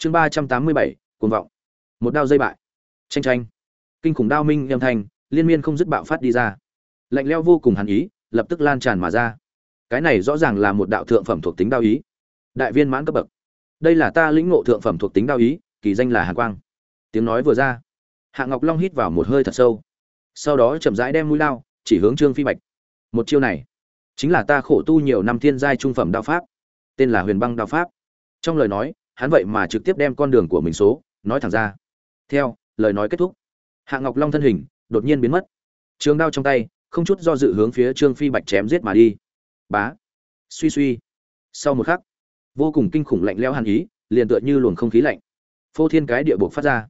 chương ba trăm tám mươi bảy, cuồng vọng. Một đao dây bại. Tranh tranh kinh khủng đao minh âm thanh, liên miên không dứt bạo phát đi ra. Lạnh leo vô cùng hàn ý, lập tức lan tràn mà ra. Cái này rõ ràng là một đạo thượng phẩm thuộc tính đao ý. Đại viên mãn cấp bậc. Đây là ta lĩnh ngộ thượng phẩm thuộc tính đao ý, kỳ danh là hàn quang. Tiếng nói vừa ra, hạ ngọc long hít vào một hơi thật sâu. Sau đó chậm rãi đem mũi lao chỉ hướng trương phi bạch. Một chiêu này, chính là ta khổ tu nhiều năm thiên giai trung phẩm đao pháp. Tên là huyền băng đao pháp. Trong lời nói hắn vậy mà trực tiếp đem con đường của mình số, nói thẳng ra. Theo, lời nói kết thúc. Hạ ngọc long thân hình đột nhiên biến mất. Trường đao trong tay, không chút do dự hướng phía trương phi bạch chém giết mà đi. Bá. Suy suy. Sau một khắc, vô cùng kinh khủng lạnh lẽo hàn ý liền tựa như luồng không khí lạnh, phô thiên cái địa buộc phát ra.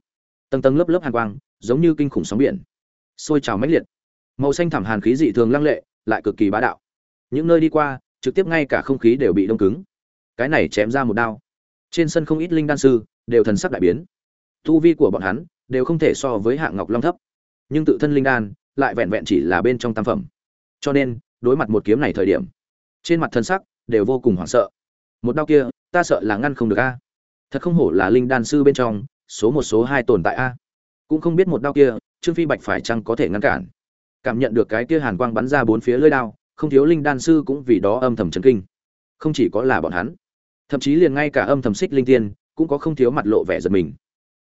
Tầng tầng lớp lớp hàn quang, giống như kinh khủng sóng biển, sôi trào mãnh liệt. Màu xanh thảm hàn khí dị thường lăng lệ, lại cực kỳ bá đạo. Những nơi đi qua, trực tiếp ngay cả không khí đều bị đông cứng. Cái này chém ra một đao trên sân không ít linh đan sư, đều thần sắc đại biến. Tu vi của bọn hắn đều không thể so với hạng ngọc long thấp. Nhưng tự thân linh đan lại vẹn vẹn chỉ là bên trong tam phẩm. Cho nên, đối mặt một kiếm này thời điểm, trên mặt thân sắc đều vô cùng hoảng sợ. Một đao kia, ta sợ là ngăn không được a. Thật không hổ là linh đan sư bên trong, số một, số hai tồn tại a. Cũng không biết một đao kia, trương phi bạch phải chăng có thể ngăn cản. Cảm nhận được cái kia hàn quang bắn ra bốn phía lưỡi đao, không thiếu linh đan sư cũng vì đó âm thầm chấn kinh. Không chỉ có là bọn hắn thậm chí liền ngay cả âm thầm xích linh tiên cũng có không thiếu mặt lộ vẻ giật mình.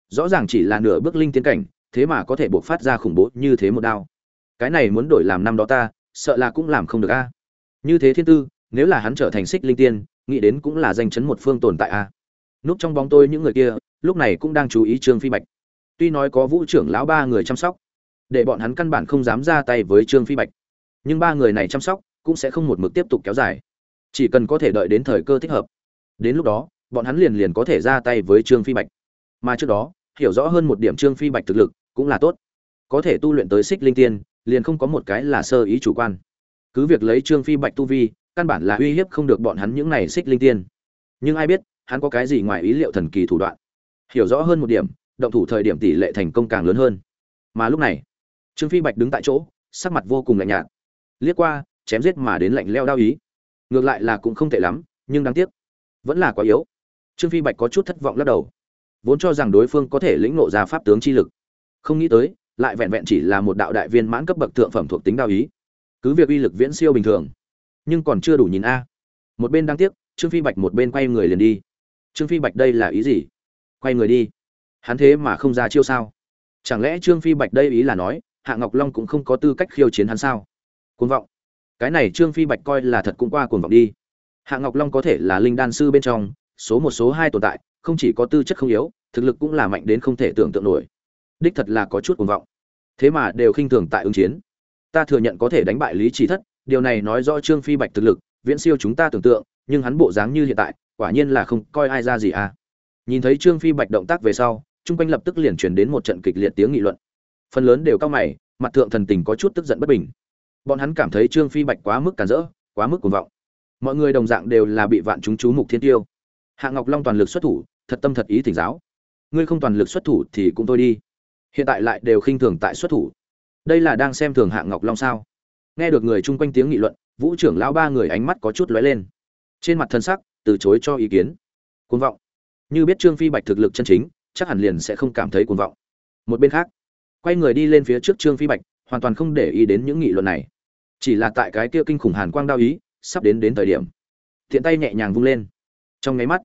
Rõ ràng chỉ là nửa bước linh tiên cảnh, thế mà có thể buộc phát ra khủng bố như thế một đao. Cái này muốn đổi làm năm đó ta, sợ là cũng làm không được a. À? Như thế thiên tư, nếu là hắn trở thành xích linh tiên, nghĩ đến cũng là danh chấn một phương tồn tại a. À? Núp trong bóng tôi những người kia, lúc này cũng đang chú ý trương phi bạch. Tuy nói có vũ trưởng lão ba người chăm sóc, để bọn hắn căn bản không dám ra tay với trương phi bạch, nhưng ba người này chăm sóc cũng sẽ không một mực tiếp tục kéo dài. Chỉ cần có thể đợi đến thời cơ thích hợp đến lúc đó, bọn hắn liền liền có thể ra tay với trương phi bạch. Mà trước đó, hiểu rõ hơn một điểm trương phi bạch thực lực cũng là tốt. Có thể tu luyện tới xích linh tiên, liền không có một cái là sơ ý chủ quan. Cứ việc lấy trương phi bạch tu vi, căn bản là uy hiếp không được bọn hắn những này xích linh tiên. Nhưng ai biết, hắn có cái gì ngoài ý liệu thần kỳ thủ đoạn. Hiểu rõ hơn một điểm, động thủ thời điểm tỷ lệ thành công càng lớn hơn. Mà lúc này, trương phi bạch đứng tại chỗ, sắc mặt vô cùng lạnh nhạt. Liếc qua, chém giết mà đến lạnh leo đao ý. Ngược lại là cũng không tệ lắm, nhưng đáng tiếc vẫn là quá yếu. Trương phi bạch có chút thất vọng lắc đầu. Vốn cho rằng đối phương có thể lĩnh ngộ ra pháp tướng chi lực. Không nghĩ tới, lại vẹn vẹn chỉ là một đạo đại viên mãn cấp bậc thượng phẩm thuộc tính đạo ý. Cứ việc uy lực viễn siêu bình thường, nhưng còn chưa đủ nhìn a. Một bên đang tiếc, trương phi bạch một bên quay người liền đi. Trương phi bạch đây là ý gì? Quay người đi. Hắn thế mà không ra chiêu sao? Chẳng lẽ trương phi bạch đây ý là nói, hạ ngọc long cũng không có tư cách khiêu chiến hắn sao? Cuồng vọng. Cái này trương phi bạch coi là thật cũng qua cuồng vọng đi hạ ngọc long có thể là linh đan sư bên trong, số một, số hai tồn tại, không chỉ có tư chất không yếu, thực lực cũng là mạnh đến không thể tưởng tượng nổi. Đích thật là có chút cuồng vọng. Thế mà đều khinh thường tại ứng chiến. Ta thừa nhận có thể đánh bại lý chỉ thất, điều này nói rõ trương phi bạch thực lực, viễn siêu chúng ta tưởng tượng, nhưng hắn bộ dáng như hiện tại, quả nhiên là không coi ai ra gì à. Nhìn thấy trương phi bạch động tác về sau, chung quanh lập tức liền chuyển đến một trận kịch liệt tiếng nghị luận. Phần lớn đều cao mày, mặt thượng thần tình có chút tức giận bất bình. Bọn hắn cảm thấy trương phi bạch quá mức cản rỡ, quá mức cuồng vọng mọi người đồng dạng đều là bị vạn chúng chú mục thiên tiêu. Hạ ngọc long toàn lực xuất thủ, thật tâm thật ý thỉnh giáo. Ngươi không toàn lực xuất thủ thì cũng thôi đi. Hiện tại lại đều khinh thường tại xuất thủ. Đây là đang xem thường hạ ngọc long sao? Nghe được người chung quanh tiếng nghị luận, vũ trưởng lão ba người ánh mắt có chút lóe lên. Trên mặt thân sắc, từ chối cho ý kiến. Cuồng vọng. Như biết trương phi bạch thực lực chân chính, chắc hẳn liền sẽ không cảm thấy cuồng vọng. Một bên khác, quay người đi lên phía trước trương phi bạch, hoàn toàn không để ý đến những nghị luận này. Chỉ là tại cái kia kinh khủng hàn quang đao ý sắp đến đến thời điểm. Thiện tay nhẹ nhàng vung lên. Trong nháy mắt,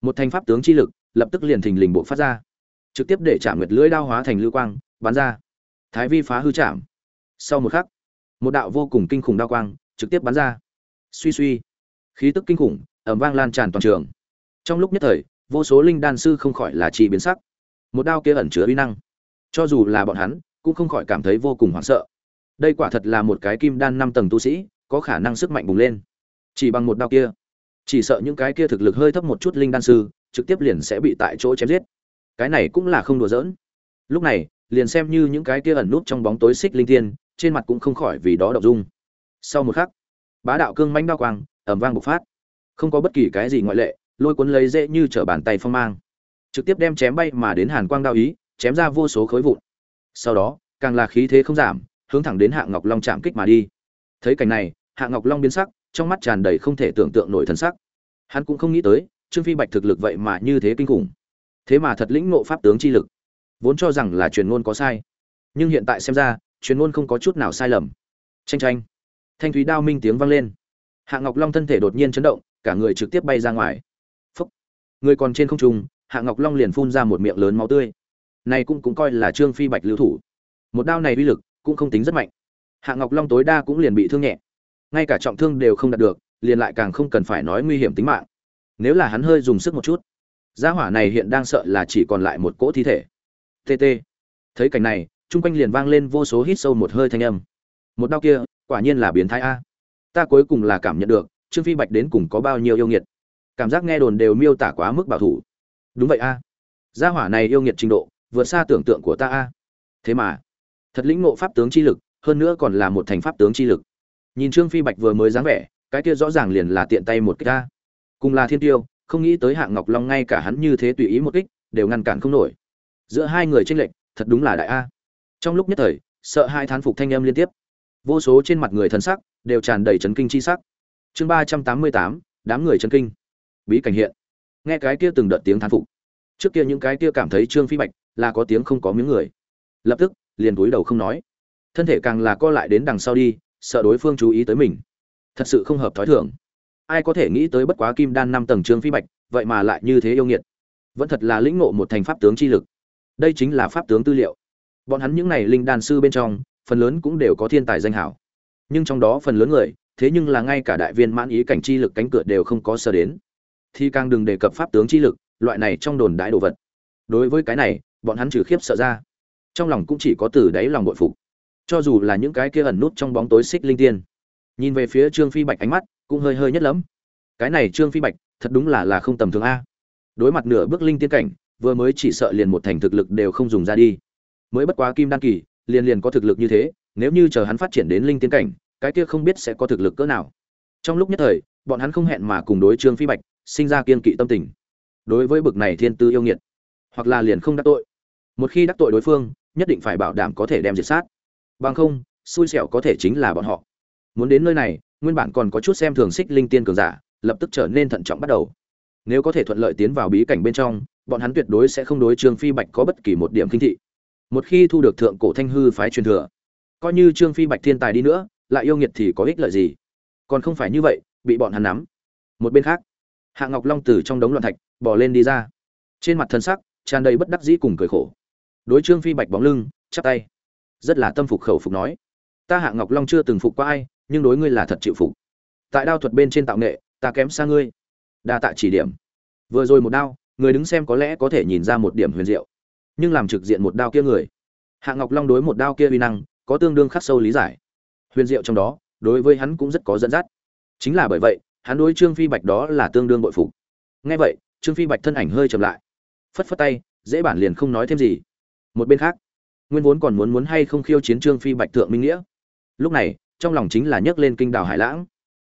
một thanh pháp tướng chi lực lập tức liền thình lình bộ phát ra. Trực tiếp để chạm nguyệt lưỡi đao hóa thành lưu quang, bắn ra. Thái vi phá hư chạm sau một khắc, một đạo vô cùng kinh khủng đao quang trực tiếp bắn ra. Suy suy, khí tức kinh khủng ẩm vang lan tràn toàn trường. Trong lúc nhất thời, vô số linh đan sư không khỏi là chỉ biến sắc. Một đao kia ẩn chứa uy năng. Cho dù là bọn hắn, cũng không khỏi cảm thấy vô cùng hoảng sợ. Đây quả thật là một cái kim đan năm tầng tu sĩ có khả năng sức mạnh bùng lên. Chỉ bằng một đao kia, chỉ sợ những cái kia thực lực hơi thấp một chút linh đan sư, trực tiếp liền sẽ bị tại chỗ chém giết. Cái này cũng là không đùa giỡn. Lúc này, liền xem như những cái kia ẩn nút trong bóng tối xích linh thiên trên mặt cũng không khỏi vì đó đậu dung. Sau một khắc, bá đạo cương manh đao quang ẩm vang bộc phát. Không có bất kỳ cái gì ngoại lệ, lôi cuốn lấy dễ như trở bàn tay phong mang. Trực tiếp đem chém bay mà đến hàn quang đao ý, chém ra vô số khối vụn. Sau đó, càng là khí thế không giảm, hướng thẳng đến hạng ngọc long chạm kích mà đi thấy cảnh này hạng ngọc long biến sắc, trong mắt tràn đầy không thể tưởng tượng nổi thần sắc. Hắn cũng không nghĩ tới, trương phi bạch thực lực vậy mà như thế kinh khủng. Thế mà thật lĩnh ngộ pháp tướng chi lực. Vốn cho rằng là truyền ngôn có sai. Nhưng hiện tại xem ra, truyền ngôn không có chút nào sai lầm. Tranh tranh thanh thúy đao minh tiếng vang lên. Hạ ngọc long thân thể đột nhiên chấn động, cả người trực tiếp bay ra ngoài. Phúc. Người còn trên không trung, hạ ngọc long liền phun ra một miệng lớn máu tươi. Này cũng cũng coi là trương phi bạch lưu thủ. Một đao này uy lực cũng không tính rất mạnh hạ ngọc long tối đa cũng liền bị thương nhẹ. Ngay cả trọng thương đều không đạt được, liền lại càng không cần phải nói nguy hiểm tính mạng. Nếu là hắn hơi dùng sức một chút, gia hỏa này hiện đang sợ là chỉ còn lại một cỗ thi thể. Tt thấy cảnh này, chung quanh liền vang lên vô số hít sâu một hơi thanh âm. Một đau kia, quả nhiên là biến thái a. Ta cuối cùng là cảm nhận được, trương phi bạch đến cùng có bao nhiêu yêu nghiệt. Cảm giác nghe đồn đều miêu tả quá mức bảo thủ. Đúng vậy a. Gia hỏa này yêu nghiệt trình độ, vượt xa tưởng tượng của ta a. Thế mà, thật lĩnh ngộ pháp tướng chi lực hơn nữa còn là một thành pháp tướng chi lực. Nhìn trương phi bạch vừa mới dáng vẻ, cái kia rõ ràng liền là tiện tay một kích ra. Cùng là thiên tiêu, không nghĩ tới hạng ngọc long ngay cả hắn như thế tùy ý một kích, đều ngăn cản không nổi. Giữa hai người tranh lệch, thật đúng là đại a. Trong lúc nhất thời, sợ hai thán phục thanh âm liên tiếp. Vô số trên mặt người thân sắc đều tràn đầy chấn kinh chi sắc. Chương ba trăm tám mươi tám, đám người chấn kinh. Bí cảnh hiện. Nghe cái kia từng đợt tiếng thán phục. Trước kia những cái kia cảm thấy trương phi bạch là có tiếng không có miếng người. Lập tức, liền cúi đầu không nói thân thể càng là co lại đến đằng sau đi, sợ đối phương chú ý tới mình. Thật sự không hợp thói thường. Ai có thể nghĩ tới bất quá kim đan năm tầng trương phi bạch, vậy mà lại như thế yêu nghiệt. Vẫn thật là lĩnh ngộ một thành pháp tướng chi lực. Đây chính là pháp tướng tư liệu. Bọn hắn những này linh đan sư bên trong, phần lớn cũng đều có thiên tài danh hảo. Nhưng trong đó phần lớn người, thế nhưng là ngay cả đại viên mãn ý cảnh chi lực cánh cửa đều không có sơ đến. Thì càng đừng đề cập pháp tướng chi lực, loại này trong đồn đại đồ vật. Đối với cái này, bọn hắn trừ khiếp sợ ra. Trong lòng cũng chỉ có từ đáy lòng bội phục cho dù là những cái kia ẩn nút trong bóng tối xích linh tiên. Nhìn về phía trương phi bạch ánh mắt, cũng hơi hơi nhất lắm cái này trương phi bạch, thật đúng là là không tầm thường a. Đối mặt nửa bước linh tiên cảnh, vừa mới chỉ sợ liền một thành thực lực đều không dùng ra đi. Mới bất quá kim đan kỳ, liền liền có thực lực như thế, nếu như chờ hắn phát triển đến linh tiên cảnh, cái kia không biết sẽ có thực lực cỡ nào. Trong lúc nhất thời, bọn hắn không hẹn mà cùng đối trương phi bạch, sinh ra kiên kỵ tâm tình. Đối với bực này thiên tư yêu nghiệt, hoặc là liền không đắc tội. Một khi đắc tội đối phương, nhất định phải bảo đảm có thể đem diệt sát bằng không, xui xẻo có thể chính là bọn họ. Muốn đến nơi này, nguyên bản còn có chút xem thường xích linh tiên cường giả, lập tức trở nên thận trọng bắt đầu. Nếu có thể thuận lợi tiến vào bí cảnh bên trong, bọn hắn tuyệt đối sẽ không đối trương phi bạch có bất kỳ một điểm kinh thị. Một khi thu được thượng cổ thanh hư phái truyền thừa, coi như trương phi bạch thiên tài đi nữa, lại yêu nghiệt thì có ích lợi gì? Còn không phải như vậy, bị bọn hắn nắm. Một bên khác, hạ ngọc long từ trong đống loạn thạch bỏ lên đi ra. Trên mặt thân sắc tràn đầy bất đắc dĩ cùng cười khổ. Đối trương phi bạch bóng lưng, chắp tay rất là tâm phục khẩu phục nói, ta hạ ngọc long chưa từng phục qua ai, nhưng đối ngươi là thật chịu phục. Tại đao thuật bên trên tạo nghệ, ta kém xa ngươi. Đa tạ chỉ điểm. Vừa rồi một đao, người đứng xem có lẽ có thể nhìn ra một điểm huyền diệu, nhưng làm trực diện một đao kia người, hạ ngọc long đối một đao kia uy năng, có tương đương khắc sâu lý giải. Huyền diệu trong đó, đối với hắn cũng rất có dẫn dắt. Chính là bởi vậy, hắn đối trương phi bạch đó là tương đương bội phục. Ngay vậy, trương phi bạch thân ảnh hơi chậm lại, phất phất tay, dễ bản liền không nói thêm gì. Một bên khác nguyên vốn còn muốn muốn hay không khiêu chiến trương phi bạch thượng minh nghĩa. Lúc này, trong lòng chính là nhấc lên kinh đào hải lãng.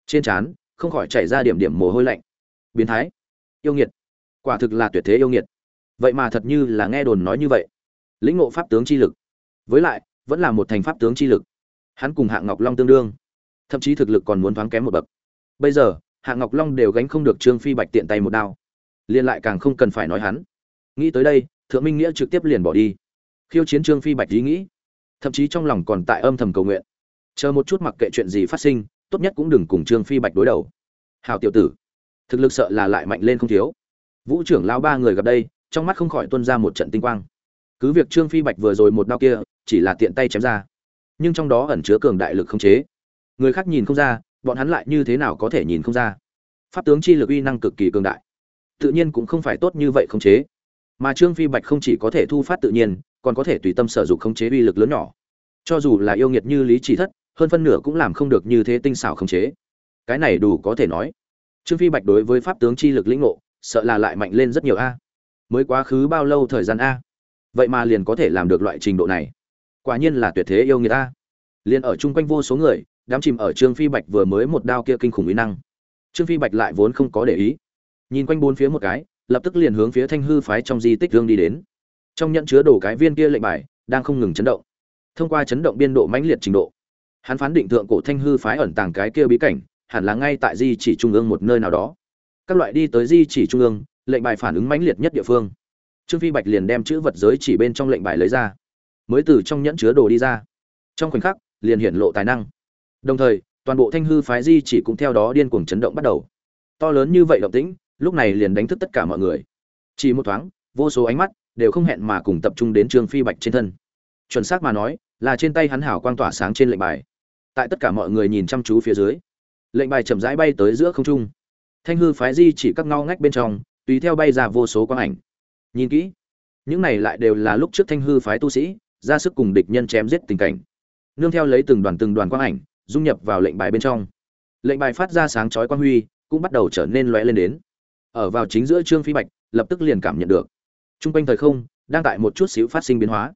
Trên trán, không khỏi chảy ra điểm điểm mồ hôi lạnh. Biến thái. Yêu nghiệt. Quả thực là tuyệt thế yêu nghiệt. Vậy mà thật như là nghe đồn nói như vậy. Lĩnh ngộ pháp tướng chi lực. Với lại, vẫn là một thành pháp tướng chi lực. Hắn cùng hạng ngọc long tương đương. Thậm chí thực lực còn muốn thoáng kém một bậc. Bây giờ hạng ngọc long đều gánh không được trương phi bạch tiện tay một đao. Liền lại càng không cần phải nói hắn. Nghĩ tới đây, thượng minh nghĩa trực tiếp liền bỏ đi khiêu chiến trương phi bạch ý nghĩ. Thậm chí trong lòng còn tại âm thầm cầu nguyện. Chờ một chút mặc kệ chuyện gì phát sinh, tốt nhất cũng đừng cùng trương phi bạch đối đầu. Hào tiểu tử, thực lực sợ là lại mạnh lên không thiếu. Vũ trưởng lao ba người gặp đây, trong mắt không khỏi tuân ra một trận tinh quang. Cứ việc trương phi bạch vừa rồi một đau kia, chỉ là tiện tay chém ra, nhưng trong đó ẩn chứa cường đại lực không chế. Người khác nhìn không ra, bọn hắn lại như thế nào có thể nhìn không ra. Pháp tướng chi lực uy năng cực kỳ cường đại, tự nhiên cũng không phải tốt như vậy không chế. Mà trương phi bạch không chỉ có thể thu phát tự nhiên còn có thể tùy tâm sở dụng khống chế uy lực lớn nhỏ. Cho dù là yêu nghiệt như lý chỉ thất, hơn phân nửa cũng làm không được như thế tinh xảo khống chế. Cái này đủ có thể nói, trương phi bạch đối với pháp tướng chi lực lĩnh ngộ, sợ là lại mạnh lên rất nhiều a. Mới quá khứ bao lâu thời gian a? Vậy mà liền có thể làm được loại trình độ này. Quả nhiên là tuyệt thế yêu người ta liền ở chung quanh vô số người, đám chìm ở trương phi bạch vừa mới một đao kia kinh khủng ý năng. Trương phi bạch lại vốn không có để ý. Nhìn quanh bốn phía một cái, lập tức liền hướng phía thanh hư phái trong di tích hương đi đến trong nhận chứa đồ cái viên kia lệnh bài, đang không ngừng chấn động. Thông qua chấn động biên độ mãnh liệt trình độ, hắn phán định thượng cổ thanh hư phái ẩn tàng cái kia bí cảnh, hẳn là ngay tại di chỉ trung ương một nơi nào đó. Các loại đi tới di chỉ trung ương, lệnh bài phản ứng mãnh liệt nhất địa phương. Trương phi bạch liền đem chữ vật giới chỉ bên trong lệnh bài lấy ra, mới từ trong nhẫn chứa đồ đi ra. Trong khoảnh khắc, liền hiện lộ tài năng. Đồng thời, toàn bộ thanh hư phái di chỉ cũng theo đó điên cuồng chấn động bắt đầu. To lớn như vậy động tĩnh, lúc này liền đánh thức tất cả mọi người. Chỉ một thoáng, vô số ánh mắt đều không hẹn mà cùng tập trung đến trương phi bạch trên thân. Chuẩn xác mà nói, là trên tay hắn hảo quang tỏa sáng trên lệnh bài. Tại tất cả mọi người nhìn chăm chú phía dưới, lệnh bài chậm rãi bay tới giữa không trung. Thanh hư phái di chỉ các ngao ngách bên trong, tùy theo bay ra vô số quang ảnh. Nhìn kỹ, những này lại đều là lúc trước thanh hư phái tu sĩ, ra sức cùng địch nhân chém giết tình cảnh. Nương theo lấy từng đoàn từng đoàn quang ảnh, dung nhập vào lệnh bài bên trong. Lệnh bài phát ra sáng chói quang huy, cũng bắt đầu trở nên lóe lên đến. Ở vào chính giữa trương phi bạch, lập tức liền cảm nhận được trung quanh thời không, đang tại một chút xíu phát sinh biến hóa.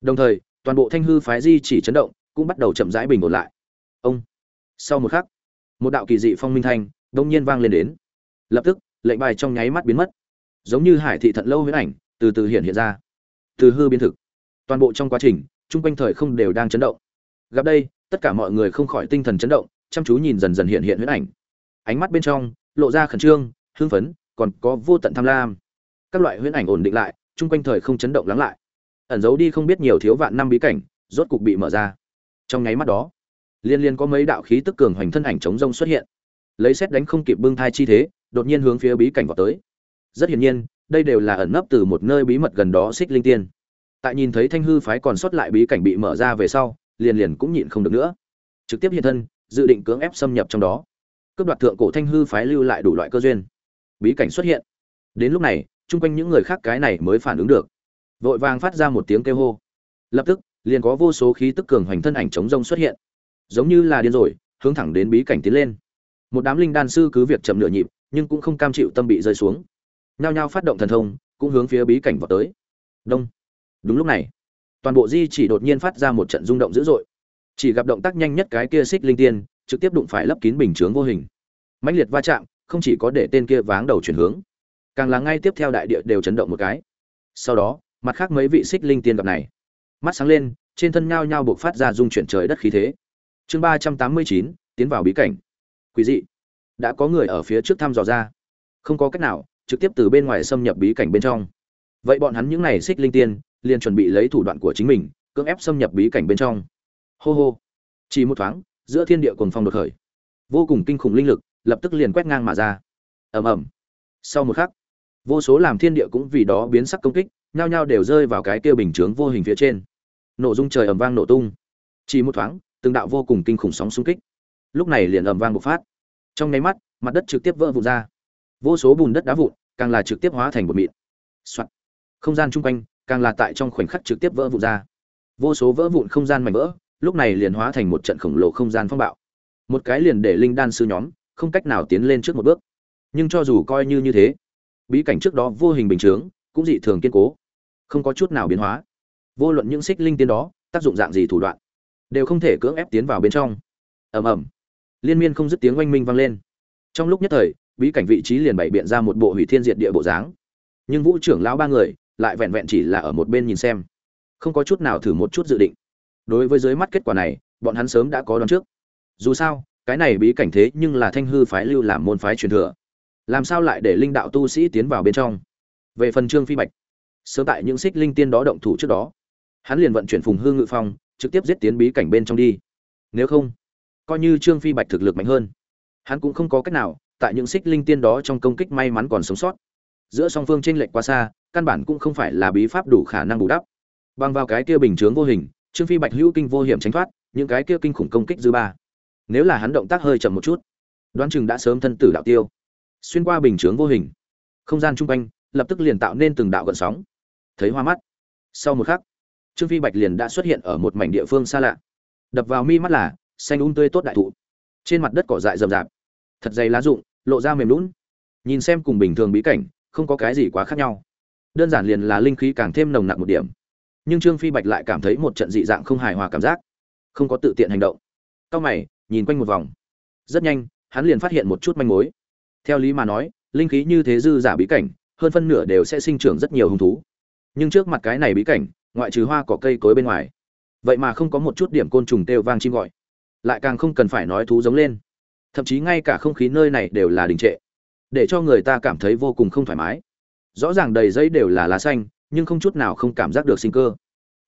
Đồng thời, toàn bộ thanh hư phái di chỉ chấn động, cũng bắt đầu chậm rãi bình ổn lại. Ông! Sau một khắc, một đạo kỳ dị phong minh thanh đông nhiên vang lên đến. Lập tức, lệnh bài trong nháy mắt biến mất. Giống như hải thị thận lâu huyễn ảnh, từ từ hiện hiện ra. Từ hư biến thực. Toàn bộ trong quá trình, chung quanh thời không đều đang chấn động. Gặp đây, tất cả mọi người không khỏi tinh thần chấn động, chăm chú nhìn dần dần hiện hiện huyễn ảnh. Ánh mắt bên trong, lộ ra khẩn trương, hưng phấn, còn có vô tận tham lam các loại huyễn ảnh ổn định lại, chung quanh thời không chấn động lắng lại. Ẩn giấu đi không biết nhiều thiếu vạn năm bí cảnh, rốt cục bị mở ra. Trong nháy mắt đó, liên liên có mấy đạo khí tức cường hoành thân ảnh chống rông xuất hiện. Lấy xét đánh không kịp bưng thai chi thế, đột nhiên hướng phía bí cảnh vào tới. Rất hiển nhiên, đây đều là ẩn nấp từ một nơi bí mật gần đó xích linh tiên. Tại nhìn thấy thanh hư phái còn sót lại bí cảnh bị mở ra về sau liền liền cũng nhịn không được nữa. Trực tiếp hiện thân, dự định cưỡng ép xâm nhập trong đó. Cướp đoạt thượng cổ thanh hư phái lưu lại đủ loại cơ duyên. Bí cảnh xuất hiện. Đến lúc này chung quanh những người khác cái này mới phản ứng được. Vội vàng phát ra một tiếng kêu hô. Lập tức, liền có vô số khí tức cường hoành thân ảnh chống rông xuất hiện. Giống như là điên rồi, hướng thẳng đến bí cảnh tiến lên. Một đám linh đan sư cứ việc chậm nửa nhịp, nhưng cũng không cam chịu tâm bị rơi xuống. Nhao nhao phát động thần thông, cũng hướng phía bí cảnh vào tới. Đông. Đúng lúc này, toàn bộ di chỉ đột nhiên phát ra một trận rung động dữ dội. Chỉ gặp động tác nhanh nhất cái kia xích linh tiên, trực tiếp đụng phải lấp kín bình chướng vô hình. Mãnh liệt va chạm, không chỉ có để tên kia váng đầu chuyển hướng càng là ngay tiếp theo đại địa đều chấn động một cái. Sau đó, mặt khác mấy vị xích linh tiên gặp này. Mắt sáng lên, trên thân nhao nhao buộc phát ra dung chuyển trời đất khí thế. Chương ba trăm tám mươi chín, tiến vào bí cảnh. Quý dị. Đã có người ở phía trước thăm dò ra. Không có cách nào, trực tiếp từ bên ngoài xâm nhập bí cảnh bên trong. Vậy bọn hắn những này xích linh tiên, liền chuẩn bị lấy thủ đoạn của chính mình, cưỡng ép xâm nhập bí cảnh bên trong. Hô hô. Chỉ một thoáng, giữa thiên địa cuồng phong đột khởi. Vô cùng kinh khủng linh lực, lập tức liền quét ngang mà ra. Ầm ầm. Sau một khắc vô số làm thiên địa cũng vì đó biến sắc công kích, nhao nhao đều rơi vào cái kia bình chướng vô hình phía trên. Nổ dung trời ầm vang nổ tung. Chỉ một thoáng, từng đạo vô cùng kinh khủng sóng xung kích. Lúc này liền ầm vang bộc phát. Trong nháy mắt, mặt đất trực tiếp vỡ vụn ra. Vô số bùn đất đá vụn, càng là trực tiếp hóa thành bột mịn. Soạn. không gian chung quanh, càng là tại trong khoảnh khắc trực tiếp vỡ vụn ra. Vô số vỡ vụn không gian mảnh vỡ, lúc này liền hóa thành một trận khổng lồ không gian phong bạo. Một cái liền để linh đan sư nhóm, không cách nào tiến lên trước một bước. Nhưng cho dù coi như như thế bí cảnh trước đó vô hình bình chướng, cũng dị thường kiên cố. Không có chút nào biến hóa. Vô luận những xích linh tiên đó, tác dụng dạng gì thủ đoạn, đều không thể cưỡng ép tiến vào bên trong. Ầm ầm. Liên miên không dứt tiếng oanh minh vang lên. Trong lúc nhất thời, bí cảnh vị trí liền bày biện ra một bộ hủy thiên diệt địa bộ dáng. Nhưng vũ trưởng lão ba người, lại vẹn vẹn chỉ là ở một bên nhìn xem. Không có chút nào thử một chút dự định. Đối với dưới mắt kết quả này, bọn hắn sớm đã có đoán trước. Dù sao, cái này bí cảnh thế nhưng là thanh hư phái lưu làm môn phái truyền thừa làm sao lại để linh đạo tu sĩ tiến vào bên trong? Về phần trương phi bạch, sớm tại những xích linh tiên đó động thủ trước đó, hắn liền vận chuyển phùng hương ngự phong, trực tiếp giết tiến bí cảnh bên trong đi. Nếu không, coi như trương phi bạch thực lực mạnh hơn, hắn cũng không có cách nào tại những xích linh tiên đó trong công kích may mắn còn sống sót. Giữa song phương tranh lệch quá xa, căn bản cũng không phải là bí pháp đủ khả năng bù đắp. Bằng vào cái kia bình chướng vô hình, trương phi bạch hữu kinh vô hiểm tránh thoát, những cái kia kinh khủng công kích dư ba. Nếu là hắn động tác hơi chậm một chút, đoán chừng đã sớm thân tử đạo tiêu xuyên qua bình chướng vô hình. Không gian chung quanh lập tức liền tạo nên từng đạo gợn sóng. Thấy hoa mắt. Sau một khắc, trương phi bạch liền đã xuất hiện ở một mảnh địa phương xa lạ. Đập vào mi mắt là xanh un um tươi tốt đại thụ. Trên mặt đất cỏ dại rậm rạp. Thật dày lá rụng, lộ ra mềm lún. Nhìn xem cùng bình thường bí cảnh, không có cái gì quá khác nhau. Đơn giản liền là linh khí càng thêm nồng nặc một điểm. Nhưng trương phi bạch lại cảm thấy một trận dị dạng không hài hòa cảm giác. Không có tự tiện hành động. Cao mày, nhìn quanh một vòng. Rất nhanh, hắn liền phát hiện một chút manh mối theo lý mà nói, linh khí như thế dư giả bí cảnh, hơn phân nửa đều sẽ sinh trưởng rất nhiều hung thú. Nhưng trước mặt cái này bí cảnh, ngoại trừ hoa cỏ cây cối bên ngoài, vậy mà không có một chút điểm côn trùng têu vang chim gọi. Lại càng không cần phải nói thú giống lên. Thậm chí ngay cả không khí nơi này đều là đình trệ, để cho người ta cảm thấy vô cùng không thoải mái. Rõ ràng đầy dây đều là lá xanh, nhưng không chút nào không cảm giác được sinh cơ.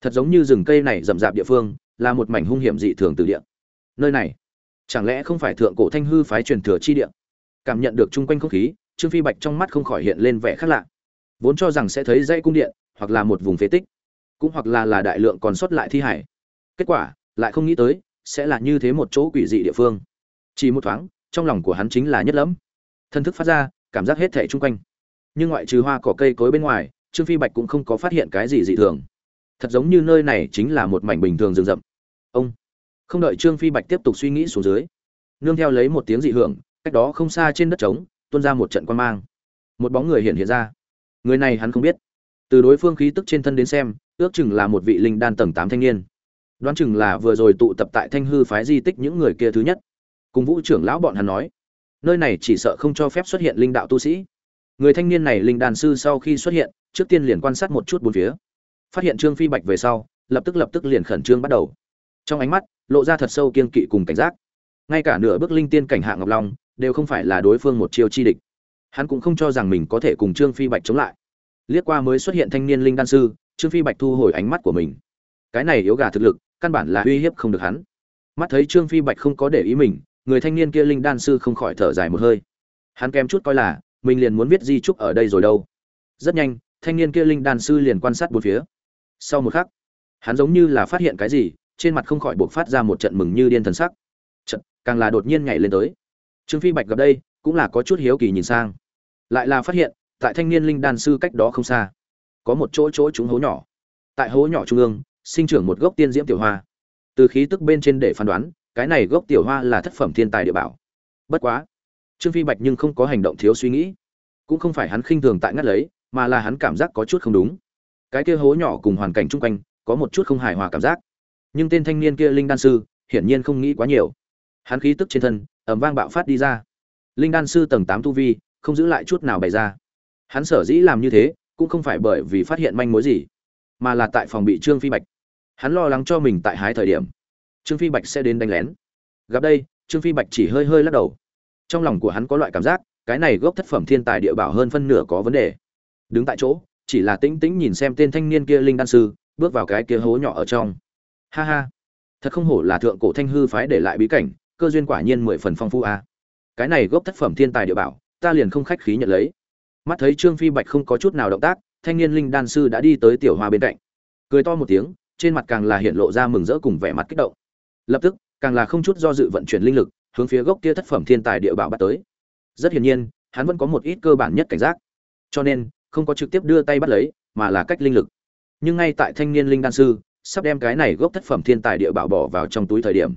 Thật giống như rừng cây này rậm rạp địa phương, là một mảnh hung hiểm dị thường từ địa. Nơi này, chẳng lẽ không phải thượng cổ thanh hư phái truyền thừa chi địa? Cảm nhận được chung quanh không khí, trương phi bạch trong mắt không khỏi hiện lên vẻ khác lạ. Vốn cho rằng sẽ thấy dãy cung điện, hoặc là một vùng phế tích, cũng hoặc là là đại lượng còn sót lại thi hải kết quả, lại không nghĩ tới, sẽ là như thế một chỗ quỷ dị địa phương. Chỉ một thoáng, trong lòng của hắn chính là nhất lẫm. Thân thức phát ra, cảm giác hết thảy chung quanh. Nhưng ngoại trừ hoa cỏ cây cối bên ngoài, trương phi bạch cũng không có phát hiện cái gì dị thường. Thật giống như nơi này chính là một mảnh bình thường rừng rậm. Ông, không đợi trương phi bạch tiếp tục suy nghĩ xuống dưới, nương theo lấy một tiếng dị hưởng cách đó không xa trên đất trống, tuôn ra một trận quan mang. Một bóng người hiện hiện ra. Người này hắn không biết. Từ đối phương khí tức trên thân đến xem, ước chừng là một vị linh đan tầng tám thanh niên. Đoán chừng là vừa rồi tụ tập tại thanh hư phái di tích những người kia thứ nhất. Cùng vũ trưởng lão bọn hắn nói, nơi này chỉ sợ không cho phép xuất hiện linh đạo tu sĩ. Người thanh niên này linh đàn sư sau khi xuất hiện, trước tiên liền quan sát một chút bốn phía. Phát hiện trương phi bạch về sau, lập tức lập tức liền khẩn trương bắt đầu. Trong ánh mắt, lộ ra thật sâu kiên kỵ cùng cảnh giác. Ngay cả nửa bước linh tiên cảnh hạ ngọc long đều không phải là đối phương một chiêu chi địch. Hắn cũng không cho rằng mình có thể cùng trương phi bạch chống lại. Liếc qua mới xuất hiện thanh niên linh đan sư, trương phi bạch thu hồi ánh mắt của mình. Cái này yếu gà thực lực, căn bản là uy hiếp không được hắn. Mắt thấy trương phi bạch không có để ý mình, người thanh niên kia linh đan sư không khỏi thở dài một hơi. Hắn kém chút coi là, mình liền muốn viết di trúc ở đây rồi đâu. Rất nhanh, thanh niên kia linh đan sư liền quan sát bốn phía. Sau một khắc, hắn giống như là phát hiện cái gì, trên mặt không khỏi buộc phát ra một trận mừng như điên thần sắc. Trận càng là đột nhiên nhảy lên tới trương phi bạch gặp đây, cũng là có chút hiếu kỳ nhìn sang. Lại là phát hiện, tại thanh niên linh đan sư cách đó không xa, có một chỗ chỗ trúng hố nhỏ. Tại hố nhỏ trung ương, sinh trưởng một gốc tiên diễm tiểu hoa. Từ khí tức bên trên để phán đoán, cái này gốc tiểu hoa là thất phẩm thiên tài địa bảo. Bất quá, trương phi bạch nhưng không có hành động thiếu suy nghĩ. Cũng không phải hắn khinh thường tại ngắt lấy, mà là hắn cảm giác có chút không đúng. Cái kia hố nhỏ cùng hoàn cảnh chung quanh, có một chút không hài hòa cảm giác. Nhưng tên thanh niên kia linh đan sư, hiển nhiên không nghĩ quá nhiều. Hắn khí tức trên thân ẩm vang bạo phát đi ra. Linh đan sư tầng tám tu vi, không giữ lại chút nào bày ra. Hắn sở dĩ làm như thế, cũng không phải bởi vì phát hiện manh mối gì, mà là tại phòng bị trương phi bạch. Hắn lo lắng cho mình tại hái thời điểm, trương phi bạch sẽ đến đánh lén. Gặp đây, trương phi bạch chỉ hơi hơi lắc đầu. Trong lòng của hắn có loại cảm giác, cái này gốc thất phẩm thiên tài địa bảo hơn phân nửa có vấn đề. Đứng tại chỗ, chỉ là tĩnh tĩnh nhìn xem tên thanh niên kia linh đan sư, bước vào cái kia hố nhỏ ở trong. Ha ha, thật không hổ là thượng cổ thanh hư phái để lại bí cảnh cơ duyên quả nhiên mười phần phong phú a à. cái này gốc thất phẩm thiên tài địa bảo, ta liền không khách khí nhận lấy. Mắt thấy trương phi bạch không có chút nào động tác, thanh niên linh đan sư đã đi tới tiểu hoa bên cạnh. Cười to một tiếng, trên mặt càng là hiện lộ ra mừng rỡ cùng vẻ mặt kích động. Lập tức, càng là không chút do dự vận chuyển linh lực, hướng phía gốc kia thất phẩm thiên tài địa bảo bắt tới. Rất hiển nhiên, hắn vẫn có một ít cơ bản nhất cảnh giác. Cho nên, không có trực tiếp đưa tay bắt lấy, mà là cách linh lực. Nhưng ngay tại thanh niên linh đan sư, sắp đem cái này gốc thất phẩm thiên tài địa bảo bỏ vào trong túi thời điểm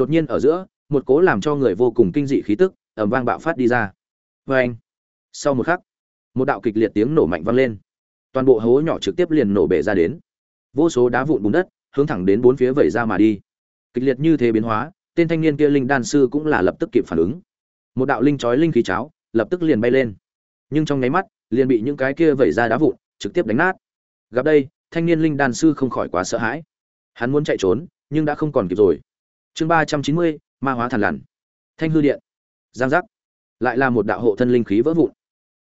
đột nhiên ở giữa, một cố làm cho người vô cùng kinh dị khí tức, ầm vang bạo phát đi ra. Vê anh, sau một khắc, một đạo kịch liệt tiếng nổ mạnh vang lên. Toàn bộ hố nhỏ trực tiếp liền nổ bể ra đến. Vô số đá vụn bùn đất, hướng thẳng đến bốn phía vẩy ra mà đi. Kịch liệt như thế biến hóa, tên thanh niên kia linh đan sư cũng là lập tức kịp phản ứng. Một đạo linh chói linh khí cháo, lập tức liền bay lên. Nhưng trong nháy mắt, liền bị những cái kia vẩy ra đá vụn trực tiếp đánh nát. Gặp đây, thanh niên linh đan sư không khỏi quá sợ hãi. Hắn muốn chạy trốn, nhưng đã không còn kịp rồi chương ba trăm chín mươi, ma hóa thần lằn. Thanh hư điện. Giang giác. Lại là một đạo hộ thân linh khí vỡ vụn.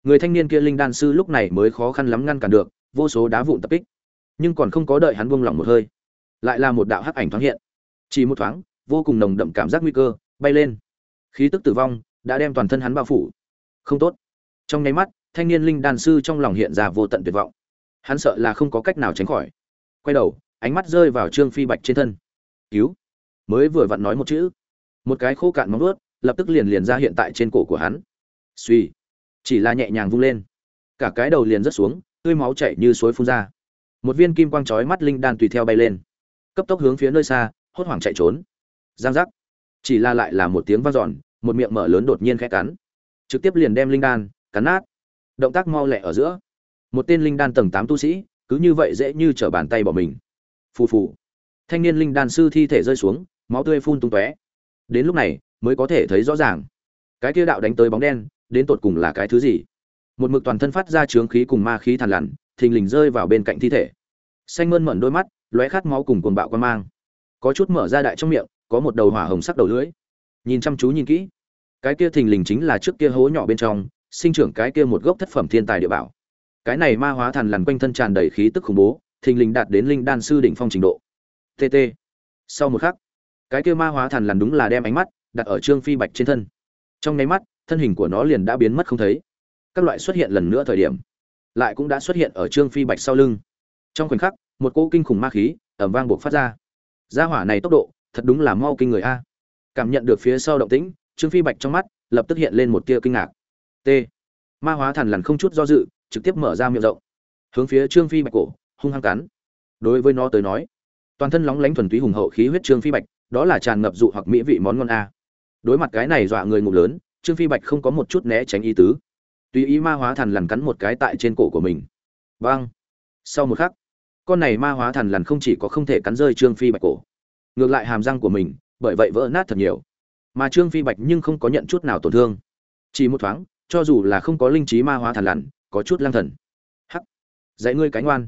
Người thanh niên kia linh đan sư lúc này mới khó khăn lắm ngăn cản được, vô số đá vụn tập kích. Nhưng còn không có đợi hắn buông lỏng một hơi, lại là một đạo hắc ảnh thoáng hiện. Chỉ một thoáng, vô cùng nồng đậm cảm giác nguy cơ bay lên. Khí tức tử vong đã đem toàn thân hắn bao phủ. Không tốt. Trong nháy mắt, thanh niên linh đan sư trong lòng hiện ra vô tận tuyệt vọng. Hắn sợ là không có cách nào tránh khỏi. Quay đầu, ánh mắt rơi vào trương phi bạch trên thân. Cứu mới vừa vặn nói một chữ. Một cái khô cạn móng ướt lập tức liền liền ra hiện tại trên cổ của hắn. Suy chỉ là nhẹ nhàng vung lên. Cả cái đầu liền rớt xuống, tươi máu chảy như suối phun ra. Một viên kim quang chói mắt linh đan tùy theo bay lên. Cấp tốc hướng phía nơi xa, hốt hoảng chạy trốn. Giang giác. Chỉ là lại là một tiếng vang dọn, một miệng mở lớn đột nhiên khẽ cắn. Trực tiếp liền đem linh đan, cắn nát. Động tác mau lẹ ở giữa. Một tên linh đan tầng tám tu sĩ, cứ như vậy dễ như trở bàn tay bỏ mình. Phù phù. Thanh niên linh đan sư thi thể rơi xuống máu tươi phun tung tóe. Đến lúc này, mới có thể thấy rõ ràng. Cái kia đạo đánh tới bóng đen, đến tột cùng là cái thứ gì? Một mực toàn thân phát ra trướng khí cùng ma khí thàn lằn, thình lình rơi vào bên cạnh thi thể. Xanh mơn mởn đôi mắt, lóe khát máu cùng cuồng bạo quan mang. Có chút mở ra đại trong miệng, có một đầu hỏa hồng sắc đầu lưỡi. Nhìn chăm chú nhìn kỹ. Cái kia thình lình chính là trước kia hố nhỏ bên trong, sinh trưởng cái kia một gốc thất phẩm thiên tài địa bảo. Cái này ma hóa thần lằn quanh thân tràn đầy khí tức khủng bố, thình lình đạt đến linh đan sư đỉnh phong trình độ. Tt sau một khắc cái kia ma hóa thần lằn đúng là đem ánh mắt đặt ở trương phi bạch trên thân trong nháy mắt thân hình của nó liền đã biến mất không thấy các loại xuất hiện lần nữa thời điểm lại cũng đã xuất hiện ở trương phi bạch sau lưng trong khoảnh khắc một cỗ kinh khủng ma khí ẩm vang buộc phát ra gia hỏa này tốc độ thật đúng là mau kinh người a cảm nhận được phía sau động tĩnh trương phi bạch trong mắt lập tức hiện lên một tia kinh ngạc t ma hóa thần lằn không chút do dự trực tiếp mở ra miệng rộng hướng phía trương phi bạch cổ hung hăng cắn đối với nó tới nói toàn thân lóng lánh thuần túy hùng hậu khí huyết trương phi bạch đó là tràn ngập dụ hoặc mỹ vị món ngon a. Đối mặt cái này dọa người ngục lớn, trương phi bạch không có một chút né tránh ý tứ. Tùy ý ma hóa thần lằn cắn một cái tại trên cổ của mình. Vang sau một khắc, con này ma hóa thần lằn không chỉ có không thể cắn rơi trương phi bạch cổ, ngược lại hàm răng của mình, bởi vậy vỡ nát thật nhiều. Mà trương phi bạch nhưng không có nhận chút nào tổn thương. Chỉ một thoáng, cho dù là không có linh trí ma hóa thần lằn, có chút lang thần. Hắc. Dạy ngươi cánh oan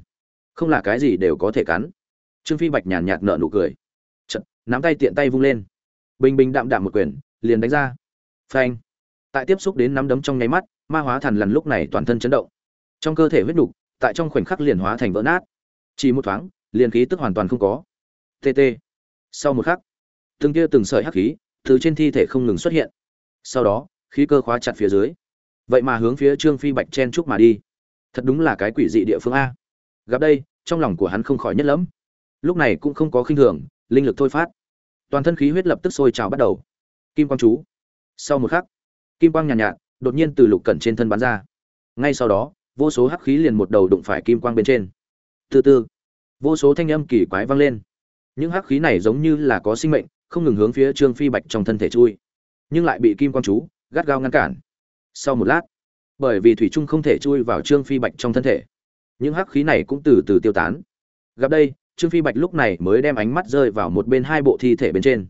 không là cái gì đều có thể cắn. Trương phi bạch nhàn nhạt nở nụ cười nắm tay tiện tay vung lên. Bình bình đạm đạm một quyền liền đánh ra. Phanh. Tại tiếp xúc đến nắm đấm trong nháy mắt, ma hóa thần lần lúc này toàn thân chấn động. Trong cơ thể huyết đục, tại trong khoảnh khắc liền hóa thành vỡ nát. Chỉ một thoáng, liền khí tức hoàn toàn không có. Tt sau một khắc, từng kia từng sợi hắc khí từ trên thi thể không ngừng xuất hiện. Sau đó, khí cơ khóa chặt phía dưới. Vậy mà hướng phía trương phi bạch chen chúc mà đi. Thật đúng là cái quỷ dị địa phương a. Gặp đây, trong lòng của hắn không khỏi nhất lẫm. Lúc này cũng không có khinh thường linh lực thôi phát. Toàn thân khí huyết lập tức sôi trào bắt đầu. Kim quang chú. Sau một khắc kim quang nhàn nhạt, nhạt đột nhiên từ lục cẩn trên thân bắn ra. Ngay sau đó vô số hắc khí liền một đầu đụng phải kim quang bên trên. Từ từ vô số thanh âm kỳ quái vang lên. Những hắc khí này giống như là có sinh mệnh không ngừng hướng phía trương phi bạch trong thân thể chui nhưng lại bị kim quang chú gắt gao ngăn cản. Sau một lát bởi vì thủy trung không thể chui vào trương phi bạch trong thân thể những hắc khí này cũng từ từ tiêu tán. Gặp đây trương phi bạch lúc này mới đem ánh mắt rơi vào một bên hai bộ thi thể bên trên.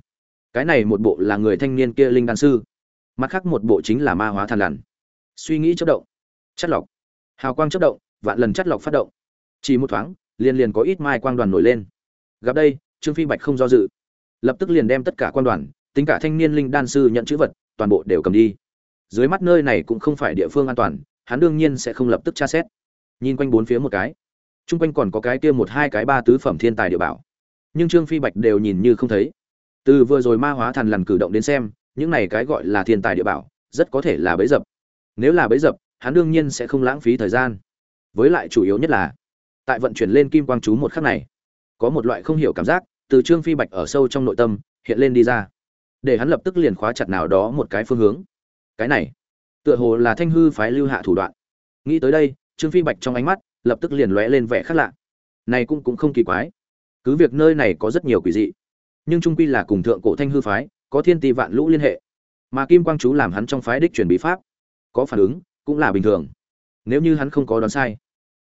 Cái này một bộ là người thanh niên kia linh đan sư, mặt khác một bộ chính là ma hóa thần lằn. Suy nghĩ chớp động chất lọc. Hào quang chớp động, vạn lần chất lọc phát động. Chỉ một thoáng, liền liền có ít mai quang đoàn nổi lên. Gặp đây, trương phi bạch không do dự. Lập tức liền đem tất cả quan đoàn, tính cả thanh niên linh đan sư nhận chữ vật, toàn bộ đều cầm đi. Dưới mắt nơi này cũng không phải địa phương an toàn, hắn đương nhiên sẽ không lập tức tra xét. Nhìn quanh bốn phía một cái chung quanh còn có cái kia một hai cái ba tứ phẩm thiên tài địa bảo. Nhưng trương phi bạch đều nhìn như không thấy. Từ vừa rồi ma hóa thần lần cử động đến xem, những này cái gọi là thiên tài địa bảo, rất có thể là bấy dập. Nếu là bấy dập, hắn đương nhiên sẽ không lãng phí thời gian. Với lại chủ yếu nhất là, tại vận chuyển lên kim quang chú một khắc này, có một loại không hiểu cảm giác từ trương phi bạch ở sâu trong nội tâm hiện lên đi ra. Để hắn lập tức liền khóa chặt nào đó một cái phương hướng. Cái này, tựa hồ là thanh hư phái lưu hạ thủ đoạn. Nghĩ tới đây, trương phi bạch trong ánh mắt lập tức liền lóe lên vẻ khác lạ. Này cũng cũng không kỳ quái. Cứ việc nơi này có rất nhiều quỷ dị, nhưng trung quy là cùng thượng cổ thanh hư phái, có thiên tỷ vạn lũ liên hệ. Mà kim quang chú làm hắn trong phái đích truyền bí pháp, có phản ứng cũng là bình thường. Nếu như hắn không có đoán sai,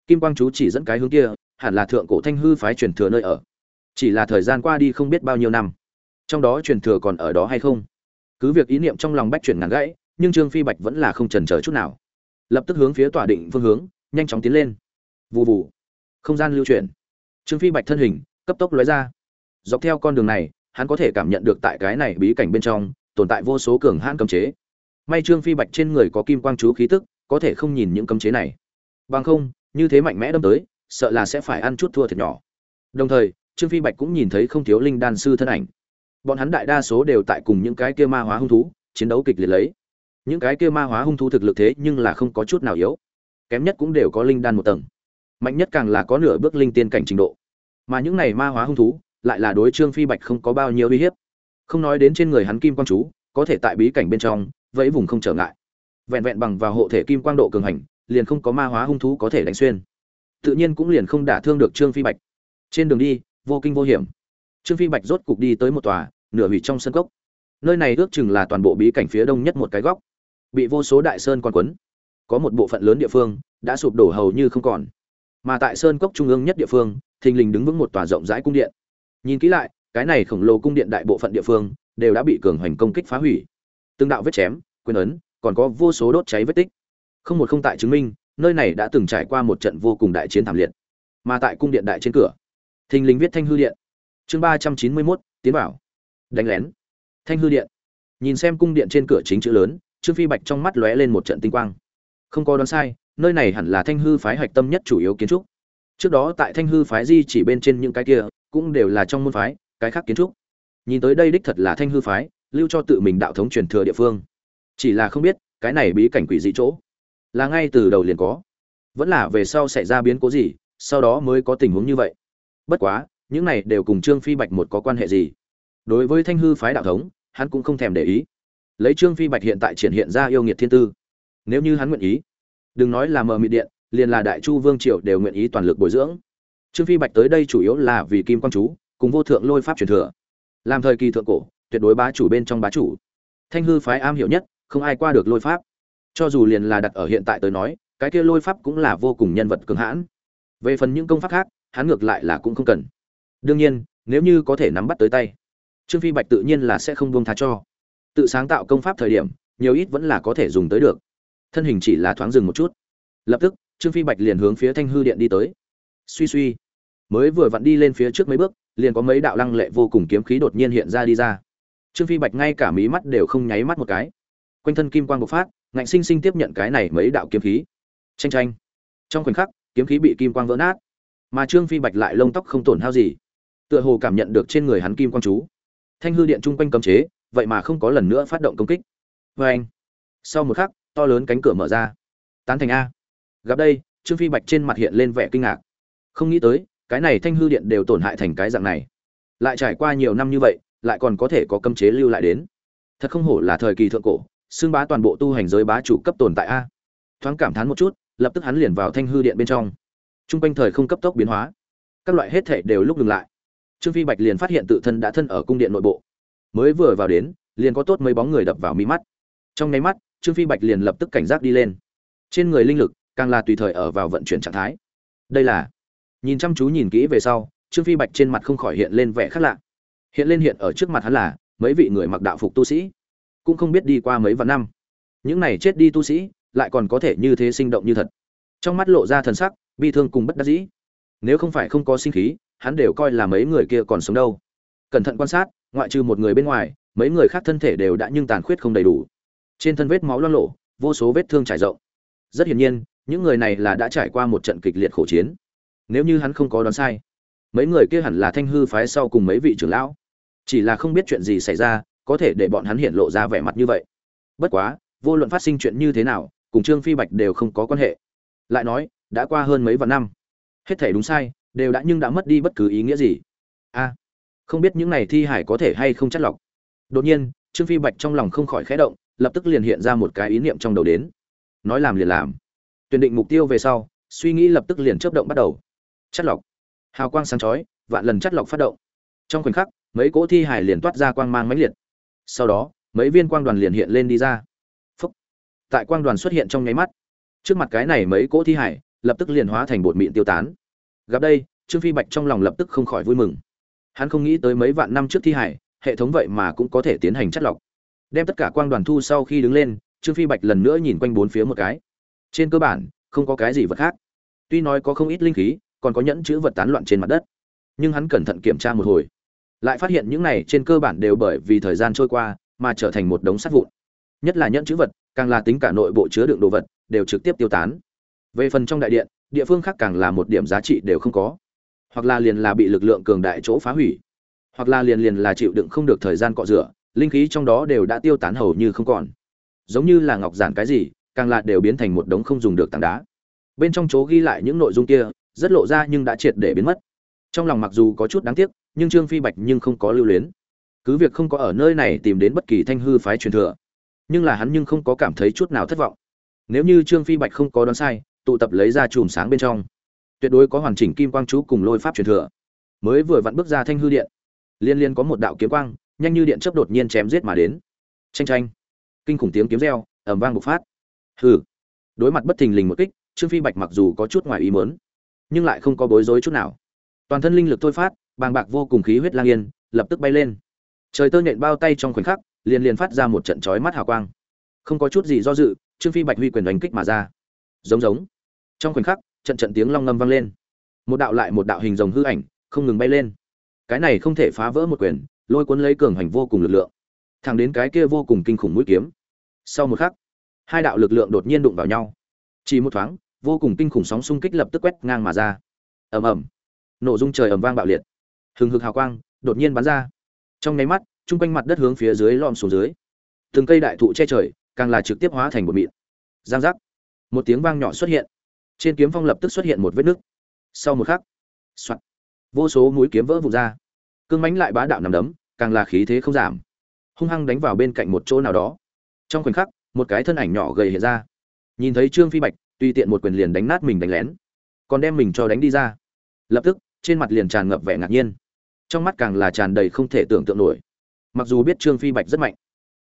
kim quang chú chỉ dẫn cái hướng kia, hẳn là thượng cổ thanh hư phái truyền thừa nơi ở. Chỉ là thời gian qua đi không biết bao nhiêu năm, trong đó truyền thừa còn ở đó hay không? Cứ việc ý niệm trong lòng bách chuyển ngắn gãy, nhưng trương phi bạch vẫn là không chần chờ chút nào. Lập tức hướng phía tỏa định phương hướng, nhanh chóng tiến lên vụ vụ không gian lưu chuyển. Trương phi bạch thân hình, cấp tốc lóe ra. Dọc theo con đường này, hắn có thể cảm nhận được tại cái này bí cảnh bên trong, tồn tại vô số cường hãn cấm chế. May trương phi bạch trên người có kim quang chú khí tức, có thể không nhìn những cấm chế này. Bằng không, như thế mạnh mẽ đâm tới, sợ là sẽ phải ăn chút thua thiệt nhỏ. Đồng thời, trương phi bạch cũng nhìn thấy không thiếu linh đan sư thân ảnh. Bọn hắn đại đa số đều tại cùng những cái kia ma hóa hung thú, chiến đấu kịch liệt lấy. Những cái kia ma hóa hung thú thực lực thế nhưng là không có chút nào yếu. Kém nhất cũng đều có linh đan một tầng mạnh nhất càng là có nửa bước linh tiên cảnh trình độ. Mà những này ma hóa hung thú, lại là đối trương phi bạch không có bao nhiêu uy hiếp. Không nói đến trên người hắn kim quang chú, có thể tại bí cảnh bên trong, vẫy vùng không trở ngại. Vẹn vẹn bằng vào hộ thể kim quang độ cường hành, liền không có ma hóa hung thú có thể đánh xuyên. Tự nhiên cũng liền không đả thương được trương phi bạch. Trên đường đi, vô kinh vô hiểm. Trương phi bạch rốt cục đi tới một tòa, nửa hủy trong sân cốc. Nơi này ước chừng là toàn bộ bí cảnh phía đông nhất một cái góc. Bị vô số đại sơn quan quấn. Có một bộ phận lớn địa phương, đã sụp đổ hầu như không còn mà tại sơn cốc trung ương nhất địa phương, thình lình đứng vững một tòa rộng rãi cung điện. Nhìn kỹ lại, cái này khổng lồ cung điện đại bộ phận địa phương đều đã bị cường hoành công kích phá hủy. Tương đạo vết chém, quyền ấn, còn có vô số đốt cháy vết tích. Không một không tại chứng minh, nơi này đã từng trải qua một trận vô cùng đại chiến thảm liệt. Mà tại cung điện đại trên cửa, thình lình viết thanh hư điện. Chương ba trăm chín mươi mốt, tiến bảo đánh lén. Thanh hư điện. Nhìn xem cung điện trên cửa chính chữ lớn, trương phi bạch trong mắt lóe lên một trận tinh quang. Không có đoán sai nơi này hẳn là thanh hư phái hạch tâm nhất chủ yếu kiến trúc. Trước đó tại thanh hư phái di chỉ bên trên những cái kia, cũng đều là trong môn phái, cái khác kiến trúc. Nhìn tới đây đích thật là thanh hư phái, lưu cho tự mình đạo thống truyền thừa địa phương. Chỉ là không biết, cái này bí cảnh quỷ dị chỗ, là ngay từ đầu liền có. Vẫn là về sau xảy ra biến cố gì, sau đó mới có tình huống như vậy. Bất quá, những này đều cùng trương phi bạch một có quan hệ gì. Đối với thanh hư phái đạo thống, hắn cũng không thèm để ý. Lấy trương phi bạch hiện tại triển hiện ra yêu nghiệt thiên tư. Nếu như hắn nguyện ý đừng nói là mờ mịt điện, liền là đại chu vương triều đều nguyện ý toàn lực bồi dưỡng. Trương phi bạch tới đây chủ yếu là vì kim quang chú, cùng vô thượng lôi pháp truyền thừa. Làm thời kỳ thượng cổ, tuyệt đối bá chủ bên trong bá chủ. Thanh hư phái am hiểu nhất, không ai qua được lôi pháp. Cho dù liền là đặt ở hiện tại tới nói, cái kia lôi pháp cũng là vô cùng nhân vật cường hãn. Về phần những công pháp khác, hắn ngược lại là cũng không cần. Đương nhiên, nếu như có thể nắm bắt tới tay, trương phi bạch tự nhiên là sẽ không buông tha cho. Tự sáng tạo công pháp thời điểm, nhiều ít vẫn là có thể dùng tới được thân hình chỉ là thoáng dừng một chút. Lập tức, trương phi bạch liền hướng phía thanh hư điện đi tới. Suy suy, mới vừa vặn đi lên phía trước mấy bước, liền có mấy đạo lăng lệ vô cùng kiếm khí đột nhiên hiện ra đi ra. Trương phi bạch ngay cả mí mắt đều không nháy mắt một cái. Quanh thân kim quang bộc phát, ngạnh sinh sinh tiếp nhận cái này mấy đạo kiếm khí. Tranh tranh trong khoảnh khắc, kiếm khí bị kim quang vỡ nát, mà trương phi bạch lại lông tóc không tổn hao gì, tựa hồ cảm nhận được trên người hắn kim quang chú. Thanh hư điện chung quanh cấm chế, vậy mà không có lần nữa phát động công kích. Vê anh sau một khắc to lớn cánh cửa mở ra. Tán thành a. Gặp đây, trương phi bạch trên mặt hiện lên vẻ kinh ngạc. Không nghĩ tới, cái này thanh hư điện đều tổn hại thành cái dạng này. Lại trải qua nhiều năm như vậy, lại còn có thể có cấm chế lưu lại đến. Thật không hổ là thời kỳ thượng cổ, xương bá toàn bộ tu hành giới bá chủ cấp tồn tại a. Thoáng cảm thán một chút, lập tức hắn liền vào thanh hư điện bên trong. T r u n g quanh thời không cấp tốc biến hóa. Các loại hết thể đều lúc ngừng lại. Trương phi bạch liền phát hiện tự thân đã thân ở cung điện nội bộ. Mới vừa vào đến, liền có tốt mấy bóng người đập vào mi mắt. Trong nháy mắt trương phi bạch liền lập tức cảnh giác đi lên. Trên người linh lực càng là tùy thời ở vào vận chuyển trạng thái. Đây là, nhìn chăm chú nhìn kỹ về sau, trương phi bạch trên mặt không khỏi hiện lên vẻ khác lạ. Hiện lên hiện ở trước mặt hắn là mấy vị người mặc đạo phục tu sĩ, cũng không biết đi qua mấy vạn năm. Những này chết đi tu sĩ lại còn có thể như thế sinh động như thật. Trong mắt lộ ra thần sắc, bi thương cùng bất đắc dĩ. Nếu không phải không có sinh khí, hắn đều coi là mấy người kia còn sống đâu. Cẩn thận quan sát, ngoại trừ một người bên ngoài, mấy người khác thân thể đều đã nhưng tàn khuyết không đầy đủ trên thân vết máu loang lộ vô số vết thương trải rộng. Rất hiển nhiên, những người này là đã trải qua một trận kịch liệt khổ chiến. Nếu như hắn không có đoán sai, mấy người kia hẳn là thanh hư phái sau cùng mấy vị trưởng lão. Chỉ là không biết chuyện gì xảy ra, có thể để bọn hắn hiện lộ ra vẻ mặt như vậy. Bất quá, vô luận phát sinh chuyện như thế nào, cùng trương phi bạch đều không có quan hệ. Lại nói, đã qua hơn mấy vạn năm. Hết thể đúng sai, đều đã nhưng đã mất đi bất cứ ý nghĩa gì. A, không biết những này thi hải có thể hay không chất lọc. Đột nhiên, trương phi bạch trong lòng không khỏi khẽ động lập tức liền hiện ra một cái ý niệm trong đầu đến. Nói làm liền làm. Tuyển định mục tiêu về sau, suy nghĩ lập tức liền chớp động bắt đầu. Chất lọc. Hào quang sáng chói, vạn lần chất lọc phát động. Trong khoảnh khắc, mấy cỗ thi hải liền toát ra quang mang mãnh liệt. Sau đó, mấy viên quang đoàn liền hiện lên đi ra. Phúc. tại quang đoàn xuất hiện trong nháy mắt, trước mặt cái này mấy cỗ thi hải lập tức liền hóa thành bột mịn tiêu tán. Gặp đây, trương phi bạch trong lòng lập tức không khỏi vui mừng. Hắn không nghĩ tới mấy vạn năm trước thi hải, hệ thống vậy mà cũng có thể tiến hành chất lọc đem tất cả quang đoàn thu sau khi đứng lên, trương phi bạch lần nữa nhìn quanh bốn phía một cái. Trên cơ bản, không có cái gì vật khác. Tuy nói có không ít linh khí, còn có nhẫn chữ vật tán loạn trên mặt đất. Nhưng hắn cẩn thận kiểm tra một hồi. Lại phát hiện những này trên cơ bản đều bởi vì thời gian trôi qua, mà trở thành một đống sắt vụn. Nhất là nhẫn chữ vật, càng là tính cả nội bộ chứa đựng đồ vật, đều trực tiếp tiêu tán. Về phần trong đại điện, địa phương khác càng là một điểm giá trị đều không có. Hoặc là liền là bị lực lượng cường đại chỗ phá hủy. Hoặc là liền liền là chịu đựng không được thời gian cọ rửa linh khí trong đó đều đã tiêu tán hầu như không còn. Giống như là ngọc giản cái gì, càng lạ đều biến thành một đống không dùng được tảng đá. Bên trong chỗ ghi lại những nội dung kia, rất lộ ra nhưng đã triệt để biến mất. Trong lòng mặc dù có chút đáng tiếc, nhưng trương phi bạch nhưng không có lưu luyến. Cứ việc không có ở nơi này tìm đến bất kỳ thanh hư phái truyền thừa, nhưng là hắn nhưng không có cảm thấy chút nào thất vọng. Nếu như trương phi bạch không có đoán sai, tụ tập lấy ra chùm sáng bên trong, tuyệt đối có hoàn chỉnh kim quang chú cùng lôi pháp truyền thừa. Mới vừa vặn bước ra thanh hư điện, liên liên có một đạo kiếm quang nhanh như điện chớp đột nhiên chém giết mà đến. Chanh chanh, kinh khủng tiếng kiếm reo ầm vang bộc phát. Hừ. Đối mặt bất thình lình một kích trương phi bạch mặc dù có chút ngoài ý muốn, nhưng lại không có bối rối chút nào. Toàn thân linh lực thôi phát bàng bạc vô cùng khí huyết lang yên lập tức bay lên. Trời tơ nhện bao tay trong khoảnh khắc liền liền phát ra một trận chói mắt hào quang. Không có chút gì do dự trương phi bạch huy quyền đánh kích mà ra. Giống giống. Trong khoảnh khắc trận trận tiếng long ngâm vang lên. Một đạo lại một đạo hình rồng hư ảnh không ngừng bay lên. Cái này không thể phá vỡ một quyền lôi cuốn lấy cường hành vô cùng lực lượng, thẳng đến cái kia vô cùng kinh khủng mũi kiếm. Sau một khắc, hai đạo lực lượng đột nhiên đụng vào nhau. Chỉ một thoáng, vô cùng kinh khủng sóng xung kích lập tức quét ngang mà ra. Ầm ầm. Nổ dung trời ầm vang bạo liệt. Hừng hực hào quang đột nhiên bắn ra. Trong nháy mắt, chung quanh mặt đất hướng phía dưới lom xuống dưới. Từng cây đại thụ che trời, càng là trực tiếp hóa thành một mịn. Giang giác. Một tiếng vang nhỏ xuất hiện. Trên kiếm phong lập tức xuất hiện một vết nứt. Sau một khắc, soạt. Vô số mũi kiếm vỡ vụn ra cương mánh lại bá đạo nằm đấm, càng là khí thế không giảm. Hung hăng đánh vào bên cạnh một chỗ nào đó. Trong khoảnh khắc, một cái thân ảnh nhỏ gầy hiện ra. Nhìn thấy trương phi bạch, tùy tiện một quyền liền đánh nát mình đánh lén. Còn đem mình cho đánh đi ra. Lập tức, trên mặt liền tràn ngập vẻ ngạc nhiên. Trong mắt càng là tràn đầy không thể tưởng tượng nổi. Mặc dù biết trương phi bạch rất mạnh,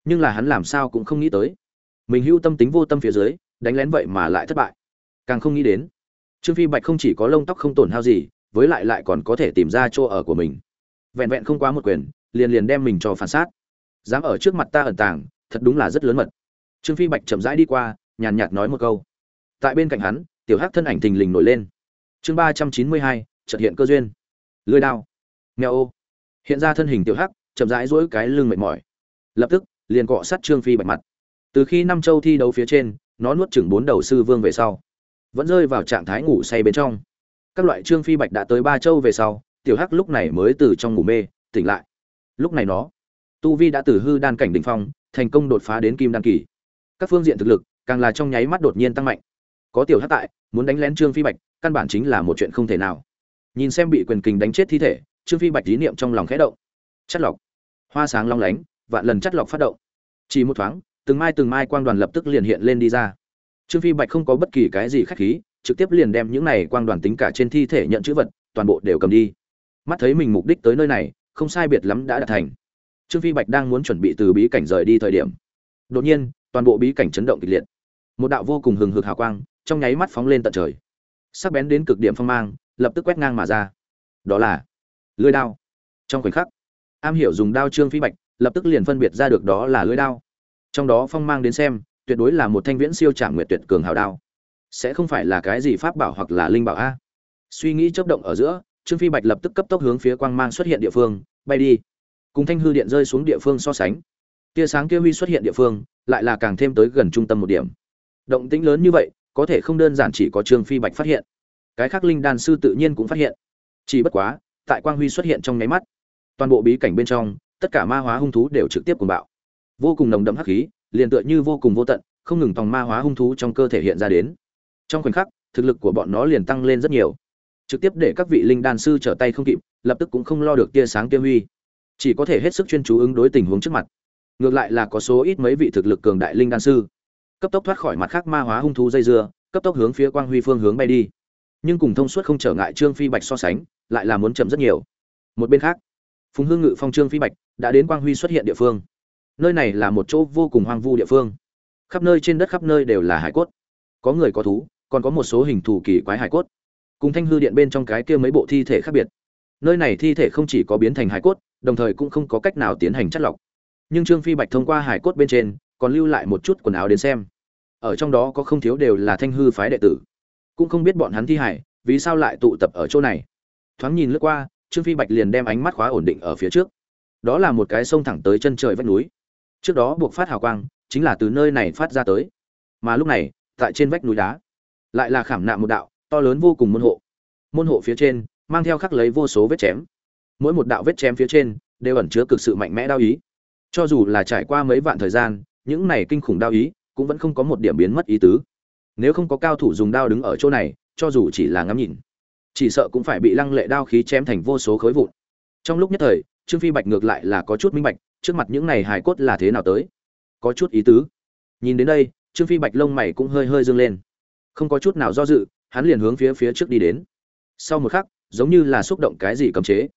nhưng là hắn làm sao cũng không nghĩ tới. Mình hưu tâm tính vô tâm phía dưới, đánh lén vậy mà lại thất bại. Càng không nghĩ đến, trương phi bạch không chỉ có lông tóc không tổn hao gì, với lại lại còn có thể tìm ra chỗ ở của mình vẹn vẹn không quá một quyền, liền liền đem mình cho phản sát. Dám ở trước mặt ta ẩn tàng, thật đúng là rất lớn mật. Trương phi bạch chậm rãi đi qua, nhàn nhạt nói một câu. Tại bên cạnh hắn, tiểu hắc thân ảnh thình lình nổi lên. Chương ba trăm chín mươi hai trật hiện cơ duyên. Lưới đao. Nghèo ô. Hiện ra thân hình tiểu hắc, chậm rãi duỗi cái lưng mệt mỏi. Lập tức, liền cọ sát trương phi bạch mặt. Từ khi năm châu thi đấu phía trên, nó nuốt chừng bốn đầu sư vương về sau, vẫn rơi vào trạng thái ngủ say bên trong. Các loại trương phi bạch đã tới ba châu về sau tiểu hắc lúc này mới từ trong ngủ mê, tỉnh lại. Lúc này nó, tu vi đã từ hư đan cảnh đ ỉ n h phong, thành công đột phá đến kim đan kỳ. Các phương diện thực lực, càng là trong nháy mắt đột nhiên tăng mạnh. Có tiểu hắc tại, muốn đánh lén trương phi bạch, căn bản chính là một chuyện không thể nào. Nhìn xem bị quyền kình đánh chết thi thể, trương phi bạch lý niệm trong lòng khẽ động. Chất lọc. Hoa sáng long lánh, vạn lần chất lọc phát động. Chỉ một thoáng, từng mai từng mai quang đoàn lập tức liền hiện lên đi ra. Trương phi bạch không có bất kỳ cái gì khách khí, trực tiếp liền đem những này quang đoàn tính cả trên thi thể nhận chữ vật, toàn bộ đều cầm đi mắt thấy mình mục đích tới nơi này, không sai biệt lắm đã đạt thành. Trương phi bạch đang muốn chuẩn bị từ bí cảnh rời đi thời điểm, đột nhiên, toàn bộ bí cảnh chấn động kịch liệt. Một đạo vô cùng hừng hực hào quang, trong nháy mắt phóng lên tận trời. Sắc bén đến cực điểm phong mang, lập tức quét ngang mà ra. Đó là lưỡi đao. Trong khoảnh khắc, am hiểu dùng đao trương phi bạch, lập tức liền phân biệt ra được đó là lưỡi đao. Trong đó phong mang đến xem, tuyệt đối là một thanh viễn siêu trả nguyệt tuyệt cường hào đao. Sẽ không phải là cái gì pháp bảo hoặc là linh bảo a. Suy nghĩ chớp động ở giữa trương phi bạch lập tức cấp tốc hướng phía quang mang xuất hiện địa phương, bay đi. Cùng thanh hư điện rơi xuống địa phương so sánh, tia sáng kia huy xuất hiện địa phương, lại là càng thêm tới gần trung tâm một điểm. Động tĩnh lớn như vậy, có thể không đơn giản chỉ có trương phi bạch phát hiện. Cái khác linh đan sư tự nhiên cũng phát hiện. Chỉ bất quá, tại quang huy xuất hiện trong nháy mắt, toàn bộ bí cảnh bên trong, tất cả ma hóa hung thú đều trực tiếp cùng bạo. Vô cùng nồng đậm hắc khí, liền tựa như vô cùng vô tận, không ngừng tòng ma hóa hung thú trong cơ thể hiện ra đến. Trong khoảnh khắc, thực lực của bọn nó liền tăng lên rất nhiều trực tiếp để các vị linh đan sư trở tay không kịp, lập tức cũng không lo được tia sáng kia huy. Chỉ có thể hết sức chuyên chú ứng đối tình huống trước mặt. Ngược lại là có số ít mấy vị thực lực cường đại linh đan sư. Cấp tốc thoát khỏi mặt khác ma hóa hung thú dây dưa, cấp tốc hướng phía quang huy phương hướng bay đi. Nhưng cùng thông suốt không trở ngại trương phi bạch so sánh, lại là muốn chậm rất nhiều. Một bên khác, phùng hương ngự phong trương phi bạch đã đến quang huy xuất hiện địa phương. Nơi này là một chỗ vô cùng hoang vu địa phương. Khắp nơi trên đất khắp nơi đều là hải cốt. Có người có thú, còn có một số hình thù kỳ quái hải cốt cùng thanh hư điện bên trong cái kia mấy bộ thi thể khác biệt. Nơi này thi thể không chỉ có biến thành hải cốt, đồng thời cũng không có cách nào tiến hành chất lọc. Nhưng trương phi bạch thông qua hải cốt bên trên, còn lưu lại một chút quần áo đến xem. Ở trong đó có không thiếu đều là thanh hư phái đệ tử. Cũng không biết bọn hắn thi hải, vì sao lại tụ tập ở chỗ này. Thoáng nhìn lướt qua, trương phi bạch liền đem ánh mắt khóa ổn định ở phía trước. Đó là một cái sông thẳng tới chân trời vách núi. Trước đó buộc phát hào quang, chính là từ nơi này phát ra tới. Mà lúc này, tại trên vách núi đá, lại là khảm nạm một đạo to lớn vô cùng môn hộ. Môn hộ phía trên, mang theo khắc lấy vô số vết chém. Mỗi một đạo vết chém phía trên, đều ẩn chứa cực sự mạnh mẽ đao ý. Cho dù là trải qua mấy vạn thời gian, những này kinh khủng đao ý cũng vẫn không có một điểm biến mất ý tứ. Nếu không có cao thủ dùng đao đứng ở chỗ này, cho dù chỉ là ngắm nhìn, chỉ sợ cũng phải bị lăng lệ đao khí chém thành vô số khối vụn. Trong lúc nhất thời, trương phi bạch ngược lại là có chút minh bạch, trước mặt những này hài cốt là thế nào tới. Có chút ý tứ. Nhìn đến đây, trương phi bạch lông mày cũng hơi hơi dương lên. Không có chút nào do dự hắn liền hướng phía phía trước đi đến. Sau một khắc, giống như là xúc động cái gì cấm chế.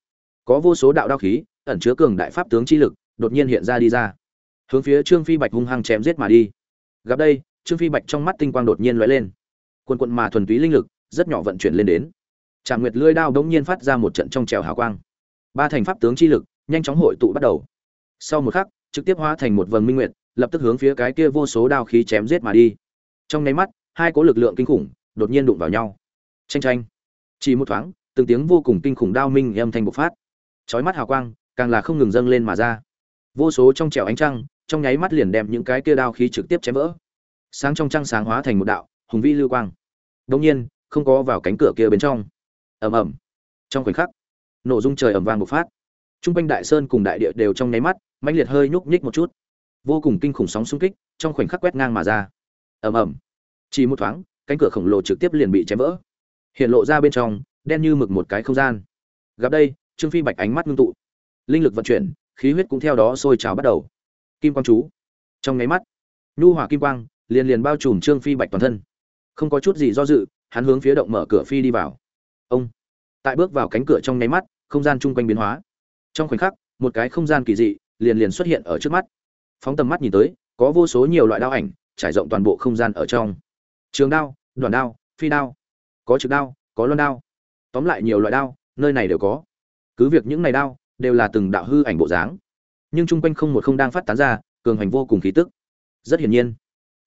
Có vô số đạo đao khí, ẩn chứa cường đại pháp tướng chi lực, đột nhiên hiện ra đi ra. Hướng phía trương phi bạch hung hăng chém giết mà đi. Gặp đây, trương phi bạch trong mắt tinh quang đột nhiên lóe lên. Quần quận mà thuần túy linh lực, rất nhỏ vận chuyển lên đến. Tràng nguyệt lưỡi đao đống nhiên phát ra một trận trong trèo hào quang. Ba thành pháp tướng chi lực, nhanh chóng hội tụ bắt đầu. Sau một khắc, trực tiếp hóa thành một vầng minh nguyệt, lập tức hướng phía cái kia vô số đao khí chém giết mà đi. Trong nháy mắt, hai cố lực lượng kinh khủng đột nhiên đụng vào nhau. Tranh tranh chỉ một thoáng, từng tiếng vô cùng kinh khủng đao minh âm thanh bộc phát. Chói mắt hào quang, càng là không ngừng dâng lên mà ra. Vô số trong trẻo ánh trăng, trong nháy mắt liền đem những cái kia đao khí trực tiếp chém vỡ. Sáng trong trăng sáng hóa thành một đạo, hùng vĩ lưu quang. Đông nhiên, không có vào cánh cửa kia bên trong. Ầm ầm. Trong khoảnh khắc, nổ dung trời ầm vang một phát. Trung quanh đại sơn cùng đại địa đều trong nháy mắt, mãnh liệt hơi nhúc nhích một chút. Vô cùng kinh khủng sóng xung kích, trong khoảnh khắc quét ngang mà ra. Ầm ầm. Chỉ một thoáng cánh cửa khổng lồ trực tiếp liền bị chém vỡ. Hiện lộ ra bên trong, đen như mực một cái không gian. Gặp đây, trương phi bạch ánh mắt ngưng tụ. Linh lực vận chuyển, khí huyết cũng theo đó sôi trào bắt đầu. Kim quang chú. Trong nháy mắt, nhu hỏa kim quang liền liền bao trùm trương phi bạch toàn thân. Không có chút gì do dự, hắn hướng phía động mở cửa phi đi vào. Ông. Tại bước vào cánh cửa trong nháy mắt, không gian chung quanh biến hóa. Trong khoảnh khắc, một cái không gian kỳ dị liền liền xuất hiện ở trước mắt. Phóng tầm mắt nhìn tới, có vô số nhiều loại đao ảnh, trải rộng toàn bộ không gian ở trong. Trường đao đoàn đao, phi đao, có trực đao, có loan đao. Tóm lại nhiều loại đao, nơi này đều có. Cứ việc những này đao đều là từng đạo hư ảnh bộ dáng, nhưng chung quanh không một không đang phát tán ra cường hành vô cùng khí tức. Rất hiển nhiên,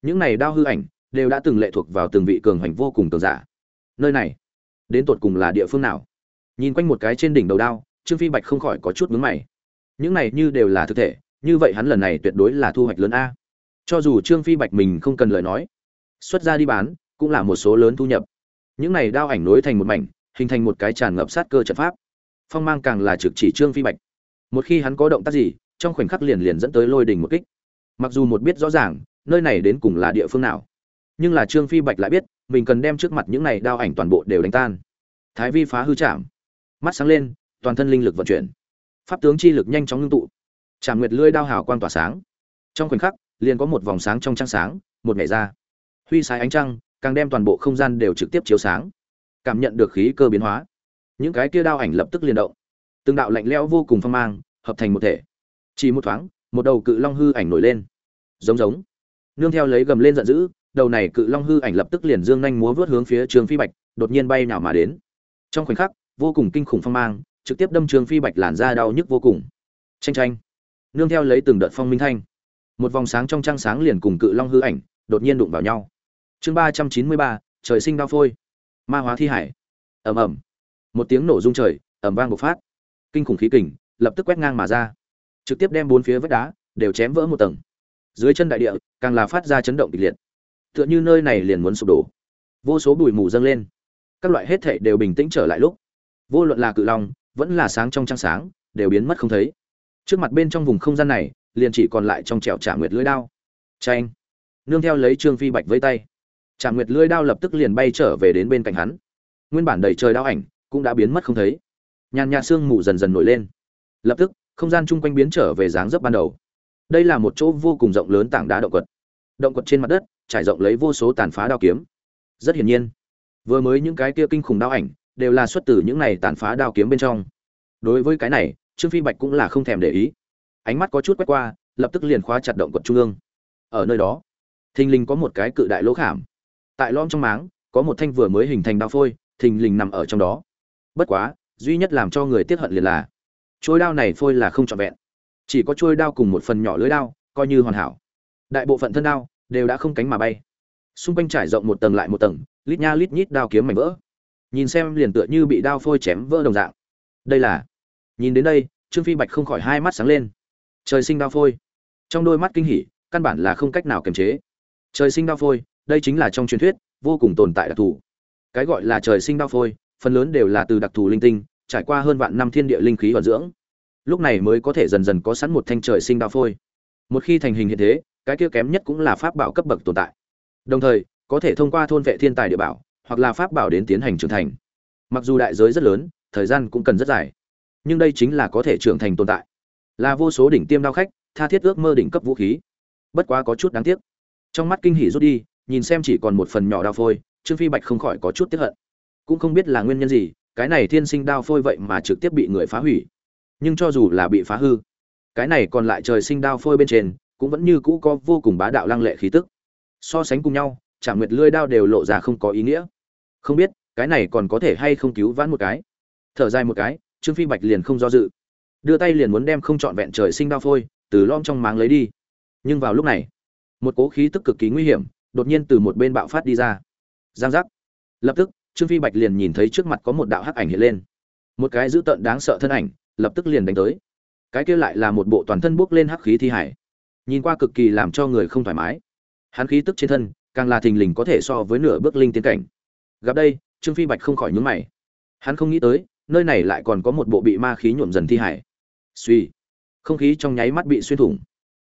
những này đao hư ảnh đều đã từng lệ thuộc vào từng vị cường hành vô cùng cường giả. Nơi này, đến tột cùng là địa phương nào? Nhìn quanh một cái trên đỉnh đầu đao, trương phi bạch không khỏi có chút mướn mày. Những này như đều là thực thể, như vậy hắn lần này tuyệt đối là thu hoạch lớn a. Cho dù trương phi bạch mình không cần lời nói, xuất ra đi bán cũng là một số lớn thu nhập. Những này đao ảnh nối thành một mảnh, hình thành một cái tràn ngập sát cơ trận pháp. Phong mang càng là trực chỉ trương phi bạch. Một khi hắn có động tác gì, trong khoảnh khắc liền liền dẫn tới lôi đình một kích. Mặc dù một biết rõ ràng, nơi này đến cùng là địa phương nào, nhưng là trương phi bạch lại biết, mình cần đem trước mặt những này đao ảnh toàn bộ đều đánh tan. Thái vi phá hư chạm mắt sáng lên, toàn thân linh lực vận chuyển. Pháp tướng chi lực nhanh chóng ngưng tụ. Trạm nguyệt lưỡi đao hào quang tỏa sáng. Trong khoảnh khắc, liền có một vòng sáng trong trăng sáng, một ngày ra. Huy sái ánh trăng càng đem toàn bộ không gian đều trực tiếp chiếu sáng, cảm nhận được khí cơ biến hóa. Những cái kia đao ảnh lập tức liền động. Từng đạo lạnh lẽo vô cùng phong mang hợp thành một thể. Chỉ một thoáng, một đầu cự long hư ảnh nổi lên. Giống giống. Nương theo lấy gầm lên giận dữ, đầu này cự long hư ảnh lập tức liền dương nhanh múa vớt hướng phía trường phi bạch, đột nhiên bay nào mà đến. Trong khoảnh khắc, vô cùng kinh khủng phong mang trực tiếp đâm trường phi bạch làn ra đau nhức vô cùng. Tranh tranh nương theo lấy từng đợt phong minh thanh, một vòng sáng trong trăng sáng liền cùng cự long hư ảnh đột nhiên đụng vào nhau chương ba trăm chín mươi ba, trời sinh đao phôi. Ma hóa thi hải. Ầm ầm. Một tiếng nổ rung trời, ầm vang bộc phát. Kinh khủng khí kình lập tức quét ngang mà ra. Trực tiếp đem bốn phía vách đá đều chém vỡ một tầng. Dưới chân đại địa, càng là phát ra chấn động kịch liệt. Tựa như nơi này liền muốn sụp đổ. Vô số bụi mù dâng lên. Các loại hết thảy đều bình tĩnh trở lại lúc. Vô luận là cự long, vẫn là sáng trong trăng sáng, đều biến mất không thấy. Trước mặt bên trong vùng không gian này, liền chỉ còn lại trong trèo trả nguyệt lưỡi đao. Tranh nương theo lấy trương phi bạch với tay trả nguyệt lưỡi đao lập tức liền bay trở về đến bên cạnh hắn. Nguyên bản đầy trời đao ảnh cũng đã biến mất không thấy. Nhàn nhạt sương mù dần dần nổi lên. Lập tức, không gian chung quanh biến trở về dáng dấp ban đầu. Đây là một chỗ vô cùng rộng lớn tảng đá động quật. Động quật trên mặt đất, trải rộng lấy vô số tàn phá đao kiếm. Rất hiển nhiên, vừa mới những cái kia kinh khủng đao ảnh đều là xuất từ những này tàn phá đao kiếm bên trong. Đối với cái này, trương phi bạch cũng là không thèm để ý. Ánh mắt có chút quét qua, lập tức liền khóa chặt động quật trung ương. Ở nơi đó, thình lình có một cái cự đại lỗ khảm tại lõm trong máng, có một thanh vừa mới hình thành đao phôi, thình lình nằm ở trong đó. Bất quá, duy nhất làm cho người tiếc hận liền là trôi đao này phôi là không trọn vẹn. Chỉ có trôi đao cùng một phần nhỏ lưới đao, coi như hoàn hảo. Đại bộ phận thân đao đều đã không cánh mà bay. Xung quanh trải rộng một tầng lại một tầng, lít nha lít nhít đao kiếm mảnh vỡ. Nhìn xem liền tựa như bị đao phôi chém vỡ đồng dạng. Đây là, nhìn đến đây, trương phi bạch không khỏi hai mắt sáng lên. Trời sinh đao phôi. Trong đôi mắt kinh hỉ, căn bản là không cách nào kiềm chế. Trời sinh đao phôi đây chính là trong truyền thuyết, vô cùng tồn tại đặc thù. Cái gọi là trời sinh đao phôi, phần lớn đều là từ đặc thù linh tinh, trải qua hơn vạn năm thiên địa linh khí vận dưỡng. Lúc này mới có thể dần dần có sẵn một thanh trời sinh đao phôi. Một khi thành hình hiện thế, cái kia kém nhất cũng là pháp bảo cấp bậc tồn tại. Đồng thời, có thể thông qua thôn vệ thiên tài địa bảo, hoặc là pháp bảo đến tiến hành trưởng thành. Mặc dù đại giới rất lớn, thời gian cũng cần rất dài. Nhưng đây chính là có thể trưởng thành tồn tại. Là vô số đỉnh tiêm đao khách, tha thiết ước mơ đỉnh cấp vũ khí. Bất quá có chút đáng tiếc. Trong mắt kinh hỉ rút đi nhìn xem chỉ còn một phần nhỏ đao phôi, trương phi bạch không khỏi có chút tiếp hận. Cũng không biết là nguyên nhân gì, cái này thiên sinh đao phôi vậy mà trực tiếp bị người phá hủy. Nhưng cho dù là bị phá hư, cái này còn lại trời sinh đao phôi bên trên, cũng vẫn như cũ có vô cùng bá đạo lăng lệ khí tức. So sánh cùng nhau chạm nguyệt lưỡi đao đều lộ ra không có ý nghĩa. Không biết, cái này còn có thể hay không cứu vãn một cái? Thở dài một cái, trương phi bạch liền không do dự. Đưa tay liền muốn đem không trọn vẹn trời sinh đao phôi, từ lom trong máng lấy đi. Nhưng vào lúc này, một cố khí tức cực kỳ nguy hiểm đột nhiên từ một bên bạo phát đi ra. Giang giác. Lập tức, trương phi bạch liền nhìn thấy trước mặt có một đạo hắc ảnh hiện lên. Một cái dữ tợn đáng sợ thân ảnh, lập tức liền đánh tới. Cái kia lại là một bộ toàn thân buốc lên hắc khí thi hải. Nhìn qua cực kỳ làm cho người không thoải mái. Hắn khí tức trên thân, càng là thình lình có thể so với nửa bước linh tiến cảnh. Gặp đây, trương phi bạch không khỏi nhướng mày. Hắn không nghĩ tới, nơi này lại còn có một bộ bị ma khí nhuộm dần thi hải. Suy không khí trong nháy mắt bị xuyên thủng.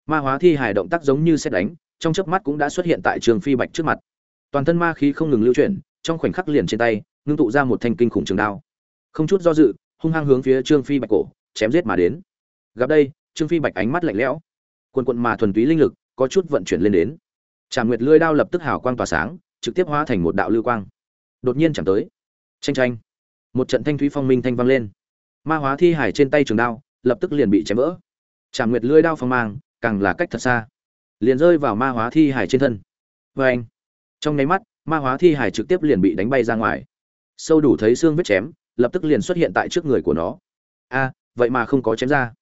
Ma hóa thi hải động tác giống như xét đánh trong chớp mắt cũng đã xuất hiện tại trường phi bạch trước mặt. Toàn thân ma khí không ngừng lưu chuyển, trong khoảnh khắc liền trên tay, ngưng tụ ra một thanh kinh khủng trường đao. Không chút do dự, hung hăng hướng phía trương phi bạch cổ, chém giết mà đến. Gặp đây, trương phi bạch ánh mắt lạnh lẽo. Quần quận mà thuần túy linh lực, có chút vận chuyển lên đến. Trà nguyệt lưỡi đao lập tức hào quang tỏa sáng, trực tiếp hóa thành một đạo lưu quang. Đột nhiên chẳng tới. Tranh tranh một trận thanh thúy phong minh thanh vang lên. Ma hóa thi hải trên tay trường đao, lập tức liền bị chém vỡ. Trà nguyệt lưỡi đao phong mang, càng là cách thật xa liền rơi vào ma hóa thi hải trên thân. Vê anh, trong nháy mắt, ma hóa thi hải trực tiếp liền bị đánh bay ra ngoài. Sâu đủ thấy xương vết chém, lập tức liền xuất hiện tại trước người của nó. A, vậy mà không có chém ra.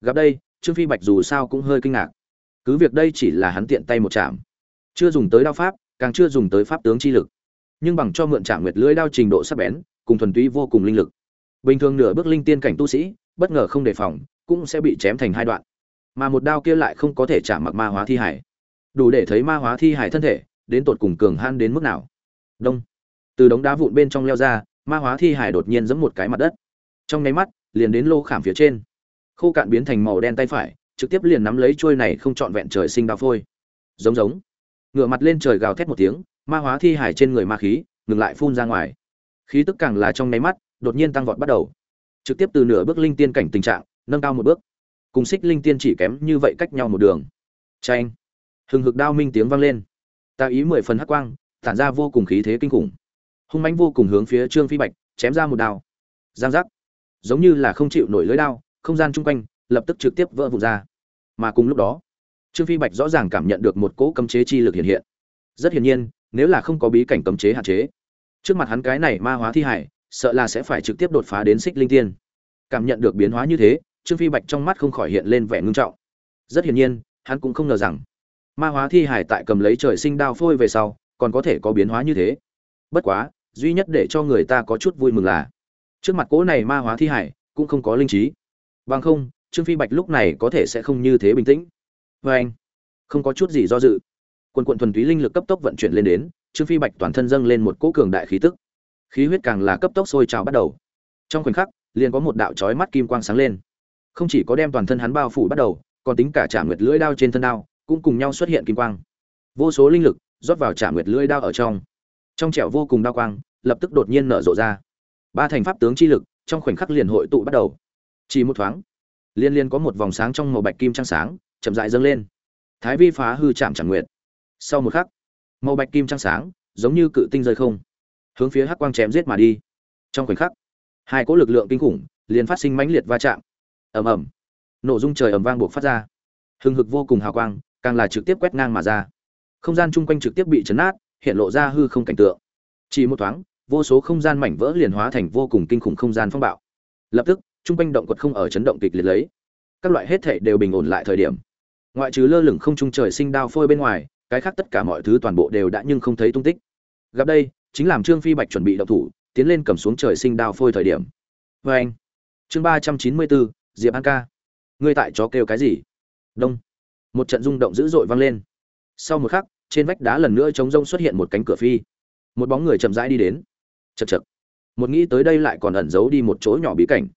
Gặp đây, trương phi bạch dù sao cũng hơi kinh ngạc. Cứ việc đây chỉ là hắn tiện tay một chạm chưa dùng tới đao pháp, càng chưa dùng tới pháp tướng chi lực. Nhưng bằng cho mượn chạm nguyệt lưỡi đao trình độ sắc bén, cùng thuần túy vô cùng linh lực. Bình thường nửa bước linh tiên cảnh tu sĩ, bất ngờ không đề phòng, cũng sẽ bị chém thành hai đoạn mà một đao kia lại không có thể chạm mặc ma hóa thi hải. Đủ để thấy ma hóa thi hải thân thể, đến tột cùng cường han đến mức nào. Đông. Từ đống đá vụn bên trong leo ra, ma hóa thi hải đột nhiên giẫm một cái mặt đất. Trong nháy mắt, liền đến lô khảm phía trên. Khô cạn biến thành màu đen tay phải, trực tiếp liền nắm lấy trôi này không trọn vẹn trời sinh đao phôi. Giống giống. Ngửa mặt lên trời gào thét một tiếng, ma hóa thi hải trên người ma khí, ngừng lại phun ra ngoài. Khí tức càng là trong nháy mắt, đột nhiên tăng vọt bắt đầu. Trực tiếp từ nửa bước linh tiên cảnh tình trạng, nâng cao một bước cùng xích linh tiên chỉ kém như vậy cách nhau một đường. Tranh hừng hực đao minh tiếng vang lên. Ta ý mười phần hắc quang, tản ra vô cùng khí thế kinh khủng. Hung mãnh vô cùng hướng phía trương phi bạch, chém ra một đao. Giang giác. Giống như là không chịu nổi lưỡi đao, không gian chung quanh, lập tức trực tiếp vỡ vụn ra. Mà cùng lúc đó, trương phi bạch rõ ràng cảm nhận được một cỗ cấm chế chi lực hiện hiện. Rất hiển nhiên, nếu là không có bí cảnh cấm chế hạn chế, trước mặt hắn cái này ma hóa thi hải, sợ là sẽ phải trực tiếp đột phá đến xích linh tiên. Cảm nhận được biến hóa như thế trương phi bạch trong mắt không khỏi hiện lên vẻ ngưng trọng. Rất hiển nhiên, hắn cũng không ngờ rằng, ma hóa thi hải tại cầm lấy trời sinh đao phôi về sau, còn có thể có biến hóa như thế. Bất quá, duy nhất để cho người ta có chút vui mừng là, trước mặt cỗ này ma hóa thi hải cũng không có linh trí. Bằng không, trương phi bạch lúc này có thể sẽ không như thế bình tĩnh. Vê anh, không có chút gì do dự. Quần quận thuần túy linh lực cấp tốc vận chuyển lên đến, trương phi bạch toàn thân dâng lên một cỗ cường đại khí tức. Khí huyết càng là cấp tốc sôi trào bắt đầu. Trong khoảnh khắc, liền có một đạo chói mắt kim quang sáng lên không chỉ có đem toàn thân hắn bao phủ bắt đầu, còn tính cả trả nguyệt lưỡi đao trên thân đao cũng cùng nhau xuất hiện kim quang. Vô số linh lực rót vào trả nguyệt lưỡi đao ở trong. Trong trẻo vô cùng đao quang lập tức đột nhiên nở rộ ra. Ba thành pháp tướng chi lực trong khoảnh khắc liền hội tụ bắt đầu. Chỉ một thoáng, liên liên có một vòng sáng trong màu bạch kim trăng sáng chậm rãi dâng lên. Thái vi phá hư chạm chẳng nguyệt. Sau một khắc, màu bạch kim trăng sáng giống như cự tinh rơi không, hướng phía hắc quang chém giết mà đi. Trong khoảnh khắc, hai cỗ lực lượng kinh khủng liền phát sinh mãnh liệt va chạm ầm ầm. Nổ dung trời ầm vang buộc phát ra. Hừng hực vô cùng hào quang, càng là trực tiếp quét ngang mà ra. Không gian chung quanh trực tiếp bị chấn nát hiện lộ ra hư không cảnh tượng. Chỉ một thoáng, vô số không gian mảnh vỡ liền hóa thành vô cùng kinh khủng không gian phong bạo. Lập tức, chung quanh động quật không ở chấn động kịch liệt lấy. Các loại hết thể đều bình ổn lại thời điểm. Ngoại trừ lơ lửng không trung trời sinh đao phôi bên ngoài, cái khác tất cả mọi thứ toàn bộ đều đã nhưng không thấy tung tích. Gặp đây, chính làm trương phi bạch chuẩn bị động thủ, tiến lên cầm xuống trời sinh đao phôi thời điểm. Vê anh chương ba trăm chín mươi bốn diệp an ca. Ngươi tại chó kêu cái gì? Đông. Một trận rung động dữ dội vang lên. Sau một khắc trên vách đá lần nữa trống rông xuất hiện một cánh cửa phi. Một bóng người chậm rãi đi đến. Chật chật một nghĩ tới đây lại còn ẩn giấu đi một chỗ nhỏ bí cảnh.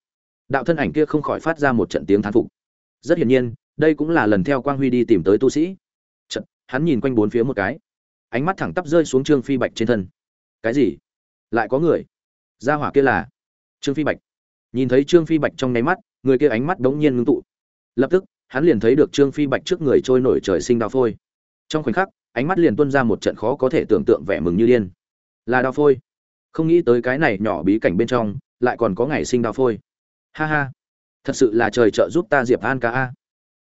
Đạo thân ảnh kia không khỏi phát ra một trận tiếng thán phục. Rất hiển nhiên đây cũng là lần theo quang huy đi tìm tới tu sĩ. Chật, hắn nhìn quanh bốn phía một cái. Ánh mắt thẳng tắp rơi xuống trương phi bạch trên thân. Cái gì? Lại có người? Gia hỏa kia là? Trương phi bạch. Nhìn thấy trương phi bạch trong nháy mắt người kia ánh mắt đống nhiên ngưng tụ. Lập tức, hắn liền thấy được trương phi bạch trước người trôi nổi trời sinh đao phôi. Trong khoảnh khắc, ánh mắt liền tuôn ra một trận khó có thể tưởng tượng vẻ mừng như điên. Là đao phôi. Không nghĩ tới cái này nhỏ bí cảnh bên trong, lại còn có ngày sinh đao phôi. Ha ha. Thật sự là trời trợ giúp ta diệp an ca a.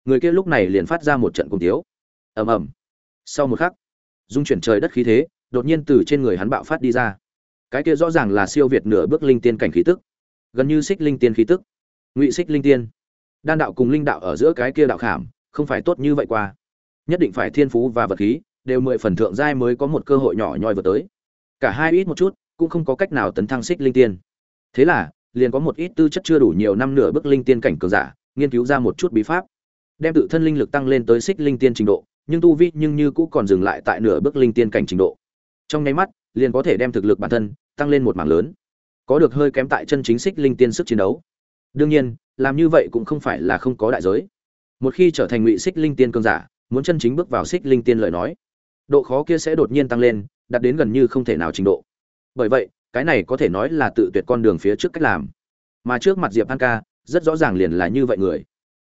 Người kia lúc này liền phát ra một trận cùng tiếu. Ầm ầm. Sau một khắc dung chuyển trời đất khí thế, đột nhiên từ trên người hắn bạo phát đi ra. Cái kia rõ ràng là siêu việt nửa bước linh tiên cảnh khí tức. Gần như xích linh tiên khí tức ngụy xích linh tiên. Đan đạo cùng linh đạo ở giữa cái kia đạo khảm, không phải tốt như vậy qua. Nhất định phải thiên phú và vật khí, đều mười phần thượng giai mới có một cơ hội nhỏ nhoi vừa tới. Cả hai ít một chút, cũng không có cách nào tấn thăng xích linh tiên. Thế là, liền có một ít tư chất chưa đủ nhiều năm nửa bước linh tiên cảnh cường giả, nghiên cứu ra một chút bí pháp. Đem tự thân linh lực tăng lên tới xích linh tiên trình độ, nhưng tu vi nhưng như cũ còn dừng lại tại nửa bước linh tiên cảnh trình độ. Trong nháy mắt, liền có thể đem thực lực bản thân tăng lên một mảng lớn. Có được hơi kém tại chân chính xích linh tiên sức chiến đấu đương nhiên, làm như vậy cũng không phải là không có đại giới. Một khi trở thành ngụy xích linh tiên cương giả, muốn chân chính bước vào xích linh tiên lời nói, độ khó kia sẽ đột nhiên tăng lên, đạt đến gần như không thể nào trình độ. Bởi vậy, cái này có thể nói là tự tuyệt con đường phía trước cách làm. Mà trước mặt diệp an ca, rất rõ ràng liền là như vậy người.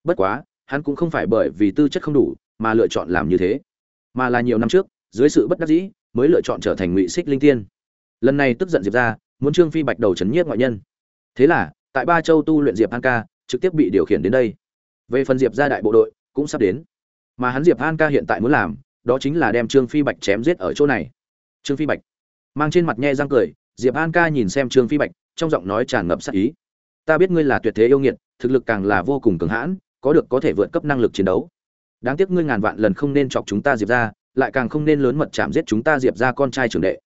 Bất quá, hắn cũng không phải bởi vì tư chất không đủ, mà lựa chọn làm như thế. Mà là nhiều năm trước, dưới sự bất đắc dĩ, mới lựa chọn trở thành ngụy xích linh tiên. Lần này tức giận diệp ra, muốn trương phi bạch đầu c h ấ n nhiếp ngoại nhân. Thế là tại ba châu tu luyện diệp an ca, trực tiếp bị điều khiển đến đây. Về phần diệp gia đại bộ đội, cũng sắp đến. Mà hắn diệp an ca hiện tại muốn làm, đó chính là đem trương phi bạch chém giết ở chỗ này. Trương phi bạch mang trên mặt nhe răng cười, diệp an ca nhìn xem trương phi bạch, trong giọng nói tràn ngập sắc ý. Ta biết ngươi là tuyệt thế yêu nghiệt, thực lực càng là vô cùng cường hãn, có được có thể vượt cấp năng lực chiến đấu. Đáng tiếc ngươi ngàn vạn lần không nên chọc chúng ta diệp ra lại càng không nên lớn mật chạm giết chúng ta diệp ra con trai trưởng đệ.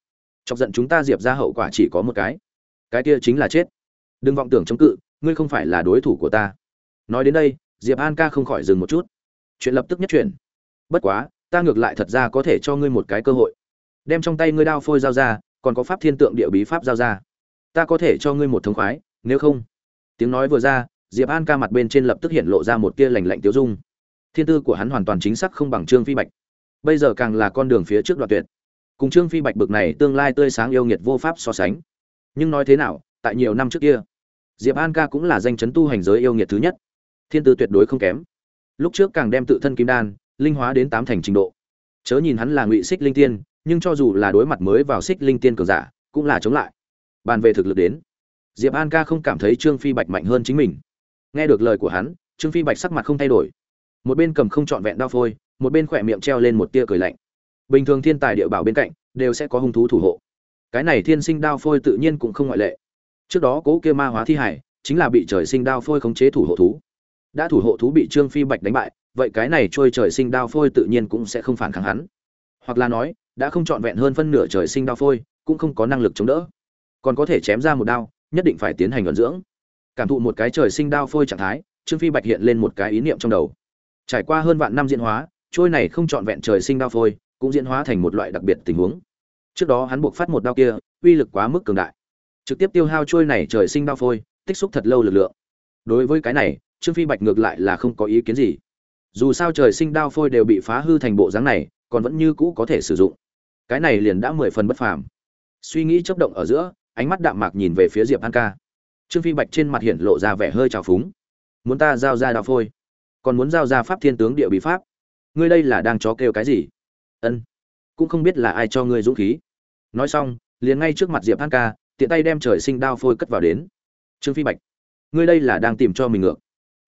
Chọc giận chúng ta diệp ra hậu quả chỉ có một cái. Cái kia chính là chết đừng vọng tưởng chống cự, ngươi không phải là đối thủ của ta. Nói đến đây, diệp an ca không khỏi dừng một chút. Chuyện lập tức nhất chuyển. Bất quá, ta ngược lại thật ra có thể cho ngươi một cái cơ hội. Đem trong tay ngươi đao phôi giao ra, còn có pháp thiên tượng địa bí pháp giao ra. Ta có thể cho ngươi một thống khoái, nếu không. Tiếng nói vừa ra, diệp an ca mặt bên trên lập tức hiện lộ ra một tia lành lạnh tiêu dung. Thiên tư của hắn hoàn toàn chính xác không bằng trương phi bạch. Bây giờ càng là con đường phía trước đoạn tuyệt. Cùng trương phi bạch bực này tương lai tươi sáng yêu nghiệt vô pháp so sánh. Nhưng nói thế nào tại nhiều năm trước kia. Diệp an ca cũng là danh chấn tu hành giới yêu nghiệt thứ nhất. Thiên tư tuyệt đối không kém. Lúc trước càng đem tự thân kim đan, linh hóa đến tám thành trình độ. Chớ nhìn hắn là ngụy xích linh tiên, nhưng cho dù là đối mặt mới vào xích linh tiên cường giả, cũng là chống lại. Bàn về thực lực đến, diệp an ca không cảm thấy trương phi bạch mạnh hơn chính mình. Nghe được lời của hắn, trương phi bạch sắc mặt không thay đổi. Một bên cầm không trọn vẹn đao phôi, một bên khỏe miệng treo lên một tia cười lạnh. Bình thường thiên tài địa bảo bên cạnh, đều sẽ có hung thú thủ hộ. Cái này thiên sinh đao phôi tự nhiên cũng không ngoại lệ trước đó cố kia ma hóa thi hải, chính là bị trời sinh đao phôi khống chế thủ hộ thú. Đã thủ hộ thú bị trương phi bạch đánh bại, vậy cái này trôi trời sinh đao phôi tự nhiên cũng sẽ không phản kháng hắn. Hoặc là nói, đã không trọn vẹn hơn phân nửa trời sinh đao phôi, cũng không có năng lực chống đỡ. Còn có thể chém ra một đao, nhất định phải tiến hành vận dưỡng. Cảm thụ một cái trời sinh đao phôi trạng thái, trương phi bạch hiện lên một cái ý niệm trong đầu. Trải qua hơn vạn năm diễn hóa, trôi này không trọn vẹn trời sinh đao phôi, cũng diễn hóa thành một loại đặc biệt tình huống. Trước đó hắn buộc phát một đao kia, uy lực quá mức cường đại trực tiếp tiêu hao trôi này trời sinh đao phôi, tích xúc thật lâu lực lượng. Đối với cái này, trương phi bạch ngược lại là không có ý kiến gì. Dù sao trời sinh đao phôi đều bị phá hư thành bộ dáng này, còn vẫn như cũ có thể sử dụng. Cái này liền đã mười phần bất phàm. Suy nghĩ chấp động ở giữa, ánh mắt đạm mạc nhìn về phía diệp an ca. Trương phi bạch trên mặt hiện lộ ra vẻ hơi trào phúng. Muốn ta giao ra đao phôi, còn muốn giao ra pháp thiên tướng địa bí pháp. Ngươi đây là đang chó kêu cái gì? Ân, cũng không biết là ai cho ngươi dũng khí. Nói xong, liền ngay trước mặt diệp an ca tiện tay đem trời sinh đao phôi cất vào đến. Trương phi bạch, ngươi đây là đang tìm cho mình ngược.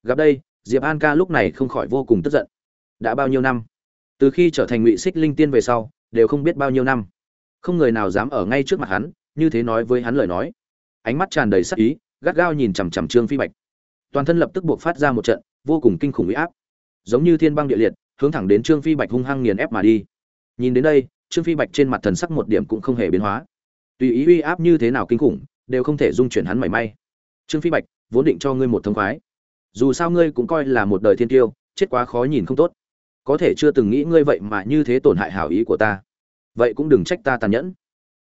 Gặp đây, diệp an ca lúc này không khỏi vô cùng tức giận. Đã bao nhiêu năm? Từ khi trở thành ngụy xích linh tiên về sau, đều không biết bao nhiêu năm. Không người nào dám ở ngay trước mặt hắn, như thế nói với hắn lời nói. Ánh mắt tràn đầy sắc ý, gắt gao nhìn chằm chằm trương phi bạch. Toàn thân lập tức buộc phát ra một trận vô cùng kinh khủng uy áp. Giống như thiên băng địa liệt, hướng thẳng đến trương phi bạch hung hăng nghiền ép mà đi. Nhìn đến đây, trương phi bạch trên mặt thần sắc một điểm cũng không hề biến hóa tùy ý uy áp như thế nào kinh khủng, đều không thể dung chuyển hắn mảy may. Trương phi bạch, vốn định cho ngươi một thông khoái. Dù sao ngươi cũng coi là một đời thiên tiêu, chết quá khó nhìn không tốt. Có thể chưa từng nghĩ ngươi vậy mà như thế tổn hại hảo ý của ta. Vậy cũng đừng trách ta tàn nhẫn.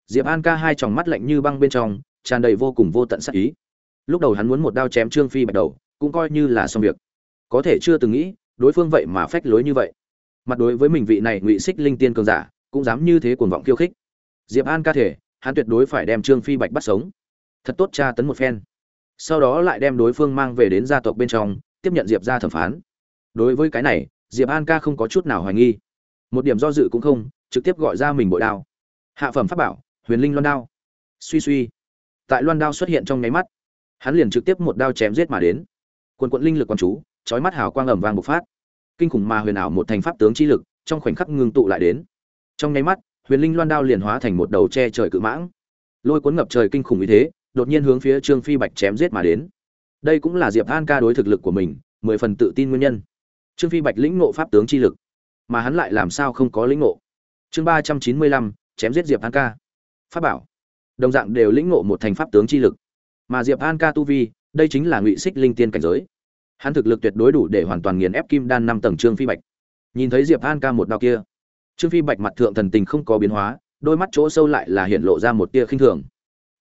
Diệp an ca hai tròng mắt lạnh như băng bên trong, tràn đầy vô cùng vô tận sắc ý. Lúc đầu hắn muốn một đao chém trương phi bạch đầu, cũng coi như là xong việc. Có thể chưa từng nghĩ, đối phương vậy mà phách lối như vậy. Mặt đối với mình vị này ngụy xích linh tiên cường giả, cũng dám như thế cuồng vọng khiêu khích. Diệp an ca thể hắn tuyệt đối phải đem trương phi bạch bắt sống. Thật tốt tra tấn một phen. Sau đó lại đem đối phương mang về đến gia tộc bên trong, tiếp nhận diệp ra thẩm phán. Đối với cái này, diệp an ca không có chút nào hoài nghi. Một điểm do dự cũng không, trực tiếp gọi ra mình bội đao. Hạ phẩm pháp bảo, huyền linh loan đao. Suy suy. Tại loan đao xuất hiện trong nháy mắt, hắn liền trực tiếp một đao chém giết mà đến. Quần quận linh lực quán chú trói mắt hào quang ẩm vàng bộc phát. Kinh khủng mà huyền ảo một thành pháp tướng chi lực, trong khoảnh khắc ngưng tụ lại đến. Trong nháy mắt huyền linh loan đao liền hóa thành một đầu che trời cự mãng. Lôi cuốn ngập trời kinh khủng như thế, đột nhiên hướng phía trương phi bạch chém giết mà đến. Đây cũng là diệp an ca đối thực lực của mình, mười phần tự tin nguyên nhân. Trương phi bạch lĩnh ngộ pháp tướng chi lực, mà hắn lại làm sao không có lĩnh ngộ? Chương ba trăm chín mươi lăm, chém giết diệp an ca. Pháp bảo. Đồng dạng đều lĩnh ngộ một thành pháp tướng chi lực. Mà diệp an ca tu vi, đây chính là ngụy xích linh tiên cảnh giới. Hắn thực lực tuyệt đối đủ để hoàn toàn nghiền ép kim đan năm tầng trương phi bạch. Nhìn thấy diệp an ca một đao kia trương phi bạch mặt thượng thần tình không có biến hóa, đôi mắt chỗ sâu lại là hiện lộ ra một tia khinh thường.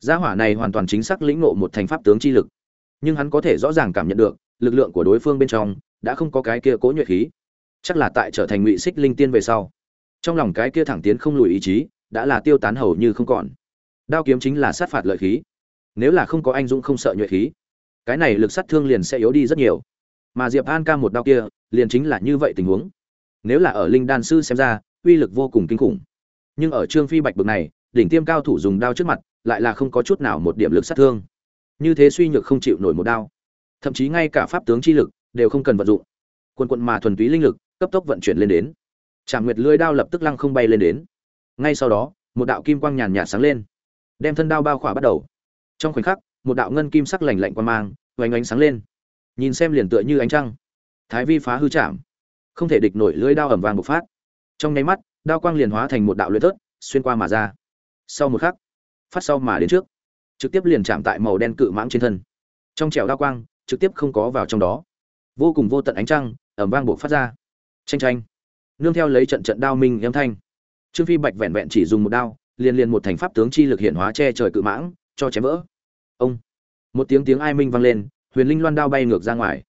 Gia hỏa này hoàn toàn chính xác lĩnh ngộ một thành pháp tướng chi lực. Nhưng hắn có thể rõ ràng cảm nhận được, lực lượng của đối phương bên trong đã không có cái kia cố nhuệ khí. Chắc là tại trở thành ngụy xích linh tiên về sau. Trong lòng cái kia thẳng tiến không lùi ý chí, đã là tiêu tán hầu như không còn. Đao kiếm chính là sát phạt lợi khí. Nếu là không có anh dũng không sợ nhuệ khí, cái này lực sát thương liền sẽ yếu đi rất nhiều. Mà diệp an ca một đao kia, liền chính là như vậy tình huống nếu là ở linh đan sư xem ra, uy lực vô cùng kinh khủng. Nhưng ở trương phi bạch bực này, đỉnh tiêm cao thủ dùng đao trước mặt, lại là không có chút nào một điểm lực sát thương. Như thế suy nhược không chịu nổi một đao. Thậm chí ngay cả pháp tướng chi lực đều không cần vận dụng. Quần quận mà thuần túy linh lực, cấp tốc vận chuyển lên đến. Trạm nguyệt lưỡi đao lập tức lăng không bay lên đến. Ngay sau đó, một đạo kim quang nhàn nhạt sáng lên. Đem thân đao bao khỏa bắt đầu. Trong khoảnh khắc, một đạo ngân kim sắc lạnh lạnh qua mang, oanh oanh sáng lên. Nhìn xem liền tựa như ánh trăng. Thái vi phá hư chạm không thể địch nổi lưỡi đao ầm vàng bộc phát. Trong nháy mắt, đao quang liền hóa thành một đạo lưỡi tớt xuyên qua mà ra. Sau một khắc, phát sau mà đến trước, trực tiếp liền chạm tại màu đen cự mãng trên thân. Trong trèo đao quang, trực tiếp không có vào trong đó. Vô cùng vô tận ánh trăng, ẩm vang bộc phát ra. Tranh tranh nương theo lấy trận trận đao minh âm thanh. Trương phi bạch vẹn vẹn chỉ dùng một đao, liền liền một thành pháp tướng chi lực hiện hóa che trời cự mãng, cho chém vỡ. Ông. Một tiếng tiếng ai minh vang lên, huyền linh loan đao bay ngược ra ngoài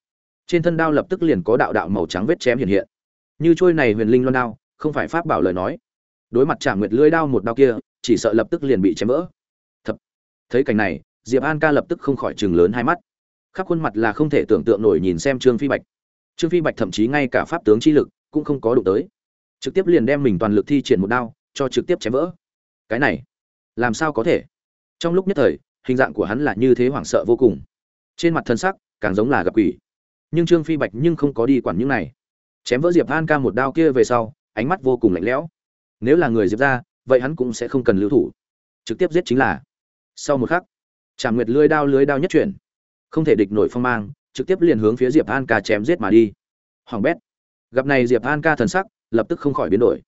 trên thân đao lập tức liền có đạo đạo màu trắng vết chém hiện hiện. Như trôi này huyền linh loan đao, không phải pháp bảo lời nói. Đối mặt trả nguyệt lưỡi đao một đao kia, chỉ sợ lập tức liền bị chém vỡ. Thập. Thấy cảnh này, diệp an ca lập tức không khỏi chừng lớn hai mắt. Khắp khuôn mặt là không thể tưởng tượng nổi nhìn xem trương phi bạch. Trương phi bạch thậm chí ngay cả pháp tướng chi lực cũng không có đụng tới. Trực tiếp liền đem mình toàn lực thi triển một đao, cho trực tiếp chém vỡ. Cái này, làm sao có thể? Trong lúc nhất thời, hình dạng của hắn là như thế hoảng sợ vô cùng. Trên mặt thân sắc càng giống là gặp quỷ nhưng trương phi bạch nhưng không có đi quản những này. Chém vỡ diệp an ca một đao kia về sau, ánh mắt vô cùng lạnh lẽo. Nếu là người diệp ra, vậy hắn cũng sẽ không cần lưu thủ. Trực tiếp giết chính là. Sau một khắc tràng nguyệt lưới đao lưới đao nhất chuyển. Không thể địch nổi phong mang, trực tiếp liền hướng phía diệp an ca chém giết mà đi. Hoàng bét. Gặp này diệp an ca thần sắc, lập tức không khỏi biến đổi.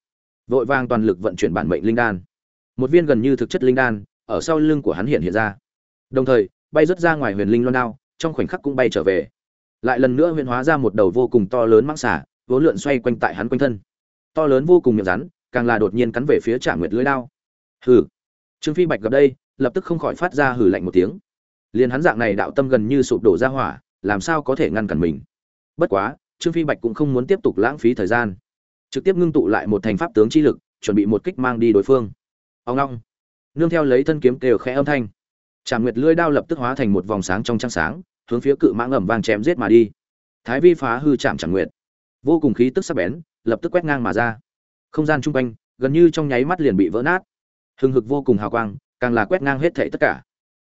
Vội vàng toàn lực vận chuyển bản mệnh linh đan. Một viên gần như thực chất linh đan, ở sau lưng của hắn hiện hiện ra. Đồng thời, bay rớt ra ngoài huyền linh loan đao, trong khoảnh khắc cũng bay trở về lại lần nữa huyễn hóa ra một đầu vô cùng to lớn mãng xả vốn lượn xoay quanh tại hắn quanh thân. To lớn vô cùng miệng rắn, càng là đột nhiên cắn về phía trả nguyệt lưới đao. Hừ. Trương phi bạch gặp đây, lập tức không khỏi phát ra hừ lạnh một tiếng. Liền hắn dạng này đạo tâm gần như sụp đổ ra hỏa, làm sao có thể ngăn cản mình? Bất quá, trương phi bạch cũng không muốn tiếp tục lãng phí thời gian. Trực tiếp ngưng tụ lại một thành pháp tướng chi lực, chuẩn bị một kích mang đi đối phương. Ông long nương theo lấy thân kiếm kêu khẽ âm thanh. Trà nguyệt lưỡi đao lập tức hóa thành một vòng sáng trong trăng sáng hướng phía cự mãng ầm vang chém giết mà đi. Thái vi phá hư chạm chẳng nguyệt. Vô cùng khí tức sắc bén, lập tức quét ngang mà ra. Không gian chung quanh, gần như trong nháy mắt liền bị vỡ nát. Hừng hực vô cùng hào quang, càng là quét ngang hết thảy tất cả.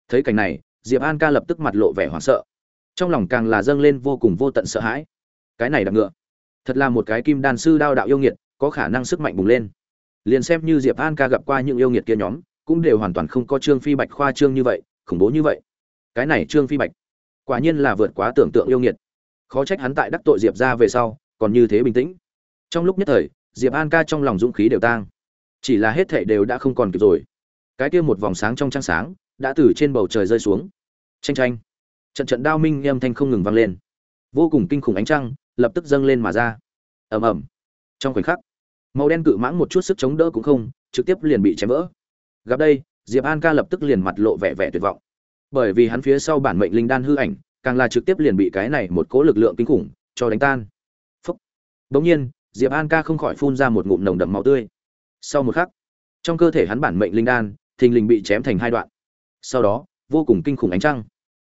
Thấy cảnh này, diệp an ca lập tức mặt lộ vẻ hoảng sợ. Trong lòng càng là dâng lên vô cùng vô tận sợ hãi. Cái này là ngựa. Thật là một cái kim đan sư đao đạo yêu nghiệt, có khả năng sức mạnh bùng lên. Liền xem như diệp an ca gặp qua những yêu nghiệt kia nhóm, cũng đều hoàn toàn không có trương phi bạch khoa trương như vậy, khủng bố như vậy. Cái này trương phi bạch quả nhiên là vượt quá tưởng tượng yêu nghiệt. Khó trách hắn tại đắc tội diệp ra về sau, còn như thế bình tĩnh. Trong lúc nhất thời, diệp an ca trong lòng dũng khí đều tang. Chỉ là hết thệ đều đã không còn kịp rồi. Cái kia một vòng sáng trong trăng sáng, đã từ trên bầu trời rơi xuống. Tranh tranh trận trận đao minh âm thanh không ngừng vang lên. Vô cùng kinh khủng ánh trăng, lập tức dâng lên mà ra. Ầm ầm. Trong khoảnh khắc, màu đen cự mãng một chút sức chống đỡ cũng không, trực tiếp liền bị chém vỡ. Gặp đây, diệp an ca lập tức liền mặt lộ vẻ vẻ tuyệt vọng bởi vì hắn phía sau bản mệnh linh đan hư ảnh, càng là trực tiếp liền bị cái này một cố lực lượng kinh khủng cho đánh tan. Phúc. Đống nhiên, diệp an ca không khỏi phun ra một ngụm nồng đậm máu tươi. Sau một khắc, trong cơ thể hắn bản mệnh linh đan, thình lình bị chém thành hai đoạn. Sau đó, vô cùng kinh khủng ánh trăng.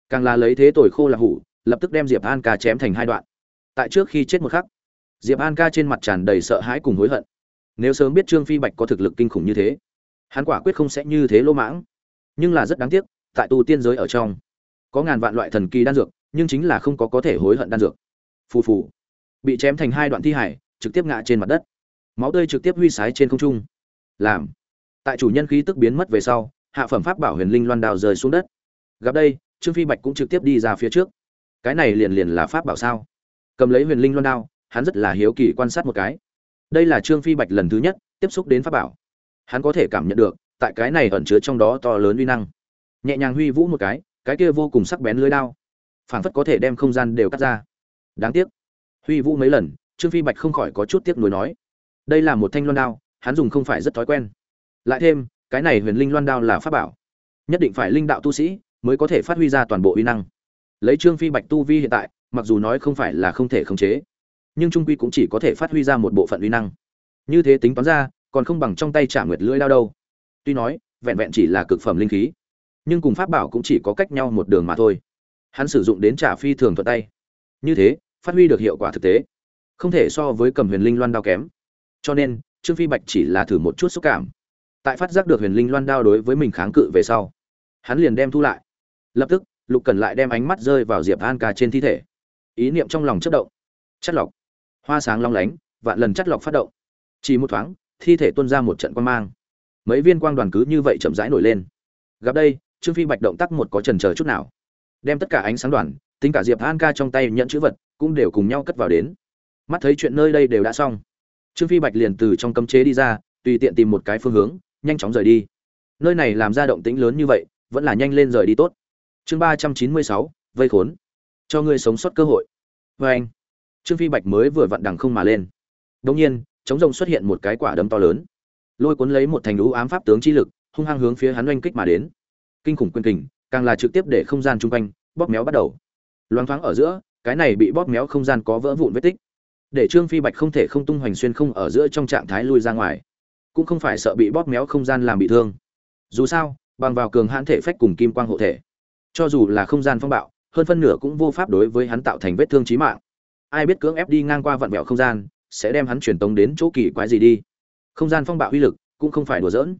Càng là lấy thế tồi khô là hủ, lập tức đem diệp an ca chém thành hai đoạn. Tại trước khi chết một khắc, diệp an ca trên mặt tràn đầy sợ hãi cùng hối hận. Nếu sớm biết trương phi bạch có thực lực kinh khủng như thế, hắn quả quyết không sẽ như thế lỗ mãng. Nhưng là rất đáng tiếc tại tu tiên giới ở trong. Có ngàn vạn loại thần kỳ đan dược, nhưng chính là không có có thể hối hận đan dược. Phù phù. Bị chém thành hai đoạn thi hải, trực tiếp ngã trên mặt đất. Máu tươi trực tiếp huy sái trên không trung. Làm. Tại chủ nhân khí tức biến mất về sau, hạ phẩm pháp bảo huyền linh loan đào rơi xuống đất. Gặp đây, trương phi bạch cũng trực tiếp đi ra phía trước. Cái này liền liền là pháp bảo sao? Cầm lấy huyền linh loan đao, hắn rất là hiếu kỳ quan sát một cái. Đây là trương phi bạch lần thứ nhất tiếp xúc đến pháp bảo. Hắn có thể cảm nhận được, tại cái này ẩn chứa trong đó to lớn uy năng nhẹ nhàng huy vũ một cái cái kia vô cùng sắc bén lưới đao, phảng phất có thể đem không gian đều cắt ra. Đáng tiếc, huy vũ mấy lần, trương phi bạch không khỏi có chút tiếc nuối nói, đây là một thanh loan đao, hắn dùng không phải rất thói quen. Lại thêm, cái này huyền linh loan đao là pháp bảo, nhất định phải linh đạo tu sĩ mới có thể phát huy ra toàn bộ uy năng. Lấy trương phi bạch tu vi hiện tại, mặc dù nói không phải là không thể khống chế, nhưng trung quy cũng chỉ có thể phát huy ra một bộ phận uy năng. Như thế tính toán ra, còn không bằng trong tay trả nguyệt lưỡi đao đâu. Tuy nói, vẹn vẹn chỉ là cực phẩm linh khí nhưng cùng pháp bảo cũng chỉ có cách nhau một đường mà thôi. Hắn sử dụng đến trả phi thường thuận tay. Như thế, phát huy được hiệu quả thực tế. Không thể so với cầm huyền linh loan đao kém. Cho nên, trương phi bạch chỉ là thử một chút xúc cảm. Tại phát giác được huyền linh loan đao đối với mình kháng cự về sau, hắn liền đem thu lại. Lập tức, lục cần lại đem ánh mắt rơi vào diệp an ca trên thi thể. Ý niệm trong lòng chất động. Chất lọc. Hoa sáng long lánh, vạn lần chất lọc phát động. Chỉ một thoáng, thi thể tuôn ra một trận quang mang. Mấy viên quang đoàn cứ như vậy chậm rãi nổi lên. Gặp đây trương phi bạch động tác một có trần chờ chút nào. Đem tất cả ánh sáng đoàn, tính cả diệp an ca trong tay nhận chữ vật, cũng đều cùng nhau cất vào đến. Mắt thấy chuyện nơi đây đều đã xong, trương phi bạch liền từ trong cấm chế đi ra, tùy tiện tìm một cái phương hướng, nhanh chóng rời đi. Nơi này làm ra động tĩnh lớn như vậy, vẫn là nhanh lên rời đi tốt. Chương ba trăm chín mươi sáu, vây khốn. Cho ngươi sống sót cơ hội. Vê anh, trương phi bạch mới vừa vặn đằng không mà lên. Đông nhiên chống rồng xuất hiện một cái quả đấm to lớn. Lôi cuốn lấy một thành lũ ám pháp tướng chi lực, hung hăng hướng phía hắn oanh kích mà đến kinh khủng quyền kình, càng là trực tiếp để không gian chung quanh, bóp méo bắt đầu. Loáng thoáng ở giữa, cái này bị bóp méo không gian có vỡ vụn vết tích. Để trương phi bạch không thể không tung hoành xuyên không ở giữa trong trạng thái lui ra ngoài, cũng không phải sợ bị bóp méo không gian làm bị thương. Dù sao, bằng vào cường hãn thể phách cùng kim quang hộ thể, cho dù là không gian phong bạo, hơn phân nửa cũng vô pháp đối với hắn tạo thành vết thương chí mạng. Ai biết cưỡng ép đi ngang qua vặn vẹo không gian, sẽ đem hắn truyền tống đến chỗ kỳ quái gì đi. Không gian phong bạo uy lực cũng không phải đùa giỡn.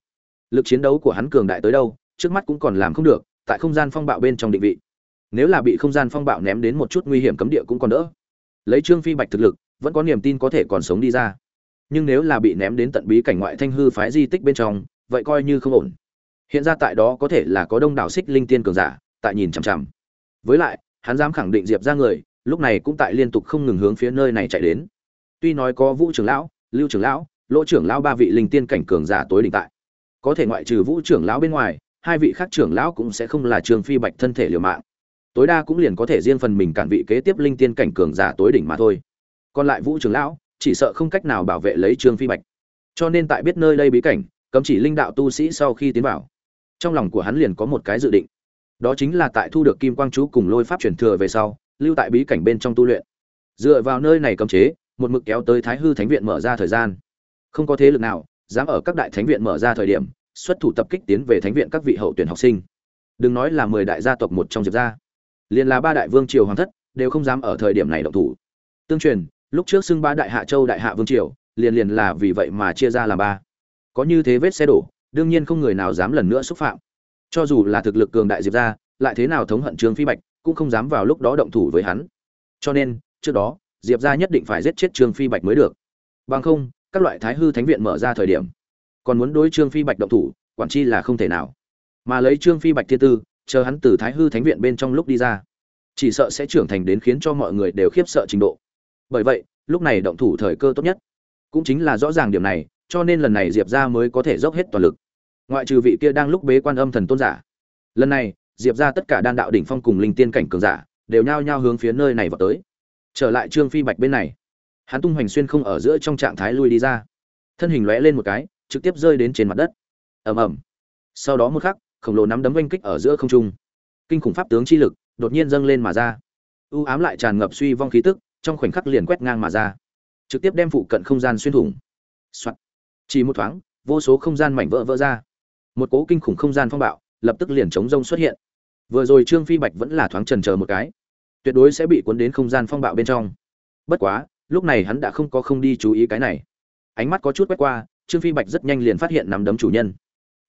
Lực chiến đấu của hắn cường đại tới đâu trước mắt cũng còn làm không được, tại không gian phong bạo bên trong định vị. Nếu là bị không gian phong bạo ném đến một chút nguy hiểm cấm địa cũng còn đỡ. Lấy trương phi bạch thực lực, vẫn có niềm tin có thể còn sống đi ra. Nhưng nếu là bị ném đến tận bí cảnh ngoại thanh hư phái di tích bên trong, vậy coi như không ổn. Hiện ra tại đó có thể là có đông đảo xích linh tiên cường giả, tại nhìn chằm chằm. Với lại, hắn dám khẳng định diệp ra người, lúc này cũng tại liên tục không ngừng hướng phía nơi này chạy đến. Tuy nói có vũ trưởng lão, lưu trưởng lão, lỗ trưởng lão ba vị linh tiên cảnh cường giả tối đỉnh tại. Có thể ngoại trừ vũ trưởng lão bên ngoài hai vị khác trưởng lão cũng sẽ không là trường phi bạch thân thể liều mạng. Tối đa cũng liền có thể riêng phần mình cản vị kế tiếp linh tiên cảnh cường giả tối đỉnh mà thôi. Còn lại vũ trưởng lão, chỉ sợ không cách nào bảo vệ lấy trương phi bạch. Cho nên tại biết nơi đây bí cảnh, cấm chỉ linh đạo tu sĩ sau khi tiến vào, trong lòng của hắn liền có một cái dự định. Đó chính là tại thu được kim quang chú cùng lôi pháp truyền thừa về sau, lưu tại bí cảnh bên trong tu luyện. Dựa vào nơi này cấm chế, một mực kéo tới thái hư thánh viện mở ra thời gian. Không có thế lực nào dám ở các đại thánh viện mở ra thời điểm xuất thủ tập kích tiến về thánh viện các vị hậu tuyển học sinh. Đừng nói là mười đại gia tộc một trong diệp gia liền là ba đại vương triều hoàng thất đều không dám ở thời điểm này động thủ. Tương truyền lúc trước xưng ba đại hạ châu đại hạ vương triều liền liền là vì vậy mà chia ra làm ba. Có như thế vết xe đổ đương nhiên không người nào dám lần nữa xúc phạm. Cho dù là thực lực cường đại diệp gia, lại thế nào thống hận trương phi bạch cũng không dám vào lúc đó động thủ với hắn. Cho nên trước đó diệp gia nhất định phải giết chết trương phi bạch mới được. Bằng không các loại thái hư thánh viện mở ra thời điểm còn muốn đối trương phi bạch động thủ, quản chi là không thể nào. Mà lấy trương phi bạch thiên tư, chờ hắn từ thái hư thánh viện bên trong lúc đi ra, chỉ sợ sẽ trưởng thành đến khiến cho mọi người đều khiếp sợ trình độ. Bởi vậy, lúc này động thủ thời cơ tốt nhất cũng chính là rõ ràng điểm này, cho nên lần này diệp ra mới có thể dốc hết toàn lực. Ngoại trừ vị kia đang lúc bế quan âm thần tôn giả, lần này, diệp ra tất cả đan đạo đỉnh phong cùng linh tiên cảnh cường giả đều nhao nhao hướng phía nơi này vào tới. Trở lại trương phi bạch bên này, hắn tung hoành xuyên không ở giữa trong trạng thái lui đi ra. Thân hình lóe lên một cái trực tiếp rơi đến trên mặt đất. Ầm ầm. Sau đó một khắc, khổng lồ nắm đấm oanh kích ở giữa không trung. Kinh khủng pháp tướng chi lực đột nhiên dâng lên mà ra. U ám lại tràn ngập suy vong khí tức, trong khoảnh khắc liền quét ngang mà ra. Trực tiếp đem phụ cận không gian xuyên thủng. Soạn. chỉ một thoáng, vô số không gian mảnh vỡ vỡ ra. Một cố kinh khủng không gian phong bạo lập tức liền chống rông xuất hiện. Vừa rồi trương phi bạch vẫn là thoáng trần chờ một cái. Tuyệt đối sẽ bị cuốn đến không gian phong bạo bên trong. Bất quá, lúc này hắn đã không có không đi chú ý cái này. Ánh mắt có chút quét qua trương phi bạch rất nhanh liền phát hiện nắm đấm chủ nhân.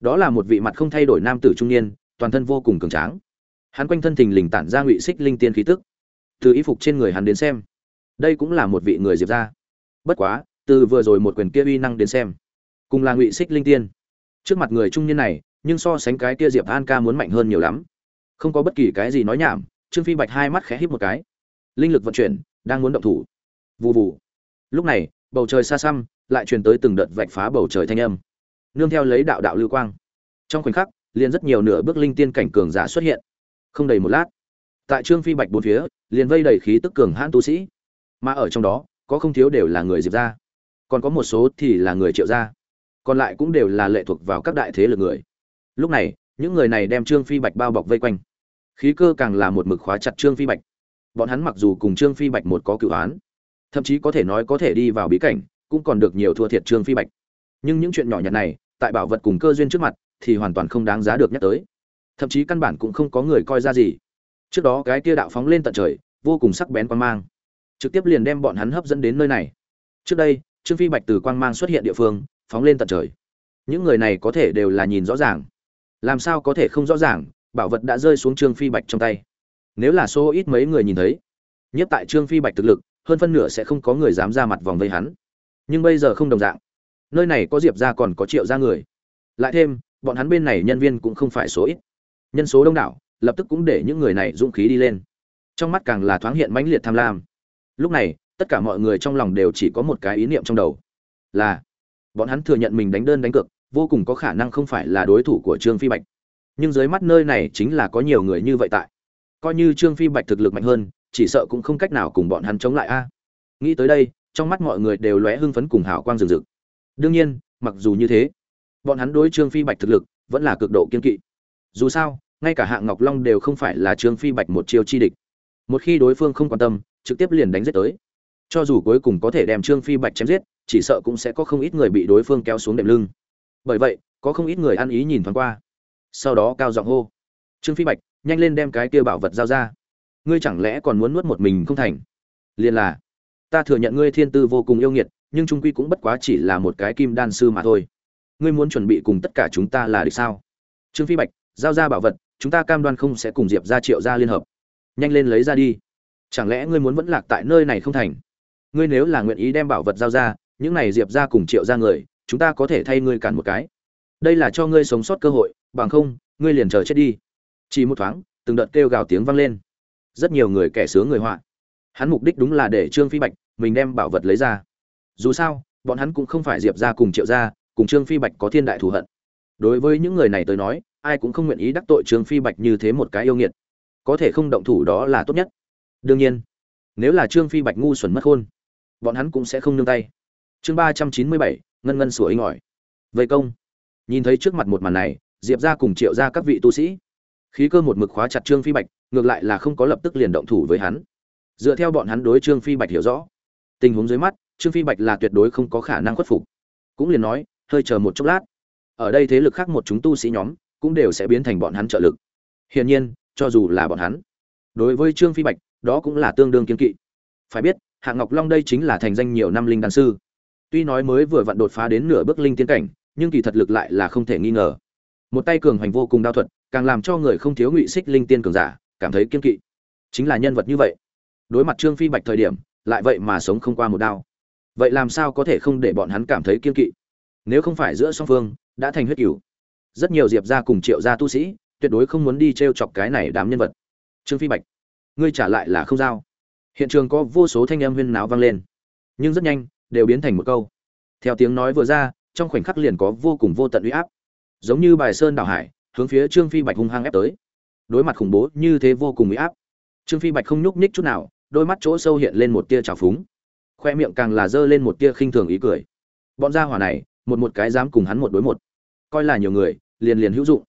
Đó là một vị mặt không thay đổi nam tử trung niên, toàn thân vô cùng cường tráng. Hắn quanh thân thình lình tản ra ngụy xích linh tiên khí tức. Từ y phục trên người hắn đến xem, đây cũng là một vị người diệp ra bất quá, từ vừa rồi một quyền kia uy năng đến xem, cùng là ngụy xích linh tiên. Trước mặt người trung niên này, nhưng so sánh cái kia diệp an ca muốn mạnh hơn nhiều lắm. Không có bất kỳ cái gì nói nhảm, trương phi bạch hai mắt khẽ híp một cái. Linh lực vận chuyển, đang muốn động thủ. Vù vù. Lúc này, bầu trời xa xăm lại truyền tới từng đợt vạch phá bầu trời thanh âm. Nương theo lấy đạo đạo lưu quang. Trong khoảnh khắc, liền rất nhiều nửa bước linh tiên cảnh cường giả xuất hiện. Không đầy một lát, tại trương phi bạch bốn phía, liền vây đầy khí tức cường hãn tu sĩ. Mà ở trong đó, có không thiếu đều là người diệp gia. Còn có một số thì là người triệu gia. Còn lại cũng đều là lệ thuộc vào các đại thế lực người. Lúc này, những người này đem trương phi bạch bao bọc vây quanh. Khí cơ càng là một mực khóa chặt trương phi bạch. Bọn hắn mặc dù cùng trương phi bạch một có cựu án thậm chí có thể nói có thể đi vào bí cảnh cũng còn được nhiều thua thiệt trương phi bạch. Nhưng những chuyện nhỏ nhặt này, tại bảo vật cùng cơ duyên trước mặt, thì hoàn toàn không đáng giá được nhắc tới. Thậm chí căn bản cũng không có người coi ra gì. Trước đó cái kia đạo phóng lên tận trời, vô cùng sắc bén quan mang, trực tiếp liền đem bọn hắn hấp dẫn đến nơi này. Trước đây, trương phi bạch từ quang mang xuất hiện địa phương, phóng lên tận trời. Những người này có thể đều là nhìn rõ ràng. Làm sao có thể không rõ ràng, bảo vật đã rơi xuống trương phi bạch trong tay. Nếu là số ít mấy người nhìn thấy, nhất tại trương phi bạch thực lực, hơn phân nửa sẽ không có người dám ra mặt vòng vây hắn nhưng bây giờ không đồng dạng. Nơi này có diệp ra còn có triệu ra người. Lại thêm, bọn hắn bên này nhân viên cũng không phải số ít. Nhân số đông đảo, lập tức cũng để những người này dũng khí đi lên. Trong mắt càng là thoáng hiện mãnh liệt tham lam. Lúc này, tất cả mọi người trong lòng đều chỉ có một cái ý niệm trong đầu. Là, bọn hắn thừa nhận mình đánh đơn đánh cược, vô cùng có khả năng không phải là đối thủ của trương phi bạch. Nhưng dưới mắt nơi này chính là có nhiều người như vậy tại. Coi như trương phi bạch thực lực mạnh hơn, chỉ sợ cũng không cách nào cùng bọn hắn chống lại a. Nghĩ tới đây trong mắt mọi người đều lóe hưng phấn cùng hào quang rừng rực. Đương nhiên, mặc dù như thế, bọn hắn đối trương phi bạch thực lực vẫn là cực độ kiên kỵ. Dù sao, ngay cả hạng ngọc long đều không phải là trương phi bạch một chiêu chi địch. Một khi đối phương không quan tâm, trực tiếp liền đánh giết tới. Cho dù cuối cùng có thể đem trương phi bạch chém giết, chỉ sợ cũng sẽ có không ít người bị đối phương kéo xuống đệm lưng. Bởi vậy, có không ít người ăn ý nhìn thoáng qua. Sau đó cao giọng hô, trương phi bạch, nhanh lên đem cái kia bảo vật giao ra. Ngươi chẳng lẽ còn muốn nuốt một mình không thành? Liền là ta thừa nhận ngươi thiên tư vô cùng yêu nghiệt, nhưng trung quy cũng bất quá chỉ là một cái kim đan sư mà thôi. Ngươi muốn chuẩn bị cùng tất cả chúng ta là được sao? Trương phi bạch, giao ra bảo vật, chúng ta cam đoan không sẽ cùng diệp ra triệu ra liên hợp. Nhanh lên lấy ra đi. Chẳng lẽ ngươi muốn vẫn lạc tại nơi này không thành? Ngươi nếu là nguyện ý đem bảo vật giao ra, những này diệp ra cùng triệu ra người, chúng ta có thể thay ngươi cản một cái. Đây là cho ngươi sống sót cơ hội, bằng không, ngươi liền chờ chết đi. Chỉ một thoáng, từng đợt kêu gào tiếng vang lên. Rất nhiều người kẻ sướng người họa hắn mục đích đúng là để trương phi bạch mình đem bảo vật lấy ra. Dù sao, bọn hắn cũng không phải diệp ra cùng triệu ra cùng trương phi bạch có thiên đại thù hận. Đối với những người này tới nói, ai cũng không nguyện ý đắc tội trương phi bạch như thế một cái yêu nghiệt. Có thể không động thủ đó là tốt nhất. Đương nhiên, nếu là trương phi bạch ngu xuẩn mất khôn bọn hắn cũng sẽ không nương tay. Chương ba trăm chín mươi bảy, ngân ngân sủa inh ỏi. Vây công. Nhìn thấy trước mặt một màn này, diệp ra cùng triệu ra các vị tu sĩ, khí cơ một mực khóa chặt trương phi bạch, ngược lại là không có lập tức liền động thủ với hắn dựa theo bọn hắn đối trương phi bạch hiểu rõ, tình huống dưới mắt, trương phi bạch là tuyệt đối không có khả năng khuất phục. Cũng liền nói, hơi chờ một chốc lát, ở đây thế lực khác một chúng tu sĩ nhóm cũng đều sẽ biến thành bọn hắn trợ lực. Hiển nhiên, cho dù là bọn hắn, đối với trương phi bạch, đó cũng là tương đương kiên kỵ. Phải biết hạng ngọc long đây chính là thành danh nhiều năm linh đan sư. Tuy nói mới vừa vặn đột phá đến nửa bước linh tiến cảnh, nhưng kỳ thật lực lại là không thể nghi ngờ. Một tay cường hành vô cùng đao thuật, càng làm cho người không thiếu ngụy xích linh tiên cường giả cảm thấy kiên kỵ. Chính là nhân vật như vậy đối mặt trương phi bạch thời điểm, lại vậy mà sống không qua một đao. Vậy làm sao có thể không để bọn hắn cảm thấy kiên kỵ? Nếu không phải giữa song phương, đã thành huyết cửu. Rất nhiều diệp gia cùng triệu gia tu sĩ, tuyệt đối không muốn đi t r e o chọc cái này đám nhân vật. Trương phi bạch, ngươi trả lại là không giao. Hiện trường có vô số thanh âm huyên náo vang lên, nhưng rất nhanh, đều biến thành một câu. Theo tiếng nói vừa ra, trong khoảnh khắc liền có vô cùng vô tận uy áp. Giống như bài sơn đảo hải, hướng phía trương phi bạch hung hăng ép tới. Đối mặt khủng bố như thế vô cùng uy áp, trương phi bạch không nhúc nhích chút nào đôi mắt chỗ sâu hiện lên một tia trào phúng. Khoe miệng càng là dơ lên một tia khinh thường ý cười. Bọn gia hỏa này, một một cái dám cùng hắn một đối một. Coi là nhiều người, liền liền hữu dụng.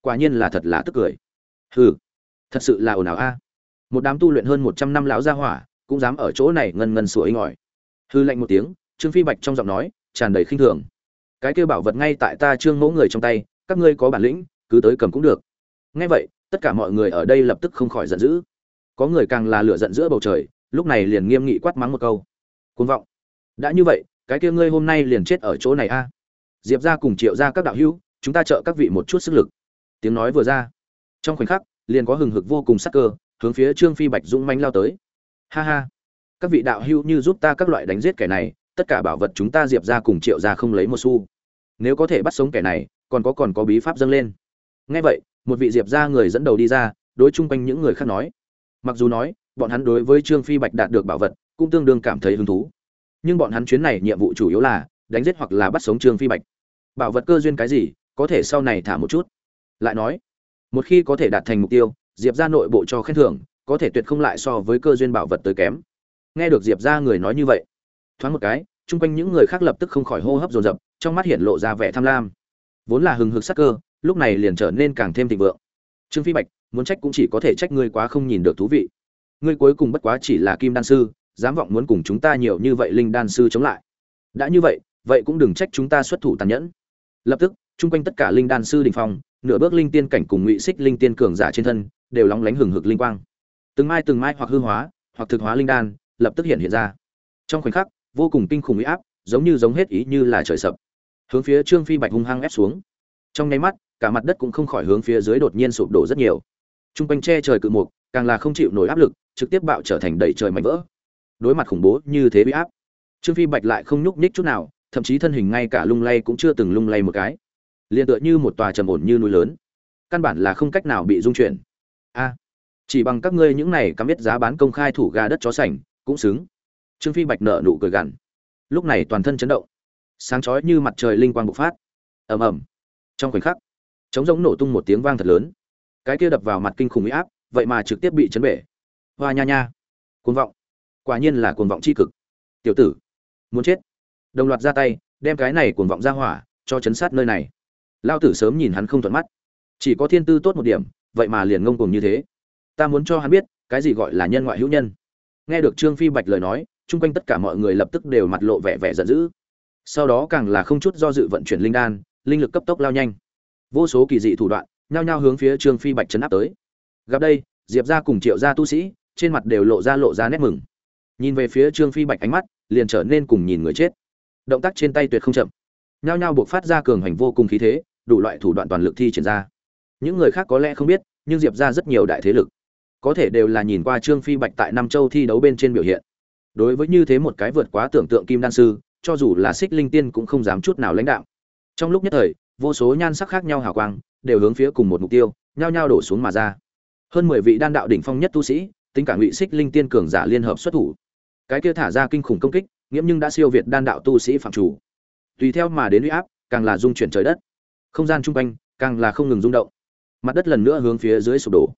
Quả nhiên là thật là tức cười. Hừ, thật sự là ồn ào a. Một đám tu luyện hơn một trăm năm lão gia hỏa, cũng dám ở chỗ này ngân ngân sủa inh ỏi hư lạnh một tiếng, trương phi bạch trong giọng nói, tràn đầy khinh thường. Cái kêu bảo vật ngay tại ta trương mẫu người trong tay, các ngươi có bản lĩnh, cứ tới cầm cũng được. Nghe vậy, tất cả mọi người ở đây lập tức không khỏi giận dữ có người càng là lửa giận giữa bầu trời, lúc này liền nghiêm nghị quát mắng một câu. Côn vọng. Đã như vậy, cái kia ngươi hôm nay liền chết ở chỗ này a. Diệp ra cùng triệu ra các đạo hữu, chúng ta trợ các vị một chút sức lực. Tiếng nói vừa ra. Trong khoảnh khắc, liền có hừng hực vô cùng sắc cơ, hướng phía trương phi bạch dũng manh lao tới. Ha ha. Các vị đạo hữu như giúp ta các loại đánh giết kẻ này, tất cả bảo vật chúng ta diệp ra cùng triệu ra không lấy một xu. Nếu có thể bắt sống kẻ này, còn có còn có bí pháp dâng lên. Ngay vậy, một vị diệp ra người dẫn đầu đi ra, đối chung quanh những người khác nói mặc dù nói, bọn hắn đối với trương phi bạch đạt được bảo vật cũng tương đương cảm thấy hứng thú. Nhưng bọn hắn chuyến này nhiệm vụ chủ yếu là đánh giết hoặc là bắt sống trương phi bạch. Bảo vật cơ duyên cái gì, có thể sau này thả một chút. Lại nói, một khi có thể đạt thành mục tiêu, diệp ra nội bộ cho khen thưởng, có thể tuyệt không lại so với cơ duyên bảo vật tới kém. Nghe được diệp ra người nói như vậy, thoáng một cái, chung quanh những người khác lập tức không khỏi hô hấp dồn dập, trong mắt hiện lộ ra vẻ tham lam. Vốn là hừng hực sắc cơ, lúc này liền trở nên càng thêm thịnh vượng trương phi bạch, muốn trách cũng chỉ có thể trách ngươi quá không nhìn được thú vị. Ngươi cuối cùng bất quá chỉ là kim đan sư, dám vọng muốn cùng chúng ta nhiều như vậy linh đan sư chống lại. Đã như vậy vậy cũng đừng trách chúng ta xuất thủ tàn nhẫn. Lập tức, chung quanh tất cả linh đan sư đình phong, nửa bước linh tiên cảnh cùng ngụy xích linh tiên cường giả trên thân, đều lóng lánh hừng hực linh quang. Từng mai từng mai hoặc hư hóa, hoặc thực hóa linh đan, lập tức hiện hiện ra. Trong khoảnh khắc, vô cùng kinh khủng uy áp, giống như giống hết ý như là trời sập. Hướng phía trương phi bạch hung hăng ép xuống. Trong nháy mắt cả mặt đất cũng không khỏi hướng phía dưới đột nhiên sụp đổ rất nhiều Trung quanh che trời cự mục, càng là không chịu nổi áp lực, trực tiếp bạo trở thành đầy trời mảnh vỡ. Đối mặt khủng bố như thế bị áp, Trương Phi Bạch lại không nhúc nhích chút nào, thậm chí thân hình ngay cả lung lay cũng chưa từng lung lay một cái. Liên tựa như một tòa trầm ổn như núi lớn, căn bản là không cách nào bị dung chuyển. A, chỉ bằng các ngươi những này cắm biết giá bán công khai thủ gà đất chó sành, cũng xứng. Trương Phi Bạch nở nụ cười gằn. Lúc này toàn thân chấn động, sáng chói như mặt trời linh quang bộc phát. Ầm ầm. Trong khoảnh khắc, chống giống nổ tung một tiếng vang thật lớn. Cái kia đập vào mặt kinh khủng huy áp, vậy mà trực tiếp bị chấn bể. Hoa nha nha. Cuồng vọng. Quả nhiên là cuồng vọng c h i cực. Tiểu tử, muốn chết. Đồng loạt ra tay, đem cái này cuồng vọng ra hỏa, cho chấn sát nơi này. Lao tử sớm nhìn hắn không thuận mắt. Chỉ có thiên tư tốt một điểm, vậy mà liền ngông cùng như thế. Ta muốn cho hắn biết, cái gì gọi là nhân ngoại hữu nhân. Nghe được trương phi bạch lời nói, chung quanh tất cả mọi người lập tức đều mặt lộ vẻ vẻ giận dữ. Sau đó càng là không chút do dự vận chuyển linh đan, linh lực cấp tốc lao nhanh vô số kỳ dị thủ đoạn nhao nhao hướng phía Trương Phi Bạch chấn áp tới. Gặp đây, Diệp gia cùng Triệu gia tu sĩ, trên mặt đều lộ ra lộ ra nét mừng. Nhìn về phía Trương Phi Bạch ánh mắt, liền trở nên cùng nhìn người chết. Động tác trên tay tuyệt không chậm. Nhao nhao buộc phát ra cường hành vô cùng khí thế, đủ loại thủ đoạn toàn lực thi triển ra. Những người khác có lẽ không biết, nhưng Diệp gia rất nhiều đại thế lực, có thể đều là nhìn qua Trương Phi Bạch tại Nam Châu thi đấu bên trên biểu hiện. Đối với như thế một cái vượt quá tưởng tượng kim đan sư, cho dù là Xích Linh Tiên cũng không dám chút nào lãnh đạo. Trong lúc nhất thời, vô số nhan sắc khác nhau hào quang, đều hướng phía cùng một mục tiêu nhao nhao đổ xuống mà ra. Hơn mười vị đan đạo đỉnh phong nhất tu sĩ tính cả ngụy xích linh tiên cường giả liên hợp xuất thủ. Cái kia thả ra kinh khủng công kích nghiễm nhưng đã siêu việt đan đạo tu sĩ phạm chủ. Tùy theo mà đến uy áp càng là dung chuyển trời đất. Không gian chung quanh càng là không ngừng rung động. Mặt đất lần nữa hướng phía dưới sụp đổ.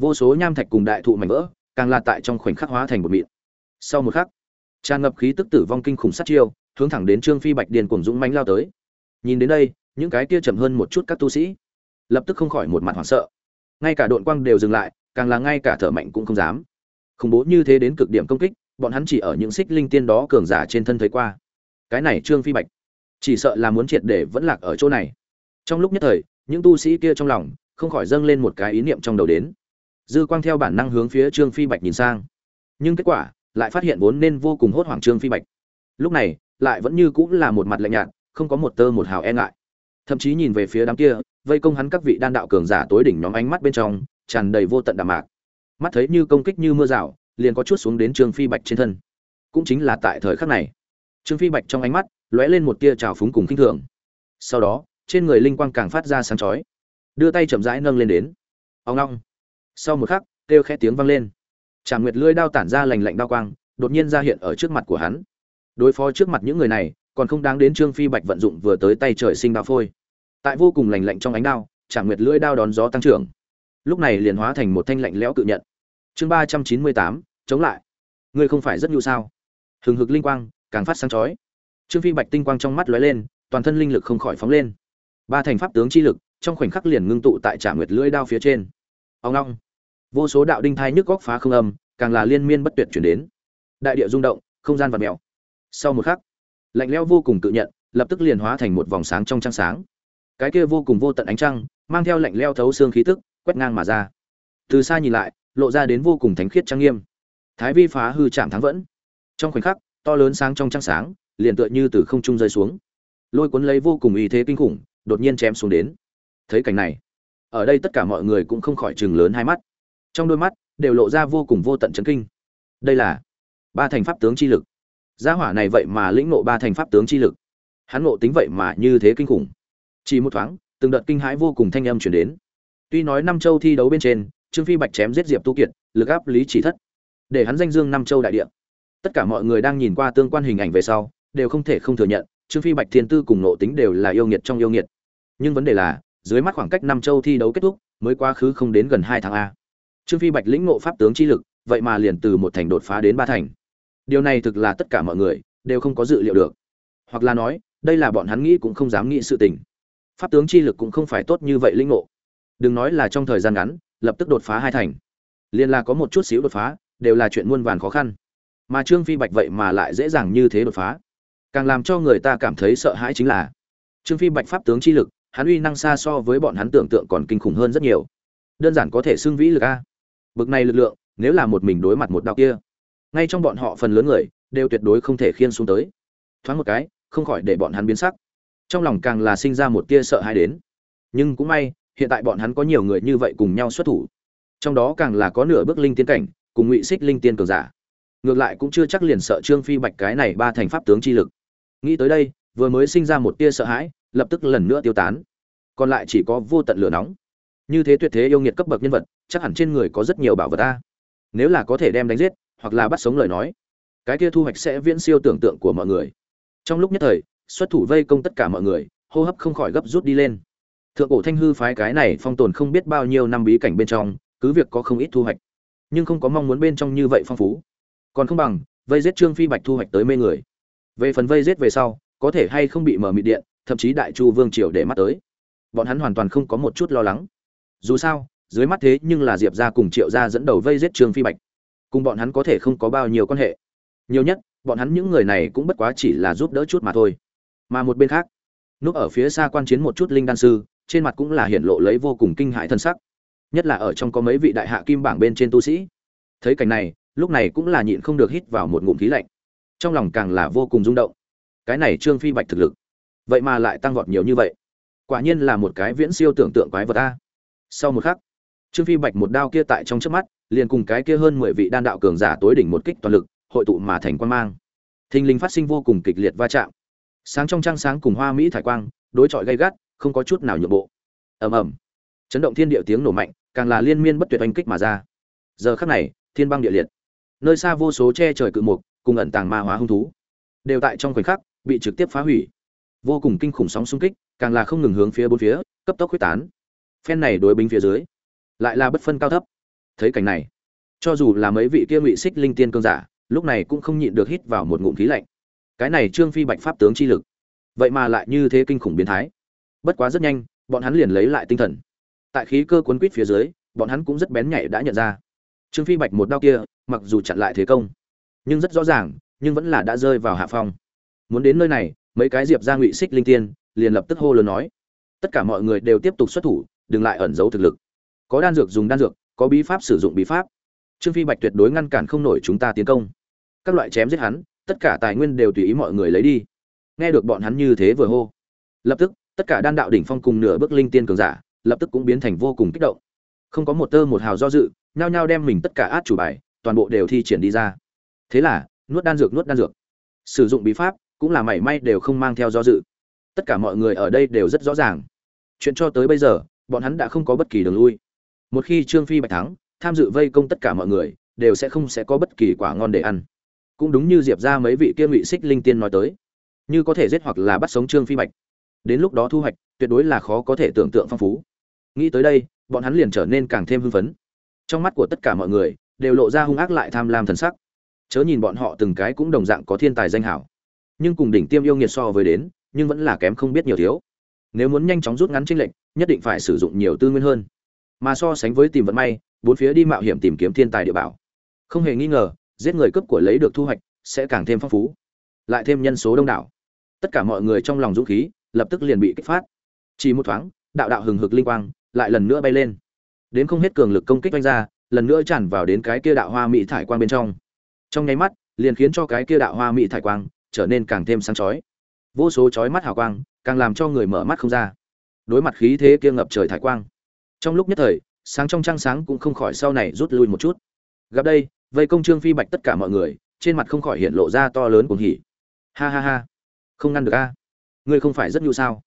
Vô số nham thạch cùng đại thụ mảnh vỡ càng là tại trong khoảnh khắc hóa thành một mịn. Sau một khắc tràn ngập khí tức tử vong kinh khủng sát chiêu hướng thẳng đến trương phi bạch điền cùng dũng mánh lao tới. Nhìn đến đây những cái kia chậm hơn một chút các tu sĩ. Lập tức không khỏi một mặt hoảng sợ. Ngay cả đội quang đều dừng lại, càng là ngay cả thở mạnh cũng không dám. Khủng bố như thế đến cực điểm công kích, bọn hắn chỉ ở những xích linh tiên đó cường giả trên thân thấy qua. Cái này trương phi bạch, chỉ sợ là muốn triệt để vẫn lạc ở chỗ này. Trong lúc nhất thời, những tu sĩ kia trong lòng không khỏi dâng lên một cái ý niệm trong đầu đến. Dư quang theo bản năng hướng phía trương phi bạch nhìn sang. Nhưng kết quả lại phát hiện vốn nên vô cùng hốt hoảng trương phi bạch. Lúc này, lại vẫn như cũng là một mặt lạnh nhạt, không có một tơ một hào e ngại thậm chí nhìn về phía đám kia, vây công hắn các vị đan đạo cường giả tối đỉnh nhóm ánh mắt bên trong, tràn đầy vô tận đạm mạc. Mắt thấy như công kích như mưa rào, liền có chút xuống đến trương phi bạch trên thân. Cũng chính là tại thời khắc này, trương phi bạch trong ánh mắt lóe lên một tia trào phúng cùng khinh thường. Sau đó, trên người linh quang càng phát ra sáng chói, đưa tay chậm rãi nâng lên đến. Ao long sau một khắc, kêu khẽ tiếng vang lên. Trà nguyệt lưỡi đao tản ra lành lạnh đao quang, đột nhiên ra hiện ở trước mặt của hắn. Đối phó trước mặt những người này, còn không đáng đến trương phi bạch vận dụng vừa tới tay trời sinh đao phôi tại vô cùng lành lạnh trong ánh đao trả nguyệt lưỡi đao đón gió tăng trưởng. Lúc này liền hóa thành một thanh lạnh lẽo cự nhận. Chương ba trăm chín mươi tám, chống lại. Ngươi không phải rất nhu sao? Hừng hực linh quang, càng phát sáng chói. Trương phi bạch tinh quang trong mắt lóe lên, toàn thân linh lực không khỏi phóng lên. Ba thành pháp tướng chi lực, trong khoảnh khắc liền ngưng tụ tại trả nguyệt lưỡi đao phía trên. Ông long. Vô số đạo đinh thai nhức góc phá không âm, càng là liên miên bất tuyệt chuyển đến. Đại địa rung động, không gian vật mèo. Sau một khắc, lạnh lẽo vô cùng cự nhận, lập tức liền hóa thành một vòng sáng trong trăng sáng cái kia vô cùng vô tận ánh trăng, mang theo lạnh leo thấu xương khí tức, quét ngang mà ra. Từ xa nhìn lại, lộ ra đến vô cùng thánh khiết trang nghiêm. Thái vi phá hư chạm thắng vẫn. Trong khoảnh khắc, to lớn sáng trong trăng sáng, liền tựa như từ không trung rơi xuống. Lôi cuốn lấy vô cùng ý thế kinh khủng, đột nhiên chém xuống đến. Thấy cảnh này, ở đây tất cả mọi người cũng không khỏi chừng lớn hai mắt. Trong đôi mắt, đều lộ ra vô cùng vô tận chấn kinh. Đây là ba thành pháp tướng chi lực. Gia hỏa này vậy mà lĩnh ngộ ba thành pháp tướng chi lực. Hắn ngộ tính vậy mà như thế kinh khủng chỉ một thoáng, từng đợt kinh hãi vô cùng thanh âm chuyển đến. Tuy nói năm châu thi đấu bên trên, trương phi bạch chém giết diệp tu kiệt, lực áp lý chỉ thất. Để hắn danh dương năm châu đại địa. Tất cả mọi người đang nhìn qua tương quan hình ảnh về sau, đều không thể không thừa nhận, trương phi bạch thiên tư cùng nộ tính đều là yêu nghiệt trong yêu nghiệt. Nhưng vấn đề là, dưới mắt khoảng cách năm châu thi đấu kết thúc, mới quá khứ không đến gần hai tháng a. Trương phi bạch lĩnh ngộ pháp tướng chi lực, vậy mà liền từ một thành đột phá đến ba thành. Điều này thực là tất cả mọi người, đều không có dự liệu được. Hoặc là nói, đây là bọn hắn nghĩ cũng không dám nghĩ sự tình pháp tướng chi lực cũng không phải tốt như vậy linh ngộ. Đừng nói là trong thời gian ngắn, lập tức đột phá hai thành. Liên là có một chút xíu đột phá, đều là chuyện muôn vàn khó khăn. Mà trương phi bạch vậy mà lại dễ dàng như thế đột phá. Càng làm cho người ta cảm thấy sợ hãi chính là, trương phi bạch pháp tướng chi lực, hắn uy năng xa so với bọn hắn tưởng tượng còn kinh khủng hơn rất nhiều. Đơn giản có thể xưng vĩ lực a. Bực này lực lượng, nếu là một mình đối mặt một đạo kia, ngay trong bọn họ phần lớn người, đều tuyệt đối không thể khiên xuống tới. Thoáng một cái, không khỏi để bọn hắn biến sắc trong lòng càng là sinh ra một tia sợ hãi đến. Nhưng cũng may, hiện tại bọn hắn có nhiều người như vậy cùng nhau xuất thủ. Trong đó càng là có nửa bước linh tiên cảnh, cùng ngụy xích linh tiên cường giả. Ngược lại cũng chưa chắc liền sợ trương phi bạch cái này ba thành pháp tướng chi lực. Nghĩ tới đây, vừa mới sinh ra một tia sợ hãi, lập tức lần nữa tiêu tán. Còn lại chỉ có vô tận lửa nóng. Như thế tuyệt thế yêu nghiệt cấp bậc nhân vật, chắc hẳn trên người có rất nhiều bảo vật ta. Nếu là có thể đem đánh giết, hoặc là bắt sống lời nói, cái kia thu hoạch sẽ viễn siêu tưởng tượng của mọi người. Trong lúc nhất thời xuất thủ vây công tất cả mọi người, hô hấp không khỏi gấp rút đi lên. Thượng cổ thanh hư phái cái này phong tồn không biết bao nhiêu năm bí cảnh bên trong, cứ việc có không ít thu hoạch, nhưng không có mong muốn bên trong như vậy phong phú. Còn không bằng, vây giết trương phi bạch thu hoạch tới mê người. Về phần vây giết về sau, có thể hay không bị mở mịt điện, thậm chí đại chu vương triều để mắt tới. Bọn hắn hoàn toàn không có một chút lo lắng. Dù sao, dưới mắt thế nhưng là diệp ra cùng triệu gia dẫn đầu vây giết trương phi bạch. Cùng bọn hắn có thể không có bao nhiêu quan hệ. Nhiều nhất, bọn hắn những người này cũng bất quá chỉ là giúp đỡ chút mà thôi mà một bên khác, núp ở phía xa quan chiến một chút linh đan sư, trên mặt cũng là hiện lộ lấy vô cùng kinh hãi thân sắc. Nhất là ở trong có mấy vị đại hạ kim bảng bên trên tu sĩ. Thấy cảnh này, lúc này cũng là nhịn không được hít vào một ngụm khí lạnh. Trong lòng càng là vô cùng rung động. Cái này trương phi bạch thực lực, vậy mà lại tăng vọt nhiều như vậy. Quả nhiên là một cái viễn siêu tưởng tượng quái vật ta sau một khắc, trương phi bạch một đao kia tại trong trước mắt, liền cùng cái kia hơn mười vị đan đạo cường giả tối đỉnh một kích toàn lực, hội tụ mà thành quan mang. Thình lình phát sinh vô cùng kịch liệt va chạm sáng trong trăng sáng cùng hoa mỹ thải quang, đối chọi gay gắt, không có chút nào nhượng bộ. Ầm ầm. Chấn động thiên địa tiếng nổ mạnh, càng là liên miên bất tuyệt oanh kích mà ra. Giờ khắc này, thiên băng địa liệt. Nơi xa vô số che trời cự mục, cùng ẩn tàng ma hóa hung thú, đều tại trong khoảnh khắc bị trực tiếp phá hủy. Vô cùng kinh khủng sóng xung kích, càng là không ngừng hướng phía bốn phía, cấp tốc quyết tán. Phen này đối binh phía dưới, lại là bất phân cao thấp. Thấy cảnh này, cho dù là mấy vị kia ngụy xích linh tiên cương giả, lúc này cũng không nhịn được hít vào một ngụm khí lạnh cái này trương phi bạch pháp tướng chi lực. Vậy mà lại như thế kinh khủng biến thái. Bất quá rất nhanh, bọn hắn liền lấy lại tinh thần. Tại khí cơ cuốn quýt phía dưới, bọn hắn cũng rất bén nhạy đã nhận ra. Trương phi bạch một đao kia, mặc dù chặn lại thế công, nhưng rất rõ ràng, nhưng vẫn là đã rơi vào hạ phong. Muốn đến nơi này, mấy cái diệp ra ngụy xích linh tiên, liền lập tức hô lớn nói. Tất cả mọi người đều tiếp tục xuất thủ, đừng lại ẩn giấu thực lực. Có đan dược dùng đan dược, có bí pháp sử dụng bí pháp. Trương phi bạch tuyệt đối ngăn cản không nổi chúng ta tiến công. Các loại chém giết hắn tất cả tài nguyên đều tùy ý mọi người lấy đi. Nghe được bọn hắn như thế vừa hô, lập tức, tất cả đan đạo đỉnh phong cùng nửa bước linh tiên cường giả, lập tức cũng biến thành vô cùng kích động. Không có một tơ một hào do dự, nhao nhao đem mình tất cả át chủ bài, toàn bộ đều thi triển đi ra. Thế là, nuốt đan dược, nuốt đan dược. Sử dụng bí pháp, cũng là mảy may đều không mang theo do dự. Tất cả mọi người ở đây đều rất rõ ràng. Chuyện cho tới bây giờ, bọn hắn đã không có bất kỳ đường lui. Một khi trương phi bạch thắng, tham dự vây công tất cả mọi người, đều sẽ không sẽ có bất kỳ quả ngon để ăn cũng đúng như diệp ra mấy vị kia ngụy xích linh tiên nói tới. Như có thể giết hoặc là bắt sống trương phi bạch. Đến lúc đó thu hoạch, tuyệt đối là khó có thể tưởng tượng phong phú. Nghĩ tới đây, bọn hắn liền trở nên càng thêm hưng phấn. Trong mắt của tất cả mọi người, đều lộ ra hung ác lại tham lam thần sắc. Chớ nhìn bọn họ từng cái cũng đồng dạng có thiên tài danh hảo. Nhưng cùng đỉnh tiêm yêu nghiệt so với đến, nhưng vẫn là kém không biết nhiều thiếu. Nếu muốn nhanh chóng rút ngắn tranh lệch, nhất định phải sử dụng nhiều tư nguyên hơn. Mà so sánh với tìm vận may, bốn phía đi mạo hiểm tìm kiếm thiên tài địa bảo. Không hề nghi ngờ giết người cướp của lấy được thu hoạch, sẽ càng thêm phong phú. Lại thêm nhân số đông đảo. Tất cả mọi người trong lòng dũng khí, lập tức liền bị kích phát. Chỉ một thoáng, đạo đạo hừng hực linh quang lại lần nữa bay lên. Đến không hết cường lực công kích oanh ra, lần nữa tràn vào đến cái kia đạo hoa mỹ thải quang bên trong. Trong nháy mắt, liền khiến cho cái kia đạo hoa mỹ thải quang trở nên càng thêm sáng chói. Vô số chói mắt hào quang càng làm cho người mở mắt không ra. Đối mặt khí thế kia ngập trời thải quang. Trong lúc nhất thời, sáng trong trăng sáng cũng không khỏi sau này rút lui một chút. Gặp đây vây công trương phi bạch tất cả mọi người, trên mặt không khỏi hiện lộ ra to lớn cuồng hỉ. Ha ha ha, không ngăn được a. Ngươi không phải rất nhu sao?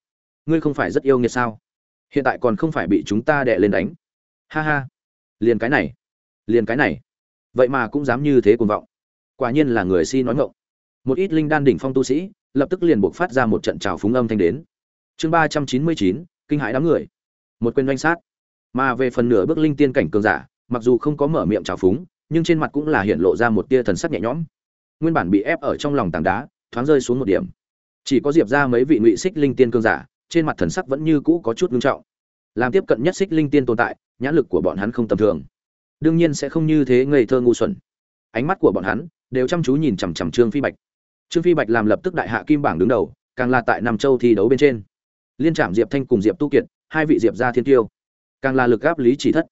Ngươi không phải rất yêu nghiệt sao? Hiện tại còn không phải bị chúng ta đè lên đánh. Ha ha, liền cái này, liền cái này. Vậy mà cũng dám như thế cuồng vọng. Quả nhiên là người si nói ngộng một ít linh đan đỉnh phong tu sĩ, lập tức liền buộc phát ra một trận trào phúng âm thanh đến. Chương ba trăm chín mươi chín, kinh hãi đám người. Một quên doanh sát. Mà về phần nửa bước linh tiên cảnh cường giả, mặc dù không có mở miệng trào phúng nhưng trên mặt cũng là hiện lộ ra một tia thần sắc nhẹ nhõm. Nguyên bản bị ép ở trong lòng tảng đá, thoáng rơi xuống một điểm. Chỉ có diệp ra mấy vị ngụy xích linh tiên cương giả, trên mặt thần sắc vẫn như cũ có chút ngưng trọng. Làm tiếp cận nhất xích linh tiên tồn tại, nhãn lực của bọn hắn không tầm thường. Đương nhiên sẽ không như thế ngây thơ ngu xuẩn. Ánh mắt của bọn hắn đều chăm chú nhìn chằm chằm trương phi bạch. Trương phi bạch làm lập tức đại hạ kim bảng đứng đầu, càng là tại nam châu thi đấu bên trên. Liên trạm diệp thanh cùng diệp tu kiệt, hai vị diệp gia thiên tiêu, càng là lực gáp lý chỉ thất.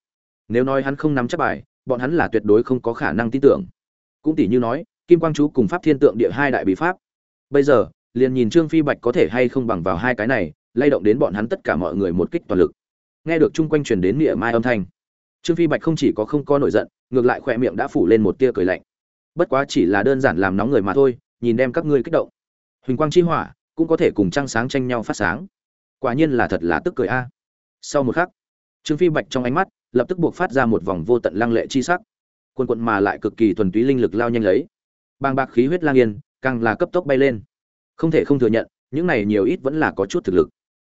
Nếu nói hắn không nắm chắc bài bọn hắn là tuyệt đối không có khả năng tin tưởng. Cũng tỷ như nói, kim quang chú cùng pháp thiên tượng địa hai đại bí pháp. Bây giờ, liền nhìn trương phi bạch có thể hay không bằng vào hai cái này, lay động đến bọn hắn tất cả mọi người một kích toàn lực. Nghe được chung quanh truyền đến nghĩa mai âm thanh, trương phi bạch không chỉ có không có nổi giận, ngược lại khỏe miệng đã phủ lên một tia cười lạnh. Bất quá chỉ là đơn giản làm nóng người mà thôi, nhìn đem các ngươi kích động. Huỳnh quang chi hỏa cũng có thể cùng trăng sáng tranh nhau phát sáng. Quả nhiên là thật là tức cười a. Sau một khắc, trương phi bạch trong ánh mắt lập tức buộc phát ra một vòng vô tận lăng lệ chi sắc. Quần quận mà lại cực kỳ thuần túy linh lực lao nhanh lấy. Bàng bạc khí huyết lang yên, càng là cấp tốc bay lên. Không thể không thừa nhận, những này nhiều ít vẫn là có chút thực lực.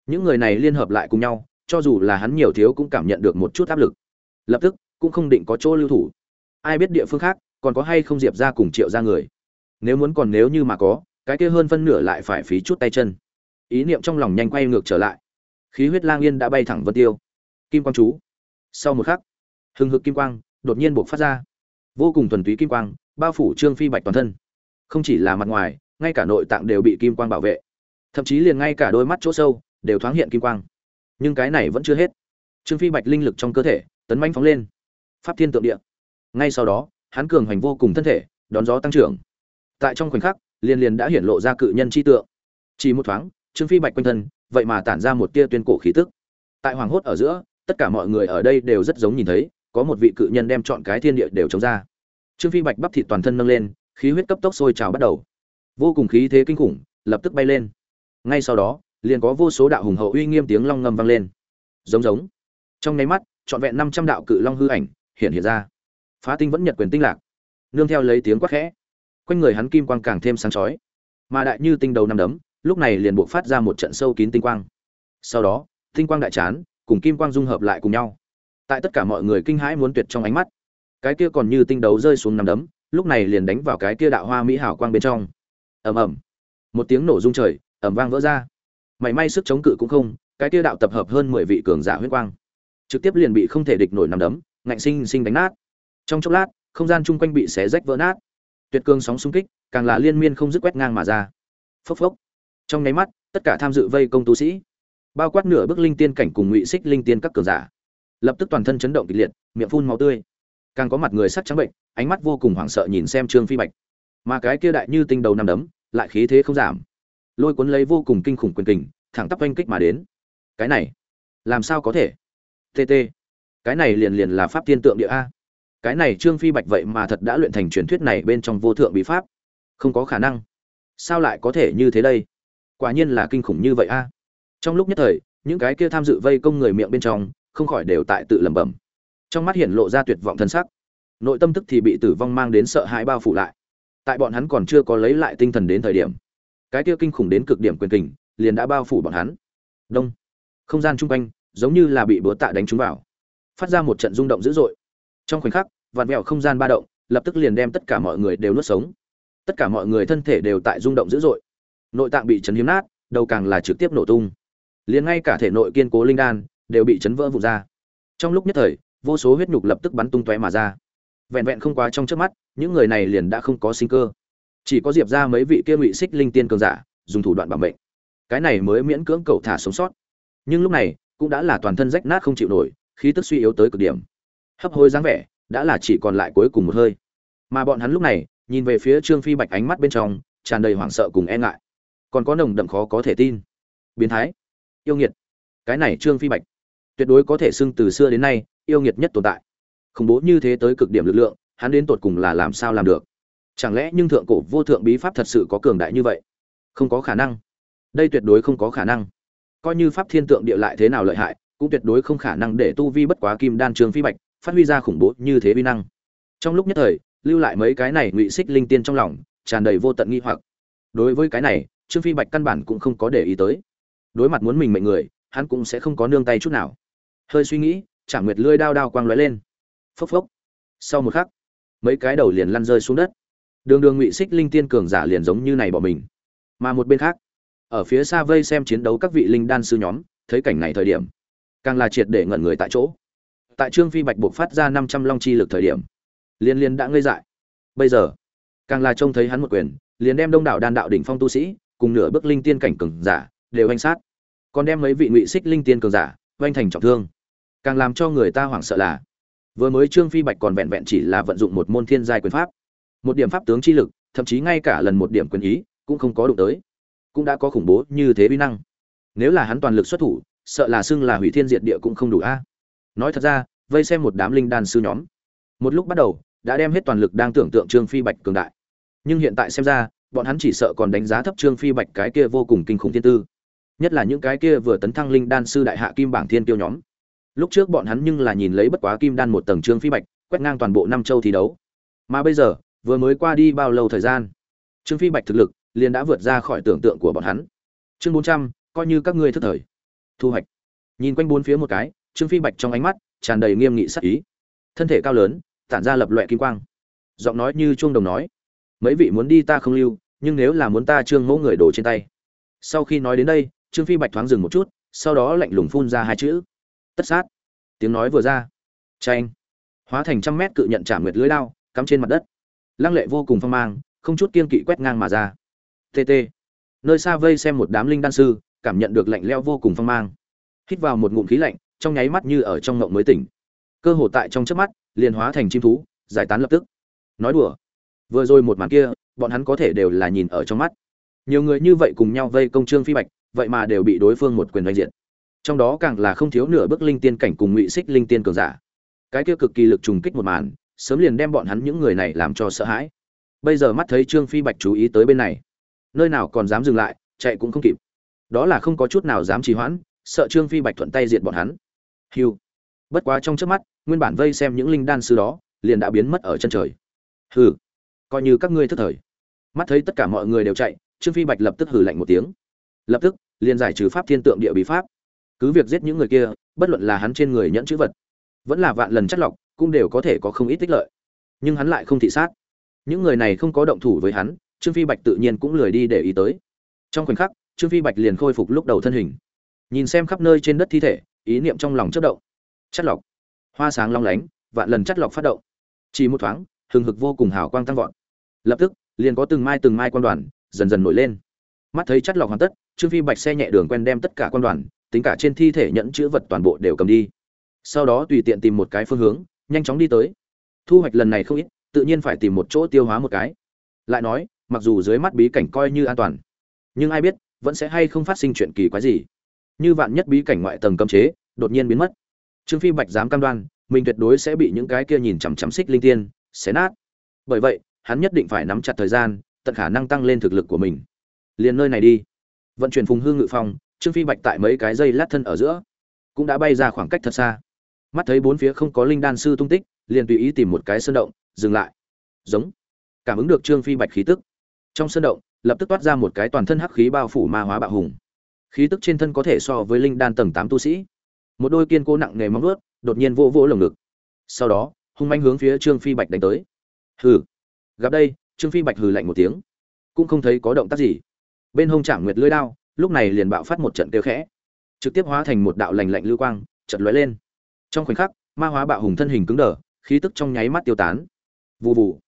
Những người này liên hợp lại cùng nhau, cho dù là hắn nhiều thiếu cũng cảm nhận được một chút áp lực. Lập tức, cũng không định có chỗ lưu thủ. Ai biết địa phương khác, còn có hay không diệp ra cùng triệu ra người. Nếu muốn còn nếu như mà có, cái kia hơn phân nửa lại phải phí chút tay chân. Ý niệm trong lòng nhanh quay ngược trở lại. Khí huyết lang yên đã bay thẳng vân tiêu. Kim quang chú sau một khắc, hừng hực kim quang đột nhiên buộc phát ra. Vô cùng thuần túy kim quang, bao phủ trương phi bạch toàn thân. Không chỉ là mặt ngoài, ngay cả nội tạng đều bị kim quang bảo vệ. Thậm chí liền ngay cả đôi mắt chỗ sâu đều thoáng hiện kim quang. Nhưng cái này vẫn chưa hết. Trương phi bạch linh lực trong cơ thể tấn manh phóng lên. Pháp thiên tượng địa. Ngay sau đó, hắn cường hành vô cùng thân thể, đón gió tăng trưởng. Tại trong khoảnh khắc, liền liền đã hiển lộ ra cự nhân chi tượng. Chỉ một thoáng, trương phi bạch quanh thân, vậy mà tản ra một tia tuyên cổ khí tức. Tại hoàng hốt ở giữa tất cả mọi người ở đây đều rất giống nhìn thấy, có một vị cự nhân đem chọn cái thiên địa đều chống ra. Trương phi bạch bắp thịt toàn thân nâng lên, khí huyết cấp tốc sôi trào bắt đầu. Vô cùng khí thế kinh khủng, lập tức bay lên. Ngay sau đó, liền có vô số đạo hùng hậu uy nghiêm tiếng long ngâm vang lên. Giống giống. Trong nháy mắt, trọn vẹn năm trăm đạo cự long hư ảnh hiện hiện ra. Phá tinh vẫn nhật quyền tinh lạc. Nương theo lấy tiếng quát khẽ. Quanh người hắn kim quang càng thêm sáng chói. Mà đại như tinh đầu năm đấm, lúc này liền buộc phát ra một trận sâu kín tinh quang. Sau đó, tinh quang đại chán cùng kim quang dung hợp lại cùng nhau. Tại tất cả mọi người kinh hãi muốn tuyệt trong ánh mắt, cái kia còn như tinh đấu rơi xuống nằm đấm, lúc này liền đánh vào cái kia đạo hoa mỹ hảo quang bên trong. Ầm ầm. Một tiếng nổ rung trời, ầm vang vỡ ra. Mảy may sức chống cự cũng không, cái kia đạo tập hợp hơn mười vị cường giả huyết quang, trực tiếp liền bị không thể địch nổi nằm đấm, ngạnh sinh sinh đánh nát. Trong chốc lát, không gian chung quanh bị xé rách vỡ nát. Tuyệt cương sóng xung kích, càng là liên miên không dứt quét ngang mà ra. Phốc phốc. Trong nháy mắt, tất cả tham dự vây công tu sĩ bao quát nửa bước linh tiên cảnh cùng ngụy xích linh tiên các cường giả. Lập tức toàn thân chấn động kịch liệt, miệng phun máu tươi. Càng có mặt người sắc trắng bệnh, ánh mắt vô cùng hoảng sợ nhìn xem trương phi bạch. Mà cái kia đại như tinh đầu nằm đấm, lại khí thế không giảm. Lôi cuốn lấy vô cùng kinh khủng quyền kình, thẳng tắp oanh kích mà đến. Cái này, làm sao có thể? Tt cái này liền liền là pháp tiên tượng địa a. Cái này trương phi bạch vậy mà thật đã luyện thành truyền thuyết này bên trong vô thượng bí pháp. Không có khả năng. Sao lại có thể như thế đây? Quả nhiên là kinh khủng như vậy a trong lúc nhất thời, những cái kia tham dự vây công người miệng bên trong, không khỏi đều tại tự lẩm bẩm. Trong mắt hiện lộ ra tuyệt vọng thân sắc. Nội tâm tức thì bị tử vong mang đến sợ hãi bao phủ lại. Tại bọn hắn còn chưa có lấy lại tinh thần đến thời điểm, cái kia kinh khủng đến cực điểm quyền kình liền đã bao phủ bọn hắn. Đông. Không gian chung quanh giống như là bị búa tạ đánh trúng vào. Phát ra một trận rung động dữ dội. Trong khoảnh khắc vạt mẹo không gian ba động lập tức liền đem tất cả mọi người đều nuốt sống. Tất cả mọi người thân thể đều tại rung động dữ dội. Nội tạng bị chấn hiếm nát, đầu càng là trực tiếp nổ tung liền ngay cả thể nội kiên cố linh đan đều bị chấn vỡ vụn ra. Trong lúc nhất thời, vô số huyết nhục lập tức bắn tung tóe mà ra. Vẹn vẹn không quá trong trước mắt, những người này liền đã không có sinh cơ. Chỉ có diệp ra mấy vị kia ngụy xích linh tiên cường giả dùng thủ đoạn bảo mệnh. Cái này mới miễn cưỡng cầu thả sống sót. Nhưng lúc này, cũng đã là toàn thân rách nát không chịu nổi, khí tức suy yếu tới cực điểm. Hấp hối dáng vẻ đã là chỉ còn lại cuối cùng một hơi. Mà bọn hắn lúc này, nhìn về phía trương phi bạch ánh mắt bên trong, tràn đầy hoảng sợ cùng e ngại. Còn có nồng đậm khó có thể tin. Biến thái yêu nghiệt. Cái này trương phi bạch, tuyệt đối có thể xưng từ xưa đến nay yêu nghiệt nhất tồn tại. Khủng bố như thế tới cực điểm lực lượng, hắn đến tột cùng là làm sao làm được? Chẳng lẽ nhưng thượng cổ vô thượng bí pháp thật sự có cường đại như vậy? Không có khả năng. Đây tuyệt đối không có khả năng. Coi như pháp thiên tượng địa lại thế nào lợi hại, cũng tuyệt đối không khả năng để tu vi bất quá kim đan trương phi bạch phát huy ra khủng bố như thế vi năng. Trong lúc nhất thời, lưu lại mấy cái này ngụy xích linh tiên trong lòng, tràn đầy vô tận nghi hoặc. Đối với cái này, trương phi bạch căn bản cũng không có để ý tới đối mặt muốn mình mệnh người, hắn cũng sẽ không có nương tay chút nào. Hơi suy nghĩ chả nguyệt lưỡi đao đao quang lóe lên. Phốc phốc. Sau một khắc, mấy cái đầu liền lăn rơi xuống đất. Đường đường ngụy xích linh tiên cường giả liền giống như này bỏ mình. Mà một bên khác, ở phía xa vây xem chiến đấu các vị linh đan sư nhóm, thấy cảnh này thời điểm, càng là triệt để ngẩn người tại chỗ. Tại trương phi bạch buộc phát ra năm trăm long chi lực thời điểm, liên liên đã ngây dại. Bây giờ, càng là trông thấy hắn một quyền, liền đem đông đảo đan đạo đỉnh phong tu sĩ, cùng nửa bước linh tiên cảnh cường giả đều anh sát. Còn đem mấy vị ngụy xích linh tiên cường giả oanh thành trọng thương. Càng làm cho người ta hoảng sợ là, vừa mới trương phi bạch còn vẹn vẹn chỉ là vận dụng một môn thiên giai quyền pháp, một điểm pháp tướng chi lực, thậm chí ngay cả lần một điểm quyền ý cũng không có đụng tới, cũng đã có khủng bố như thế vi năng. Nếu là hắn toàn lực xuất thủ, sợ là xưng là hủy thiên diệt địa cũng không đủ a. Nói thật ra, vây xem một đám linh đan sư nhóm, một lúc bắt đầu đã đem hết toàn lực đang tưởng tượng trương phi bạch cường đại. Nhưng hiện tại xem ra, bọn hắn chỉ sợ còn đánh giá thấp trương phi bạch cái kia vô cùng kinh khủng thiên tư nhất là những cái kia vừa tấn thăng linh đan sư đại hạ kim bảng thiên tiêu nhóm. Lúc trước bọn hắn nhưng là nhìn lấy bất quá kim đan một tầng trương phi bạch, quét ngang toàn bộ năm châu thi đấu. Mà bây giờ, vừa mới qua đi bao lâu thời gian? Trương phi bạch thực lực liền đã vượt ra khỏi tưởng tượng của bọn hắn. Chương bốn trăm, coi như các ngươi thức thời. Thu hoạch. Nhìn quanh bốn phía một cái, trương phi bạch trong ánh mắt tràn đầy nghiêm nghị sắc ý. Thân thể cao lớn, tản ra lập loại kim quang. Giọng nói như chuông đồng nói, mấy vị muốn đi ta không lưu, nhưng nếu là muốn ta trương mẫu người đổ trên tay. Sau khi nói đến đây trương phi bạch thoáng dừng một chút, sau đó lạnh lùng phun ra hai chữ. Tất sát. Tiếng nói vừa ra. Tranh hóa thành trăm mét cự nhận trả nguyệt lưới lao cắm trên mặt đất. Lăng lệ vô cùng phong mang, không chút kiên kỵ quét ngang mà ra. Tt nơi xa vây xem một đám linh đan sư, cảm nhận được lạnh leo vô cùng phong mang. Hít vào một ngụm khí lạnh, trong nháy mắt như ở trong ngộng mới tỉnh. Cơ hồ tại trong chớp mắt, liền hóa thành chim thú, giải tán lập tức. Nói đùa. Vừa rồi một màn kia, bọn hắn có thể đều là nhìn ở trong mắt. Nhiều người như vậy cùng nhau vây công trương phi bạch vậy mà đều bị đối phương một quyền đánh diện trong đó càng là không thiếu nửa bước linh tiên cảnh cùng ngụy xích linh tiên cường giả. Cái kia cực kỳ lực trùng kích một màn, sớm liền đem bọn hắn những người này làm cho sợ hãi. Bây giờ mắt thấy trương phi bạch chú ý tới bên này, nơi nào còn dám dừng lại, chạy cũng không kịp. Đó là không có chút nào dám trì hoãn, sợ trương phi bạch thuận tay diệt bọn hắn. Hiu bất quá trong trước mắt, nguyên bản vây xem những linh đan sư đó, liền đã biến mất ở chân trời. Hừ. Coi như các ngươi thức thời. Mắt thấy tất cả mọi người đều chạy, trương phi bạch lập tức hừ lạnh một tiếng lập tức, liền giải trừ pháp thiên tượng địa bí pháp. Cứ việc giết những người kia, bất luận là hắn trên người nhẫn chữ vật, vẫn là vạn lần chất lọc, cũng đều có thể có không ít tích lợi. Nhưng hắn lại không thị sát. Những người này không có động thủ với hắn, trương phi bạch tự nhiên cũng lười đi để ý tới. Trong khoảnh khắc, trương phi bạch liền khôi phục lúc đầu thân hình. Nhìn xem khắp nơi trên đất thi thể, ý niệm trong lòng chất động. Chất lọc. Hoa sáng long lánh, vạn lần chất lọc phát động. Chỉ một thoáng, hừng hực vô cùng hào quang tăng vọt. Lập tức, liền có từng mai từng mai quan đoàn, dần dần nổi lên mắt thấy chất lọc hoàn tất, trương phi bạch xe nhẹ đường quen đem tất cả quan đoàn, tính cả trên thi thể nhẫn chữ vật toàn bộ đều cầm đi. Sau đó tùy tiện tìm một cái phương hướng, nhanh chóng đi tới. Thu hoạch lần này không ít, tự nhiên phải tìm một chỗ tiêu hóa một cái. Lại nói, mặc dù dưới mắt bí cảnh coi như an toàn, nhưng ai biết, vẫn sẽ hay không phát sinh chuyện kỳ quái gì. Như vạn nhất bí cảnh ngoại tầng cấm chế, đột nhiên biến mất. Trương phi bạch dám cam đoan, mình tuyệt đối sẽ bị những cái kia nhìn chằm chằm xích linh tiên, xé nát. Bởi vậy, hắn nhất định phải nắm chặt thời gian, tận khả năng tăng lên thực lực của mình liền nơi này đi. Vận chuyển phùng hương ngự phong trương phi bạch tại mấy cái dây lát thân ở giữa, cũng đã bay ra khoảng cách thật xa. Mắt thấy bốn phía không có linh đan sư tung tích, liền tùy ý tìm một cái sơn động, dừng lại. Giống. Cảm ứng được trương phi bạch khí tức. Trong sơn động, lập tức toát ra một cái toàn thân hắc khí bao phủ ma hóa bạo hùng. Khí tức trên thân có thể so với linh đan tầng tám tu sĩ. Một đôi kiên cố nặng nề móng ướt đột nhiên vô vỗ lồng ngực. Sau đó, hung manh hướng phía trương phi bạch đánh tới. Hừ. Gặp đây, trương phi bạch hừ lạnh một tiếng. Cũng không thấy có động tác gì bên hông chạm nguyệt lưỡi đao, lúc này liền bạo phát một trận tiêu khẽ. Trực tiếp hóa thành một đạo lành lạnh lưu quang trận lóe lên. Trong khoảnh khắc, ma hóa bạo hùng thân hình cứng đờ, khí tức trong nháy mắt tiêu tán. Vù vù.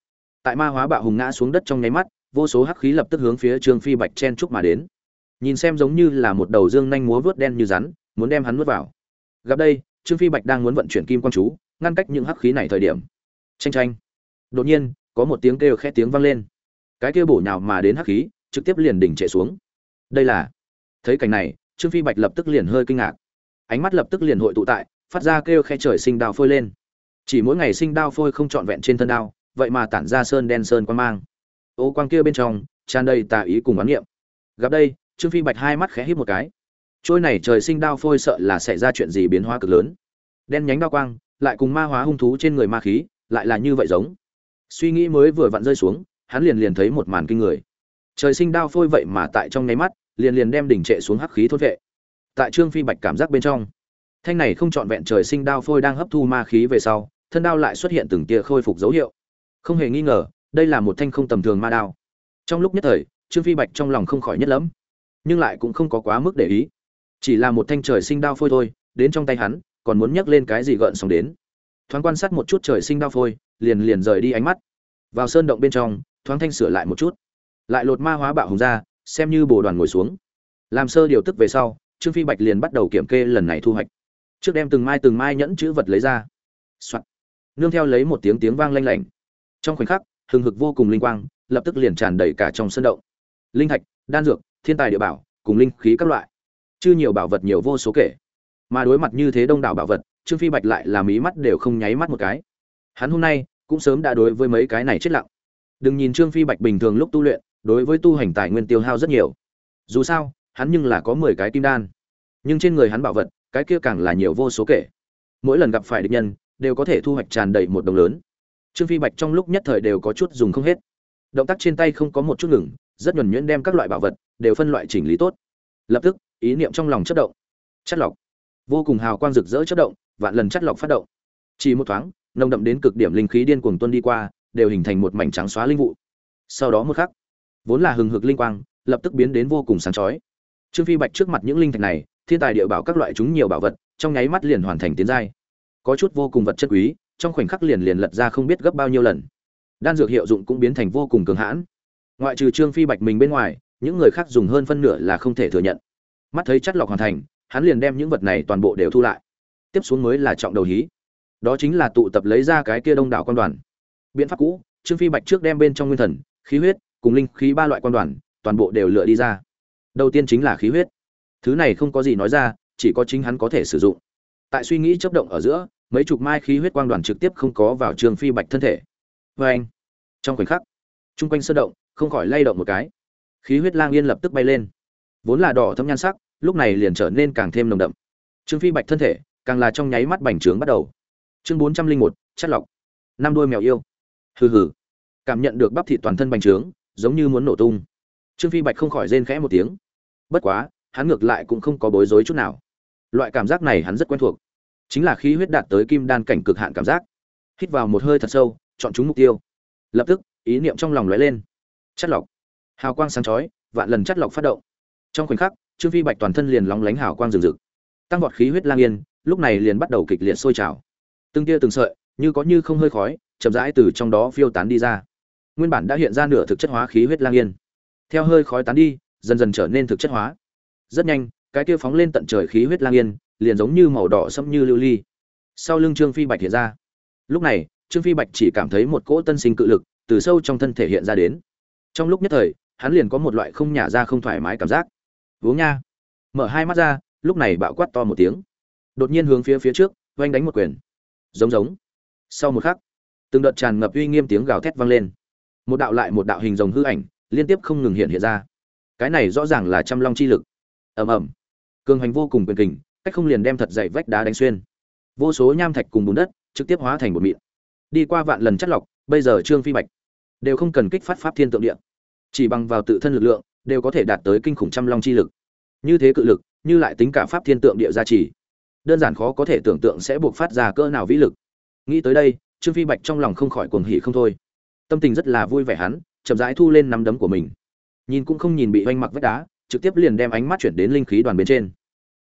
Tại ma hóa bạo hùng ngã xuống đất trong nháy mắt, vô số hắc khí lập tức hướng phía trương phi bạch chen trúc mà đến. Nhìn xem giống như là một đầu dương nhanh múa vớt đen như rắn, muốn đem hắn nuốt vào. Gặp đây, trương phi bạch đang muốn vận chuyển kim quang chú, ngăn cách những hắc khí này thời điểm. Tranh tranh đột nhiên, có một tiếng kêu khẽ tiếng vang lên. Cái kêu bổ nhào mà đến hắc khí trực tiếp liền đỉnh trệ xuống. Đây là, thấy cảnh này, trương phi bạch lập tức liền hơi kinh ngạc. Ánh mắt lập tức liền hội tụ tại, phát ra kêu khe trời sinh đao phôi lên. Chỉ mỗi ngày sinh đao phôi không trọn vẹn trên thân đao, vậy mà tản ra sơn đen sơn quang mang. Ô quang kia bên trong, tràn đầy tà ý cùng bán niệm. Gặp đây, trương phi bạch hai mắt khẽ hít một cái. Trôi này trời sinh đao phôi sợ là xảy ra chuyện gì biến hóa cực lớn. Đen nhánh đao quang, lại cùng ma hóa hung thú trên người ma khí, lại là như vậy giống. Suy nghĩ mới vừa vặn rơi xuống, hắn liền liền thấy một màn kinh người trời sinh đao phôi vậy mà tại trong nháy mắt, liền liền đem đỉnh trệ xuống hắc khí thốt vệ. Tại trương phi bạch cảm giác bên trong, thanh này không trọn vẹn trời sinh đao phôi đang hấp thu ma khí về sau, thân đao lại xuất hiện từng tia khôi phục dấu hiệu. Không hề nghi ngờ, đây là một thanh không tầm thường ma đao. Trong lúc nhất thời, trương phi bạch trong lòng không khỏi nhất lắm nhưng lại cũng không có quá mức để ý. Chỉ là một thanh trời sinh đao phôi thôi, đến trong tay hắn, còn muốn nhấc lên cái gì gợn sóng đến. Thoáng quan sát một chút trời sinh đao phôi, liền liền rời đi ánh mắt. Vào sơn động bên trong, thoáng thanh sửa lại một chút lại lột ma hóa bạo hùng ra, xem như bồ đoàn ngồi xuống. Làm sơ điều tức về sau, trương phi bạch liền bắt đầu kiểm kê lần này thu hoạch. Trước đem từng mai từng mai nhẫn chữ vật lấy ra. Soạt. Nương theo lấy một tiếng tiếng vang lanh lảnh. Trong khoảnh khắc, hừng hực vô cùng linh quang lập tức liền tràn đầy cả trong sân động. Linh thạch, đan dược, thiên tài địa bảo, cùng linh khí các loại. Chứ nhiều bảo vật nhiều vô số kể. Mà đối mặt như thế đông đảo bảo vật, trương phi bạch lại làm ý mắt đều không nháy mắt một cái. Hắn hôm nay cũng sớm đã đối với mấy cái này chết lặng. Đừng nhìn trương phi bạch bình thường lúc tu luyện đối với tu hành tài nguyên tiêu hao rất nhiều. Dù sao, hắn nhưng là có mười cái kim đan. Nhưng trên người hắn bảo vật, cái kia càng là nhiều vô số kể. Mỗi lần gặp phải địch nhân, đều có thể thu hoạch tràn đầy một đồng lớn. Trương phi bạch trong lúc nhất thời đều có chút dùng không hết. Động tác trên tay không có một chút ngừng, rất nhuần nhuyễn đem các loại bảo vật, đều phân loại chỉnh lý tốt. Lập tức, ý niệm trong lòng chất động. Chất lọc. Vô cùng hào quang rực rỡ chất động, vạn lần chất lọc phát động. Chỉ một thoáng, nồng đậm đến cực điểm linh khí điên cuồng tuân đi qua, đều hình thành một mảnh trắng xóa linh vụ. Sau đó một khắc vốn là hừng hực linh quang, lập tức biến đến vô cùng sáng chói. Trương phi bạch trước mặt những linh thạch này, thiên tài địa bảo các loại chúng nhiều bảo vật, trong nháy mắt liền hoàn thành tiến giai. Có chút vô cùng vật chất quý, trong khoảnh khắc liền liền lật ra không biết gấp bao nhiêu lần. Đan dược hiệu dụng cũng biến thành vô cùng cường hãn. Ngoại trừ trương phi bạch mình bên ngoài, những người khác dùng hơn phân nửa là không thể thừa nhận. Mắt thấy chất lọc hoàn thành, hắn liền đem những vật này toàn bộ đều thu lại. Tiếp xuống mới là trọng đầu hí. Đó chính là tụ tập lấy ra cái kia đông đảo quan đoàn. Biện pháp cũ, trương phi bạch trước đem bên trong nguyên thần, khí huyết cùng linh khí ba loại quan đoàn, toàn bộ đều lựa đi ra. Đầu tiên chính là khí huyết. Thứ này không có gì nói ra, chỉ có chính hắn có thể sử dụng. Tại suy nghĩ chấp động ở giữa, mấy chục mai khí huyết quang đoàn trực tiếp không có vào trương phi bạch thân thể. Vê anh, trong khoảnh khắc, chung quanh sơ động, không khỏi lay động một cái. Khí huyết lang yên lập tức bay lên. Vốn là đỏ thâm nhan sắc, lúc này liền trở nên càng thêm nồng đậm. Trương phi bạch thân thể, càng là trong nháy mắt bành trướng bắt đầu. Chương bốn trăm linh một chất lọc. Năm đôi mèo yêu. Hừ hừ. Cảm nhận được bắp thịt toàn thân bành trướng giống như muốn nổ tung. Trương phi bạch không khỏi rên khẽ một tiếng. Bất quá, hắn ngược lại cũng không có bối rối chút nào. Loại cảm giác này hắn rất quen thuộc. Chính là khí huyết đạt tới kim đan cảnh cực hạn cảm giác. Hít vào một hơi thật sâu, chọn chúng mục tiêu. Lập tức, ý niệm trong lòng lóe lên. Chất lọc. Hào quang sáng chói, vạn lần chất lọc phát động. Trong khoảnh khắc, trương phi bạch toàn thân liền lóng lánh hào quang rừng rực tăng vọt khí huyết lang yên, lúc này liền bắt đầu kịch liệt sôi trào. Từng tia từng sợi, như có như không hơi khói, chậm rãi từ trong đó phiêu tán đi ra nguyên bản đã hiện ra nửa thực chất hóa khí huyết lang yên. Theo hơi khói tán đi, dần dần trở nên thực chất hóa. Rất nhanh, cái kia phóng lên tận trời khí huyết lang yên, liền giống như màu đỏ sẫm như lưu ly. Sau lưng trương phi bạch hiện ra. Lúc này, trương phi bạch chỉ cảm thấy một cỗ tân sinh cự lực từ sâu trong thân thể hiện ra đến. Trong lúc nhất thời, hắn liền có một loại không nhả ra không thoải mái cảm giác. Uống nha. Mở hai mắt ra, lúc này bạo quát to một tiếng. Đột nhiên hướng phía phía trước, oanh đánh một quyền. Giống giống. Sau một khắc, từng đợt tràn ngập uy nghiêm tiếng gào thét vang lên một đạo lại một đạo hình rồng hư ảnh liên tiếp không ngừng hiện hiện ra. Cái này rõ ràng là trăm long chi lực. Ầm ầm. Cường hành vô cùng quyền kình, cách không liền đem thật dày vách đá đánh xuyên. Vô số nham thạch cùng bùn đất trực tiếp hóa thành một mịn. Đi qua vạn lần chất lọc, bây giờ trương phi bạch đều không cần kích phát pháp thiên tượng địa. Chỉ bằng vào tự thân lực lượng, đều có thể đạt tới kinh khủng trăm long chi lực. Như thế cự lực, như lại tính cả pháp thiên tượng địa gia trì, đơn giản khó có thể tưởng tượng sẽ buộc phát ra cỡ nào vĩ lực. Nghĩ tới đây, trương phi bạch trong lòng không khỏi cuồng hỉ không thôi tâm tình rất là vui vẻ hắn, chậm rãi thu lên nắm đấm của mình. Nhìn cũng không nhìn bị oanh mặc vách đá, trực tiếp liền đem ánh mắt chuyển đến linh khí đoàn bên trên.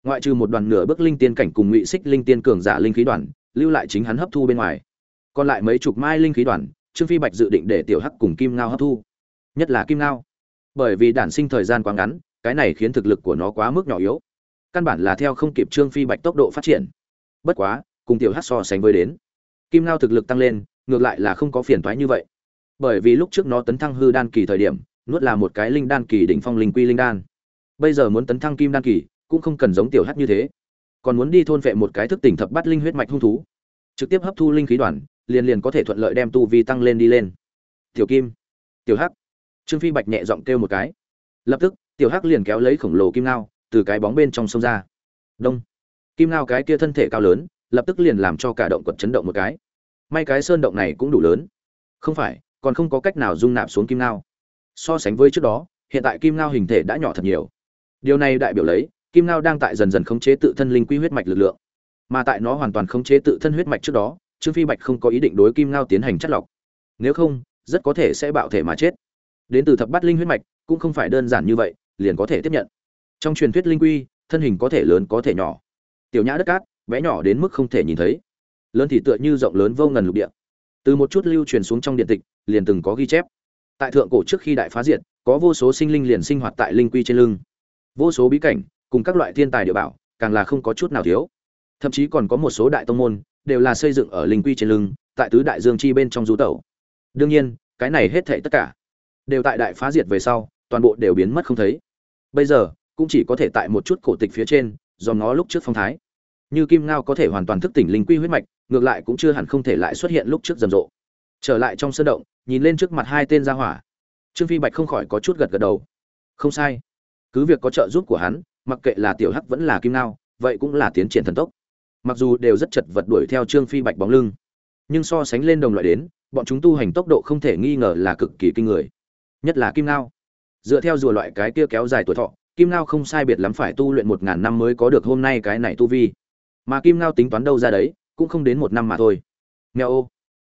Ngoại trừ một đoàn nửa bước linh tiên cảnh cùng ngụy xích linh tiên cường giả linh khí đoàn, lưu lại chính hắn hấp thu bên ngoài. Còn lại mấy chục mai linh khí đoàn, trương phi bạch dự định để tiểu hắc cùng kim ngao hấp thu. Nhất là kim ngao. Bởi vì đản sinh thời gian quá ngắn, cái này khiến thực lực của nó quá mức nhỏ yếu. Căn bản là theo không kịp trương phi bạch tốc độ phát triển. Bất quá, cùng tiểu hắc so sánh với đến, kim ngao thực lực tăng lên, ngược lại là không có phiền toái như vậy bởi vì lúc trước nó tấn thăng hư đan kỳ thời điểm, nuốt là một cái linh đan kỳ đỉnh phong linh quy linh đan. Bây giờ muốn tấn thăng kim đan kỳ, cũng không cần giống tiểu hắc như thế. Còn muốn đi thôn vệ một cái thức tỉnh thập bát linh huyết mạch hung thú. Trực tiếp hấp thu linh khí đoàn, liền liền có thể thuận lợi đem tu vi tăng lên đi lên. Tiểu kim, tiểu hắc. Trương phi bạch nhẹ giọng kêu một cái. Lập tức, tiểu hắc liền kéo lấy khổng lồ kim nao từ cái bóng bên trong sông ra. Đông. Kim nao cái kia thân thể cao lớn, lập tức liền làm cho cả động quật chấn động một cái. May cái sơn động này cũng đủ lớn. Không phải còn không có cách nào dung nạp xuống kim ngao. so sánh với trước đó, hiện tại kim ngao hình thể đã nhỏ thật nhiều. Điều này đại biểu lấy, kim ngao đang tại dần dần khống chế tự thân linh quy huyết mạch lực lượng. Mà tại nó hoàn toàn khống chế tự thân huyết mạch trước đó, trương phi bạch không có ý định đối kim ngao tiến hành chất lọc. Nếu không, rất có thể sẽ bạo thể mà chết. Đến từ thập bát linh huyết mạch, cũng không phải đơn giản như vậy, liền có thể tiếp nhận. Trong truyền thuyết linh quy, thân hình có thể lớn có thể nhỏ. Tiểu nhã đất cát, bé nhỏ đến mức không thể nhìn thấy. Lớn thì tựa như rộng lớn vô ngần lục địa từ một chút lưu truyền xuống trong điện tịch, liền từng có ghi chép. Tại thượng cổ trước khi đại phá diệt, có vô số sinh linh liền sinh hoạt tại linh quy trên lưng. Vô số bí cảnh, cùng các loại thiên tài địa bảo, càng là không có chút nào thiếu. Thậm chí còn có một số đại tông môn, đều là xây dựng ở linh quy trên lưng, tại tứ đại dương chi bên trong du tẩu. Đương nhiên, cái này hết thảy tất cả, đều tại đại phá diệt về sau, toàn bộ đều biến mất không thấy. Bây giờ, cũng chỉ có thể tại một chút cổ tịch phía trên do nó lúc trước phong thái. Như kim ngao có thể hoàn toàn thức tỉnh linh quy huyết mạch ngược lại cũng chưa hẳn không thể lại xuất hiện lúc trước rầm rộ. Trở lại trong sân động, nhìn lên trước mặt hai tên gia hỏa. Trương phi bạch không khỏi có chút gật gật đầu. Không sai. Cứ việc có trợ giúp của hắn, mặc kệ là tiểu hắc vẫn là kim ngao, vậy cũng là tiến triển thần tốc. Mặc dù đều rất chật vật đuổi theo trương phi bạch bóng lưng, nhưng so sánh lên đồng loại đến, bọn chúng tu hành tốc độ không thể nghi ngờ là cực kỳ kinh người. Nhất là kim ngao. Dựa theo rùa loại cái kia kéo dài tuổi thọ, kim ngao không sai biệt lắm phải tu luyện một ngàn năm mới có được hôm nay cái này tu vi. Mà kim ngao tính toán đâu ra đấy cũng không đến một năm mà thôi. Nghèo ô.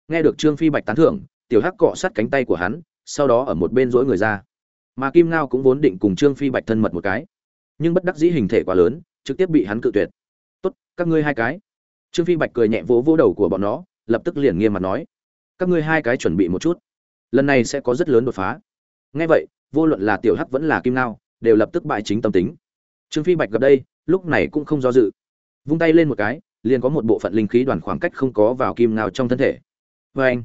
Nghe được trương phi bạch tán thưởng, tiểu hắc cọ sát cánh tay của hắn, sau đó ở một bên rỗi người ra. Mà kim ngao cũng vốn định cùng trương phi bạch thân mật một cái, nhưng bất đắc dĩ hình thể quá lớn, trực tiếp bị hắn cự tuyệt. Tốt, các ngươi hai cái. Trương phi bạch cười nhẹ vỗ vỗ đầu của bọn nó, lập tức liền nghiêm mặt nói, các ngươi hai cái chuẩn bị một chút, lần này sẽ có rất lớn đột phá. Ngay vậy, vô luận là tiểu hắc vẫn là kim ngao, đều lập tức bại chính tâm tính. Trương phi bạch gặp đây, lúc này cũng không do dự, vung tay lên một cái liền có một bộ phận linh khí đoàn khoảng cách không có vào kim ngao trong thân thể. Vê anh,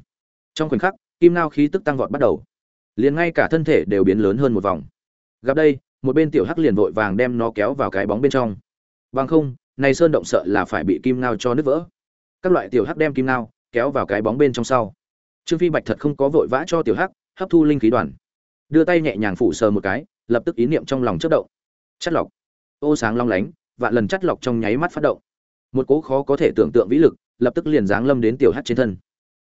trong khoảnh khắc, kim ngao khí tức tăng vọt bắt đầu. Liền ngay cả thân thể đều biến lớn hơn một vòng. Gặp đây, một bên tiểu hắc liền vội vàng đem nó kéo vào cái bóng bên trong. Bằng không này sơn động sợ là phải bị kim ngao cho nứt vỡ. Các loại tiểu hắc đem kim ngao kéo vào cái bóng bên trong sau. Trương phi bạch thật không có vội vã cho tiểu hắc hấp thu linh khí đoàn. Đưa tay nhẹ nhàng phủ sờ một cái, lập tức ý niệm trong lòng chớp động. Chất lọc. Ô sáng long lánh, vạn lần chất lọc trong nháy mắt phát động một cố khó có thể tưởng tượng vĩ lực, lập tức liền giáng lâm đến tiểu hắc trên thân.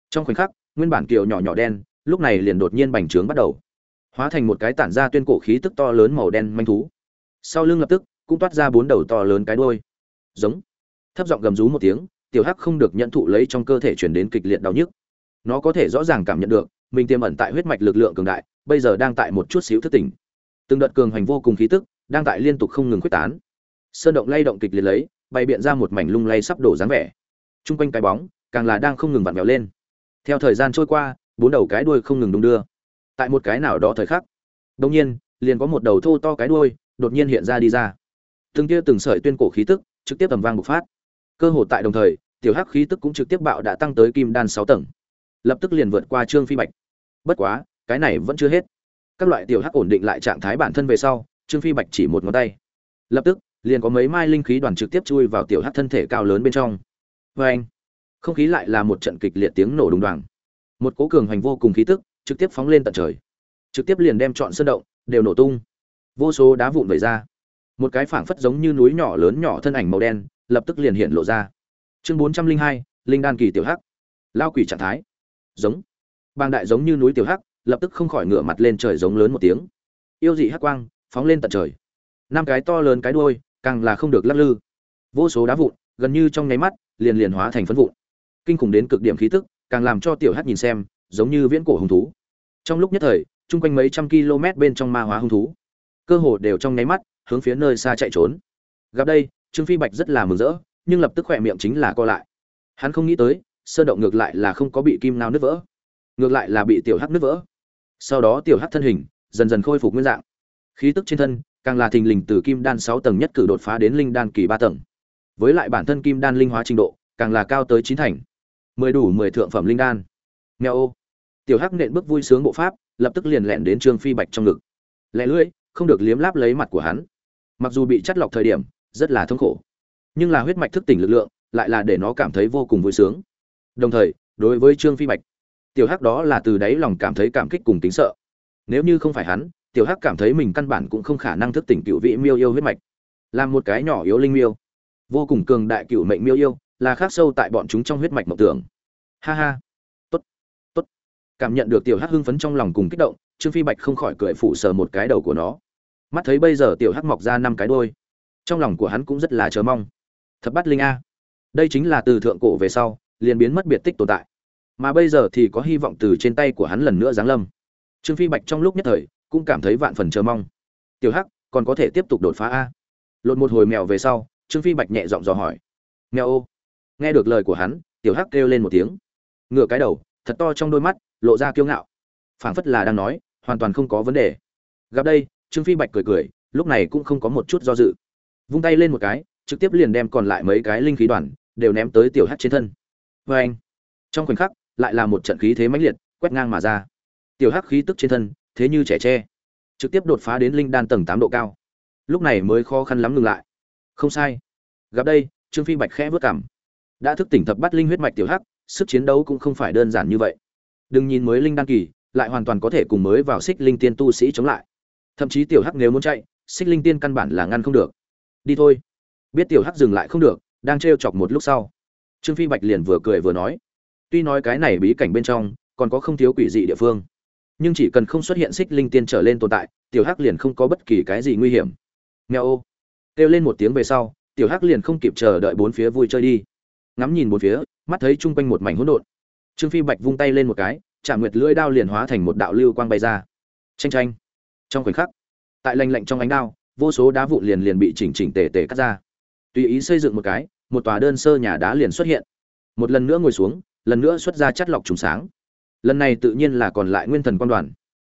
Trong khoảnh khắc, nguyên bản kiều nhỏ nhỏ đen, lúc này liền đột nhiên bành trướng bắt đầu. Hóa thành một cái tản ra tuyên cổ khí tức to lớn màu đen manh thú. Sau lưng lập tức, cũng toát ra bốn đầu to lớn cái đuôi. Giống. Thấp giọng gầm rú một tiếng, tiểu hắc không được nhận thụ lấy trong cơ thể chuyển đến kịch liệt đau nhức. Nó có thể rõ ràng cảm nhận được, mình tiềm ẩn tại huyết mạch lực lượng cường đại, bây giờ đang tại một chút xíu thức tỉnh. Từng đợt cường hành vô cùng khí tức, đang tại liên tục không ngừng quyết tán. Sơn động lay động kịch liệt lấy bày biện ra một mảnh lung lay sắp đổ dáng vẻ. Chung quanh cái bóng, càng là đang không ngừng vặn vẹo lên. Theo thời gian trôi qua, bốn đầu cái đuôi không ngừng đung đưa. Tại một cái nào đó thời khắc đông nhiên, liền có một đầu thô to cái đuôi đột nhiên hiện ra đi ra. Từng tia từng sợi tuyên cổ khí tức trực tiếp tầm vang bộc phát. Cơ hội tại đồng thời, tiểu hắc khí tức cũng trực tiếp bạo đã tăng tới kim đan sáu tầng. Lập tức liền vượt qua trương phi bạch. Bất quá, cái này vẫn chưa hết. Các loại tiểu hắc ổn định lại trạng thái bản thân về sau, trương phi bạch chỉ một ngón tay. Lập tức liền có mấy mai linh khí đoàn trực tiếp chui vào tiểu hắc thân thể cao lớn bên trong. Vê anh, không khí lại là một trận kịch liệt tiếng nổ đùng đoàng. Một cố cường hành vô cùng khí tức trực tiếp phóng lên tận trời. Trực tiếp liền đem trọn sơn động đều nổ tung. Vô số đá vụn vẩy ra. Một cái phảng phất giống như núi nhỏ lớn nhỏ thân ảnh màu đen, lập tức liền hiện lộ ra. Chương bốn trăm linh hai, linh đan kỳ tiểu hắc. Lao quỷ trạng thái. Giống. Bang đại giống như núi tiểu hắc, lập tức không khỏi ngửa mặt lên trời giống lớn một tiếng. Yêu dị hắc quang phóng lên tận trời. Năm cái to lớn cái đuôi càng là không được lắc lư. Vô số đá vụn, gần như trong nháy mắt, liền liền hóa thành phấn vụn. Kinh khủng đến cực điểm khí tức, càng làm cho tiểu hắc nhìn xem, giống như viễn cổ hung thú. Trong lúc nhất thời, chung quanh mấy trăm km bên trong ma hóa hung thú, cơ hồ đều trong nháy mắt, hướng phía nơi xa chạy trốn. Gặp đây, trương phi bạch rất là mừng rỡ, nhưng lập tức khỏe miệng chính là co lại. Hắn không nghĩ tới, sơn động ngược lại là không có bị kim nào nứt vỡ, ngược lại là bị tiểu hắc nứt vỡ. Sau đó tiểu hắc thân hình, dần dần khôi phục nguyên dạng. Khí tức trên thân càng là thình lình từ kim đan sáu tầng nhất cử đột phá đến linh đan kỳ ba tầng. Với lại bản thân kim đan linh hóa trình độ, càng là cao tới chín thành. Mười đủ mười thượng phẩm linh đan. Nghèo ô. Tiểu hắc nện bước vui sướng bộ pháp, lập tức liền lẹn đến trương phi bạch trong ngực. Lẹ lưỡi, không được liếm láp lấy mặt của hắn. Mặc dù bị chắt lọc thời điểm, rất là thống khổ. Nhưng là huyết mạch thức tỉnh lực lượng, lại là để nó cảm thấy vô cùng vui sướng. Đồng thời, đối với trương phi bạch, tiểu hắc đó là từ đáy lòng cảm thấy cảm kích cùng tính sợ. Nếu như không phải hắn tiểu hắc cảm thấy mình căn bản cũng không khả năng thức tỉnh cựu vị miêu yêu huyết mạch. Làm một cái nhỏ yếu linh miêu. Vô cùng cường đại cựu mệnh miêu yêu, là khác sâu tại bọn chúng trong huyết mạch mộng tưởng. Ha ha. Tốt. Tốt. Cảm nhận được tiểu hắc hưng phấn trong lòng cùng kích động, trương phi bạch không khỏi cười phủ sờ một cái đầu của nó. Mắt thấy bây giờ tiểu hắc mọc ra năm cái đôi trong lòng của hắn cũng rất là chờ mong. Thập bắt linh a. Đây chính là từ thượng cổ về sau, liền biến mất biệt tích tồn tại. Mà bây giờ thì có hy vọng từ trên tay của hắn lần nữa giáng lâm. Trương phi bạch trong lúc nhất thời cũng cảm thấy vạn phần chờ mong. Tiểu hắc, còn có thể tiếp tục đột phá a. Lột một hồi mèo về sau, trương phi bạch nhẹ giọng dò hỏi. Mèo ô. Nghe được lời của hắn, tiểu hắc kêu lên một tiếng. Ngửa cái đầu, thật to trong đôi mắt, lộ ra kiêu ngạo. Phảng phất là đang nói, hoàn toàn không có vấn đề. Gặp đây, trương phi bạch cười cười, lúc này cũng không có một chút do dự. Vung tay lên một cái, trực tiếp liền đem còn lại mấy cái linh khí đoàn, đều ném tới tiểu hắc trên thân. Vê anh trong khoảnh khắc, lại là một trận khí thế mãnh liệt, quét ngang mà ra. Tiểu hắc khí tức trên thân thế như trẻ tre, trực tiếp đột phá đến linh đan tầng tám độ cao. Lúc này mới khó khăn lắm ngừng lại. Không sai. Gặp đây, trương phi bạch khẽ vớt cảm. Đã thức tỉnh thập bắt linh huyết mạch tiểu hắc, sức chiến đấu cũng không phải đơn giản như vậy. Đừng nhìn mới linh đan kỳ, lại hoàn toàn có thể cùng mới vào xích linh tiên tu sĩ chống lại. Thậm chí tiểu hắc nếu muốn chạy, xích linh tiên căn bản là ngăn không được. Đi thôi. Biết tiểu hắc dừng lại không được, đang trêu chọc một lúc sau. Trương phi bạch liền vừa cười vừa nói. Tuy nói cái này bí cảnh bên trong, còn có không thiếu quỷ dị địa phương nhưng chỉ cần không xuất hiện xích linh tiên trở lên tồn tại, tiểu hắc liền không có bất kỳ cái gì nguy hiểm. Nghe ô, kêu lên một tiếng về sau, tiểu hắc liền không kịp chờ đợi bốn phía vui chơi đi. Ngắm nhìn bốn phía, mắt thấy chung quanh một mảnh hỗn độn. Trương phi bạch vung tay lên một cái trả nguyệt lưỡi đao liền hóa thành một đạo lưu quang bay ra. Tranh tranh trong khoảnh khắc, tại lành lạnh trong ánh đao, vô số đá vụn liền liền bị chỉnh chỉnh tề tề cắt ra. Tùy ý xây dựng một cái, một tòa đơn sơ nhà đá liền xuất hiện. Một lần nữa ngồi xuống, lần nữa xuất ra chất lọc trùng sáng lần này tự nhiên là còn lại nguyên thần quan đoàn.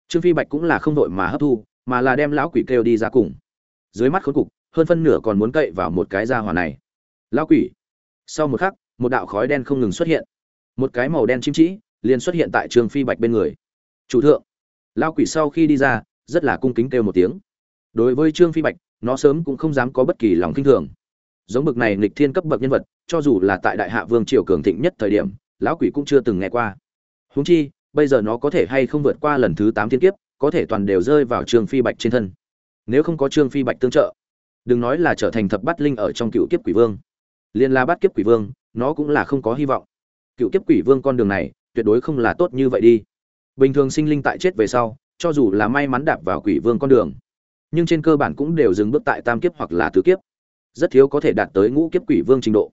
Trương phi bạch cũng là không đội mà hấp thu, mà là đem lão quỷ kêu đi ra cùng. Dưới mắt khốn cục, hơn phân nửa còn muốn cậy vào một cái gia hỏa này. Lão quỷ! Sau một khắc, một đạo khói đen không ngừng xuất hiện. Một cái màu đen chim trĩ liền xuất hiện tại trương phi bạch bên người. Chủ thượng! Lão quỷ sau khi đi ra, rất là cung kính kêu một tiếng. Đối với trương phi bạch, nó sớm cũng không dám có bất kỳ lòng kinh thường. Giống bậc này nghịch thiên cấp bậc nhân vật, cho dù là tại đại hạ vương triều cường thịnh nhất thời điểm, lão quỷ cũng chưa từng nghe qua huống chi, bây giờ nó có thể hay không vượt qua lần thứ tám thiên kiếp, có thể toàn đều rơi vào trương phi bạch trên thân. Nếu không có trương phi bạch tương trợ, đừng nói là trở thành thập bát linh ở trong cựu kiếp quỷ vương liên la bát kiếp quỷ vương, nó cũng là không có hy vọng. Cựu kiếp quỷ vương con đường này, tuyệt đối không là tốt như vậy đi. Bình thường sinh linh tại chết về sau, cho dù là may mắn đạp vào quỷ vương con đường, nhưng trên cơ bản cũng đều dừng bước tại tam kiếp hoặc là tứ kiếp. Rất thiếu có thể đạt tới ngũ kiếp quỷ vương trình độ.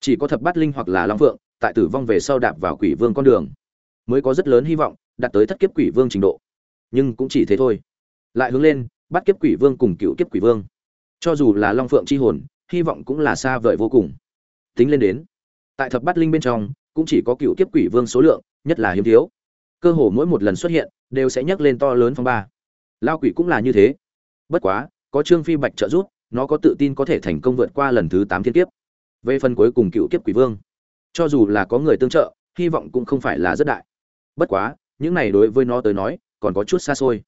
Chỉ có thập bát linh hoặc là long phượng, tại tử vong về sau đạp vào quỷ vương con đường mới có rất lớn hy vọng đạt tới thất kiếp quỷ vương trình độ. Nhưng cũng chỉ thế thôi. Lại hướng lên, bắt kiếp quỷ vương cùng cựu kiếp quỷ vương. Cho dù là long phượng c h i hồn, hy vọng cũng là xa vời vô cùng. Tính lên đến, tại thập bát linh bên trong, cũng chỉ có cựu kiếp quỷ vương số lượng, nhất là hiếm thiếu. Cơ hồ mỗi một lần xuất hiện, đều sẽ nhắc lên to lớn phong ba. Lao quỷ cũng là như thế. Bất quá, có trương phi bạch trợ giúp, nó có tự tin có thể thành công vượt qua lần thứ tám thiên kiếp. Về phần cuối cùng cựu kiếp quỷ vương, cho dù là có người tương trợ, hy vọng cũng không phải là rất đại bất quá, những này đối với nó tới nói, còn có chút xa xôi.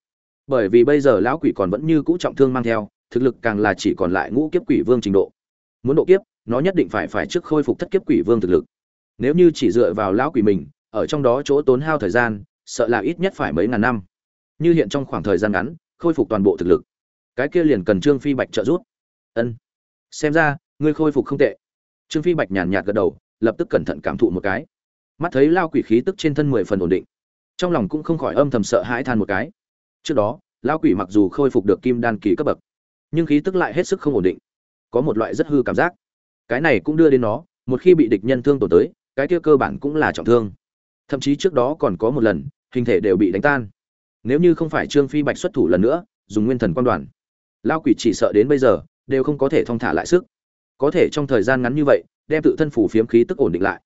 Bởi vì bây giờ lão quỷ còn vẫn như cũ trọng thương mang theo, thực lực càng là chỉ còn lại ngũ kiếp quỷ vương trình độ. Muốn độ kiếp, nó nhất định phải phải trước khôi phục thất kiếp quỷ vương thực lực. Nếu như chỉ dựa vào lão quỷ mình, ở trong đó chỗ tốn hao thời gian, sợ là ít nhất phải mấy ngàn năm. Như hiện trong khoảng thời gian ngắn, khôi phục toàn bộ thực lực. Cái kia liền cần trương phi bạch trợ giúp. Ân. Xem ra, ngươi khôi phục không tệ. Trương phi bạch nhàn nhạt gật đầu, lập tức cẩn thận cảm thụ một cái mắt thấy lao quỷ khí tức trên thân mười phần ổn định. Trong lòng cũng không khỏi âm thầm sợ hãi than một cái. Trước đó, lao quỷ mặc dù khôi phục được kim đan kỳ cấp bậc, nhưng khí tức lại hết sức không ổn định. Có một loại rất hư cảm giác. Cái này cũng đưa đến nó, một khi bị địch nhân thương tổn tới, cái kia cơ bản cũng là trọng thương. Thậm chí trước đó còn có một lần, hình thể đều bị đánh tan. Nếu như không phải trương phi bạch xuất thủ lần nữa, dùng nguyên thần quan đoàn, lao quỷ chỉ sợ đến bây giờ, đều không có thể thong thả lại sức. Có thể trong thời gian ngắn như vậy, đem tự thân phủ phiếm khí tức ổn định lại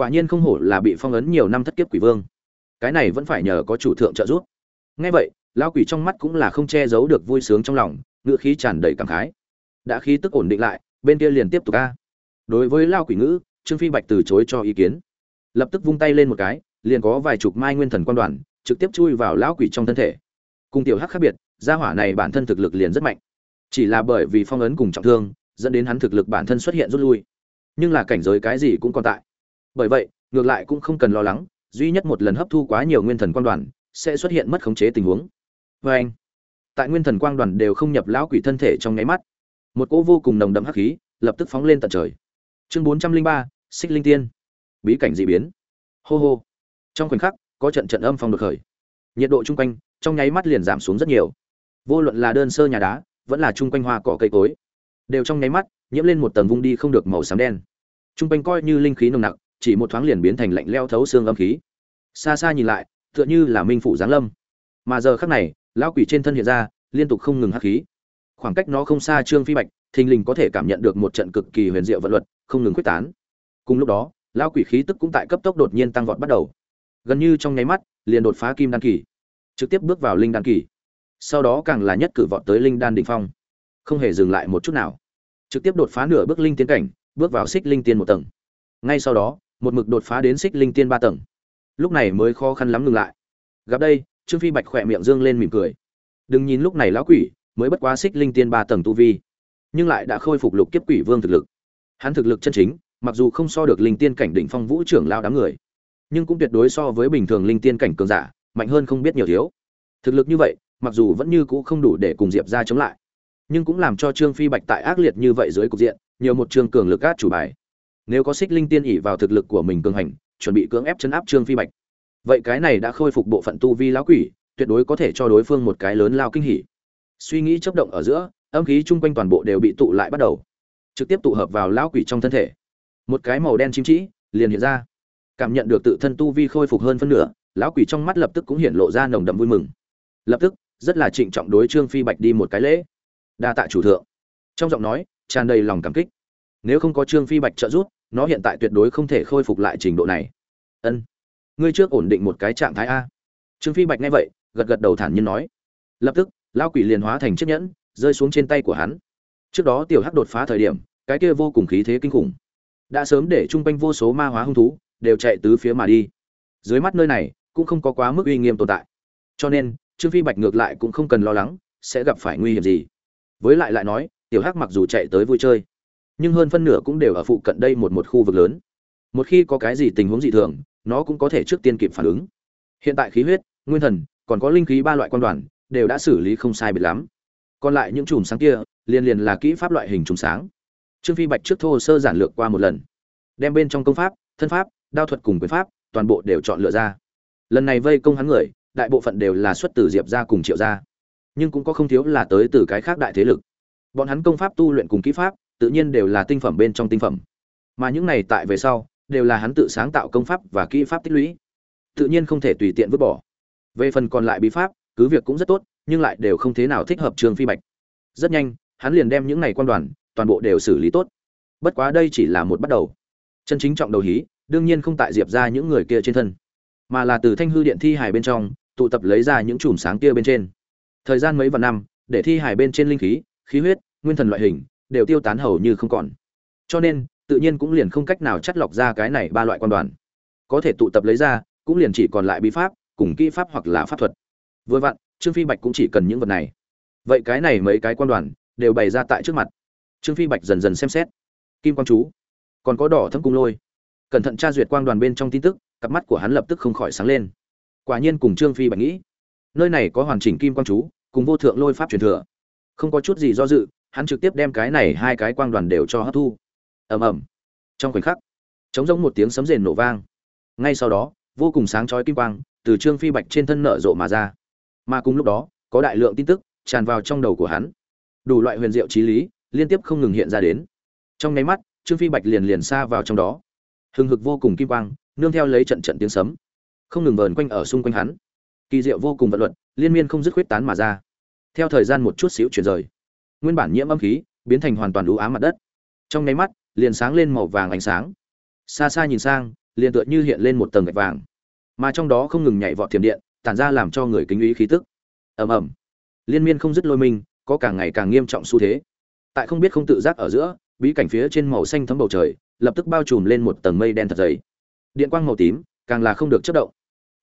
quả nhiên không hổ là bị phong ấn nhiều năm thất kiếp quỷ vương. Cái này vẫn phải nhờ có chủ thượng trợ giúp. Ngay vậy lao quỷ trong mắt cũng là không che giấu được vui sướng trong lòng, ngựa khí tràn đầy cảm khái. Đã khí tức ổn định lại, bên kia liền tiếp tục ca. Đối với lao quỷ ngữ, trương phi bạch từ chối cho ý kiến. Lập tức vung tay lên một cái, liền có vài chục mai nguyên thần quan đoàn, trực tiếp chui vào lão quỷ trong thân thể. Cùng tiểu hắc khác biệt, gia hỏa này bản thân thực lực liền rất mạnh. Chỉ là bởi vì phong ấn cùng trọng thương, dẫn đến hắn thực lực bản thân xuất hiện rút lui. Nhưng là cảnh giới cái gì cũng còn tại bởi vậy, ngược lại cũng không cần lo lắng, duy nhất một lần hấp thu quá nhiều nguyên thần quan đoàn, sẽ xuất hiện mất khống chế tình huống. Vê anh, tại nguyên thần quang đoàn đều không nhập lão quỷ thân thể trong nháy mắt, một cỗ vô cùng nồng đậm hắc khí lập tức phóng lên tận trời. Chương bốn trăm linh ba, xích linh tiên. Bí cảnh dị biến. Hô hô. Trong khoảnh khắc, có trận trận âm phong được khởi. Nhiệt độ chung quanh, trong nháy mắt liền giảm xuống rất nhiều. Vô luận là đơn sơ nhà đá, vẫn là chung quanh hoa cỏ cây cối, đều trong nháy mắt nhiễm lên một tầng vung đi không được màu xám đen. Chung quanh coi như linh khí nồng nặc chỉ một thoáng liền biến thành lạnh leo thấu xương âm khí. Xa xa nhìn lại, tựa như là minh phủ giáng lâm. Mà giờ khắc này, lão quỷ trên thân hiện ra, liên tục không ngừng hắc khí. Khoảng cách nó không xa trương phi bạch, thình lình có thể cảm nhận được một trận cực kỳ huyền diệu vận luật, không ngừng quyết tán. Cùng lúc đó, lão quỷ khí tức cũng tại cấp tốc đột nhiên tăng vọt bắt đầu. Gần như trong nháy mắt, liền đột phá kim đan kỳ, trực tiếp bước vào linh đan kỳ. Sau đó càng là nhất cử vọt tới linh đan đỉnh phong. Không hề dừng lại một chút nào. Trực tiếp đột phá nửa bước linh tiến cảnh, bước vào xích linh tiên một tầng. Ngay sau đó một mực đột phá đến xích linh tiên ba tầng. Lúc này mới khó khăn lắm ngừng lại. Gặp đây, trương phi bạch khỏe miệng dương lên mỉm cười. Đừng nhìn lúc này lão quỷ, mới bất quá xích linh tiên ba tầng tu vi, nhưng lại đã khôi phục lục kiếp quỷ vương thực lực. Hắn thực lực chân chính, mặc dù không so được linh tiên cảnh đỉnh phong vũ trưởng lao đám người, nhưng cũng tuyệt đối so với bình thường linh tiên cảnh cường giả, mạnh hơn không biết nhiều thiếu. Thực lực như vậy, mặc dù vẫn như cũ không đủ để cùng diệp ra chống lại, nhưng cũng làm cho trương phi bạch tại ác liệt như vậy dưới cục diện, nhiều một trường cường lực át chủ bài nếu có xích linh tiên ỉ vào thực lực của mình cường hành, chuẩn bị cưỡng ép chấn áp trương phi bạch. Vậy cái này đã khôi phục bộ phận tu vi lão quỷ, tuyệt đối có thể cho đối phương một cái lớn lao kinh hỉ. Suy nghĩ chấp động ở giữa, âm khí chung quanh toàn bộ đều bị tụ lại bắt đầu, trực tiếp tụ hợp vào lão quỷ trong thân thể. Một cái màu đen chim trĩ liền hiện ra. Cảm nhận được tự thân tu vi khôi phục hơn phân nửa, lão quỷ trong mắt lập tức cũng hiện lộ ra nồng đậm vui mừng. Lập tức, rất là trịnh trọng đối trương phi bạch đi một cái lễ. Đa tạ chủ thượng. Trong giọng nói, tràn đầy lòng cảm kích. Nếu không có trương phi bạch trợ giúp nó hiện tại tuyệt đối không thể khôi phục lại trình độ này. Ân, ngươi trước ổn định một cái trạng thái a. Trương phi bạch nghe vậy, gật gật đầu thản nhiên nói. Lập tức, lão quỷ liền hóa thành chiếc nhẫn, rơi xuống trên tay của hắn. Trước đó tiểu hắc đột phá thời điểm, cái kia vô cùng khí thế kinh khủng. Đã sớm để chung quanh vô số ma hóa hung thú, đều chạy tứ phía mà đi. Dưới mắt nơi này, cũng không có quá mức uy nghiêm tồn tại. Cho nên, trương phi bạch ngược lại cũng không cần lo lắng, sẽ gặp phải nguy hiểm gì. Với lại lại nói, tiểu hắc mặc dù chạy tới vui chơi nhưng hơn phân nửa cũng đều ở phụ cận đây một một khu vực lớn. Một khi có cái gì tình huống dị thường, nó cũng có thể trước tiên kịp phản ứng. Hiện tại khí huyết, nguyên thần, còn có linh khí ba loại quan đoàn, đều đã xử lý không sai biệt lắm. Còn lại những chùm sáng kia liên liền là kỹ pháp loại hình chùm sáng. Trương phi bạch trước thô sơ giản lược qua một lần. Đem bên trong công pháp, thân pháp, đao thuật cùng quyền pháp, toàn bộ đều chọn lựa ra. Lần này vây công hắn người, đại bộ phận đều là xuất từ diệp ra cùng triệu gia. Nhưng cũng có không thiếu là tới từ cái khác đại thế lực. Bọn hắn công pháp tu luyện cùng kỹ pháp tự nhiên đều là tinh phẩm bên trong tinh phẩm. Mà những này tại về sau, đều là hắn tự sáng tạo công pháp và kỹ pháp tích lũy. Tự nhiên không thể tùy tiện vứt bỏ. Về phần còn lại bí pháp, cứ việc cũng rất tốt, nhưng lại đều không thế nào thích hợp trường phi bạch. Rất nhanh, hắn liền đem những này quan đoàn, toàn bộ đều xử lý tốt. Bất quá đây chỉ là một bắt đầu. Chân chính trọng đầu hí, đương nhiên không tại diệp ra những người kia trên thân, mà là từ thanh hư điện thi hài bên trong, tụ tập lấy ra những chùm sáng kia bên trên. Thời gian mấy vạn năm, để thi hài bên trên linh khí khí huyết, nguyên thần loại hình đều tiêu tán hầu như không còn. Cho nên, tự nhiên cũng liền không cách nào chắt lọc ra cái này ba loại quan đoàn. Có thể tụ tập lấy ra, cũng liền chỉ còn lại bí pháp, cùng kỹ pháp hoặc là pháp thuật. Vừa vặn, trương phi bạch cũng chỉ cần những vật này. Vậy cái này mấy cái quan đoàn đều bày ra tại trước mặt. Trương phi bạch dần dần xem xét. Kim quang chú. Còn có đỏ thâm cung lôi. Cẩn thận tra duyệt quang đoàn bên trong tin tức, cặp mắt của hắn lập tức không khỏi sáng lên. Quả nhiên cùng trương phi bạch nghĩ. Nơi này có hoàn chỉnh kim quang chú, cùng vô thượng lôi pháp truyền thừa. Không có chút gì do dự hắn trực tiếp đem cái này hai cái quang đoàn đều cho hấp thu. Ầm ầm. Trong khoảnh khắc chống giống một tiếng sấm rền nổ vang. Ngay sau đó, vô cùng sáng chói kim quang từ trương phi bạch trên thân nở rộ mà ra. Mà cùng lúc đó, có đại lượng tin tức tràn vào trong đầu của hắn. Đủ loại huyền diệu trí lý liên tiếp không ngừng hiện ra đến. Trong nháy mắt, trương phi bạch liền liền xa vào trong đó. Hừng hực vô cùng kim quang, nương theo lấy trận trận tiếng sấm, không ngừng vờn quanh ở xung quanh hắn. Kỳ diệu vô cùng vận luật, liên miên không dứt khuyết tán mà ra. Theo thời gian một chút xíu chuyển rời nguyên bản nhiễm âm khí, biến thành hoàn toàn đủ ám mặt đất. Trong nháy mắt, liền sáng lên màu vàng ánh sáng. Xa xa nhìn sang, liền tựa như hiện lên một tầng gạch vàng. Mà trong đó không ngừng nhảy vọt thiểm điện, tản ra làm cho người kính ý khí tức. Ầm ầm. Liên miên không dứt lôi mình có càng ngày càng nghiêm trọng xu thế. Tại không biết không tự giác ở giữa, bí cảnh phía trên màu xanh thấm bầu trời, lập tức bao trùm lên một tầng mây đen thật dày. Điện quang màu tím, càng là không được chất động.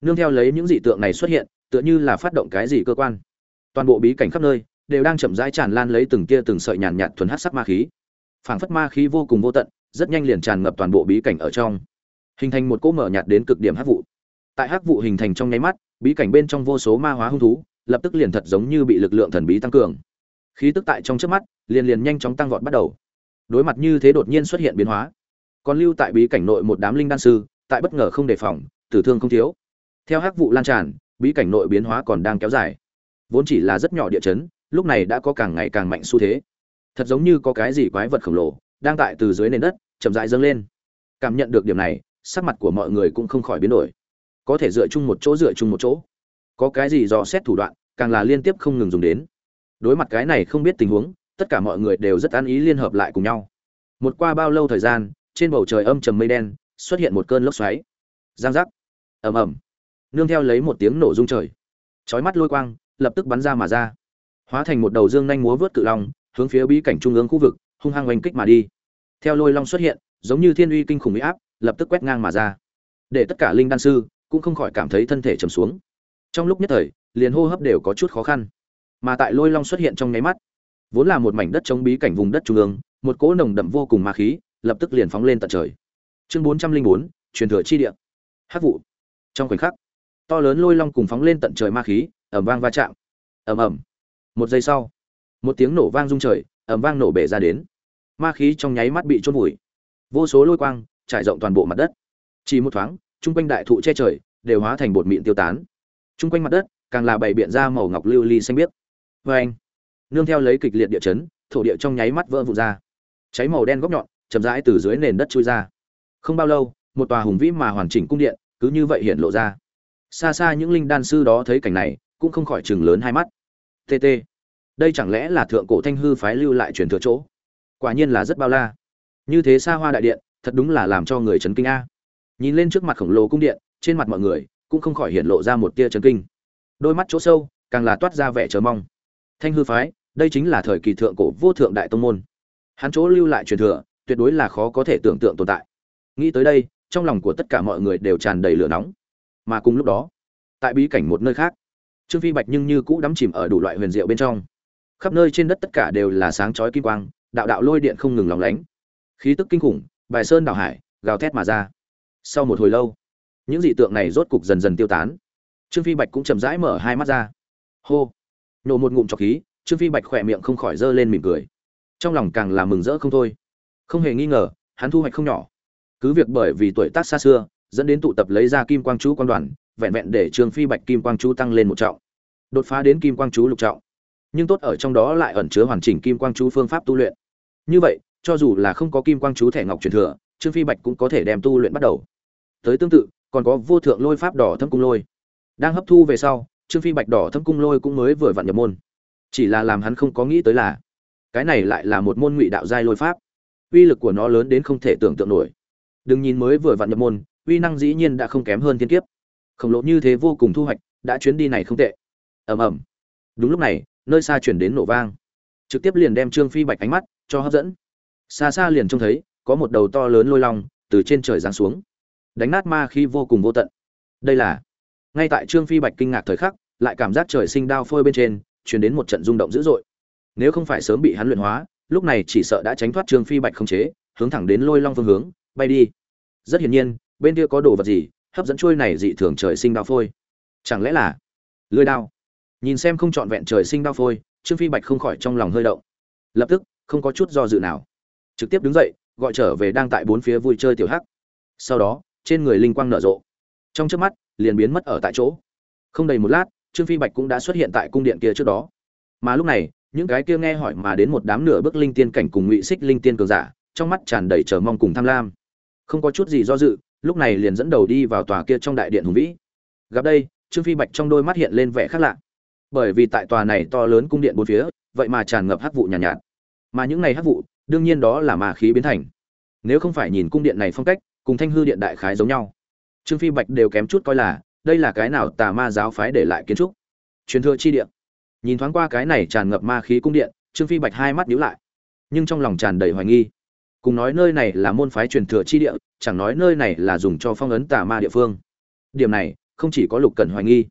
Nương theo lấy những dị tượng này xuất hiện, tựa như là phát động cái gì cơ quan. Toàn bộ bí cảnh khắp nơi đều đang chậm rãi tràn lan lấy từng kia từng sợi nhàn nhạt thuần hắc sắc ma khí. Phảng phất ma khí vô cùng vô tận, rất nhanh liền tràn ngập toàn bộ bí cảnh ở trong. Hình thành một cỗ mở nhạt đến cực điểm hắc vụ. Tại hắc vụ hình thành trong nháy mắt, bí cảnh bên trong vô số ma hóa hung thú, lập tức liền thật giống như bị lực lượng thần bí tăng cường. Khí tức tại trong trước mắt, liền liền nhanh chóng tăng vọt bắt đầu. Đối mặt như thế đột nhiên xuất hiện biến hóa, còn lưu tại bí cảnh nội một đám linh đan sư, tại bất ngờ không đề phòng, tử thương không thiếu. Theo hắc vụ lan tràn, bí cảnh nội biến hóa còn đang kéo dài. Vốn chỉ là rất nhỏ địa chấn lúc này đã có càng ngày càng mạnh xu thế. Thật giống như có cái gì quái vật khổng lồ đang tại từ dưới nền đất chậm rãi dâng lên. Cảm nhận được điểm này, sắc mặt của mọi người cũng không khỏi biến đổi. Có thể dựa chung một chỗ dựa chung một chỗ. Có cái gì dò xét thủ đoạn, càng là liên tiếp không ngừng dùng đến. Đối mặt cái này không biết tình huống, tất cả mọi người đều rất an ý liên hợp lại cùng nhau. Một qua bao lâu thời gian, trên bầu trời âm trầm mây đen xuất hiện một cơn lốc xoáy. Giang giác. Ầm ầm. Nương theo lấy một tiếng nổ rung trời. Chói mắt lôi quang lập tức bắn ra mà ra hóa thành một đầu dương nhanh múa vớt cự long, hướng phía bí cảnh trung ương khu vực, hung hăng oanh kích mà đi. Theo lôi long xuất hiện, giống như thiên uy kinh khủng uy áp, lập tức quét ngang mà ra. Để tất cả linh đan sư cũng không khỏi cảm thấy thân thể trầm xuống. Trong lúc nhất thời, liền hô hấp đều có chút khó khăn. Mà tại lôi long xuất hiện trong nháy mắt, vốn là một mảnh đất chống bí cảnh vùng đất trung ương, một cỗ nồng đậm vô cùng ma khí lập tức liền phóng lên tận trời. Chương bốn trăm linh bốn, truyền thừa chi địa. Hắc vụ. Trong khoảnh khắc, to lớn lôi long cùng phóng lên tận trời ma khí ẩm vang va chạm. Ẩm ẩm một giây sau, một tiếng nổ vang rung trời ẩm vang nổ bể ra đến. Ma khí trong nháy mắt bị trôn vùi. Vô số lôi quang trải rộng toàn bộ mặt đất. Chỉ một thoáng, chung quanh đại thụ che trời đều hóa thành bột mịn tiêu tán. Chung quanh mặt đất càng là bày biện ra màu ngọc lưu ly xanh biếc. Vê anh nương theo lấy kịch liệt địa chấn, thổ địa trong nháy mắt vỡ vụn ra. Cháy màu đen góc nhọn, chậm rãi từ dưới nền đất trôi ra. Không bao lâu, một tòa hùng vĩ mà hoàn chỉnh cung điện cứ như vậy hiện lộ ra. Xa xa những linh đan sư đó thấy cảnh này, cũng không khỏi chừng lớn hai mắt tt đây chẳng lẽ là thượng cổ thanh hư phái lưu lại truyền thừa chỗ? Quả nhiên là rất bao la. Như thế xa hoa đại điện, thật đúng là làm cho người chấn kinh a. Nhìn lên trước mặt khổng lồ cung điện, trên mặt mọi người cũng không khỏi hiện lộ ra một tia chấn kinh. Đôi mắt chỗ sâu, càng là toát ra vẻ chờ mong. Thanh hư phái, đây chính là thời kỳ thượng cổ vô thượng đại tông môn. Hắn chỗ lưu lại truyền thừa, tuyệt đối là khó có thể tưởng tượng tồn tại. Nghĩ tới đây, trong lòng của tất cả mọi người đều tràn đầy lửa nóng. Mà cùng lúc đó, tại bí cảnh một nơi khác trương phi bạch nhưng như cũ đắm chìm ở đủ loại huyền diệu bên trong. Khắp nơi trên đất tất cả đều là sáng chói kim quang, đạo đạo lôi điện không ngừng lóng lánh. Khí tức kinh khủng, bài sơn đảo hải, gào thét mà ra. Sau một hồi lâu, những dị tượng này rốt cục dần dần tiêu tán. Trương phi bạch cũng chậm rãi mở hai mắt ra. Hô! Nổ một ngụm trọc khí, trương phi bạch khỏe miệng không khỏi giơ lên mỉm cười. Trong lòng càng là mừng rỡ không thôi. Không hề nghi ngờ, hắn thu hoạch không nhỏ. Cứ việc bởi vì tuổi tác xa xưa, dẫn đến tụ tập lấy ra kim quang chú quan đoàn vẹn vẹn để trương phi bạch kim quang chú tăng lên một trọng, đột phá đến kim quang chú lục trọng. Nhưng tốt ở trong đó lại ẩn chứa hoàn chỉnh kim quang chú phương pháp tu luyện. Như vậy, cho dù là không có kim quang chú thẻ ngọc truyền thừa, trương phi bạch cũng có thể đem tu luyện bắt đầu. Tới tương tự, còn có vô thượng lôi pháp đỏ thâm cung lôi. Đang hấp thu về sau, trương phi bạch đỏ thâm cung lôi cũng mới vừa vặn nhập môn. Chỉ là làm hắn không có nghĩ tới là, cái này lại là một môn ngụy đạo giai lôi pháp. Uy lực của nó lớn đến không thể tưởng tượng nổi. Đừng nhìn mới vừa vặn nhập môn, uy năng dĩ nhiên đã không kém hơn thiên kiếp khổng lồ như thế vô cùng thu hoạch, đã chuyến đi này không tệ. Ầm ầm. Đúng lúc này, nơi xa chuyển đến nổ vang. Trực tiếp liền đem trương phi bạch ánh mắt cho hấp dẫn. Xa xa liền trông thấy, có một đầu to lớn lôi long từ trên trời giáng xuống. Đánh nát ma khi vô cùng vô tận. Đây là, ngay tại trương phi bạch kinh ngạc thời khắc, lại cảm giác trời sinh đao phôi bên trên, chuyển đến một trận rung động dữ dội. Nếu không phải sớm bị hắn luyện hóa, lúc này chỉ sợ đã tránh thoát trương phi bạch không chế, hướng thẳng đến lôi long phương hướng, bay đi. Rất hiển nhiên, bên kia có đồ vật gì hấp dẫn trôi này dị thường trời sinh đao phôi. Chẳng lẽ là lưới đao? Nhìn xem không trọn vẹn trời sinh đao phôi, trương phi bạch không khỏi trong lòng hơi động. Lập tức, không có chút do dự nào. Trực tiếp đứng dậy, gọi trở về đang tại bốn phía vui chơi tiểu hắc. Sau đó, trên người linh quang nở rộ. Trong trước mắt, liền biến mất ở tại chỗ. Không đầy một lát, trương phi bạch cũng đã xuất hiện tại cung điện kia trước đó. Mà lúc này, những cái kia nghe hỏi mà đến một đám nửa bước linh tiên cảnh cùng ngụy xích linh tiên cường giả, trong mắt tràn đầy chờ mong cùng tham lam. Không có chút gì do dự lúc này liền dẫn đầu đi vào tòa kia trong đại điện hùng vĩ. Gặp đây trương phi bạch trong đôi mắt hiện lên vẻ khác lạ. Bởi vì tại tòa này to lớn cung điện bốn phía vậy mà tràn ngập hắc vụ nhàn nhạt, nhạt. Mà những này hắc vụ đương nhiên đó là ma khí biến thành. Nếu không phải nhìn cung điện này phong cách cùng thanh hư điện đại khái giống nhau. Trương phi bạch đều kém chút coi là đây là cái nào tà ma giáo phái để lại kiến trúc. Truyền thừa chi điện nhìn thoáng qua cái này tràn ngập ma khí cung điện trương phi bạch hai mắt nhíu lại. Nhưng trong lòng tràn đầy hoài nghi cùng nói nơi này là môn phái truyền thừa chi địa, chẳng nói nơi này là dùng cho phong ấn tà ma địa phương. Điểm này, không chỉ có lục cần hoài nghi.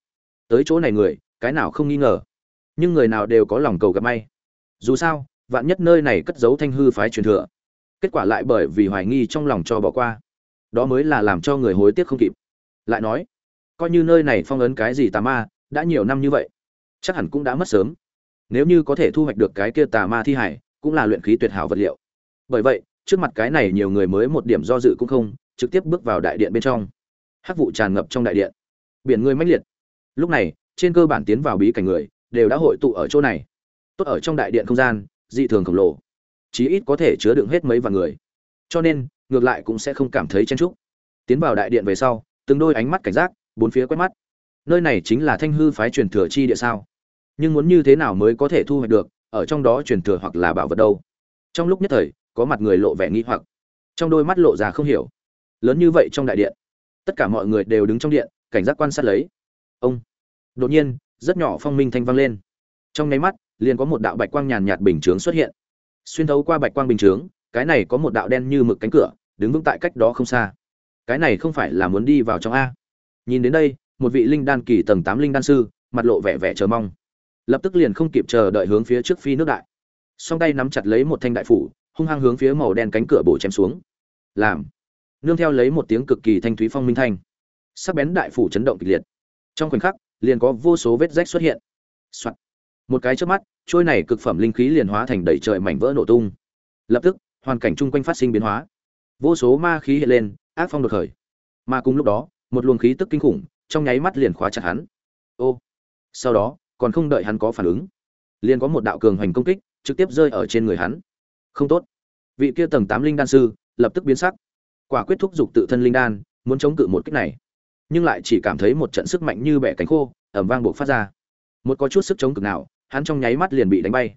Tới chỗ này người, cái nào không nghi ngờ. Nhưng người nào đều có lòng cầu gặp may. Dù sao, vạn nhất nơi này cất giấu thanh hư phái truyền thừa. Kết quả lại bởi vì hoài nghi trong lòng cho bỏ qua. Đó mới là làm cho người hối tiếc không kịp. Lại nói, coi như nơi này phong ấn cái gì tà ma, đã nhiều năm như vậy, chắc hẳn cũng đã mất sớm. Nếu như có thể thu hoạch được cái kia tà ma thi hải, cũng là luyện khí tuyệt hảo vật liệu. Bởi vậy trước mặt cái này nhiều người mới một điểm do dự cũng không, trực tiếp bước vào đại điện bên trong. Hắc vụ tràn ngập trong đại điện. Biển người mãnh liệt. Lúc này, trên cơ bản tiến vào bí cảnh người, đều đã hội tụ ở chỗ này. Tốt ở trong đại điện không gian, dị thường khổng lồ. Chí ít có thể chứa đựng hết mấy vạn người. Cho nên, ngược lại cũng sẽ không cảm thấy chen trúc tiến vào đại điện về sau, từng đôi ánh mắt cảnh giác, bốn phía quét mắt. Nơi này chính là thanh hư phái truyền thừa chi địa sao? Nhưng muốn như thế nào mới có thể thu hoạch được, ở trong đó truyền thừa hoặc là bảo vật đâu? Trong lúc nhất thời có mặt người lộ vẻ nghi hoặc. Trong đôi mắt lộ ra không hiểu. Lớn như vậy trong đại điện, tất cả mọi người đều đứng trong điện, cảnh giác quan sát lấy. Ông. Đột nhiên, rất nhỏ phong minh thanh vang lên. Trong nháy mắt, liền có một đạo bạch quang nhàn nhạt bình chướng xuất hiện. Xuyên thấu qua bạch quang bình chướng, cái này có một đạo đen như mực cánh cửa, đứng vững tại cách đó không xa. Cái này không phải là muốn đi vào trong a. Nhìn đến đây, một vị linh đan kỳ tầng tám linh đan sư, mặt lộ vẻ vẻ chờ mong. Lập tức liền không kịp chờ đợi hướng phía trước phi nước đại. Song tay nắm chặt lấy một thanh đại phủ hung hăng hướng phía màu đen cánh cửa bổ chém xuống. Làm. Nương theo lấy một tiếng cực kỳ thanh thúy phong minh thanh. Sắc bén đại phủ chấn động kịch liệt. Trong khoảnh khắc, liền có vô số vết rách xuất hiện. Một cái trước mắt, trôi này cực phẩm linh khí liền hóa thành đầy trời mảnh vỡ nổ tung. Lập tức, hoàn cảnh chung quanh phát sinh biến hóa. Vô số ma khí hiện lên, ác phong đột khởi. Mà cùng lúc đó, một luồng khí tức kinh khủng, trong nháy mắt liền khóa chặt hắn. Ô. Sau đó, còn không đợi hắn có phản ứng, liền có một đạo cường hoành công kích trực tiếp rơi ở trên người hắn không tốt. Vị kia tầng tám linh đan sư, lập tức biến sắc. Quả quyết thúc giục tự thân linh đan, muốn chống cự một kích này. Nhưng lại chỉ cảm thấy một trận sức mạnh như bẻ cánh khô, ẩm vang buộc phát ra. Một có chút sức chống cực nào, hắn trong nháy mắt liền bị đánh bay.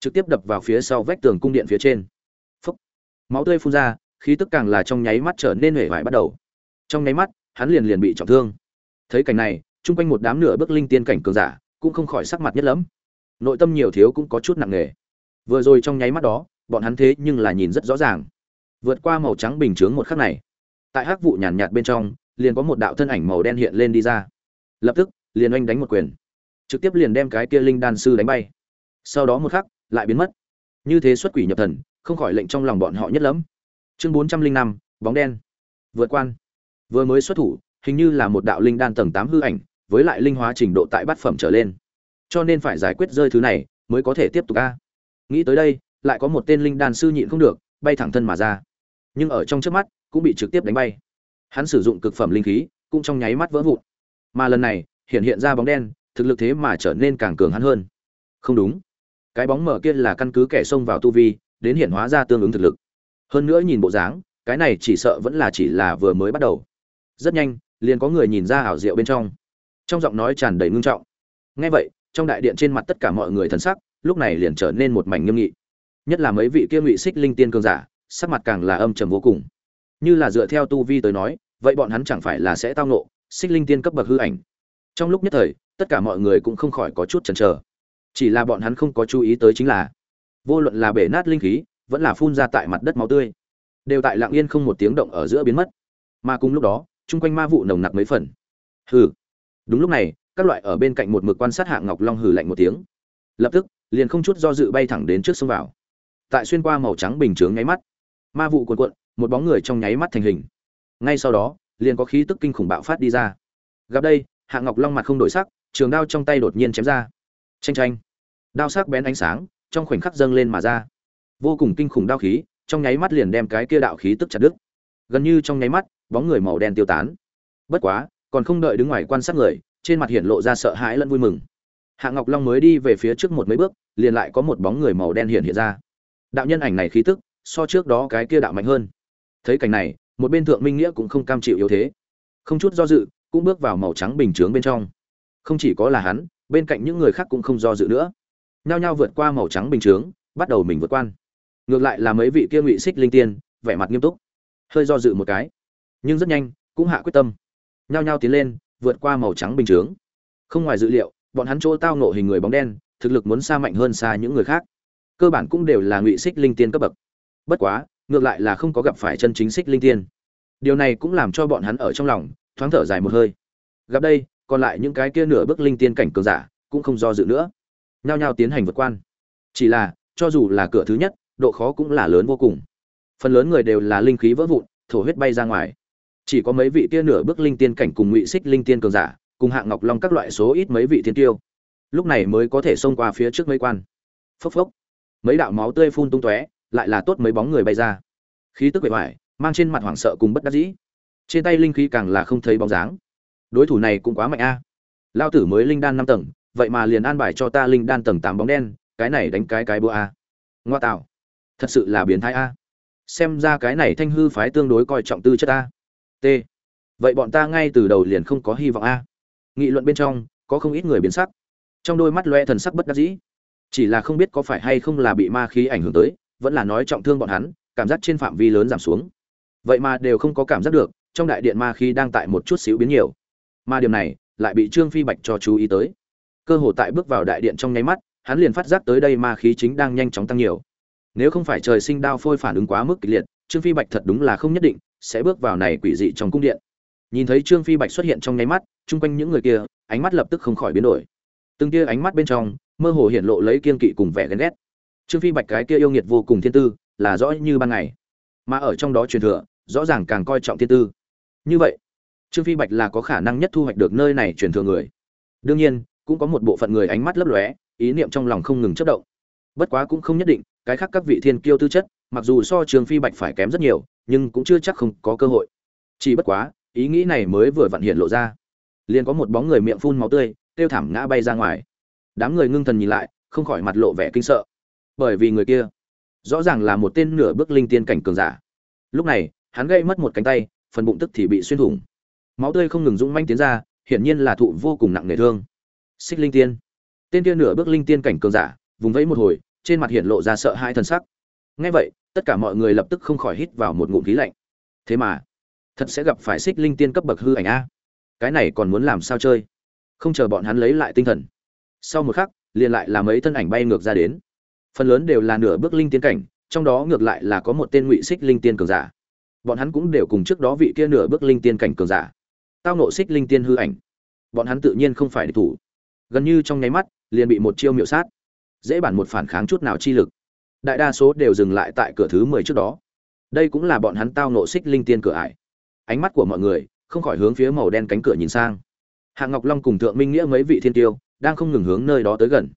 Trực tiếp đập vào phía sau vách tường cung điện phía trên. Phúc. máu tươi phun ra, khí tức càng là trong nháy mắt trở nên hể vải bắt đầu. Trong nháy mắt, hắn liền liền bị trọng thương. Thấy cảnh này, chung quanh một đám nửa bước linh tiên cảnh cường giả, cũng không khỏi sắc mặt nhất lắm nội tâm nhiều thiếu cũng có chút nặng nề. Vừa rồi trong nháy mắt đó bọn hắn thế nhưng là nhìn rất rõ ràng. Vượt qua màu trắng bình chướng một khắc này, tại hắc vụ nhàn nhạt bên trong, liền có một đạo thân ảnh màu đen hiện lên đi ra. Lập tức, liền oanh đánh một quyền. Trực tiếp liền đem cái kia linh đan sư đánh bay. Sau đó một khắc, lại biến mất. Như thế xuất quỷ nhập thần, không khỏi lệnh trong lòng bọn họ nhất lắm chương bốn trăm linh năm, bóng đen. Vượt quan. Vừa mới xuất thủ, hình như là một đạo linh đan tầng tám hư ảnh, với lại linh hóa trình độ tại bát phẩm trở lên. Cho nên phải giải quyết rơi thứ này, mới có thể tiếp tục a. Nghĩ tới đây lại có một tên linh đan sư nhịn không được, bay thẳng thân mà ra. Nhưng ở trong chớp mắt, cũng bị trực tiếp đánh bay. Hắn sử dụng cực phẩm linh khí, cũng trong nháy mắt vỡ vụn. Mà lần này, hiện hiện ra bóng đen, thực lực thế mà trở nên càng cường hắn hơn. Không đúng. Cái bóng mở kia là căn cứ kẻ xông vào tu vi, đến hiện hóa ra tương ứng thực lực. Hơn nữa nhìn bộ dáng, cái này chỉ sợ vẫn là chỉ là vừa mới bắt đầu. Rất nhanh, liền có người nhìn ra ảo diệu bên trong. Trong giọng nói tràn đầy ngưng trọng. Nghe vậy, trong đại điện trên mặt tất cả mọi người thần sắc, lúc này liền trở nên một mảnh nghiêm nghị nhất là mấy vị kia ngụy xích linh tiên cường giả, sắc mặt càng là âm trầm vô cùng. Như là dựa theo tu vi tới nói, vậy bọn hắn chẳng phải là sẽ tao nộ xích linh tiên cấp bậc hư ảnh. Trong lúc nhất thời, tất cả mọi người cũng không khỏi có chút chần chờ. Chỉ là bọn hắn không có chú ý tới chính là, vô luận là bể nát linh khí, vẫn là phun ra tại mặt đất máu tươi, đều tại lặng yên không một tiếng động ở giữa biến mất. Mà cùng lúc đó, chung quanh ma vụ nồng nặc mấy phần. Hừ. Đúng lúc này, các loại ở bên cạnh một mực quan sát hạng ngọc long hừ lạnh một tiếng. Lập tức, liền không chút do dự bay thẳng đến trước sông vào tại xuyên qua màu trắng bình chướng nháy mắt. Ma vụ cuộn cuộn, một bóng người trong nháy mắt thành hình. Ngay sau đó, liền có khí tức kinh khủng bạo phát đi ra. Gặp đây hạng ngọc long mặt không đổi sắc, trường đao trong tay đột nhiên chém ra. Tranh tranh đao sắc bén ánh sáng, trong khoảnh khắc dâng lên mà ra. Vô cùng kinh khủng đao khí, trong nháy mắt liền đem cái kia đạo khí tức chặt đứt. Gần như trong nháy mắt, bóng người màu đen tiêu tán. Bất quá, còn không đợi đứng ngoài quan sát người, trên mặt hiện lộ ra sợ hãi lẫn vui mừng. Hạ ngọc long mới đi về phía trước một mấy bước, liền lại có một bóng người màu đen hiện hiện ra đạo nhân ảnh này khí tức, so trước đó cái kia đạo mạnh hơn. Thấy cảnh này, một bên thượng minh nghĩa cũng không cam chịu yếu thế. Không chút do dự, cũng bước vào màu trắng bình chướng bên trong. Không chỉ có là hắn, bên cạnh những người khác cũng không do dự nữa. Nhao nhao vượt qua màu trắng bình chướng, bắt đầu mình vượt quan. Ngược lại là mấy vị kia ngụy xích linh tiên, vẻ mặt nghiêm túc. Hơi do dự một cái. Nhưng rất nhanh, cũng hạ quyết tâm. Nhao nhao tiến lên, vượt qua màu trắng bình chướng. Không ngoài dự liệu, bọn hắn chỗ tao nộ hình người bóng đen, thực lực muốn xa mạnh hơn xa những người khác cơ bản cũng đều là ngụy xích linh tiên cấp bậc. Bất quá, ngược lại là không có gặp phải chân chính xích linh tiên. Điều này cũng làm cho bọn hắn ở trong lòng, thoáng thở dài một hơi. Gặp đây, còn lại những cái kia nửa bước linh tiên cảnh cường giả, cũng không do dự nữa. Nhao nhao tiến hành vượt quan. Chỉ là, cho dù là cửa thứ nhất, độ khó cũng là lớn vô cùng. Phần lớn người đều là linh khí vỡ vụn, thổ huyết bay ra ngoài. Chỉ có mấy vị kia nửa bước linh tiên cảnh cùng ngụy xích linh tiên cường giả, cùng hạng ngọc long các loại số ít mấy vị thiên tiêu. Lúc này mới có thể xông qua phía trước mấy quan. Phốc phốc mấy đạo máu tươi phun tung tóe, lại là tốt mấy bóng người bay ra. Khí tức bề ngoài mang trên mặt hoảng sợ cùng bất đắc dĩ. Trên tay linh khí càng là không thấy bóng dáng. Đối thủ này cũng quá mạnh a. Lao tử mới linh đan năm tầng, vậy mà liền an bài cho ta linh đan tầng tám bóng đen, cái này đánh cái cái búa a. Ngoa tạo. Thật sự là biến thái a. Xem ra cái này thanh hư phái tương đối coi trọng tư chất a. T. Vậy bọn ta ngay từ đầu liền không có hy vọng a. Nghị luận bên trong, có không ít người biến sắc. Trong đôi mắt loe thần sắc bất đắc dĩ chỉ là không biết có phải hay không là bị ma khí ảnh hưởng tới, vẫn là nói trọng thương bọn hắn, cảm giác trên phạm vi lớn giảm xuống. Vậy mà đều không có cảm giác được, trong đại điện ma khí đang tại một chút xíu biến nhiều. Mà điểm này, lại bị trương phi bạch cho chú ý tới. Cơ hồ tại bước vào đại điện trong nháy mắt, hắn liền phát giác tới đây ma khí chính đang nhanh chóng tăng nhiều. Nếu không phải trời sinh đao phôi phản ứng quá mức kịch liệt, trương phi bạch thật đúng là không nhất định sẽ bước vào này quỷ dị trong cung điện. Nhìn thấy trương phi bạch xuất hiện trong nháy mắt, chung quanh những người kia, ánh mắt lập tức không khỏi biến đổi. Từng kia ánh mắt bên trong mơ hồ hiện lộ lấy kiên kỵ cùng vẻ ghen ghét. Trương phi bạch cái kia yêu nghiệt vô cùng thiên tư, là rõ như ban ngày. Mà ở trong đó truyền thừa, rõ ràng càng coi trọng thiên tư. Như vậy, trương phi bạch là có khả năng nhất thu hoạch được nơi này truyền thừa người. Đương nhiên, cũng có một bộ phận người ánh mắt lấp lóe, ý niệm trong lòng không ngừng chất động. Bất quá cũng không nhất định, cái khác các vị thiên kiêu tư chất, mặc dù so trương phi bạch phải kém rất nhiều, nhưng cũng chưa chắc không có cơ hội. Chỉ bất quá, ý nghĩ này mới vừa vặn hiện lộ ra. Liền có một bóng người miệng phun máu tươi, kêu thảm ngã bay ra ngoài đám người ngưng thần nhìn lại, không khỏi mặt lộ vẻ kinh sợ. Bởi vì người kia, rõ ràng là một tên nửa bước linh tiên cảnh cường giả. Lúc này, hắn gây mất một cánh tay, phần bụng tức thì bị xuyên thủng. Máu tươi không ngừng rung manh tiến ra, hiển nhiên là thụ vô cùng nặng nề thương. Xích linh tiên. Tên kia nửa bước linh tiên cảnh cường giả, vùng vẫy một hồi, trên mặt hiện lộ ra sợ hai thần sắc. Ngay vậy, tất cả mọi người lập tức không khỏi hít vào một ngụm khí lạnh. Thế mà, thật sẽ gặp phải xích linh tiên cấp bậc hư ảnh a. Cái này còn muốn làm sao chơi? Không chờ bọn hắn lấy lại tinh thần sau một khắc, liền lại là mấy thân ảnh bay ngược ra đến. Phần lớn đều là nửa bước linh tiên cảnh, trong đó ngược lại là có một tên ngụy xích linh tiên cường giả. Bọn hắn cũng đều cùng trước đó vị kia nửa bước linh tiên cảnh cường giả. Tao nộ xích linh tiên hư ảnh. Bọn hắn tự nhiên không phải địch thủ. Gần như trong nháy mắt, liền bị một chiêu miệu sát. Dễ bản một phản kháng chút nào chi lực. Đại đa số đều dừng lại tại cửa thứ mười trước đó. Đây cũng là bọn hắn tao nộ xích linh tiên cửa ải. Ánh mắt của mọi người không khỏi hướng phía màu đen cánh cửa nhìn sang. Hạng ngọc long cùng thượng minh nghĩa mấy vị thiên tiêu đang không ngừng hướng nơi đó tới gần.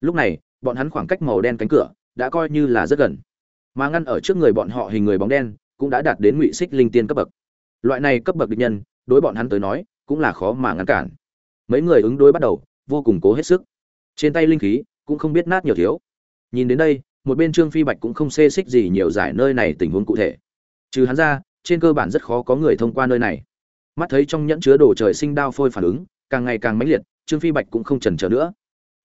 Lúc này, bọn hắn khoảng cách màu đen cánh cửa đã coi như là rất gần. Mà ngăn ở trước người bọn họ hình người bóng đen cũng đã đạt đến ngụy xích linh tiên cấp bậc. Loại này cấp bậc địch nhân, đối bọn hắn tới nói, cũng là khó mà ngăn cản. Mấy người ứng đối bắt đầu, vô cùng cố hết sức. Trên tay linh khí cũng không biết nát nhiều thiếu. Nhìn đến đây, một bên trương phi bạch cũng không xê xích gì nhiều giải nơi này tình huống cụ thể. Trừ hắn ra, trên cơ bản rất khó có người thông qua nơi này. Mắt thấy trong nhẫn chứa đồ trời sinh đao phôi phản ứng, càng ngày càng mãnh liệt trương phi bạch cũng không chần chờ nữa.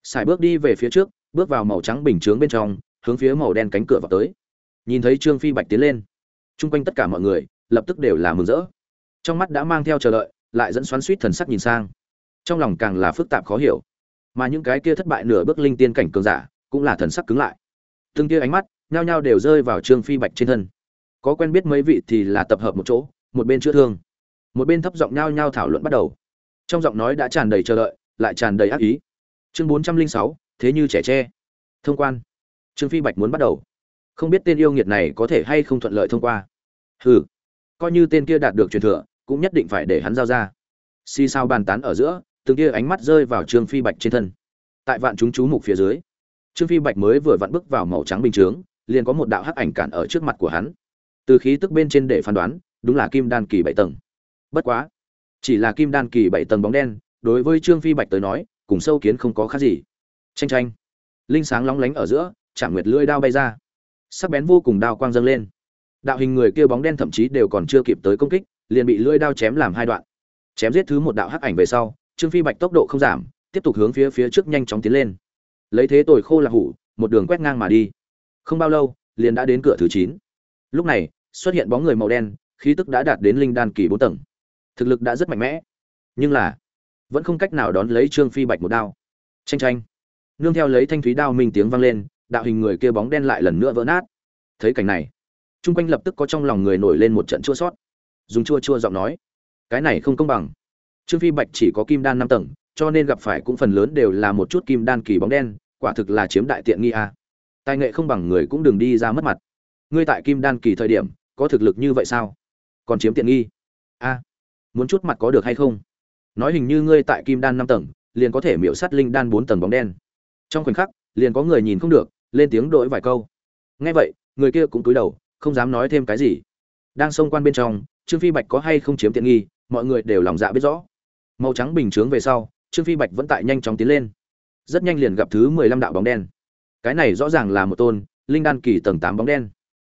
Xài bước đi về phía trước, bước vào màu trắng bình chướng bên trong, hướng phía màu đen cánh cửa vào tới. Nhìn thấy trương phi bạch tiến lên, chung quanh tất cả mọi người, lập tức đều là mừng rỡ. Trong mắt đã mang theo chờ đợi, lại dẫn xoắn suýt thần sắc nhìn sang. Trong lòng càng là phức tạp khó hiểu. Mà những cái kia thất bại nửa bước linh tiên cảnh cường giả, cũng là thần sắc cứng lại. Từng kia ánh mắt, nhao nhao đều rơi vào trương phi bạch trên thân. Có quen biết mấy vị thì là tập hợp một chỗ, một bên chữa thương. Một bên thấp giọng nhao nhao thảo luận bắt đầu. Trong giọng nói đã tràn đầy chờ đợi lại tràn đầy ác ý. Chương bốn trăm linh sáu, thế như trẻ tre. Thông quan. Trương phi bạch muốn bắt đầu. Không biết tên yêu nghiệt này có thể hay không thuận lợi thông qua. Hừ. Coi như tên kia đạt được truyền thừa, cũng nhất định phải để hắn giao ra. Xì sao bàn tán ở giữa, từng kia ánh mắt rơi vào trương phi bạch trên thân. Tại vạn chúng chú mục phía dưới, trương phi bạch mới vừa vặn bước vào màu trắng bình chướng, liền có một đạo hắc ảnh cản ở trước mặt của hắn. Từ khí tức bên trên để phán đoán, đúng là kim đan kỳ bảy tầng. Bất quá, chỉ là kim đan kỳ bảy tầng bóng đen đối với trương phi bạch tới nói, cùng sâu kiến không có khác gì. Tranh tranh linh sáng lóng lánh ở giữa chạm nguyệt lưỡi đao bay ra. Sắc bén vô cùng đao quang dâng lên. Đạo hình người kia bóng đen thậm chí đều còn chưa kịp tới công kích, liền bị lưỡi đao chém làm hai đoạn. Chém giết thứ một đạo hắc ảnh về sau, trương phi bạch tốc độ không giảm, tiếp tục hướng phía phía trước nhanh chóng tiến lên. Lấy thế tồi khô là hủ, một đường quét ngang mà đi. Không bao lâu, liền đã đến cửa thứ chín. Lúc này, xuất hiện bóng người màu đen, khí tức đã đạt đến linh đan kỳ bốn tầng. Thực lực đã rất mạnh mẽ. Nhưng là vẫn không cách nào đón lấy trương phi bạch một đao. Tranh tranh nương theo lấy thanh thúy đao minh tiếng vang lên, đạo hình người kia bóng đen lại lần nữa vỡ nát. Thấy cảnh này, chung quanh lập tức có trong lòng người nổi lên một trận chua sót. Dùng chua chua giọng nói, cái này không công bằng. Trương phi bạch chỉ có kim đan năm tầng, cho nên gặp phải cũng phần lớn đều là một chút kim đan kỳ bóng đen, quả thực là chiếm đại tiện nghi a. Tài nghệ không bằng người cũng đừng đi ra mất mặt. Ngươi tại kim đan kỳ thời điểm, có thực lực như vậy sao? Còn chiếm tiện nghi? A, muốn chút mặt có được hay không? Nói hình như ngươi tại kim đan năm tầng, liền có thể miễu sát linh đan bốn tầng bóng đen. Trong khoảnh khắc, liền có người nhìn không được, lên tiếng đổi vài câu. Nghe vậy, người kia cũng cúi đầu, không dám nói thêm cái gì. Đang xông quan bên trong, trương phi bạch có hay không chiếm tiện nghi, mọi người đều lòng dạ biết rõ. Màu trắng bình chướng về sau, trương phi bạch vẫn tại nhanh chóng tiến lên. Rất nhanh liền gặp thứ mười lăm đạo bóng đen. Cái này rõ ràng là một tôn, linh đan kỳ tầng tám bóng đen.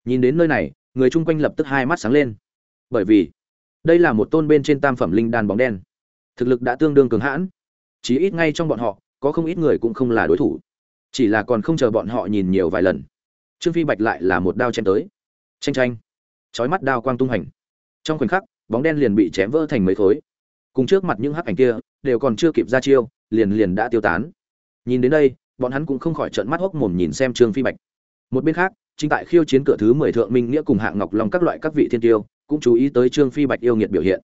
Nhìn đến nơi này, người chung quanh lập tức hai mắt sáng lên. Bởi vì, đây là một tôn bên trên tam phẩm linh đan bóng đen thực lực đã tương đương cường hãn. Chí ít ngay trong bọn họ, có không ít người cũng không là đối thủ. Chỉ là còn không chờ bọn họ nhìn nhiều vài lần. Trương phi bạch lại là một đao chém tới. Tranh tranh chói mắt đao quang tung hành. Trong khoảnh khắc, bóng đen liền bị chém vỡ thành mấy khối. Cùng trước mặt những hắc ảnh kia, đều còn chưa kịp ra chiêu, liền liền đã tiêu tán. Nhìn đến đây, bọn hắn cũng không khỏi trợn mắt hốc mồm nhìn xem trương phi bạch. Một bên khác, chính tại khiêu chiến cửa thứ mười thượng minh nghĩa cùng hạng ngọc long các loại các vị thiên tiêu, cũng chú ý tới trương phi bạch yêu nghiệt biểu hiện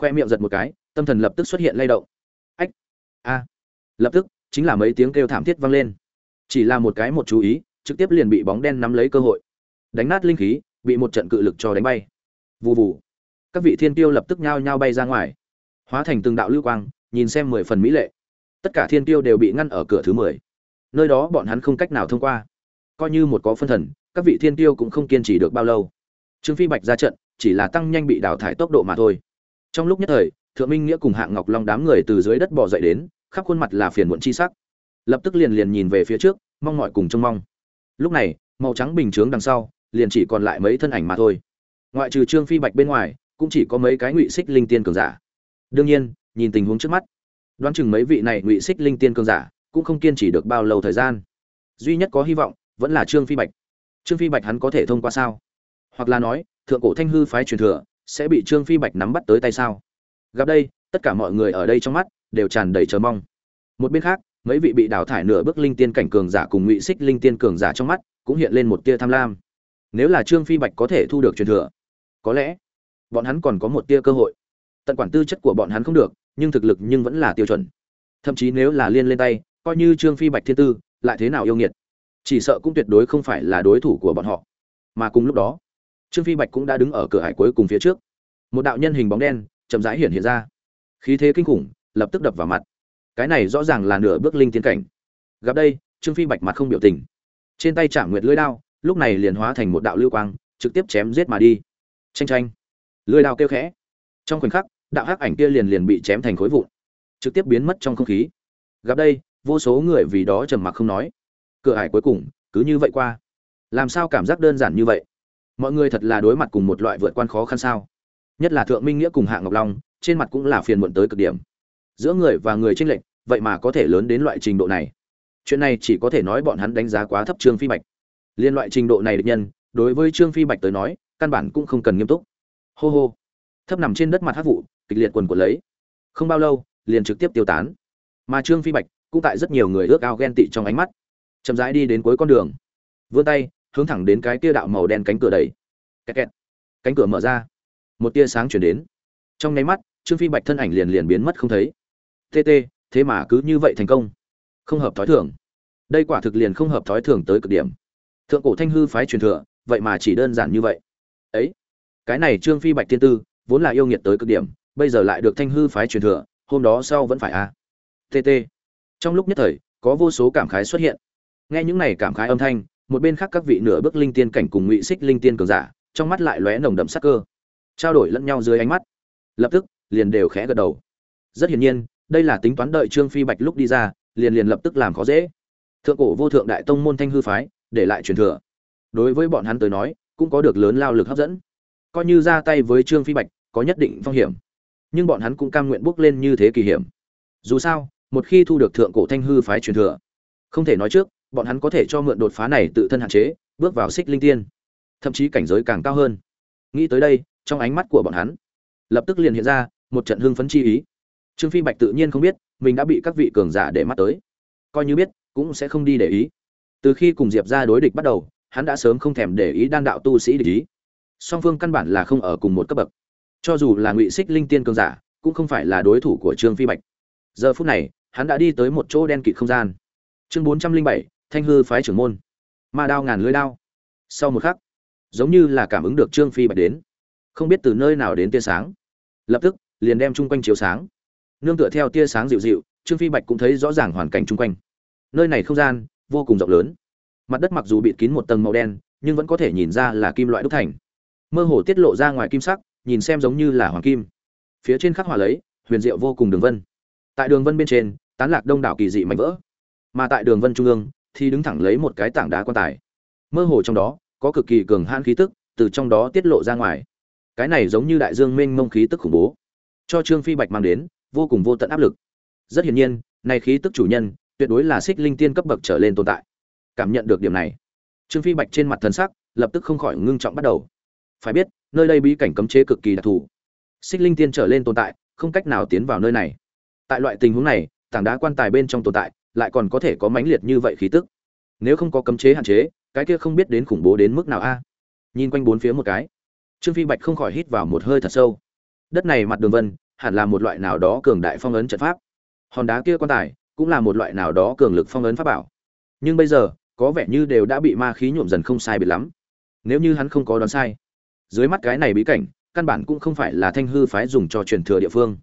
khoe miệng giật một cái, tâm thần lập tức xuất hiện lay động. Ách, a, lập tức, chính là mấy tiếng kêu thảm thiết vang lên. Chỉ là một cái một chú ý, trực tiếp liền bị bóng đen nắm lấy cơ hội. Đánh nát linh khí, bị một trận cự lực cho đánh bay. Vù vù. Các vị thiên tiêu lập tức nhao nhao bay ra ngoài. Hóa thành từng đạo lưu quang, nhìn xem mười phần mỹ lệ. Tất cả thiên tiêu đều bị ngăn ở cửa thứ mười. Nơi đó bọn hắn không cách nào thông qua. Coi như một có phân thần, các vị thiên tiêu cũng không kiên trì được bao lâu. Trương phi bạch ra trận, chỉ là tăng nhanh bị đào thải tốc độ mà thôi trong lúc nhất thời, thượng minh nghĩa cùng hạng ngọc long đám người từ dưới đất bỏ dậy đến, khắp khuôn mặt là phiền muộn chi sắc. Lập tức liền liền nhìn về phía trước, mong mọi cùng trông mong. Lúc này, màu trắng bình chướng đằng sau, liền chỉ còn lại mấy thân ảnh mà thôi. Ngoại trừ trương phi bạch bên ngoài, cũng chỉ có mấy cái ngụy xích linh tiên cường giả. Đương nhiên, nhìn tình huống trước mắt, đoán chừng mấy vị này ngụy xích linh tiên cường giả cũng không kiên trì được bao lâu thời gian. Duy nhất có hy vọng vẫn là trương phi bạch. Trương phi bạch hắn có thể thông qua sao? Hoặc là nói, thượng cổ thanh hư phái truyền thừa sẽ bị trương phi bạch nắm bắt tới tay sao? Gặp đây, tất cả mọi người ở đây trong mắt đều tràn đầy chờ mong. Một bên khác, mấy vị bị đào thải nửa bước linh tiên cảnh cường giả cùng ngụy xích linh tiên cường giả trong mắt cũng hiện lên một tia tham lam. Nếu là trương phi bạch có thể thu được truyền thừa, có lẽ bọn hắn còn có một tia cơ hội. Tận quản tư chất của bọn hắn không được, nhưng thực lực nhưng vẫn là tiêu chuẩn. Thậm chí nếu là liên lên tay, coi như trương phi bạch thiên tư, lại thế nào yêu nghiệt? Chỉ sợ cũng tuyệt đối không phải là đối thủ của bọn họ. Mà cùng lúc đó trương phi bạch cũng đã đứng ở cửa hải cuối cùng phía trước. Một đạo nhân hình bóng đen chậm rãi hiện hiện ra. Khí thế kinh khủng lập tức đập vào mặt. Cái này rõ ràng là nửa bước linh tiến cảnh. Gặp đây, trương phi bạch mặt không biểu tình. Trên tay chạm nguyệt lưỡi đao, lúc này liền hóa thành một đạo lưu quang, trực tiếp chém giết mà đi. Tranh tranh lưỡi đao kêu khẽ. Trong khoảnh khắc, đạo hắc ảnh kia liền liền bị chém thành khối vụn, trực tiếp biến mất trong không khí. Gặp đây, vô số người vì đó trầm mặc không nói. Cửa ải cuối cùng cứ như vậy qua. Làm sao cảm giác đơn giản như vậy? Mọi người thật là đối mặt cùng một loại vượt quan khó khăn sao? Nhất là thượng minh nghĩa cùng hạ ngọc long, trên mặt cũng là phiền muộn tới cực điểm. Giữa người và người tranh lệch, vậy mà có thể lớn đến loại trình độ này. Chuyện này chỉ có thể nói bọn hắn đánh giá quá thấp trương phi bạch. Liên loại trình độ này được nhân, đối với trương phi bạch tới nói, căn bản cũng không cần nghiêm túc. Hô hô. Thấp nằm trên đất mặt hát vụ, kịch liệt quần của lấy. Không bao lâu, liền trực tiếp tiêu tán. Mà trương phi bạch cũng tại rất nhiều người ước ao ghen tị trong ánh mắt. Chậm rãi đi đến cuối con đường. Vươn tay hướng thẳng đến cái kia đạo màu đen cánh cửa đẩy kẹt kẹt. Cánh cửa mở ra. Một tia sáng truyền đến. Trong nháy mắt, trương phi bạch thân ảnh liền liền biến mất không thấy. Tt thế mà cứ như vậy thành công. Không hợp thói thường. Đây quả thực liền không hợp thói thường tới cực điểm. Thượng cổ thanh hư phái truyền thừa, vậy mà chỉ đơn giản như vậy. Ấy, cái này trương phi bạch tiên tư, vốn là yêu nghiệt tới cực điểm, bây giờ lại được thanh hư phái truyền thừa, hôm đó sau vẫn phải a à. tt trong lúc nhất thời, có vô số cảm khái xuất hiện. Nghe những này cảm khái âm thanh một bên khác các vị nửa bước linh tiên cảnh cùng ngụy xích linh tiên cường giả, trong mắt lại lóe nồng đậm sắc cơ. Trao đổi lẫn nhau dưới ánh mắt. Lập tức, liền đều khẽ gật đầu. Rất hiển nhiên, đây là tính toán đợi trương phi bạch lúc đi ra, liền liền lập tức làm khó dễ. Thượng cổ vô thượng đại tông môn thanh hư phái, để lại truyền thừa. Đối với bọn hắn tới nói, cũng có được lớn lao lực hấp dẫn. Coi như ra tay với trương phi bạch, có nhất định phong hiểm. Nhưng bọn hắn cũng cam nguyện bước lên như thế kỳ hiểm. Dù sao, một khi thu được thượng cổ thanh hư phái truyền thừa, không thể nói trước bọn hắn có thể cho mượn đột phá này tự thân hạn chế, bước vào xích linh tiên. Thậm chí cảnh giới càng cao hơn. Nghĩ tới đây, trong ánh mắt của bọn hắn, lập tức liền hiện ra một trận hưng phấn chi ý. Trương phi bạch tự nhiên không biết, mình đã bị các vị cường giả để mắt tới. Coi như biết, cũng sẽ không đi để ý. Từ khi cùng diệp ra đối địch bắt đầu, hắn đã sớm không thèm để ý đan đạo tu sĩ địch ý. Song phương căn bản là không ở cùng một cấp bậc. Cho dù là ngụy xích linh tiên cường giả, cũng không phải là đối thủ của trương phi bạch. Giờ phút này, hắn đã đi tới một chỗ đen kịt không gian. Chương bốn trăm linh bảy thanh hư phái trưởng môn. Ma đao ngàn lưới đao. Sau một khắc, giống như là cảm ứng được trương phi bạch đến. Không biết từ nơi nào đến tia sáng. Lập tức, liền đem chung quanh chiếu sáng. Nương tựa theo tia sáng dịu dịu, trương phi bạch cũng thấy rõ ràng hoàn cảnh chung quanh. Nơi này không gian, vô cùng rộng lớn. Mặt đất mặc dù bịt kín một tầng màu đen, nhưng vẫn có thể nhìn ra là kim loại đúc thành. Mơ hồ tiết lộ ra ngoài kim sắc, nhìn xem giống như là hoàng kim. Phía trên khắc họa lấy, huyền diệu vô cùng đường vân. Tại đường vân bên trên, tán lạc đông đảo kỳ dị mạnh vỡ. Mà tại đường vân trung ương thì đứng thẳng lấy một cái tảng đá quan tài. Mơ hồ trong đó, có cực kỳ cường hãn khí tức, từ trong đó tiết lộ ra ngoài. Cái này giống như đại dương mênh mông khí tức khủng bố. Cho trương phi bạch mang đến, vô cùng vô tận áp lực. Rất hiển nhiên, này khí tức chủ nhân, tuyệt đối là xích linh tiên cấp bậc trở lên tồn tại. Cảm nhận được điểm này, trương phi bạch trên mặt thần sắc, lập tức không khỏi ngưng trọng bắt đầu. Phải biết, nơi đây bí cảnh cấm chế cực kỳ đặc thù. Xích linh tiên trở lên tồn tại, không cách nào tiến vào nơi này. Tại loại tình huống này, tảng đá quan tài bên trong tồn tại lại còn có thể có mãnh liệt như vậy khí tức. Nếu không có cấm chế hạn chế, cái kia không biết đến khủng bố đến mức nào a. Nhìn quanh bốn phía một cái, trương phi bạch không khỏi hít vào một hơi thật sâu. Đất này mặt đường vân, hẳn là một loại nào đó cường đại phong ấn trận pháp. Hòn đá kia quan tài, cũng là một loại nào đó cường lực phong ấn pháp bảo. Nhưng bây giờ, có vẻ như đều đã bị ma khí nhuộm dần không sai biệt lắm. Nếu như hắn không có đoán sai, dưới mắt cái này bí cảnh, căn bản cũng không phải là thanh hư phái dùng cho truyền thừa địa phương,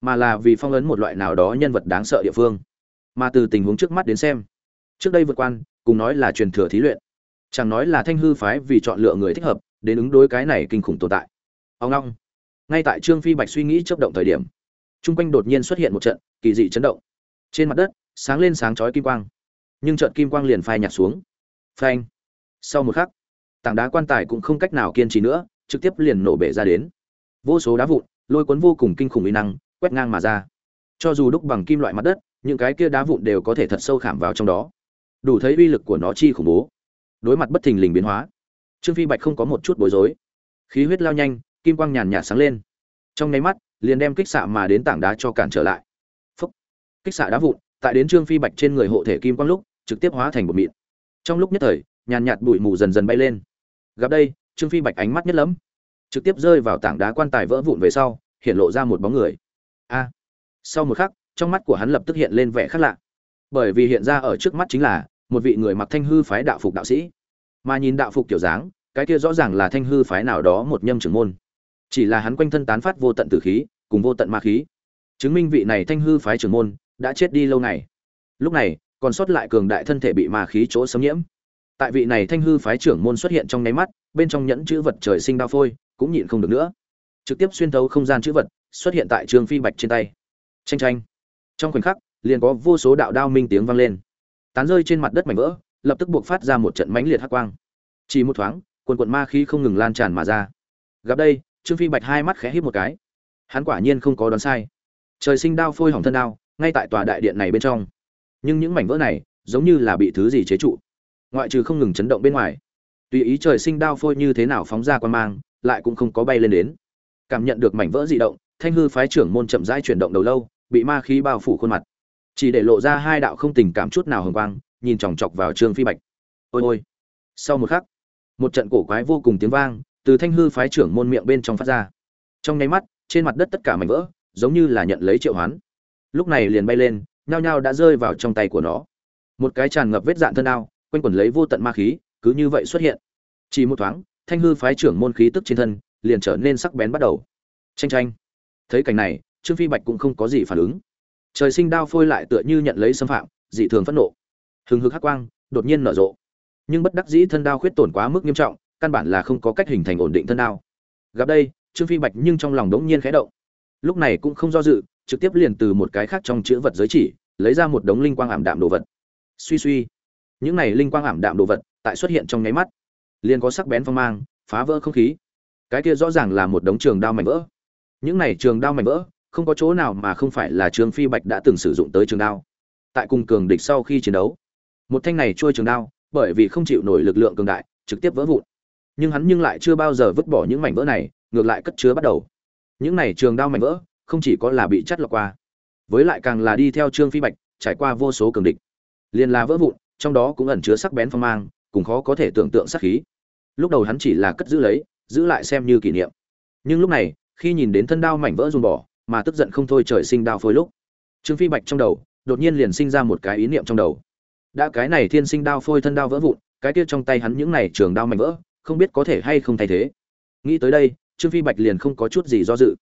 mà là vì phong ấn một loại nào đó nhân vật đáng sợ địa phương mà từ tình huống trước mắt đến xem. Trước đây vượt quan, cùng nói là truyền thừa thí luyện. Chẳng nói là thanh hư phái vì chọn lựa người thích hợp, đến ứng đối cái này kinh khủng tồn tại. Ông long, ngay tại trương phi bạch suy nghĩ chấp động thời điểm, chung quanh đột nhiên xuất hiện một trận kỳ dị chấn động. Trên mặt đất, sáng lên sáng chói kim quang, nhưng trận kim quang liền phai nhạt xuống. Phanh. Sau một khắc, tảng đá quan tài cũng không cách nào kiên trì nữa, trực tiếp liền nổ bể ra đến. Vô số đá vụn, lôi cuốn vô cùng kinh khủng uy năng, quét ngang mà ra cho dù đúc bằng kim loại mặt đất những cái kia đá vụn đều có thể thật sâu khảm vào trong đó. Đủ thấy uy lực của nó chi khủng bố. Đối mặt bất thình lình biến hóa trương phi bạch không có một chút bối rối. Khí huyết lao nhanh kim quang nhàn nhạt sáng lên. Trong nháy mắt liền đem kích xạ mà đến tảng đá cho cản trở lại. Phúc! Kích xạ đá vụn tại đến trương phi bạch trên người hộ thể kim quang lúc trực tiếp hóa thành một mịn. Trong lúc nhất thời nhàn nhạt bụi mù dần dần bay lên. Gặp đây trương phi bạch ánh mắt nhất lấm, trực tiếp rơi vào tảng đá quan tài vỡ vụn về sau hiện lộ ra một bóng người. A! Sau một khắc, trong mắt của hắn lập tức hiện lên vẻ khác lạ. Bởi vì hiện ra ở trước mắt chính là một vị người mặc thanh hư phái đạo phục đạo sĩ. Mà nhìn đạo phục kiểu dáng, cái kia rõ ràng là thanh hư phái nào đó một nhâm trưởng môn. Chỉ là hắn quanh thân tán phát vô tận tử khí, cùng vô tận ma khí. Chứng minh vị này thanh hư phái trưởng môn đã chết đi lâu ngày. Lúc này, còn sót lại cường đại thân thể bị ma khí chỗ xâm nhiễm. Tại vị này thanh hư phái trưởng môn xuất hiện trong nháy mắt, bên trong nhẫn chữ vật trời sinh đao phôi, cũng nhịn không được nữa. Trực tiếp xuyên thấu không gian chữ vật, xuất hiện tại trường phi bạch trên tay tranh tranh trong khoảnh khắc, liền có vô số đạo đao minh tiếng vang lên. Tán rơi trên mặt đất mảnh vỡ, lập tức buộc phát ra một trận mãnh liệt hắc quang. Chỉ một thoáng, quần quận ma khí không ngừng lan tràn mà ra. Gặp đây, trương phi bạch hai mắt khẽ hít một cái. Hắn quả nhiên không có đoán sai. Trời sinh đao phôi hỏng thân đao, ngay tại tòa đại điện này bên trong. Nhưng những mảnh vỡ này, giống như là bị thứ gì chế trụ. Ngoại trừ không ngừng chấn động bên ngoài, tùy ý trời sinh đao phôi như thế nào phóng ra quan mang, lại cũng không có bay lên đến. Cảm nhận được mảnh vỡ dị động, thanh hư phái trưởng môn chậm rãi chuyển động đầu lâu bị ma khí bao phủ khuôn mặt. Chỉ để lộ ra hai đạo không tình cảm chút nào hồng quang, nhìn chòng chọc vào trương phi bạch. Ôi ôi. Sau một khắc, một trận cổ quái vô cùng tiếng vang từ thanh hư phái trưởng môn miệng bên trong phát ra. Trong nháy mắt, trên mặt đất tất cả mảnh vỡ, giống như là nhận lấy triệu hoán. Lúc này liền bay lên, nhao nhao đã rơi vào trong tay của nó. Một cái tràn ngập vết dạn thân ao, quanh quẩn lấy vô tận ma khí, cứ như vậy xuất hiện. Chỉ một thoáng, thanh hư phái trưởng môn khí tức trên thân liền trở nên sắc bén bắt đầu. Tranh tranh thấy cảnh này trương phi bạch cũng không có gì phản ứng. Trời sinh đao phôi lại tựa như nhận lấy xâm phạm, dị thường phẫn nộ. Hừng hực hắc quang đột nhiên nở rộ. Nhưng bất đắc dĩ thân đao khuyết tổn quá mức nghiêm trọng, căn bản là không có cách hình thành ổn định thân đao. Gặp đây, trương phi bạch nhưng trong lòng đống nhiên khẽ động. Lúc này cũng không do dự, trực tiếp liền từ một cái khác trong chữ vật giới chỉ, lấy ra một đống linh quang ảm đạm đồ vật. Suy suy. Những này linh quang ảm đạm đồ vật tại xuất hiện trong nháy mắt, liền có sắc bén phong mang, phá vỡ không khí. Cái kia rõ ràng là một đống trường đao mảnh vỡ. Những này trường đao mảnh vỡ không có chỗ nào mà không phải là trương phi bạch đã từng sử dụng tới trường đao. Tại cùng cường địch sau khi chiến đấu, một thanh này trôi trường đao, bởi vì không chịu nổi lực lượng cường đại, trực tiếp vỡ vụn. Nhưng hắn nhưng lại chưa bao giờ vứt bỏ những mảnh vỡ này, ngược lại cất chứa bắt đầu. Những này trường đao mảnh vỡ, không chỉ có là bị chắt lọc qua, với lại càng là đi theo trương phi bạch trải qua vô số cường địch. Liền là vỡ vụn, trong đó cũng ẩn chứa sắc bén phong mang, cùng khó có thể tưởng tượng sắc khí. Lúc đầu hắn chỉ là cất giữ lấy, giữ lại xem như kỷ niệm. Nhưng lúc này, khi nhìn đến thân đao mảnh vỡ dùng bỏ mà tức giận không thôi trời sinh đao phôi lúc. Trương phi bạch trong đầu, đột nhiên liền sinh ra một cái ý niệm trong đầu. Đã cái này thiên sinh đao phôi thân đao vỡ vụn, cái kia trong tay hắn những này trường đao mảnh vỡ, không biết có thể hay không thay thế. Nghĩ tới đây, trương phi bạch liền không có chút gì do dự.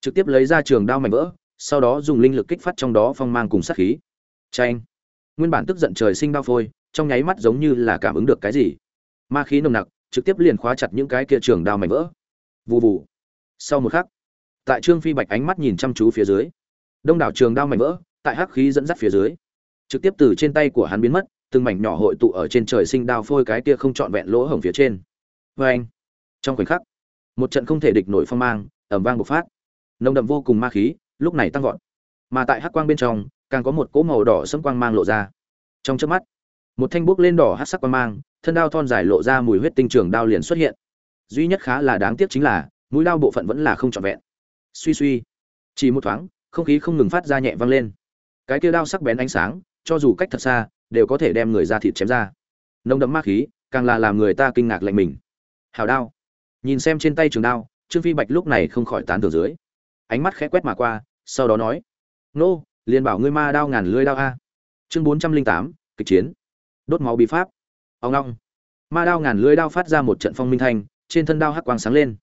Trực tiếp lấy ra trường đao mảnh vỡ, sau đó dùng linh lực kích phát trong đó phong mang cùng sát khí. Tranh nguyên bản tức giận trời sinh đao phôi, trong nháy mắt giống như là cảm ứng được cái gì. Ma khí nồng nặc, trực tiếp liền khóa chặt những cái kia trường đao mảnh vỡ. Vù vù. Sau một khắc tại trương phi bạch ánh mắt nhìn chăm chú phía dưới. Đông đảo trường đao mảnh vỡ, tại hắc khí dẫn dắt phía dưới. Trực tiếp từ trên tay của hắn biến mất, từng mảnh nhỏ hội tụ ở trên trời sinh đao phôi cái kia không trọn vẹn lỗ hổng phía trên. Vê anh, trong khoảnh khắc, một trận không thể địch nổi phong mang ẩm vang bộc phát. Nồng đậm vô cùng ma khí, lúc này tăng vọt. Mà tại hắc quang bên trong, càng có một cỗ màu đỏ sẫm quang mang lộ ra. Trong chớp mắt, một thanh bước lên đỏ hắc sắc quang mang, thân đao thon dài lộ ra mùi huyết tinh trường đao liền xuất hiện. Duy nhất khá là đáng tiếc chính là, mũi đao bộ phận vẫn là không trọn vẹn suy suy. Chỉ một thoáng, không khí không ngừng phát ra nhẹ vang lên. Cái kia đao sắc bén ánh sáng, cho dù cách thật xa, đều có thể đem người ra thịt chém ra. Nồng đậm ma khí, càng là làm người ta kinh ngạc lạnh mình. Hào đao. Nhìn xem trên tay trường đao, trương phi bạch lúc này không khỏi tán tưởng dưới. Ánh mắt khẽ quét mà qua, sau đó nói, nô, liền bảo ngươi ma đao ngàn lưỡi đao a. Chương bốn trăm linh tám, kịch chiến. Đốt máu bí pháp. Ông long ma đao ngàn lưỡi đao phát ra một trận phong minh thanh, trên thân đao hắc quang sáng lên.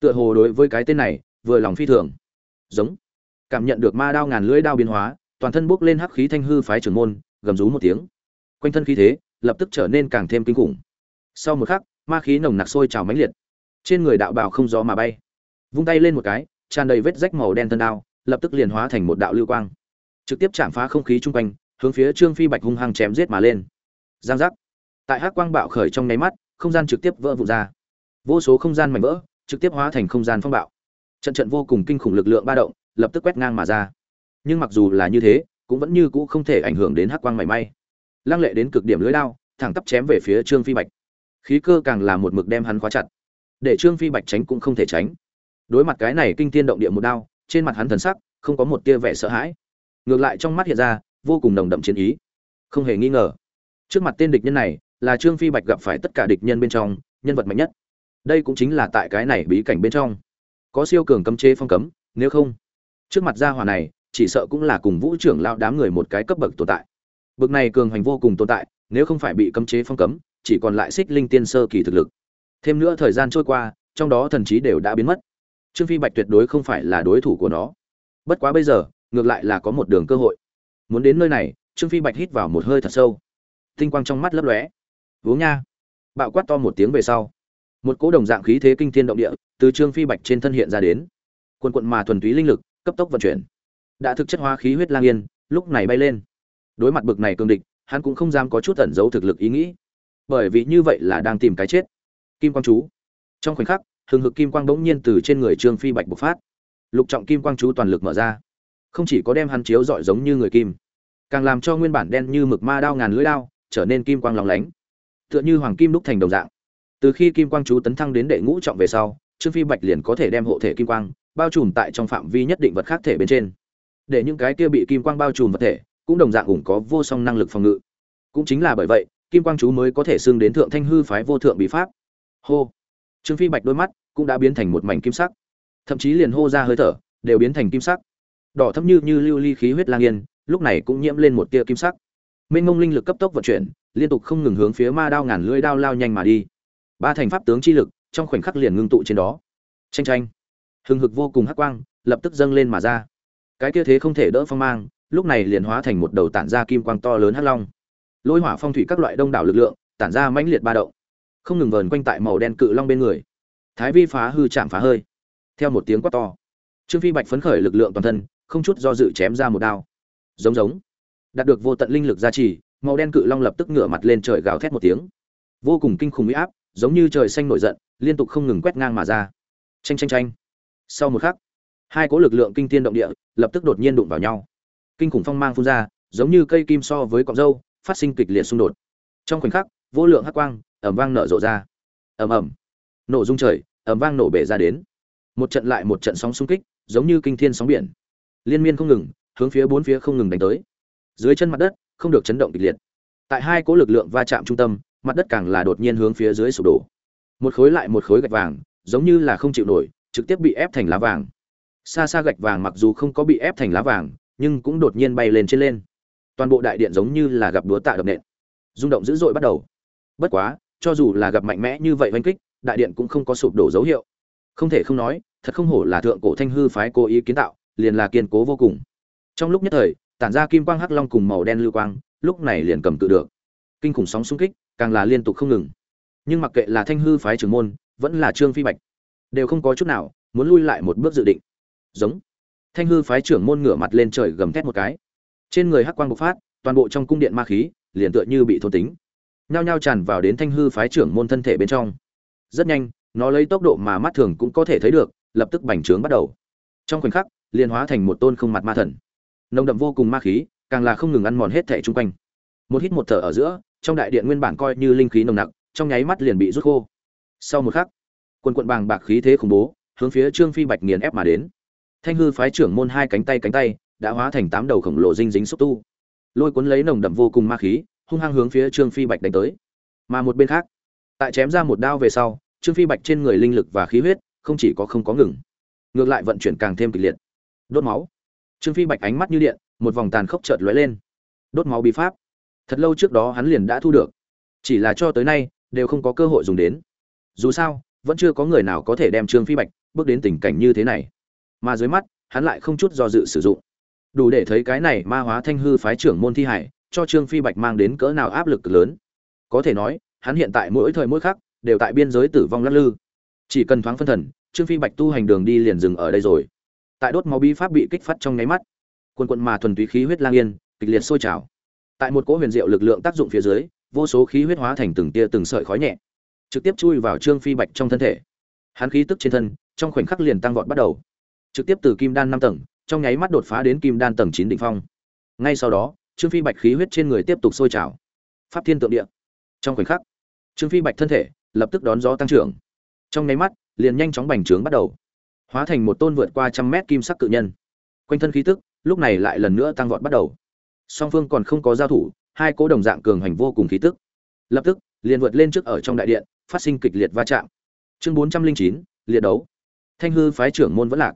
Tựa hồ đối với cái tên này vừa lòng phi thường. Giống. Cảm nhận được ma đao ngàn lưỡi đao biến hóa, toàn thân bốc lên hắc khí thanh hư phái trưởng môn, gầm rú một tiếng. Quanh thân khí thế, lập tức trở nên càng thêm kinh khủng. Sau một khắc, ma khí nồng nặc sôi trào mãnh liệt. Trên người đạo bào không gió mà bay. Vung tay lên một cái, tràn đầy vết rách màu đen thân đao, lập tức liền hóa thành một đạo lưu quang. Trực tiếp chạm phá không khí chung quanh, hướng phía trương phi bạch hung hăng chém giết mà lên. Giang giác. Tại hắc quang bạo khởi trong nháy mắt, không gian trực tiếp vỡ vụn ra. Vô số không gian mảnh vỡ, trực tiếp hóa thành không gian phong bạo trận trận vô cùng kinh khủng lực lượng ba động, lập tức quét ngang mà ra. Nhưng mặc dù là như thế, cũng vẫn như cũ không thể ảnh hưởng đến hắc quang mảy may. Lăng lệ đến cực điểm lưới đao, thẳng tắp chém về phía trương phi bạch. Khí cơ càng là một mực đem hắn khóa chặt, để trương phi bạch tránh cũng không thể tránh. Đối mặt cái này kinh thiên động địa một đao, trên mặt hắn thần sắc không có một tia vẻ sợ hãi. Ngược lại trong mắt hiện ra vô cùng nồng đậm chiến ý. Không hề nghi ngờ, trước mặt tên địch nhân này là trương phi bạch gặp phải tất cả địch nhân bên trong nhân vật mạnh nhất. Đây cũng chính là tại cái này bí cảnh bên trong có siêu cường cấm chế phong cấm, nếu không, trước mặt gia hỏa này, chỉ sợ cũng là cùng vũ trưởng lao đám người một cái cấp bậc tồn tại. Bậc này cường hành vô cùng tồn tại, nếu không phải bị cấm chế phong cấm, chỉ còn lại xích linh tiên sơ kỳ thực lực. Thêm nữa thời gian trôi qua, trong đó thần trí đều đã biến mất. Trương phi bạch tuyệt đối không phải là đối thủ của nó. Bất quá bây giờ, ngược lại là có một đường cơ hội. Muốn đến nơi này, trương phi bạch hít vào một hơi thật sâu. Tinh quang trong mắt lấp lóe. Uống nha. Bạo quát to một tiếng về sau một cỗ đồng dạng khí thế kinh thiên động địa từ trương phi bạch trên thân hiện ra đến. Quần quận mà thuần túy linh lực, cấp tốc vận chuyển. Đã thực chất hóa khí huyết lang yên, lúc này bay lên. Đối mặt bực này cường địch, hắn cũng không dám có chút tẩn giấu thực lực ý nghĩ. Bởi vì như vậy là đang tìm cái chết. Kim quang chú. Trong khoảnh khắc, hừng hực kim quang bỗng nhiên từ trên người trương phi bạch bộc phát. Lục trọng kim quang chú toàn lực mở ra. Không chỉ có đem hắn chiếu rọi giống như người kim, càng làm cho nguyên bản đen như mực ma đao ngàn lưỡi đao trở nên kim quang lóng lánh. Tựa như hoàng kim đúc thành đồng dạng từ khi kim quang chú tấn thăng đến đệ ngũ trọng về sau, trương phi bạch liền có thể đem hộ thể kim quang bao trùm tại trong phạm vi nhất định vật khác thể bên trên. Để những cái kia bị kim quang bao trùm vật thể cũng đồng dạng ủng có vô song năng lực phòng ngự. Cũng chính là bởi vậy, kim quang chú mới có thể xưng đến thượng thanh hư phái vô thượng bí pháp. Hô! Trương phi bạch đôi mắt cũng đã biến thành một mảnh kim sắc. Thậm chí liền hô ra hơi thở, đều biến thành kim sắc. Đỏ thấp như như lưu ly khí huyết lang yên, lúc này cũng nhiễm lên một tia kim sắc. Mênh mông linh lực cấp tốc vận chuyển, liên tục không ngừng hướng phía ma đao ngàn lưỡi đao lao nhanh mà đi ba thành pháp tướng chi lực, trong khoảnh khắc liền ngưng tụ trên đó. Tranh tranh hừng hực vô cùng hắc quang, lập tức dâng lên mà ra. Cái kia thế không thể đỡ phong mang, lúc này liền hóa thành một đầu tản ra kim quang to lớn hắc long. Lôi hỏa phong thủy các loại đông đảo lực lượng, tản ra mãnh liệt ba động. Không ngừng vờn quanh tại màu đen cự long bên người. Thái vi phá hư chạm phá hơi. Theo một tiếng quát to, trương phi bạch phấn khởi lực lượng toàn thân, không chút do dự chém ra một đao. Giống giống. Đạt được vô tận linh lực gia trì, màu đen cự long lập tức ngửa mặt lên trời gào thét một tiếng. Vô cùng kinh khủng huy áp giống như trời xanh nổi giận, liên tục không ngừng quét ngang mà ra. Tranh tranh tranh sau một khắc, hai cỗ lực lượng kinh thiên động địa lập tức đột nhiên đụng vào nhau. Kinh khủng phong mang phun ra, giống như cây kim so với cọng dâu, phát sinh kịch liệt xung đột. Trong khoảnh khắc, vô lượng hắc quang ẩm vang nở rộ ra. Ẩm ẩm nổ rung trời ẩm vang nổ bể ra đến. Một trận lại một trận sóng xung kích, giống như kinh thiên sóng biển. Liên miên không ngừng, hướng phía bốn phía không ngừng đánh tới. Dưới chân mặt đất, không được chấn động kịch liệt. Tại hai cỗ lực lượng va chạm trung tâm mặt đất càng là đột nhiên hướng phía dưới sụp đổ. Một khối lại một khối gạch vàng, giống như là không chịu nổi, trực tiếp bị ép thành lá vàng. Xa xa gạch vàng mặc dù không có bị ép thành lá vàng, nhưng cũng đột nhiên bay lên trên lên. Toàn bộ đại điện giống như là gặp đúa tạ đập nện. Rung động dữ dội bắt đầu. Bất quá, cho dù là gặp mạnh mẽ như vậy oanh kích, đại điện cũng không có sụp đổ dấu hiệu. Không thể không nói, thật không hổ là thượng cổ thanh hư phái cố ý kiến tạo, liền là kiên cố vô cùng. Trong lúc nhất thời, tản ra kim quang hắc long cùng màu đen lưu quang, lúc này liền cầm cự được. Kinh khủng sóng xung kích càng là liên tục không ngừng. Nhưng mặc kệ là thanh hư phái trưởng môn, vẫn là trương phi bạch, đều không có chút nào muốn lui lại một bước dự định. Giống. Thanh hư phái trưởng môn ngửa mặt lên trời gầm thét một cái. Trên người hắc quang bộc phát, toàn bộ trong cung điện ma khí liền tựa như bị thôn tính. Nhao nhao tràn vào đến thanh hư phái trưởng môn thân thể bên trong. Rất nhanh, nó lấy tốc độ mà mắt thường cũng có thể thấy được, lập tức bành trướng bắt đầu. Trong khoảnh khắc, liền hóa thành một tôn không mặt ma thần. Nồng đậm vô cùng ma khí, càng là không ngừng ăn mòn hết thảy chung quanh. Một hít một thở ở giữa trong đại điện nguyên bản coi như linh khí nồng nặc, trong nháy mắt liền bị rút khô. Sau một khắc, quần quận bàng bạc khí thế khủng bố, hướng phía trương phi bạch nghiền ép mà đến. Thanh hư phái trưởng môn hai cánh tay cánh tay, đã hóa thành tám đầu khổng lồ dinh dính xúc tu. Lôi cuốn lấy nồng đậm vô cùng ma khí, hung hăng hướng phía trương phi bạch đánh tới. Mà một bên khác, tại chém ra một đao về sau, trương phi bạch trên người linh lực và khí huyết không chỉ có không có ngừng, ngược lại vận chuyển càng thêm kịch liệt. Đốt máu. Trương phi bạch ánh mắt như điện, một vòng tàn khốc chợt lóe lên. Đốt máu bí pháp thật lâu trước đó hắn liền đã thu được. Chỉ là cho tới nay, đều không có cơ hội dùng đến. Dù sao, vẫn chưa có người nào có thể đem trương phi bạch bước đến tình cảnh như thế này. Mà dưới mắt, hắn lại không chút do dự sử dụng. Đủ để thấy cái này ma hóa thanh hư phái trưởng môn thi hải, cho trương phi bạch mang đến cỡ nào áp lực lớn. Có thể nói, hắn hiện tại mỗi thời mỗi khắc, đều tại biên giới tử vong lắc lư. Chỉ cần thoáng phân thần, trương phi bạch tu hành đường đi liền dừng ở đây rồi. Tại đốt máu bí pháp bị kích phát trong nháy mắt, quần quận mà thuần túy khí huyết lang yên, kịch liệt sôi trào tại một cỗ huyền diệu lực lượng tác dụng phía dưới, vô số khí huyết hóa thành từng tia từng sợi khói nhẹ, trực tiếp chui vào trương phi bạch trong thân thể. Hắn khí tức trên thân, trong khoảnh khắc liền tăng vọt bắt đầu. Trực tiếp từ kim đan năm tầng, trong nháy mắt đột phá đến kim đan tầng chín đỉnh phong. Ngay sau đó, trương phi bạch khí huyết trên người tiếp tục sôi trào. Pháp thiên tượng địa. Trong khoảnh khắc, trương phi bạch thân thể lập tức đón gió tăng trưởng. Trong nháy mắt, liền nhanh chóng bành trướng bắt đầu. Hóa thành một tôn vượt qua trăm mét kim sắc cự nhân. Quanh thân khí tức, lúc này lại lần nữa tăng vọt bắt đầu song phương còn không có giao thủ, hai cố đồng dạng cường hành vô cùng khí tức. Lập tức, liền vượt lên trước ở trong đại điện, phát sinh kịch liệt va chạm. Chương bốn trăm linh chín, liệt đấu. Thanh hư phái trưởng môn vẫn lạc.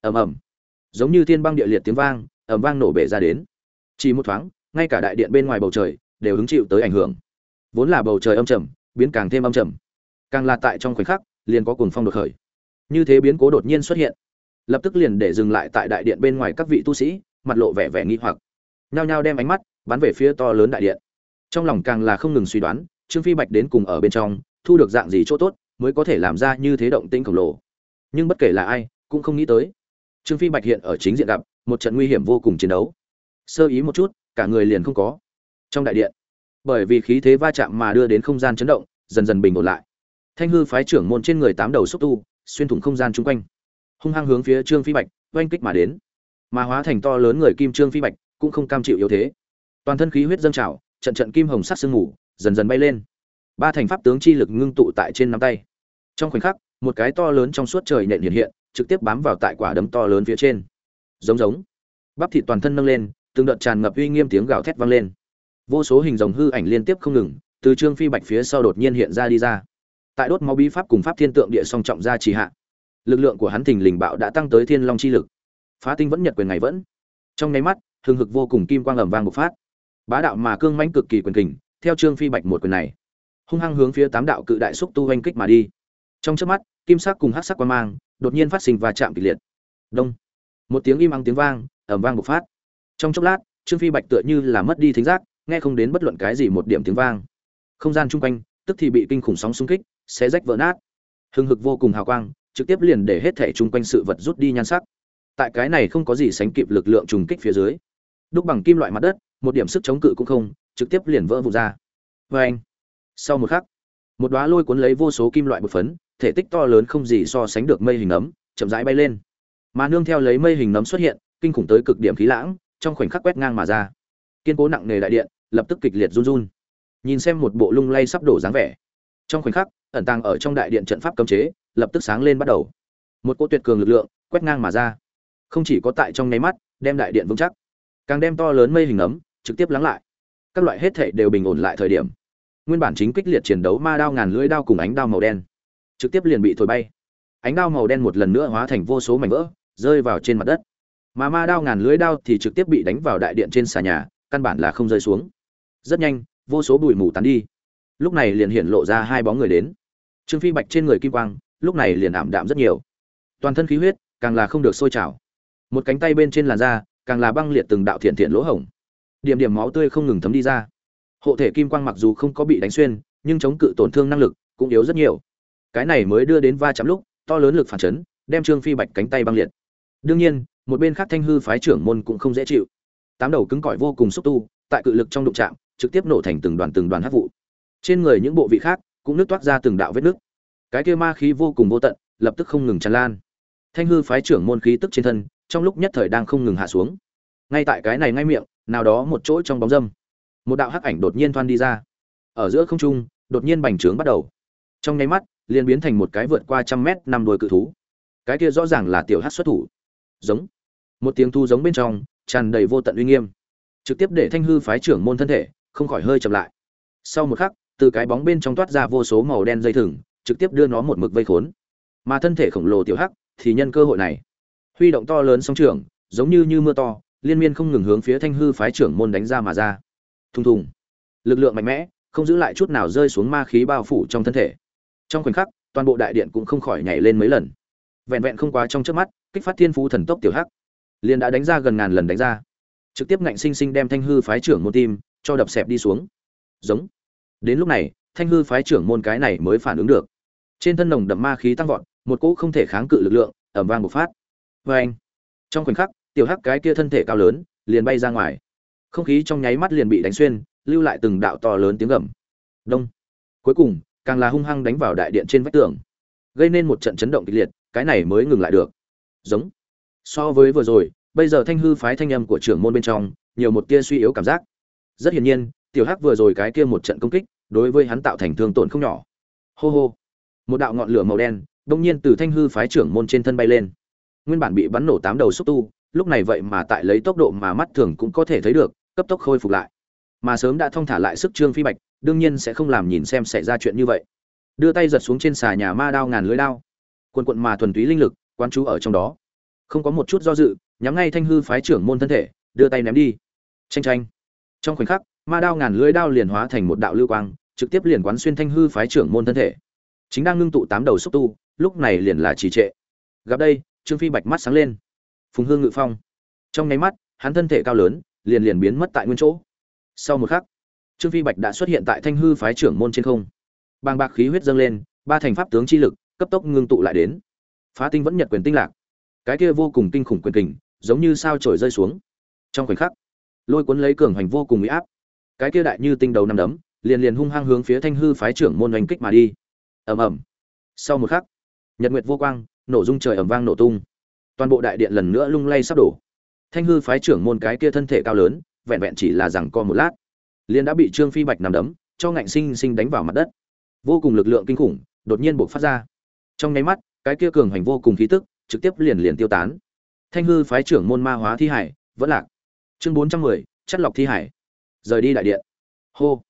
Ầm ầm. Giống như thiên băng địa liệt tiếng vang, ầm vang nổ bể ra đến. Chỉ một thoáng, ngay cả đại điện bên ngoài bầu trời đều hứng chịu tới ảnh hưởng. Vốn là bầu trời âm trầm, biến càng thêm âm trầm. Càng là tại trong khoảnh khắc, liền có cuồng phong đột khởi. Như thế biến cố đột nhiên xuất hiện. Lập tức liền để dừng lại tại đại điện bên ngoài các vị tu sĩ, mặt lộ vẻ vẻ nghi hoặc nhao nhao đem ánh mắt bắn về phía to lớn đại điện. Trong lòng càng là không ngừng suy đoán, trương phi bạch đến cùng ở bên trong, thu được dạng gì chỗ tốt mới có thể làm ra như thế động tĩnh khổng lồ. Nhưng bất kể là ai, cũng không nghĩ tới. Trương phi bạch hiện ở chính diện gặp, một trận nguy hiểm vô cùng chiến đấu. Sơ ý một chút, cả người liền không có. Trong đại điện, bởi vì khí thế va chạm mà đưa đến không gian chấn động, dần dần bình ổn lại. Thanh hư phái trưởng môn trên người tám đầu xúc tu, xuyên thủng không gian chung quanh. Hung hăng hướng phía trương phi bạch, oanh kích mà đến. Mà hóa thành to lớn người kim trương phi bạch cũng không cam chịu yếu thế. Toàn thân khí huyết dâng trào, trận trận kim hồng sắc sương mù dần dần bay lên. Ba thành pháp tướng chi lực ngưng tụ tại trên nắm tay. Trong khoảnh khắc, một cái to lớn trong suốt trời nện hiện hiện, trực tiếp bám vào tại quả đấm to lớn phía trên. Giống giống. Bắp thịt toàn thân nâng lên, từng đợt tràn ngập uy nghiêm tiếng gào thét vang lên. Vô số hình rồng hư ảnh liên tiếp không ngừng, từ trương phi bạch phía sau đột nhiên hiện ra đi ra. Tại đốt máu bí pháp cùng pháp thiên tượng địa song trọng ra trì hạ, lực lượng của hắn thình lình bạo đã tăng tới thiên long chi lực. Phá tinh vẫn nhật quyền ngày vẫn. Trong nháy mắt hừng hực vô cùng kim quang ầm vang bộc phát. Bá đạo mà cương mãnh cực kỳ quyền kình, theo trương phi bạch một quyền này, hung hăng hướng phía tám đạo cự đại xúc tu oanh kích mà đi. Trong chớp mắt, kim sắc cùng hắc sắc quan mang đột nhiên phát sinh và chạm kịch liệt. Đông. Một tiếng im ắng tiếng vang, ầm vang bộc phát. Trong chốc lát, trương phi bạch tựa như là mất đi thính giác, nghe không đến bất luận cái gì một điểm tiếng vang. Không gian chung quanh, tức thì bị kinh khủng sóng xung kích, xé rách vỡ nát. Hưng hực vô cùng hào quang, trực tiếp liền để hết thể chung quanh sự vật rút đi nhan sắc. Tại cái này không có gì sánh kịp lực lượng trùng kích phía dưới đúc bằng kim loại mặt đất, một điểm sức chống cự cũng không, trực tiếp liền vỡ vụn ra. Vê anh, sau một khắc, một đoá lôi cuốn lấy vô số kim loại bột phấn, thể tích to lớn không gì so sánh được mây hình nấm chậm rãi bay lên. Mà nương theo lấy mây hình nấm xuất hiện, kinh khủng tới cực điểm khí lãng, trong khoảnh khắc quét ngang mà ra. Kiên cố nặng nề đại điện, lập tức kịch liệt run run. Nhìn xem một bộ lung lay sắp đổ dáng vẻ. Trong khoảnh khắc, ẩn tàng ở trong đại điện trận pháp cấm chế, lập tức sáng lên bắt đầu. Một cỗ tuyệt cường lực lượng quét ngang mà ra. Không chỉ có tại trong nháy mắt, đem đại điện vững chắc càng đem to lớn mây hình ấm, trực tiếp lắng lại. Các loại hết thể đều bình ổn lại thời điểm. Nguyên bản chính kích liệt chiến đấu ma đao ngàn lưỡi đao cùng ánh đao màu đen, trực tiếp liền bị thổi bay. Ánh đao màu đen một lần nữa hóa thành vô số mảnh vỡ, rơi vào trên mặt đất. Mà ma đao ngàn lưỡi đao thì trực tiếp bị đánh vào đại điện trên xà nhà, căn bản là không rơi xuống. Rất nhanh, vô số bụi mù tán đi. Lúc này liền hiện lộ ra hai bóng người đến. Trương phi bạch trên người kim quang, lúc này liền ảm đạm rất nhiều. Toàn thân khí huyết, càng là không được sôi trào. Một cánh tay bên trên làn da càng là băng liệt từng đạo thiện thiện lỗ hổng. Điểm điểm máu tươi không ngừng thấm đi ra. Hộ thể kim quang mặc dù không có bị đánh xuyên, nhưng chống cự tổn thương năng lực cũng yếu rất nhiều. Cái này mới đưa đến va chạm lúc, to lớn lực phản chấn, đem trương phi bạch cánh tay băng liệt. Đương nhiên, một bên khác thanh hư phái trưởng môn cũng không dễ chịu. Tám đầu cứng cỏi vô cùng xúc tu, tại cự lực trong đụng chạm, trực tiếp nổ thành từng đoàn từng đoàn hát vụ. Trên người những bộ vị khác cũng nứt toát ra từng đạo vết nước cái kia ma khí vô cùng vô tận, lập tức không ngừng tràn lan. Thanh hư phái trưởng môn khí tức trên thân trong lúc nhất thời đang không ngừng hạ xuống. Ngay tại cái này ngay miệng, nào đó một chỗ trong bóng dâm, một đạo hắc ảnh đột nhiên thoăn đi ra. Ở giữa không trung, đột nhiên bành trướng bắt đầu. Trong nháy mắt, liền biến thành một cái vượt qua trăm mét năm đuôi cự thú. Cái kia rõ ràng là tiểu hắc xuất thủ. Giống. Một tiếng thu giống bên trong, tràn đầy vô tận uy nghiêm. Trực tiếp để thanh hư phái trưởng môn thân thể, không khỏi hơi chậm lại. Sau một khắc, từ cái bóng bên trong toát ra vô số màu đen dây thừng, trực tiếp đưa nó một mực vây khốn. Mà thân thể khổng lồ tiểu hắc, thì nhân cơ hội này huy động to lớn sóng trưởng, giống như như mưa to, liên miên không ngừng hướng phía thanh hư phái trưởng môn đánh ra mà ra. Thùng thùng. Lực lượng mạnh mẽ, không giữ lại chút nào rơi xuống ma khí bao phủ trong thân thể. Trong khoảnh khắc, toàn bộ đại điện cũng không khỏi nhảy lên mấy lần. Vẹn vẹn không quá trong trước mắt, kích phát thiên phú thần tốc tiểu hắc. Liền đã đánh ra gần ngàn lần đánh ra. Trực tiếp ngạnh sinh sinh đem thanh hư phái trưởng môn tim, cho đập xẹp đi xuống. Giống. Đến lúc này, thanh hư phái trưởng môn cái này mới phản ứng được. Trên thân nồng đậm ma khí tăng vọt, một cỗ không thể kháng cự lực lượng ẩm vang bộc phát vê anh. Trong khoảnh khắc, tiểu hắc cái kia thân thể cao lớn, liền bay ra ngoài. Không khí trong nháy mắt liền bị đánh xuyên, lưu lại từng đạo to lớn tiếng gầm. Đông. Cuối cùng, càng là hung hăng đánh vào đại điện trên vách tường. Gây nên một trận chấn động kịch liệt, cái này mới ngừng lại được. Giống. So với vừa rồi, bây giờ thanh hư phái thanh âm của trưởng môn bên trong, nhiều một tia suy yếu cảm giác. Rất hiển nhiên, tiểu hắc vừa rồi cái kia một trận công kích, đối với hắn tạo thành thương tổn không nhỏ. Hô hô. Một đạo ngọn lửa màu đen, đông nhiên từ thanh hư phái trưởng môn trên thân bay lên nguyên bản bị bắn nổ tám đầu xúc tu, lúc này vậy mà tại lấy tốc độ mà mắt thường cũng có thể thấy được, cấp tốc khôi phục lại. Mà sớm đã thong thả lại sức trương phi bạch, đương nhiên sẽ không làm nhìn xem xảy ra chuyện như vậy. Đưa tay giật xuống trên xà nhà ma đao ngàn lưới đao. Quần quận mà thuần túy linh lực quan chú ở trong đó. Không có một chút do dự, nhắm ngay thanh hư phái trưởng môn thân thể, đưa tay ném đi. Tranh tranh trong khoảnh khắc, ma đao ngàn lưới đao liền hóa thành một đạo lưu quang, trực tiếp liền quán xuyên thanh hư phái trưởng môn thân thể. Chính đang ngưng tụ tám đầu xúc tu, lúc này liền là trì trệ. Gặp đây trương phi bạch mắt sáng lên. Phùng hương ngự phong. Trong nháy mắt, hắn thân thể cao lớn, liền liền biến mất tại nguyên chỗ. Sau một khắc, trương phi bạch đã xuất hiện tại thanh hư phái trưởng môn trên không. Bàng bạc khí huyết dâng lên, ba thành pháp tướng chi lực, cấp tốc ngưng tụ lại đến. Phá tinh vẫn nhật quyền tinh lạc. Cái kia vô cùng kinh khủng quyền kình, giống như sao trổi rơi xuống. Trong khoảnh khắc, lôi cuốn lấy cường hành vô cùng uy áp. Cái kia đại như tinh đầu năm đấm, liền liền hung hăng hướng phía thanh hư phái trưởng môn oanh kích mà đi. Ầm ầm. Sau một khắc, nhật nguyệt vô quang nổ rung trời ầm vang nổ tung. Toàn bộ đại điện lần nữa lung lay sắp đổ. Thanh hư phái trưởng môn cái kia thân thể cao lớn, vẹn vẹn chỉ là rằng co một lát, liền đã bị trương phi bạch nằm đấm, cho ngạnh sinh sinh đánh vào mặt đất. Vô cùng lực lượng kinh khủng đột nhiên buộc phát ra. Trong nháy mắt, cái kia cường hành vô cùng khí tức trực tiếp liền liền tiêu tán. Thanh hư phái trưởng môn ma hóa thi hải, vẫn lạc. Chương bốn trăm mười, chất lọc thi hải. Rời đi đại điện. Hô.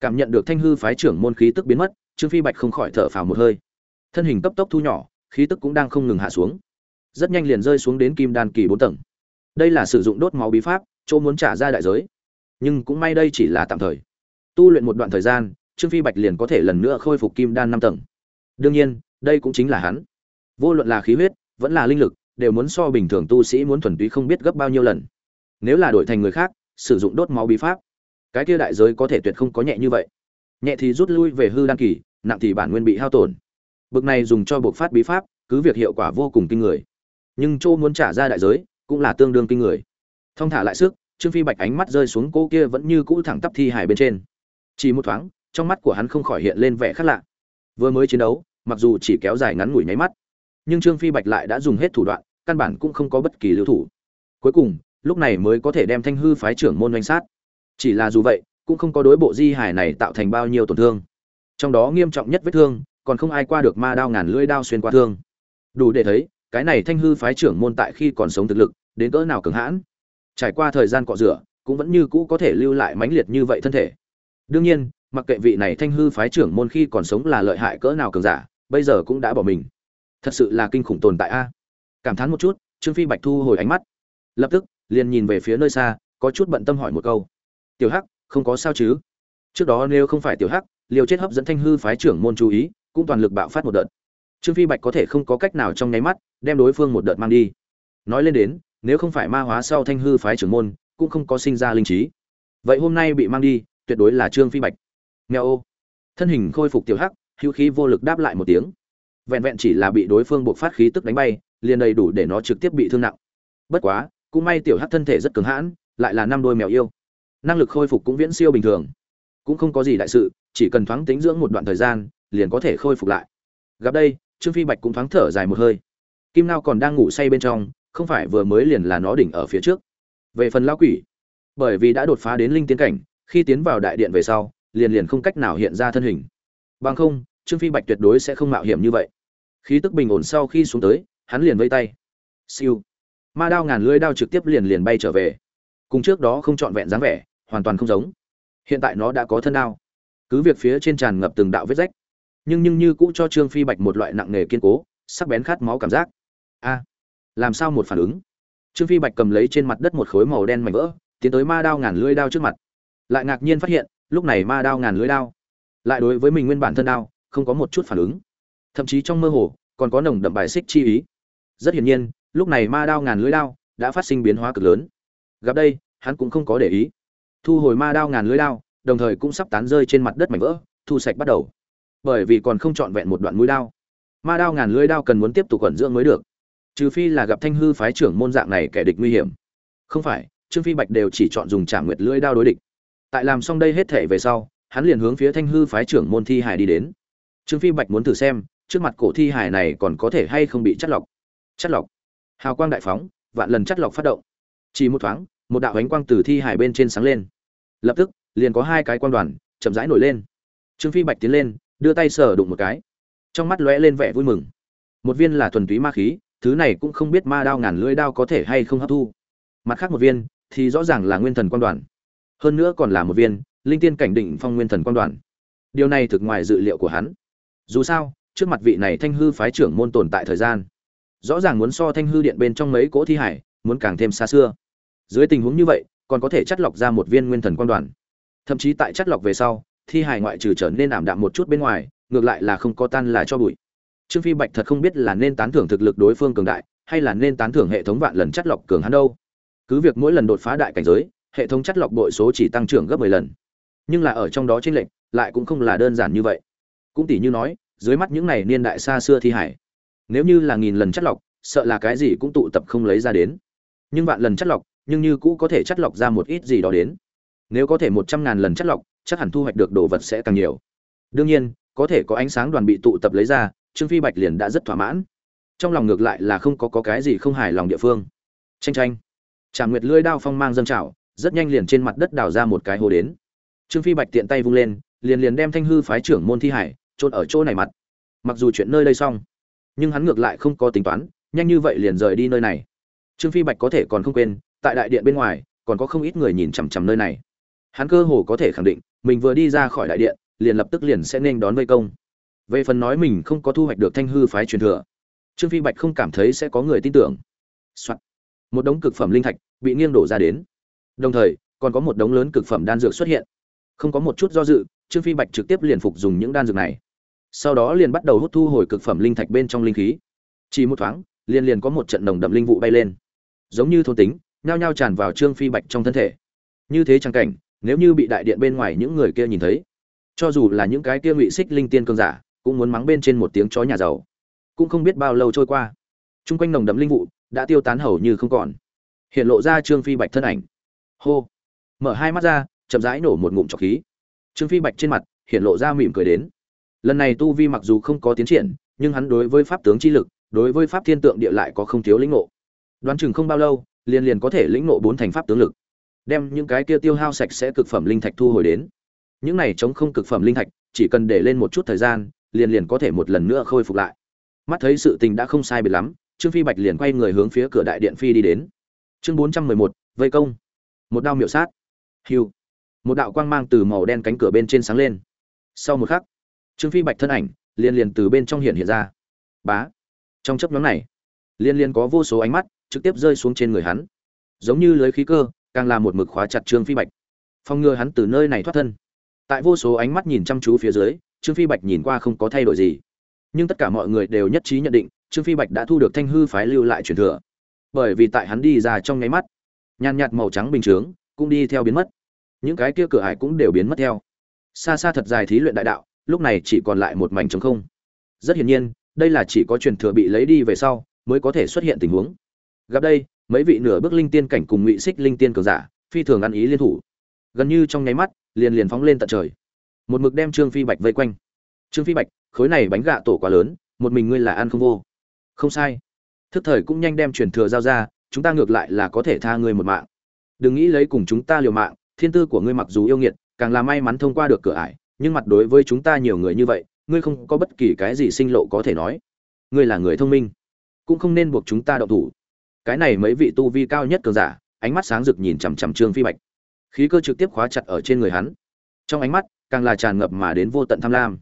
Cảm nhận được thanh hư phái trưởng môn khí tức biến mất, trương phi bạch không khỏi thở phào một hơi. Thân hình cấp tốc thu nhỏ khí tức cũng đang không ngừng hạ xuống. Rất nhanh liền rơi xuống đến kim đan kỳ bốn tầng. Đây là sử dụng đốt máu bí pháp, chỗ muốn trả ra đại giới. Nhưng cũng may đây chỉ là tạm thời. Tu luyện một đoạn thời gian, trương phi bạch liền có thể lần nữa khôi phục kim đan năm tầng. Đương nhiên, đây cũng chính là hắn. Vô luận là khí huyết, vẫn là linh lực, đều muốn so bình thường tu sĩ muốn thuần túy không biết gấp bao nhiêu lần. Nếu là đổi thành người khác, sử dụng đốt máu bí pháp, cái kia đại giới có thể tuyệt không có nhẹ như vậy. Nhẹ thì rút lui về hư đan kỳ, nặng thì bản nguyên bị hao tổn bực này dùng cho buộc phát bí pháp, cứ việc hiệu quả vô cùng kinh người. Nhưng châu muốn trả ra đại giới, cũng là tương đương kinh người. Thông thả lại sức, trương phi bạch ánh mắt rơi xuống cô kia vẫn như cũ thẳng tắp thi hài bên trên. Chỉ một thoáng, trong mắt của hắn không khỏi hiện lên vẻ khác lạ. Vừa mới chiến đấu, mặc dù chỉ kéo dài ngắn ngủi nháy mắt, nhưng trương phi bạch lại đã dùng hết thủ đoạn, căn bản cũng không có bất kỳ lưu thủ. Cuối cùng, lúc này mới có thể đem thanh hư phái trưởng môn doanh sát. Chỉ là dù vậy, cũng không có đối bộ di hải này tạo thành bao nhiêu tổn thương. Trong đó nghiêm trọng nhất vết thương còn không ai qua được ma đao ngàn lưỡi đao xuyên qua thương. Đủ để thấy, cái này thanh hư phái trưởng môn tại khi còn sống thực lực, đến cỡ nào cường hãn. Trải qua thời gian cọ rửa, cũng vẫn như cũ có thể lưu lại mãnh liệt như vậy thân thể. Đương nhiên, mặc kệ vị này thanh hư phái trưởng môn khi còn sống là lợi hại cỡ nào cường giả, bây giờ cũng đã bỏ mình. Thật sự là kinh khủng tồn tại a. Cảm thán một chút, trương phi bạch thu hồi ánh mắt. Lập tức, liền nhìn về phía nơi xa, có chút bận tâm hỏi một câu. Tiểu hắc, không có sao chứ? Trước đó nếu không phải tiểu hắc, liều chết hấp dẫn thanh hư phái trưởng môn chú ý cũng toàn lực bạo phát một đợt. Trương phi bạch có thể không có cách nào trong nháy mắt đem đối phương một đợt mang đi. Nói lên đến, nếu không phải ma hóa sau thanh hư phái trưởng môn, cũng không có sinh ra linh trí. Vậy hôm nay bị mang đi, tuyệt đối là trương phi bạch. Nghèo ô. Thân hình khôi phục tiểu hắc, hữu khí vô lực đáp lại một tiếng. Vẹn vẹn chỉ là bị đối phương buộc phát khí tức đánh bay, liền đầy đủ để nó trực tiếp bị thương nặng. Bất quá, cũng may tiểu hắc thân thể rất cứng hãn, lại là năm đôi mèo yêu. Năng lực khôi phục cũng viễn siêu bình thường. Cũng không có gì đại sự, chỉ cần thoáng tính dưỡng một đoạn thời gian liền có thể khôi phục lại. Gặp đây, trương phi bạch cũng thoáng thở dài một hơi. Kim nao còn đang ngủ say bên trong, không phải vừa mới liền là nó đỉnh ở phía trước. Về phần lao quỷ, bởi vì đã đột phá đến linh tiến cảnh, khi tiến vào đại điện về sau, liền liền không cách nào hiện ra thân hình. Bằng không, trương phi bạch tuyệt đối sẽ không mạo hiểm như vậy. Khí tức bình ổn sau khi xuống tới, hắn liền vây tay. Siêu. Ma đao ngàn lưỡi đao trực tiếp liền liền bay trở về. Cùng trước đó không trọn vẹn dáng vẻ, hoàn toàn không giống. Hiện tại nó đã có thân đao. Cứ việc phía trên tràn ngập từng đạo vết rách nhưng nhưng như cũ cho trương phi bạch một loại nặng nề kiên cố, sắc bén khát máu cảm giác. A, làm sao một phản ứng? Trương phi bạch cầm lấy trên mặt đất một khối màu đen mảnh vỡ, tiến tới ma đao ngàn lưỡi đao trước mặt. Lại ngạc nhiên phát hiện, lúc này ma đao ngàn lưỡi đao, lại đối với mình nguyên bản thân đao, không có một chút phản ứng. Thậm chí trong mơ hồ, còn có nồng đậm bài xích chi ý. Rất hiển nhiên, lúc này ma đao ngàn lưỡi đao đã phát sinh biến hóa cực lớn. Gặp đây, hắn cũng không có để ý. Thu hồi ma đao ngàn lưỡi đao, đồng thời cũng sắp tán rơi trên mặt đất mảnh vỡ, thu sạch bắt đầu bởi vì còn không trọn vẹn một đoạn mũi đao. Ma đao ngàn lưỡi đao cần muốn tiếp tục quẩn dưỡng mới được. Trừ phi là gặp thanh hư phái trưởng môn dạng này kẻ địch nguy hiểm. Không phải, trương phi bạch đều chỉ chọn dùng trả nguyệt lưỡi đao đối địch. Tại làm xong đây hết thể về sau, hắn liền hướng phía thanh hư phái trưởng môn thi hải đi đến. Trương phi bạch muốn thử xem, trước mặt cổ thi hải này còn có thể hay không bị chất lọc. Chất lọc. Hào quang đại phóng, vạn lần chất lọc phát động. Chỉ một thoáng, một đạo ánh quang từ thi hải bên trên sáng lên. Lập tức, liền có hai cái quan đoàn chậm rãi nổi lên. Trương phi bạch tiến lên đưa tay sờ đụng một cái. Trong mắt lóe lên vẻ vui mừng. Một viên là thuần túy ma khí, thứ này cũng không biết ma đao ngàn lưỡi đao có thể hay không hấp thu. Mặt khác một viên thì rõ ràng là nguyên thần quan đoàn. Hơn nữa còn là một viên linh tiên cảnh định phong nguyên thần quan đoàn. Điều này thực ngoài dự liệu của hắn. Dù sao, trước mặt vị này thanh hư phái trưởng môn tồn tại thời gian, rõ ràng muốn so thanh hư điện bên trong mấy cỗ thi hải muốn càng thêm xa xưa. Dưới tình huống như vậy, còn có thể chắt lọc ra một viên nguyên thần quan đoàn. Thậm chí tại chắt lọc về sau thi hải ngoại trừ trở nên ảm đạm một chút bên ngoài, ngược lại là không có tan là cho bụi. Trương phi bạch thật không biết là nên tán thưởng thực lực đối phương cường đại, hay là nên tán thưởng hệ thống vạn lần chắt lọc cường hắn đâu. Cứ việc mỗi lần đột phá đại cảnh giới, hệ thống chắt lọc bội số chỉ tăng trưởng gấp 10 lần. Nhưng là ở trong đó trên lệnh lại cũng không là đơn giản như vậy. Cũng tỷ như nói, dưới mắt những này niên đại xa xưa thi hải nếu như là nghìn lần chắt lọc, sợ là cái gì cũng tụ tập không lấy ra đến. Nhưng vạn lần chắt lọc, nhưng như cũ có thể chắt lọc ra một ít gì đó đến. Nếu có thể một trăm ngàn lần chắt lọc chắc hẳn thu hoạch được đồ vật sẽ càng nhiều. Đương nhiên có thể có ánh sáng đoàn bị tụ tập lấy ra trương phi bạch liền đã rất thỏa mãn. Trong lòng ngược lại là không có, có cái gì không hài lòng địa phương. Tranh tranh trả nguyệt lưỡi đao phong mang dâng trào rất nhanh liền trên mặt đất đào ra một cái hồ đến. Trương phi bạch tiện tay vung lên liền liền đem thanh hư phái trưởng môn thi hải trôn ở chỗ này mặt. Mặc dù chuyện nơi đây xong nhưng hắn ngược lại không có tính toán nhanh như vậy liền rời đi nơi này. Trương phi bạch có thể còn không quên tại đại điện bên ngoài còn có không ít người nhìn chằm chằm nơi này hắn cơ hồ có thể khẳng định, mình vừa đi ra khỏi đại điện, liền lập tức liền sẽ nên đón vây công. Về phần nói mình không có thu hoạch được thanh hư phái truyền thừa, trương phi bạch không cảm thấy sẽ có người tin tưởng、Soạn. một đống cực phẩm linh thạch bị nghiêng đổ ra đến. Đồng thời, còn có một đống lớn cực phẩm đan dược xuất hiện. Không có một chút do dự, trương phi bạch trực tiếp liền phục dùng những đan dược này. Sau đó liền bắt đầu hút thu hồi cực phẩm linh thạch bên trong linh khí. Chỉ một thoáng, liền liền có một trận nồng đậm linh vụ bay lên. Giống như thôn tính, nhao nhao tràn vào trương phi bạch trong thân thể. Như thế trang cảnh nếu như bị đại điện bên ngoài những người kia nhìn thấy, cho dù là những cái kia ngụy xích linh tiên cơn giả, cũng muốn mắng bên trên một tiếng chó nhà giàu. Cũng không biết bao lâu trôi qua, chung quanh nồng đậm linh vụ đã tiêu tán hầu như không còn. Hiện lộ ra trương phi bạch thân ảnh. Hô! Mở hai mắt ra, chậm rãi nổ một ngụm trọc khí. Trương phi bạch trên mặt hiện lộ ra mỉm cười đến. Lần này tu vi mặc dù không có tiến triển, nhưng hắn đối với pháp tướng chi lực, đối với pháp thiên tượng địa lại có không thiếu lĩnh ngộ. Đoán chừng không bao lâu, liền liền có thể lĩnh ngộ bốn thành pháp tướng lực đem những cái kia tiêu hao sạch sẽ cực phẩm linh thạch thu hồi đến. Những này chống không cực phẩm linh thạch, chỉ cần để lên một chút thời gian, liền liền có thể một lần nữa khôi phục lại. Mắt thấy sự tình đã không sai biệt lắm, trương phi bạch liền quay người hướng phía cửa đại điện phi đi đến. Chương bốn trăm mười một, vây công. Một đao miệu sát. Hưu. Một đạo quang mang từ màu đen cánh cửa bên trên sáng lên. Sau một khắc, trương phi bạch thân ảnh liền liền từ bên trong hiện hiện ra. Bá. Trong chớp nhoáng này liên liên có vô số ánh mắt trực tiếp rơi xuống trên người hắn. Giống như lưới khí cơ càng là một mực khóa chặt trương phi bạch. Phong ngừa hắn từ nơi này thoát thân. Tại vô số ánh mắt nhìn chăm chú phía dưới, trương phi bạch nhìn qua không có thay đổi gì. Nhưng tất cả mọi người đều nhất trí nhận định, trương phi bạch đã thu được thanh hư phái lưu lại truyền thừa. Bởi vì tại hắn đi ra trong nháy mắt, nhàn nhạt màu trắng bình chướng cũng đi theo biến mất. Những cái kia cửa ải cũng đều biến mất theo. Xa xa thật dài thí luyện đại đạo, lúc này chỉ còn lại một mảnh trống không. Rất hiển nhiên, đây là chỉ có truyền thừa bị lấy đi về sau mới có thể xuất hiện tình huống. Gặp đây mấy vị nửa bước linh tiên cảnh cùng ngụy xích linh tiên cường giả, phi thường ăn ý liên thủ. Gần như trong nháy mắt, liền liền phóng lên tận trời. Một mực đem trương phi bạch vây quanh. Trương phi bạch, khối này bánh gạ tổ quá lớn, một mình ngươi là ăn không vô. Không sai. Thức thời cũng nhanh đem truyền thừa giao ra, chúng ta ngược lại là có thể tha ngươi một mạng. Đừng nghĩ lấy cùng chúng ta liều mạng, thiên tư của ngươi mặc dù yêu nghiệt, càng là may mắn thông qua được cửa ải, nhưng mặt đối với chúng ta nhiều người như vậy, ngươi không có bất kỳ cái gì sinh lộ có thể nói. Ngươi là người thông minh, cũng không nên buộc chúng ta động thủ cái này mấy vị tu vi cao nhất cường giả, ánh mắt sáng rực nhìn chằm chằm trương phi bạch. Khí cơ trực tiếp khóa chặt ở trên người hắn. Trong ánh mắt, càng là tràn ngập mà đến vô tận tham lam.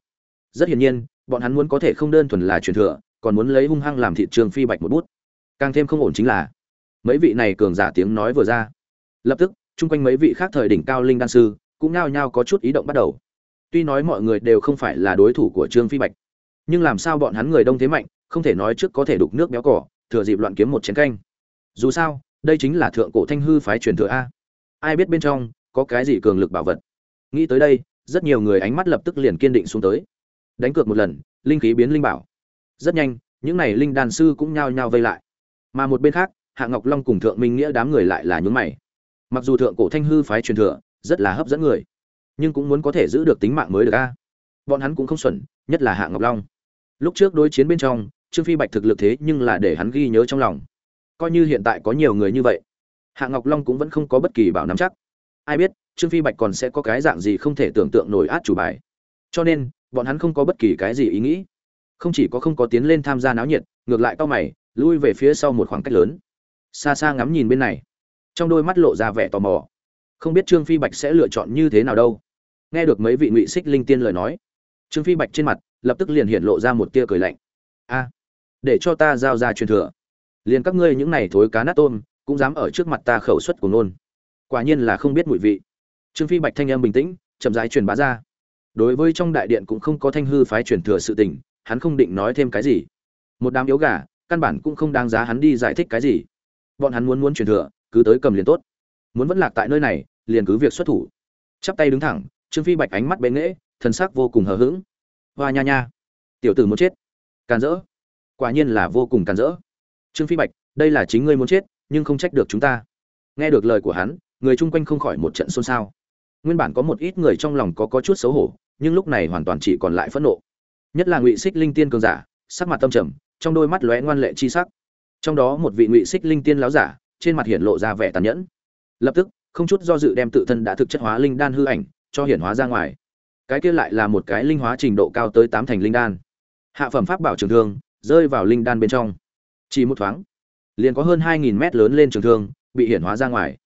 Rất hiển nhiên, bọn hắn muốn có thể không đơn thuần là truyền thừa, còn muốn lấy hung hăng làm thị trương phi bạch một bút. Càng thêm không ổn chính là, mấy vị này cường giả tiếng nói vừa ra. Lập tức, chung quanh mấy vị khác thời đỉnh cao linh đan sư cũng nao nhao có chút ý động bắt đầu. Tuy nói mọi người đều không phải là đối thủ của trương phi bạch, nhưng làm sao bọn hắn người đông thế mạnh, không thể nói trước có thể đục nước béo cỏ, thừa dịp loạn kiếm một chén canh dù sao, đây chính là thượng cổ thanh hư phái truyền thừa a. Ai biết bên trong, có cái gì cường lực bảo vật? Nghĩ tới đây, rất nhiều người ánh mắt lập tức liền kiên định xuống tới. Đánh cược một lần, linh khí biến linh bảo. Rất nhanh, những này linh đàn sư cũng nhao nhao vây lại. Mà một bên khác, hạ ngọc long cùng thượng minh nghĩa đám người lại là nhún mày. Mặc dù thượng cổ thanh hư phái truyền thừa, rất là hấp dẫn người, nhưng cũng muốn có thể giữ được tính mạng mới được a. Bọn hắn cũng không xuẩn, nhất là hạ ngọc long. Lúc trước đối chiến bên trong, trương phi bạch thực lực thế nhưng là để hắn ghi nhớ trong lòng coi như hiện tại có nhiều người như vậy. Hạ ngọc long cũng vẫn không có bất kỳ bảo nắm chắc. Ai biết, trương phi bạch còn sẽ có cái dạng gì không thể tưởng tượng nổi át chủ bài. Cho nên, bọn hắn không có bất kỳ cái gì ý nghĩ. Không chỉ có không có tiến lên tham gia náo nhiệt, ngược lại cao mày, lui về phía sau một khoảng cách lớn. Xa xa ngắm nhìn bên này, trong đôi mắt lộ ra vẻ tò mò. Không biết trương phi bạch sẽ lựa chọn như thế nào đâu. Nghe được mấy vị ngụy xích linh tiên lời nói, trương phi bạch trên mặt lập tức liền hiện lộ ra một tia cười lạnh. A, để cho ta giao ra truyền thừa liền các ngươi những này thối cá nát tôm, cũng dám ở trước mặt ta khẩu suất của nôn quả nhiên là không biết mùi vị. Trương phi bạch thanh em bình tĩnh, chậm rãi truyền bá ra. Đối với trong đại điện cũng không có thanh hư phái truyền thừa sự tình, hắn không định nói thêm cái gì. Một đám yếu gà, căn bản cũng không đáng giá hắn đi giải thích cái gì. Bọn hắn muốn muốn truyền thừa, cứ tới cầm liền tốt. Muốn vẫn lạc tại nơi này, liền cứ việc xuất thủ. Chắp tay đứng thẳng, trương phi bạch ánh mắt bén nghễ thân xác vô cùng hờ hững. Hoa nha nha. Tiểu tử muốn chết. Càn rỡ. Quả nhiên là vô cùng càn rỡ trương phi bạch, đây là chính ngươi muốn chết, nhưng không trách được chúng ta. Nghe được lời của hắn, người chung quanh không khỏi một trận xôn xao. Nguyên bản có một ít người trong lòng có có chút xấu hổ, nhưng lúc này hoàn toàn chỉ còn lại phẫn nộ. Nhất là ngụy xích linh tiên cường giả, sắc mặt tâm trầm, trong đôi mắt lóe ngoan lệ chi sắc. Trong đó một vị ngụy xích linh tiên láo giả, trên mặt hiển lộ ra vẻ tàn nhẫn. Lập tức, không chút do dự đem tự thân đã thực chất hóa linh đan hư ảnh, cho hiển hóa ra ngoài. Cái kia lại là một cái linh hóa trình độ cao tới tám thành linh đan. Hạ phẩm pháp bảo trường thương, rơi vào linh đan bên trong chỉ một thoáng, liền có hơn hai nghìn mét lớn lên trường thương bị hiển hóa ra ngoài.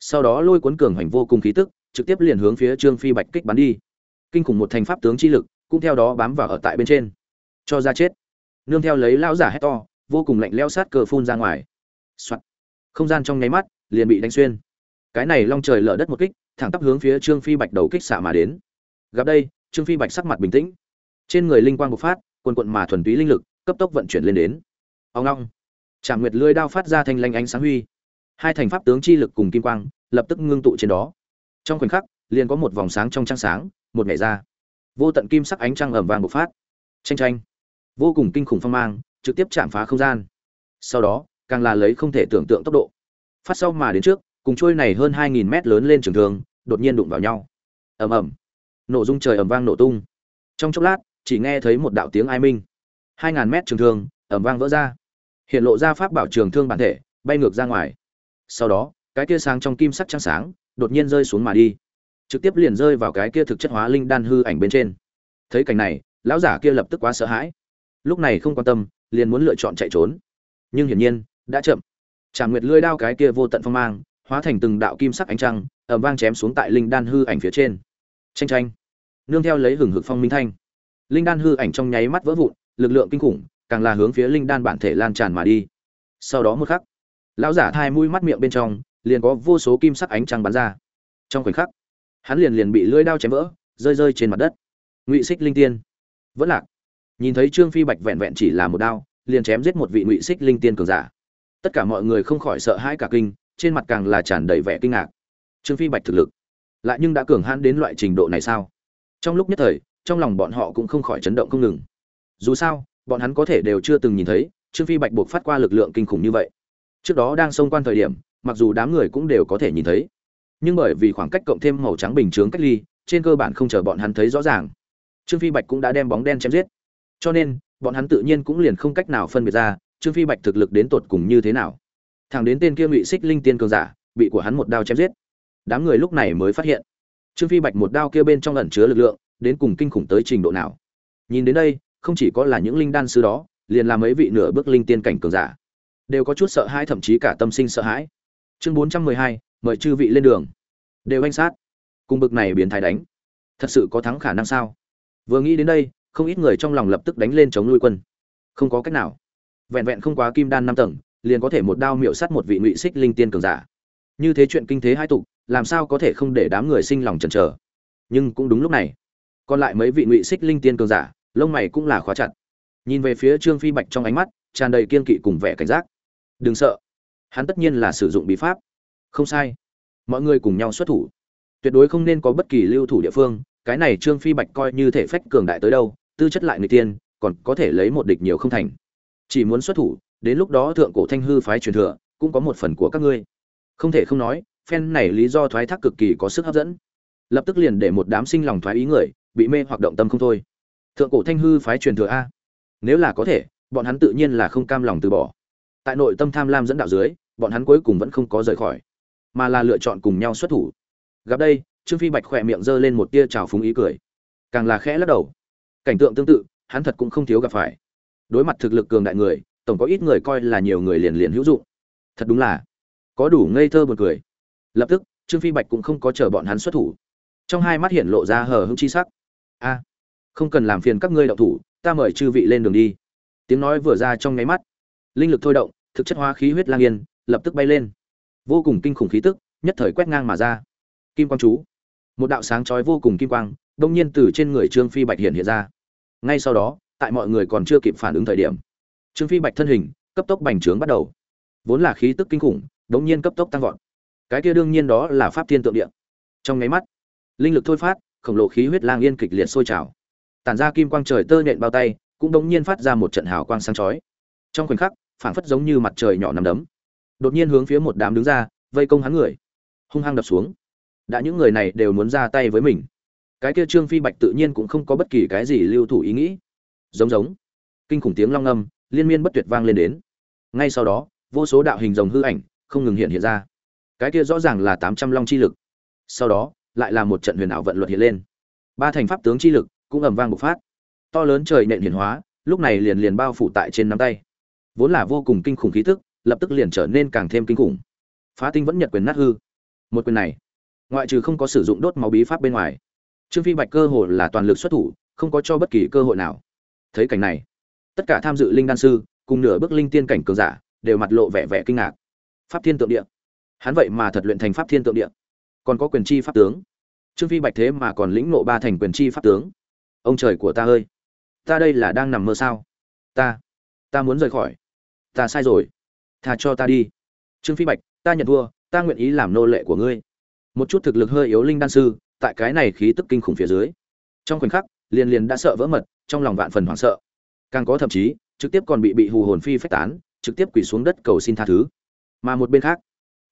Sau đó lôi cuốn cường hành vô cùng khí tức, trực tiếp liền hướng phía trương phi bạch kích bắn đi. Kinh khủng một thành pháp tướng chi lực cũng theo đó bám vào ở tại bên trên, cho ra chết. Nương theo lấy lão giả hét to, vô cùng lạnh leo sát cờ phun ra ngoài、Soạn. không gian trong nháy mắt liền bị đánh xuyên. Cái này long trời lở đất một kích, thẳng tắp hướng phía trương phi bạch đầu kích xạ mà đến. Gặp đây, trương phi bạch sắc mặt bình tĩnh. Trên người linh quang bộc phát, quần quận mà thuần túy linh lực cấp tốc vận chuyển lên đến ông long trảm nguyệt lưỡi đao phát ra thanh lanh ánh sáng huy. Hai thành pháp tướng chi lực cùng kim quang lập tức ngưng tụ trên đó. Trong khoảnh khắc, liền có một vòng sáng trong trăng sáng, một ngày ra. Vô tận kim sắc ánh trăng ẩm vàng bộc phát. Tranh tranh vô cùng kinh khủng phong mang, trực tiếp chạm phá không gian. Sau đó, càng là lấy không thể tưởng tượng tốc độ. Phát sau mà đến trước, cùng trôi này hơn hai nghìn mét lớn lên trường thường đột nhiên đụng vào nhau. Ầm ầm. Nổ dung trời ầm vang nổ tung. Trong chốc lát, chỉ nghe thấy một đạo tiếng ai minh. Hai ngàn mét trường thường ầm vang vỡ ra. Hiện lộ ra pháp bảo trường thương bản thể, bay ngược ra ngoài. Sau đó, cái kia sáng trong kim sắc trắng sáng, đột nhiên rơi xuống mà đi. Trực tiếp liền rơi vào cái kia thực chất hóa linh đan hư ảnh bên trên. Thấy cảnh này, lão giả kia lập tức quá sợ hãi. Lúc này không quan tâm, liền muốn lựa chọn chạy trốn. Nhưng hiển nhiên, đã chậm. Trảm nguyệt lưỡi đao cái kia vô tận phong mang, hóa thành từng đạo kim sắc ánh trăng, ầm vang chém xuống tại linh đan hư ảnh phía trên. Tranh tranh nương theo lấy hừng hực phong minh thanh. Linh đan hư ảnh trong nháy mắt vỡ vụn, lực lượng kinh khủng càng là hướng phía linh đan bản thể lan tràn mà đi. Sau đó một khắc, lão giả thai mũi mắt miệng bên trong, liền có vô số kim sắc ánh trăng bắn ra. Trong khoảnh khắc, hắn liền liền bị lưỡi đao chém vỡ, rơi rơi trên mặt đất. Ngụy xích linh tiên. Vẫn lạc. Nhìn thấy trương phi bạch vẹn vẹn chỉ là một đao, liền chém giết một vị ngụy xích linh tiên cường giả. Tất cả mọi người không khỏi sợ hãi cả kinh, trên mặt càng là tràn đầy vẻ kinh ngạc. Trương phi bạch thực lực, lại nhưng đã cường hãn đến loại trình độ này sao? Trong lúc nhất thời, trong lòng bọn họ cũng không khỏi chấn động không ngừng. Dù sao bọn hắn có thể đều chưa từng nhìn thấy, trương phi bạch buộc phát qua lực lượng kinh khủng như vậy. Trước đó đang xông quan thời điểm, mặc dù đám người cũng đều có thể nhìn thấy, nhưng bởi vì khoảng cách cộng thêm màu trắng bình chướng cách ly, trên cơ bản không chờ bọn hắn thấy rõ ràng, trương phi bạch cũng đã đem bóng đen chém giết. Cho nên, bọn hắn tự nhiên cũng liền không cách nào phân biệt ra, trương phi bạch thực lực đến tột cùng như thế nào. Thẳng đến tên kia ngụy xích linh tiên cường giả bị của hắn một đao chém giết, đám người lúc này mới phát hiện, trương phi bạch một đao kia bên trong ẩn chứa lực lượng, đến cùng kinh khủng tới trình độ nào. Nhìn đến đây không chỉ có là những linh đan sư đó, liền là mấy vị nửa bước linh tiên cảnh cường giả, đều có chút sợ hãi, thậm chí cả tâm sinh sợ hãi. Chương bốn trăm mười hai, mời chư vị lên đường. Đều anh sát. Cùng bực này biến thái đánh. Thật sự có thắng khả năng sao? Vừa nghĩ đến đây, không ít người trong lòng lập tức đánh lên chống nuôi quân. Không có cách nào. Vẹn vẹn không quá kim đan năm tầng, liền có thể một đao miệu sát một vị ngụy xích linh tiên cường giả. Như thế chuyện kinh thế hai tục, làm sao có thể không để đám người sinh lòng chần chờ? Nhưng cũng đúng lúc này, còn lại mấy vị ngụy xích linh tiên cường giả lông mày cũng là khóa chặt. Nhìn về phía trương phi bạch trong ánh mắt, tràn đầy kiên kỵ cùng vẻ cảnh giác. Đừng sợ, hắn tất nhiên là sử dụng bí pháp. Không sai, mọi người cùng nhau xuất thủ. Tuyệt đối không nên có bất kỳ lưu thủ địa phương, cái này trương phi bạch coi như thể phách cường đại tới đâu, tư chất lại người tiên, còn có thể lấy một địch nhiều không thành. Chỉ muốn xuất thủ, đến lúc đó thượng cổ thanh hư phái truyền thừa, cũng có một phần của các ngươi. Không thể không nói, phen này lý do thoái thác cực kỳ có sức hấp dẫn. Lập tức liền để một đám sinh lòng thoái ý người, bị mê hoặc động tâm không thôi thượng cổ thanh hư phái truyền thừa a. Nếu là có thể, bọn hắn tự nhiên là không cam lòng từ bỏ. Tại nội tâm tham lam dẫn đạo dưới, bọn hắn cuối cùng vẫn không có rời khỏi, mà là lựa chọn cùng nhau xuất thủ. Gặp đây, trương phi bạch khỏe miệng giơ lên một tia trào phúng ý cười. Càng là khẽ lắc đầu. Cảnh tượng tương tự, hắn thật cũng không thiếu gặp phải. Đối mặt thực lực cường đại người, tổng có ít người coi là nhiều người liền liền hữu dụng. Thật đúng là, có đủ ngây thơ một cười. Lập tức, trương phi bạch cũng không có chờ bọn hắn xuất thủ. Trong hai mắt hiện lộ ra hờ hững chi sắc. A không cần làm phiền các ngươi đậu thủ, ta mời chư vị lên đường đi. Tiếng nói vừa ra trong nháy mắt, linh lực thôi động, thực chất hóa khí huyết lang yên, lập tức bay lên. Vô cùng kinh khủng khí tức, nhất thời quét ngang mà ra. Kim quang chú. Một đạo sáng chói vô cùng kim quang, đông nhiên từ trên người trương phi bạch hiện hiện ra. Ngay sau đó, tại mọi người còn chưa kịp phản ứng thời điểm, trương phi bạch thân hình, cấp tốc bành trướng bắt đầu. Vốn là khí tức kinh khủng, đống nhiên cấp tốc tăng vọt. Cái kia đương nhiên đó là pháp thiên tượng địa. Trong nháy mắt, linh lực thôi phát, khổng lồ khí huyết lang yên kịch liệt sôi trào tản ra kim quang trời tơ nhện bao tay, cũng đống nhiên phát ra một trận hào quang sáng chói. Trong khoảnh khắc, phảng phất giống như mặt trời nhỏ nằm đấm. Đột nhiên hướng phía một đám đứng ra, vây công hắn người. Hung hăng đập xuống. Đã những người này đều muốn ra tay với mình. Cái kia trương phi bạch tự nhiên cũng không có bất kỳ cái gì lưu thủ ý nghĩ. Giống giống. Kinh khủng tiếng long âm, liên miên bất tuyệt vang lên đến. Ngay sau đó, vô số đạo hình rồng hư ảnh, không ngừng hiện hiện ra. Cái kia rõ ràng là tám trăm long chi lực. Sau đó, lại là một trận huyền ảo vận luật hiện lên. Ba thành pháp tướng chi lực cũng ầm vang bộc phát. To lớn trời nện hiển hóa, lúc này liền liền bao phủ tại trên nắm tay. Vốn là vô cùng kinh khủng khí tức, lập tức liền trở nên càng thêm kinh khủng. Phá tinh vẫn nhật quyền nát hư. Một quyền này, ngoại trừ không có sử dụng đốt máu bí pháp bên ngoài, trương phi bạch cơ hội là toàn lực xuất thủ, không có cho bất kỳ cơ hội nào. Thấy cảnh này, tất cả tham dự linh đan sư, cùng nửa bước linh tiên cảnh cường giả, đều mặt lộ vẻ vẻ kinh ngạc. Pháp thiên tượng địa. Hắn vậy mà thật luyện thành pháp thiên tượng địa. Còn có quyền chi pháp tướng. Trương phi bạch thế mà còn lĩnh nộ ba thành quyền chi pháp tướng ông trời của ta ơi! Ta đây là đang nằm mơ sao? Ta ta muốn rời khỏi. Ta sai rồi. Thà cho ta đi. Trương phi bạch, ta nhận thua. Ta nguyện ý làm nô lệ của ngươi. Một chút thực lực hơi yếu linh đan sư, tại cái này khí tức kinh khủng phía dưới. Trong khoảnh khắc, liền liền đã sợ vỡ mật, trong lòng vạn phần hoảng sợ. Càng có thậm chí, trực tiếp còn bị bị hù hồn phi phách tán, trực tiếp quỳ xuống đất cầu xin tha thứ. Mà một bên khác,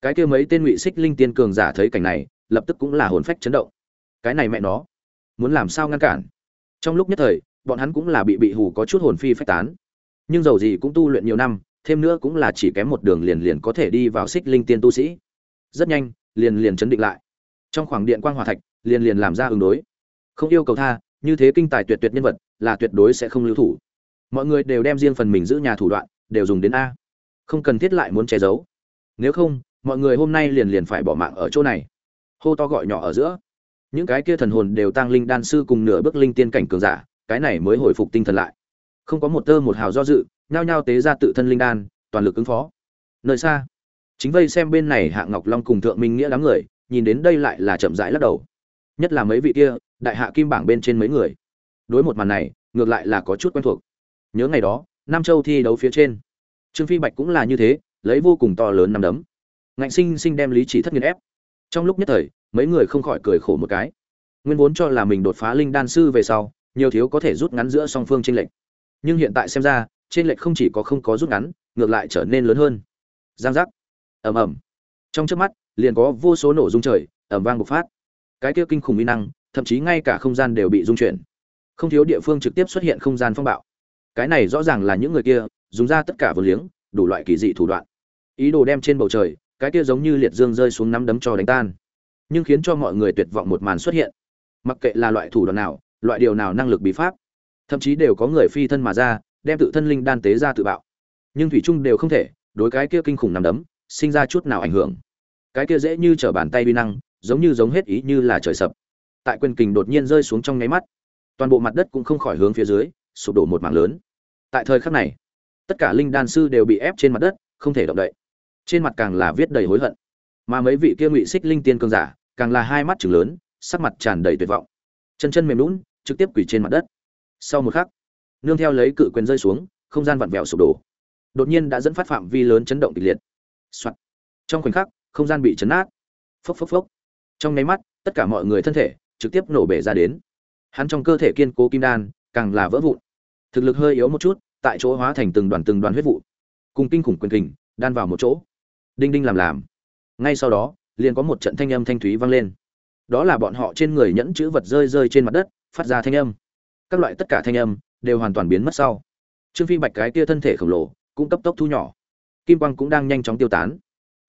cái kia mấy tên ngụy xích linh tiên cường giả thấy cảnh này, lập tức cũng là hồn phách chấn động. Cái này mẹ nó, muốn làm sao ngăn cản? Trong lúc nhất thời, bọn hắn cũng là bị bị hù có chút hồn phi phách tán. Nhưng dầu gì cũng tu luyện nhiều năm, thêm nữa cũng là chỉ kém một đường liền liền có thể đi vào xích linh tiên tu sĩ. Rất nhanh, liền liền chấn định lại. Trong khoảng điện quang hòa thạch, liền liền làm ra ứng đối. Không yêu cầu tha, như thế kinh tài tuyệt tuyệt nhân vật, là tuyệt đối sẽ không lưu thủ. Mọi người đều đem riêng phần mình giữ nhà thủ đoạn, đều dùng đến a. Không cần thiết lại muốn che giấu. Nếu không, mọi người hôm nay liền liền phải bỏ mạng ở chỗ này. Hô to gọi nhỏ ở giữa những cái kia thần hồn đều tăng linh đan sư cùng nửa bước linh tiên cảnh cường giả, cái này mới hồi phục tinh thần lại. Không có một tơ một hào do dự, nhao nhao tế ra tự thân linh đan, toàn lực ứng phó. Nơi xa, chính vây xem bên này hạ ngọc long cùng thượng minh nghĩa đám người, nhìn đến đây lại là chậm rãi lắc đầu. Nhất là mấy vị kia, đại hạ kim bảng bên trên mấy người. Đối một màn này, ngược lại là có chút quen thuộc. Nhớ ngày đó, nam châu thi đấu phía trên, trương phi bạch cũng là như thế, lấy vô cùng to lớn nằm đấm. Ngạnh sinh sinh đem lý chỉ thất nghiên ép. Trong lúc nhất thời mấy người không khỏi cười khổ một cái. Nguyên vốn cho là mình đột phá linh đan sư về sau nhiều thiếu có thể rút ngắn giữa song phương trên lệch, nhưng hiện tại xem ra trên lệch không chỉ có không có rút ngắn ngược lại trở nên lớn hơn. Giang giác. Ầm ầm. Trong trước mắt liền có vô số nổ rung trời ầm vang bộc phát. Cái kia kinh khủng uy năng thậm chí ngay cả không gian đều bị rung chuyển. Không thiếu địa phương trực tiếp xuất hiện không gian phong bạo. Cái này rõ ràng là những người kia dùng ra tất cả vừa liếng đủ loại kỳ dị thủ đoạn. Ý đồ đem trên bầu trời cái kia giống như liệt dương rơi xuống nắm đấm cho đánh tan nhưng khiến cho mọi người tuyệt vọng một màn xuất hiện. Mặc kệ là loại thủ đoạn nào, loại điều nào năng lực bí pháp, thậm chí đều có người phi thân mà ra, đem tự thân linh đan tế ra tự bạo. Nhưng thủy trung đều không thể, đối cái kia kinh khủng nằm đấm, sinh ra chút nào ảnh hưởng. Cái kia dễ như trở bàn tay vi năng, giống như giống hết ý như là trời sập. Tại quyền kình đột nhiên rơi xuống trong nháy mắt, toàn bộ mặt đất cũng không khỏi hướng phía dưới, sụp đổ một mảng lớn. Tại thời khắc này, tất cả linh đan sư đều bị ép trên mặt đất, không thể động đậy. Trên mặt càng là viết đầy hối hận mà mấy vị kia ngụy xích linh tiên cường giả, càng là hai mắt chừng lớn, sắc mặt tràn đầy tuyệt vọng. Chân chân mềm lún trực tiếp quỳ trên mặt đất. Sau một khắc, nương theo lấy cự quyền rơi xuống, không gian vặn vẹo sụp đổ. Đột nhiên đã dẫn phát phạm vi lớn chấn động kịch liệt、Soạn. trong khoảnh khắc, không gian bị chấn nát. Phốc phốc phốc. Trong nháy mắt, tất cả mọi người thân thể trực tiếp nổ bể ra đến. Hắn trong cơ thể kiên cố kim đan càng là vỡ vụn. Thực lực hơi yếu một chút, tại chỗ hóa thành từng đoàn từng đoàn huyết vụ. Cùng kinh khủng quyền kình, đan vào một chỗ. Đinh đinh làm làm ngay sau đó, liền có một trận thanh âm thanh thúy vang lên. Đó là bọn họ trên người nhẫn chữ vật rơi rơi trên mặt đất, phát ra thanh âm. Các loại tất cả thanh âm đều hoàn toàn biến mất sau. Trương phi bạch cái kia thân thể khổng lồ cũng cấp tốc thu nhỏ. Kim quang cũng đang nhanh chóng tiêu tán.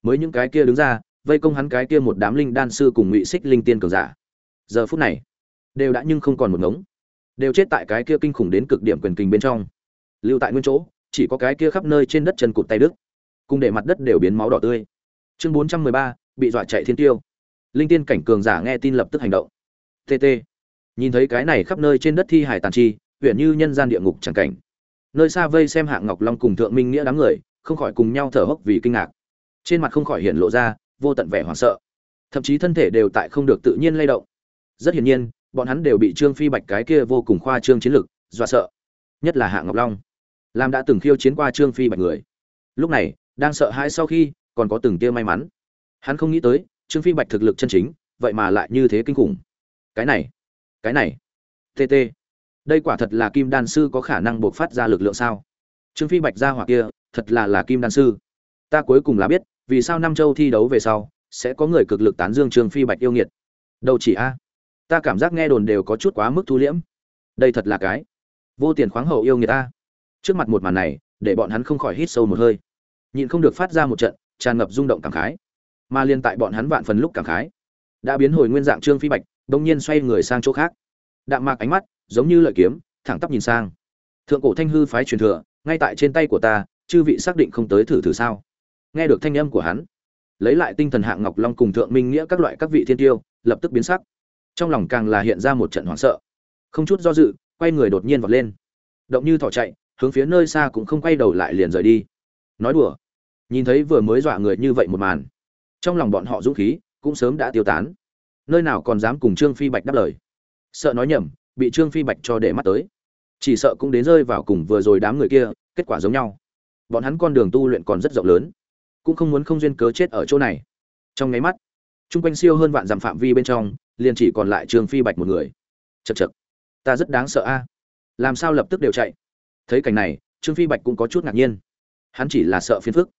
Mới những cái kia đứng ra, vây công hắn cái kia một đám linh đan sư cùng ngụy xích linh tiên cường giả. Giờ phút này, đều đã nhưng không còn một ngống. Đều chết tại cái kia kinh khủng đến cực điểm quyền kình bên trong. Lưu tại nguyên chỗ, chỉ có cái kia khắp nơi trên đất chân cụt tay đức cùng để mặt đất đều biến máu đỏ tươi chương bốn trăm mười ba, bị dọa chạy thiên tiêu. Linh tiên cảnh cường giả nghe tin lập tức hành động. Tt nhìn thấy cái này khắp nơi trên đất thi hải tàn chi, huyện như nhân gian địa ngục chẳng cảnh. Nơi xa vây xem hạng ngọc long cùng thượng minh nghĩa đám người, không khỏi cùng nhau thở hốc vì kinh ngạc. Trên mặt không khỏi hiện lộ ra vô tận vẻ hoảng sợ. Thậm chí thân thể đều tại không được tự nhiên lay động. Rất hiển nhiên, bọn hắn đều bị trương phi bạch cái kia vô cùng khoa trương chiến lực dọa sợ. Nhất là hạng ngọc long. Làm đã từng khiêu chiến qua trương phi bạch người. Lúc này, đang sợ hãi sau khi còn có từng tia may mắn. Hắn không nghĩ tới, trương phi bạch thực lực chân chính, vậy mà lại như thế kinh khủng. Cái này cái này tt đây quả thật là kim đan sư có khả năng buộc phát ra lực lượng sao? Trương phi bạch ra hoặc kia, thật là là kim đan sư. Ta cuối cùng là biết, vì sao nam châu thi đấu về sau, sẽ có người cực lực tán dương trương phi bạch yêu nghiệt. Đâu chỉ a, ta cảm giác nghe đồn đều có chút quá mức thu liễm. Đây thật là cái vô tiền khoáng hậu yêu nghiệt ta trước mặt một màn này, để bọn hắn không khỏi hít sâu một hơi. Nhịn không được phát ra một trận tràn ngập rung động cảm khái. Mà liên tại bọn hắn vạn phần lúc cảm khái, đã biến hồi nguyên dạng trương phi bạch, đông nhiên xoay người sang chỗ khác. Đạm mạc ánh mắt, giống như lợi kiếm, thẳng tắp nhìn sang. Thượng cổ thanh hư phái truyền thừa, ngay tại trên tay của ta, chư vị xác định không tới thử thử sao? Nghe được thanh âm của hắn, lấy lại tinh thần hạng ngọc long cùng thượng minh nghĩa các loại các vị thiên tiêu, lập tức biến sắc. Trong lòng càng là hiện ra một trận hoảng sợ. Không chút do dự, quay người đột nhiên vọt lên. Động như thỏ chạy, hướng phía nơi xa cũng không quay đầu lại liền rời đi. Nói đùa nhìn thấy vừa mới dọa người như vậy một màn. Trong lòng bọn họ dũng khí cũng sớm đã tiêu tán. Nơi nào còn dám cùng trương phi bạch đáp lời. Sợ nói nhầm, bị trương phi bạch cho để mắt tới. Chỉ sợ cũng đến rơi vào cùng vừa rồi đám người kia, kết quả giống nhau. Bọn hắn con đường tu luyện còn rất rộng lớn, cũng không muốn không duyên cớ chết ở chỗ này. Trong nháy mắt, chung quanh siêu hơn vạn dặm phạm vi bên trong, liền chỉ còn lại trương phi bạch một người. Chật chật ta rất đáng sợ a. Làm sao lập tức đều chạy? Thấy cảnh này, trương phi bạch cũng có chút ngạc nhiên. Hắn chỉ là sợ phiền phức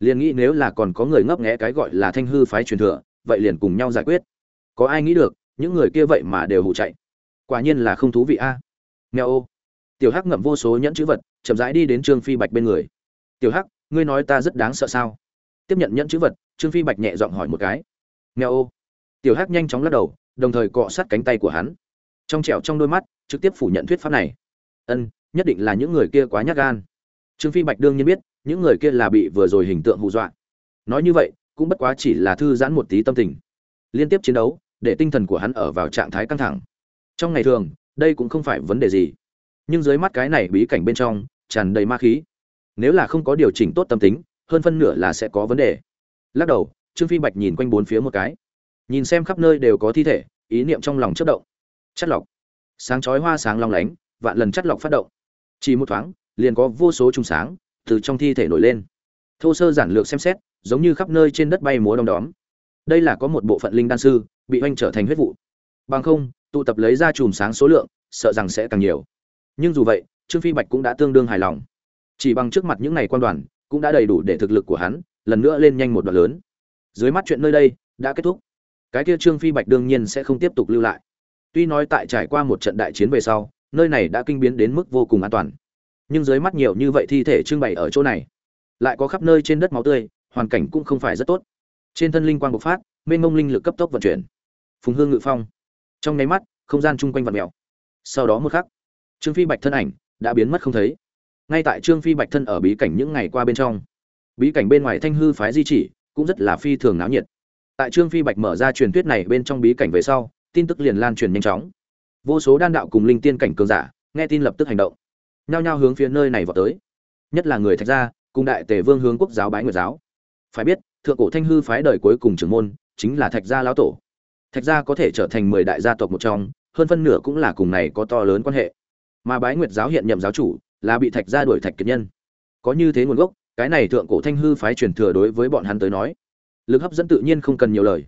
liền nghĩ nếu là còn có người ngấp nghé cái gọi là thanh hư phái truyền thừa, vậy liền cùng nhau giải quyết. Có ai nghĩ được, những người kia vậy mà đều hụ chạy. Quả nhiên là không thú vị a. À? ô. Tiểu hắc ngậm vô số nhẫn chữ vật, chậm rãi đi đến trương phi bạch bên người. Tiểu hắc, ngươi nói ta rất đáng sợ sao? Tiếp nhận nhẫn chữ vật, trương phi bạch nhẹ giọng hỏi một cái. Nghèo ô. Tiểu hắc nhanh chóng lắc đầu, đồng thời cọ sát cánh tay của hắn. Trong trẻo trong đôi mắt, trực tiếp phủ nhận thuyết pháp này. Ân, nhất định là những người kia quá nhát gan. Trương phi bạch đương nhiên biết những người kia là bị vừa rồi hình tượng hù dọa. Nói như vậy, cũng bất quá chỉ là thư giãn một tí tâm tình. Liên tiếp chiến đấu, để tinh thần của hắn ở vào trạng thái căng thẳng. Trong ngày thường, đây cũng không phải vấn đề gì. Nhưng dưới mắt cái này bí cảnh bên trong, tràn đầy ma khí. Nếu là không có điều chỉnh tốt tâm tính, hơn phân nửa là sẽ có vấn đề. Lắc đầu, trương phi bạch nhìn quanh bốn phía một cái. Nhìn xem khắp nơi đều có thi thể, ý niệm trong lòng chất động. Chất lọc. Sáng chói hoa sáng long lánh, vạn lần chất lọc phát động. Chỉ một thoáng, liền có vô số trùng sáng từ trong thi thể nổi lên. Thô sơ giản lược xem xét, giống như khắp nơi trên đất bay múa đom đóm. Đây là có một bộ phận linh đan sư, bị oanh trở thành huyết vụ. Bằng không, tụ tập lấy ra chùm sáng số lượng, sợ rằng sẽ càng nhiều. Nhưng dù vậy, trương phi bạch cũng đã tương đương hài lòng. Chỉ bằng trước mặt những ngày quan đoàn, cũng đã đầy đủ để thực lực của hắn, lần nữa lên nhanh một đoạn lớn. Dưới mắt chuyện nơi đây, đã kết thúc. Cái kia trương phi bạch đương nhiên sẽ không tiếp tục lưu lại. Tuy nói tại trải qua một trận đại chiến về sau, nơi này đã kinh biến đến mức vô cùng an toàn nhưng dưới mắt nhiều như vậy thi thể trưng bày ở chỗ này, lại có khắp nơi trên đất máu tươi, hoàn cảnh cũng không phải rất tốt. Trên thân linh quang bộc phát, mênh mông linh lực cấp tốc vận chuyển. Phùng hương ngự phong. Trong nháy mắt, không gian chung quanh vặn mèo. Sau đó một khắc, trương phi bạch thân ảnh đã biến mất không thấy. Ngay tại trương phi bạch thân ở bí cảnh những ngày qua bên trong, bí cảnh bên ngoài thanh hư phái di chỉ cũng rất là phi thường náo nhiệt. Tại trương phi bạch mở ra truyền thuyết này bên trong bí cảnh về sau, tin tức liền lan truyền nhanh chóng. Vô số đan đạo cùng linh tiên cảnh cường giả, nghe tin lập tức hành động nhao nhao hướng phía nơi này vào tới. Nhất là người thạch gia, cùng đại tề vương hướng quốc giáo bái nguyệt giáo. Phải biết, thượng cổ thanh hư phái đời cuối cùng trưởng môn chính là thạch gia lão tổ. Thạch gia có thể trở thành mười đại gia tộc một trong, hơn phân nửa cũng là cùng này có to lớn quan hệ. Mà bái nguyệt giáo hiện nhậm giáo chủ là bị thạch gia đuổi thạch kiệt nhân. Có như thế nguồn gốc, cái này thượng cổ thanh hư phái truyền thừa đối với bọn hắn tới nói, lực hấp dẫn tự nhiên không cần nhiều lời.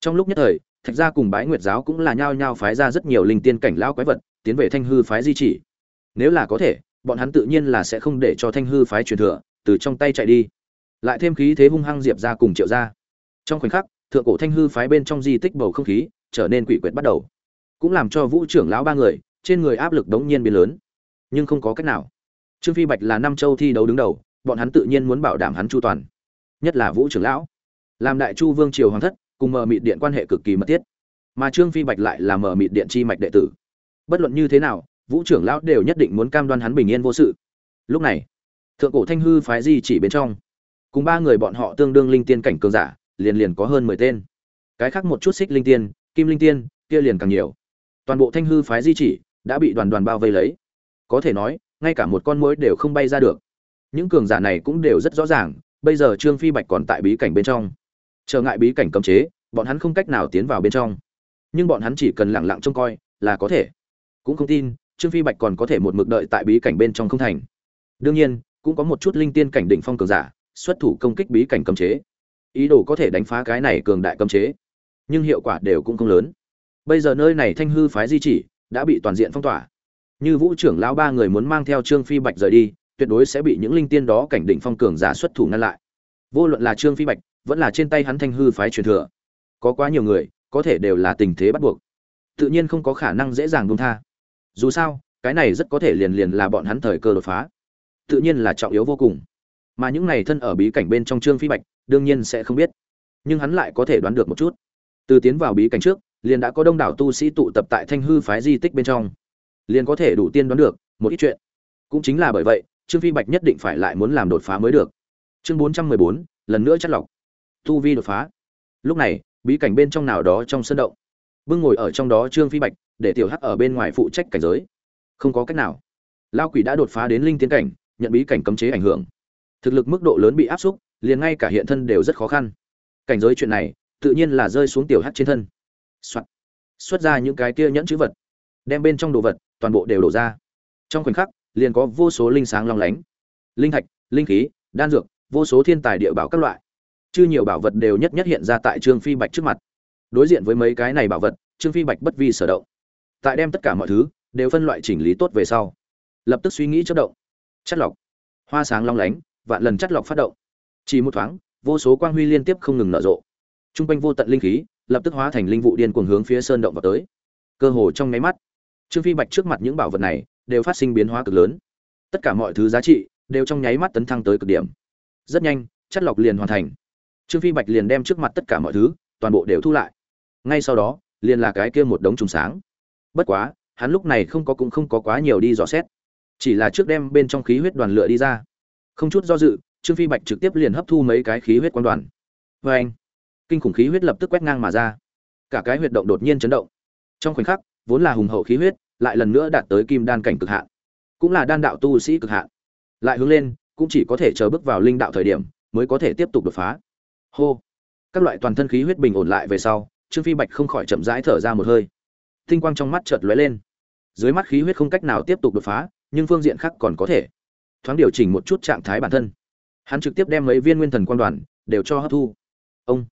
Trong lúc nhất thời, thạch gia cùng bái nguyệt giáo cũng là nhao nhao phái ra rất nhiều linh tiên cảnh lão quái vật, tiến về thanh hư phái di chỉ nếu là có thể, bọn hắn tự nhiên là sẽ không để cho thanh hư phái truyền thừa, từ trong tay chạy đi. Lại thêm khí thế hung hăng diệp ra cùng triệu ra. Trong khoảnh khắc, thượng cổ thanh hư phái bên trong di tích bầu không khí trở nên quỷ quyệt bắt đầu. Cũng làm cho vũ trưởng lão ba người, trên người áp lực đống nhiên biến lớn. Nhưng không có cách nào. Trương phi bạch là năm châu thi đấu đứng đầu, bọn hắn tự nhiên muốn bảo đảm hắn chu toàn. Nhất là vũ trưởng lão. Làm đại chu vương triều hoàng thất, cùng mờ mịt điện quan hệ cực kỳ mật thiết. Mà trương phi bạch lại là mờ mịt điện chi mạch đệ tử. Bất luận như thế nào vũ trưởng lão đều nhất định muốn cam đoan hắn bình yên vô sự. Lúc này, thượng cổ thanh hư phái di chỉ bên trong, cùng ba người bọn họ tương đương linh tiên cảnh cường giả, liền liền có hơn mười tên. Cái khác một chút xích linh tiên, kim linh tiên, kia liền càng nhiều. Toàn bộ thanh hư phái di chỉ đã bị đoàn đoàn bao vây lấy. Có thể nói, ngay cả một con muỗi đều không bay ra được. Những cường giả này cũng đều rất rõ ràng, bây giờ trương phi bạch còn tại bí cảnh bên trong. Trở ngại bí cảnh cấm chế, bọn hắn không cách nào tiến vào bên trong. Nhưng bọn hắn chỉ cần lặng lặng trông coi là có thể. Cũng không tin trương phi bạch còn có thể một mực đợi tại bí cảnh bên trong không thành. Đương nhiên, cũng có một chút linh tiên cảnh đỉnh phong cường giả, xuất thủ công kích bí cảnh cấm chế. Ý đồ có thể đánh phá cái này cường đại cấm chế, nhưng hiệu quả đều cũng không lớn. Bây giờ nơi này thanh hư phái di chỉ đã bị toàn diện phong tỏa. Như vũ trưởng lão ba người muốn mang theo trương phi bạch rời đi, tuyệt đối sẽ bị những linh tiên đó cảnh định phong cường giả xuất thủ ngăn lại. Vô luận là trương phi bạch, vẫn là trên tay hắn thanh hư phái truyền thừa, có quá nhiều người, có thể đều là tình thế bắt buộc. Tự nhiên không có khả năng dễ dàng buông tha dù sao, cái này rất có thể liền liền là bọn hắn thời cơ đột phá. Tự nhiên là trọng yếu vô cùng. Mà những này thân ở bí cảnh bên trong trương phi bạch, đương nhiên sẽ không biết. Nhưng hắn lại có thể đoán được một chút. Từ tiến vào bí cảnh trước, liền đã có đông đảo tu sĩ tụ tập tại thanh hư phái di tích bên trong. Liền có thể đủ tiên đoán được, một ít chuyện. Cũng chính là bởi vậy, trương phi bạch nhất định phải lại muốn làm đột phá mới được. Chương bốn trăm mười bốn, lần nữa chất lọc. Tu vi đột phá. Lúc này, bí cảnh bên trong nào đó trong sân động. Bưng ngồi ở trong đó trương phi bạch để tiểu hắc ở bên ngoài phụ trách cảnh giới. Không có cách nào. Lao quỷ đã đột phá đến linh tiến cảnh, nhận bí cảnh cấm chế ảnh hưởng. Thực lực mức độ lớn bị áp xúc, liền ngay cả hiện thân đều rất khó khăn. Cảnh giới chuyện này, tự nhiên là rơi xuống tiểu hắc trên thân. Soạn. xuất ra những cái kia nhẫn chữ vật. Đem bên trong đồ vật, toàn bộ đều đổ ra. Trong khoảnh khắc, liền có vô số linh sáng long lánh. Linh thạch, linh khí, đan dược, vô số thiên tài địa bảo các loại. Chứ nhiều bảo vật đều nhất nhất hiện ra tại trương phi bạch trước mặt. Đối diện với mấy cái này bảo vật, trương phi bạch bất vi sở động tại đem tất cả mọi thứ đều phân loại chỉnh lý tốt về sau. Lập tức suy nghĩ chất động. Chất lọc. Hoa sáng long lánh, vạn lần chất lọc phát động. Chỉ một thoáng, vô số quang huy liên tiếp không ngừng nở rộ. T r u n g quanh vô tận linh khí lập tức hóa thành linh vụ điên cuồng hướng phía sơn động vào tới. Cơ hồ trong nháy mắt, trương phi bạch trước mặt những bảo vật này đều phát sinh biến hóa cực lớn. Tất cả mọi thứ giá trị đều trong nháy mắt tấn thăng tới cực điểm. Rất nhanh chất lọc liền hoàn thành. Trương phi bạch liền đem trước mặt tất cả mọi thứ toàn bộ đều thu lại. Ngay sau đó, liền là cái kia một đống trùng sáng bất quá, hắn lúc này không có cũng không có quá nhiều đi dò xét. Chỉ là trước đem bên trong khí huyết đoàn lựa đi ra. Không chút do dự, trương phi bạch trực tiếp liền hấp thu mấy cái khí huyết quan đoàn. Vê anh, kinh khủng khí huyết lập tức quét ngang mà ra. Cả cái huyệt động đột nhiên chấn động. Trong khoảnh khắc, vốn là hùng hậu khí huyết, lại lần nữa đạt tới kim đan cảnh cực hạn. Cũng là đan đạo tu sĩ cực hạn. Lại hướng lên, cũng chỉ có thể chờ bước vào linh đạo thời điểm, mới có thể tiếp tục đột phá. Hô. Các loại toàn thân khí huyết bình ổn lại về sau, trương phi bạch không khỏi chậm rãi thở ra một hơi tinh quang trong mắt chợt lóe lên. Dưới mắt khí huyết không cách nào tiếp tục đột phá, nhưng phương diện khác còn có thể. Thoáng điều chỉnh một chút trạng thái bản thân. Hắn trực tiếp đem mấy viên nguyên thần quan đoàn đều cho hấp thu. Ông.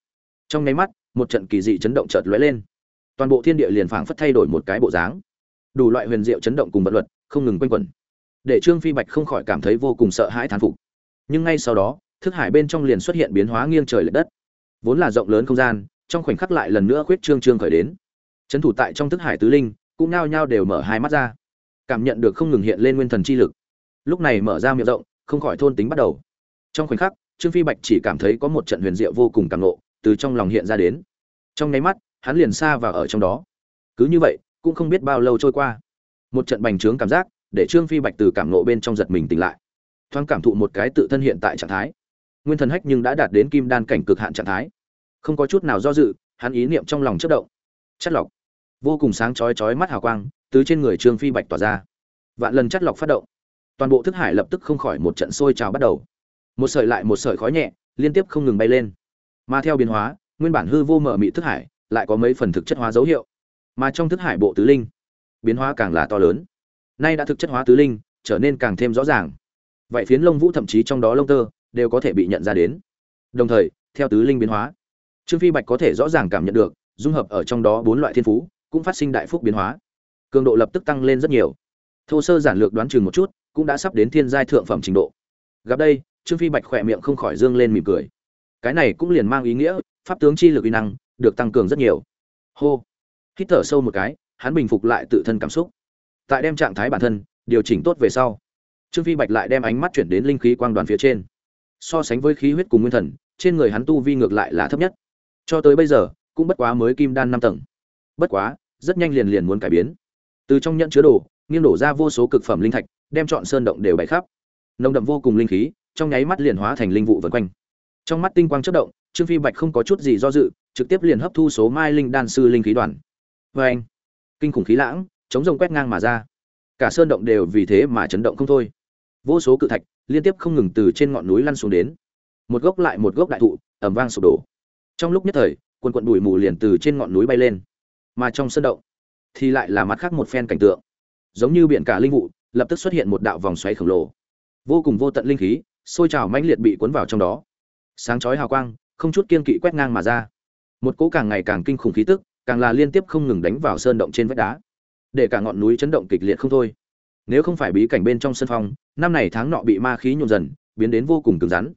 Trong nháy mắt, một trận kỳ dị chấn động chợt lóe lên. Toàn bộ thiên địa liền phảng phất thay đổi một cái bộ dáng. Đủ loại huyền diệu chấn động cùng bất luật, không ngừng quanh quẩn. Để trương phi bạch không khỏi cảm thấy vô cùng sợ hãi thán phục. Nhưng ngay sau đó, thức hải bên trong liền xuất hiện biến hóa nghiêng trời lệch đất. Vốn là rộng lớn không gian, trong khoảnh khắc lại lần nữa khuyết trương trương khởi đến trấn thủ tại trong thức hải tứ linh, cũng nao nhao đều mở hai mắt ra. Cảm nhận được không ngừng hiện lên nguyên thần chi lực. Lúc này mở ra miệng rộng, không khỏi thôn tính bắt đầu. Trong khoảnh khắc, trương phi bạch chỉ cảm thấy có một trận huyền diệu vô cùng càng nộ từ trong lòng hiện ra đến. Trong nháy mắt, hắn liền xa vào ở trong đó. Cứ như vậy, cũng không biết bao lâu trôi qua. Một trận bành trướng cảm giác, để trương phi bạch từ cảm nộ bên trong giật mình tỉnh lại. Thoáng cảm thụ một cái tự thân hiện tại trạng thái. Nguyên thần hách nhưng đã đạt đến kim đan cảnh cực hạn trạng thái. Không có chút nào do dự, hắn ý niệm trong lòng chất động. Chất lọc vô cùng sáng chói chói mắt hào quang, từ trên người trương phi bạch tỏa ra. Vạn lần chất lọc phát động. Toàn bộ thức hải lập tức không khỏi một trận sôi trào bắt đầu. Một sợi lại một sợi khói nhẹ, liên tiếp không ngừng bay lên. Mà theo biến hóa, nguyên bản hư vô mở mị thức hải lại có mấy phần thực chất hóa dấu hiệu. Mà trong thức hải bộ tứ linh, biến hóa càng là to lớn. Nay đã thực chất hóa tứ linh, trở nên càng thêm rõ ràng. Vậy phiến lông vũ thậm chí trong đó lông tơ đều có thể bị nhận ra đến. Đồng thời, theo tứ linh biến hóa, trương phi bạch có thể rõ ràng cảm nhận được, dung hợp ở trong đó bốn loại thiên phú cũng phát sinh đại phúc biến hóa. Cường độ lập tức tăng lên rất nhiều. Thô sơ giản lược đoán chừng một chút, cũng đã sắp đến thiên giai thượng phẩm trình độ. Gặp đây, trương phi bạch khỏe miệng không khỏi dương lên mỉm cười. Cái này cũng liền mang ý nghĩa, pháp tướng chi lực uy năng được tăng cường rất nhiều. Hô. Hít thở sâu một cái, hắn bình phục lại tự thân cảm xúc. Tại đem trạng thái bản thân điều chỉnh tốt về sau, trương phi bạch lại đem ánh mắt chuyển đến linh khí quang đoàn phía trên. So sánh với khí huyết cùng nguyên thần, trên người hắn tu vi ngược lại là thấp nhất. Cho tới bây giờ, cũng bất quá mới kim đan năm tầng. Bất quá rất nhanh liền liền muốn cải biến. Từ trong nhận chứa đồ, nghiêng đổ ra vô số cực phẩm linh thạch, đem chọn sơn động đều bày khắp. Nồng đậm vô cùng linh khí, trong nháy mắt liền hóa thành linh vụ vần quanh. Trong mắt tinh quang chất động, trương phi bạch không có chút gì do dự, trực tiếp liền hấp thu số mai linh đan sư linh khí đoàn. Vê anh, kinh khủng khí lãng, chống rồng quét ngang mà ra. Cả sơn động đều vì thế mà chấn động không thôi. Vô số cự thạch liên tiếp không ngừng từ trên ngọn núi lăn xuống đến. Một gốc lại một gốc đại thụ ẩm vang sụp đổ. Trong lúc nhất thời, quần quận bụi mù liền từ trên ngọn núi bay lên mà trong sơn động thì lại là mặt khác một phen cảnh tượng. Giống như biển cả linh vụ, lập tức xuất hiện một đạo vòng xoáy khổng lồ. Vô cùng vô tận linh khí, sôi trào mãnh liệt bị cuốn vào trong đó. Sáng chói hào quang, không chút kiên kỵ quét ngang mà ra. Một cỗ càng ngày càng kinh khủng khí tức, càng là liên tiếp không ngừng đánh vào sơn động trên vách đá. Để cả ngọn núi chấn động kịch liệt không thôi. Nếu không phải bí cảnh bên trong sân phong, năm này tháng nọ bị ma khí nhộn dần, biến đến vô cùng cứng rắn.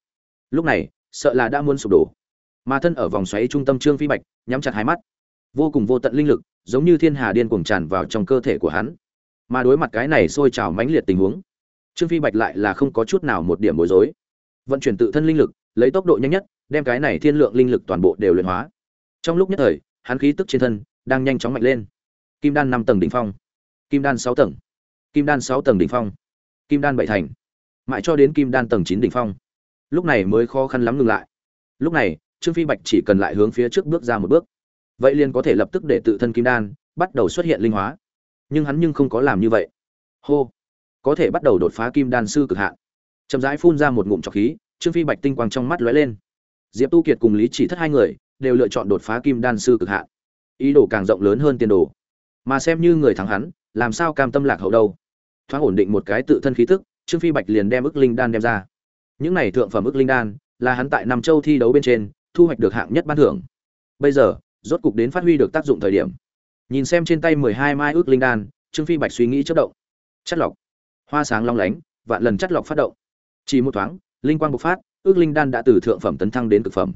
Lúc này, sợ là đã muốn sụp đổ. Mà thân ở vòng xoáy trung tâm trương phi bạch, nhắm chặt hai mắt vô cùng vô tận linh lực, giống như thiên hà điên cuồng tràn vào trong cơ thể của hắn. Mà đối mặt cái này sôi trào mãnh liệt tình huống, trương phi bạch lại là không có chút nào một điểm bối rối. Vận chuyển tự thân linh lực, lấy tốc độ nhanh nhất, đem cái này thiên lượng linh lực toàn bộ đều luyện hóa. Trong lúc nhất thời, hắn khí tức trên thân đang nhanh chóng mạnh lên. Kim đan năm tầng đỉnh phong. Kim đan sáu tầng. Kim đan sáu tầng đỉnh phong. Kim đan bảy thành. Mãi cho đến kim đan tầng chín đỉnh phong. Lúc này mới khó khăn lắm ngừng lại. Lúc này, trương phi bạch chỉ cần lại hướng phía trước bước ra một bước vậy liền có thể lập tức để tự thân kim đan bắt đầu xuất hiện linh hóa. Nhưng hắn nhưng không có làm như vậy. Hô. Có thể bắt đầu đột phá kim đan sư cực hạn. Chậm rãi phun ra một ngụm trọc khí trương phi bạch tinh quang trong mắt lóe lên. Diệp tu kiệt cùng lý chỉ thất hai người đều lựa chọn đột phá kim đan sư cực hạn. Ý đồ càng rộng lớn hơn tiền đồ. Mà xem như người thắng hắn làm sao cam tâm lạc hậu đâu. Thoáng ổn định một cái tự thân khí tức trương phi bạch liền đem ức linh đan đem ra. Những này thượng phẩm ức linh đan là hắn tại Nam Châu thi đấu bên trên thu hoạch được hạng nhất ban thưởng. Bây giờ, rốt cục đến phát huy được tác dụng thời điểm. Nhìn xem trên tay 12 mai ước linh đan, Trương Phi Bạch suy nghĩ chớp động. Chất lọc, hoa sáng long lánh, vạn lần chất lọc phát động. Chỉ một thoáng, linh quang bộc phát, ước linh đan đã từ thượng phẩm tấn thăng đến cực phẩm.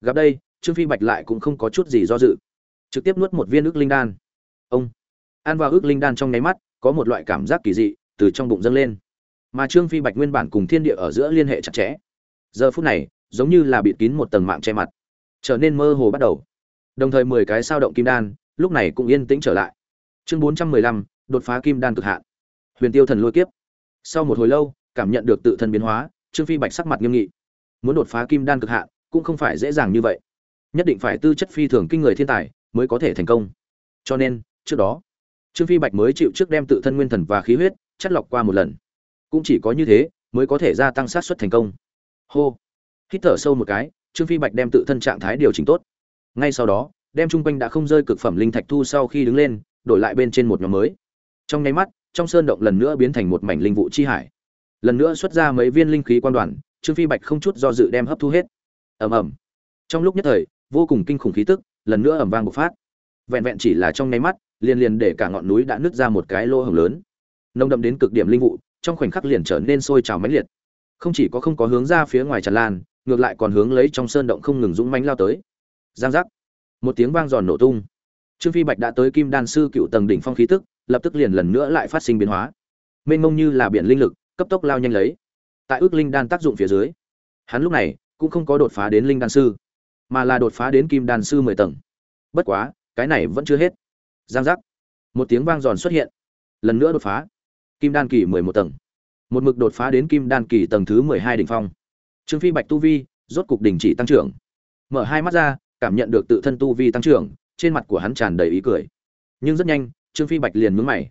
Gặp đây, Trương Phi Bạch lại cũng không có chút gì do dự, trực tiếp nuốt một viên ước linh đan. Ông ăn vào ước linh đan trong nháy mắt, có một loại cảm giác kỳ dị từ trong bụng dâng lên. Mà Trương Phi Bạch nguyên bản cùng thiên địa ở giữa liên hệ chặt chẽ giờ phút này giống như là bịt kín một tầng mạng che mặt trở nên mơ hồ bắt đầu đồng thời mười cái sao động kim đan, lúc này cũng yên tĩnh trở lại. Chương bốn trăm mười lăm, đột phá kim đan cực hạn. Huyền tiêu thần lôi kiếp. Sau một hồi lâu, cảm nhận được tự thân biến hóa, trương phi bạch sắc mặt nghiêm nghị. Muốn đột phá kim đan cực hạn, cũng không phải dễ dàng như vậy. Nhất định phải tư chất phi thường kinh người thiên tài, mới có thể thành công. Cho nên, trước đó, trương phi bạch mới chịu trước đem tự thân nguyên thần và khí huyết, chất lọc qua một lần. Cũng chỉ có như thế, mới có thể gia tăng sát xuất thành công. Hô. Hít thở sâu một cái, trương phi bạch đem tự thân trạng thái điều chỉnh tốt ngay sau đó, đem chung quanh đã không rơi cực phẩm linh thạch thu sau khi đứng lên, đổi lại bên trên một nhóm mới. Trong nháy mắt, trong sơn động lần nữa biến thành một mảnh linh vụ chi hải. Lần nữa xuất ra mấy viên linh khí quan đoàn, trương phi bạch không chút do dự đem hấp thu hết. Ầm ầm. Trong lúc nhất thời, vô cùng kinh khủng khí tức, lần nữa ầm vang bộc phát. Vẹn vẹn chỉ là trong nháy mắt, liền liền để cả ngọn núi đã nứt ra một cái lỗ hồng lớn. Nông đậm đến cực điểm linh vụ, trong khoảnh khắc liền trở nên sôi trào mãnh liệt. Không chỉ có không có hướng ra phía ngoài tràn lan, ngược lại còn hướng lấy trong sơn động không ngừng dũng mãnh lao tới giang giác. Một tiếng vang giòn nổ tung. Trương phi bạch đã tới kim đan sư cựu tầng đỉnh phong khí tức, lập tức liền lần nữa lại phát sinh biến hóa. Mênh mông như là biển linh lực, cấp tốc lao nhanh lấy. Tại ước linh đan tác dụng phía dưới, hắn lúc này cũng không có đột phá đến linh đan sư, mà là đột phá đến kim đan sư mười tầng. Bất quá, cái này vẫn chưa hết. Giang giác. Một tiếng vang giòn xuất hiện. Lần nữa đột phá. Kim đan kỳ mười một tầng. Một mực đột phá đến kim đan kỳ tầng thứ mười hai đỉnh phong. Trương phi bạch tu vi rốt cục đình chỉ tăng trưởng. Mở hai mắt ra cảm nhận được tự thân tu vi tăng trưởng, trên mặt của hắn tràn đầy ý cười. Nhưng rất nhanh, trương phi bạch liền mướn mày.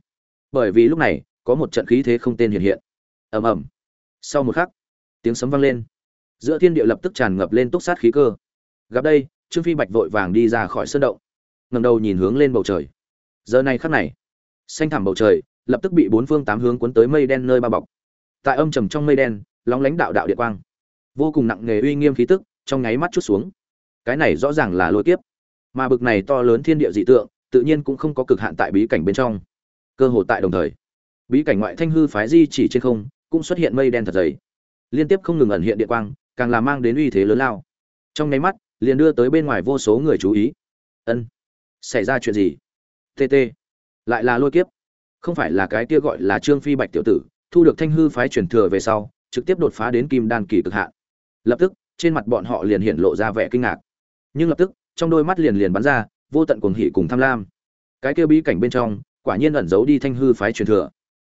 Bởi vì lúc này, có một trận khí thế không tên hiện hiện. Ầm ầm. Sau một khắc, tiếng sấm vang lên. Giữa thiên địa lập tức tràn ngập lên túc sát khí cơ. Gặp đây, trương phi bạch vội vàng đi ra khỏi sơn động. Ngẩng đầu nhìn hướng lên bầu trời. Giờ này khắc này, xanh thẳm bầu trời lập tức bị bốn phương tám hướng cuốn tới mây đen nơi bao bọc. Tại âm trầm trong mây đen, lóng lánh đạo đạo địa quang. Vô cùng nặng nề uy nghiêm khí tức, trong nháy mắt chút xuống cái này rõ ràng là lôi kiếp. Mà bực này to lớn thiên địa dị tượng, tự nhiên cũng không có cực hạn tại bí cảnh bên trong. Cơ hội tại đồng thời, bí cảnh ngoại thanh hư phái di chỉ trên không, cũng xuất hiện mây đen thật dày. Liên tiếp không ngừng ẩn hiện địa quang, càng là mang đến uy thế lớn lao. Trong nháy mắt, liền đưa tới bên ngoài vô số người chú ý. Ân, xảy ra chuyện gì? Tt lại là lôi kiếp. Không phải là cái kia gọi là trương phi bạch tiểu tử, thu được thanh hư phái truyền thừa về sau, trực tiếp đột phá đến kim đan kỳ cực hạn. Lập tức, trên mặt bọn họ liền hiện lộ ra vẻ kinh ngạc nhưng lập tức, trong đôi mắt liền liền bắn ra, vô tận cuồng hỉ cùng tham lam. Cái kia bí cảnh bên trong, quả nhiên ẩn giấu đi thanh hư phái truyền thừa.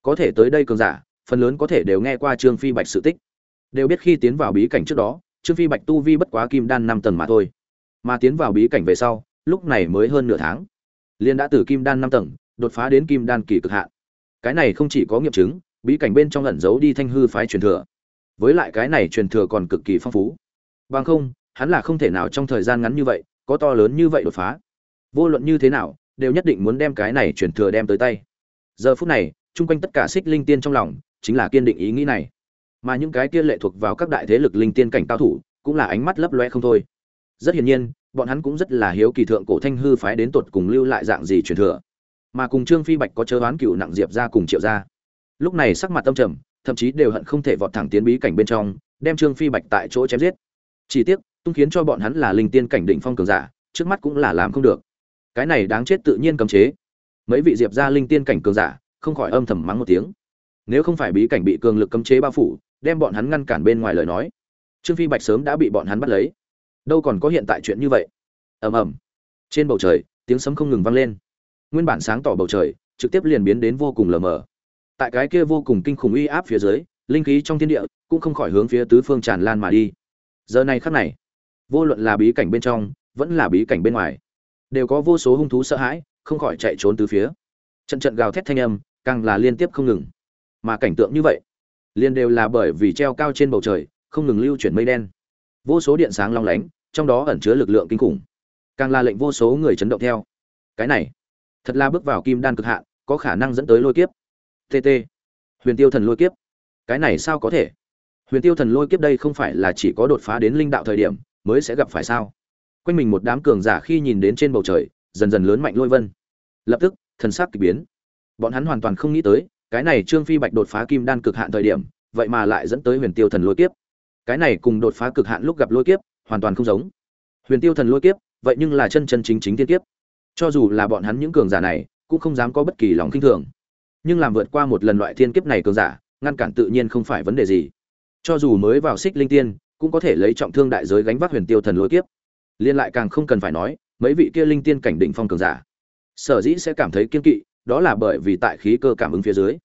Có thể tới đây cường giả, phần lớn có thể đều nghe qua trương phi bạch sự tích. Đều biết khi tiến vào bí cảnh trước đó, trương phi bạch tu vi bất quá kim đan năm tầng mà thôi. Mà tiến vào bí cảnh về sau, lúc này mới hơn nửa tháng liên đã từ kim đan năm tầng, đột phá đến kim đan kỳ cực hạn. Cái này không chỉ có nghiệm chứng, bí cảnh bên trong ẩn giấu đi thanh hư phái truyền thừa. Với lại cái này truyền thừa còn cực kỳ phong phú. Bằng không hắn là không thể nào trong thời gian ngắn như vậy, có to lớn như vậy đột phá. Vô luận như thế nào, đều nhất định muốn đem cái này truyền thừa đem tới tay. Giờ phút này, chung quanh tất cả xích linh tiên trong lòng, chính là kiên định ý nghĩ này. Mà những cái kia lệ thuộc vào các đại thế lực linh tiên cảnh cao thủ, cũng là ánh mắt lấp loe không thôi. Rất hiển nhiên, bọn hắn cũng rất là hiếu kỳ thượng cổ thanh hư phái đến tột cùng lưu lại dạng gì truyền thừa. Mà cùng trương phi bạch có chớ đoán cựu nặng diệp ra cùng triệu ra lúc này sắc mặt tâm trầm, thậm chí đều hận không thể vọt thẳng tiến bí cảnh bên trong, đem trương phi bạch tại chỗ chém giết. Chỉ tiếc tung khiến cho bọn hắn là linh tiên cảnh đỉnh phong cường giả, trước mắt cũng là làm không được. Cái này đáng chết tự nhiên cấm chế. Mấy vị diệp gia linh tiên cảnh cường giả, không khỏi âm thầm mắng một tiếng. Nếu không phải bí cảnh bị cường lực cấm chế bao phủ, đem bọn hắn ngăn cản bên ngoài lời nói, trương phi bạch sớm đã bị bọn hắn bắt lấy. Đâu còn có hiện tại chuyện như vậy? Ầm ầm. Trên bầu trời, tiếng sấm không ngừng vang lên. Nguyên bản sáng tỏ bầu trời, trực tiếp liền biến đến vô cùng lờ mờ. Tại cái kia vô cùng kinh khủng uy áp phía dưới, linh khí trong thiên địa cũng không khỏi hướng phía tứ phương tràn lan mà đi. Giờ này khắc này vô luận là bí cảnh bên trong, vẫn là bí cảnh bên ngoài, đều có vô số hung thú sợ hãi, không khỏi chạy trốn từ phía. Trận trận gào thét thanh âm, càng là liên tiếp không ngừng. Mà cảnh tượng như vậy, liền đều là bởi vì treo cao trên bầu trời, không ngừng lưu chuyển mây đen. Vô số điện sáng long lánh, trong đó ẩn chứa lực lượng kinh khủng. Càng là lệnh vô số người chấn động theo. Cái này, thật là bước vào kim đan cực hạn, có khả năng dẫn tới lôi kiếp. Tt huyền tiêu thần lôi kiếp. Cái này sao có thể? Huyền tiêu thần lôi kiếp đây không phải là chỉ có đột phá đến linh đạo thời điểm mới sẽ gặp phải sao? Quanh mình một đám cường giả khi nhìn đến trên bầu trời, dần dần lớn mạnh lôi vân. Lập tức, thần sắc kỳ biến. Bọn hắn hoàn toàn không nghĩ tới, cái này trương phi bạch đột phá kim đan cực hạn thời điểm, vậy mà lại dẫn tới huyền tiêu thần lôi kiếp. Cái này cùng đột phá cực hạn lúc gặp lôi kiếp, hoàn toàn không giống. Huyền tiêu thần lôi kiếp, vậy nhưng là chân chân chính chính tiên kiếp. Cho dù là bọn hắn những cường giả này, cũng không dám có bất kỳ lòng khinh thường. Nhưng làm vượt qua một lần loại thiên kiếp này cường giả, ngăn cản tự nhiên không phải vấn đề gì. Cho dù mới vào xích linh tiên cũng có thể lấy trọng thương đại giới gánh vác huyền tiêu thần lôi kiếp. Liên lại càng không cần phải nói, mấy vị kia linh tiên cảnh đỉnh phong cường giả. Sở dĩ sẽ cảm thấy kiên kỵ, đó là bởi vì tại khí cơ cảm ứng phía dưới.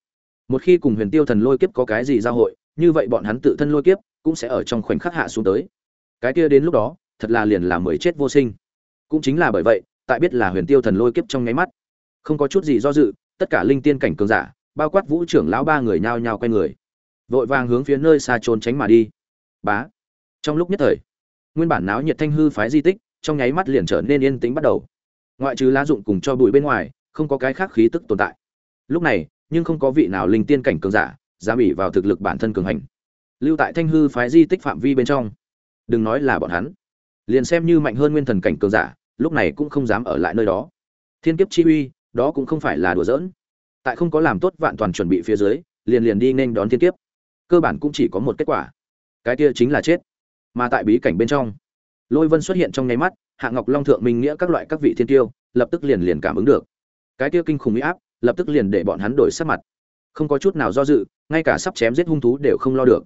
Một khi cùng huyền tiêu thần lôi kiếp có cái gì giao hội, như vậy bọn hắn tự thân lôi kiếp cũng sẽ ở trong khoảnh khắc hạ xuống tới. Cái kia đến lúc đó, thật là liền là mới chết vô sinh. Cũng chính là bởi vậy, tại biết là huyền tiêu thần lôi kiếp trong nháy mắt, không có chút gì do dự, tất cả linh tiên cảnh cường giả, bao quát vũ trưởng lão ba người nhao nhao quay người, vội vàng hướng phía nơi xa trốn tránh mà đi. Bá trong lúc nhất thời, nguyên bản náo nhiệt thanh hư phái di tích, trong nháy mắt liền trở nên yên tĩnh bắt đầu. Ngoại trừ lá dụng cùng cho bụi bên ngoài, không có cái khác khí tức tồn tại. Lúc này, nhưng không có vị nào linh tiên cảnh cường giả, dám ỉ vào thực lực bản thân cường hành. Lưu tại thanh hư phái di tích phạm vi bên trong. Đừng nói là bọn hắn. Liền xem như mạnh hơn nguyên thần cảnh cường giả, lúc này cũng không dám ở lại nơi đó. Thiên kiếp chi uy, đó cũng không phải là đùa giỡn. Tại không có làm tốt vạn toàn chuẩn bị phía dưới, liền liền đi nên đón thiên kiếp. Cơ bản cũng chỉ có một kết quả. Cái kia chính là chết mà tại bí cảnh bên trong. Lôi vân xuất hiện trong nháy mắt, hạ ngọc long thượng minh nghĩa các loại các vị thiên tiêu, lập tức liền liền cảm ứng được. Cái kia kinh khủng mỹ áp, lập tức liền để bọn hắn đổi sắc mặt. Không có chút nào do dự, ngay cả sắp chém giết hung thú đều không lo được.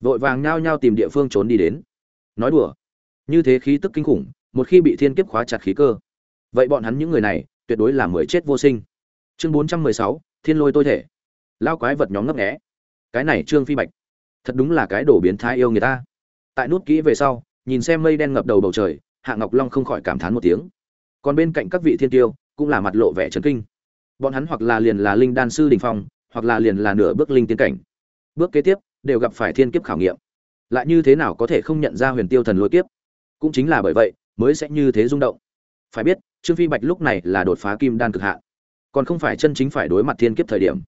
Vội vàng nhao nhao tìm địa phương trốn đi đến. Nói đùa. Như thế khí tức kinh khủng, một khi bị thiên kiếp khóa chặt khí cơ. Vậy bọn hắn những người này, tuyệt đối là mười chết vô sinh. Chương bốn trăm mười sáu, thiên lôi tôi thể. Lao quái vật nhóm ngấp nghé. Cái này trương phi bạch. Thật đúng là cái đổ biến thái yêu người ta tại nút kỹ về sau, nhìn xem mây đen ngập đầu bầu trời, hạ ngọc long không khỏi cảm thán một tiếng. Còn bên cạnh các vị thiên tiêu, cũng là mặt lộ vẻ trấn kinh. Bọn hắn hoặc là liền là linh đan sư đình phong, hoặc là liền là nửa bước linh tiến cảnh. Bước kế tiếp, đều gặp phải thiên kiếp khảo nghiệm. Lại như thế nào có thể không nhận ra huyền tiêu thần lôi kiếp? Cũng chính là bởi vậy, mới sẽ như thế rung động. Phải biết, trương phi bạch lúc này là đột phá kim đan cực hạn. Còn không phải chân chính phải đối mặt thiên kiếp thời điểm.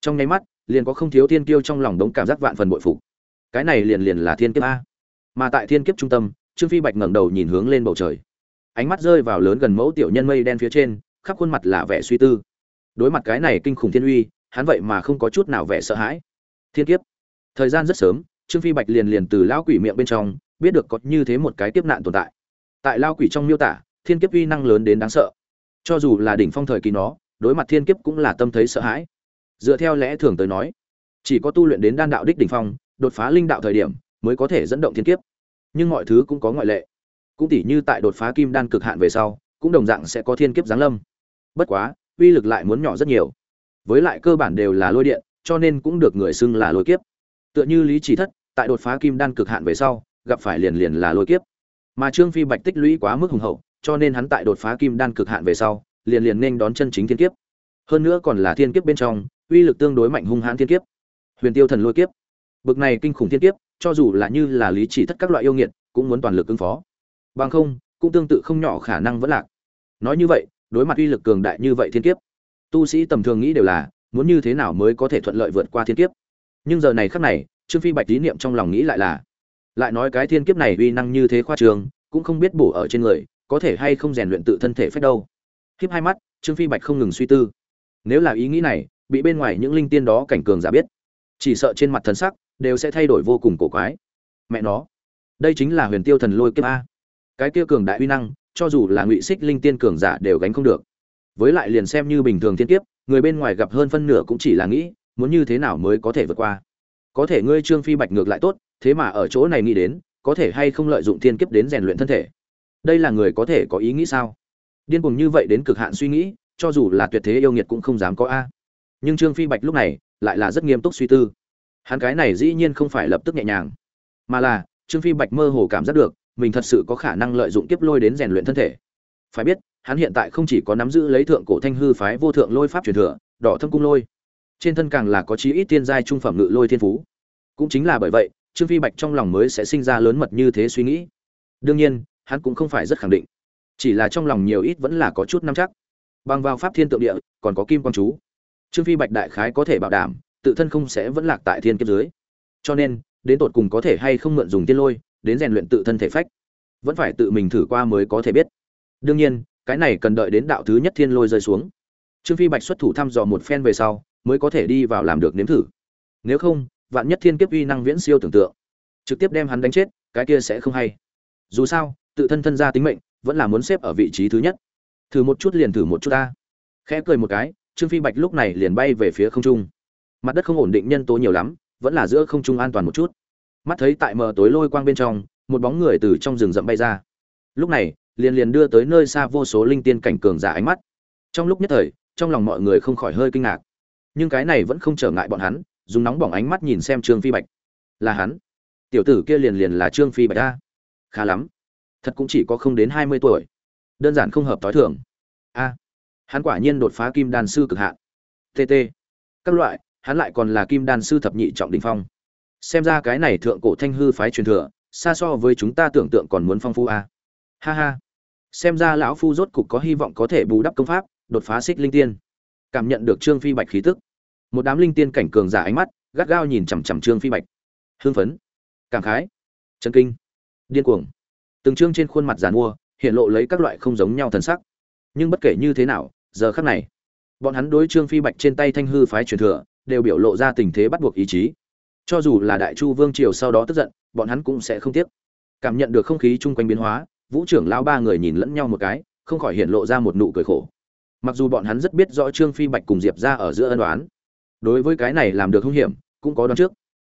Trong nháy mắt, liền có không thiếu thiên kiêu trong lòng đống cảm giác vạn phần bội phục. Cái này liền liền là thiên kiếp a mà tại thiên kiếp trung tâm, trương phi bạch ngẩng đầu nhìn hướng lên bầu trời. Ánh mắt rơi vào lớn gần mẫu tiểu nhân mây đen phía trên, khắp khuôn mặt là vẻ suy tư. Đối mặt cái này kinh khủng thiên uy, hắn vậy mà không có chút nào vẻ sợ hãi. Thiên kiếp. Thời gian rất sớm, trương phi bạch liền liền từ lão quỷ miệng bên trong, biết được có như thế một cái kiếp nạn tồn tại. Tại lao quỷ trong miêu tả, thiên kiếp uy năng lớn đến đáng sợ. Cho dù là đỉnh phong thời kỳ nó, đối mặt thiên kiếp cũng là tâm thấy sợ hãi. Dựa theo lẽ thường tới nói, chỉ có tu luyện đến đan đạo đích đỉnh phong, đột phá linh đạo thời điểm mới có thể dẫn động thiên kiếp. Nhưng mọi thứ cũng có ngoại lệ. Cũng tỉ như tại đột phá kim đan cực hạn về sau, cũng đồng dạng sẽ có thiên kiếp giáng lâm. Bất quá, uy lực lại muốn nhỏ rất nhiều. Với lại cơ bản đều là lôi điện, cho nên cũng được người xưng là lôi kiếp. Tựa như lý chỉ thất, tại đột phá kim đan cực hạn về sau, gặp phải liền liền là lôi kiếp. Mà trương phi bạch tích lũy quá mức hùng hậu, cho nên hắn tại đột phá kim đan cực hạn về sau, liền liền nên đón chân chính thiên kiếp. Hơn nữa còn là thiên kiếp bên trong, uy lực tương đối mạnh hung hãn thiên kiếp. Huyền tiêu thần lôi kiếp. Bực này kinh khủng thiên kiếp cho dù là như là lý chỉ thất các loại yêu nghiệt, cũng muốn toàn lực ứng phó. Bằng không, cũng tương tự không nhỏ khả năng vẫn lạc. Nói như vậy, đối mặt uy lực cường đại như vậy thiên kiếp, tu sĩ tầm thường nghĩ đều là, muốn như thế nào mới có thể thuận lợi vượt qua thiên kiếp? Nhưng giờ này khắc này, trương phi bạch lý niệm trong lòng nghĩ lại là, lại nói cái thiên kiếp này uy năng như thế khoa trường, cũng không biết bổ ở trên người, có thể hay không rèn luyện tự thân thể phép đâu. Khiếp hai mắt, trương phi bạch không ngừng suy tư. Nếu là ý nghĩ này, bị bên ngoài những linh tiên đó cảnh cường giả biết, chỉ sợ trên mặt thần sắc đều sẽ thay đổi vô cùng cổ quái. Mẹ nó, đây chính là huyền tiêu thần lôi kiếp a. Cái kia cường đại uy năng, cho dù là ngụy xích linh tiên cường giả đều gánh không được. Với lại liền xem như bình thường thiên kiếp, người bên ngoài gặp hơn phân nửa cũng chỉ là nghĩ, muốn như thế nào mới có thể vượt qua. Có thể ngươi trương phi bạch ngược lại tốt, thế mà ở chỗ này nghĩ đến, có thể hay không lợi dụng thiên kiếp đến rèn luyện thân thể? Đây là người có thể có ý nghĩ sao? Điên cuồng như vậy đến cực hạn suy nghĩ, cho dù là tuyệt thế yêu nghiệt cũng không dám có a. Nhưng trương phi bạch lúc này lại là rất nghiêm túc suy tư hắn cái này dĩ nhiên không phải lập tức nhẹ nhàng. Mà là, trương phi bạch mơ hồ cảm giác được, mình thật sự có khả năng lợi dụng kiếp lôi đến rèn luyện thân thể. Phải biết, hắn hiện tại không chỉ có nắm giữ lấy thượng cổ thanh hư phái vô thượng lôi pháp truyền thừa, đỏ thâm cung lôi. Trên thân càng là có chí ít tiên giai trung phẩm ngự lôi thiên phú. Cũng chính là bởi vậy, trương phi bạch trong lòng mới sẽ sinh ra lớn mật như thế suy nghĩ. Đương nhiên, hắn cũng không phải rất khẳng định. Chỉ là trong lòng nhiều ít vẫn là có chút nắm chắc. Bằng vào pháp thiên tượng địa, còn có kim quang chú. Trương phi bạch đại khái có thể bảo đảm tự thân không sẽ vẫn lạc tại thiên kiếp dưới. Cho nên, đến tột cùng có thể hay không mượn dùng tiên lôi, đến rèn luyện tự thân thể phách, vẫn phải tự mình thử qua mới có thể biết. Đương nhiên, cái này cần đợi đến đạo thứ nhất thiên lôi rơi xuống. Trương phi bạch xuất thủ thăm dò một phen về sau, mới có thể đi vào làm được nếm thử. Nếu không, vạn nhất thiên kiếp uy năng viễn siêu tưởng tượng, trực tiếp đem hắn đánh chết, cái kia sẽ không hay. Dù sao, tự thân thân ra tính mệnh, vẫn là muốn xếp ở vị trí thứ nhất. Thử một chút liền thử một chút ta. Khẽ cười một cái, trương phi bạch lúc này liền bay về phía không trung mặt đất không ổn định nhân tố nhiều lắm, vẫn là giữa không trung an toàn một chút. Mắt thấy tại mờ tối lôi quang bên trong, một bóng người từ trong rừng rậm bay ra. Lúc này, liền liền đưa tới nơi xa vô số linh tiên cảnh cường giả ánh mắt. Trong lúc nhất thời, trong lòng mọi người không khỏi hơi kinh ngạc. Nhưng cái này vẫn không trở ngại bọn hắn, dùng nóng bỏng ánh mắt nhìn xem trương phi bạch. Là hắn. Tiểu tử kia liền liền là trương phi bạch a. Khá lắm. Thật cũng chỉ có không đến hai mươi tuổi. Đơn giản không hợp t h i thường. A. Hắn quả nhiên đột phá kim đàn sư cực hạn. Tt các loại hắn lại còn là kim đan sư thập nhị trọng đình phong. Xem ra cái này thượng cổ thanh hư phái truyền thừa, xa so với chúng ta tưởng tượng còn muốn phong phu a à. ha ha. Xem ra lão phu rốt cục có hy vọng có thể bù đắp công pháp, đột phá xích linh tiên. Cảm nhận được trương phi bạch khí tức. Một đám linh tiên cảnh cường giả ánh mắt, gắt gao nhìn chằm chằm trương phi bạch. Hương phấn, cảm khái chân kinh, điên cuồng. Từng trương trên khuôn mặt giàn mua, hiện lộ lấy các loại không giống nhau thần sắc. Nhưng bất kể như thế nào, giờ khắc này, bọn hắn đối trương phi bạch trên tay thanh hư phái truyền thừa đều biểu lộ ra tình thế bắt buộc ý chí. Cho dù là đại chu vương triều sau đó tức giận, bọn hắn cũng sẽ không tiếc. Cảm nhận được không khí chung quanh biến hóa, vũ trưởng lão ba người nhìn lẫn nhau một cái, không khỏi hiện lộ ra một nụ cười khổ. Mặc dù bọn hắn rất biết rõ trương phi bạch cùng diệp ra ở giữa ân đoán đối với cái này làm được hung hiểm, cũng có đoán trước.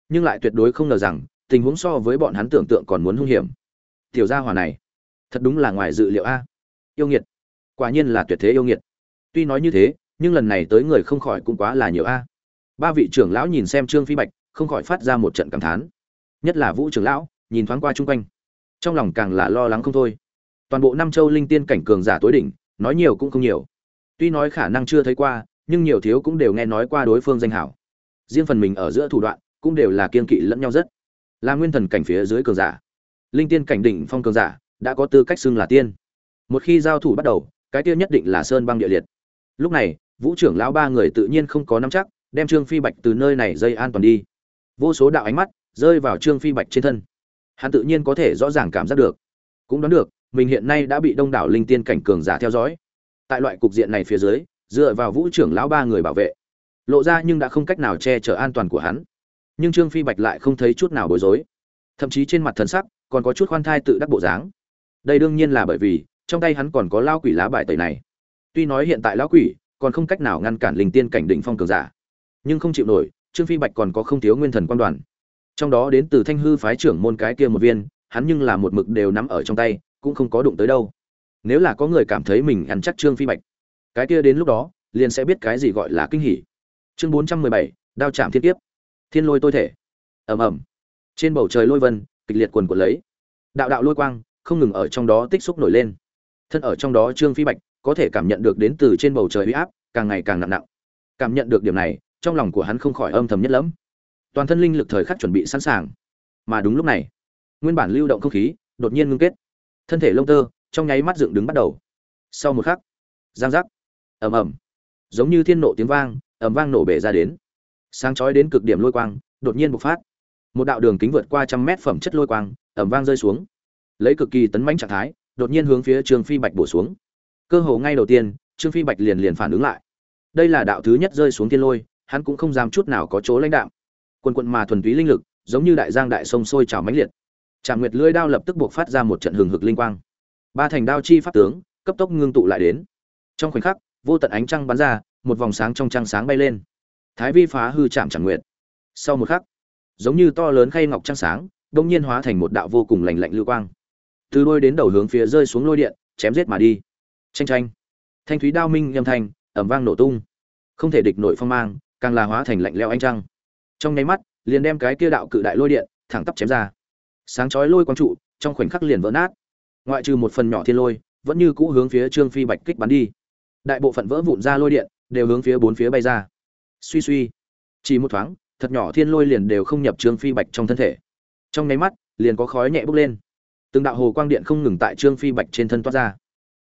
Nhưng lại tuyệt đối không ngờ rằng, tình huống so với bọn hắn tưởng tượng còn muốn hung hiểm. Tiểu gia hỏa này, thật đúng là ngoài dự liệu a. Yêu nghiệt. Quả nhiên là tuyệt thế yêu nghiệt. Tuy nói như thế, nhưng lần này tới người không khỏi cũng quá là nhiều a ba vị trưởng lão nhìn xem trương phi bạch, không khỏi phát ra một trận cảm thán. Nhất là vũ trưởng lão, nhìn thoáng qua chung quanh, trong lòng càng là lo lắng không thôi. Toàn bộ năm châu linh tiên cảnh cường giả tối đỉnh, nói nhiều cũng không nhiều. Tuy nói khả năng chưa thấy qua, nhưng nhiều thiếu cũng đều nghe nói qua đối phương danh hảo. Riêng phần mình ở giữa thủ đoạn, cũng đều là kiên kỵ lẫn nhau rất. Là nguyên thần cảnh phía dưới cường giả. Linh tiên cảnh đỉnh phong cường giả, đã có tư cách xưng là tiên. Một khi giao thủ bắt đầu, cái tiêu nhất định là sơn băng địa liệt. Lúc này, vũ trưởng lão ba người tự nhiên không có nắm chắc đem trương phi bạch từ nơi này dây an toàn đi. Vô số đạo ánh mắt rơi vào trương phi bạch trên thân. Hắn tự nhiên có thể rõ ràng cảm giác được. Cũng đoán được, mình hiện nay đã bị đông đảo linh tiên cảnh cường giả theo dõi. Tại loại cục diện này phía dưới, dựa vào vũ trưởng lão ba người bảo vệ, lộ ra nhưng đã không cách nào che chở an toàn của hắn. Nhưng trương phi bạch lại không thấy chút nào bối rối. Thậm chí trên mặt thần sắc còn có chút khoan thai tự đắc bộ dáng. Đây đương nhiên là bởi vì, trong tay hắn còn có lao quỷ lá bài tẩy này. Tuy nói hiện tại lão quỷ còn không cách nào ngăn cản linh tiên cảnh đỉnh phong cường giả nhưng không chịu nổi, trương phi bạch còn có không thiếu nguyên thần quan đoàn. Trong đó đến từ thanh hư phái trưởng môn cái kia một viên, hắn nhưng là một mực đều nắm ở trong tay, cũng không có đụng tới đâu. Nếu là có người cảm thấy mình ăn chắc trương phi bạch, cái kia đến lúc đó, liền sẽ biết cái gì gọi là kinh hỉ. Chương bốn trăm mười bảy, đao chạm thiên kiếp. Thiên lôi tôi thể. Ầm ầm. Trên bầu trời lôi vân, kịch liệt quần quần lấy. Đạo đạo lôi quang, không ngừng ở trong đó tích xúc nổi lên. Thân ở trong đó trương phi bạch, có thể cảm nhận được đến từ trên bầu trời uy áp, càng ngày càng nặng nặng. Cảm nhận được điểm này trong lòng của hắn không khỏi âm thầm nhất lẫm. Toàn thân linh lực thời khắc chuẩn bị sẵn sàng. Mà đúng lúc này, nguyên bản lưu động không khí đột nhiên ngưng kết. Thân thể lông tơ trong nháy mắt dựng đứng bắt đầu. Sau một khắc, giang giác, ầm ầm, giống như thiên nộ tiếng vang, ầm vang nổ bể ra đến. Sáng chói đến cực điểm lôi quang đột nhiên bộc phát. Một đạo đường kính vượt qua trăm mét phẩm chất lôi quang, ầm vang rơi xuống. Lấy cực kỳ tấn mãnh trạng thái, đột nhiên hướng phía trương phi bạch bổ xuống. Cơ hồ ngay đầu tiên, trương phi bạch liền liền phản ứng lại. Đây là đạo thứ nhất rơi xuống thiên lôi hắn cũng không dám chút nào có chỗ lãnh đạm. Quần quận mà thuần túy linh lực, giống như đại giang đại sông sôi trào mãnh liệt. Tràng nguyệt lưỡi đao lập tức buộc phát ra một trận hừng hực linh quang. Ba thành đao chi pháp tướng, cấp tốc ngưng tụ lại đến. Trong khoảnh khắc, vô tận ánh trăng bắn ra, một vòng sáng trong trăng sáng bay lên. Thái vi phá hư chạm Tràng nguyệt. Sau một khắc, giống như to lớn khay ngọc trăng sáng đông nhiên hóa thành một đạo vô cùng lạnh lạnh lưu quang. Từ đôi đến đầu hướng phía rơi xuống lôi điện, chém giết mà đi. Tranh tranh thanh thúy đao minh âm thanh ẩm vang nổ tung. Không thể địch nội phong mang càng là hóa thành lạnh leo ánh trăng. Trong nháy mắt, liền đem cái kia đạo cự đại lôi điện thẳng tắp chém ra. Sáng chói lôi quang trụ, trong khoảnh khắc liền vỡ nát. Ngoại trừ một phần nhỏ thiên lôi, vẫn như cũ hướng phía trương phi bạch kích bắn đi. Đại bộ phận vỡ vụn ra lôi điện, đều hướng phía bốn phía bay ra. Suy suy, chỉ một thoáng, thật nhỏ thiên lôi liền đều không nhập trương phi bạch trong thân thể. Trong nháy mắt, liền có khói nhẹ bốc lên. Từng đạo hồ quang điện không ngừng tại trương phi bạch trên thân toát ra.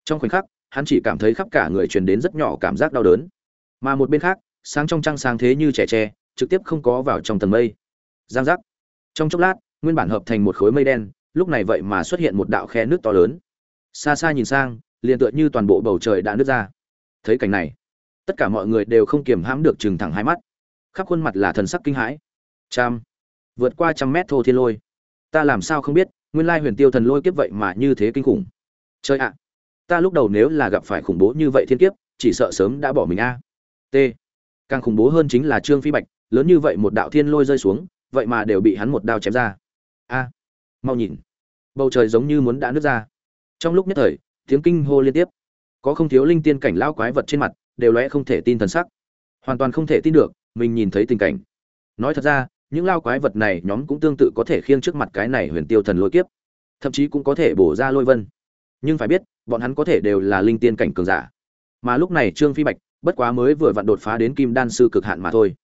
Trong khoảnh khắc, hắn chỉ cảm thấy khắp cả người truyền đến rất nhỏ cảm giác đau đớn. Mà một bên khác sáng trong trăng sáng thế như trẻ tre, trực tiếp không có vào trong tầng mây. Giang giác. Trong chốc lát, nguyên bản hợp thành một khối mây đen, lúc này vậy mà xuất hiện một đạo khe nước to lớn. Xa xa nhìn sang, liền tựa như toàn bộ bầu trời đã nứt ra. Thấy cảnh này, tất cả mọi người đều không kiềm hãm được chừng thẳng hai mắt. Khắp khuôn mặt là thần sắc kinh hãi. Trăm vượt qua trăm mét thô thiên lôi. Ta làm sao không biết, nguyên lai huyền tiêu thần lôi kiếp vậy mà như thế kinh khủng. Chơi ạ. Ta lúc đầu nếu là gặp phải khủng bố như vậy thiên kiếp, chỉ sợ sớm đã bỏ mình a. T càng khủng bố hơn chính là trương phi bạch, lớn như vậy một đạo thiên lôi rơi xuống, vậy mà đều bị hắn một đao chém ra. A, mau nhìn. Bầu trời giống như muốn đã nứt ra. Trong lúc nhất thời, tiếng kinh hô liên tiếp. Có không thiếu linh tiên cảnh lao quái vật trên mặt, đều lẽ không thể tin thần sắc. Hoàn toàn không thể tin được, mình nhìn thấy tình cảnh. Nói thật ra, những lao quái vật này nhóm cũng tương tự có thể khiêng trước mặt cái này huyền tiêu thần lôi kiếp. Thậm chí cũng có thể bổ ra lôi vân. Nhưng phải biết, bọn hắn có thể đều là linh tiên cảnh cường giả. Mà lúc này trương phi bạch bất quá mới vừa vặn đột phá đến kim đan sư cực hạn mà thôi.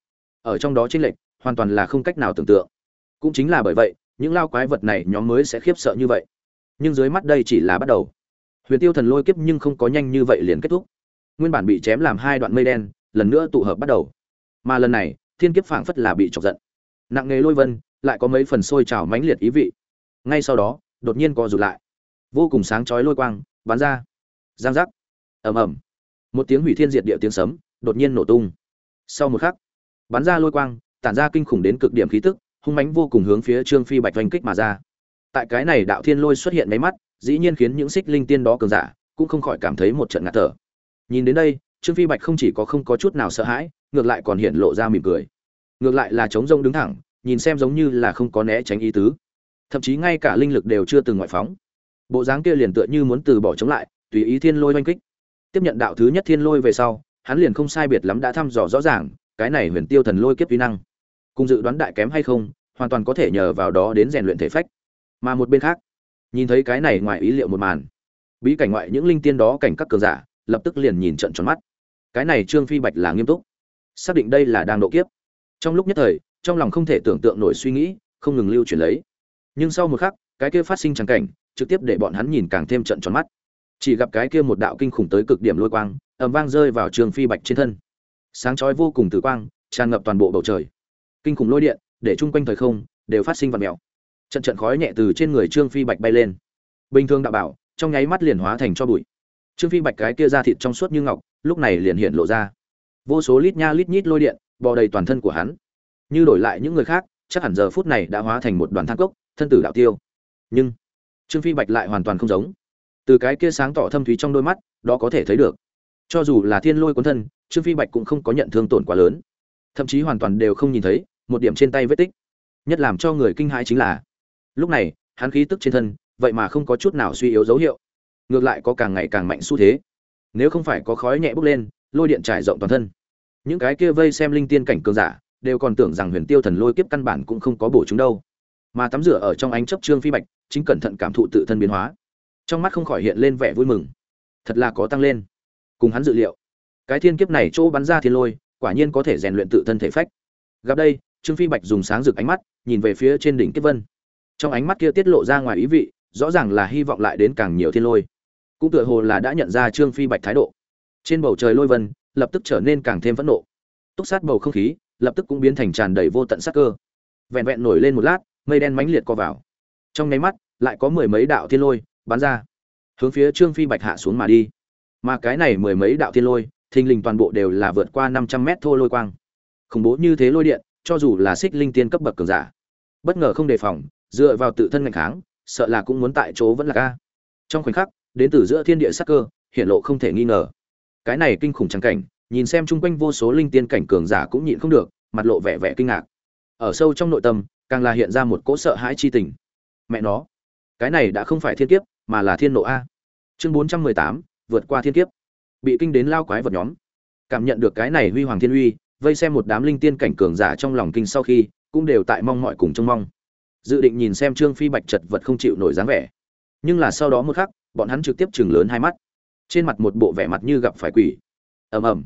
Ở trong đó chênh lệch, hoàn toàn là không cách nào tưởng tượng. Cũng chính là bởi vậy, những lao quái vật này nhóm mới sẽ khiếp sợ như vậy. Nhưng dưới mắt đây chỉ là bắt đầu. Huyền tiêu thần lôi kiếp nhưng không có nhanh như vậy liền kết thúc. Nguyên bản bị chém làm hai đoạn mây đen, lần nữa tụ hợp bắt đầu. Mà lần này, thiên kiếp phảng phất là bị chọc giận. Nặng nghề lôi vân, lại có mấy phần sôi trào mãnh liệt ý vị. Ngay sau đó, đột nhiên co rụt lại. Vô cùng sáng chói lôi quang, bắn ra. Giang giác. Ầm ầm một tiếng hủy thiên diệt địa tiếng sấm đột nhiên nổ tung. Sau một khắc, bắn ra lôi quang, tản ra kinh khủng đến cực điểm khí tức, hung mãnh vô cùng hướng phía trương phi bạch oanh kích mà ra. Tại cái này đạo thiên lôi xuất hiện mấy mắt, dĩ nhiên khiến những xích linh tiên đó cường giả cũng không khỏi cảm thấy một trận ngạt thở. Nhìn đến đây, trương phi bạch không chỉ có không có chút nào sợ hãi, ngược lại còn hiện lộ ra mỉm cười. Ngược lại là chống rông đứng thẳng, nhìn xem giống như là không có né tránh ý tứ. Thậm chí ngay cả linh lực đều chưa từng ngoại phóng. Bộ dáng kia liền tựa như muốn từ bỏ chống lại, tùy ý thiên lôi oanh kích tiếp nhận đạo thứ nhất thiên lôi về sau, hắn liền không sai biệt lắm đã thăm dò rõ ràng, cái này huyền tiêu thần lôi kiếp vi năng. Cùng dự đoán đại kém hay không, hoàn toàn có thể nhờ vào đó đến rèn luyện thể phách. Mà một bên khác, nhìn thấy cái này ngoài ý liệu một màn, bí cảnh ngoại những linh tiên đó cảnh các cường giả, lập tức liền nhìn trận tròn mắt. Cái này trương phi bạch là nghiêm túc. Xác định đây là đang độ kiếp. Trong lúc nhất thời, trong lòng không thể tưởng tượng nổi suy nghĩ, không ngừng lưu chuyển lấy. Nhưng sau một khắc, cái kia phát sinh trắng cảnh, trực tiếp để bọn hắn nhìn càng thêm trận tròn mắt chỉ gặp cái kia một đạo kinh khủng tới cực điểm lôi quang, ầm vang rơi vào trường phi bạch trên thân. Sáng chói vô cùng tử quang, tràn ngập toàn bộ bầu trời. Kinh khủng lôi điện, để chung quanh thời không, đều phát sinh vật mèo. Trận trận khói nhẹ từ trên người trương phi bạch bay lên. Bình thường đạo bảo, trong nháy mắt liền hóa thành cho bụi. Trương phi bạch cái kia ra thịt trong suốt như ngọc, lúc này liền hiện lộ ra. Vô số lít nha lít nhít lôi điện, bò đầy toàn thân của hắn. Như đổi lại những người khác, chắc hẳn giờ phút này đã hóa thành một đoàn thang cốc, thân tử đạo tiêu. Nhưng trương phi bạch lại hoàn toàn không giống từ cái kia sáng tỏ thâm thúy trong đôi mắt, đó có thể thấy được. Cho dù là thiên lôi cuốn thân, trương phi bạch cũng không có nhận thương tổn quá lớn. Thậm chí hoàn toàn đều không nhìn thấy, một điểm trên tay vết tích. Nhất làm cho người kinh hãi chính là, lúc này, hắn khí tức trên thân, vậy mà không có chút nào suy yếu dấu hiệu. Ngược lại có càng ngày càng mạnh xu thế. Nếu không phải có khói nhẹ bốc lên, lôi điện trải rộng toàn thân. Những cái kia vây xem linh tiên cảnh cường giả, đều còn tưởng rằng huyền tiêu thần lôi kiếp căn bản cũng không có bổ chúng đâu. Mà tắm rửa ở trong ánh chấp trương phi bạch, chính cẩn thận cảm thụ tự thân biến hóa trong mắt không khỏi hiện lên vẻ vui mừng. Thật là có tăng lên. Cùng hắn dự liệu, cái thiên kiếp này chỗ bắn ra thiên lôi, quả nhiên có thể rèn luyện tự thân thể phách. Gặp đây, trương phi bạch dùng sáng rực ánh mắt, nhìn về phía trên đỉnh kiếp vân. Trong ánh mắt kia tiết lộ ra ngoài ý vị, rõ ràng là hy vọng lại đến càng nhiều thiên lôi. Cũng tựa hồ là đã nhận ra trương phi bạch thái độ. Trên bầu trời lôi vân, lập tức trở nên càng thêm phẫn nộ. Túc sát bầu không khí, lập tức cũng biến thành tràn đầy vô tận sát cơ. Vẹn vẹn nổi lên một lát, mây đen mãnh liệt co vào. Trong nháy mắt, lại có mười mấy đạo thiên lôi bắn ra, hướng phía trương phi bạch hạ xuống mà đi. Mà cái này mười mấy đạo thiên lôi, thình lình toàn bộ đều là vượt qua năm trăm mét thô lôi quang. Khủng bố như thế lôi điện, cho dù là xích linh tiên cấp bậc cường giả, bất ngờ không đề phòng, dựa vào tự thân ngành kháng, sợ là cũng muốn tại chỗ vẫn là ca. Trong khoảnh khắc, đến từ giữa thiên địa sắc cơ, hiện lộ không thể nghi ngờ. Cái này kinh khủng trắng cảnh, nhìn xem chung quanh vô số linh tiên cảnh cường giả cũng nhịn không được, mặt lộ vẻ vẻ kinh ngạc. Ở sâu trong nội tâm, càng là hiện ra một cỗ sợ hãi chi tình. Mẹ nó, cái này đã không phải thiên kiếp mà là thiên nộ a. Chương bốn trăm mười tám, vượt qua thiên kiếp. Bị kinh đến lao quái vật nhóm. Cảm nhận được cái này huy hoàng thiên uy, vây xem một đám linh tiên cảnh cường giả trong lòng kinh sau khi, cũng đều tại mong mọi cùng trông mong. Dự định nhìn xem trương phi bạch chật vật không chịu nổi dáng vẻ. Nhưng là sau đó một khắc, bọn hắn trực tiếp chừng lớn hai mắt. Trên mặt một bộ vẻ mặt như gặp phải quỷ. Ầm ầm.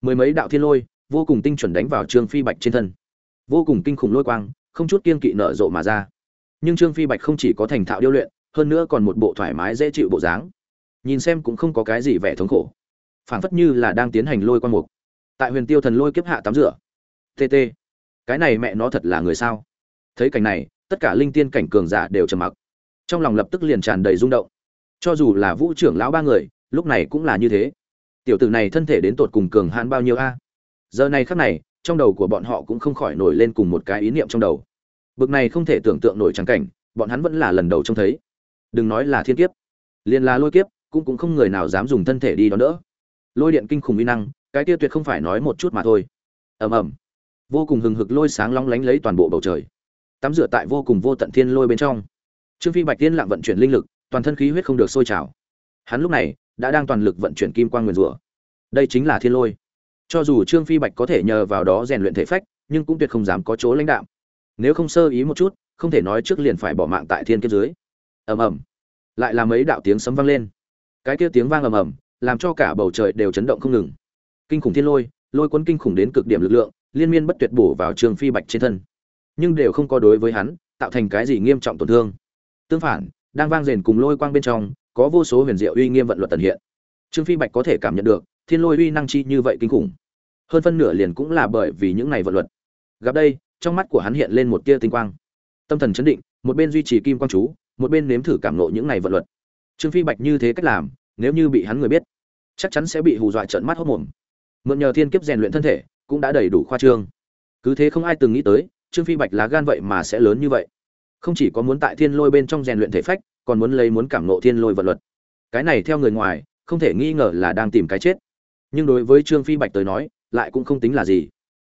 Mười mấy đạo thiên lôi, vô cùng tinh chuẩn đánh vào trương phi bạch trên thân. Vô cùng kinh khủng lôi quang, không chút kiên kỵ nở rộ mà ra. Nhưng trương phi bạch không chỉ có thành thạo điêu luyện hơn nữa còn một bộ thoải mái dễ chịu bộ dáng. Nhìn xem cũng không có cái gì vẻ thống khổ. Phảng phất như là đang tiến hành lôi quan mục. Tại huyền tiêu thần lôi kiếp hạ tắm rửa. Tt cái này mẹ nó thật là người sao? Thấy cảnh này, tất cả linh tiên cảnh cường giả đều trầm mặc. Trong lòng lập tức liền tràn đầy rung động. Cho dù là vũ trưởng lão ba người, lúc này cũng là như thế. Tiểu tử này thân thể đến tột cùng cường hãn bao nhiêu a? Giờ này khắc này, trong đầu của bọn họ cũng không khỏi nổi lên cùng một cái ý niệm trong đầu. Bực này không thể tưởng tượng nổi trắng cảnh, bọn hắn vẫn là lần đầu trông thấy đừng nói là thiên kiếp, liền là lôi kiếp, cũng cũng không người nào dám dùng thân thể đi đón đỡ. Lôi điện kinh khủng uy năng, cái kia tuyệt không phải nói một chút mà thôi. Ầm ầm. Vô cùng hừng hực lôi sáng long lánh lấy toàn bộ bầu trời. Tắm rửa tại vô cùng vô tận thiên lôi bên trong. Trương phi bạch tiên lặng vận chuyển linh lực, toàn thân khí huyết không được sôi trào. Hắn lúc này đã đang toàn lực vận chuyển kim quang nguyền rủa. Đây chính là thiên lôi. Cho dù trương phi bạch có thể nhờ vào đó rèn luyện thể phách, nhưng cũng tuyệt không dám có chỗ lãnh đạo nếu không sơ ý một chút, không thể nói trước liền phải bỏ mạng tại thiên kiếp dưới ầm ầm. Lại là mấy đạo tiếng sấm vang lên. Cái kia tiếng vang ầm ầm, làm cho cả bầu trời đều chấn động không ngừng. Kinh khủng thiên lôi lôi cuốn kinh khủng đến cực điểm lực lượng, liên miên bất tuyệt bổ vào trương phi bạch trên thân. Nhưng đều không có đối với hắn, tạo thành cái gì nghiêm trọng tổn thương. Tương phản, đang vang rền cùng lôi quang bên trong, có vô số huyền diệu uy nghiêm vận luật tần hiện. Trương phi bạch có thể cảm nhận được, thiên lôi uy năng chi như vậy kinh khủng. Hơn phân nửa liền cũng là bởi vì những này vận luật. Gặp đây, trong mắt của hắn hiện lên một tia tinh quang. Tâm thần chấn định, một bên duy trì kim quang chú một bên nếm thử cảm nộ những này vận luật. Trương phi bạch như thế cách làm, nếu như bị hắn người biết, chắc chắn sẽ bị hù dọa trợn mắt hốt mồm. Mượn nhờ thiên kiếp rèn luyện thân thể, cũng đã đầy đủ khoa trương. Cứ thế không ai từng nghĩ tới, trương phi bạch lá gan vậy mà sẽ lớn như vậy. Không chỉ có muốn tại thiên lôi bên trong rèn luyện thể phách, còn muốn lấy muốn cảm nộ thiên lôi vật luật. Cái này theo người ngoài, không thể nghi ngờ là đang tìm cái chết. Nhưng đối với trương phi bạch tới nói, lại cũng không tính là gì.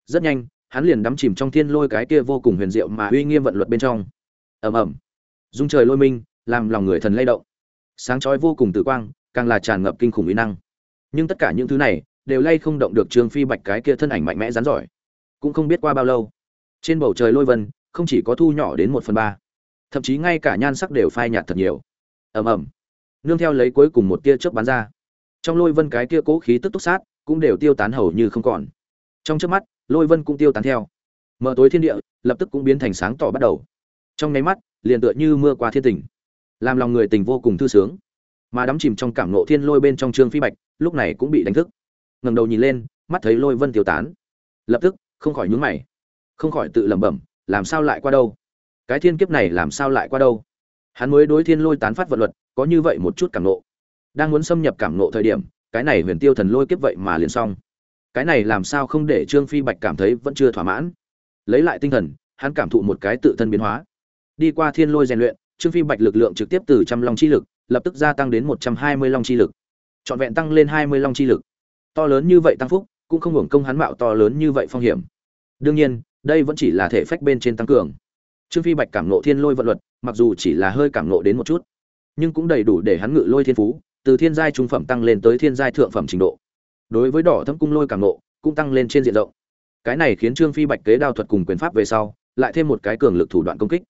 Rất nhanh, hắn liền đắm chìm trong thiên lôi cái kia vô cùng huyền diệu mà uy nghiêm vận luật bên trong. Ầm ầm dung trời lôi minh, làm lòng người thần lay động. Sáng chói vô cùng tử quang, càng là tràn ngập kinh khủng uy năng. Nhưng tất cả những thứ này, đều lay không động được trương phi bạch cái kia thân ảnh mạnh mẽ rắn giỏi. Cũng không biết qua bao lâu, trên bầu trời lôi vân, không chỉ có thu nhỏ đến một phần ba, thậm chí ngay cả nhan sắc đều phai nhạt thật nhiều. Ầm ầm. Nương theo lấy cuối cùng một tia chớp bắn ra. Trong lôi vân cái kia cố khí tức túc sát, cũng đều tiêu tán hầu như không còn. Trong chớp mắt, lôi vân cũng tiêu tán theo. Mở tối thiên địa, lập tức cũng biến thành sáng tỏ bắt đầu. Trong nháy mắt liền tựa như mưa qua thiên tình, làm lòng người tình vô cùng thư sướng. Mà đắm chìm trong cảm nộ thiên lôi bên trong trương phi bạch, lúc này cũng bị đánh thức. Ngẩng đầu nhìn lên, mắt thấy lôi vân tiêu tán. Lập tức, không khỏi nhướng mày. Không khỏi tự lẩm bẩm, làm sao lại qua đâu? Cái thiên kiếp này làm sao lại qua đâu? Hắn mới đối thiên lôi tán phát vận luật, có như vậy một chút cảm nộ đang muốn xâm nhập cảm nộ thời điểm, cái này huyền tiêu thần lôi kiếp vậy mà liền xong. Cái này làm sao không để trương phi bạch cảm thấy vẫn chưa thỏa mãn? Lấy lại tinh thần, hắn cảm thụ một cái tự thân biến hóa đi qua thiên lôi rèn luyện, trương phi bạch lực lượng trực tiếp từ trăm long chi lực, lập tức gia tăng đến một trăm hai mươi long chi lực. Trọn vẹn tăng lên hai mươi long chi lực. To lớn như vậy tăng phúc, cũng không hưởng công hắn mạo to lớn như vậy phong hiểm. Đương nhiên, đây vẫn chỉ là thể phách bên trên tăng cường. Trương phi bạch cảm ngộ thiên lôi vận luật, mặc dù chỉ là hơi cảm ngộ đến một chút, nhưng cũng đầy đủ để hắn ngự lôi thiên phú, từ thiên giai trung phẩm tăng lên tới thiên giai thượng phẩm trình độ. Đối với đỏ thâm cung lôi cảm ngộ, cũng tăng lên trên diện rộng. Cái này khiến trương phi bạch kế đao thuật cùng quyền pháp về sau, lại thêm một cái cường lực thủ đoạn công kích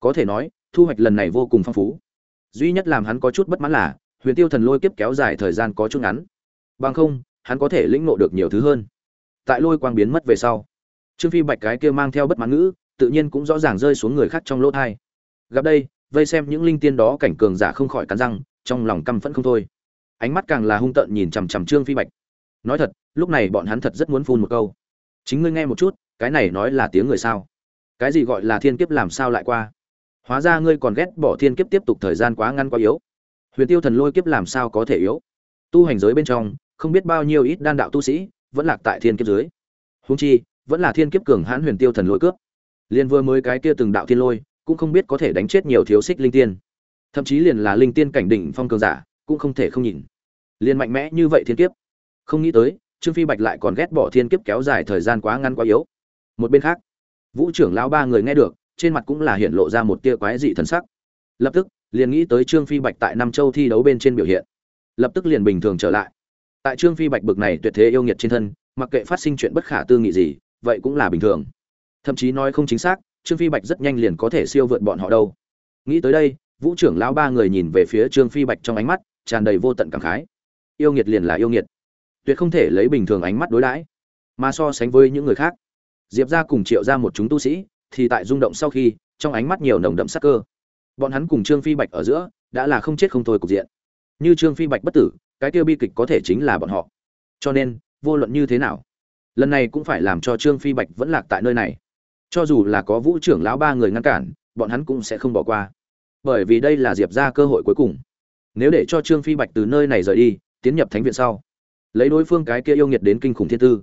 có thể nói, thu hoạch lần này vô cùng phong phú. Duy nhất làm hắn có chút bất mãn là, huyền tiêu thần lôi kiếp kéo dài thời gian có chút ngắn. Bằng không, hắn có thể lĩnh ngộ được nhiều thứ hơn. Tại lôi quang biến mất về sau, trương phi bạch cái kia mang theo bất mãn ngữ, tự nhiên cũng rõ ràng rơi xuống người khác trong lỗ thai. Gặp đây, vây xem những linh tiên đó cảnh cường giả không khỏi cắn răng, trong lòng căm phẫn không thôi. Ánh mắt càng là hung tợn nhìn chằm chằm trương phi bạch. Nói thật, lúc này bọn hắn thật rất muốn phun một câu. Chính ngươi nghe một chút, cái này nói là tiếng người sao? Cái gì gọi là thiên kiếp làm sao lại qua? Hóa ra ngươi còn ghét bỏ thiên kiếp tiếp tục thời gian quá ngăn quá yếu. Huyền tiêu thần lôi kiếp làm sao có thể yếu? Tu hành giới bên trong, không biết bao nhiêu ít đan đạo tu sĩ vẫn lạc tại thiên kiếp dưới. Húng chi, vẫn là thiên kiếp cường hãn huyền tiêu thần lôi cướp. Liên vừa mới cái kia từng đạo thiên lôi, cũng không biết có thể đánh chết nhiều thiếu xích linh tiên. Thậm chí liền là linh tiên cảnh đỉnh phong cường giả, cũng không thể không nhìn. Liền mạnh mẽ như vậy thiên kiếp. Không nghĩ tới, trương phi bạch trên mặt cũng là hiện lộ ra một tia quái dị thần sắc. Lập tức, liền nghĩ tới trương phi bạch tại nam châu thi đấu bên trên biểu hiện. Lập tức liền bình thường trở lại. Tại trương phi bạch bực này tuyệt thế yêu nghiệt trên thân, mặc kệ phát sinh chuyện bất khả tư nghị gì, vậy cũng là bình thường. Thậm chí nói không chính xác, trương phi bạch rất nhanh liền có thể siêu vượt bọn họ đâu. Nghĩ tới đây, vũ trưởng lão ba người nhìn về phía trương phi bạch trong ánh mắt, tràn đầy vô tận cảm khái. Yêu nghiệt liền là yêu nghiệt. Tuyệt không thể lấy bình thường ánh mắt đối đãi, mà so sánh với những người khác. Diệp ra cùng triệu ra một chúng tu sĩ thì tại rung động sau khi, trong ánh mắt nhiều nồng đậm sắc cơ. Bọn hắn cùng trương phi bạch ở giữa, đã là không chết không thôi cục diện. Như trương phi bạch bất tử, cái tiêu bi kịch có thể chính là bọn họ. Cho nên, vô luận như thế nào, lần này cũng phải làm cho trương phi bạch vẫn lạc tại nơi này. Cho dù là có vũ trưởng lão ba người ngăn cản, bọn hắn cũng sẽ không bỏ qua. Bởi vì đây là diệp ra cơ hội cuối cùng. Nếu để cho trương phi bạch từ nơi này rời đi, tiến nhập thánh viện sau, lấy đối phương cái kia yêu nghiệt đến kinh khủng thiên tư,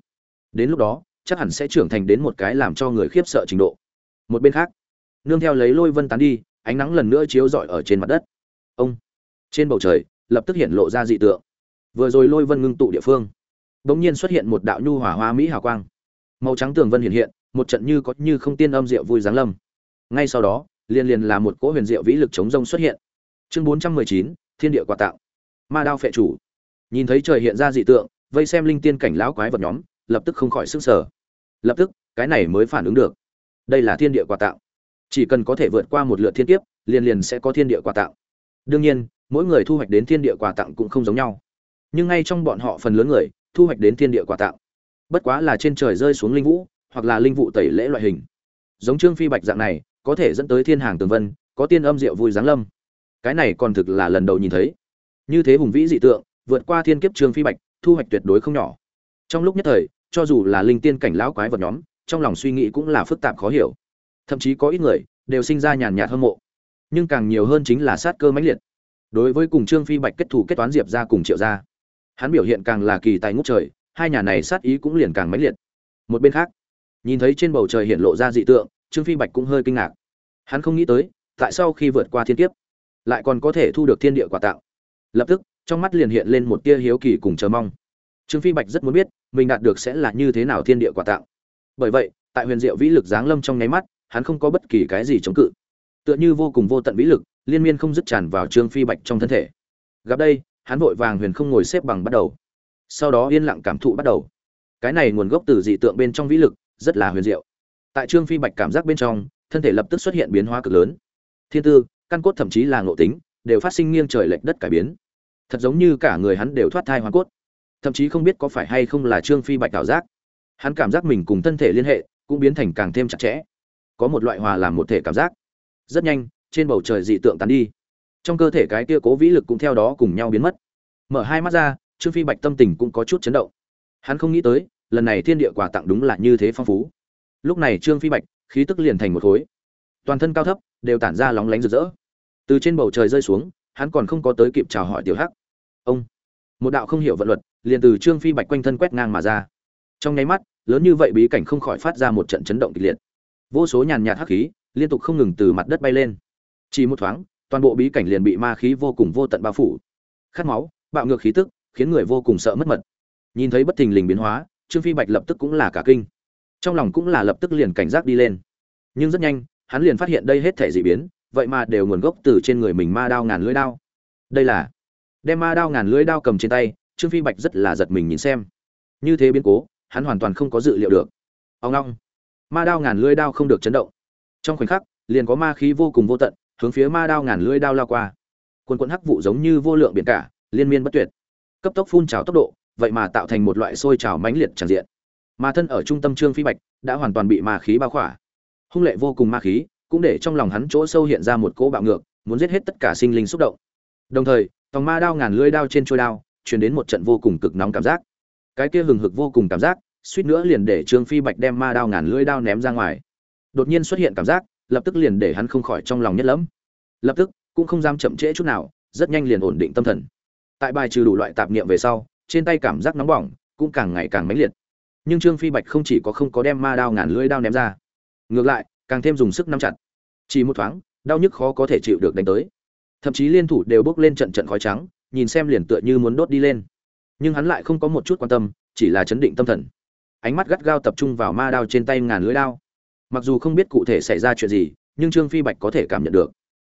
đến lúc đó, chắc hẳn sẽ trưởng thành đến một cái làm cho người khiếp sợ trình độ một bên khác, nương theo lấy lôi vân tán đi, ánh nắng lần nữa chiếu rọi ở trên mặt đất. Ông, trên bầu trời, lập tức hiện lộ ra dị tượng. Vừa rồi lôi vân ngưng tụ địa phương, bỗng nhiên xuất hiện một đạo nhu hỏa hoa mỹ hào quang. Màu trắng tường vân hiện hiện, một trận như có như không tiên âm diệu vui giáng lâm. Ngay sau đó liên liền là một cỗ huyền diệu vĩ lực chống rông xuất hiện. Chương bốn trăm mười chín, thiên địa quà tạo ma đao phệ chủ. Nhìn thấy trời hiện ra dị tượng, vây xem linh tiên cảnh lão quái vật nhóm, lập tức không khỏi sức sở lập tức, cái này mới phản ứng được đây là thiên địa quà tạo. Chỉ cần có thể vượt qua một lượt thiên kiếp, liền liền sẽ có thiên địa quà tạo. Đương nhiên, mỗi người thu hoạch đến thiên địa quà tặng cũng không giống nhau. Nhưng ngay trong bọn họ phần lớn người, thu hoạch đến thiên địa quà tặng bất quá là trên trời rơi xuống linh vũ, hoặc là linh vụ tẩy lễ loại hình. Giống trương phi bạch dạng này, có thể dẫn tới thiên hàng tường vân, có tiên âm diệu vui giáng lâm. Cái này còn thực là lần đầu nhìn thấy. Như thế hùng vĩ dị tượng, vượt qua thiên kiếp trương phi bạch, thu hoạch tuyệt đối không nhỏ. Trong lúc nhất thời, cho dù là linh tiên cảnh lão quái vật nhóm trong lòng suy nghĩ cũng là phức tạp khó hiểu. Thậm chí có ít người đều sinh ra nhàn nhạt hâm mộ, nhưng càng nhiều hơn chính là sát cơ mãnh liệt. Đối với cùng trương phi bạch kết thù kết toán diệp ra cùng triệu ra hắn biểu hiện càng là kỳ tài ngút trời, hai nhà này sát ý cũng liền càng mãnh liệt. Một bên khác, nhìn thấy trên bầu trời hiện lộ ra dị tượng, trương phi bạch cũng hơi kinh ngạc. Hắn không nghĩ tới, tại sao khi vượt qua thiên kiếp, lại còn có thể thu được thiên địa quả tạo lập tức, trong mắt liền hiện lên một tia hiếu kỳ cùng chờ mong. Trương phi bạch rất muốn biết, mình đạt được sẽ là như thế nào thiên địa quả tạo bởi vậy, tại huyền diệu vĩ lực giáng lâm trong nháy mắt, hắn không có bất kỳ cái gì chống cự. Tựa như vô cùng vô tận vĩ lực, liên miên không dứt tràn vào trương phi bạch trong thân thể. Gặp đây, hắn vội vàng huyền không ngồi xếp bằng bắt đầu. Sau đó yên lặng cảm thụ bắt đầu. Cái này nguồn gốc từ dị tượng bên trong vĩ lực, rất là huyền diệu. Tại trương phi bạch cảm giác bên trong, thân thể lập tức xuất hiện biến hóa cực lớn. Thiên tư, căn cốt thậm chí là ngộ tính, đều phát sinh nghiêng trời lệch đất cải biến. Thật giống như cả người hắn đều thoát thai hoa cốt. Thậm chí không biết có phải hay không là trương phi bạch ảo giác hắn cảm giác mình cùng thân thể liên hệ, cũng biến thành càng thêm chặt chẽ. Có một loại hòa làm một thể cảm giác. Rất nhanh, trên bầu trời dị tượng tàn đi. Trong cơ thể cái kia cố vĩ lực cũng theo đó cùng nhau biến mất. Mở hai mắt ra, trương phi bạch tâm tình cũng có chút chấn động. Hắn không nghĩ tới, lần này thiên địa quà tặng đúng là như thế phong phú. Lúc này trương phi bạch, khí tức liền thành một khối. Toàn thân cao thấp, đều tản ra lóng lánh rực rỡ. Từ trên bầu trời rơi xuống, hắn còn không có tới kịp chào hỏi tiểu hắc. Ông! Một đạo không hiểu vận luật, liền từ trương phi bạch quanh thân quét ngang mà ra trong nháy mắt, lớn như vậy bí cảnh không khỏi phát ra một trận chấn động kịch liệt. Vô số nhàn nhạt hắc khí liên tục không ngừng từ mặt đất bay lên. Chỉ một thoáng, toàn bộ bí cảnh liền bị ma khí vô cùng vô tận bao phủ. Khát máu, bạo ngược khí tức, khiến người vô cùng sợ mất mật. Nhìn thấy bất thình lình biến hóa, trương phi bạch lập tức cũng là cả kinh. Trong lòng cũng là lập tức liền cảnh giác đi lên. Nhưng rất nhanh, hắn liền phát hiện đây hết thể dị biến, vậy mà đều nguồn gốc từ trên người mình ma đao ngàn lưỡi đao. Đây là, đem ma đao ngàn lưỡi đao cầm trên tay, trương phi bạch rất là giật mình nhìn xem. Như thế biến cố hắn hoàn toàn không có dự liệu được. Ông long ma đao ngàn lưỡi đao không được chấn động. Trong khoảnh khắc, liền có ma khí vô cùng vô tận, hướng phía ma đao ngàn lưỡi đao lao qua. Quần quần hắc vụ giống như vô lượng biển cả, liên miên bất tuyệt. Cấp tốc phun trào tốc độ, vậy mà tạo thành một loại sôi trào mãnh liệt tràn diện. Mà thân ở trung tâm trương phi bạch, đã hoàn toàn bị ma khí bao khỏa. Hung lệ vô cùng ma khí, cũng để trong lòng hắn chỗ sâu hiện ra một cỗ bạo ngược, muốn giết hết tất cả sinh linh xúc động. Đồng thời, tòng ma đao ngàn lưỡi đao trên trôi đao, truyền đến một trận vô cùng cực nóng cảm giác cái kia hừng hực vô cùng cảm giác, suýt nữa liền để trương phi bạch đem ma đao ngàn lưỡi đao ném ra ngoài. Đột nhiên xuất hiện cảm giác, lập tức liền để hắn không khỏi trong lòng nhất lẫm. Lập tức, cũng không dám chậm trễ chút nào, rất nhanh liền ổn định tâm thần. Tại bài trừ đủ loại tạp niệm về sau, trên tay cảm giác nóng bỏng cũng càng ngày càng mãnh liệt. Nhưng trương phi bạch không chỉ có không có đem ma đao ngàn lưỡi đao ném ra, ngược lại, càng thêm dùng sức nắm chặt. Chỉ một thoáng, đau nhức khó có thể chịu được đánh tới. Thậm chí liên thủ đều bốc lên trận trận khói trắng, nhìn xem liền tựa như muốn đốt đi lên nhưng hắn lại không có một chút quan tâm, chỉ là chấn định tâm thần. Ánh mắt gắt gao tập trung vào ma đao trên tay ngàn lưỡi đao. Mặc dù không biết cụ thể xảy ra chuyện gì, nhưng trương phi bạch có thể cảm nhận được.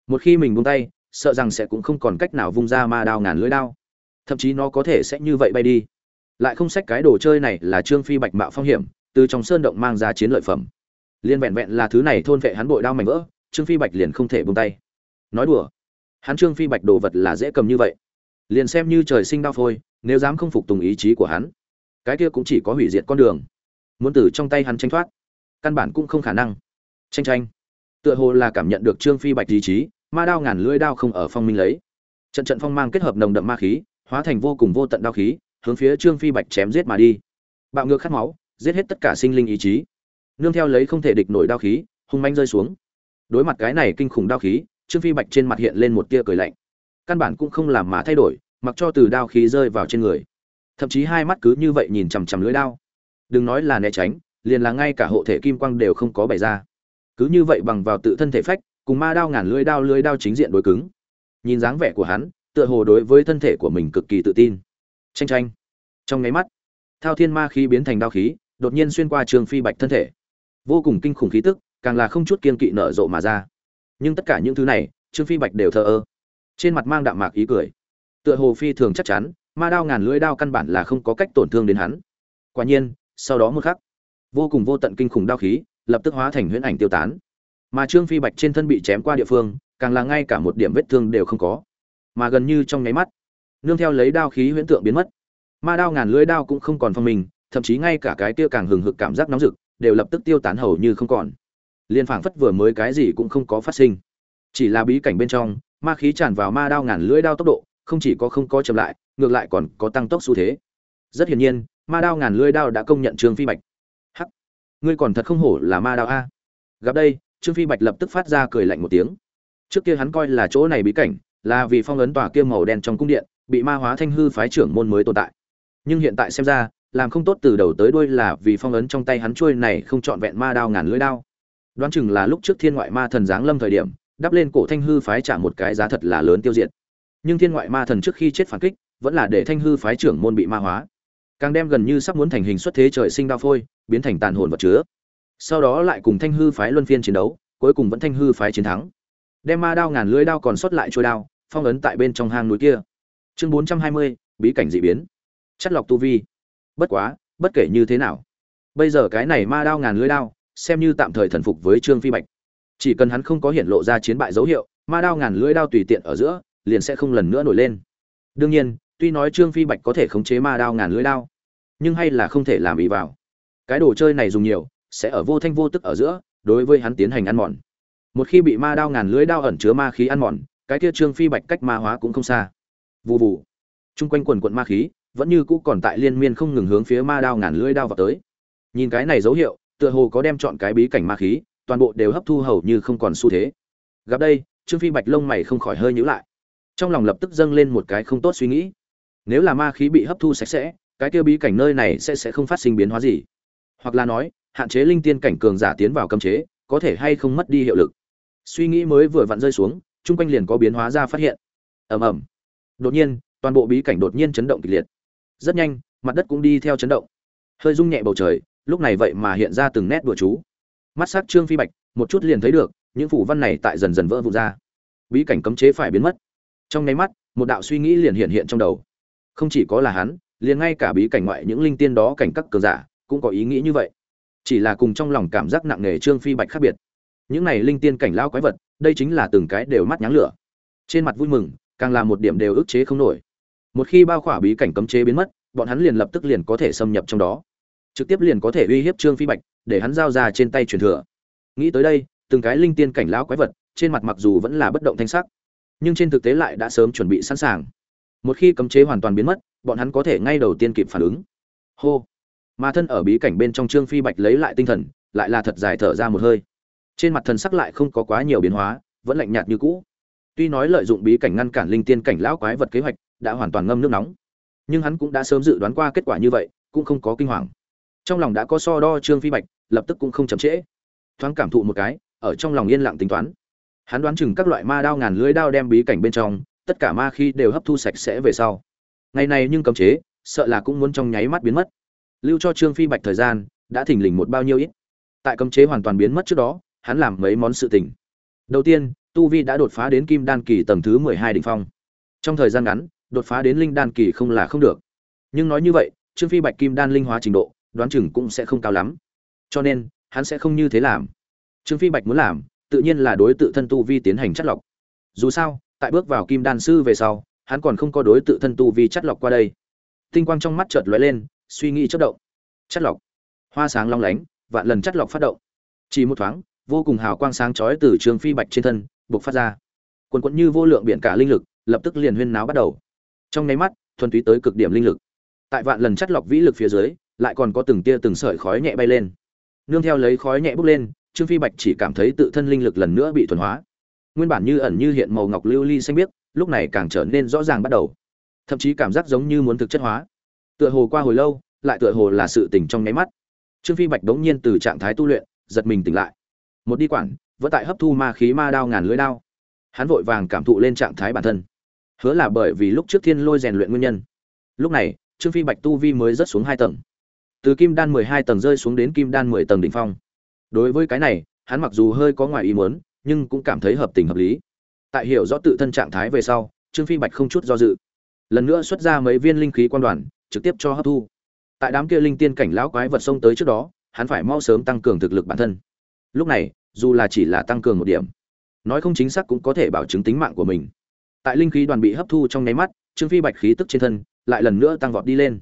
Một khi mình buông tay, sợ rằng sẽ cũng không còn cách nào vung ra ma đao ngàn lưỡi đao. Thậm chí nó có thể sẽ như vậy bay đi. Lại không sách cái đồ chơi này là trương phi bạch mạo phong hiểm, từ trong sơn động mang ra chiến lợi phẩm. Liên vẹn vẹn là thứ này thôn vệ hắn bội đao mảnh vỡ, trương phi bạch liền không thể buông tay. Nói đùa. Hắn trương phi bạch đồ vật là dễ cầm như vậy. Liền xem như trời sinh đao phôi nếu dám không phục tùng ý chí của hắn, cái kia cũng chỉ có hủy diệt con đường. Muốn từ trong tay hắn tranh thoát, căn bản cũng không khả năng. Tranh tranh. Tựa hồ là cảm nhận được trương phi bạch ý chí, ma đao ngàn lưỡi đao không ở phong minh lấy. Trận trận phong mang kết hợp nồng đậm ma khí, hóa thành vô cùng vô tận đao khí, hướng phía trương phi bạch chém giết mà đi. Bạo ngược khát máu, giết hết tất cả sinh linh ý chí. Nương theo lấy không thể địch nổi đao khí, hung manh rơi xuống. Đối mặt cái này kinh khủng đao khí, trương phi bạch trên mặt hiện lên một tia cười lạnh. Căn bản cũng không làm mà thay đổi mặc cho từ đao khí rơi vào trên người. Thậm chí hai mắt cứ như vậy nhìn chằm chằm lưới đao. Đừng nói là né tránh, liền là ngay cả hộ thể kim quang đều không có bày ra. Cứ như vậy bằng vào tự thân thể phách, cùng ma đao ngàn lưới đao lưới đao chính diện đối cứng. Nhìn dáng vẻ của hắn, tựa hồ đối với thân thể của mình cực kỳ tự tin. Tranh tranh trong nháy mắt, thao thiên ma khí biến thành đao khí, đột nhiên xuyên qua trường phi bạch thân thể. Vô cùng kinh khủng khí tức, càng là không chút kiên kỵ nở rộ mà ra. Nhưng tất cả những thứ này trương phi bạch đều thờ ơ. Trên mặt mang đạm mạc ý cười tựa hồ phi thường chắc chắn, ma đao ngàn lưỡi đao căn bản là không có cách tổn thương đến hắn. Quả nhiên, sau đó một khắc, vô cùng vô tận kinh khủng đao khí lập tức hóa thành huyễn ảnh tiêu tán. Mà trương phi bạch trên thân bị chém qua địa phương, càng là ngay cả một điểm vết thương đều không có. Mà gần như trong nháy mắt, nương theo lấy đao khí huyễn tượng biến mất. Ma đao ngàn lưỡi đao cũng không còn phong mình, thậm chí ngay cả cái tiêu càng hừng hực cảm giác nóng rực đều lập tức tiêu tán hầu như không còn. Liên phảng phất vừa mới cái gì cũng không có phát sinh. Chỉ là bí cảnh bên trong, ma khí tràn vào ma đao ngàn lưỡi đao tốc độ không chỉ có không có chậm lại, ngược lại còn có tăng tốc xu thế. Rất hiển nhiên, ma đao ngàn lưỡi đao đã công nhận trương phi bạch. Hắc, ngươi còn thật không hổ là ma đao a. Gặp đây, trương phi bạch lập tức phát ra cười lạnh một tiếng. Trước kia hắn coi là chỗ này bí cảnh, là vì phong ấn tòa kia màu đen trong cung điện, bị ma hóa thanh hư phái trưởng môn mới tồn tại. Nhưng hiện tại xem ra, làm không tốt từ đầu tới đuôi là vì phong ấn trong tay hắn chuôi này không trọn vẹn ma đao ngàn lưỡi đao. Đoán chừng là lúc trước thiên ngoại ma thần giáng lâm thời điểm, đắp lên cổ thanh hư phái trả một cái giá thật là lớn tiêu diệt nhưng thiên ngoại ma thần trước khi chết phản kích, vẫn là để thanh hư phái trưởng môn bị ma hóa. Càng đem gần như sắp muốn thành hình xuất thế trời sinh đao phôi, biến thành tàn hồn vật chứa. Sau đó lại cùng thanh hư phái luân phiên chiến đấu, cuối cùng vẫn thanh hư phái chiến thắng. Đem ma đao ngàn lưỡi đao còn sót lại trôi đao, phong ấn tại bên trong hang núi kia. Chương bốn trăm hai mươi, bí cảnh dị biến. Chất lọc tu vi. Bất quá, bất kể như thế nào, bây giờ cái này ma đao ngàn lưỡi đao, xem như tạm thời thần phục với trương phi bạch. Chỉ cần hắn không có hiện lộ ra chiến bại dấu hiệu, ma đao ngàn lưỡi đao tùy tiện ở giữa liền sẽ không lần nữa nổi lên. Đương nhiên, tuy nói trương phi bạch có thể khống chế ma đao ngàn lưỡi đao, nhưng hay là không thể làm ý vào. Cái đồ chơi này dùng nhiều, sẽ ở vô thanh vô tức ở giữa, đối với hắn tiến hành ăn mòn. Một khi bị ma đao ngàn lưỡi đao ẩn chứa ma khí ăn mòn, cái kia trương phi bạch cách ma hóa cũng không xa. Vụ vụ chung quanh quần quận ma khí vẫn như cũ còn tại liên miên không ngừng hướng phía ma đao ngàn lưỡi đao vào tới. Nhìn cái này dấu hiệu, tựa hồ có đem chọn cái bí cảnh ma khí, toàn bộ đều hấp thu hầu như không còn xu thế. Gặp đây, trương phi bạch lông mày không khỏi hơi nhíu lại trong lòng lập tức dâng lên một cái không tốt suy nghĩ. Nếu là ma khí bị hấp thu sạch sẽ, cái kia bí cảnh nơi này sẽ sẽ không phát sinh biến hóa gì. Hoặc là nói, hạn chế linh tiên cảnh cường giả tiến vào cấm chế, có thể hay không mất đi hiệu lực. Suy nghĩ mới vừa vặn rơi xuống, chung quanh liền có biến hóa ra phát hiện. Ầm ầm. Đột nhiên, toàn bộ bí cảnh đột nhiên chấn động kịch liệt. Rất nhanh, mặt đất cũng đi theo chấn động. Hơi rung nhẹ bầu trời, lúc này vậy mà hiện ra từng nét đùa chú. Mắt sắc trương phi bạch, một chút liền thấy được, những phủ văn này tại dần dần vỡ vụn ra. Bí cảnh cấm chế phải biến mất trong nháy mắt, một đạo suy nghĩ liền hiện hiện trong đầu. Không chỉ có là hắn, liền ngay cả bí cảnh ngoại những linh tiên đó cảnh các cường giả cũng có ý nghĩ như vậy. Chỉ là cùng trong lòng cảm giác nặng nề trương phi bạch khác biệt. Những này linh tiên cảnh lao quái vật, đây chính là từng cái đều mắt nháng lửa. Trên mặt vui mừng, càng là một điểm đều ức chế không nổi. Một khi bao khỏa bí cảnh cấm chế biến mất, bọn hắn liền lập tức liền có thể xâm nhập trong đó. Trực tiếp liền có thể uy hiếp trương phi bạch, để hắn giao ra trên tay truyền thừa. Nghĩ tới đây, từng cái linh tiên cảnh lão quái vật, trên mặt mặc dù vẫn là bất động thanh sắc nhưng trên thực tế lại đã sớm chuẩn bị sẵn sàng. Một khi cấm chế hoàn toàn biến mất, bọn hắn có thể ngay đầu tiên kịp phản ứng. Hô. Mà thân ở bí cảnh bên trong trương phi bạch lấy lại tinh thần, lại là thật dài thở ra một hơi. Trên mặt thần sắc lại không có quá nhiều biến hóa, vẫn lạnh nhạt như cũ. Tuy nói lợi dụng bí cảnh ngăn cản linh tiên cảnh lão quái vật kế hoạch đã hoàn toàn ngâm nước nóng, nhưng hắn cũng đã sớm dự đoán qua kết quả như vậy, cũng không có kinh hoàng. Trong lòng đã có so đo trương phi bạch, lập tức cũng không chậm trễ. Thoáng cảm thụ một cái, ở trong lòng yên lặng tính toán hắn đoán chừng các loại ma đao ngàn lưới đao đem bí cảnh bên trong, tất cả ma khi đều hấp thu sạch sẽ về sau. Ngày này nhưng cấm chế, sợ là cũng muốn trong nháy mắt biến mất. Lưu cho trương phi bạch thời gian, đã thỉnh lình một bao nhiêu ít. Tại cấm chế hoàn toàn biến mất trước đó, hắn làm mấy món sự tình. Đầu tiên, tu vi đã đột phá đến kim đan kỳ tầng thứ mười hai đỉnh phong. Trong thời gian ngắn, đột phá đến linh đan kỳ không là không được. Nhưng nói như vậy, trương phi bạch kim đan linh hóa trình độ, đoán chừng cũng sẽ không cao lắm. Cho nên, hắn sẽ không như thế làm. Trương phi bạch muốn làm tự nhiên là đối tự thân tu vi tiến hành chất lọc. Dù sao, tại bước vào kim đan sư về sau, hắn còn không có đối tự thân tu vi chất lọc qua đây. Tinh quang trong mắt chợt lóe lên, suy nghĩ chớp động. Chất lọc. Hoa sáng long lánh, vạn lần chất lọc phát động. Chỉ một thoáng, vô cùng hào quang sáng chói từ trường phi bạch trên thân, bộc phát ra. Quần quần như vô lượng biển cả linh lực, lập tức liền huyên náo bắt đầu. Trong nháy mắt, thuần túy tới cực điểm linh lực. Tại vạn lần chất lọc vĩ lực phía dưới, lại còn có từng tia từng sợi khói nhẹ bay lên. Nương theo lấy khói nhẹ bốc lên trương phi bạch chỉ cảm thấy tự thân linh lực lần nữa bị thuần hóa. Nguyên bản như ẩn như hiện màu ngọc lưu ly xanh biếc, lúc này càng trở nên rõ ràng bắt đầu. Thậm chí cảm giác giống như muốn thực chất hóa. Tựa hồ qua hồi lâu, lại tựa hồ là sự tỉnh trong nháy mắt. Trương phi bạch đống nhiên từ trạng thái tu luyện, giật mình tỉnh lại. Một đi quản, vẫn tại hấp thu ma khí ma đao ngàn lưỡi đao. Hắn vội vàng cảm thụ lên trạng thái bản thân. Hứa là bởi vì lúc trước thiên lôi rèn luyện nguyên nhân. Lúc này, trương phi bạch tu vi mới rớt xuống hai tầng. Từ kim đan mười hai tầng rơi xuống đến kim đan mười tầng đỉnh phong đối với cái này, hắn mặc dù hơi có ngoài ý muốn, nhưng cũng cảm thấy hợp tình hợp lý. Tại hiểu rõ tự thân trạng thái về sau, trương phi bạch không chút do dự. Lần nữa xuất ra mấy viên linh khí quan đoàn, trực tiếp cho hấp thu. Tại đám kia linh tiên cảnh lão quái vật xông tới trước đó, hắn phải mau sớm tăng cường thực lực bản thân. Lúc này, dù là chỉ là tăng cường một điểm, nói không chính xác cũng có thể bảo chứng tính mạng của mình. Tại linh khí đoàn bị hấp thu trong nháy mắt, trương phi bạch khí tức trên thân lại lần nữa tăng vọt đi lên.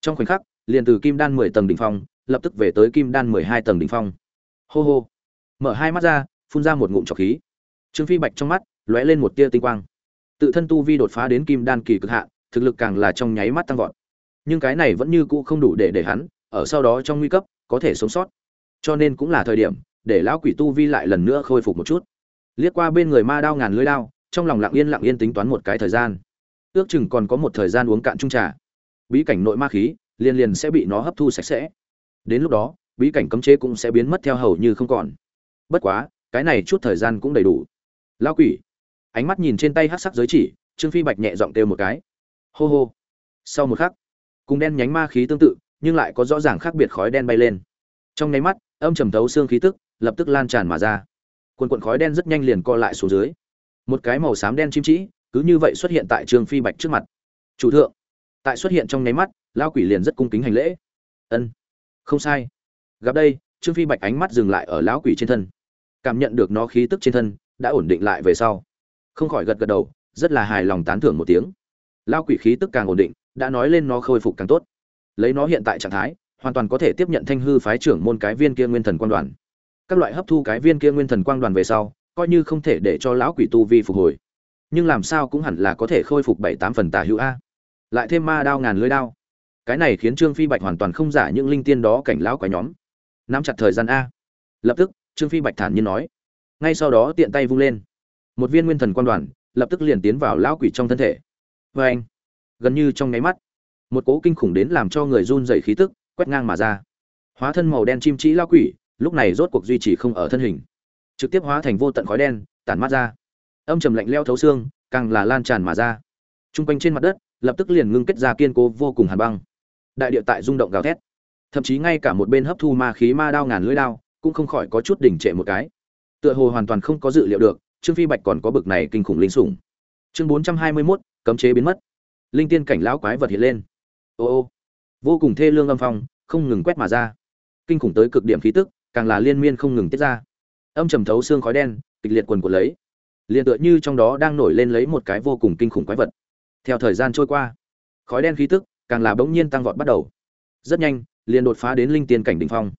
Trong khoảnh khắc, liền từ kim đan mười tầng đỉnh phong, lập tức về tới kim đan mười hai tầng đỉnh phong hô hô. Mở hai mắt ra, phun ra một ngụm trọc khí. Trương phi bạch trong mắt lóe lên một tia tinh quang. Tự thân tu vi đột phá đến kim đan kỳ cực hạn, thực lực càng là trong nháy mắt tăng vọt. Nhưng cái này vẫn như cũ không đủ để để hắn, ở sau đó trong nguy cấp, có thể sống sót. Cho nên cũng là thời điểm để lão quỷ tu vi lại lần nữa khôi phục một chút. Liếc qua bên người ma đao ngàn lưỡi đao, trong lòng lặng yên lặng yên tính toán một cái thời gian. Ước chừng còn có một thời gian uống cạn chung trà. Bí cảnh nội ma khí, liền liền sẽ bị nó hấp thu sạch sẽ. Đến lúc đó bí cảnh cấm chế cũng sẽ biến mất theo hầu như không còn. Bất quá, cái này chút thời gian cũng đầy đủ. Lao quỷ. Ánh mắt nhìn trên tay hát sắc giới chỉ, trương phi bạch nhẹ giọng kêu một cái. Hô hô. Sau một khắc, cùng đen nhánh ma khí tương tự, nhưng lại có rõ ràng khác biệt khói đen bay lên. Trong nháy mắt, âm trầm thấu xương khí tức lập tức lan tràn mà ra. Quần quần khói đen rất nhanh liền co lại xuống dưới. Một cái màu xám đen chim trĩ cứ như vậy xuất hiện tại trương phi bạch trước mặt. Chủ thượng. Tại xuất hiện trong nháy mắt lao quỷ liền rất cung kính hành lễ. Ân. Không sai gặp đây, trương phi bạch ánh mắt dừng lại ở lão quỷ trên thân. Cảm nhận được nó khí tức trên thân, đã ổn định lại về sau. Không khỏi gật gật đầu, rất là hài lòng tán thưởng một tiếng. Lao quỷ khí tức càng ổn định, đã nói lên nó khôi phục càng tốt. Lấy nó hiện tại trạng thái, hoàn toàn có thể tiếp nhận thanh hư phái trưởng môn cái viên kia nguyên thần quang đoàn. Các loại hấp thu cái viên kia nguyên thần quang đoàn về sau, coi như không thể để cho lão quỷ tu vi phục hồi. Nhưng làm sao cũng hẳn là có thể khôi phục bảy tám phần tà hữu a. Lại thêm ma đao ngàn lưới đao. Cái này khiến trương phi bạch hoàn toàn không giả những linh tiên đó cảnh lão quái nhóm nắm chặt thời gian a. Lập tức, trương phi bạch thản nhiên nói. Ngay sau đó tiện tay vung lên. Một viên nguyên thần quan đoàn, lập tức liền tiến vào lão quỷ trong thân thể. Vê anh, gần như trong nháy mắt, một cỗ kinh khủng đến làm cho người run dày khí tức, quét ngang mà ra. Hóa thân màu đen chim trĩ lão quỷ, lúc này rốt cuộc duy trì không ở thân hình. Trực tiếp hóa thành vô tận khói đen, tản mát ra. Âm trầm lạnh leo thấu xương, càng là lan tràn mà ra. T r u n g quanh trên mặt đất, lập tức liền ngưng kết ra kiên cố vô cùng hàn băng. Đại địa tại rung động gào thét thậm chí ngay cả một bên hấp thu ma khí ma đao ngàn lưỡi đao, cũng không khỏi có chút đỉnh trệ một cái. Tựa hồ hoàn toàn không có dự liệu được, trương phi bạch còn có bực này kinh khủng linh sủng. Chương bốn trăm hai mươi mốt, cấm chế biến mất. Linh tiên cảnh lão quái vật hiện lên. Ô ô. Vô cùng thê lương âm phong, không ngừng quét mà ra. Kinh khủng tới cực điểm khí tức, càng là liên miên không ngừng tiết ra. Âm trầm thấu xương khói đen, kịch liệt quần của lấy. Liền tựa như trong đó đang nổi lên lấy một cái vô cùng kinh khủng quái vật. Theo thời gian trôi qua, khói đen khí tức càng là bỗng nhiên tăng vọt bắt đầu. Rất nhanh liền đột phá đến linh tiên cảnh đỉnh phong.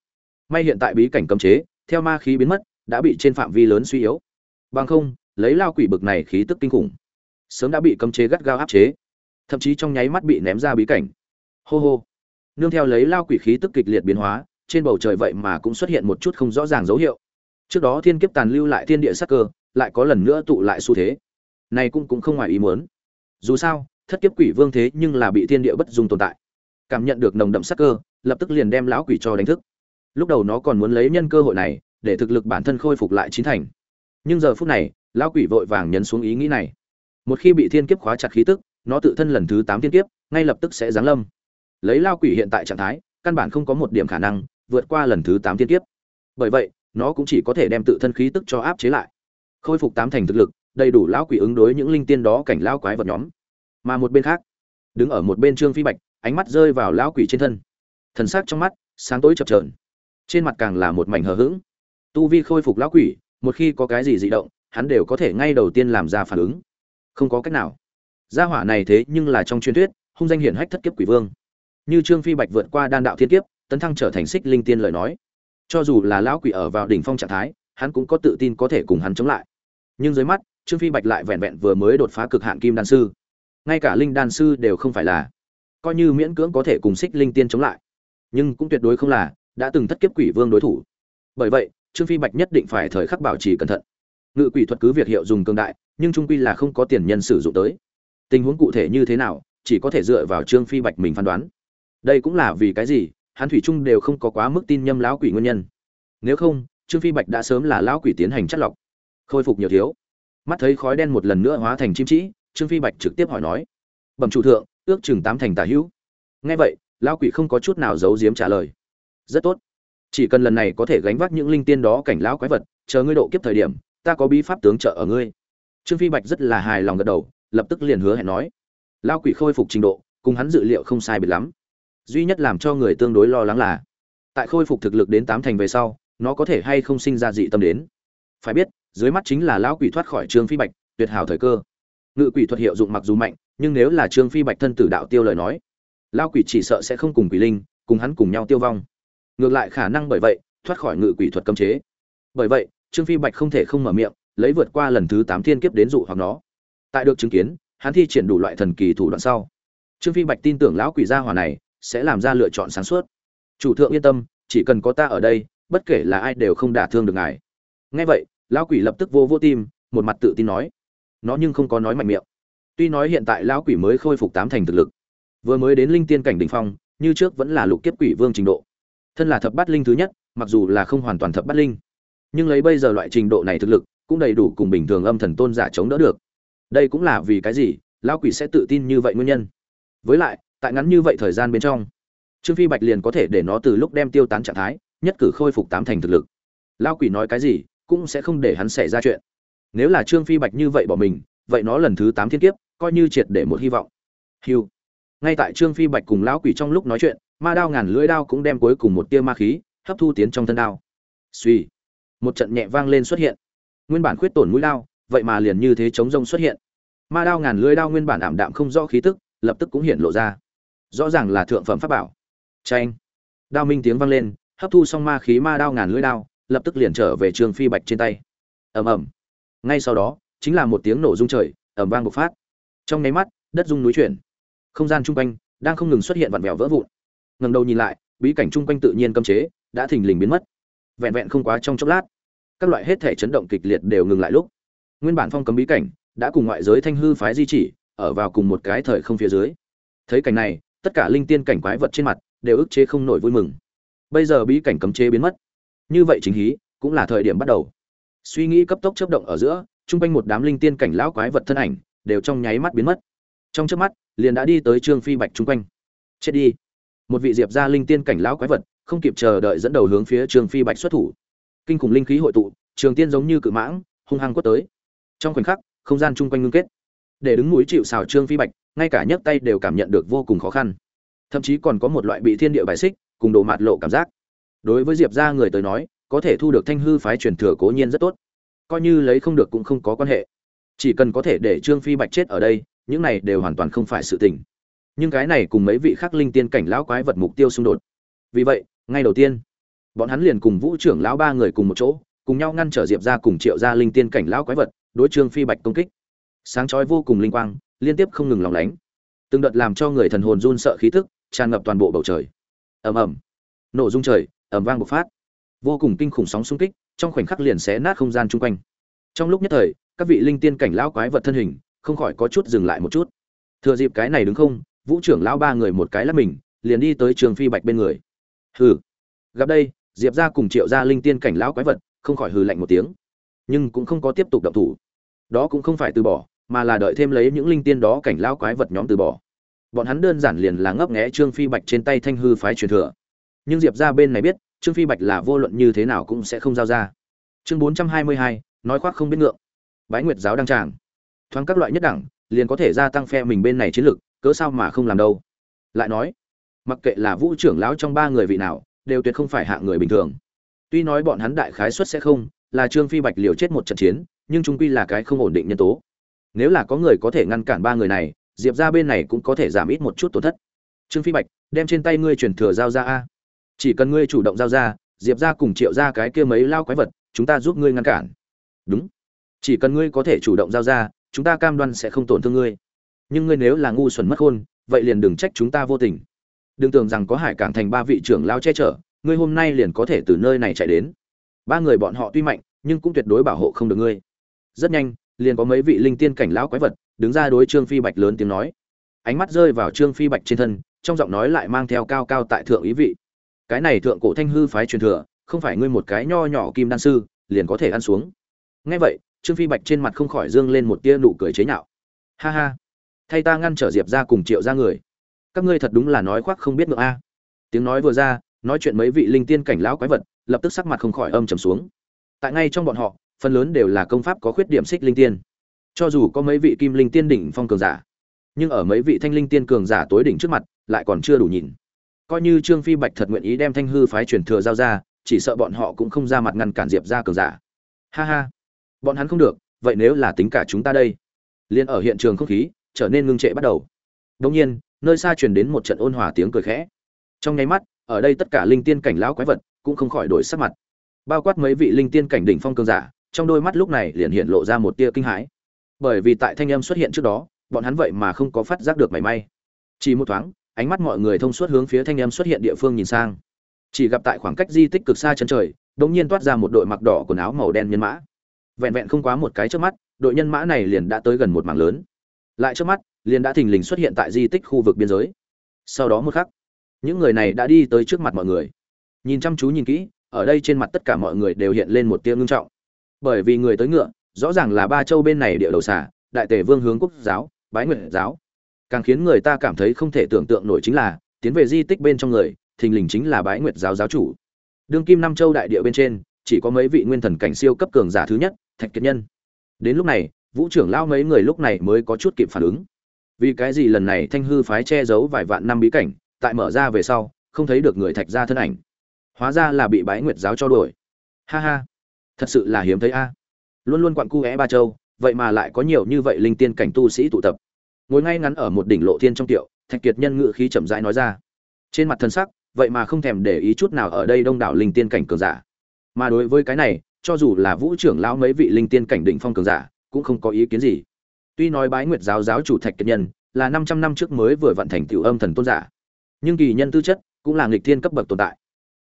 May hiện tại bí cảnh cấm chế, theo ma khí biến mất, đã bị trên phạm vi lớn suy yếu. Bằng không, lấy lao quỷ bực này khí tức kinh khủng, sớm đã bị cấm chế gắt gao áp chế. Thậm chí trong nháy mắt bị ném ra bí cảnh. Hô hô. Nương theo lấy lao quỷ khí tức kịch liệt biến hóa, trên bầu trời vậy mà cũng xuất hiện một chút không rõ ràng dấu hiệu. Trước đó thiên kiếp tàn lưu lại thiên địa sắc cơ, lại có lần nữa tụ lại xu thế. Này cũng cũng không ngoài ý muốn. Dù sao, thất kiếp quỷ vương thế nhưng là bị thiên địa bất dung tồn tại cảm nhận được nồng đậm sắc cơ, lập tức liền đem lão quỷ cho đánh thức. Lúc đầu nó còn muốn lấy nhân cơ hội này, để thực lực bản thân khôi phục lại chín thành. Nhưng giờ phút này, lão quỷ vội vàng nhấn xuống ý nghĩ này. Một khi bị thiên kiếp khóa chặt khí tức, nó tự thân lần thứ tám thiên kiếp, ngay lập tức sẽ giáng lâm. Lấy lao quỷ hiện tại trạng thái, căn bản không có một điểm khả năng vượt qua lần thứ tám thiên kiếp. Bởi vậy, nó cũng chỉ có thể đem tự thân khí tức cho áp chế lại. Khôi phục tám thành thực lực, đầy đủ lão quỷ ứng đối những linh tiên đó cảnh lão quái vật nhóm. Mà một bên khác, đứng ở một bên trương phi bạch ánh mắt rơi vào lão quỷ trên thân. Thần sắc trong mắt, sáng tối chập trờn trên mặt càng là một mảnh hờ hững. Tu vi khôi phục lão quỷ, một khi có cái gì dị động, hắn đều có thể ngay đầu tiên làm ra phản ứng. Không có cách nào. Gia hỏa này thế nhưng là trong truyền thuyết, hung danh hiển hách thất kiếp quỷ vương. Như trương phi bạch vượt qua đan đạo thiên kiếp, tấn thăng trở thành xích linh tiên lời nói. Cho dù là lão quỷ ở vào đỉnh phong trạng thái, hắn cũng có tự tin có thể cùng hắn chống lại. Nhưng dưới mắt, trương phi bạch lại vẹn vẹn vừa mới đột phá cực hạn kim đan sư. Ngay cả linh đan sư đều không phải là coi như miễn cưỡng có thể cùng xích linh tiên chống lại. Nhưng cũng tuyệt đối không là, đã từng thất kiếp quỷ vương đối thủ. Bởi vậy, trương phi bạch nhất định phải thời khắc bảo trì cẩn thận. Ngự quỷ thuật cứ việc hiệu dùng cường đại, nhưng trung quy là không có tiền nhân sử dụng tới. Tình huống cụ thể như thế nào, chỉ có thể dựa vào trương phi bạch mình phán đoán. Đây cũng là vì cái gì, hắn thủy trung đều không có quá mức tin nhâm lão quỷ nguyên nhân. Nếu không, trương phi bạch đã sớm là lão quỷ tiến hành chất lọc. Khôi phục nhiều thiếu. Mắt thấy khói đen một lần nữa hóa thành chim trĩ trương phi bạch trực tiếp hỏi nói. Bẩm chủ thượng ước chừng tám thành tả hữu. Nghe vậy, lão quỷ không có chút nào giấu giếm trả lời. Rất tốt. Chỉ cần lần này có thể gánh vác những linh tiên đó cảnh lão quái vật, chờ ngươi độ kiếp thời điểm, ta có bí pháp tướng trợ ở ngươi. Trương phi bạch rất là hài lòng gật đầu, lập tức liền hứa hẹn nói. Lão quỷ khôi phục trình độ, cùng hắn dự liệu không sai biệt lắm. Duy nhất làm cho người tương đối lo lắng là, tại khôi phục thực lực đến tám thành về sau, nó có thể hay không sinh ra dị tâm đến. Phải biết, dưới mắt chính là lão quỷ thoát khỏi trương phi bạch, tuyệt hảo thời cơ. Ngự quỷ thuật hiệu dụng mặc dù mạnh nhưng nếu là trương phi bạch thân tử đạo tiêu lời nói lão quỷ chỉ sợ sẽ không cùng quỷ linh, cùng hắn cùng nhau tiêu vong. Ngược lại khả năng bởi vậy, thoát khỏi ngự quỷ thuật cấm chế. Bởi vậy, trương phi bạch không thể không mở miệng, lấy vượt qua lần thứ tám thiên kiếp đến dụ hoặc nó. Tại được chứng kiến, hắn thi triển đủ loại thần kỳ thủ đoạn sau, trương phi bạch tin tưởng lão quỷ gia hỏa này sẽ làm ra lựa chọn sáng suốt. Chủ thượng yên tâm, chỉ cần có ta ở đây, bất kể là ai đều không đả thương được ngài. Nghe vậy, lão quỷ lập tức vô vô tim, một mặt tự tin nói. Nó nhưng không có nói mạnh miệng tuy nói hiện tại lão quỷ mới khôi phục tám thành thực lực, vừa mới đến linh tiên cảnh đỉnh phong, như trước vẫn là lục kiếp quỷ vương trình độ. Thân là thập bát linh thứ nhất, mặc dù là không hoàn toàn thập bát linh, nhưng lấy bây giờ loại trình độ này thực lực, cũng đầy đủ cùng bình thường âm thần tôn giả chống đỡ được. Đây cũng là vì cái gì, lão quỷ sẽ tự tin như vậy nguyên nhân? Với lại, tại ngắn như vậy thời gian bên trong, trương phi bạch liền có thể để nó từ lúc đem tiêu tán trạng thái, nhất cử khôi phục tám thành thực lực. Lão quỷ nói cái gì, cũng sẽ không để hắn xảy ra chuyện. Nếu là trương phi bạch như vậy bỏ mình, vậy nó lần thứ tám thiên kiếp coi như triệt để một hy vọng Hưu. Ngay tại Trương Phi Bạch cùng lão quỷ trong lúc nói chuyện, ma đao ngàn lưỡi đao cũng đem cuối cùng một tia ma khí hấp thu tiến trong thân đao. Suy. Một trận nhẹ vang lên xuất hiện. Nguyên bản khuyết tổn mũi đao, vậy mà liền như thế chống rông xuất hiện. Ma đao ngàn lưỡi đao nguyên bản ảm đạm không rõ khí tức, lập tức cũng hiện lộ ra. Rõ ràng là thượng phẩm pháp bảo. Chanh. Đao minh tiếng vang lên, hấp thu xong ma khí ma đao ngàn lưỡi đao, lập tức liền trở về Trương Phi Bạch trên tay. Ầm ầm. Ngay sau đó, chính là một tiếng nổ rung trời, ầm vang bộc phát. Trong nháy mắt, đất rung núi chuyển. Không gian chung quanh đang không ngừng xuất hiện vặn vẹo vỡ vụn. Ngầm đầu nhìn lại bí cảnh chung quanh tự nhiên cấm chế đã thình lình biến mất. Vẹn vẹn không quá trong chốc lát các loại hết thể chấn động kịch liệt đều ngừng lại lúc. Nguyên bản phong cấm bí cảnh đã cùng ngoại giới thanh hư phái di chỉ ở vào cùng một cái thời không phía dưới. Thấy cảnh này tất cả linh tiên cảnh quái vật trên mặt đều ức chế không nổi vui mừng. Bây giờ bí cảnh cấm chế biến mất. Như vậy chính hí cũng là thời điểm bắt đầu. Suy nghĩ cấp tốc chấp động ở giữa chung quanh một đám linh tiên cảnh lão quái vật thân ảnh đều trong nháy mắt biến mất. Trong trước mắt, liền đã đi tới trương phi bạch chung quanh. Chết đi. Một vị diệp gia linh tiên cảnh lão quái vật, không kịp chờ đợi dẫn đầu hướng phía trương phi bạch xuất thủ. Kinh khủng linh khí hội tụ, trường tiên giống như cự mãng, hung hăng quất tới. Trong khoảnh khắc, không gian chung quanh ngưng kết. Để đứng núi chịu xào trương phi bạch, ngay cả nhấc tay đều cảm nhận được vô cùng khó khăn. Thậm chí còn có một loại bị thiên địa bài xích, cùng đồ mạt lộ cảm giác. Đối với diệp gia người tới nói, có thể thu được thanh hư phái truyền thừa cố nhiên rất tốt. Coi như lấy không được cũng không có quan hệ chỉ cần có thể để trương phi bạch chết ở đây, những này đều hoàn toàn không phải sự tình. Nhưng cái này cùng mấy vị khác linh tiên cảnh lão quái vật mục tiêu xung đột. Vì vậy, ngay đầu tiên, bọn hắn liền cùng vũ trưởng lão ba người cùng một chỗ, cùng nhau ngăn trở diệp ra cùng triệu ra linh tiên cảnh lão quái vật, đối trương phi bạch công kích. Sáng chói vô cùng linh quang, liên tiếp không ngừng lòng lánh. Từng đợt làm cho người thần hồn run sợ khí tức, tràn ngập toàn bộ bầu trời. Ầm ầm. Nổ rung trời, ầm vang bộc phát. Vô cùng kinh khủng sóng xung kích, trong khoảnh khắc liền xé nát không gian chung quanh trong lúc nhất thời, các vị linh tiên cảnh lão quái vật thân hình không khỏi có chút dừng lại một chút. Thừa dịp cái này đứng không, vũ trưởng lão ba người một cái lắp mình, liền đi tới trường phi bạch bên người. Hừ. Gặp đây, diệp ra cùng triệu ra linh tiên cảnh lão quái vật không khỏi hừ lạnh một tiếng, nhưng cũng không có tiếp tục động thủ. Đó cũng không phải từ bỏ, mà là đợi thêm lấy những linh tiên đó cảnh lão quái vật nhóm từ bỏ. Bọn hắn đơn giản liền là ngấp nghé trương phi bạch trên tay thanh hư phái truyền thừa. Nhưng diệp ra bên này biết, trương phi bạch là vô luận như thế nào cũng sẽ không giao ra. Chương bốn trăm hai mươi hai nói khoác không biết ngượng. Bái nguyệt giáo đăng tràng. Thoáng các loại nhất đẳng, liền có thể gia tăng phe mình bên này chiến lược cớ sao mà không làm đâu. Lại nói, mặc kệ là vũ trưởng lão trong ba người vị nào, đều tuyệt không phải hạng người bình thường. Tuy nói bọn hắn đại khái xuất sẽ không, là trương phi bạch liều chết một trận chiến, nhưng trung quy là cái không ổn định nhân tố. Nếu là có người có thể ngăn cản ba người này, diệp ra bên này cũng có thể giảm ít một chút tổn thất. Trương phi bạch, đem trên tay ngươi truyền thừa giao ra a. Chỉ cần ngươi chủ động giao ra, diệp ra cùng triệu ra cái kia mấy lao quái vật, chúng ta giúp ngươi ngăn cản đúng. Chỉ cần ngươi có thể chủ động giao ra, chúng ta cam đoan sẽ không tổn thương ngươi. Nhưng ngươi nếu là ngu xuẩn mất khôn, vậy liền đừng trách chúng ta vô tình. Đừng tưởng rằng có hải cảng thành ba vị trưởng lao che chở, ngươi hôm nay liền có thể từ nơi này chạy đến. Ba người bọn họ tuy mạnh, nhưng cũng tuyệt đối bảo hộ không được ngươi. Rất nhanh, liền có mấy vị linh tiên cảnh lão quái vật, đứng ra đối trương phi bạch lớn tiếng nói. Ánh mắt rơi vào trương phi bạch trên thân, trong giọng nói lại mang theo cao cao tại thượng ý vị. Cái này thượng cổ thanh hư phái truyền thừa, không phải ngươi một cái nho nhỏ kim đan sư, liền có thể ăn xuống ngay vậy, trương phi bạch trên mặt không khỏi dương lên một tia nụ cười chế nhạo. Ha ha, thay ta ngăn trở diệp gia cùng triệu gia người. Các ngươi thật đúng là nói khoác không biết ngượng a. Tiếng nói vừa ra, nói chuyện mấy vị linh tiên cảnh lão quái vật, lập tức sắc mặt không khỏi âm trầm xuống. Tại ngay trong bọn họ, phần lớn đều là công pháp có khuyết điểm xích linh tiên. Cho dù có mấy vị kim linh tiên đỉnh phong cường giả, nhưng ở mấy vị thanh linh tiên cường giả tối đỉnh trước mặt, lại còn chưa đủ nhìn. Coi như trương phi bạch thật nguyện ý đem thanh hư phái truyền thừa giao ra, chỉ sợ bọn họ cũng không ra mặt ngăn cản diệp gia cường giả. Ha ha bọn hắn không được, vậy nếu là tính cả chúng ta đây? Liền ở hiện trường không khí, trở nên ngưng trệ bắt đầu. Đông nhiên, nơi xa truyền đến một trận ôn hòa tiếng cười khẽ. Trong nháy mắt, ở đây tất cả linh tiên cảnh lão quái vật cũng không khỏi đổi sắc mặt. Bao quát mấy vị linh tiên cảnh đỉnh phong cường giả, trong đôi mắt lúc này liền hiện lộ ra một tia kinh hãi. Bởi vì tại thanh âm xuất hiện trước đó, bọn hắn vậy mà không có phát giác được mảy may. Chỉ một thoáng, ánh mắt mọi người thông suốt hướng phía thanh âm xuất hiện địa phương nhìn sang. Chỉ gặp tại khoảng cách di tích cực xa chân trời, đột nhiên toát ra một đội mặc đỏ quần áo màu đen nhân mã vẹn vẹn không quá một cái trước mắt, đội nhân mã này liền đã tới gần một mảng lớn. Lại trước mắt, liền đã thình lình xuất hiện tại di tích khu vực biên giới. Sau đó một khắc, những người này đã đi tới trước mặt mọi người. Nhìn chăm chú nhìn kỹ, ở đây trên mặt tất cả mọi người đều hiện lên một tia ngưng trọng. Bởi vì người tới ngựa, rõ ràng là ba châu bên này địa đầu xả đại tể vương hướng quốc giáo, bái nguyện giáo. Càng khiến người ta cảm thấy không thể tưởng tượng nổi chính là, tiến về di tích bên trong người, thình lình chính là bái nguyệt giáo giáo chủ. Đương kim năm châu đại địa bên trên, chỉ có mấy vị nguyên thần cảnh siêu cấp cường giả thứ nhất thạch kiệt nhân. Đến lúc này, vũ trưởng lao mấy người lúc này mới có chút kịp phản ứng. Vì cái gì lần này thanh hư phái che giấu vài vạn năm bí cảnh, tại mở ra về sau, không thấy được người thạch ra thân ảnh. Hóa ra là bị bái nguyệt giáo cho đuổi. Ha ha. Thật sự là hiếm thấy a. Luôn luôn quặn cu é ba châu, vậy mà lại có nhiều như vậy linh tiên cảnh tu sĩ tụ tập. Ngồi ngay ngắn ở một đỉnh lộ thiên trong tiệu, thạch kiệt nhân ngự khí chậm rãi nói ra. Trên mặt thân sắc, vậy mà không thèm để ý chút nào ở đây đông đảo linh tiên cảnh cường giả. Mà đối với cái này cho dù là vũ trưởng lão mấy vị linh tiên cảnh đỉnh phong cường giả, cũng không có ý kiến gì. Tuy nói bái nguyệt giáo giáo chủ thạch kiệt nhân là 500 năm trước mới vừa vận thành tiểu âm thần tôn giả, nhưng kỳ nhân tư chất cũng là nghịch thiên cấp bậc tồn tại.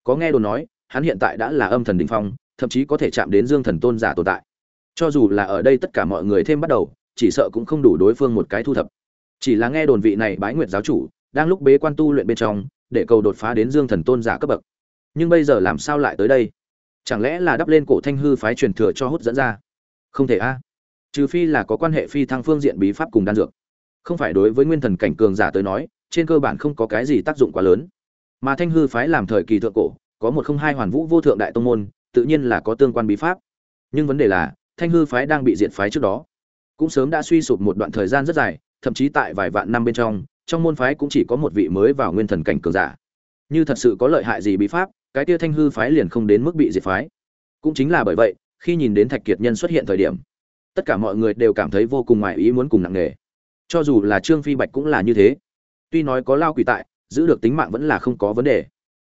Có nghe đồn nói, hắn hiện tại đã là âm thần đỉnh phong, thậm chí có thể chạm đến dương thần tôn giả tồn tại. Cho dù là ở đây tất cả mọi người thêm bắt đầu, chỉ sợ cũng không đủ đối phương một cái thu thập. Chỉ là nghe đồn vị này bái nguyệt giáo chủ đang lúc bế quan tu luyện bên trong, để cầu đột phá đến dương thần tôn giả cấp bậc. Nhưng bây giờ làm sao lại tới đây? Chẳng lẽ là đắp lên cổ thanh hư phái truyền thừa cho hút dẫn ra? Không thể a. Trừ phi là có quan hệ phi thăng phương diện bí pháp cùng đan dược. Không phải đối với nguyên thần cảnh cường giả tới nói, trên cơ bản không có cái gì tác dụng quá lớn. Mà thanh hư phái làm thời kỳ thượng cổ, có một không hai hoàn vũ vô thượng đại tông môn, tự nhiên là có tương quan bí pháp. Nhưng vấn đề là, thanh hư phái đang bị diện phái trước đó. Cũng sớm đã suy sụp một đoạn thời gian rất dài, thậm chí tại vài vạn năm bên trong trong môn phái cũng chỉ có một vị mới vào nguyên thần cảnh cường giả. Như thật sự có lợi hại gì bí pháp cái tia thanh hư phái liền không đến mức bị diệt phái. Cũng chính là bởi vậy, khi nhìn đến thạch kiệt nhân xuất hiện thời điểm, tất cả mọi người đều cảm thấy vô cùng ngoài ý muốn cùng nặng nề. Cho dù là trương phi bạch cũng là như thế. Tuy nói có lao quỷ tại, giữ được tính mạng vẫn là không có vấn đề.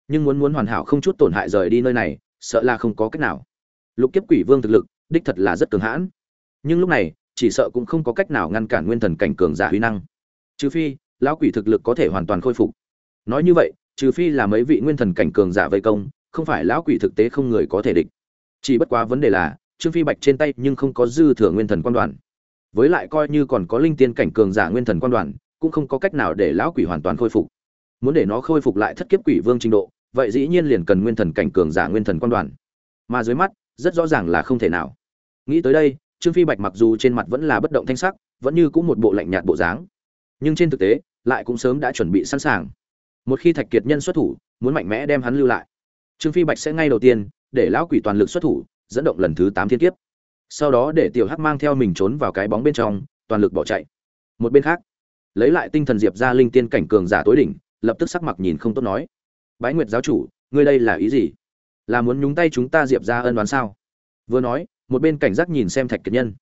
Nhưng muốn muốn hoàn hảo không chút tổn hại rời đi nơi này, sợ là không có cách nào. Lục kiếp quỷ vương thực lực, đích thật là rất cường hãn. Nhưng lúc này, chỉ sợ cũng không có cách nào ngăn cản nguyên thần cảnh cường giả huy năng. Trừ phi, lão quỷ thực lực có thể hoàn toàn khôi phục. Nói như vậy trừ phi là mấy vị nguyên thần cảnh cường giả vây công, không phải lão quỷ thực tế không người có thể địch. Chỉ bất quá vấn đề là, trương phi bạch trên tay nhưng không có dư thừa nguyên thần quan đoàn. Với lại coi như còn có linh tiên cảnh cường giả nguyên thần quan đoàn, cũng không có cách nào để lão quỷ hoàn toàn khôi phục. Muốn để nó khôi phục lại thất kiếp quỷ vương trình độ, vậy dĩ nhiên liền cần nguyên thần cảnh cường giả nguyên thần quan đoàn. Mà dưới mắt, rất rõ ràng là không thể nào. Nghĩ tới đây, trương phi bạch mặc dù trên mặt vẫn là bất động thanh sắc, vẫn như cũng một bộ lạnh nhạt bộ dáng. Nhưng trên thực tế, lại cũng sớm đã chuẩn bị sẵn sàng một khi thạch kiệt nhân xuất thủ, muốn mạnh mẽ đem hắn lưu lại. Trương phi bạch sẽ ngay đầu tiên để lão quỷ toàn lực xuất thủ, dẫn động lần thứ tám thiên kiếp. Sau đó để tiểu hắc mang theo mình trốn vào cái bóng bên trong, toàn lực bỏ chạy. Một bên khác, lấy lại tinh thần diệp ra linh tiên cảnh cường giả tối đỉnh, lập tức sắc mặt nhìn không tốt nói, bái nguyệt giáo chủ, ngươi đây là ý gì? Là muốn nhúng tay chúng ta diệp ra ân đoán sao? Vừa nói, một bên cảnh giác nhìn xem thạch kiệt nhân.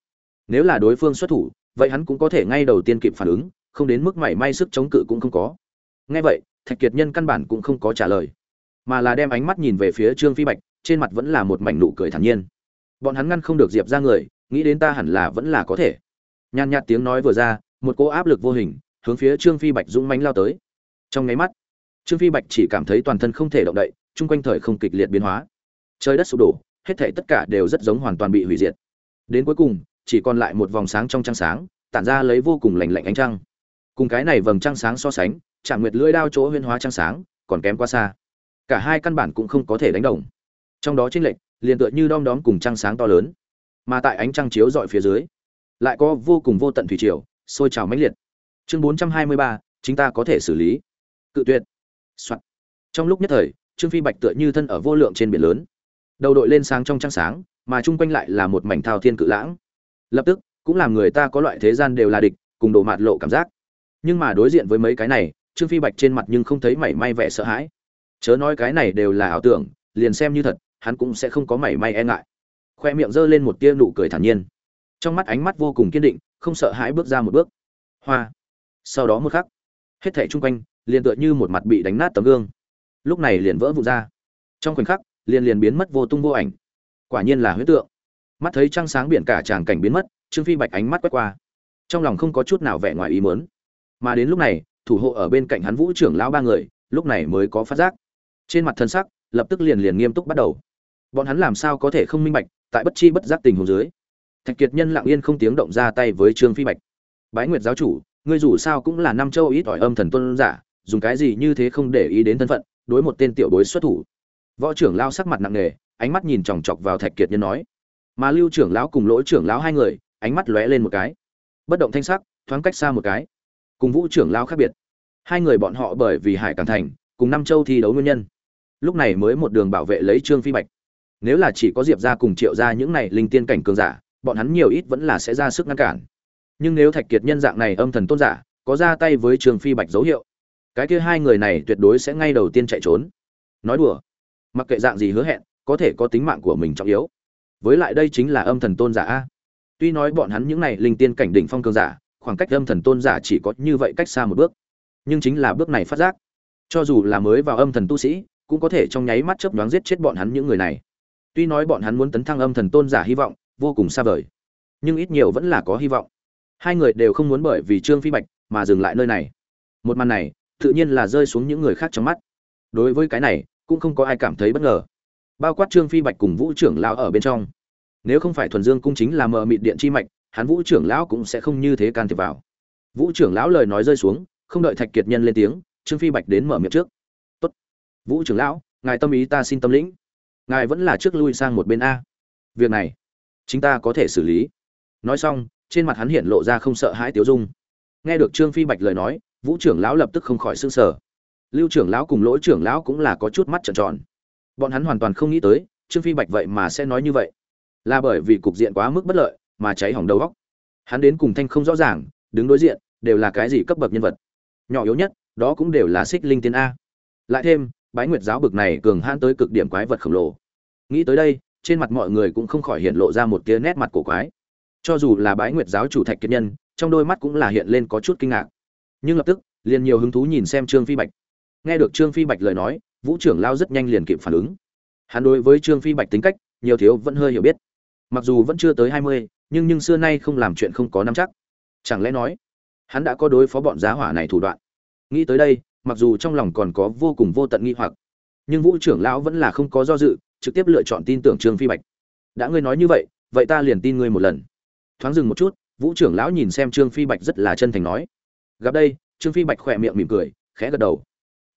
Nếu là đối phương xuất thủ, vậy hắn cũng có thể ngay đầu tiên kịp phản ứng, không đến mức mảy may sức chống cự cũng không có. Nghe vậy thạch kiệt nhân căn bản cũng không có trả lời, mà là đem ánh mắt nhìn về phía trương phi bạch, trên mặt vẫn là một mảnh nụ cười thản nhiên. Bọn hắn ngăn không được diệp ra người, nghĩ đến ta hẳn là vẫn là có thể. Nhàn nhạt tiếng nói vừa ra, một cô áp lực vô hình, hướng phía trương phi bạch dũng mánh lao tới. Trong nháy mắt, trương phi bạch chỉ cảm thấy toàn thân không thể động đậy, chung quanh thời không kịch liệt biến hóa. Trời đất sụp đổ, hết thể tất cả đều rất giống hoàn toàn bị hủy diệt. Đến cuối cùng, chỉ còn lại một vòng sáng trong trăng sáng, tản ra lấy vô cùng lạnh lạnh ánh trăng. Cùng cái này vầng trăng sáng so sánh chạm nguyệt lưỡi đao chỗ huyên hóa trăng sáng, còn kém quá xa. Cả hai căn bản cũng không có thể đánh đồng. Trong đó chênh lệch, liền tựa như đom đóm cùng trăng sáng to lớn, mà tại ánh trăng chiếu dọi phía dưới, lại có vô cùng vô tận thủy triều, sôi trào mãnh liệt. Chương bốn trăm hai mươi ba chúng ta có thể xử lý. Cự tuyệt. Soạn. trong lúc nhất thời, trương phi bạch tựa như thân ở vô lượng trên biển lớn. Đầu đội lên sáng trong trăng sáng, mà chung quanh lại là một mảnh thao thiên cự lãng. Lập tức, cũng làm người ta có loại thế gian đều là địch, cùng đồ mạt lộ cảm giác. Nhưng mà đối diện với mấy cái này trương phi bạch trên mặt nhưng không thấy mảy may vẻ sợ hãi. Chớ nói cái này đều là ảo tưởng, liền xem như thật, hắn cũng sẽ không có mảy may e ngại. Khoe miệng g lên một tia nụ cười thản nhiên. Trong mắt ánh mắt vô cùng kiên định, không sợ hãi bước ra một bước. Hoa. Sau đó một khắc, hết thảy chung quanh liền tựa như một mặt bị đánh nát tấm gương. Lúc này liền vỡ vụn ra. Trong khoảnh khắc, liền liền biến mất vô tung vô ảnh. Quả nhiên là huyết tượng. Mắt thấy trăng sáng biển cả tràng cảnh biến mất, trương phi bạch ánh mắt quét qua. Trong lòng không có chút nào vẻ ngoài ý mớn mà đến lúc này thủ hộ ở bên cạnh hắn vũ trưởng lão ba người, lúc này mới có phát giác. Trên mặt thân sắc lập tức liền liền nghiêm túc bắt đầu. Bọn hắn làm sao có thể không minh bạch, tại bất chi bất giác tình huống dưới, thạch kiệt nhân lặng yên không tiếng động ra tay với trương phi bạch. Bái nguyệt giáo chủ, ngươi dù sao cũng là năm châu ít ỏi âm thần tuân giả, dùng cái gì như thế không để ý đến thân phận, đối một tên tiểu bối xuất thủ. Võ trưởng lao sắc mặt nặng nề, ánh mắt nhìn chòng chọc vào thạch kiệt nhân nói. Mà lưu trưởng lão cùng lỗi trưởng lão hai người, ánh mắt lóe lên một cái. Bất động thanh sắc, thoáng cách xa một cái cùng vũ trưởng lão khác biệt hai người bọn họ bởi vì hải càng thành cùng năm châu thi đấu nguyên nhân lúc này mới một đường bảo vệ lấy trương phi bạch nếu là chỉ có diệp ra cùng triệu ra những này linh tiên cảnh cường giả bọn hắn nhiều ít vẫn là sẽ ra sức ngăn cản nhưng nếu thạch kiệt nhân dạng này âm thần tôn giả có ra tay với Trương Phi Bạch dấu hiệu. Cái kia hai người này tuyệt đối sẽ ngay đầu tiên chạy trốn. Nói đùa, mặc kệ dạng gì hứa hẹn, có thể có tính mạng của mình trọng yếu. Với lại đây chính là âm thần tôn giả a. Tuy nói bọn hắn những này linh tiên cảnh đỉnh phong cường giả, khoảng cách âm thần tôn giả chỉ có như vậy cách xa một bước, nhưng chính là bước này phát giác, cho dù là mới vào âm thần tu sĩ, cũng có thể trong nháy mắt chớp nhoáng giết chết bọn hắn những người này. Tuy nói bọn hắn muốn tấn thăng âm thần tôn giả hy vọng vô cùng xa vời, nhưng ít nhiều vẫn là có hy vọng. Hai người đều không muốn bởi vì Trương Phi Bạch mà dừng lại nơi này. Một màn này, tự nhiên là rơi xuống những người khác trong mắt. Đối với cái này, cũng không có ai cảm thấy bất ngờ. Bao quát Trương Phi Bạch cùng Vũ trưởng lao ở bên trong. Nếu không phải thuần dương cung chính là mờ mịt điện chi mạch, hắn Vũ trưởng lão cũng sẽ không như thế can thiệp vào. Vũ trưởng lão lời nói rơi xuống, không đợi Thạch Kiệt Nhân lên tiếng, Trương Phi Bạch đến mở miệng trước. "Tốt. Vũ trưởng lão, ngài tâm ý ta xin tâm lĩnh. Ngài vẫn là trước lui sang một bên a. Việc này, chúng ta có thể xử lý." Nói xong, trên mặt hắn hiện lộ ra không sợ hãi tiếu dung. Nghe được Trương Phi Bạch lời nói, Vũ trưởng lão lập tức không khỏi sửng sở. Lưu trưởng lão cùng Lỗi trưởng lão cũng là có chút mắt trợn tròn. Bọn hắn hoàn toàn không nghĩ tới, Trương Phi Bạch vậy mà sẽ nói như vậy. Là bởi vì cục diện quá mức bất lợi, mà cháy hỏng đầu góc Hắn đến cùng thanh không rõ ràng, đứng đối diện, đều là cái gì cấp bậc nhân vật. Nhỏ yếu nhất, đó cũng đều là xích linh tiên a. Lại thêm, Bái Nguyệt giáo bực này cường hãn tới cực điểm quái vật khổng lồ. Nghĩ tới đây, trên mặt mọi người cũng không khỏi hiện lộ ra một tia nét mặt cổ quái. Cho dù là Bái Nguyệt giáo chủ Thạch Kiệt Nhân, trong đôi mắt cũng là hiện lên có chút kinh ngạc. Nhưng lập tức, liền nhiều hứng thú nhìn xem Trương Phi Bạch. Nghe được Trương Phi Bạch lời nói, Vũ trưởng lao rất nhanh liền kịp phản ứng. Hắn đối với Trương Phi Bạch tính cách, nhiều thiếu vẫn hơi hiểu biết. Mặc dù vẫn chưa tới hai mươi, nhưng nhưng xưa nay không làm chuyện không có nắm chắc. Chẳng lẽ nói, hắn đã có đối phó bọn giá hỏa này thủ đoạn. Nghĩ tới đây, mặc dù trong lòng còn có vô cùng vô tận nghi hoặc, nhưng Vũ trưởng lão vẫn là không có do dự, trực tiếp lựa chọn tin tưởng Trương Phi Bạch. Đã ngươi nói như vậy, vậy ta liền tin ngươi một lần. Thoáng dừng một chút, Vũ trưởng lão nhìn xem Trương Phi Bạch rất là chân thành nói. Gặp đây, Trương Phi Bạch khỏe miệng mỉm cười, khẽ gật đầu.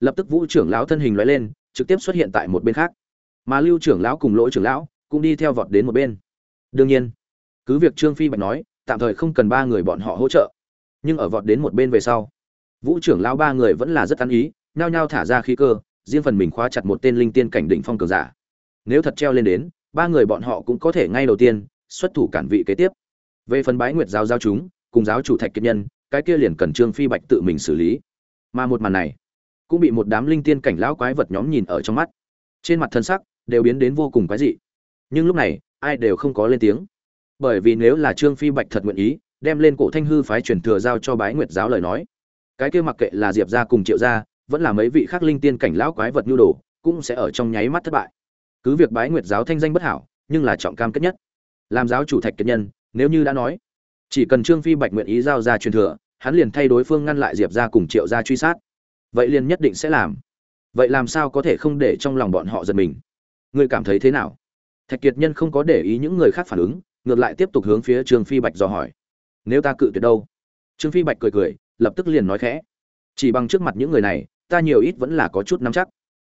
Lập tức Vũ trưởng lão thân hình lóe lên, trực tiếp xuất hiện tại một bên khác. Mà Lưu trưởng lão cùng Lỗ trưởng lão cũng đi theo vọt đến một bên. Đương nhiên, cứ việc Trương Phi Bạch nói, tạm thời không cần ba người bọn họ hỗ trợ, nhưng ở vọt đến một bên về sau, Vũ trưởng lao ba người vẫn là rất tán ý, nhao nhao thả ra khí cơ, riêng phần mình khóa chặt một tên linh tiên cảnh đỉnh phong cường giả. Nếu thật treo lên đến, ba người bọn họ cũng có thể ngay đầu tiên xuất thủ cản vị kế tiếp. Về phần bái nguyệt giáo giáo chúng, cùng giáo chủ Thạch Kiệt Nhân, cái kia liền cần Trương Phi Bạch tự mình xử lý. Mà một màn này, cũng bị một đám linh tiên cảnh lão quái vật nhóm nhìn ở trong mắt. Trên mặt thân sắc đều biến đến vô cùng quái dị. Nhưng lúc này, ai đều không có lên tiếng. Bởi vì nếu là Trương Phi Bạch thật nguyện ý, đem lên cổ Thanh hư phái truyền thừa giao cho Bái Nguyệt giáo lời nói, cái kia mặc kệ là Diệp gia cùng Triệu gia, vẫn là mấy vị khác linh tiên cảnh lão quái vật nhu đồ, cũng sẽ ở trong nháy mắt thất bại. Cứ việc Bái Nguyệt giáo thanh danh bất hảo, nhưng là trọng cam kết nhất. Làm giáo chủ Thạch Kiệt Nhân, nếu như đã nói, chỉ cần Trương Phi Bạch nguyện ý giao ra truyền thừa, hắn liền thay đối phương ngăn lại Diệp gia cùng Triệu gia truy sát. Vậy liền nhất định sẽ làm. Vậy làm sao có thể không để trong lòng bọn họ giật mình? Ngươi cảm thấy thế nào? Thạch Kiệt Nhân không có để ý những người khác phản ứng, ngược lại tiếp tục hướng phía Trương Phi Bạch dò hỏi. Nếu ta cự tuyệt đâu? Trương Phi Bạch cười cười, lập tức liền nói khẽ. Chỉ bằng trước mặt những người này, ta nhiều ít vẫn là có chút nắm chắc.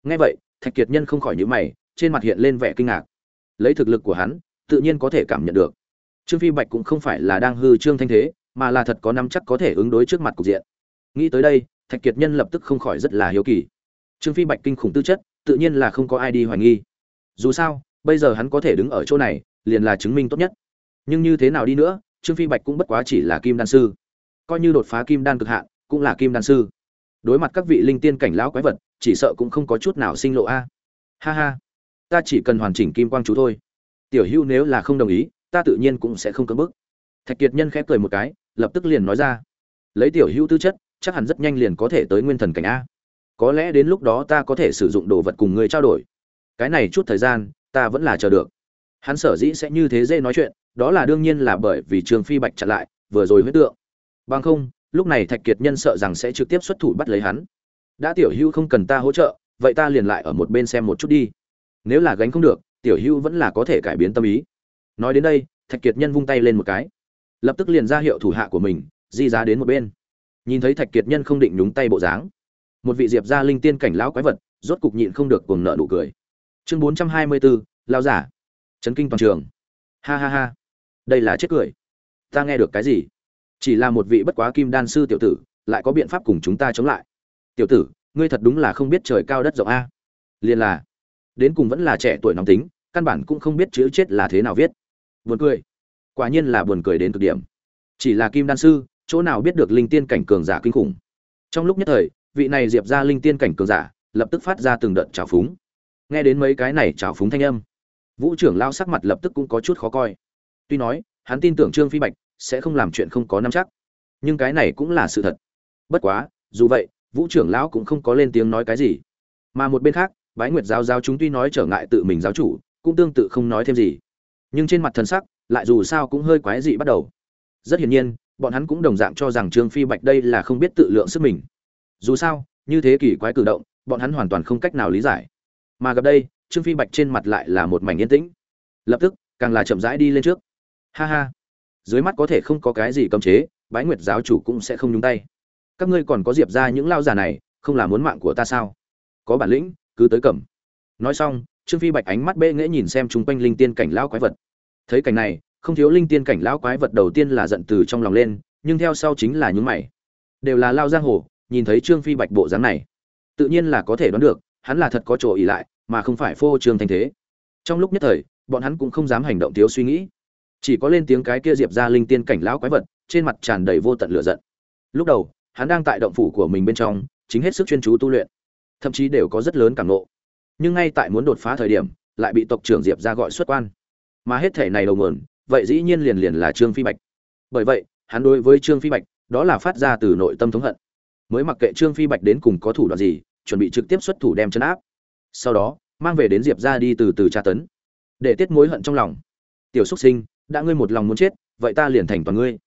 Nghe vậy, Thạch Kiệt Nhân không khỏi nhíu mày, trên mặt hiện lên vẻ kinh ngạc. Lấy thực lực của hắn, tự nhiên có thể cảm nhận được. Trương Phi Bạch cũng không phải là đang hư trương thanh thế, mà là thật có nắm chắc có thể ứng đối trước mặt cục diện. Nghĩ tới đây, Thạch Kiệt Nhân lập tức không khỏi rất là hiếu kỳ. Trương Phi Bạch kinh khủng tư chất, tự nhiên là không có ai đi hoài nghi. Dù sao, bây giờ hắn có thể đứng ở chỗ này, liền là chứng minh tốt nhất. Nhưng như thế nào đi nữa, Trương Phi Bạch cũng bất quá chỉ là kim đan sư. Coi như đột phá kim đan cực hạn, cũng là kim đan sư. Đối mặt các vị linh tiên cảnh lão quái vật, chỉ sợ cũng không có chút nào sinh lộ a. Ha ha, ta chỉ cần hoàn chỉnh kim quang chú thôi. Tiểu Hữu nếu là không đồng ý, ta tự nhiên cũng sẽ không cưỡng bức. Thạch Kiệt Nhân khẽ cười một cái, lập tức liền nói ra, lấy Tiểu Hữu tư chất, chắc hẳn rất nhanh liền có thể tới nguyên thần cảnh a. Có lẽ đến lúc đó ta có thể sử dụng đồ vật cùng người trao đổi. Cái này chút thời gian, ta vẫn là chờ được. Hắn sở dĩ sẽ như thế dễ nói chuyện, đó là đương nhiên là bởi vì Trường Phi Bạch chặn lại, vừa rồi huyết tượng. Bằng không, lúc này Thạch Kiệt Nhân sợ rằng sẽ trực tiếp xuất thủ bắt lấy hắn. Đã Tiểu hưu không cần ta hỗ trợ, vậy ta liền lại ở một bên xem một chút đi. Nếu là gánh không được, Tiểu hưu vẫn là có thể cải biến tâm ý. Nói đến đây, Thạch Kiệt Nhân vung tay lên một cái, lập tức liền ra hiệu thủ hạ của mình, di giá đến một bên. Nhìn thấy Thạch Kiệt Nhân không định nhúng tay bộ dáng, một vị diệp gia linh tiên cảnh lão quái vật, rốt cục nhịn không được cuồng nợ nụ cười. Chương 424, lão giả. Chấn kinh toàn trường. Ha ha ha. Đây là chết cười. Ta nghe được cái gì? Chỉ là một vị bất quá kim đan sư tiểu tử, lại có biện pháp cùng chúng ta chống lại. Tiểu tử, ngươi thật đúng là không biết trời cao đất rộng a. Liên là, đến cùng vẫn là trẻ tuổi nóng tính, căn bản cũng không biết chữ chết là thế nào viết. Buồn cười. Quả nhiên là buồn cười đến cực điểm. Chỉ là kim đan sư, chỗ nào biết được linh tiên cảnh cường giả kinh khủng trong lúc nhất thời vị này diệp ra linh tiên cảnh cường giả lập tức phát ra từng đợt trào phúng nghe đến mấy cái này trào phúng thanh âm vũ trưởng lao sắc mặt lập tức cũng có chút khó coi. Tuy nói, hắn tin tưởng trương phi bạch sẽ không làm chuyện không có nắm chắc, nhưng cái này cũng là sự thật. Bất quá, dù vậy, vũ trưởng lão cũng không có lên tiếng nói cái gì. Mà một bên khác, bái nguyệt giáo giáo chúng tuy nói trở ngại tự mình giáo chủ, cũng tương tự không nói thêm gì. Nhưng trên mặt thần sắc, lại dù sao cũng hơi quái dị bắt đầu. Rất hiển nhiên, bọn hắn cũng đồng dạng cho rằng trương phi bạch đây là không biết tự lượng sức mình. Dù sao, như thế kỷ quái cử động, bọn hắn hoàn toàn không cách nào lý giải. Mà gặp đây trương phi bạch trên mặt lại là một mảnh yên tĩnh. Lập tức, càng là chậm rãi đi lên trước. Ha ha, dưới mắt có thể không có cái gì cấm chế, bái nguyệt giáo chủ cũng sẽ không nhúng tay. Các ngươi còn có diệp ra những lao giả này, không là muốn mạng của ta sao? Có bản lĩnh, cứ tới cầm. Nói xong, trương phi bạch ánh mắt bệ nghễ nhìn xem chung quanh linh tiên cảnh lão quái vật. Thấy cảnh này, không thiếu linh tiên cảnh lão quái vật đầu tiên là giận từ trong lòng lên, nhưng theo sau chính là nhúng mày. Đều là lao giang hồ, nhìn thấy trương phi bạch bộ dáng này, tự nhiên là có thể đoán được, hắn là thật có chỗ ỉ lại mà không phải phô trương thanh thế. Trong lúc nhất thời, bọn hắn cũng không dám hành động thiếu suy nghĩ. Chỉ có lên tiếng cái kia diệp ra linh tiên cảnh lão quái vật, trên mặt tràn đầy vô tận lửa giận. Lúc đầu, hắn đang tại động phủ của mình bên trong, chính hết sức chuyên chú tu luyện. Thậm chí đều có rất lớn cảm nộ nhưng ngay tại muốn đột phá thời điểm, lại bị tộc trưởng diệp ra gọi xuất quan. Mà hết thể này đầu nguồn, vậy dĩ nhiên liền liền là trương phi bạch. Bởi vậy, hắn đối với trương phi bạch, đó là phát ra từ nội tâm thống hận. Mới mặc kệ trương phi bạch đến cùng có thủ đoạn gì, chuẩn bị trực tiếp xuất thủ đem chấn áp sau đó, mang về đến diệp ra đi từ từ tra tấn. Để tiết mối hận trong lòng. Tiểu xúc sinh, đã ngươi một lòng muốn chết, vậy ta liền thành toàn ngươi.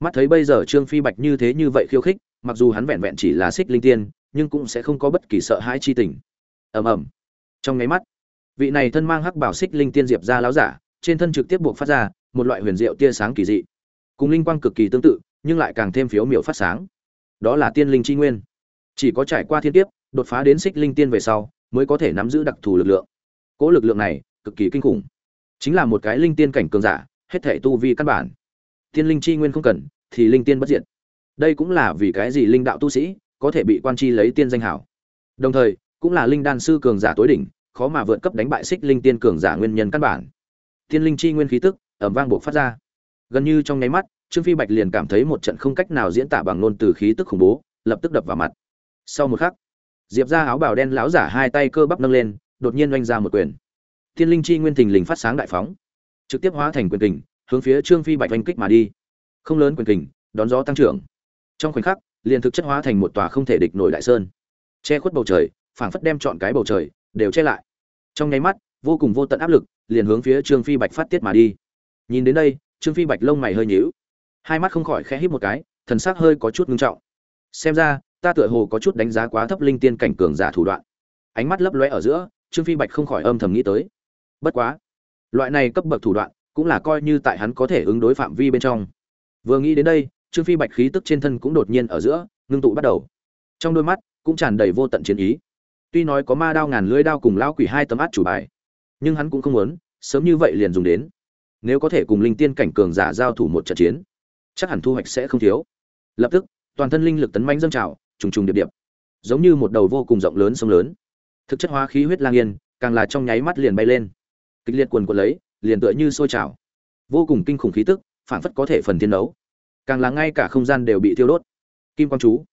Mắt thấy bây giờ trương phi bạch như thế như vậy khiêu khích, mặc dù hắn vẹn vẹn chỉ là xích linh tiên, nhưng cũng sẽ không có bất kỳ sợ hãi chi tình. Ầm ầm. Trong nháy mắt, vị này thân mang hắc bảo xích linh tiên diệp ra láo giả, trên thân trực tiếp buộc phát ra một loại huyền diệu tia sáng kỳ dị. Cùng linh quang cực kỳ tương tự, nhưng lại càng thêm phiếu miểu phát sáng. Đó là tiên linh chi nguyên. Chỉ có trải qua thiên tiếp đột phá đến xích linh tiên về sau mới có thể nắm giữ đặc thù lực lượng. Cỗ lực lượng này cực kỳ kinh khủng. Chính là một cái linh tiên cảnh cường giả, hết thể tu vi căn bản. Tiên linh chi nguyên không cần, thì linh tiên bất diệt. Đây cũng là vì cái gì linh đạo tu sĩ có thể bị quan chi lấy tiên danh hảo. Đồng thời, cũng là linh đan sư cường giả tối đỉnh, khó mà vượt cấp đánh bại xích linh tiên cường giả nguyên nhân căn bản. Tiên linh chi nguyên khí tức ẩm vang buộc phát ra. Gần như trong nháy mắt, trương phi bạch liền cảm thấy một trận không cách nào diễn tả bằng ngôn từ khí tức khủng bố, lập tức đập vào mặt. Sau một khắc diệp ra áo bào đen láo giả hai tay cơ bắp nâng lên, đột nhiên oanh ra một quyền. Thiên linh chi nguyên thình lình phát sáng đại phóng, trực tiếp hóa thành quyền kình, hướng phía trương phi bạch oanh kích mà đi. Không lớn quyền kình, đón gió tăng trưởng. Trong khoảnh khắc, liền thực chất hóa thành một tòa không thể địch nổi đại sơn. Che khuất bầu trời, phảng phất đem chọn cái bầu trời, đều che lại. Trong nháy mắt, vô cùng vô tận áp lực, liền hướng phía trương phi bạch phát tiết mà đi. Nhìn đến đây, trương phi bạch lông mày hơi nhíu. Hai mắt không khỏi khẽ hít một cái, thần sắc hơi có chút ngưng trọng. Xem ra ta tựa hồ có chút đánh giá quá thấp linh tiên cảnh cường giả thủ đoạn. Ánh mắt lấp lóe ở giữa, trương phi bạch không khỏi âm thầm nghĩ tới. Bất quá, loại này cấp bậc thủ đoạn cũng là coi như tại hắn có thể ứng đối phạm vi bên trong. Vừa nghĩ đến đây, trương phi bạch khí tức trên thân cũng đột nhiên ở giữa, ngưng tụ bắt đầu. Trong đôi mắt cũng tràn đầy vô tận chiến ý. Tuy nói có ma đao ngàn lưỡi đao cùng lao quỷ hai tấm át chủ bài, nhưng hắn cũng không muốn sớm như vậy liền dùng đến. Nếu có thể cùng linh tiên cảnh cường giả giao thủ một trận chiến, chắc hẳn thu hoạch sẽ không thiếu. Lập tức, toàn thân linh lực tấn mãnh dâng trào trùng trùng điệp điệp, giống như một đầu vô cùng rộng lớn sông lớn. Thực chất hóa khí huyết lang yên, càng là trong nháy mắt liền bay lên. Kịch liệt quần quần lấy, liền tựa như sôi trào. Vô cùng kinh khủng khí tức phản phất có thể phần thiên đấu. Càng là ngay cả không gian đều bị thiêu đốt. Kim quang chú.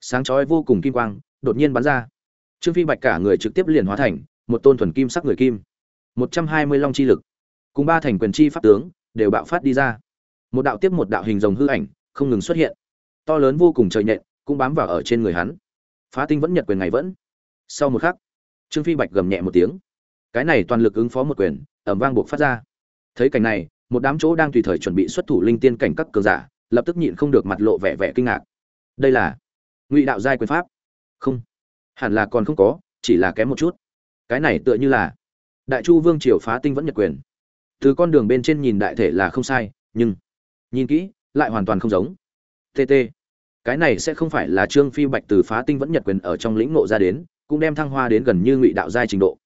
Sáng chói vô cùng kim quang, đột nhiên bắn ra. Trương phi bạch cả người trực tiếp liền hóa thành một tôn thuần kim sắc người kim. Một trăm hai mươi long chi lực. Cùng ba thành quyền chi pháp tướng, đều bạo phát đi ra. Một đạo tiếp một đạo hình rồng hư ảnh, không ngừng xuất hiện. To lớn vô cùng trời nhện cũng bám vào ở trên người hắn. Phá tinh vẫn nhật quyền ngày vẫn. Sau một khắc, trương phi bạch gầm nhẹ một tiếng. Cái này toàn lực ứng phó một quyền ẩm vang buộc phát ra. Thấy cảnh này, một đám chỗ đang tùy thời chuẩn bị xuất thủ linh tiên cảnh các cường giả, lập tức nhịn không được mặt lộ vẻ vẻ kinh ngạc. Đây là ngụy đạo giai quyền pháp. Không, hẳn là còn không có, chỉ là kém một chút. Cái này tựa như là đại chu vương triều phá tinh vẫn nhật quyền. Từ con đường bên trên nhìn đại thể là không sai, nhưng nhìn kỹ, lại hoàn toàn không giống. Tt cái này sẽ không phải là trương phi bạch từ phá tinh vẫn nhật quyền ở trong lĩnh ngộ ra đến, cũng đem thăng hoa đến gần như ngụy đạo giai trình độ.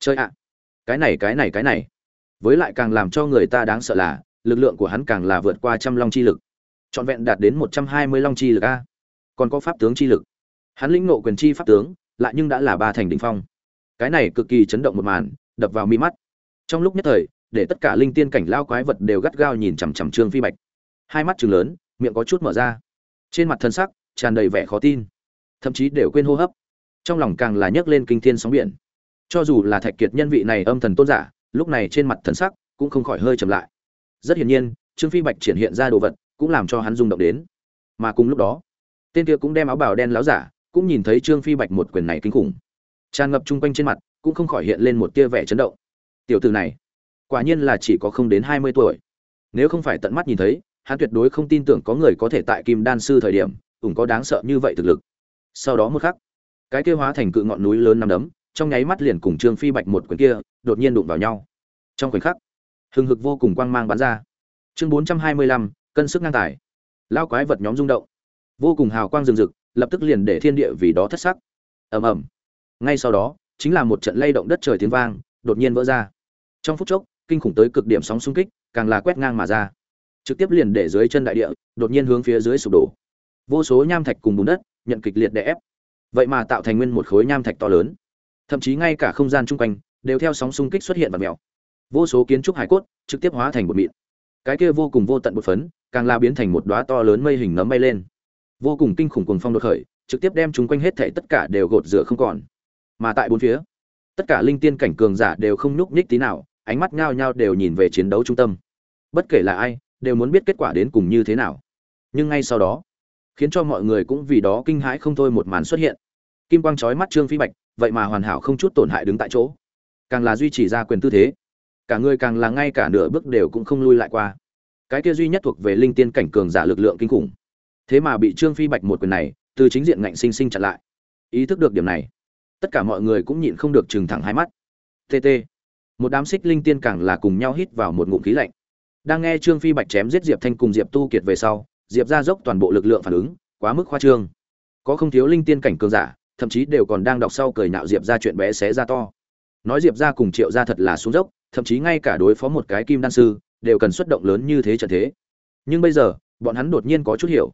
Chơi ạ, cái này cái này cái này. Với lại càng làm cho người ta đáng sợ là, lực lượng của hắn càng là vượt qua trăm long chi lực. Trọn vẹn đạt đến một trăm hai mươi long chi lực a. Còn có pháp tướng chi lực. Hắn lĩnh ngộ quyền chi pháp tướng, lại nhưng đã là ba thành đỉnh phong. Cái này cực kỳ chấn động một màn, đập vào mi mắt. Trong lúc nhất thời, để tất cả linh tiên cảnh lao quái vật đều gắt gao nhìn chằm chằm trương phi bạch. Hai mắt chừng lớn, miệng có chút mở ra trên mặt thân sắc tràn đầy vẻ khó tin, thậm chí đều quên hô hấp. Trong lòng càng là nhấc lên kinh thiên sóng biển. Cho dù là thạch kiệt nhân vị này âm thần tôn giả, lúc này trên mặt thần sắc cũng không khỏi hơi chậm lại. Rất hiển nhiên, trương phi bạch triển hiện ra đồ vật cũng làm cho hắn rung động đến. Mà cùng lúc đó, tên kia cũng đem áo bào đen láo giả cũng nhìn thấy trương phi bạch một quyền này kinh khủng. Tràn ngập chung quanh trên mặt cũng không khỏi hiện lên một tia vẻ chấn động. Tiểu từ này, quả nhiên là chỉ có không đến hai mươi tuổi. Nếu không phải tận mắt nhìn thấy hắn tuyệt đối không tin tưởng có người có thể tại kim đan sư thời điểm ủng có đáng sợ như vậy thực lực. Sau đó một khắc, cái kia hóa thành cự ngọn núi lớn năm đấm, trong nháy mắt liền cùng trương phi bạch một quyền kia, đột nhiên đụng vào nhau. Trong khoảnh khắc, hừng hực vô cùng quang mang bắn ra. Chương bốn trăm hai mươi lăm, cân sức ngang tài. Lao quái vật nhóm rung động. Vô cùng hào quang rừng rực, lập tức liền để thiên địa vì đó thất sắc. Ầm ầm. Ngay sau đó, chính là một trận lay động đất trời tiếng vang, đột nhiên vỡ ra. Trong phút chốc, kinh khủng tới cực điểm sóng xung kích, càng là quét ngang mà ra trực tiếp liền để dưới chân đại địa, đột nhiên hướng phía dưới sụp đổ. Vô số nham thạch cùng bùn đất, nhận kịch liệt đè ép. Vậy mà tạo thành nguyên một khối nham thạch to lớn. Thậm chí ngay cả không gian chung quanh, đều theo sóng xung kích xuất hiện và mèo. Vô số kiến trúc hải cốt, trực tiếp hóa thành bột mịn. Cái kia vô cùng vô tận bột phấn, càng la biến thành một đóa to lớn mây hình nấm bay lên. Vô cùng kinh khủng cuồng phong đột khởi, trực tiếp đem chúng quanh hết thảy tất cả đều gột rửa không còn. Mà tại bốn phía, tất cả linh tiên cảnh cường giả đều không nhúc nhích tí nào, ánh mắt nhao nhao đều nhìn về chiến đấu trung tâm. Bất kể là ai đều muốn biết kết quả đến cùng như thế nào. Nhưng ngay sau đó, khiến cho mọi người cũng vì đó kinh hãi không thôi một màn xuất hiện. Kim quang chói mắt trương phi bạch, vậy mà hoàn hảo không chút tổn hại đứng tại chỗ. Càng là duy trì ra quyền tư thế, cả người càng là ngay cả nửa bước đều cũng không lui lại qua. Cái kia duy nhất thuộc về linh tiên cảnh cường giả lực lượng kinh khủng. Thế mà bị trương phi bạch một quyền này, từ chính diện ngạnh sinh sinh chặn lại. Ý thức được điểm này, tất cả mọi người cũng nhịn không được trừng thẳng hai mắt. Tt một đám xích linh tiên càng là cùng nhau hít vào một ngụm khí lạnh đang nghe trương phi bạch chém giết diệp thanh cùng diệp tu kiệt về sau, diệp ra dốc toàn bộ lực lượng phản ứng, quá mức khoa trương. Có không thiếu linh tiên cảnh cường giả, thậm chí đều còn đang đọc sau cười nạo diệp ra chuyện bé xé ra to. Nói diệp ra cùng triệu ra thật là xuống dốc, thậm chí ngay cả đối phó một cái kim đan sư, đều cần xuất động lớn như thế trận thế. Nhưng bây giờ, bọn hắn đột nhiên có chút hiểu.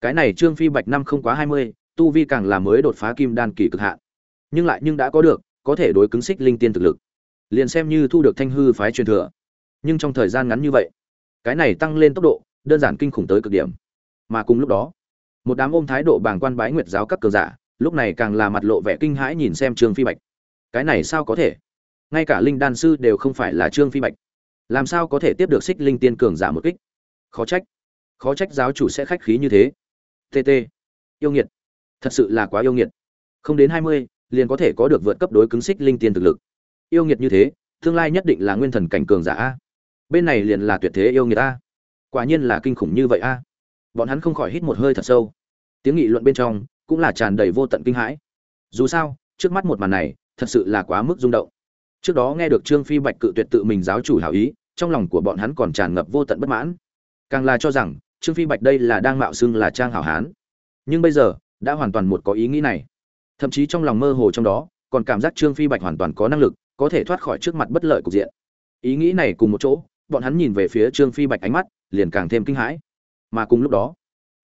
Cái này trương phi bạch năm không quá hai mươi, tu vi càng là mới đột phá kim đan kỳ cực hạn. Nhưng lại nhưng đã có được, có thể đối cứng xích linh tiên thực lực. Liền xem như thu được thanh hư phái truyền thừa nhưng trong thời gian ngắn như vậy, cái này tăng lên tốc độ, đơn giản kinh khủng tới cực điểm. Mà cùng lúc đó, một đám ôm thái độ bàng quan bái nguyệt giáo các cường giả, lúc này càng là mặt lộ vẻ kinh hãi nhìn xem trương phi bạch. Cái này sao có thể? Ngay cả linh đan sư đều không phải là trương phi bạch. Làm sao có thể tiếp được xích linh tiên cường giả một kích? Khó trách khó trách giáo chủ sẽ khách khí như thế. Tt yêu nghiệt, thật sự là quá yêu nghiệt. Không đến hai mươi, liền có thể có được vượt cấp đối cứng xích linh tiên thực lực. Yêu nghiệt như thế, tương lai nhất định là nguyên thần cảnh cường giả a bên này liền là tuyệt thế yêu người ta, quả nhiên là kinh khủng như vậy a. Bọn hắn không khỏi hít một hơi thật sâu. Tiếng nghị luận bên trong cũng là tràn đầy vô tận kinh hãi. Dù sao trước mắt một màn này thật sự là quá mức rung động. Trước đó nghe được trương phi bạch cự tuyệt tự mình giáo chủ hảo ý trong lòng của bọn hắn còn tràn ngập vô tận bất mãn. Càng là cho rằng trương phi bạch đây là đang mạo xưng là trang hảo hán. Nhưng bây giờ đã hoàn toàn một có ý nghĩ này. Thậm chí trong lòng mơ hồ trong đó còn cảm giác trương phi bạch hoàn toàn có năng lực có thể thoát khỏi trước mặt bất lợi cục diện. Ý nghĩ này cùng một chỗ bọn hắn nhìn về phía trương phi bạch ánh mắt, liền càng thêm kinh hãi. Mà cùng lúc đó,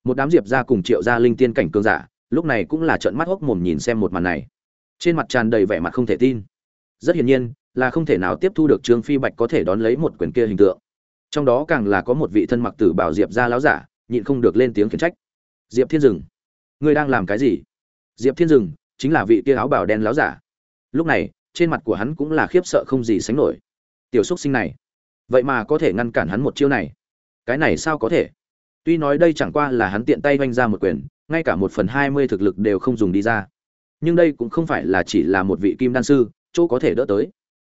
một đám diệp gia cùng triệu gia linh tiên cảnh cương giả, lúc này cũng là trợn mắt hốc mồm nhìn xem một màn này. Trên mặt tràn đầy vẻ mặt không thể tin. Rất hiển nhiên, là không thể nào tiếp thu được trương phi bạch có thể đón lấy một quyền kia hình tượng. Trong đó càng là có một vị thân mặc tử bảo diệp gia láo giả, nhịn không được lên tiếng khiển trách. Diệp thiên dừng, ngươi đang làm cái gì? Diệp thiên dừng chính là vị kia áo bào đen láo giả. Lúc này, trên mặt của hắn cũng là khiếp sợ không gì sánh nổi. Tiểu xúc sinh này vậy mà có thể ngăn cản hắn một chiêu này. Cái này sao có thể? Tuy nói đây chẳng qua là hắn tiện tay oanh ra một quyền, ngay cả một phần hai mươi thực lực đều không dùng đi ra. Nhưng đây cũng không phải là chỉ là một vị kim đan sư, chỗ có thể đỡ tới.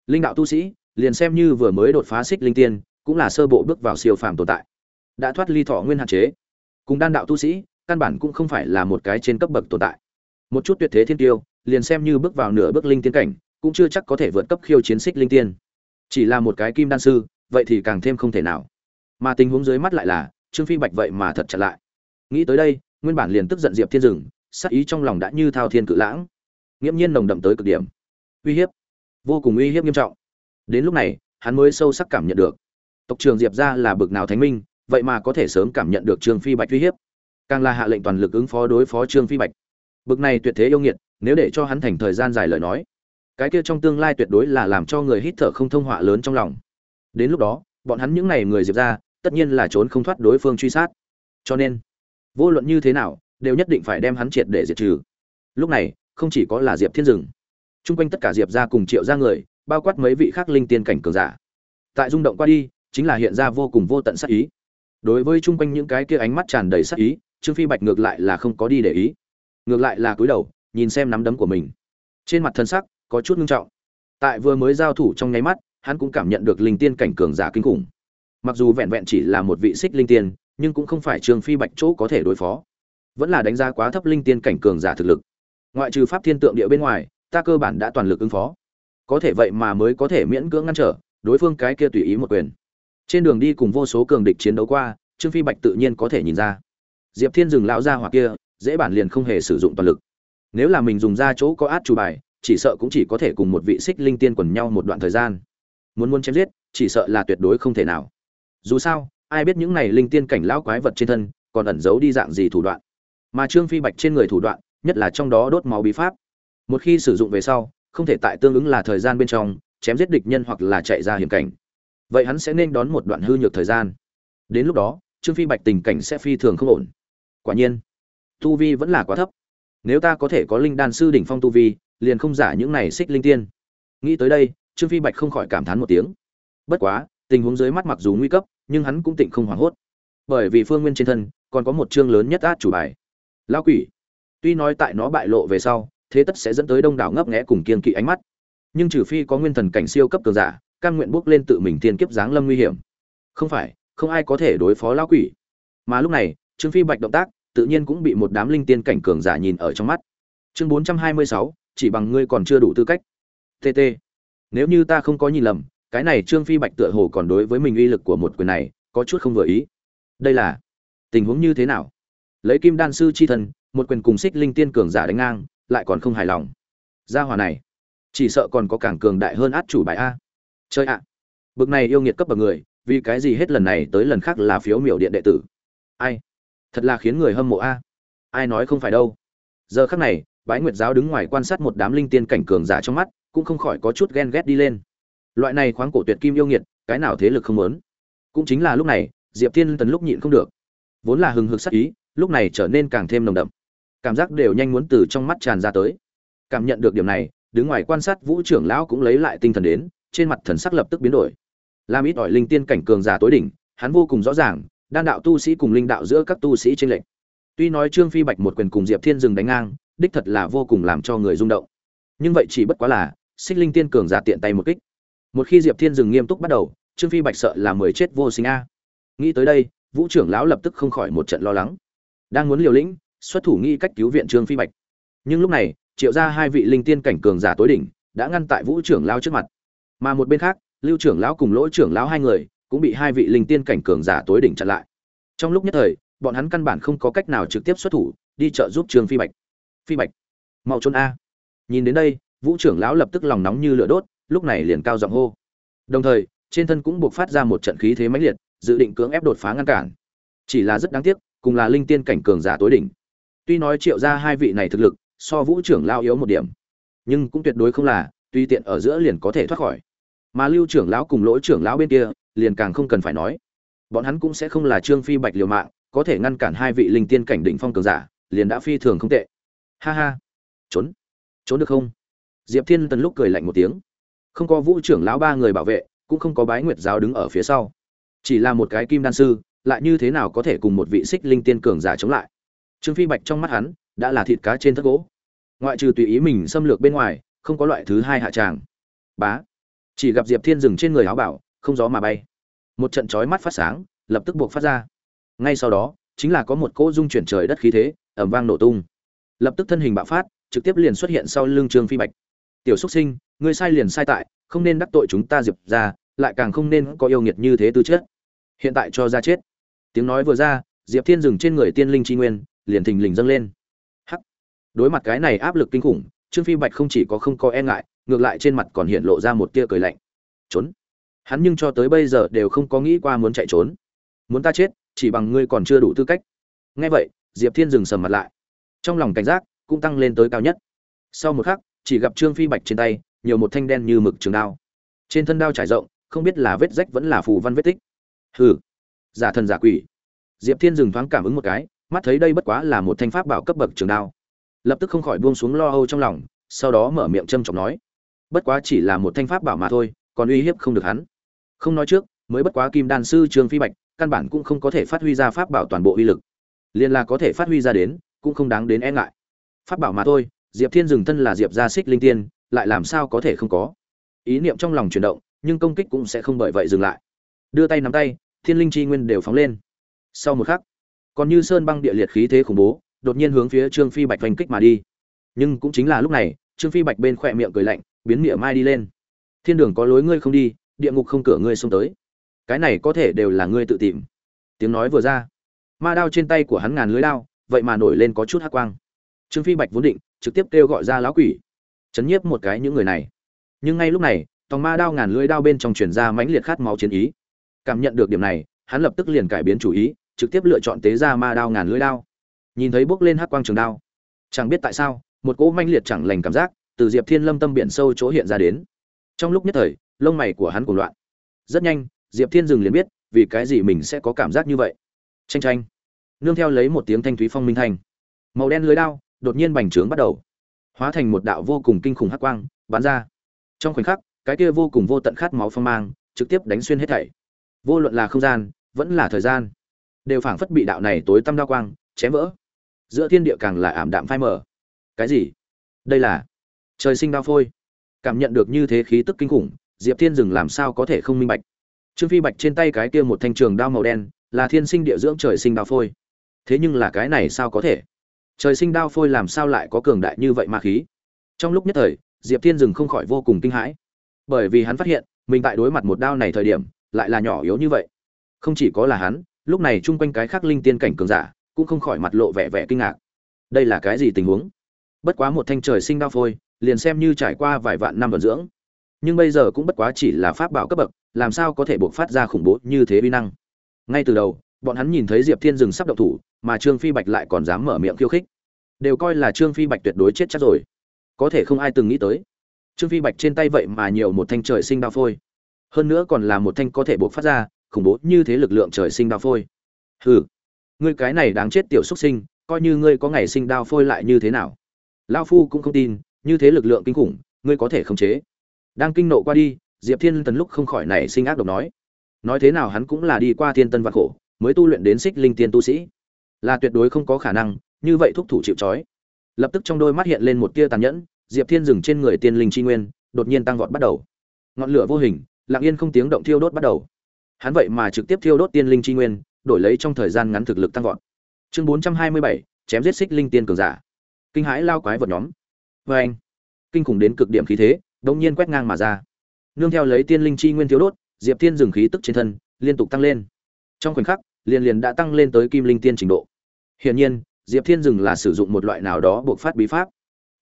Linh đạo tu sĩ, liền xem như vừa mới đột phá xích linh tiên, cũng là sơ bộ bước vào siêu phàm tồn tại. Đã thoát ly thọ nguyên hạn chế. Cùng đan đạo tu sĩ, căn bản cũng không phải là một cái trên cấp bậc tồn tại. Một chút tuyệt thế thiên tiêu, liền xem như bước vào nửa bước linh tiên cảnh, cũng chưa chắc có thể vượt cấp khiêu chiến xích linh tiên. Chỉ là một cái kim đan sư vậy thì càng thêm không thể nào. Mà tình huống dưới mắt lại là, trương phi bạch vậy mà thật chặt lại. Nghĩ tới đây, nguyên bản liền tức giận diệp thiên dừng sắc ý trong lòng đã như thao thiên cự lãng. Nghiễm nhiên nồng đậm tới cực điểm. Uy hiếp. Vô cùng uy hiếp nghiêm trọng. Đến lúc này, hắn mới sâu sắc cảm nhận được. Tộc trường diệp ra là bực nào thánh minh, vậy mà có thể sớm cảm nhận được trương phi bạch uy hiếp. Càng là hạ lệnh toàn lực ứng phó đối phó trương phi bạch. Bực này tuyệt thế yêu nghiệt, nếu để cho hắn thành thời gian dài lời nói, cái kia trong tương lai tuyệt đối là làm cho người hít thở không thông họa lớn trong lòng đến lúc đó, bọn hắn những n à y người diệp ra, tất nhiên là trốn không thoát đối phương truy sát. Cho nên, vô luận như thế nào, đều nhất định phải đem hắn triệt để diệt trừ. Lúc này, không chỉ có là diệp thiên dừng, chung quanh tất cả diệp ra cùng triệu ra người, bao quát mấy vị khác linh tiên cảnh cường giả. Tại rung động qua đi, chính là hiện ra vô cùng vô tận sắc ý. Đối với chung quanh những cái kia ánh mắt tràn đầy sắc ý, trương phi bạch ngược lại là không có đi để ý. Ngược lại là cúi đầu, nhìn xem nắm đấm của mình. Trên mặt thân sắc có chút ngưng trọng. Tại vừa mới giao thủ trong nháy mắt hắn cũng cảm nhận được linh tiên cảnh cường giả kinh khủng. Mặc dù vẹn vẹn chỉ là một vị xích linh tiên, nhưng cũng không phải trương phi bạch chỗ có thể đối phó. Vẫn là đánh giá quá thấp linh tiên cảnh cường giả thực lực. Ngoại trừ pháp thiên tượng địa bên ngoài, ta cơ bản đã toàn lực ứng phó. Có thể vậy mà mới có thể miễn cưỡng ngăn trở, đối phương cái kia tùy ý một quyền. Trên đường đi cùng vô số cường địch chiến đấu qua, trương phi bạch tự nhiên có thể nhìn ra. Diệp thiên dừng lão ra hoặc kia, dễ bản liền không hề sử dụng toàn lực. Nếu là mình dùng ra chỗ có át chủ bài, chỉ sợ cũng chỉ có thể cùng một vị xích linh tiên quần nhau một đoạn thời gian muốn muốn chém giết, chỉ sợ là tuyệt đối không thể nào. Dù sao, ai biết những này linh tiên cảnh lão quái vật trên thân còn ẩn giấu đi dạng gì thủ đoạn. Mà trương phi bạch trên người thủ đoạn, nhất là trong đó đốt máu bí pháp. Một khi sử dụng về sau, không thể tại tương ứng là thời gian bên trong, chém giết địch nhân hoặc là chạy ra hiểm cảnh. Vậy hắn sẽ nên đón một đoạn hư nhược thời gian. Đến lúc đó, trương phi bạch tình cảnh sẽ phi thường không ổn. Quả nhiên, tu vi vẫn là quá thấp. Nếu ta có thể có linh đan sư đỉnh phong tu vi, liền không giả những này xích linh tiên. Nghĩ tới đây trương phi bạch không khỏi cảm thán một tiếng. Bất quá, tình huống dưới mắt mặc dù nguy cấp, nhưng hắn cũng tịnh không hoảng hốt. Bởi vì phương nguyên trên thân, còn có một chương lớn nhất át chủ bài. Lao quỷ. Tuy nói tại nó bại lộ về sau, thế tất sẽ dẫn tới đông đảo ngấp nghẽ cùng kiên kỵ ánh mắt. Nhưng trừ phi có nguyên thần cảnh siêu cấp cường giả căn nguyện bước lên tự mình tiên kiếp giáng lâm nguy hiểm. Không phải, không ai có thể đối phó lão quỷ. Mà lúc này, trương phi bạch động tác, tự nhiên cũng bị một đám linh tiên cảnh cường giả nhìn ở trong mắt. Chương bốn trăm hai mươi sáu, chỉ bằng ngươi còn chưa đủ tư cách. Tt nếu như ta không có nhìn lầm, cái này trương phi bạch tựa hồ còn đối với mình uy lực của một quyền này, có chút không vừa ý. Đây là tình huống như thế nào? Lấy kim đan sư c h i thân, một quyền cùng xích linh tiên cường giả đánh ngang, lại còn không hài lòng. Gia hòa này, chỉ sợ còn có càng cường đại hơn át chủ bài a. Chơi ạ. Bực này yêu nghiệt cấp bậc người, vì cái gì hết lần này tới lần khác là phiếu miểu điện đệ tử? Ai? Thật là khiến người hâm mộ a. Ai nói không phải đâu? Giờ khắc này, bái nguyệt giáo đứng ngoài quan sát một đám linh tiên cảnh cường giả trong mắt cũng không khỏi có chút ghen ghét đi lên. Loại này khoáng cổ tuyệt kim yêu nghiệt, cái nào thế lực không muốn? Cũng chính là lúc này, diệp thiên tần lúc nhịn không được. Vốn là hừng hực sắc ý, lúc này trở nên càng thêm nồng đậm. Cảm giác đều nhanh muốn từ trong mắt tràn ra tới. Cảm nhận được điểm này, đứng ngoài quan sát vũ trưởng lão cũng lấy lại tinh thần đến, trên mặt thần sắc lập tức biến đổi. Làm ít ỏi linh tiên cảnh cường giả tối đỉnh, hắn vô cùng rõ ràng, đan đạo tu sĩ cùng linh đạo giữa các tu sĩ tranh lệch. Tuy nói trương phi bạch một quyền cùng diệp thiên dừng đánh ngang, đích thật là vô cùng làm cho người rung động. Nhưng vậy chỉ bất quá là xích linh tiên cường giả tiện tay một kích. Một khi diệp thiên dừng nghiêm túc bắt đầu, trương phi bạch sợ là mười chết vô sinh a. Nghĩ tới đây, vũ trưởng lão lập tức không khỏi một trận lo lắng. Đang muốn liều lĩnh, xuất thủ nghi cách cứu viện trương phi bạch. Nhưng lúc này, triệu ra hai vị linh tiên cảnh cường giả tối đỉnh đã ngăn tại vũ trưởng lão trước mặt. Mà một bên khác, lưu trưởng lão cùng lỗ trưởng lão hai người cũng bị hai vị linh tiên cảnh cường giả tối đỉnh chặn lại. Trong lúc nhất thời, bọn hắn căn bản không có cách nào trực tiếp xuất thủ đi trợ giúp trương phi bạch. Phi bạch, mau trốn a. Nhìn đến đây vũ trưởng lão lập tức lòng nóng như lửa đốt, lúc này liền cao giọng hô. Đồng thời, trên thân cũng buộc phát ra một trận khí thế mãnh liệt, dự định cưỡng ép đột phá ngăn cản. Chỉ là rất đáng tiếc, cùng là linh tiên cảnh cường giả tối đỉnh. Tuy nói triệu ra hai vị này thực lực, so vũ trưởng lao yếu một điểm, nhưng cũng tuyệt đối không là, tuy tiện ở giữa liền có thể thoát khỏi. Mà lưu trưởng lão cùng lỗ trưởng lão bên kia, liền càng không cần phải nói. Bọn hắn cũng sẽ không là trương phi bạch liều mạng, có thể ngăn cản hai vị linh tiên cảnh đỉnh phong cường giả, liền đã phi thường không tệ. Ha ha. Trốn. Trốn được không? Diệp thiên tần lúc cười lạnh một tiếng. Không có vũ trưởng lão ba người bảo vệ, cũng không có bái nguyệt giáo đứng ở phía sau. Chỉ là một cái kim đan sư, lại như thế nào có thể cùng một vị xích linh tiên cường giả chống lại? Trương phi bạch trong mắt hắn, đã là thịt cá trên thất gỗ. Ngoại trừ tùy ý mình xâm lược bên ngoài, không có loại thứ hai hạ tràng. Bá. Chỉ gặp diệp thiên dừng trên người áo bảo, không gió mà bay. Một trận chói mắt phát sáng, lập tức buộc phát ra. Ngay sau đó, chính là có một cỗ dung chuyển trời đất khí thế ẩm vang nổ tung. Lập tức thân hình bạo phát, trực tiếp liền xuất hiện sau lưng trương phi bạch tiểu xúc sinh, ngươi sai liền sai tại, không nên đắc tội chúng ta diệp ra lại càng không nên có yêu nghiệt như thế tư chất. Hiện tại cho ra chết. Tiếng nói vừa ra, diệp thiên dừng trên người tiên linh tri nguyên, liền thình lình dâng lên. Hắc. Đối mặt cái này áp lực kinh khủng, trương phi bạch không chỉ có không có e ngại, ngược lại trên mặt còn hiện lộ ra một tia cười lạnh. Trốn. Hắn nhưng cho tới bây giờ đều không có nghĩ qua muốn chạy trốn. Muốn ta chết, chỉ bằng ngươi còn chưa đủ tư cách. Nghe vậy, diệp thiên dừng sầm mặt lại. Trong lòng cảnh giác cũng tăng lên tới cao nhất. Sau một khắc chỉ gặp trương phi bạch trên tay, nhiều một thanh đen như mực trường đao. Trên thân đao trải rộng, không biết là vết rách vẫn là phù văn vết tích. Hừ, giả thần giả quỷ. Diệp thiên dừng thoáng cảm ứng một cái, mắt thấy đây bất quá là một thanh pháp bảo cấp bậc trường đao. Lập tức không khỏi buông xuống lo âu trong lòng, sau đó mở miệng châm trọng nói. Bất quá chỉ là một thanh pháp bảo mà thôi, còn uy hiếp không được hắn. Không nói trước, mới bất quá kim đan sư trương phi bạch, căn bản cũng không có thể phát huy ra pháp bảo toàn bộ uy lực. Liền là có thể phát huy ra đến, cũng không đáng đến e ngại. Pháp bảo mà thôi diệp thiên dừng thân là diệp gia xích linh tiên, lại làm sao có thể không có? Ý niệm trong lòng chuyển động, nhưng công kích cũng sẽ không bởi vậy dừng lại. Đưa tay nắm tay, thiên linh chi nguyên đều phóng lên. Sau một khắc, còn như sơn băng địa liệt khí thế khủng bố, đột nhiên hướng phía trương phi bạch oanh kích mà đi. Nhưng cũng chính là lúc này, trương phi bạch bên khỏe miệng cười lạnh, biến miệng mai đi lên. Thiên đường có lối ngươi không đi, địa ngục không cửa ngươi xông tới. Cái này có thể đều là ngươi tự tìm. Tiếng nói vừa ra, ma đao trên tay của hắn ngàn lưới đao, vậy mà nổi lên có chút hắc quang trương phi bạch vốn định trực tiếp kêu gọi ra lão quỷ, chấn nhiếp một cái những người này. Nhưng ngay lúc này, tòng ma đao ngàn lưỡi đao bên trong truyền ra mãnh liệt khát máu chiến ý. Cảm nhận được điểm này, hắn lập tức liền cải biến chủ ý, trực tiếp lựa chọn tế ra ma đao ngàn lưỡi đao. Nhìn thấy bước lên hắc quang trường đao, chẳng biết tại sao, một cỗ mãnh liệt chẳng lành cảm giác từ diệp thiên lâm tâm biển sâu chỗ hiện ra đến. Trong lúc nhất thời, lông mày của hắn cuồng loạn. Rất nhanh, diệp thiên dừng liền biết, vì cái gì mình sẽ có cảm giác như vậy. Tranh tranh nương theo lấy một tiếng thanh thúy phong minh thanh. Màu đen lưới đao đột nhiên bành trướng bắt đầu. Hóa thành một đạo vô cùng kinh khủng hắc quang, bắn ra. Trong khoảnh khắc, cái kia vô cùng vô tận khát máu phong mang trực tiếp đánh xuyên hết thảy. Vô luận là không gian, vẫn là thời gian, đều phảng phất bị đạo này tối tăm đa quang chém vỡ. Giữa thiên địa càng là ảm đạm phai mờ. Cái gì? Đây là trời sinh đao phôi. Cảm nhận được như thế khí tức kinh khủng, diệp thiên dừng làm sao có thể không minh bạch. Trương phi bạch trên tay cái kia một thanh trường đao màu đen là thiên sinh địa dưỡng trời sinh đao phôi. Thế nhưng là cái này sao có thể? Trời sinh đao phôi làm sao lại có cường đại như vậy ma khí? Trong lúc nhất thời, diệp thiên dừng không khỏi vô cùng kinh hãi. Bởi vì hắn phát hiện, mình tại đối mặt một đao này thời điểm, lại là nhỏ yếu như vậy. Không chỉ có là hắn, lúc này chung quanh cái khác linh tiên cảnh cường giả, cũng không khỏi mặt lộ vẻ vẻ kinh ngạc. Đây là cái gì tình huống? Bất quá một thanh trời sinh đao phôi, liền xem như trải qua vài vạn năm vận dưỡng. Nhưng bây giờ cũng bất quá chỉ là pháp bảo cấp bậc, làm sao có thể buộc phát ra khủng bố như thế vi năng? Ngay từ đầu, bọn hắn nhìn thấy diệp thiên dừng sắp động thủ mà trương phi bạch lại còn dám mở miệng khiêu khích. Đều coi là trương phi bạch tuyệt đối chết chắc rồi. Có thể không ai từng nghĩ tới. Trương phi bạch trên tay vậy mà nhiều một thanh trời sinh đao phôi. Hơn nữa còn là một thanh có thể buộc phát ra, khủng bố như thế lực lượng trời sinh đao phôi. Hừ, ngươi cái này đáng chết tiểu xuất sinh, coi như ngươi có ngày sinh đao phôi lại như thế nào? Lao phu cũng không tin, như thế lực lượng kinh khủng, ngươi có thể khống chế. Đang kinh nộ qua đi, diệp thiên tần lúc không khỏi nảy sinh ác độc nói. Nói thế nào hắn cũng là đi qua thiên tân vạn khổ, mới tu luyện đến xích linh tiên tu sĩ là tuyệt đối không có khả năng, như vậy thúc thủ chịu trói. Lập tức trong đôi mắt hiện lên một tia tàn nhẫn, diệp thiên dừng trên người tiên linh tri nguyên, đột nhiên tăng vọt bắt đầu. Ngọn lửa vô hình, lặng yên không tiếng động thiêu đốt bắt đầu. Hắn vậy mà trực tiếp thiêu đốt tiên linh tri nguyên, đổi lấy trong thời gian ngắn thực lực tăng vọt. Chương bốn trăm hai mươi bảy, chém giết xích linh tiên cường giả. Kinh hãi lao quái vật nhóm. Vê anh kinh khủng đến cực điểm khí thế đống nhiên quét ngang mà ra. Nương theo lấy tiên linh chi nguyên thiếu đốt, diệp thiên dừng khí tức trên thân, liên tục tăng lên. Trong khoảnh khắc liền liền đã tăng lên tới kim linh tiên trình độ. Hiển nhiên, diệp thiên dừng là sử dụng một loại nào đó buộc phát bí pháp.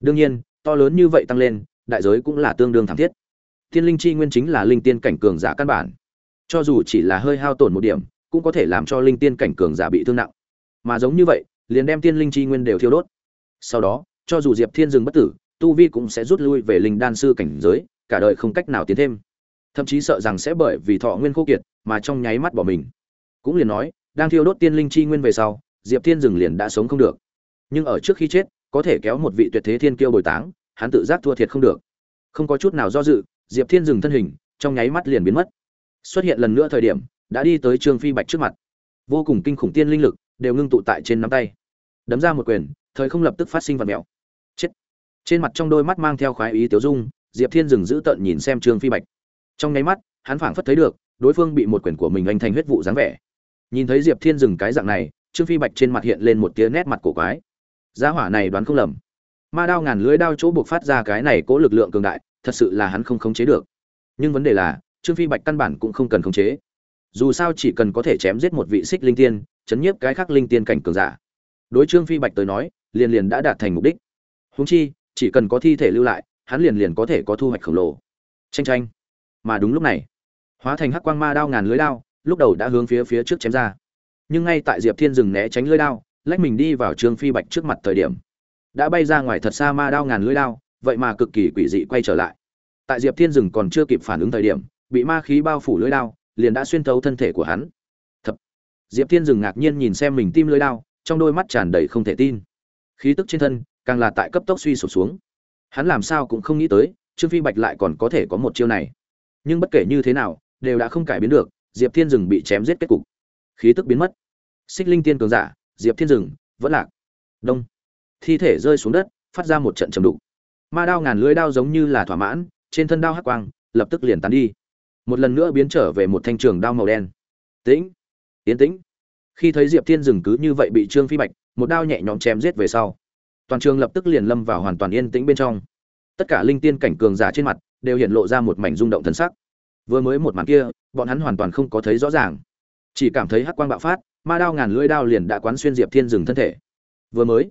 Đương nhiên, to lớn như vậy tăng lên, đại giới cũng là tương đương thảm thiết. Tiên linh chi nguyên chính là linh tiên cảnh cường giả căn bản. Cho dù chỉ là hơi hao tổn một điểm, cũng có thể làm cho linh tiên cảnh cường giả bị thương nặng. Mà giống như vậy, liền đem tiên linh chi nguyên đều thiêu đốt. Sau đó, cho dù diệp thiên dừng bất tử, tu vi cũng sẽ rút lui về linh đan sư cảnh giới, cả đời không cách nào tiến thêm. Thậm chí sợ rằng sẽ bởi vì thọ nguyên khô kiệt mà trong nháy mắt bỏ mình cũng liền nói, đang thiêu đốt tiên linh chi nguyên về sau, diệp thiên dừng liền đã sống không được. Nhưng ở trước khi chết, có thể kéo một vị tuyệt thế thiên kiêu bồi táng, hắn tự giác thua thiệt không được. Không có chút nào do dự, diệp thiên dừng thân hình, trong nháy mắt liền biến mất. Xuất hiện lần nữa thời điểm, đã đi tới trương phi bạch trước mặt. Vô cùng kinh khủng tiên linh lực đều ngưng tụ tại trên nắm tay. Đấm ra một quyền, thời không lập tức phát sinh vật mèo. Chết. Trên mặt trong đôi mắt mang theo khoái ý tiểu dung, diệp thiên dừng giữ tợn nhìn xem trương phi bạch. Trong nháy mắt, hắn phảng phất thấy được, đối phương bị một quyền của mình anh thành huyết vụ dáng vẻ nhìn thấy diệp thiên dừng cái dạng này, trương phi bạch trên mặt hiện lên một tia nét mặt cổ quái. Giá hỏa này đoán không lầm. Ma đao ngàn lưới đao chỗ buộc phát ra cái này cố lực lượng cường đại, thật sự là hắn không khống chế được. Nhưng vấn đề là, trương phi bạch căn bản cũng không cần khống chế. Dù sao chỉ cần có thể chém giết một vị xích linh tiên, chấn nhiếp cái khác linh tiên cảnh cường giả. Đối trương phi bạch tới nói, liền liền đã đạt thành mục đích. Húng chi, chỉ cần có thi thể lưu lại, hắn liền liền có thể có thu hoạch khổng lồ. Tranh tranh mà đúng lúc này, hóa thành hắc quang ma đao ngàn lưới đao lúc đầu đã hướng phía phía trước chém ra. Nhưng ngay tại diệp thiên dừng né tránh lưỡi đao, lách mình đi vào trương phi bạch trước mặt thời điểm. Đã bay ra ngoài thật xa ma đao ngàn lưỡi đao, vậy mà cực kỳ quỷ dị quay trở lại. Tại diệp thiên dừng còn chưa kịp phản ứng thời điểm, bị ma khí bao phủ lưỡi đao, liền đã xuyên thấu thân thể của hắn. Thật diệp thiên dừng ngạc nhiên nhìn xem mình tim lưỡi đao, trong đôi mắt tràn đầy không thể tin. Khí tức trên thân, càng là tại cấp tốc suy sụp xuống. Hắn làm sao cũng không nghĩ tới, trương phi bạch lại còn có thể có một chiêu này. Nhưng bất kể như thế nào, đều đã không cải biến được diệp thiên dừng bị chém giết kết cục. Khí tức biến mất. Xích linh tiên cường giả, diệp thiên dừng, vẫn lạc. Đông. Thi thể rơi xuống đất, phát ra một trận trầm đục. Ma đao ngàn lưỡi đao giống như là thỏa mãn, trên thân đao hắc quang, lập tức liền tán đi. Một lần nữa biến trở về một thanh trường đao màu đen. Tĩnh. Yên tĩnh. Khi thấy diệp thiên dừng cứ như vậy bị trương phi bạch, một đao nhẹ nhõm chém giết về sau, toàn trường lập tức liền lâm vào hoàn toàn yên tĩnh bên trong. Tất cả linh tiên cảnh cường giả trên mặt đều hiện lộ ra một mảnh rung động thân sắc. Vừa mới một màn kia bọn hắn hoàn toàn không có thấy rõ ràng. Chỉ cảm thấy hắc quang bạo phát, ma đao ngàn lưỡi đao liền đã quán xuyên diệp thiên dừng thân thể. Vừa mới,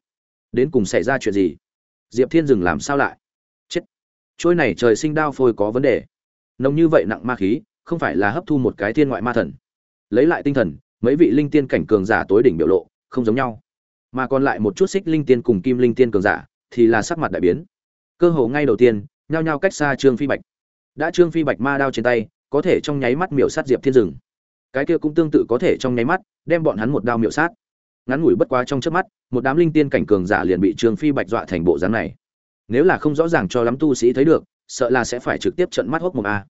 đến cùng xảy ra chuyện gì? Diệp thiên dừng làm sao lại? Chết! Trôi này trời sinh đao phôi có vấn đề. Nồng như vậy nặng ma khí, không phải là hấp thu một cái thiên ngoại ma thần. Lấy lại tinh thần, mấy vị linh tiên cảnh cường giả tối đỉnh biểu lộ, không giống nhau. Mà còn lại một chút xích linh tiên cùng kim linh tiên cường giả, thì là sắc mặt đại biến. Cơ hồ ngay đầu tiên, nhao nhao cách xa trương phi bạch. Đã trương phi bạch ma đao trên tay có thể trong nháy mắt miểu sát diệp thiên rừng cái kia cũng tương tự có thể trong nháy mắt đem bọn hắn một đao miểu sát. Ngắn ngủi bất quá trong trước mắt, một đám linh tiên cảnh cường giả liền bị trương phi bạch dọa thành bộ dáng này. Nếu là không rõ ràng cho lắm tu sĩ thấy được, sợ là sẽ phải trực tiếp trận mắt hốc một a.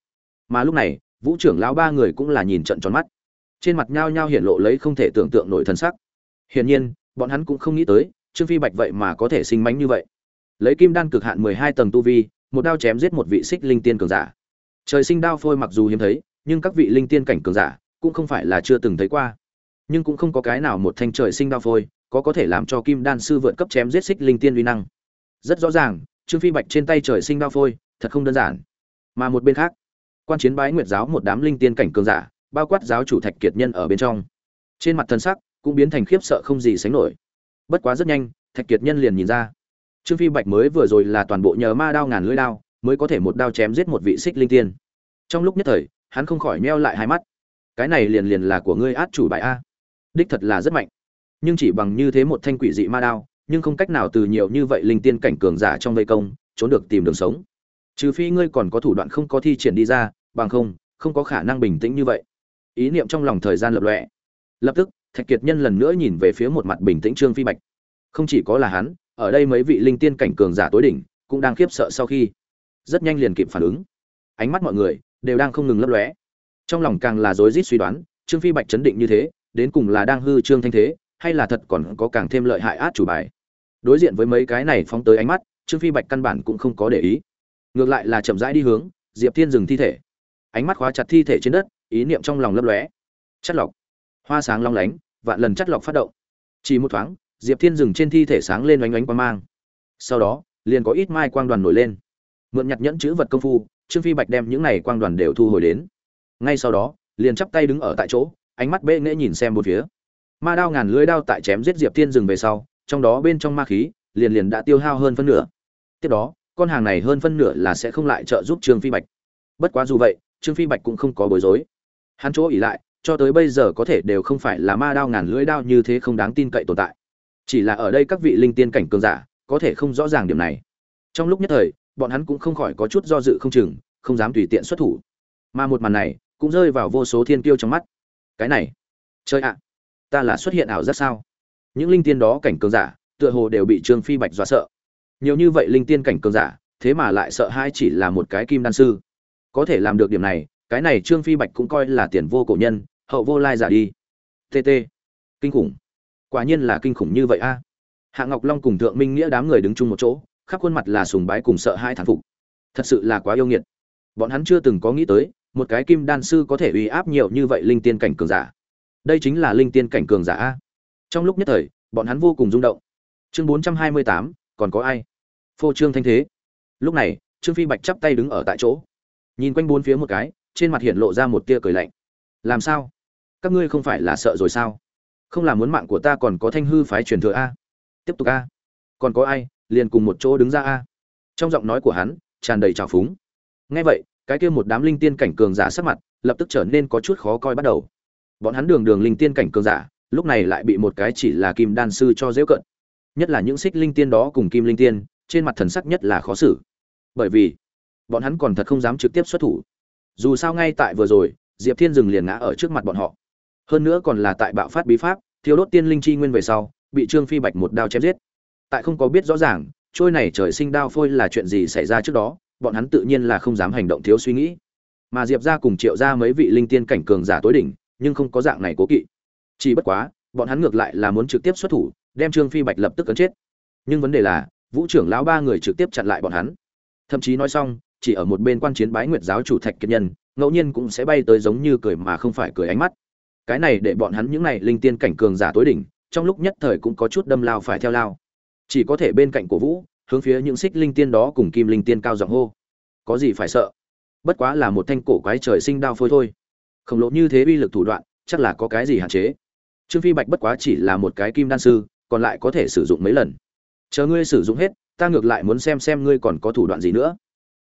Mà lúc này, vũ trưởng lão ba người cũng là nhìn trận tròn mắt. Trên mặt nhao nhao hiện lộ lấy không thể tưởng tượng nổi thân sắc. Hiển nhiên, bọn hắn cũng không nghĩ tới, trương phi bạch vậy mà có thể sinh mánh như vậy. Lấy kim đan cực hạn mười hai tầng tu vi, một đao chém giết một vị xích linh tiên cường giả trời sinh đao phôi mặc dù hiếm thấy, nhưng các vị linh tiên cảnh cường giả cũng không phải là chưa từng thấy qua. Nhưng cũng không có cái nào một thanh trời sinh đao phôi có có thể làm cho kim đan sư vượt cấp chém giết xích linh tiên uy năng. Rất rõ ràng, trương phi bạch trên tay trời sinh đao phôi thật không đơn giản. Mà một bên khác, quan chiến bái nguyệt giáo một đám linh tiên cảnh cường giả bao quát giáo chủ thạch kiệt nhân ở bên trong. Trên mặt thân sắc cũng biến thành khiếp sợ không gì sánh nổi. Bất quá rất nhanh, thạch kiệt nhân liền nhìn ra. Trương phi bạch mới vừa rồi là toàn bộ nhờ ma đao ngàn lưỡi đao mới có thể một đao chém giết một vị xích linh tiên. Trong lúc nhất thời, hắn không khỏi meo lại hai mắt. Cái này liền liền là của ngươi át chủ bài a. Đích thật là rất mạnh. Nhưng chỉ bằng như thế một thanh quỷ dị ma đao, nhưng không cách nào từ nhiều như vậy linh tiên cảnh cường giả trong vây công, trốn được tìm đường sống. Trừ phi ngươi còn có thủ đoạn không có thi triển đi ra, bằng không không có khả năng bình tĩnh như vậy. Ý niệm trong lòng thời gian lập lọe. Lập tức, thạch kiệt nhân lần nữa nhìn về phía một mặt bình tĩnh trương phi bạch. Không chỉ có là hắn, ở đây mấy vị linh tiên cảnh cường giả tối đỉnh, cũng đang khiếp sợ sau khi rất nhanh liền kịp phản ứng. Ánh mắt mọi người đều đang không ngừng lấp lóe. Trong lòng càng là rối rít suy đoán, trương phi bạch chấn định như thế, đến cùng là đang hư trương thanh thế, hay là thật còn có càng thêm lợi hại át chủ bài. Đối diện với mấy cái này phóng tới ánh mắt, trương phi bạch căn bản cũng không có để ý. Ngược lại là chậm rãi đi hướng, diệp thiên dừng thi thể. Ánh mắt khóa chặt thi thể trên đất, ý niệm trong lòng lấp lóe. Chất lọc. Hoa sáng long lánh, vạn lần chất lọc phát động. Chỉ một thoáng, diệp thiên dừng trên thi thể sáng lên oanh oánh quang mang. Sau đó, liền có ít mai quang đoàn nổi lên mượn nhặt nhẫn chữ vật công phu, trương phi bạch đem những này quang đoàn đều thu hồi đến. Ngay sau đó, liền chắp tay đứng ở tại chỗ, ánh mắt bệ nghễ nhìn xem một phía. Ma đao ngàn lưới đao tại chém giết diệp thiên dừng về sau, trong đó bên trong ma khí, liền liền đã tiêu hao hơn phân nửa. Tiếp đó, con hàng này hơn phân nửa là sẽ không lại trợ giúp trương phi bạch. Bất quá dù vậy, trương phi bạch cũng không có bối rối. Hắn chỗ ỉ lại, cho tới bây giờ có thể đều không phải là ma đao ngàn lưỡi đao như thế không đáng tin cậy tồn tại. Chỉ là ở đây các vị linh tiên cảnh cường giả, có thể không rõ ràng điểm này. Trong lúc nhất thời bọn hắn cũng không khỏi có chút do dự không chừng, không dám tùy tiện xuất thủ. Mà một màn này cũng rơi vào vô số thiên kiêu trong mắt. Cái này chơi ạ, ta là xuất hiện ảo giác sao? Những linh tiên đó cảnh cường giả, tựa hồ đều bị trương phi bạch dọa sợ. Nhiều như vậy linh tiên cảnh cường giả, thế mà lại sợ hai chỉ là một cái kim đan sư. Có thể làm được điểm này, cái này trương phi bạch cũng coi là tiền vô cổ nhân, hậu vô lai giả đi. Tt kinh khủng. Quả nhiên là kinh khủng như vậy a. Hạ ngọc long cùng thượng minh nghĩa đám người đứng chung một chỗ khắp khuôn mặt là sùng bái cùng sợ hai thán phục. Thật sự là quá yêu nghiệt. Bọn hắn chưa từng có nghĩ tới, một cái kim đan sư có thể uy áp nhiều như vậy linh tiên cảnh cường giả. Đây chính là linh tiên cảnh cường giả a. Trong lúc nhất thời, bọn hắn vô cùng rung động. Chương bốn trăm hai mươi tám, còn có ai? Phô trương thanh thế. Lúc này, trương phi bạch chắp tay đứng ở tại chỗ. Nhìn quanh bốn phía một cái, trên mặt hiện lộ ra một tia cười lạnh. Làm sao? Các ngươi không phải là sợ rồi sao? Không làm muốn mạng của ta còn có thanh hư phái truyền thừa a. Tiếp tục a. Còn có ai? Liền cùng một chỗ đứng ra a. Trong giọng nói của hắn, tràn đầy trào phúng. Nghe vậy, cái kia một đám linh tiên cảnh cường giả sắc mặt lập tức trở nên có chút khó coi bắt đầu. Bọn hắn đường đường linh tiên cảnh cường giả, lúc này lại bị một cái chỉ là kim đan sư cho dễ cận. Nhất là những xích linh tiên đó cùng kim linh tiên, trên mặt thần sắc nhất là khó xử. Bởi vì, bọn hắn còn thật không dám trực tiếp xuất thủ. Dù sao ngay tại vừa rồi, diệp thiên dừng liền ngã ở trước mặt bọn họ. Hơn nữa còn là tại bạo phát bí pháp thiếu đốt tiên linh chi nguyên về sau, bị trương phi bạch một đao chém giết tại không có biết rõ ràng, trôi này trời sinh đao phôi là chuyện gì xảy ra trước đó, bọn hắn tự nhiên là không dám hành động thiếu suy nghĩ. Mà diệp ra cùng triệu ra mấy vị linh tiên cảnh cường giả tối đỉnh, nhưng không có dạng này cố kỵ. Chỉ bất quá, bọn hắn ngược lại là muốn trực tiếp xuất thủ, đem trương phi bạch lập tức cấn chết. Nhưng vấn đề là, vũ trưởng lão ba người trực tiếp chặn lại bọn hắn. Thậm chí nói xong, chỉ ở một bên quan chiến bái nguyệt giáo chủ thạch kiệt nhân, ngẫu nhiên cũng sẽ bay tới giống như cười mà không phải cười ánh mắt. Cái này để bọn hắn những này linh tiên cảnh cường giả tối đỉnh, trong lúc nhất thời cũng có chút đâm lao phải theo lao chỉ có thể bên cạnh cổ vũ, hướng phía những xích linh tiên đó cùng kim linh tiên cao giọng hô. Có gì phải sợ? Bất quá là một thanh cổ quái trời sinh đao phôi thôi. Khổng lồ như thế uy lực thủ đoạn, chắc là có cái gì hạn chế? Trương phi bạch bất quá chỉ là một cái kim đan sư, còn lại có thể sử dụng mấy lần. Chờ ngươi sử dụng hết, ta ngược lại muốn xem xem ngươi còn có thủ đoạn gì nữa.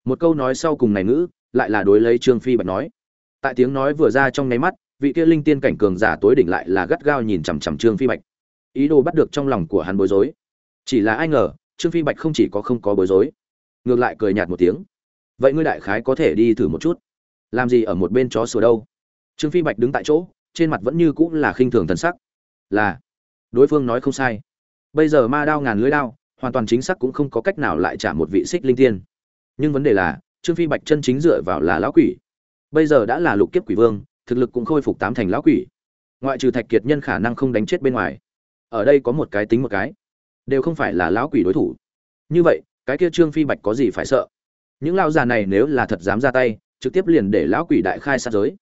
Một câu nói sau cùng này ngữ, lại là đối lấy trương phi bạch nói. Tại tiếng nói vừa ra trong nháy mắt, vị kia linh tiên cảnh cường giả tối đỉnh lại là gắt gao nhìn chằm chằm trương phi bạch. Ý đồ bắt được trong lòng của hắn bối rối chỉ là ai ngờ, trương phi bạch không chỉ có không có bối rối, ngược lại cười nhạt một tiếng. Vậy ngươi đại khái có thể đi thử một chút. Làm gì ở một bên chó sửa đâu? Trương phi bạch đứng tại chỗ, trên mặt vẫn như cũng là khinh thường thần sắc. Là, đối phương nói không sai. Bây giờ ma đao ngàn lưới đao, hoàn toàn chính xác cũng không có cách nào lại trả một vị xích linh tiên. Nhưng vấn đề là, trương phi bạch chân chính dựa vào là lão quỷ. Bây giờ đã là lục kiếp quỷ vương, thực lực cũng khôi phục tám thành lão quỷ. Ngoại trừ thạch kiệt nhân khả năng không đánh chết bên ngoài. Ở đây có một cái tính một cái đều không phải là lão quỷ đối thủ. Như vậy, cái kia trương phi bạch có gì phải sợ? Những lão già này nếu là thật dám ra tay, trực tiếp liền để lão quỷ đại khai sát giới.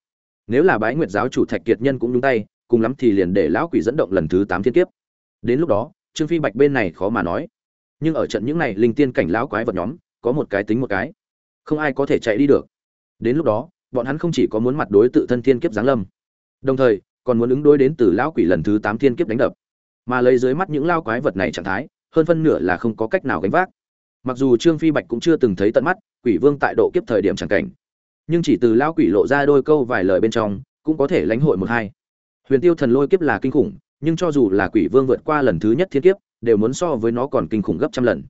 Nếu là bái nguyệt giáo chủ thạch kiệt nhân cũng nhúng tay, cùng lắm thì liền để lão quỷ dẫn động lần thứ tám thiên kiếp. Đến lúc đó, trương phi bạch bên này khó mà nói. Nhưng ở trận những này linh tiên cảnh lão quái vật nhóm, có một cái tính một cái. Không ai có thể chạy đi được. Đến lúc đó, bọn hắn không chỉ có muốn mặt đối tự thân thiên kiếp giáng lâm, đồng thời còn muốn ứng đối đến từ lão quỷ lần thứ tám thiên kiếp đánh đập mà lấy dưới mắt những lao quái vật này trạng thái, hơn phân nửa là không có cách nào gánh vác. Mặc dù trương phi bạch cũng chưa từng thấy tận mắt, quỷ vương tại độ kiếp thời điểm chẳng cảnh. Nhưng chỉ từ lao quỷ lộ ra đôi câu vài lời bên trong, cũng có thể lãnh hội một hai. Huyền tiêu thần lôi kiếp là kinh khủng, nhưng cho dù là quỷ vương vượt qua lần thứ nhất thiên kiếp, đều muốn so với nó còn kinh khủng gấp trăm lần.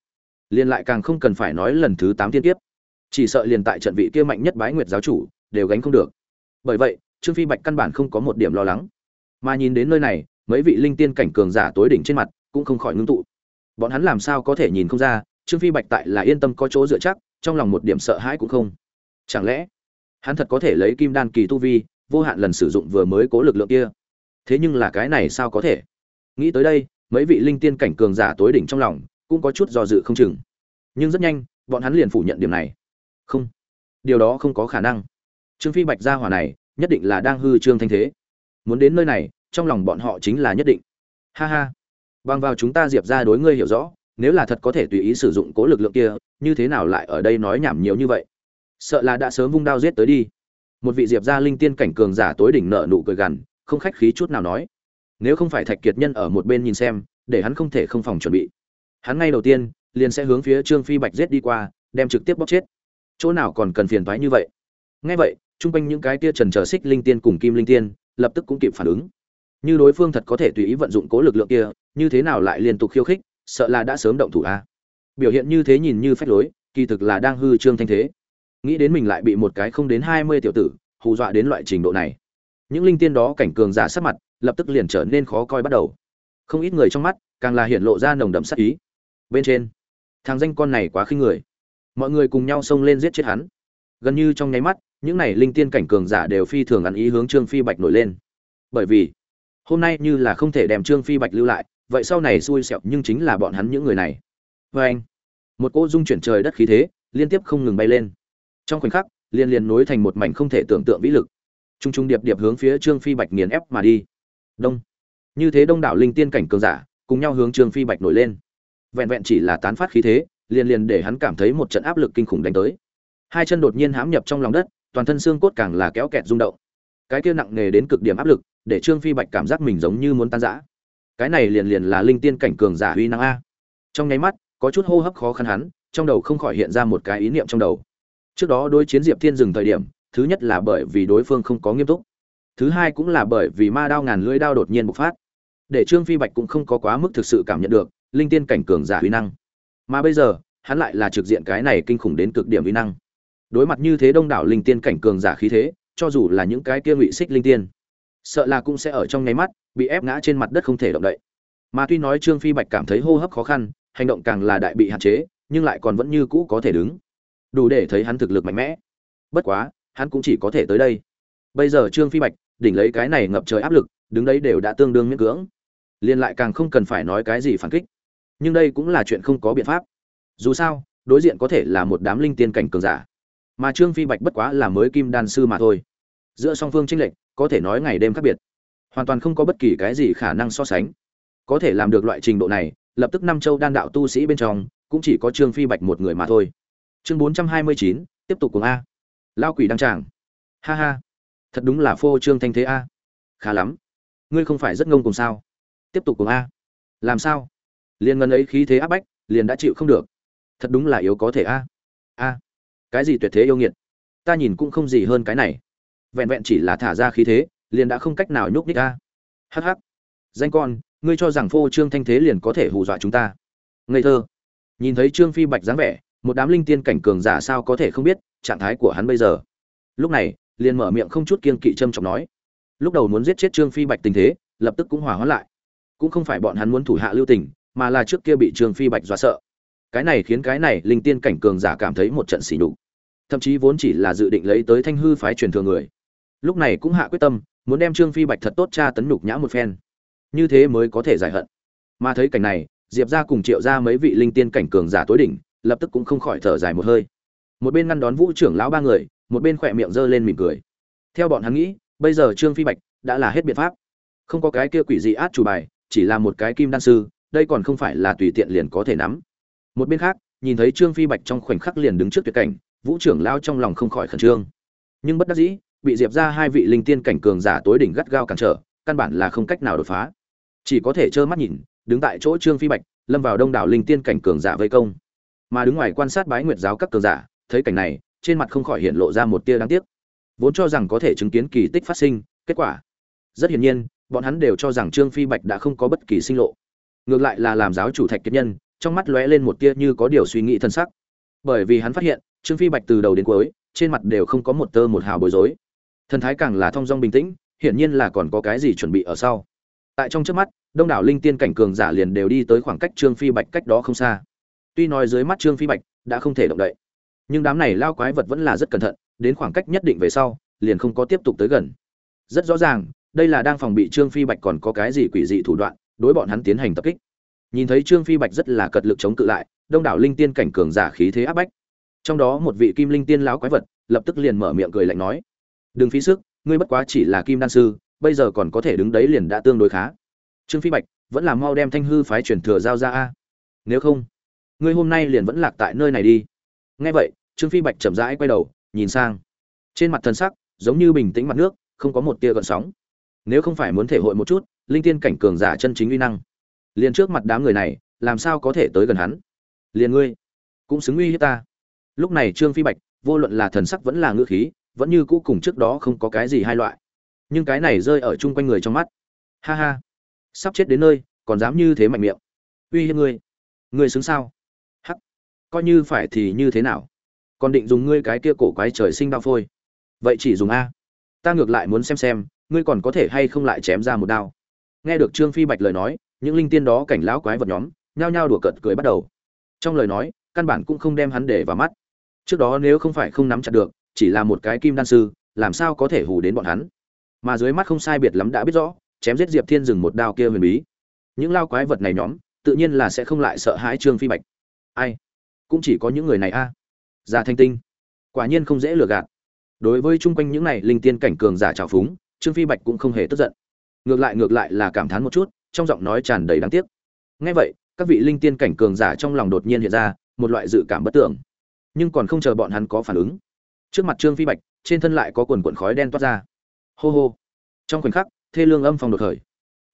Liền lại càng không cần phải nói lần thứ tám thiên kiếp. Chỉ sợ liền tại trận vị kia mạnh nhất bái nguyệt giáo chủ, đều gánh không được. Bởi vậy, trương phi bạch căn bản không có một điểm lo lắng. Mà nhìn đến nơi này mấy vị linh tiên cảnh cường giả tối đỉnh trên mặt cũng không khỏi ngưng tụ. Bọn hắn làm sao có thể nhìn không ra, trương phi bạch tại là yên tâm có chỗ dựa chắc, trong lòng một điểm sợ hãi cũng không. Chẳng lẽ, hắn thật có thể lấy kim đan kỳ tu vi, vô hạn lần sử dụng vừa mới cố lực lượng kia? Thế nhưng là cái này sao có thể? Nghĩ tới đây, mấy vị linh tiên cảnh cường giả tối đỉnh trong lòng cũng có chút do dự không chừng. Nhưng rất nhanh, bọn hắn liền phủ nhận điểm này. Không, điều đó không có khả năng. Trương phi bạch gia hỏa này, nhất định là đang hư trương thanh thế. Muốn đến nơi này trong lòng bọn họ chính là nhất định. Ha ha. Bằng vào chúng ta diệp ra đối ngươi hiểu rõ, nếu là thật có thể tùy ý sử dụng cố lực lượng kia, như thế nào lại ở đây nói nhảm nhiều như vậy? Sợ là đã sớm vung đao giết tới đi. Một vị diệp gia linh tiên cảnh cường giả tối đỉnh nợ nụ cười gằn, không khách khí chút nào nói. Nếu không phải thạch kiệt nhân ở một bên nhìn xem, để hắn không thể không phòng chuẩn bị. Hắn ngay đầu tiên, liền sẽ hướng phía trương phi bạch giết đi qua, đem trực tiếp bóc chết. Chỗ nào còn cần phiền thoái như vậy? Ngay vậy, chung quanh những cái tia trần trở xích linh tiên cùng kim linh tiên, lập tức cũng kịp phản ứng như đối phương thật có thể tùy ý vận dụng cố lực lượng kia, như thế nào lại liên tục khiêu khích, sợ là đã sớm động thủ a biểu hiện như thế nhìn như phách lối, kỳ thực là đang hư trương thanh thế. Nghĩ đến mình lại bị một cái không đến hai mươi tiểu tử, hù dọa đến loại trình độ này. Những linh tiên đó cảnh cường giả sắc mặt, lập tức liền trở nên khó coi bắt đầu. Không ít người trong mắt, càng là hiện lộ ra nồng đậm sắc ý. Bên trên, thằng danh con này quá khinh người. Mọi người cùng nhau xông lên giết chết hắn. Gần như trong nháy mắt, những này linh tiên cảnh cường giả đều phi thường ăn ý hướng trương phi bạch nổi lên. Bởi vì hôm nay như là không thể đem trương phi bạch lưu lại, vậy sau này xui xẹo nhưng chính là bọn hắn những người này. Vê anh, một cỗ dung chuyển trời đất khí thế liên tiếp không ngừng bay lên. Trong khoảnh khắc, liên liên nối thành một mảnh không thể tưởng tượng vĩ lực. T r u n g t r u n g điệp điệp hướng phía trương phi bạch nghiền ép mà đi. Đông. Như thế đông đảo linh tiên cảnh cường giả cùng nhau hướng trương phi bạch nổi lên. Vẹn vẹn chỉ là tán phát khí thế liền liền để hắn cảm thấy một trận áp lực kinh khủng đánh tới. Hai chân đột nhiên hãm nhập trong lòng đất, toàn thân xương cốt càng là kéo kẹt rung động. Cái kia nặng nề đến cực điểm áp lực để trương phi bạch cảm giác mình giống như muốn tan rã. Cái này liền liền là linh tiên cảnh cường giả uy năng a. Trong nháy mắt, có chút hô hấp khó khăn hắn, trong đầu không khỏi hiện ra một cái ý niệm trong đầu. Trước đó đối chiến diệp thiên dừng thời điểm, thứ nhất là bởi vì đối phương không có nghiêm túc. Thứ hai cũng là bởi vì ma đao ngàn lưỡi đao đột nhiên bộc phát. Để trương phi bạch cũng không có quá mức thực sự cảm nhận được linh tiên cảnh cường giả uy năng. Mà bây giờ, hắn lại là trực diện cái này kinh khủng đến cực điểm uy năng. Đối mặt như thế đông đảo linh tiên cảnh cường giả khí thế, cho dù là những cái kia ngụy xích linh tiên sợ là cũng sẽ ở trong nháy mắt, bị ép ngã trên mặt đất không thể động đậy. Mà tuy nói trương phi bạch cảm thấy hô hấp khó khăn, hành động càng là đại bị hạn chế, nhưng lại còn vẫn như cũ có thể đứng. Đủ để thấy hắn thực lực mạnh mẽ. Bất quá, hắn cũng chỉ có thể tới đây. Bây giờ trương phi bạch đỉnh lấy cái này ngập trời áp lực, đứng đấy đều đã tương đương miễn cưỡng. Liên lại càng không cần phải nói cái gì phản kích. Nhưng đây cũng là chuyện không có biện pháp. Dù sao, đối diện có thể là một đám linh tiên cảnh cường giả. Mà trương phi bạch bất quá là mới kim đan sư mà thôi. Giữa song phương tranh lệch có thể nói ngày đêm khác biệt. Hoàn toàn không có bất kỳ cái gì khả năng so sánh. Có thể làm được loại trình độ này, lập tức năm châu đan đạo tu sĩ bên trong, cũng chỉ có trương phi bạch một người mà thôi. Chương bốn trăm hai mươi chín, tiếp tục cùng a. Lao quỷ đăng tràng. Ha ha. Thật đúng là phô trương thanh thế a. Khá lắm. Ngươi không phải rất ngông cùng sao? Tiếp tục cùng a. Làm sao? Liền ngân ấy khí thế áp bách, liền đã chịu không được. Thật đúng là yếu có thể a. A. Cái gì tuyệt thế yêu nghiệt? Ta nhìn cũng không gì hơn cái này vẹn vẹn chỉ là thả ra khí thế, liền đã không cách nào nhúc nhích a. Hh danh con, ngươi cho rằng phô trương thanh thế liền có thể hù dọa chúng ta. Ngây thơ. Nhìn thấy trương phi bạch dáng vẻ, một đám linh tiên cảnh cường giả sao có thể không biết trạng thái của hắn bây giờ. Lúc này, liền mở miệng không chút kiên kỵ trâm trọng nói. Lúc đầu muốn giết chết trương phi bạch tình thế, lập tức cũng hòa hóa lại. Cũng không phải bọn hắn muốn thủ hạ lưu tình, mà là trước kia bị trương phi bạch dọa sợ. Cái này khiến cái này linh tiên cảnh cường giả cảm thấy một trận xỉ nhục. Thậm chí vốn chỉ là dự định lấy tới thanh hư phái truyền thừa người lúc này cũng hạ quyết tâm, muốn đem trương phi bạch thật tốt tra tấn nhục nhã một phen. Như thế mới có thể giải hận. Mà thấy cảnh này, diệp ra cùng triệu ra mấy vị linh tiên cảnh cường giả tối đỉnh, lập tức cũng không khỏi thở dài một hơi. Một bên ngăn đón vũ trưởng lão ba người, một bên khỏe miệng giơ lên mỉm cười. Theo bọn hắn nghĩ, bây giờ trương phi bạch đã là hết biện pháp. Không có cái kia quỷ dị át chủ bài, chỉ là một cái kim đan sư, đây còn không phải là tùy tiện liền có thể nắm. Một bên khác, nhìn thấy trương phi bạch trong khoảnh khắc liền đứng trước tuyệt cảnh, vũ trưởng lao trong lòng không khỏi khẩn trương. Nhưng bất đắc dĩ bị diệp ra hai vị linh tiên cảnh cường giả tối đỉnh gắt gao cản trở, căn bản là không cách nào đột phá. Chỉ có thể trơ mắt nhìn, đứng tại chỗ trương phi bạch, lâm vào đông đảo linh tiên cảnh cường giả vây công. Mà đứng ngoài quan sát bái nguyệt giáo các cường giả, thấy cảnh này, trên mặt không khỏi hiện lộ ra một tia đáng tiếc. Vốn cho rằng có thể chứng kiến kỳ tích phát sinh, kết quả, rất hiển nhiên, bọn hắn đều cho rằng trương phi bạch đã không có bất kỳ sinh lộ. Ngược lại là làm giáo chủ thạch kiệt nhân, trong mắt lóe lên một tia như có điều suy nghĩ thân sắc. Bởi vì hắn phát hiện, trương phi bạch từ đầu đến cuối, trên mặt đều không có một tơ một hào bối rối thần thái càng là thong dong bình tĩnh, hiển nhiên là còn có cái gì chuẩn bị ở sau. Tại trong trước mắt, đông đảo linh tiên cảnh cường giả liền đều đi tới khoảng cách trương phi bạch cách đó không xa. Tuy nói dưới mắt trương phi bạch đã không thể động đậy, nhưng đám này lao quái vật vẫn là rất cẩn thận, đến khoảng cách nhất định về sau, liền không có tiếp tục tới gần. Rất rõ ràng, đây là đang phòng bị trương phi bạch còn có cái gì quỷ dị thủ đoạn, đối bọn hắn tiến hành tập kích. Nhìn thấy trương phi bạch rất là cật lực chống cự lại, đông đảo linh tiên cảnh cường giả khí thế áp bách. Trong đó một vị kim linh tiên lão quái vật lập tức liền mở miệng cười lạnh nói đừng phí sức, ngươi bất quá chỉ là kim đan sư, bây giờ còn có thể đứng đấy liền đã tương đối khá. Trương phi bạch, vẫn là mau đem thanh hư phái truyền thừa giao ra a. Nếu không, ngươi hôm nay liền vẫn lạc tại nơi này đi. Nghe vậy, trương phi bạch chậm rãi quay đầu, nhìn sang. Trên mặt thần sắc, giống như bình tĩnh mặt nước, không có một tia gợn sóng. Nếu không phải muốn thể hội một chút, linh tiên cảnh cường giả chân chính uy năng, liền trước mặt đám người này, làm sao có thể tới gần hắn? Liền ngươi, cũng xứng uy hiếp ta. Lúc này trương phi bạch, vô luận là thần sắc vẫn là ngữ khí vẫn như cũ cùng trước đó không có cái gì hai loại. Nhưng cái này rơi ở chung quanh người trong mắt. Ha ha. Sắp chết đến nơi, còn dám như thế mạnh miệng. Uy hiếp ngươi. Ngươi xứng sao? Hắc. Coi như phải thì như thế nào? Còn định dùng ngươi cái kia cổ quái trời sinh bao phôi. Vậy chỉ dùng a. Ta ngược lại muốn xem xem, ngươi còn có thể hay không lại chém ra một đao. Nghe được trương phi bạch lời nói, những linh tiên đó cảnh lão quái vật nhóm, nhao nhao đùa cợt cười bắt đầu. Trong lời nói, căn bản cũng không đem hắn để vào mắt. Trước đó nếu không phải không nắm chặt được chỉ là một cái kim đan sư, làm sao có thể hù đến bọn hắn? Mà dưới mắt không sai biệt lắm đã biết rõ, chém giết diệp thiên dừng một đao kia huyền bí. Những lao quái vật này nhóm, tự nhiên là sẽ không lại sợ hãi trương phi bạch. Ai? Cũng chỉ có những người này a. À. già thanh tinh. Quả nhiên không dễ lừa gạt. Đối với chung quanh những này linh tiên cảnh cường giả trào phúng, trương phi bạch cũng không hề tức giận. Ngược lại ngược lại là cảm thán một chút, trong giọng nói tràn đầy đáng tiếc. Ngay vậy, các vị linh tiên cảnh cường giả trong lòng đột nhiên hiện ra một loại dự cảm bất tưởng. Nhưng còn không chờ bọn hắn có phản ứng trước mặt trương phi bạch, trên thân lại có quần quần khói đen toát ra. Hô hô. Trong khoảnh khắc, thê lương âm phong đột khởi.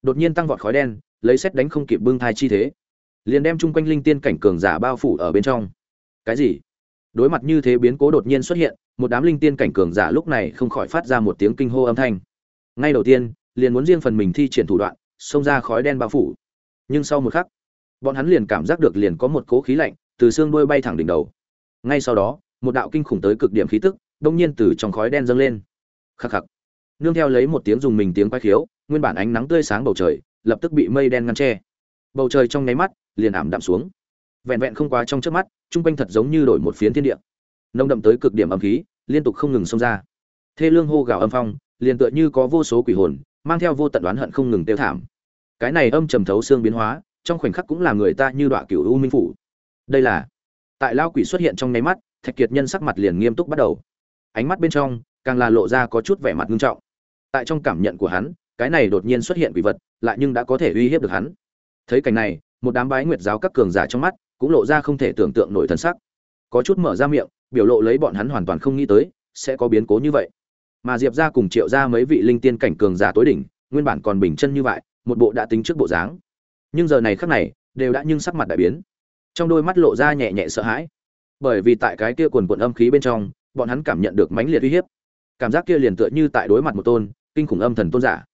Đột nhiên tăng vọt khói đen, lấy xét đánh không kịp bưng thai chi thế. Liền đem chung quanh linh tiên cảnh cường giả bao phủ ở bên trong. Cái gì? Đối mặt như thế biến cố đột nhiên xuất hiện, một đám linh tiên cảnh cường giả lúc này không khỏi phát ra một tiếng kinh hô âm thanh. Ngay đầu tiên, liền muốn riêng phần mình thi triển thủ đoạn, xông ra khói đen bao phủ. Nhưng sau một khắc, bọn hắn liền cảm giác được liền có một cố khí lạnh từ xương đuôi bay thẳng đỉnh đầu. Ngay sau đó một đạo kinh khủng tới cực điểm khí tức, đông nhiên từ trong khói đen dâng lên. Khắc khắc. Nương theo lấy một tiếng dùng mình tiếng quái khiếu, nguyên bản ánh nắng tươi sáng bầu trời, lập tức bị mây đen ngăn che. Bầu trời trong nháy mắt, liền ảm đạm xuống. Vẹn vẹn không quá trong chớp mắt trung quanh thật giống như đổi một phiến thiên địa. Nông đậm tới cực điểm âm khí, liên tục không ngừng xông ra. Thê lương hô gào âm phong, liền tựa như có vô số quỷ hồn, mang theo vô tận đoán hận không ngừng tiêu thảm. Cái này âm trầm thấu xương biến hóa, trong khoảnh khắc cũng là người ta như đọa cửu u minh phủ. Đây là, tại lao quỷ xuất hiện trong nháy mắt thạch kiệt nhân sắc mặt liền nghiêm túc bắt đầu. Ánh mắt bên trong, càng là lộ ra có chút vẻ mặt nghiêm trọng. Tại trong cảm nhận của hắn, cái này đột nhiên xuất hiện quỷ vật, lại nhưng đã có thể uy hiếp được hắn. Thấy cảnh này, một đám bái nguyệt giáo các cường giả trong mắt, cũng lộ ra không thể tưởng tượng nổi thần sắc. Có chút mở ra miệng, biểu lộ lấy bọn hắn hoàn toàn không nghĩ tới, sẽ có biến cố như vậy. Mà diệp ra cùng triệu ra mấy vị linh tiên cảnh cường giả tối đỉnh, nguyên bản còn bình chân như vậy, một bộ đã tính trước bộ dáng. Nhưng giờ này khắc này, đều đã nhưng sắc mặt đại biến. Trong đôi mắt lộ ra nhẹ nhẹ sợ hãi bởi vì tại cái kia quần quần âm khí bên trong, bọn hắn cảm nhận được mãnh liệt uy hiếp. Cảm giác kia liền tựa như tại đối mặt một tôn, kinh khủng âm thần tôn giả.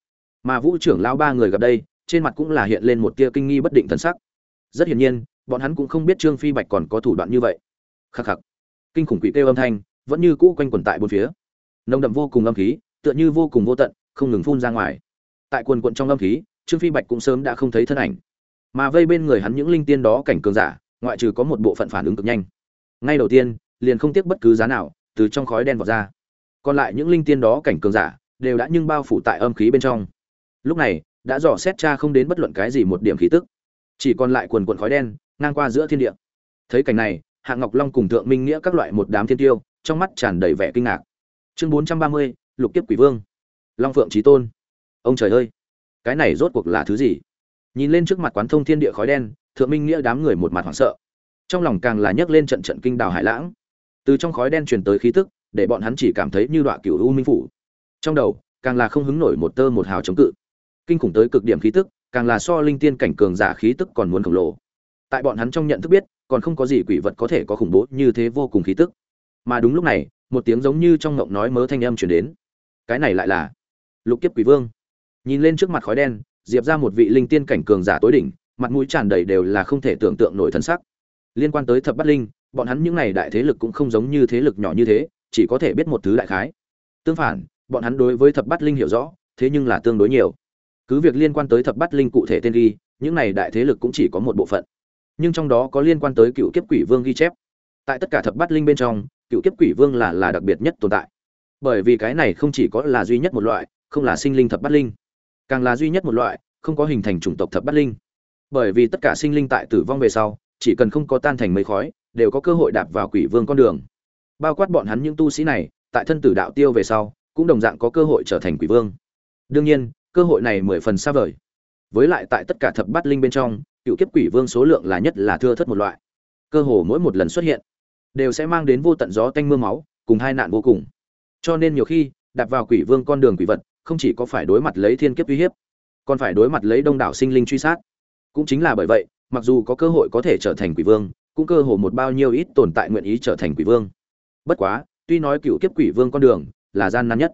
Mà vũ trưởng lão ba người gặp đây, trên mặt cũng là hiện lên một tia kinh nghi bất định thần sắc. Rất hiển nhiên, bọn hắn cũng không biết trương phi bạch còn có thủ đoạn như vậy. Khắc khắc. Kinh khủng quỷ kêu âm thanh, vẫn như cũ quanh quẩn tại bốn phía. Nồng đậm vô cùng âm khí, tựa như vô cùng vô tận, không ngừng phun ra ngoài. Tại quần quần trong âm khí, trương phi bạch cũng sớm đã không thấy thân ảnh. Mà vây bên người hắn những linh tiên đó cảnh cường giả, ngoại trừ có một bộ phận phản ứng cực nhanh ngay đầu tiên, liền không tiếc bất cứ giá nào, từ trong khói đen vọt ra. Còn lại những linh tiên đó cảnh cường giả, đều đã nhưng bao phủ tại âm khí bên trong. Lúc này, đã dò xét cha không đến bất luận cái gì một điểm khí tức. Chỉ còn lại quần quần khói đen, ngang qua giữa thiên địa. Thấy cảnh này hạng ngọc long cùng thượng minh nghĩa các loại một đám thiên tiêu, trong mắt tràn đầy vẻ kinh ngạc. Chương bốn trăm ba mươi, lục kiếp quỷ vương. Long phượng trí tôn. Ông trời ơi, cái này rốt cuộc là thứ gì? Nhìn lên trước mặt quán thông thiên địa khói đen, thượng minh nghĩa đám người một mặt hoảng sợ trong lòng càng là nhấc lên trận trận kinh đào hải lãng. Từ trong khói đen truyền tới khí tức, để bọn hắn chỉ cảm thấy như đoạn cửu u minh phủ. Trong đầu, càng là không hứng nổi một tơ một hào chống cự. Kinh khủng tới cực điểm khí tức, càng là so linh tiên cảnh cường giả khí tức còn muốn khổng lồ. Tại bọn hắn trong nhận thức biết, còn không có gì quỷ vật có thể có khủng bố như thế vô cùng khí tức. Mà đúng lúc này, một tiếng giống như trong ngộng nói mớ thanh âm chuyển đến. Cái này lại là lục kiếp quỷ vương. Nhìn lên trước mặt khói đen, diệp ra một vị linh tiên cảnh cường giả tối đỉnh, mặt mũi tràn đầy đều là không thể tưởng tượng nổi thân sắc liên quan tới thập bát linh, bọn hắn những n à y đại thế lực cũng không giống như thế lực nhỏ như thế, chỉ có thể biết một thứ đại khái. Tương phản, bọn hắn đối với thập bát linh hiểu rõ, thế nhưng là tương đối nhiều. Cứ việc liên quan tới thập bát linh cụ thể tên ghi, những này đại thế lực cũng chỉ có một bộ phận. Nhưng trong đó có liên quan tới cựu kiếp quỷ vương ghi chép. Tại tất cả thập bát linh bên trong, cựu kiếp quỷ vương là là đặc biệt nhất tồn tại. Bởi vì cái này không chỉ có là duy nhất một loại, không là sinh linh thập bát linh, càng là duy nhất một loại, không có hình thành chủng tộc thập bát linh. Bởi vì tất cả sinh linh tại tử vong về sau chỉ cần không có tan thành mây khói, đều có cơ hội đạp vào quỷ vương con đường. Bao quát bọn hắn những tu sĩ này, tại thân tử đạo tiêu về sau, cũng đồng dạng có cơ hội trở thành quỷ vương. Đương nhiên, cơ hội này mười phần xa vời. Với lại tại tất cả thập bát linh bên trong, cựu kiếp quỷ vương số lượng là nhất là thưa thất một loại. Cơ hồ mỗi một lần xuất hiện, đều sẽ mang đến vô tận gió tanh mưa máu, cùng hai nạn vô cùng. Cho nên nhiều khi, đạp vào quỷ vương con đường quỷ vật, không chỉ có phải đối mặt lấy thiên kiếp uy hiếp, còn phải đối mặt lấy đông đảo sinh linh truy sát. Cũng chính là bởi vậy mặc dù có cơ hội có thể trở thành quỷ vương, cũng cơ hồ một bao nhiêu ít tồn tại nguyện ý trở thành quỷ vương. Bất quá, tuy nói cựu kiếp quỷ vương con đường là gian nan nhất,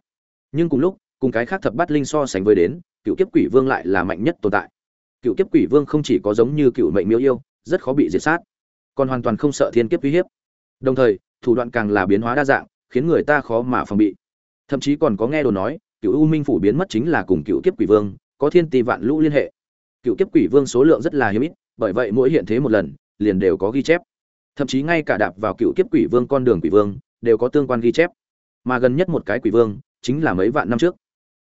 nhưng cùng lúc, cùng cái khác thập bát linh so sánh với đến, cựu kiếp quỷ vương lại là mạnh nhất tồn tại. Cựu kiếp quỷ vương không chỉ có giống như cựu mệnh miêu yêu, rất khó bị diệt sát, còn hoàn toàn không sợ thiên kiếp uy hiếp. Đồng thời, thủ đoạn càng là biến hóa đa dạng, khiến người ta khó mà phòng bị. Thậm chí còn có nghe đồn nói, cựu u minh phủ biến mất chính là cùng cựu kiếp quỷ vương, có thiên tỷ vạn lũ liên hệ. Cựu kiếp quỷ vương số lượng rất là hiếm ít bởi vậy mỗi hiện thế một lần, liền đều có ghi chép. Thậm chí ngay cả đạp vào cựu kiếp quỷ vương con đường quỷ vương, đều có tương quan ghi chép. Mà gần nhất một cái quỷ vương, chính là mấy vạn năm trước.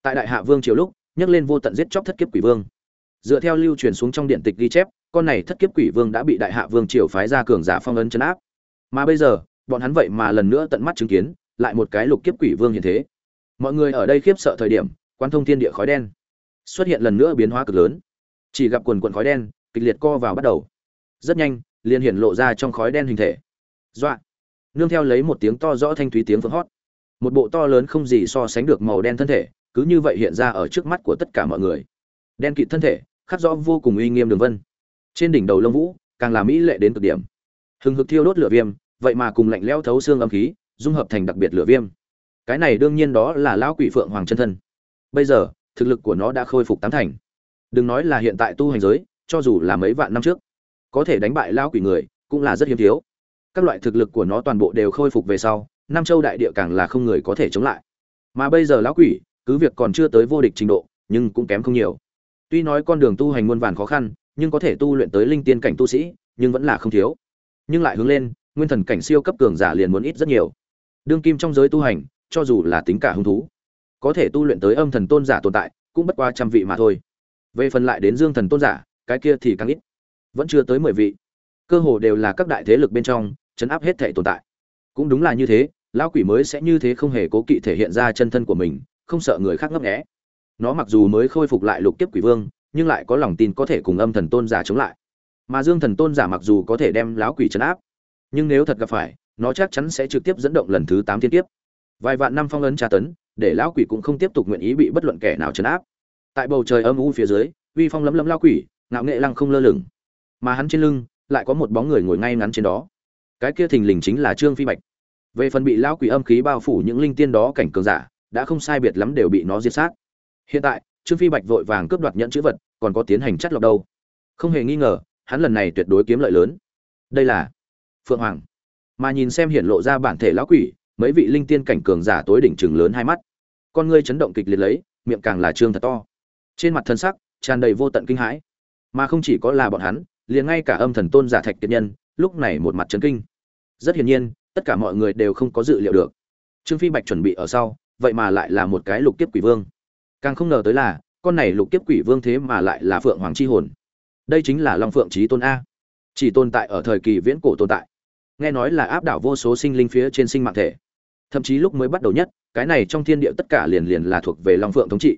Tại đại hạ vương triều lúc, nhắc lên vô tận giết chóc thất kiếp quỷ vương. Dựa theo lưu truyền xuống trong điện tịch ghi chép, con này thất kiếp quỷ vương đã bị đại hạ vương triều phái ra cường giả phong ấn chấn áp. Mà bây giờ, bọn hắn vậy mà lần nữa tận mắt chứng kiến, lại một cái lục kiếp quỷ vương hiện thế. Mọi người ở đây khiếp sợ thời điểm, quan thông thiên địa khói đen xuất hiện lần nữa biến hóa cực lớn. Chỉ gặp quần quần khói đen kịch liệt co vào bắt đầu. Rất nhanh, liền hiện lộ ra trong khói đen hình thể. Dọa. Nương theo lấy một tiếng to rõ thanh thúy tiếng phượng hót. Một bộ to lớn không gì so sánh được màu đen thân thể, cứ như vậy hiện ra ở trước mắt của tất cả mọi người. Đen kịt thân thể, khắc rõ vô cùng uy nghiêm đường vân. Trên đỉnh đầu lông vũ, càng là mỹ lệ đến cực điểm. Hừng hực thiêu đốt lửa viêm, vậy mà cùng lạnh lẽo thấu xương âm khí, dung hợp thành đặc biệt lửa viêm. Cái này đương nhiên đó là lão quỷ phượng hoàng chân thân. Bây giờ, thực lực của nó đã khôi phục tám thành. Đừng nói là hiện tại tu hành giới cho dù là mấy vạn năm trước, có thể đánh bại lão quỷ người cũng là rất hiếm thiếu. Các loại thực lực của nó toàn bộ đều khôi phục về sau, nam châu đại địa càng là không người có thể chống lại. Mà bây giờ lão quỷ, cứ việc còn chưa tới vô địch trình độ, nhưng cũng kém không nhiều. Tuy nói con đường tu hành muôn vàn khó khăn, nhưng có thể tu luyện tới linh tiên cảnh tu sĩ, nhưng vẫn là không thiếu. Nhưng lại hướng lên, nguyên thần cảnh siêu cấp cường giả liền muốn ít rất nhiều. Đương kim trong giới tu hành, cho dù là tính cả hung thú, có thể tu luyện tới âm thần tôn giả tồn tại, cũng bất qua trăm vị mà thôi. Về phần lại đến dương thần tôn giả cái kia thì càng ít. Vẫn chưa tới mười vị. Cơ hồ đều là các đại thế lực bên trong, chấn áp hết thể tồn tại. Cũng đúng là như thế, lão quỷ mới sẽ như thế không hề cố kỵ thể hiện ra chân thân của mình, không sợ người khác ngấp nghé. Nó mặc dù mới khôi phục lại lục kiếp quỷ vương, nhưng lại có lòng tin có thể cùng âm thần tôn giả chống lại. Mà dương thần tôn giả mặc dù có thể đem lão quỷ chấn áp, nhưng nếu thật gặp phải, nó chắc chắn sẽ trực tiếp dẫn động lần thứ tám thiên tiếp vài vạn năm phong ấn tra tấn, để lão quỷ cũng không tiếp tục nguyện ý bị bất luận kẻ nào chấn áp. Tại bầu trời âm u phía dưới, uy phong lấm lấm lão quỷ ngạo nghệ lăng không lơ lửng. Mà hắn trên lưng lại có một bóng người ngồi ngay ngắn trên đó. Cái kia thình lình chính là trương phi bạch. Về phần bị lão quỷ âm khí bao phủ những linh tiên đó cảnh cường giả, đã không sai biệt lắm đều bị nó diệt sát. Hiện tại, trương phi bạch vội vàng cướp đoạt nhận chữ vật, còn có tiến hành chất lọc đâu. Không hề nghi ngờ, hắn lần này tuyệt đối kiếm lợi lớn. Đây là phượng hoàng. Mà nhìn xem hiện lộ ra bản thể lão quỷ, mấy vị linh tiên cảnh cường giả tối đỉnh chừng lớn hai mắt. Con ngươi chấn động kịch liệt lấy, miệng càng là trương thật to. Trên mặt thân sắc tràn đầy vô tận kinh hãi mà không chỉ có là bọn hắn, liền ngay cả âm thần tôn giả thạch kiệt nhân, lúc này một mặt chấn kinh. Rất hiển nhiên, tất cả mọi người đều không có dự liệu được. Trương phi bạch chuẩn bị ở sau, vậy mà lại là một cái lục kiếp quỷ vương. Càng không ngờ tới là, con này lục kiếp quỷ vương thế mà lại là phượng hoàng chi hồn. Đây chính là long phượng trí tôn a. Chỉ tồn tại ở thời kỳ viễn cổ tồn tại. Nghe nói là áp đảo vô số sinh linh phía trên sinh mạng thể. Thậm chí lúc mới bắt đầu nhất, cái này trong thiên địa tất cả liền liền là thuộc về long phượng thống trị.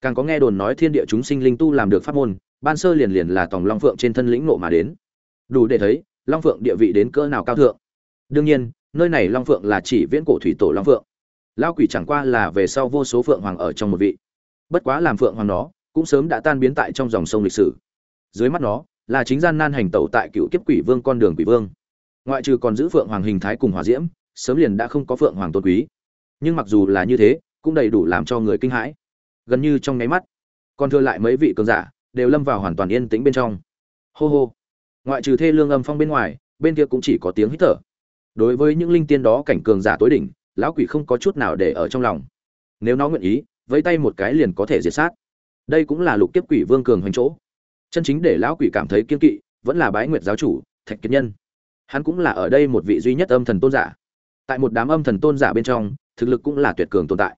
Càng có nghe đồn nói thiên địa chúng sinh linh tu làm được pháp môn ban sơ liền liền là tòng long phượng trên thân lĩnh nộ mà đến. Đủ để thấy, long phượng địa vị đến cỡ nào cao thượng. Đương nhiên, nơi này long phượng là chỉ viễn cổ thủy tổ long phượng. Lao quỷ chẳng qua là về sau vô số phượng hoàng ở trong một vị. Bất quá làm phượng hoàng nó, cũng sớm đã tan biến tại trong dòng sông lịch sử. Dưới mắt nó, là chính gian nan hành tẩu tại cựu kiếp quỷ vương con đường quỷ vương. Ngoại trừ còn giữ phượng hoàng hình thái cùng hòa diễm, sớm liền đã không có phượng hoàng tôn quý. Nhưng mặc dù là như thế, cũng đầy đủ làm cho người kinh hãi. Gần như trong nháy mắt, còn thừa lại mấy vị cường giả đều lâm vào hoàn toàn yên tĩnh bên trong. Hô hô. Ngoại trừ thê lương âm phong bên ngoài, bên kia cũng chỉ có tiếng hít thở. Đối với những linh tiên đó cảnh cường giả tối đỉnh, lão quỷ không có chút nào để ở trong lòng. Nếu nó nguyện ý, vẫy tay một cái liền có thể diệt sát. Đây cũng là lục kiếp quỷ vương cường hoành chỗ. Chân chính để lão quỷ cảm thấy kiên kỵ, vẫn là bái nguyệt giáo chủ, thạch kiệt nhân. Hắn cũng là ở đây một vị duy nhất âm thần tôn giả. Tại một đám âm thần tôn giả bên trong, thực lực cũng là tuyệt cường tồn tại.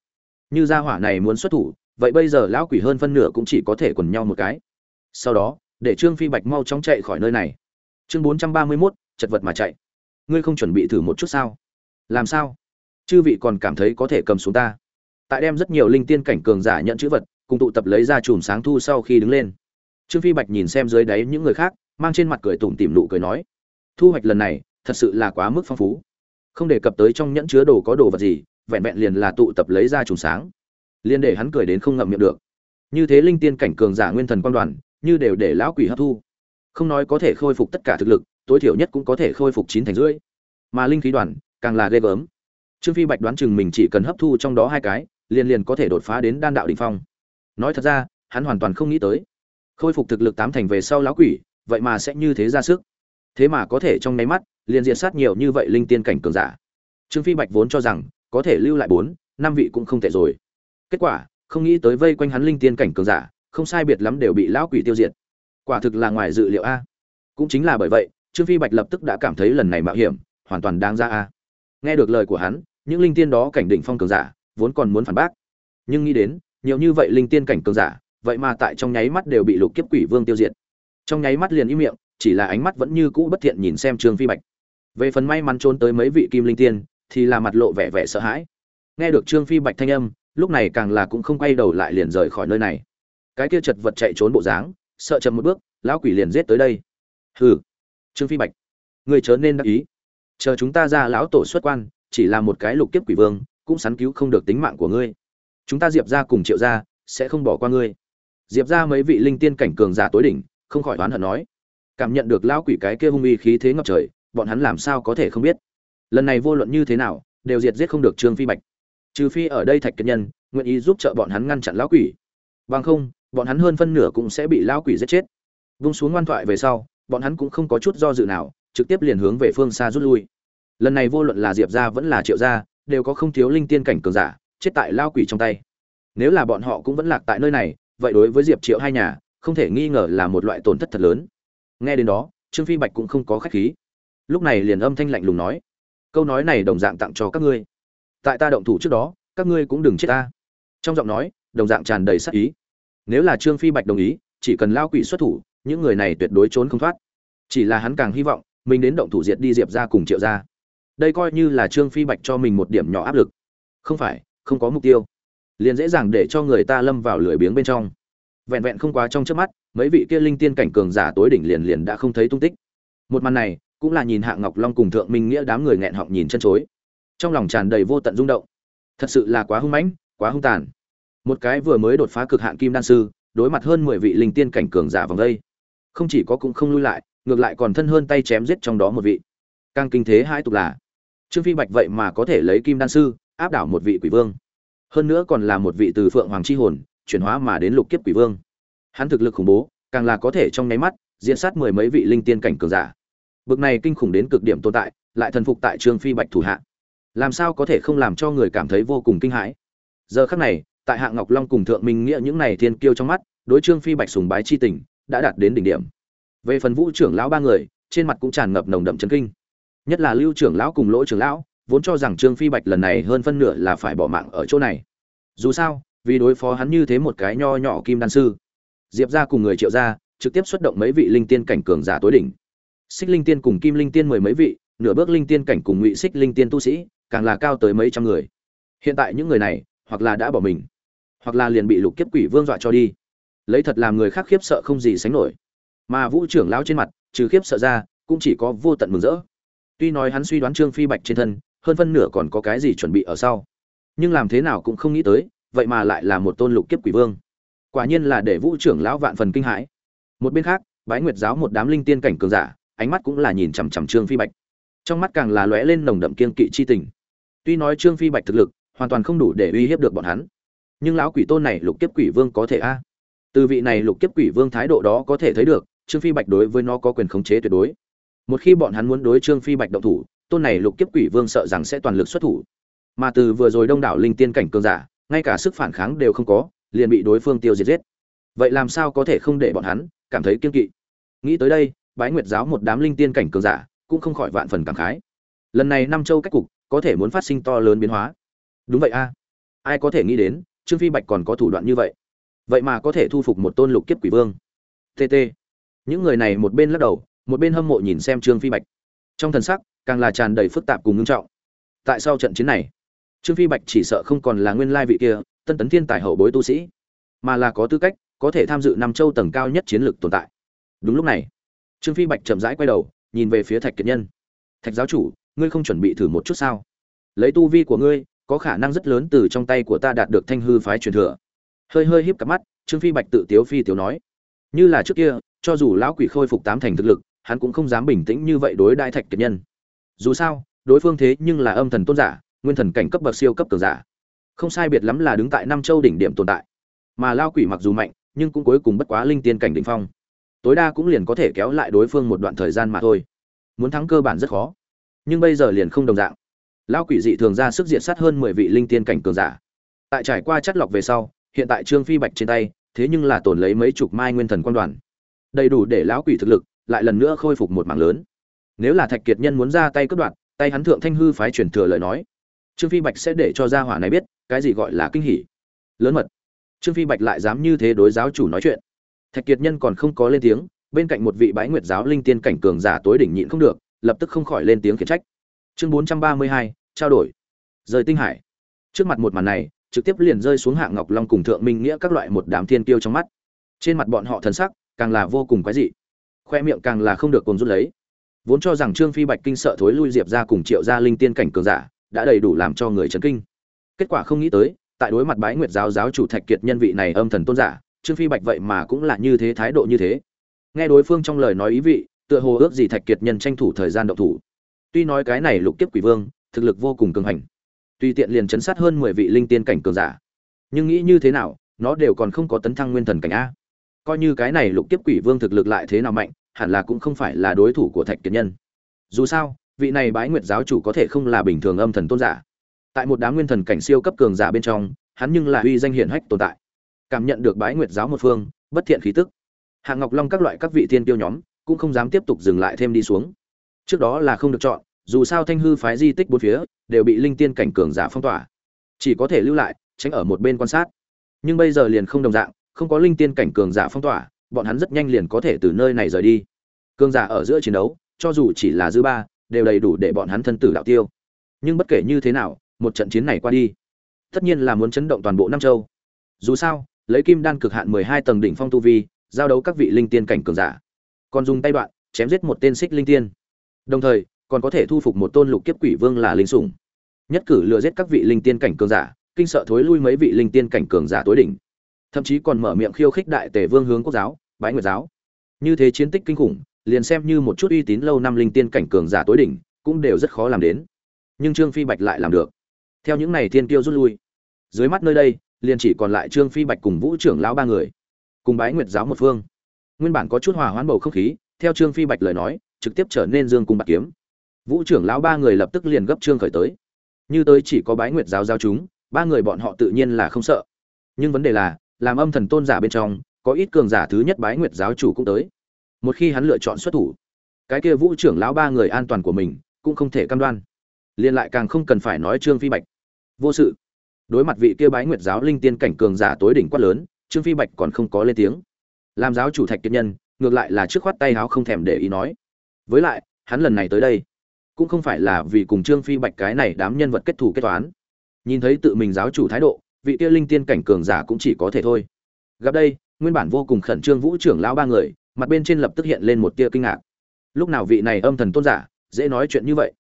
Như gia hỏa này muốn xuất thủ vậy bây giờ lão quỷ hơn phân nửa cũng chỉ có thể quần nhau một cái. Sau đó, để trương phi bạch mau chóng chạy khỏi nơi này. Chương bốn trăm ba mươi mốt, chật vật mà chạy. Ngươi không chuẩn bị thử một chút sao? Làm sao? Chư vị còn cảm thấy có thể cầm xuống ta? Tại đem rất nhiều linh tiên cảnh cường giả nhận chữ vật, cùng tụ tập lấy ra chùm sáng thu sau khi đứng lên. Trương phi bạch nhìn xem dưới đáy những người khác, mang trên mặt cười tủm tỉm nụ cười nói, thu hoạch lần này, thật sự là quá mức phong phú. Không đề cập tới trong nhẫn chứa đồ có đồ vật gì, vẹn vẹn liền là tụ tập lấy ra chùm sáng liền để hắn cười đến không ngậm miệng được. Như thế linh tiên cảnh cường giả nguyên thần quan đoàn, như đều để lão quỷ hấp thu. Không nói có thể khôi phục tất cả thực lực, tối thiểu nhất cũng có thể khôi phục chín thành rưỡi. Mà linh khí đoàn, càng là ghê gớm. Trương phi bạch đoán chừng mình chỉ cần hấp thu trong đó hai cái, liền liền có thể đột phá đến đan đạo đỉnh phong. Nói thật ra, hắn hoàn toàn không nghĩ tới. Khôi phục thực lực tám thành về sau lão quỷ, vậy mà sẽ như thế ra sức. Thế mà có thể trong nháy mắt, liền diệt sát nhiều như vậy linh tiên cảnh cường giả. Trương phi bạch vốn cho rằng, có thể lưu lại bốn, năm vị cũng không tệ rồi kết quả, không nghĩ tới vây quanh hắn linh tiên cảnh cường giả, không sai biệt lắm đều bị lão quỷ tiêu diệt. Quả thực là ngoài dự liệu a. Cũng chính là bởi vậy, trương phi bạch lập tức đã cảm thấy lần này mạo hiểm, hoàn toàn đáng ra a. Nghe được lời của hắn, những linh tiên đó cảnh định phong cường giả, vốn còn muốn phản bác. Nhưng nghĩ đến, nhiều như vậy linh tiên cảnh cường giả, vậy mà tại trong nháy mắt đều bị lục kiếp quỷ vương tiêu diệt. Trong nháy mắt liền im miệng, chỉ là ánh mắt vẫn như cũ bất thiện nhìn xem trương phi bạch. Về phần may mắn trốn tới mấy vị kim linh tiên, thì là mặt lộ vẻ vẻ sợ hãi. Nghe được trương phi bạch thanh âm lúc này càng là cũng không quay đầu lại liền rời khỏi nơi này. Cái kia chật vật chạy trốn bộ dáng, sợ chậm một bước, lão quỷ liền giết tới đây. Hừ, trương phi bạch người chớ nên đắc ý. Chờ chúng ta ra lão tổ xuất quan, chỉ là một cái lục kiếp quỷ vương, cũng sắn cứu không được tính mạng của ngươi. Chúng ta diệp ra cùng triệu ra sẽ không bỏ qua ngươi. Diệp ra mấy vị linh tiên cảnh cường giả tối đỉnh, không khỏi oán hận nói. Cảm nhận được lão quỷ cái kia hung uy khí thế ngập trời, bọn hắn làm sao có thể không biết? Lần này vô luận như thế nào, đều diệt giết không được trương phi bạch trừ phi ở đây thạch kiệt nhân, nguyện ý giúp trợ bọn hắn ngăn chặn lão quỷ. Bằng không, bọn hắn hơn phân nửa cũng sẽ bị lão quỷ giết chết. Vung xuống ngoan thoại về sau, bọn hắn cũng không có chút do dự nào, trực tiếp liền hướng về phương xa rút lui. Lần này vô luận là diệp gia vẫn là triệu gia, đều có không thiếu linh tiên cảnh cường giả, chết tại lao quỷ trong tay. Nếu là bọn họ cũng vẫn lạc tại nơi này, vậy đối với diệp triệu hai nhà, không thể nghi ngờ là một loại tổn thất thật lớn. Nghe đến đó, trương phi bạch cũng không có khách khí. Lúc này liền âm thanh lạnh lùng nói, câu nói này đồng dạng tặng cho các ngươi tại ta động thủ trước đó, các ngươi cũng đừng chết ta. Trong giọng nói, đồng dạng tràn đầy sắc ý. Nếu là trương phi bạch đồng ý, chỉ cần lao quỷ xuất thủ, những người này tuyệt đối trốn không thoát. Chỉ là hắn càng hy vọng, mình đến động thủ diệt đi diệp ra cùng triệu ra đây coi như là trương phi bạch cho mình một điểm nhỏ áp lực. Không phải, không có mục tiêu. Liền dễ dàng để cho người ta lâm vào lười biếng bên trong. Vẹn vẹn không quá trong trước mắt, mấy vị kia linh tiên cảnh cường giả tối đỉnh liền liền đã không thấy tung tích. Một màn này, cũng là nhìn hạng ngọc long cùng thượng minh nghĩa đám người nghẹn họng nhìn chân chối trong lòng tràn đầy vô tận rung động. Thật sự là quá hung mãnh, quá hung tàn. Một cái vừa mới đột phá cực hạn kim đan sư, đối mặt hơn mười vị linh tiên cảnh cường giả vòng đây. Không chỉ có cũng không lui lại, ngược lại còn thân hơn tay chém giết trong đó một vị. Càng kinh thế hai tục là, trương phi bạch vậy mà có thể lấy kim đan sư, áp đảo một vị quỷ vương. Hơn nữa còn là một vị từ phượng hoàng chi hồn, chuyển hóa mà đến lục kiếp quỷ vương. Hắn thực lực khủng bố, càng là có thể trong nháy mắt diễn sát mười mấy vị linh tiên cảnh cường giả. Bực này kinh khủng đến cực điểm tồn tại, lại thần phục tại trương phi bạch thủ hạ làm sao có thể không làm cho người cảm thấy vô cùng kinh hãi? Giờ khắc này, tại hạng ngọc long cùng thượng minh nghĩa những này thiên kiêu trong mắt, đối trương phi bạch sùng bái chi tình đã đạt đến đỉnh điểm. Về phần vũ trưởng lão ba người, trên mặt cũng tràn ngập nồng đậm chấn kinh. Nhất là lưu trưởng lão cùng lỗ trưởng lão, vốn cho rằng trương phi bạch lần này hơn phân nửa là phải bỏ mạng ở chỗ này. Dù sao, vì đối phó hắn như thế một cái nho nhỏ kim đan sư, diệp ra cùng người triệu ra trực tiếp xuất động mấy vị linh tiên cảnh cường giả tối đỉnh. Xích linh tiên cùng kim linh tiên mười mấy vị, nửa bước linh tiên cảnh cùng ngụy xích linh tiên tu sĩ càng là cao tới mấy trăm người. Hiện tại những người này, hoặc là đã bỏ mình, hoặc là liền bị lục kiếp quỷ vương dọa cho đi. Lấy thật làm người khác khiếp sợ không gì sánh nổi. Mà vũ trưởng lão trên mặt, trừ khiếp sợ ra, cũng chỉ có vô tận mừng rỡ. Tuy nói hắn suy đoán trương phi bạch trên thân, hơn phân nửa còn có cái gì chuẩn bị ở sau. Nhưng làm thế nào cũng không nghĩ tới, vậy mà lại là một tôn lục kiếp quỷ vương. Quả nhiên là để vũ trưởng lão vạn phần kinh hãi. Một bên khác, bái nguyệt giáo một đám linh tiên cảnh cường giả, ánh mắt cũng là nhìn chằm chằm trương phi bạch. Trong mắt càng là lóe lên nồng đậm kiên kỵ chi tình tuy nói trương phi bạch thực lực, hoàn toàn không đủ để uy hiếp được bọn hắn. Nhưng lão quỷ tôn này lục kiếp quỷ vương có thể a? Từ vị này lục kiếp quỷ vương thái độ đó có thể thấy được, trương phi bạch đối với nó có quyền khống chế tuyệt đối. Một khi bọn hắn muốn đối trương phi bạch động thủ, tôn này lục kiếp quỷ vương sợ rằng sẽ toàn lực xuất thủ. Mà từ vừa rồi đông đảo linh tiên cảnh cường giả, ngay cả sức phản kháng đều không có, liền bị đối phương tiêu diệt giết. Vậy làm sao có thể không để bọn hắn cảm thấy kiên kỵ? Nghĩ tới đây, bái nguyệt giáo một đám linh tiên cảnh cường giả cũng không khỏi vạn phần cảm khái. Lần này năm châu cách cục có thể muốn phát sinh to lớn biến hóa. Đúng vậy a. Ai có thể nghĩ đến, trương phi bạch còn có thủ đoạn như vậy. Vậy mà có thể thu phục một tôn lục kiếp quỷ vương. Tt những người này một bên lắc đầu, một bên hâm mộ nhìn xem trương phi bạch. Trong thần sắc, càng là tràn đầy phức tạp cùng ngưng trọng. Tại sao trận chiến này? Trương phi bạch chỉ sợ không còn là nguyên lai vị kia, tân tấn thiên tài hậu bối tu sĩ, mà là có tư cách, có thể tham dự năm châu tầng cao nhất chiến lược tồn tại. Đúng lúc này, trương phi bạch chậm rãi quay đầu, nhìn về phía thạch kiệt nhân. Thạch giáo chủ ngươi không chuẩn bị thử một chút sao? Lấy tu vi của ngươi, có khả năng rất lớn từ trong tay của ta đạt được thanh hư phái truyền thừa. Hơi hơi híp cặp mắt, trương phi bạch tự tiếu phi tiếu nói. Như là trước kia, cho dù lão quỷ khôi phục tám thành thực lực, hắn cũng không dám bình tĩnh như vậy đối đại thạch kiệt nhân. Dù sao, đối phương thế nhưng là âm thần tôn giả, nguyên thần cảnh cấp bậc siêu cấp cường giả. Không sai biệt lắm là đứng tại năm châu đỉnh điểm tồn tại. Mà lao quỷ mặc dù mạnh, nhưng cũng cuối cùng bất quá linh tiên cảnh đỉnh phong. Tối đa cũng liền có thể kéo lại đối phương một đoạn thời gian mà thôi. Muốn thắng cơ bản rất khó nhưng bây giờ liền không đồng dạng. Lao quỷ dị thường ra sức diện sát hơn mười vị linh tiên cảnh cường giả. Tại trải qua chất lọc về sau, hiện tại trương phi bạch trên tay, thế nhưng là tồn lấy mấy chục mai nguyên thần quan đoàn. Đầy đủ để lão quỷ thực lực lại lần nữa khôi phục một mảng lớn. Nếu là thạch kiệt nhân muốn ra tay cướp đoạt, tay hắn thượng thanh hư phái truyền thừa lời nói, trương phi bạch sẽ để cho gia hỏa này biết cái gì gọi là kinh hỉ. Lớn mật. Trương phi bạch lại dám như thế đối giáo chủ nói chuyện. Thạch kiệt nhân còn không có lên tiếng, bên cạnh một vị bái nguyệt giáo linh tiên cảnh cường giả tối đỉnh nhịn không được lập tức không khỏi lên tiếng khiển trách. Chương bốn trăm ba mươi hai, trao đổi. Rời tinh hải. Trước mặt một màn này, trực tiếp liền rơi xuống hạng ngọc long cùng thượng minh nghĩa các loại một đám thiên tiêu trong mắt. Trên mặt bọn họ thần sắc càng là vô cùng quái dị. Khoe miệng càng là không được cồn rút lấy. Vốn cho rằng trương phi bạch kinh sợ thối lui diệp ra cùng triệu gia linh tiên cảnh cường giả, đã đầy đủ làm cho người chấn kinh. Kết quả không nghĩ tới, tại đối mặt bái nguyệt giáo giáo chủ thạch kiệt nhân vị này âm thần tôn giả, trương phi bạch vậy mà cũng là như thế thái độ như thế. Nghe đối phương trong lời nói ý vị tựa hồ ước gì thạch kiệt nhân tranh thủ thời gian động thủ. Tuy nói cái này lục kiếp quỷ vương, thực lực vô cùng cường hành. Tuy tiện liền chấn sát hơn mười vị linh tiên cảnh cường giả. Nhưng nghĩ như thế nào, nó đều còn không có tấn thăng nguyên thần cảnh a. Coi như cái này lục kiếp quỷ vương thực lực lại thế nào mạnh, hẳn là cũng không phải là đối thủ của thạch kiệt nhân. Dù sao, vị này bái nguyệt giáo chủ có thể không là bình thường âm thần tôn giả. Tại một đám nguyên thần cảnh siêu cấp cường giả bên trong, hắn nhưng là uy danh hiển hách tồn tại. Cảm nhận được bái nguyệt giáo một phương, bất thiện khí tức. Hạng ngọc long các loại các vị thiên tiêu nhóm cũng không dám tiếp tục dừng lại thêm đi xuống. Trước đó là không được chọn, dù sao thanh hư phái di tích bốn phía đều bị linh tiên cảnh cường giả phong tỏa. Chỉ có thể lưu lại, tránh ở một bên quan sát. Nhưng bây giờ liền không đồng dạng, không có linh tiên cảnh cường giả phong tỏa, bọn hắn rất nhanh liền có thể từ nơi này rời đi. Cường giả ở giữa chiến đấu, cho dù chỉ là dư ba, đều đầy đủ để bọn hắn thân tử đạo tiêu. Nhưng bất kể như thế nào, một trận chiến này qua đi, tất nhiên là muốn chấn động toàn bộ nam châu. Dù sao, lấy kim đan cực hạn mười hai tầng đỉnh phong tu vi, giao đấu các vị linh tiên cảnh cường giả còn dùng tay đoạn, chém giết một tên xích linh tiên. Đồng thời, còn có thể thu phục một tôn lục kiếp quỷ vương là linh sủng. Nhất cử lừa giết các vị linh tiên cảnh cường giả, kinh sợ thối lui mấy vị linh tiên cảnh cường giả tối đỉnh. Thậm chí còn mở miệng khiêu khích đại tề vương hướng quốc giáo, bái nguyệt giáo. Như thế chiến tích kinh khủng, liền xem như một chút uy tín lâu năm linh tiên cảnh cường giả tối đỉnh, cũng đều rất khó làm đến. Nhưng trương phi bạch lại làm được. Theo những này thiên tiêu rút lui, dưới mắt nơi đây, liền chỉ còn lại trương phi bạch cùng vũ trưởng lão ba người, cùng bái nguyệt giáo một phương nguyên bản có chút hòa hoãn bầu không khí, theo trương phi bạch lời nói, trực tiếp trở nên dương cùng bạc kiếm. Vũ trưởng lão ba người lập tức liền gấp trương khởi tới. Như tới chỉ có bái nguyệt giáo giao chúng, ba người bọn họ tự nhiên là không sợ. Nhưng vấn đề là, làm âm thần tôn giả bên trong, có ít cường giả thứ nhất bái nguyệt giáo chủ cũng tới. Một khi hắn lựa chọn xuất thủ, cái kia vũ trưởng lão ba người an toàn của mình cũng không thể cam đoan. Liền lại càng không cần phải nói trương phi bạch. Vô sự. Đối mặt vị kia bái nguyệt giáo linh tiên cảnh cường giả tối đỉnh quát lớn, trương phi bạch còn không có lên tiếng làm giáo chủ thạch kiệt nhân, ngược lại là trước khoát tay háo không thèm để ý nói. Với lại, hắn lần này tới đây, cũng không phải là vì cùng trương phi bạch cái này đám nhân vật kết thù kết toán. Nhìn thấy tự mình giáo chủ thái độ, vị kia linh tiên cảnh cường giả cũng chỉ có thể thôi. Gặp đây, nguyên bản vô cùng khẩn trương vũ trưởng lão ba người, mặt bên trên lập tức hiện lên một tia kinh ngạc. Lúc nào vị này âm thần tôn giả, dễ nói chuyện như vậy?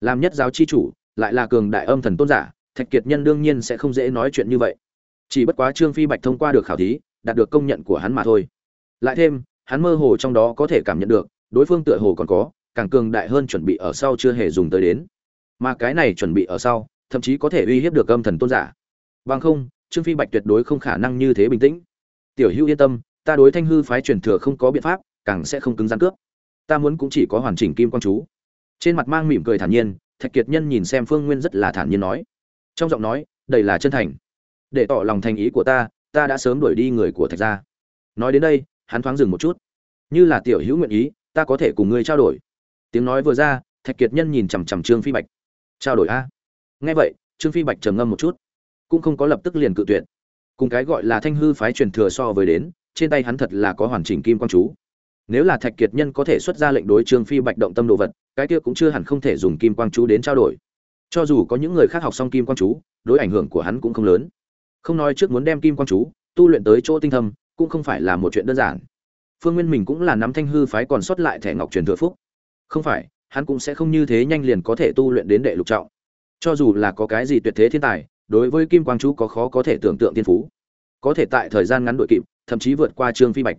Làm nhất giáo chi chủ, lại là cường đại âm thần tôn giả, thạch kiệt nhân đương nhiên sẽ không dễ nói chuyện như vậy. Chỉ bất quá trương phi bạch thông qua được khảo thí, đạt được công nhận của hắn mà thôi lại thêm, hắn mơ hồ trong đó có thể cảm nhận được, đối phương tựa hồ còn có, càng cường đại hơn chuẩn bị ở sau chưa hề dùng tới đến. Mà cái này chuẩn bị ở sau, thậm chí có thể uy hiếp được âm thần tôn giả. Bằng không, trương phi bạch tuyệt đối không khả năng như thế bình tĩnh. Tiểu hữu yên tâm, ta đối thanh hư phái truyền thừa không có biện pháp, càng sẽ không cứng rắn cướp. Ta muốn cũng chỉ có hoàn chỉnh kim quang chú. Trên mặt mang mỉm cười thản nhiên, thạch kiệt nhân nhìn xem phương nguyên rất là thản nhiên nói. Trong giọng nói, đầy là chân thành. Để tỏ lòng thành ý của ta ta đã sớm đuổi đi người của thạch gia. Nói đến đây hắn thoáng dừng một chút. Như là tiểu hữu nguyện ý, ta có thể cùng ngươi trao đổi. Tiếng nói vừa ra, thạch kiệt nhân nhìn chằm chằm trương phi bạch. Trao đổi a? Nghe vậy, trương phi bạch trầm ngâm một chút. Cũng không có lập tức liền cự tuyệt. Cùng cái gọi là thanh hư phái truyền thừa so với đến, trên tay hắn thật là có hoàn chỉnh kim quang chú. Nếu là thạch kiệt nhân có thể xuất ra lệnh đối trương phi bạch động tâm đồ vật, cái kia cũng chưa hẳn không thể dùng kim quang chú đến trao đổi. Cho dù có những người khác học xong kim quang chú, đối ảnh hưởng của hắn cũng không lớn. Không nói trước muốn đem kim quang chú, tu luyện tới chỗ tinh thâm cũng không phải là một chuyện đơn giản. Phương nguyên mình cũng là nắm thanh hư phái còn sót lại thẻ ngọc truyền thừa phúc. Không phải, hắn cũng sẽ không như thế nhanh liền có thể tu luyện đến đệ lục trọng. Cho dù là có cái gì tuyệt thế thiên tài, đối với kim quang chú có khó có thể tưởng tượng tiên phú. Có thể tại thời gian ngắn đội kịp, thậm chí vượt qua trương phi bạch.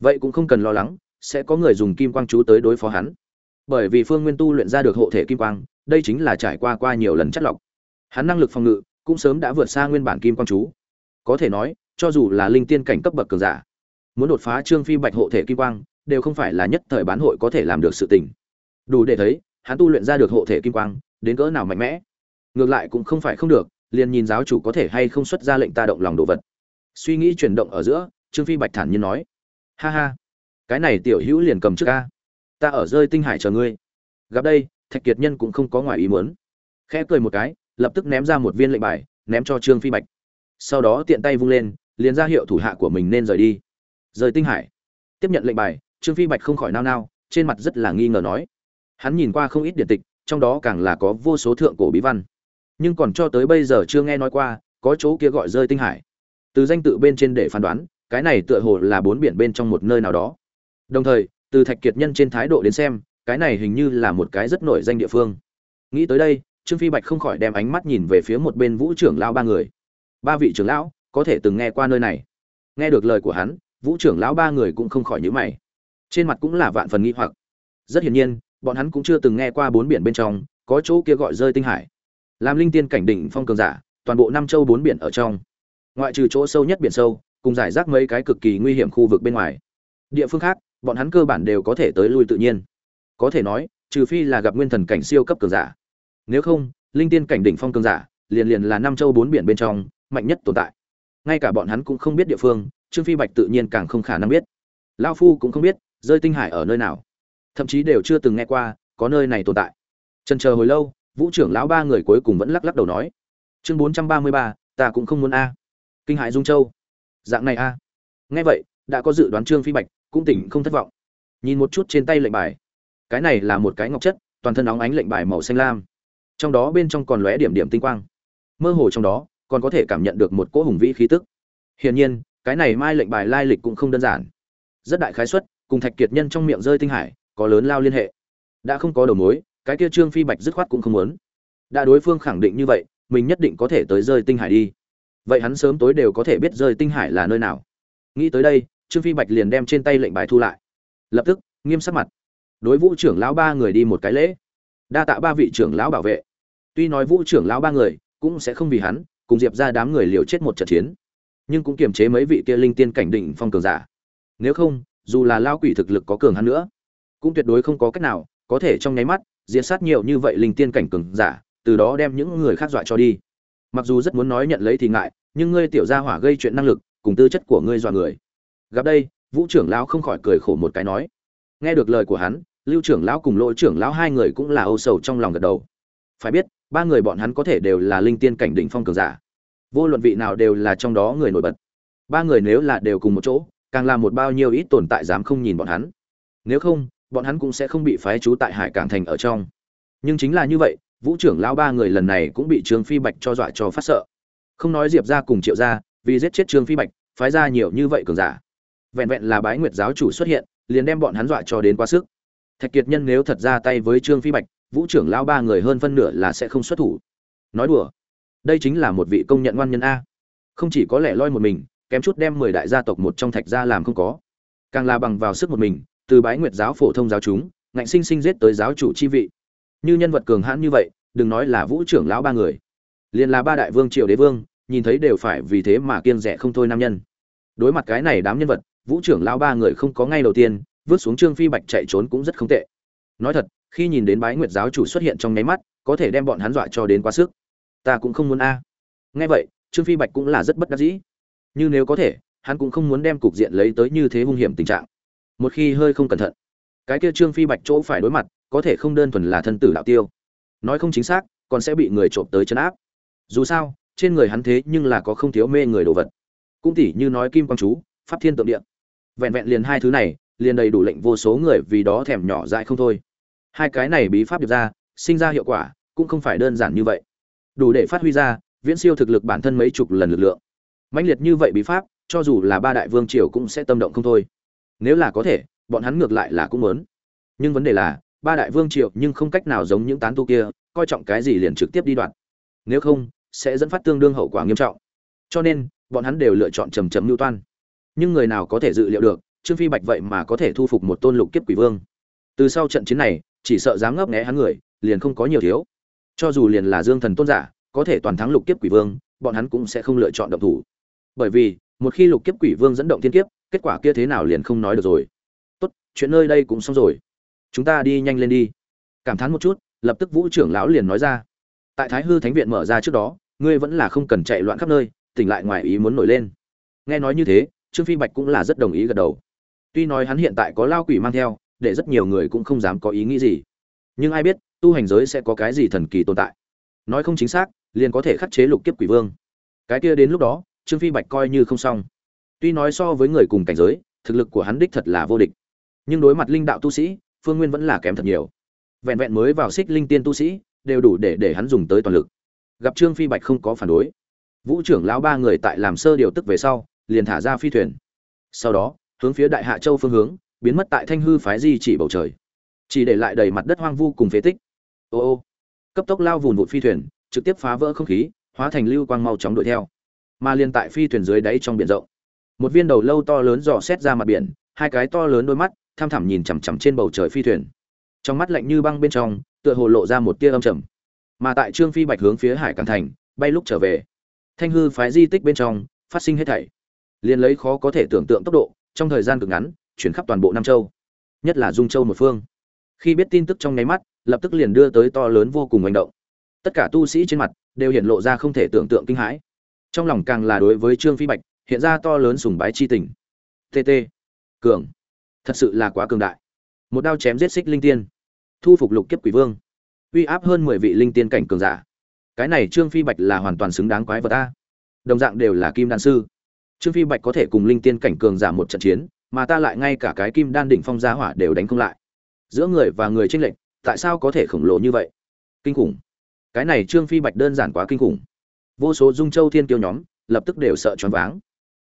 Vậy cũng không cần lo lắng, sẽ có người dùng kim quang chú tới đối phó hắn. Bởi vì phương nguyên tu luyện ra được hộ thể kim quang, đây chính là trải qua qua nhiều lần chất lọc. Hắn năng lực phòng ngự cũng sớm đã vượt xa nguyên bản kim quang chú. Có thể nói cho dù là linh tiên cảnh cấp bậc cường giả, muốn đột phá trương phi bạch hộ thể kim quang, đều không phải là nhất thời bán hội có thể làm được sự tình. Đủ để thấy, hắn tu luyện ra được hộ thể kim quang, đến cỡ nào mạnh mẽ. Ngược lại cũng không phải không được, liền nhìn giáo chủ có thể hay không xuất ra lệnh ta động lòng đồ vật. Suy nghĩ chuyển động ở giữa, trương phi bạch thản nhiên nói, ha ha, cái này tiểu hữu liền cầm trước ca ta ở rơi tinh hải chờ ngươi. Gặp đây, thạch kiệt nhân cũng không có ngoài ý muốn. Khẽ cười một cái, lập tức ném ra một viên lệnh bài, ném cho trương phi bạch. Sau đó tiện tay vung lên liền ra hiệu thủ hạ của mình nên rời đi. Rời tinh hải. Tiếp nhận lệnh bài, trương phi bạch không khỏi nao nao, trên mặt rất là nghi ngờ nói. Hắn nhìn qua không ít điện tịch, trong đó càng là có vô số thượng cổ bí văn. Nhưng còn cho tới bây giờ chưa nghe nói qua, có chỗ kia gọi rơi tinh hải. Từ danh tự bên trên để phán đoán, cái này tựa hồ là bốn biển bên trong một nơi nào đó. Đồng thời, từ thạch kiệt nhân trên thái độ đến xem, cái này hình như là một cái rất nổi danh địa phương. Nghĩ tới đây, trương phi bạch không khỏi đem ánh mắt nhìn về phía một bên vũ trưởng lão ba người. Ba vị trưởng lão có thể từng nghe qua nơi này. Nghe được lời của hắn, vũ trưởng lão ba người cũng không khỏi nhíu mày. Trên mặt cũng là vạn phần nghi hoặc. Rất hiển nhiên, bọn hắn cũng chưa từng nghe qua bốn biển bên trong có chỗ kia gọi rơi tinh hải. Làm linh tiên cảnh đỉnh phong cường giả, toàn bộ năm châu bốn biển ở trong. Ngoại trừ chỗ sâu nhất biển sâu, cùng giải rác mấy cái cực kỳ nguy hiểm khu vực bên ngoài. Địa phương khác, bọn hắn cơ bản đều có thể tới lui tự nhiên. Có thể nói, trừ phi là gặp nguyên thần cảnh siêu cấp cường giả. Nếu không, linh tiên cảnh đỉnh phong cường giả, liền liền là năm châu bốn biển bên trong, mạnh nhất tồn tại ngay cả bọn hắn cũng không biết địa phương, trương phi bạch tự nhiên càng không khả năng biết. Lao phu cũng không biết, rơi tinh hải ở nơi nào. Thậm chí đều chưa từng nghe qua, có nơi này tồn tại. Trần chờ hồi lâu, vũ trưởng lão ba người cuối cùng vẫn lắc lắc đầu nói, chương bốn trăm ba mươi ba, ta cũng không muốn a. Kinh hải dung châu. Dạng này a. Nghe vậy, đã có dự đoán trương phi bạch cũng tỉnh không thất vọng. Nhìn một chút trên tay lệnh bài. Cái này là một cái ngọc chất, toàn thân óng ánh lệnh bài màu xanh lam. Trong đó bên trong còn lóe điểm điểm tinh quang. Mơ hồ trong đó còn có thể cảm nhận được một cỗ hùng vĩ khí tức. Hiển nhiên, cái này mai lệnh bài lai lịch cũng không đơn giản. Rất đại khái suất, cùng thạch kiệt nhân trong miệng rơi tinh hải, có lớn lao liên hệ. Đã không có đầu mối, cái kia trương phi bạch dứt khoát cũng không muốn. Đã đối phương khẳng định như vậy, mình nhất định có thể tới rơi tinh hải đi. Vậy hắn sớm tối đều có thể biết rơi tinh hải là nơi nào. Nghĩ tới đây, trương phi bạch liền đem trên tay lệnh bài thu lại. Lập tức, nghiêm sắc mặt. Đối vũ trưởng lão ba người đi một cái lễ. Đa tạ ba vị trưởng lão bảo vệ. Tuy nói vũ trưởng lão ba người cũng sẽ không vì hắn cùng diệp ra đám người liều chết một trận chiến. Nhưng cũng kiềm chế mấy vị kia linh tiên cảnh định phong cường giả. Nếu không, dù là lao quỷ thực lực có cường hắn nữa, cũng tuyệt đối không có cách nào có thể trong nháy mắt diệt sát nhiều như vậy linh tiên cảnh cường giả, từ đó đem những người khác dọa cho đi. Mặc dù rất muốn nói nhận lấy thì ngại, nhưng ngươi tiểu gia hỏa gây chuyện năng lực, cùng tư chất của ngươi dọa người. Gặp đây, vũ trưởng lão không khỏi cười khổ một cái nói. Nghe được lời của hắn, lưu trưởng lão cùng lỗ trưởng lão hai người cũng là âu sầu trong lòng gật đầu. Phải biết ba người bọn hắn có thể đều là linh tiên cảnh đỉnh phong cường giả. Vô luận vị nào đều là trong đó người nổi bật. Ba người nếu là đều cùng một chỗ, càng là một bao nhiêu ít tồn tại dám không nhìn bọn hắn. Nếu không, bọn hắn cũng sẽ không bị phái trú tại hải cảng thành ở trong. Nhưng chính là như vậy, vũ trưởng lão ba người lần này cũng bị trương phi bạch cho dọa cho phát sợ. Không nói diệp ra cùng triệu ra vì giết chết trương phi bạch, phái ra nhiều như vậy cường giả. Vẹn vẹn là bái nguyệt giáo chủ xuất hiện, liền đem bọn hắn dọa cho đến quá sức. Thạch kiệt nhân nếu thật ra tay với trương phi bạch vũ trưởng lão ba người hơn phân nửa là sẽ không xuất thủ. Nói đùa, đây chính là một vị công nhận ngoan nhân a. Không chỉ có lẻ loi một mình, kém chút đem mười đại gia tộc một trong thạch gia làm không có. Càng là bằng vào sức một mình, từ bái nguyệt giáo phổ thông giáo chúng, ngạnh sinh sinh giết tới giáo chủ chi vị. Như nhân vật cường hãn như vậy, đừng nói là vũ trưởng lão ba người. Liền là ba đại vương triều đế vương, nhìn thấy đều phải vì thế mà kiêng rẻ không thôi nam nhân. Đối mặt cái này đám nhân vật, vũ trưởng lão ba người không có ngay đầu tiên, vứt xuống trương phi bạch chạy trốn cũng rất không tệ. Nói thật khi nhìn đến bái nguyệt giáo chủ xuất hiện trong nháy mắt, có thể đem bọn hắn dọa cho đến quá sức. Ta cũng không muốn a. Nghe vậy, trương phi bạch cũng là rất bất đắc dĩ. Như nếu có thể, hắn cũng không muốn đem cục diện lấy tới như thế hung hiểm tình trạng. Một khi hơi không cẩn thận, cái kia trương phi bạch chỗ phải đối mặt, có thể không đơn thuần là thân tử đạo tiêu. Nói không chính xác, còn sẽ bị người trộm tới chấn áp. Dù sao, trên người hắn thế nhưng là có không thiếu mê người đồ vật. Cũng tỉ như nói kim quang chú, pháp thiên tượng địa vẹn vẹn liền hai thứ này, liền đầy đủ lệnh vô số người vì đó thèm nhỏ dại không thôi hai cái này bí pháp được ra, sinh ra hiệu quả cũng không phải đơn giản như vậy. Đủ để phát huy ra viễn siêu thực lực bản thân mấy chục lần lực lượng. Mãnh liệt như vậy bí pháp, cho dù là ba đại vương triều cũng sẽ tâm động không thôi. Nếu là có thể, bọn hắn ngược lại là cũng muốn. Nhưng vấn đề là, ba đại vương triều nhưng không cách nào giống những tán tu kia, coi trọng cái gì liền trực tiếp đi đoạn. Nếu không, sẽ dẫn phát tương đương hậu quả nghiêm trọng. Cho nên, bọn hắn đều lựa chọn trầm trầm mưu toan. Nhưng người nào có thể dự liệu được, trương phi bạch vậy mà có thể thu phục một tôn lục kiếp quỷ vương? Từ sau trận chiến này chỉ sợ dám ngấp nghé hắn người, liền không có nhiều thiếu. Cho dù liền là dương thần tôn giả, có thể toàn thắng lục kiếp quỷ vương, bọn hắn cũng sẽ không lựa chọn động thủ. Bởi vì, một khi lục kiếp quỷ vương dẫn động thiên kiếp, kết quả kia thế nào liền không nói được rồi. Tốt, chuyện nơi đây cũng xong rồi. Chúng ta đi nhanh lên đi. Cảm thán một chút, lập tức vũ trưởng lão liền nói ra. Tại thái hư thánh viện mở ra trước đó, ngươi vẫn là không cần chạy loạn khắp nơi, tỉnh lại ngoài ý muốn nổi lên. Nghe nói như thế, trương phi bạch cũng là rất đồng ý gật đầu. Tuy nói hắn hiện tại có lao quỷ mang theo để rất nhiều người cũng không dám có ý nghĩ gì. Nhưng ai biết, tu hành giới sẽ có cái gì thần kỳ tồn tại. Nói không chính xác, liền có thể khắc chế lục kiếp quỷ vương. Cái kia đến lúc đó, trương phi bạch coi như không xong. Tuy nói so với người cùng cảnh giới, thực lực của hắn đích thật là vô địch. Nhưng đối mặt linh đạo tu sĩ, phương nguyên vẫn là kém thật nhiều. Vẹn vẹn mới vào xích linh tiên tu sĩ, đều đủ để để hắn dùng tới toàn lực. Gặp trương phi bạch không có phản đối. Vũ trưởng lão ba người tại làm sơ điều tức về sau, liền thả ra phi thuyền. Sau đó, hướng phía đại hạ châu phương hướng biến mất tại thanh hư phái di chỉ bầu trời. Chỉ để lại đầy mặt đất hoang vu cùng phế tích. Ô ô, cấp tốc lao vùn vụt phi thuyền, trực tiếp phá vỡ không khí, hóa thành lưu quang mau chóng đuổi theo. Mà liên tại phi thuyền dưới đáy trong biển rộng, một viên đầu lâu to lớn dò xét ra mặt biển, hai cái to lớn đôi mắt, tham thẳm nhìn chằm chằm trên bầu trời phi thuyền. Trong mắt lạnh như băng bên trong, tựa hồ lộ ra một tia âm trầm. Mà tại trương phi bạch hướng phía hải cảng thành, bay lúc trở về. Thanh hư phái di tích bên trong, phát sinh hết thảy. Liền lấy khó có thể tưởng tượng tốc độ, trong thời gian cực ngắn chuyển khắp toàn bộ nam châu, nhất là dung châu một phương. Khi biết tin tức trong nháy mắt, lập tức liền đưa tới to lớn vô cùng hành động. Tất cả tu sĩ trên mặt đều hiện lộ ra không thể tưởng tượng kinh hãi. Trong lòng càng là đối với trương phi bạch hiện ra to lớn sùng bái chi tình. Tt cường, thật sự là quá cường đại. Một đao chém giết xích linh tiên, thu phục lục kiếp quỷ vương, uy áp hơn mười vị linh tiên cảnh cường giả. Cái này trương phi bạch là hoàn toàn xứng đáng quái vật ta đồng dạng đều là kim đan sư. Trương phi bạch có thể cùng linh tiên cảnh cường giả một trận chiến mà ta lại ngay cả cái kim đan đỉnh phong giá hỏa đều đánh không lại. Giữa người và người tranh lệch, tại sao có thể khổng lồ như vậy? Kinh khủng. Cái này trương phi bạch đơn giản quá kinh khủng. Vô số dung châu thiên kiêu nhóm, lập tức đều sợ choáng váng.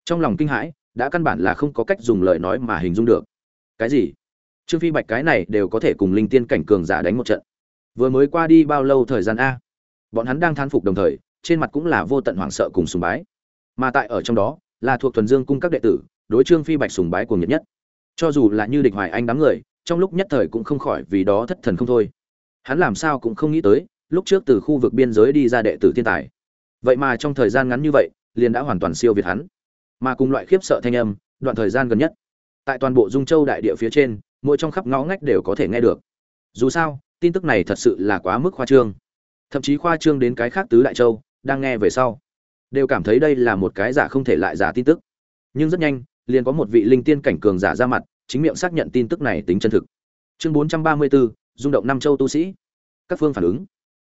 Trong lòng kinh hãi, đã căn bản là không có cách dùng lời nói mà hình dung được. Cái gì? Trương phi bạch cái này đều có thể cùng linh tiên cảnh cường giả đánh một trận. Vừa mới qua đi bao lâu thời gian a? Bọn hắn đang thán phục đồng thời, trên mặt cũng là vô tận hoảng sợ cùng sùng bái. Mà tại ở trong đó, là thuộc thuần dương cung các đệ tử đối trương phi bạch sùng bái cuồng nhiệt nhất. Cho dù là như địch hoài anh đám người, trong lúc nhất thời cũng không khỏi vì đó thất thần không thôi. Hắn làm sao cũng không nghĩ tới, lúc trước từ khu vực biên giới đi ra đệ tử thiên tài. Vậy mà trong thời gian ngắn như vậy, liền đã hoàn toàn siêu việt hắn. Mà cùng loại khiếp sợ thanh âm, đoạn thời gian gần nhất. Tại toàn bộ dung châu đại địa phía trên, mỗi trong khắp ngõ ngách đều có thể nghe được. Dù sao, tin tức này thật sự là quá mức khoa trương. Thậm chí khoa trương đến cái khác tứ đại châu, đang nghe về sau, đều cảm thấy đây là một cái giả không thể lại giả tin tức. Nhưng rất nhanh liền có một vị linh tiên cảnh cường giả ra mặt, chính miệng xác nhận tin tức này tính chân thực. Chương bốn trăm ba mươi bốn rung động năm châu tu sĩ. Các phương phản ứng.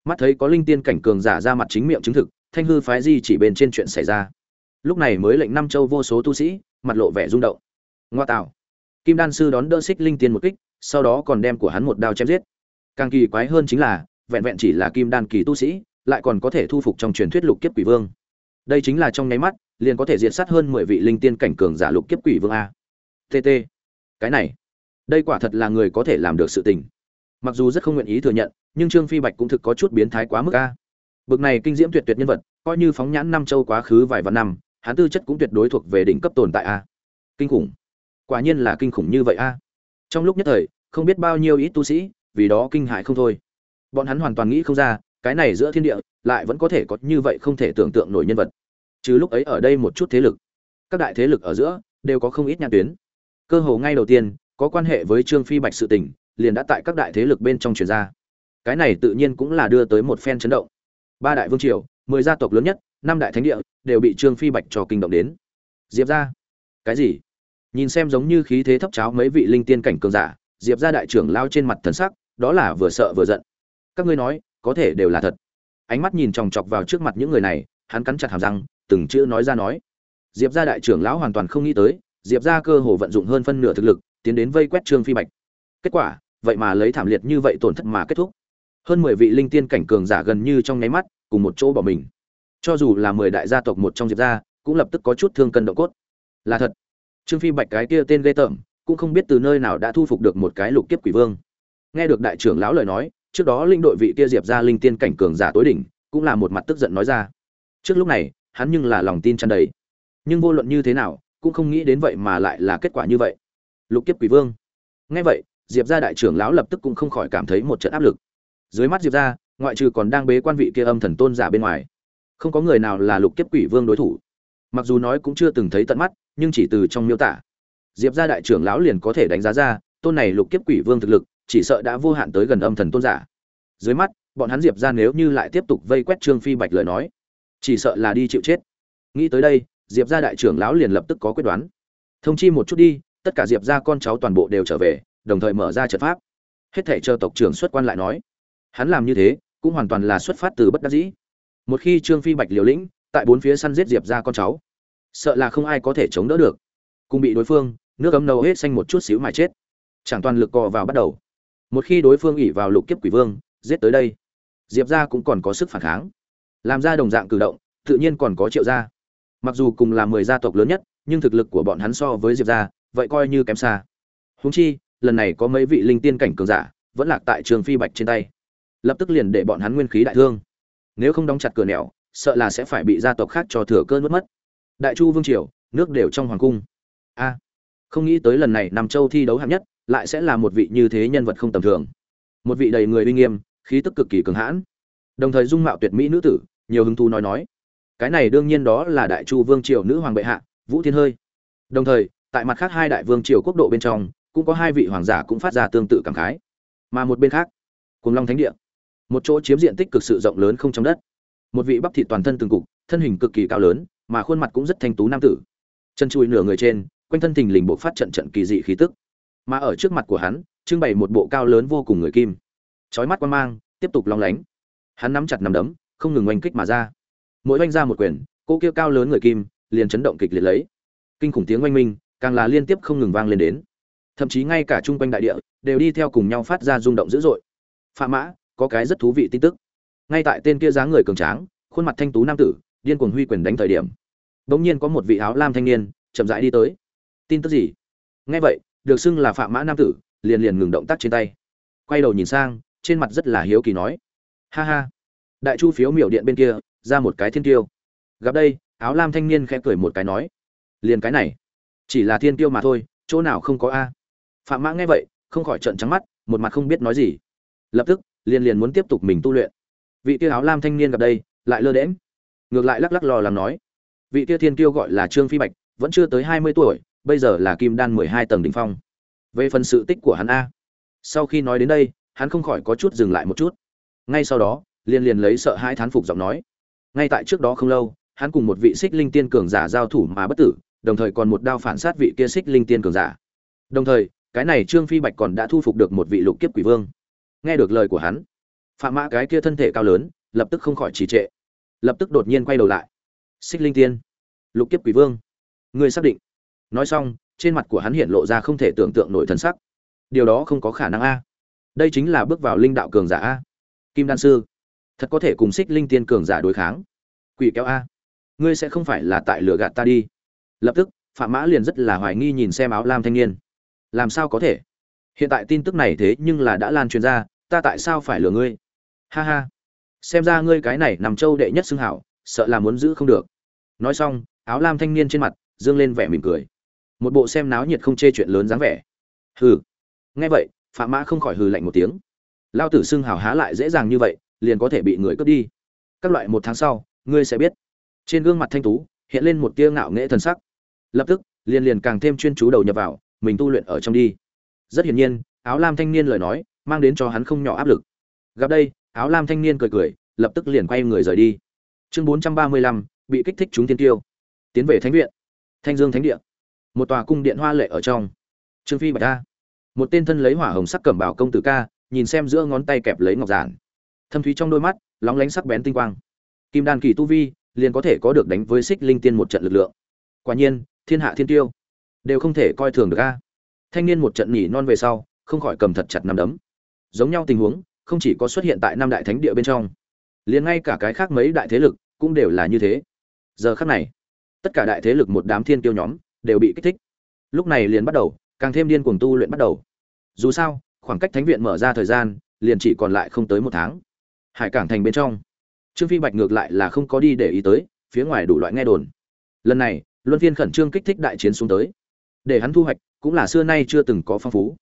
Mắt thấy có linh tiên cảnh cường giả ra mặt chính miệng chứng thực, thanh hư phái di chỉ bên trên chuyện xảy ra. Lúc này mới lệnh năm châu vô số tu sĩ, mặt lộ vẻ rung động. Ngoa tạo. Kim đan sư đón đỡ xích linh tiên một kích, sau đó còn đem của hắn một đao chém giết. Càng kỳ quái hơn chính là, vẹn vẹn chỉ là kim đan kỳ tu sĩ, lại còn có thể thu phục trong truyền thuyết lục kiếp quỷ vương. Đây chính là trong nháy mắt liền có thể diệt sát hơn mười vị linh tiên cảnh cường giả lục kiếp quỷ vương a. Tt cái này, đây quả thật là người có thể làm được sự tình. Mặc dù rất không nguyện ý thừa nhận, nhưng trương phi bạch cũng thực có chút biến thái quá mức a. Bực này kinh diễm tuyệt tuyệt nhân vật, coi như phóng nhãn năm châu quá khứ vài vạn năm, hắn tư chất cũng tuyệt đối thuộc về đỉnh cấp tồn tại a. Kinh khủng. Quả nhiên là kinh khủng như vậy a. Trong lúc nhất thời, không biết bao nhiêu ít tu sĩ, vì đó kinh hại không thôi. Bọn hắn hoàn toàn nghĩ không ra, cái này giữa thiên địa, lại vẫn có thể có như vậy không thể tưởng tượng nổi nhân vật chứ lúc ấy ở đây một chút thế lực. Các đại thế lực ở giữa đều có không ít nhãn tuyến. Cơ hồ ngay đầu tiên, có quan hệ với trương phi bạch sự tình, liền đã tại các đại thế lực bên trong truyền ra. Cái này tự nhiên cũng là đưa tới một phen chấn động. Ba đại vương triều, mười gia tộc lớn nhất, năm đại thánh địa đều bị trương phi bạch cho kinh động đến. Diệp ra cái gì? Nhìn xem giống như khí thế thấp cháo mấy vị linh tiên cảnh cường giả, diệp ra đại trưởng lao trên mặt thần sắc, đó là vừa sợ vừa giận. Các ngươi nói, có thể đều là thật. Ánh mắt nhìn chòng chọc vào trước mặt những người này, hắn cắn chặt hàm răng từng chữ nói ra nói. Diệp gia đại trưởng lão hoàn toàn không nghĩ tới, diệp gia cơ hồ vận dụng hơn phân nửa thực lực, tiến đến vây quét trương phi bạch. Kết quả, vậy mà lấy thảm liệt như vậy tổn thất mà kết thúc. Hơn mười vị linh tiên cảnh cường giả gần như trong nháy mắt, cùng một chỗ bỏ mình. Cho dù là mười đại gia tộc một trong diệp gia, cũng lập tức có chút thương cân độ cốt. Là thật. Trương phi bạch cái kia tên ghê tởm, cũng không biết từ nơi nào đã thu phục được một cái lục kiếp quỷ vương. Nghe được đại trưởng lão lời nói, trước đó linh đội vị kia diệp ra linh tiên cảnh cường giả tối đỉnh, cũng là một mặt tức giận nói ra. Trước lúc này hắn nhưng là lòng tin tràn đầy. Nhưng vô luận như thế nào, cũng không nghĩ đến vậy mà lại là kết quả như vậy. Lục kiếp quỷ vương. Nghe vậy, diệp gia đại trưởng lão lập tức cũng không khỏi cảm thấy một trận áp lực. Dưới mắt diệp gia, ngoại trừ còn đang bế quan vị kia âm thần tôn giả bên ngoài, không có người nào là lục kiếp quỷ vương đối thủ. Mặc dù nói cũng chưa từng thấy tận mắt, nhưng chỉ từ trong miêu tả. Diệp gia đại trưởng lão liền có thể đánh giá ra, tôn này lục kiếp quỷ vương thực lực, chỉ sợ đã vô hạn tới gần âm thần tôn giả. Dưới mắt, bọn hắn diệp gia nếu như lại tiếp tục vây quét trương phi bạch lời nói chỉ sợ là đi chịu chết. Nghĩ tới đây, diệp gia đại trưởng lão liền lập tức có quyết đoán. Thông chi một chút đi, tất cả diệp gia con cháu toàn bộ đều trở về, đồng thời mở ra trận pháp. Hết thể chờ tộc trưởng xuất quan lại nói. Hắn làm như thế, cũng hoàn toàn là xuất phát từ bất đắc dĩ. Một khi trương phi bạch liều lĩnh, tại bốn phía săn giết diệp ra con cháu, sợ là không ai có thể chống đỡ được. Cùng bị đối phương, nước ấm nâu hết xanh một chút xíu mà chết. Chẳng toàn lực cò vào bắt đầu. Một khi đối phương ỉ vào lục kiếp quỷ vương, giết tới đây, diệp ra cũng còn có sức phản kháng làm ra đồng dạng cử động tự nhiên còn có triệu gia. Mặc dù cùng là mười gia tộc lớn nhất nhưng thực lực của bọn hắn so với diệp gia, vậy coi như kém xa. Húng chi lần này có mấy vị linh tiên cảnh cường giả vẫn lạc tại trường phi bạch trên tay. Lập tức liền để bọn hắn nguyên khí đại thương. Nếu không đóng chặt cửa nẻo sợ là sẽ phải bị gia tộc khác cho thừa cơn mất mất. Đại chu vương triều nước đều trong hoàng cung. A không nghĩ tới lần này nam châu thi đấu hạng nhất lại sẽ là một vị như thế nhân vật không tầm thường. Một vị đầy người uy nghiêm khí tức cực kỳ cường hãn. Đồng thời dung mạo tuyệt mỹ nữ tử nhiều hứng thú nói nói. Cái này đương nhiên đó là đại chu vương triều nữ hoàng bệ hạ, vũ thiên hơi. Đồng thời, tại mặt khác hai đại vương triều quốc độ bên trong, cũng có hai vị hoàng giả cũng phát ra tương tự cảm khái. Mà một bên khác cùng long thánh địa, một chỗ chiếm diện tích cực sự rộng lớn không trong đất. Một vị bắp thịt toàn thân từng cục, thân hình cực kỳ cao lớn, mà khuôn mặt cũng rất thanh tú nam tử. Chân chui nửa người trên, quanh thân thình lình bộ phát trận trận kỳ dị khí tức. Mà ở trước mặt của hắn, trưng bày một bộ cao lớn vô cùng người kim. Trói mắt quan mang, tiếp tục long lánh. Hắn nắm chặt nắm đấm không ngừng oanh kích mà ra. Mỗi oanh ra một quyền cô kia cao lớn người kim liền chấn động kịch liệt lấy. Kinh khủng tiếng oanh minh, càng là liên tiếp không ngừng vang lên đến. Thậm chí ngay cả chung quanh đại địa đều đi theo cùng nhau phát ra rung động dữ dội. Phạm mã, có cái rất thú vị tin tức. Ngay tại tên kia dáng người cường tráng, khuôn mặt thanh tú nam tử, điên cuồng huy quyền đánh thời điểm. Bỗng nhiên có một vị áo lam thanh niên chậm rãi đi tới. Tin tức gì? Nghe vậy, được xưng là phạm mã nam tử, liền liền ngừng động tác trên tay. Quay đầu nhìn sang, trên mặt rất là hiếu kỳ nói. Ha ha đại chu phiếu miểu điện bên kia, ra một cái thiên tiêu. Gặp đây, áo lam thanh niên khẽ cười một cái nói, liền cái này. Chỉ là thiên tiêu mà thôi, chỗ nào không có a. Phạm mã nghe vậy, không khỏi trợn trắng mắt, một mặt không biết nói gì. Lập tức, liền liền muốn tiếp tục mình tu luyện. Vị tiêu áo lam thanh niên gặp đây, lại lơ đễm ngược lại lắc lắc lò làm nói, vị tiêu thiên tiêu gọi là trương phi bạch, vẫn chưa tới hai mươi tuổi, bây giờ là kim đan mười hai tầng đ ỉ n h phong. Về phần sự tích của hắn a. Sau khi nói đến đây, hắn không khỏi có chút dừng lại một chút. Ngay sau đó liền liền lấy sợ hai thán phục giọng nói. Ngay tại trước đó không lâu, hắn cùng một vị xích linh tiên cường giả giao thủ mà bất tử, đồng thời còn một đao phản sát vị kia xích linh tiên cường giả. Đồng thời, cái này trương phi bạch còn đã thu phục được một vị lục kiếp quỷ vương. Nghe được lời của hắn, phạm mã cái kia thân thể cao lớn, lập tức không khỏi trì trệ. Lập tức đột nhiên quay đầu lại. Xích linh tiên, lục kiếp quỷ vương. Người xác định. Nói xong, trên mặt của hắn hiện lộ ra không thể tưởng tượng nổi thần sắc. Điều đó không có khả năng a. Đây chính là bước vào linh đạo cường giả a. Kim đan sư thật có thể cùng xích linh tiên cường giả đối kháng. Quỷ kéo a. Ngươi sẽ không phải là tại lửa gạt ta đi. Lập tức, phạm mã liền rất là hoài nghi nhìn xem áo lam thanh niên. Làm sao có thể? Hiện tại tin tức này thế nhưng là đã lan truyền ra, ta tại sao phải lừa ngươi? Ha ha. Xem ra ngươi cái này nằm châu đệ nhất xưng hảo, sợ là muốn giữ không được. Nói xong, áo lam thanh niên trên mặt, dương lên vẻ mỉm cười. Một bộ xem náo nhiệt không chê chuyện lớn dáng vẻ. Hừ. Nghe vậy, phạm mã không khỏi hừ lạnh một tiếng. Lao tử xưng hảo há lại dễ dàng như vậy liền có thể bị người cướp đi. Các loại một tháng sau, ngươi sẽ biết. Trên gương mặt thanh tú, hiện lên một tia ngạo nghễ thần sắc. Lập tức, liền liền càng thêm chuyên chú đầu nhập vào, mình tu luyện ở trong đi. Rất hiển nhiên, áo lam thanh niên lời nói, mang đến cho hắn không nhỏ áp lực. Gặp đây, áo lam thanh niên cười cười, lập tức liền quay người rời đi. Chương bốn trăm ba mươi lăm, bị kích thích chúng tiên tiêu. Tiến về thánh viện. Thanh dương thánh địa. Một tòa cung điện hoa lệ ở trong. Trương phi bạch ca một tên thân lấy hỏa hồng sắc cẩm bảo công tử ca, nhìn xem giữa ngón tay kẹp lấy ngọc giản thâm thúy trong đôi mắt, lóng lánh sắc bén tinh quang. Kim đan kỳ tu vi, liền có thể có được đánh với xích linh tiên một trận lực lượng. Quả nhiên, thiên hạ thiên tiêu, đều không thể coi thường được a. Thanh niên một trận nhỉ non về sau, không khỏi cầm thật chặt nắm đấm. Giống nhau tình huống, không chỉ có xuất hiện tại năm đại thánh địa bên trong, liền ngay cả cái khác mấy đại thế lực cũng đều là như thế. Giờ khắc này, tất cả đại thế lực một đám thiên tiêu nhóm đều bị kích thích. Lúc này liền bắt đầu, càng thêm điên cuồng tu luyện bắt đầu. Dù sao, khoảng cách thánh viện mở ra thời gian, liền chỉ còn lại không tới một tháng hải cảng thành bên trong. Trương phi bạch ngược lại là không có đi để ý tới, phía ngoài đủ loại nghe đồn. Lần này, luân phiên khẩn trương kích thích đại chiến xuống tới. Để hắn thu hoạch, cũng là xưa nay chưa từng có phong phú.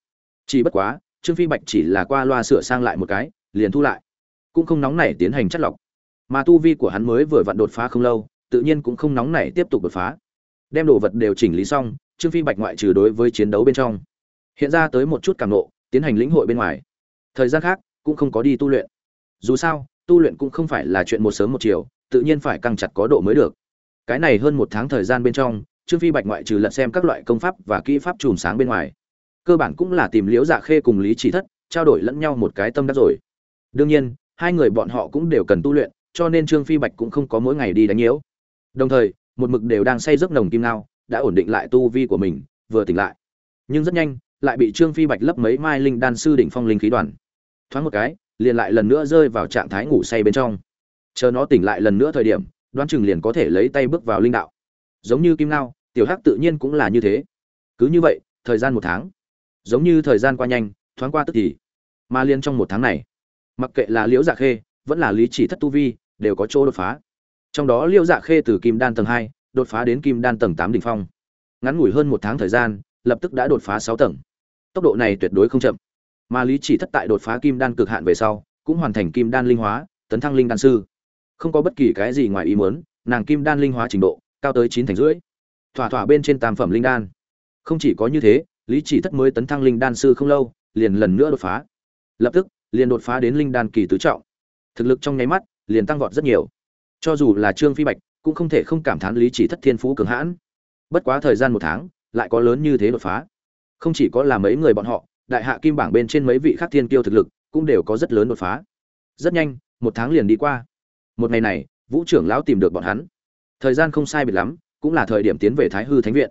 Chỉ bất quá, trương phi bạch chỉ là qua loa sửa sang lại một cái, liền thu lại. Cũng không nóng nảy tiến hành chất lọc. Mà tu vi của hắn mới vừa vặn đột phá không lâu, tự nhiên cũng không nóng nảy tiếp tục đột phá. Đem đồ vật đều chỉnh lý xong, trương phi bạch ngoại trừ đối với chiến đấu bên trong, hiện ra tới một chút cảm nộ, tiến hành lĩnh hội bên ngoài. Thời gian khác, cũng không có đi tu luyện dù sao, tu luyện cũng không phải là chuyện một sớm một chiều, tự nhiên phải căng chặt có độ mới được. Cái này hơn một tháng thời gian bên trong, trương phi bạch ngoại trừ lật xem các loại công pháp và kỹ pháp chùm sáng bên ngoài, cơ bản cũng là tìm liễu dạ khê cùng lý trí thất trao đổi lẫn nhau một cái tâm đắc rồi. Đương nhiên, hai người bọn họ cũng đều cần tu luyện, cho nên trương phi bạch cũng không có mỗi ngày đi đánh nhiễu. Đồng thời, một mực đều đang say giấc nồng kim ngao, đã ổn định lại tu vi của mình, vừa tỉnh lại. Nhưng rất nhanh, lại bị trương phi bạch lấp mấy mai linh đan sư đỉnh phong linh khí đoàn. Thoáng một cái liền lại lần nữa rơi vào trạng thái ngủ say bên trong. Chờ nó tỉnh lại lần nữa thời điểm, đoán chừng liền có thể lấy tay bước vào linh đạo. Giống như kim lao tiểu hắc tự nhiên cũng là như thế. Cứ như vậy, thời gian một tháng. Giống như thời gian qua nhanh, thoáng qua tức thì. Mà liên trong một tháng này, mặc kệ là liễu dạ khê, vẫn là lý chỉ thất tu vi, đều có chỗ đột phá. Trong đó liễu dạ khê từ kim đan tầng hai, đột phá đến kim đan tầng tám đỉnh phong. Ngắn ngủi hơn một tháng thời gian, lập tức đã đột phá sáu tầng. Tốc độ này tuyệt đối không chậm mà lý chỉ thất tại đột phá kim đan cực hạn về sau, cũng hoàn thành kim đan linh hóa, tấn thăng linh đan sư. Không có bất kỳ cái gì ngoài ý muốn, nàng kim đan linh hóa trình độ, cao tới chín thành rưỡi. Thỏa thỏa bên trên tam phẩm linh đan. Không chỉ có như thế, lý chỉ thất mới tấn thăng linh đan sư không lâu, liền lần nữa đột phá. Lập tức, liền đột phá đến linh đan kỳ tứ trọng. Thực lực trong nháy mắt, liền tăng vọt rất nhiều. Cho dù là trương phi bạch, cũng không thể không cảm thán lý chỉ thất thiên phú cường hãn. Bất quá thời gian một tháng, lại có lớn như thế đột phá. Không chỉ có là mấy người bọn họ đại hạ kim bảng bên trên mấy vị khác thiên kiêu thực lực cũng đều có rất lớn đột phá. Rất nhanh, một tháng liền đi qua. Một ngày này, vũ trưởng lão tìm được bọn hắn. Thời gian không sai biệt lắm, cũng là thời điểm tiến về thái hư thánh viện.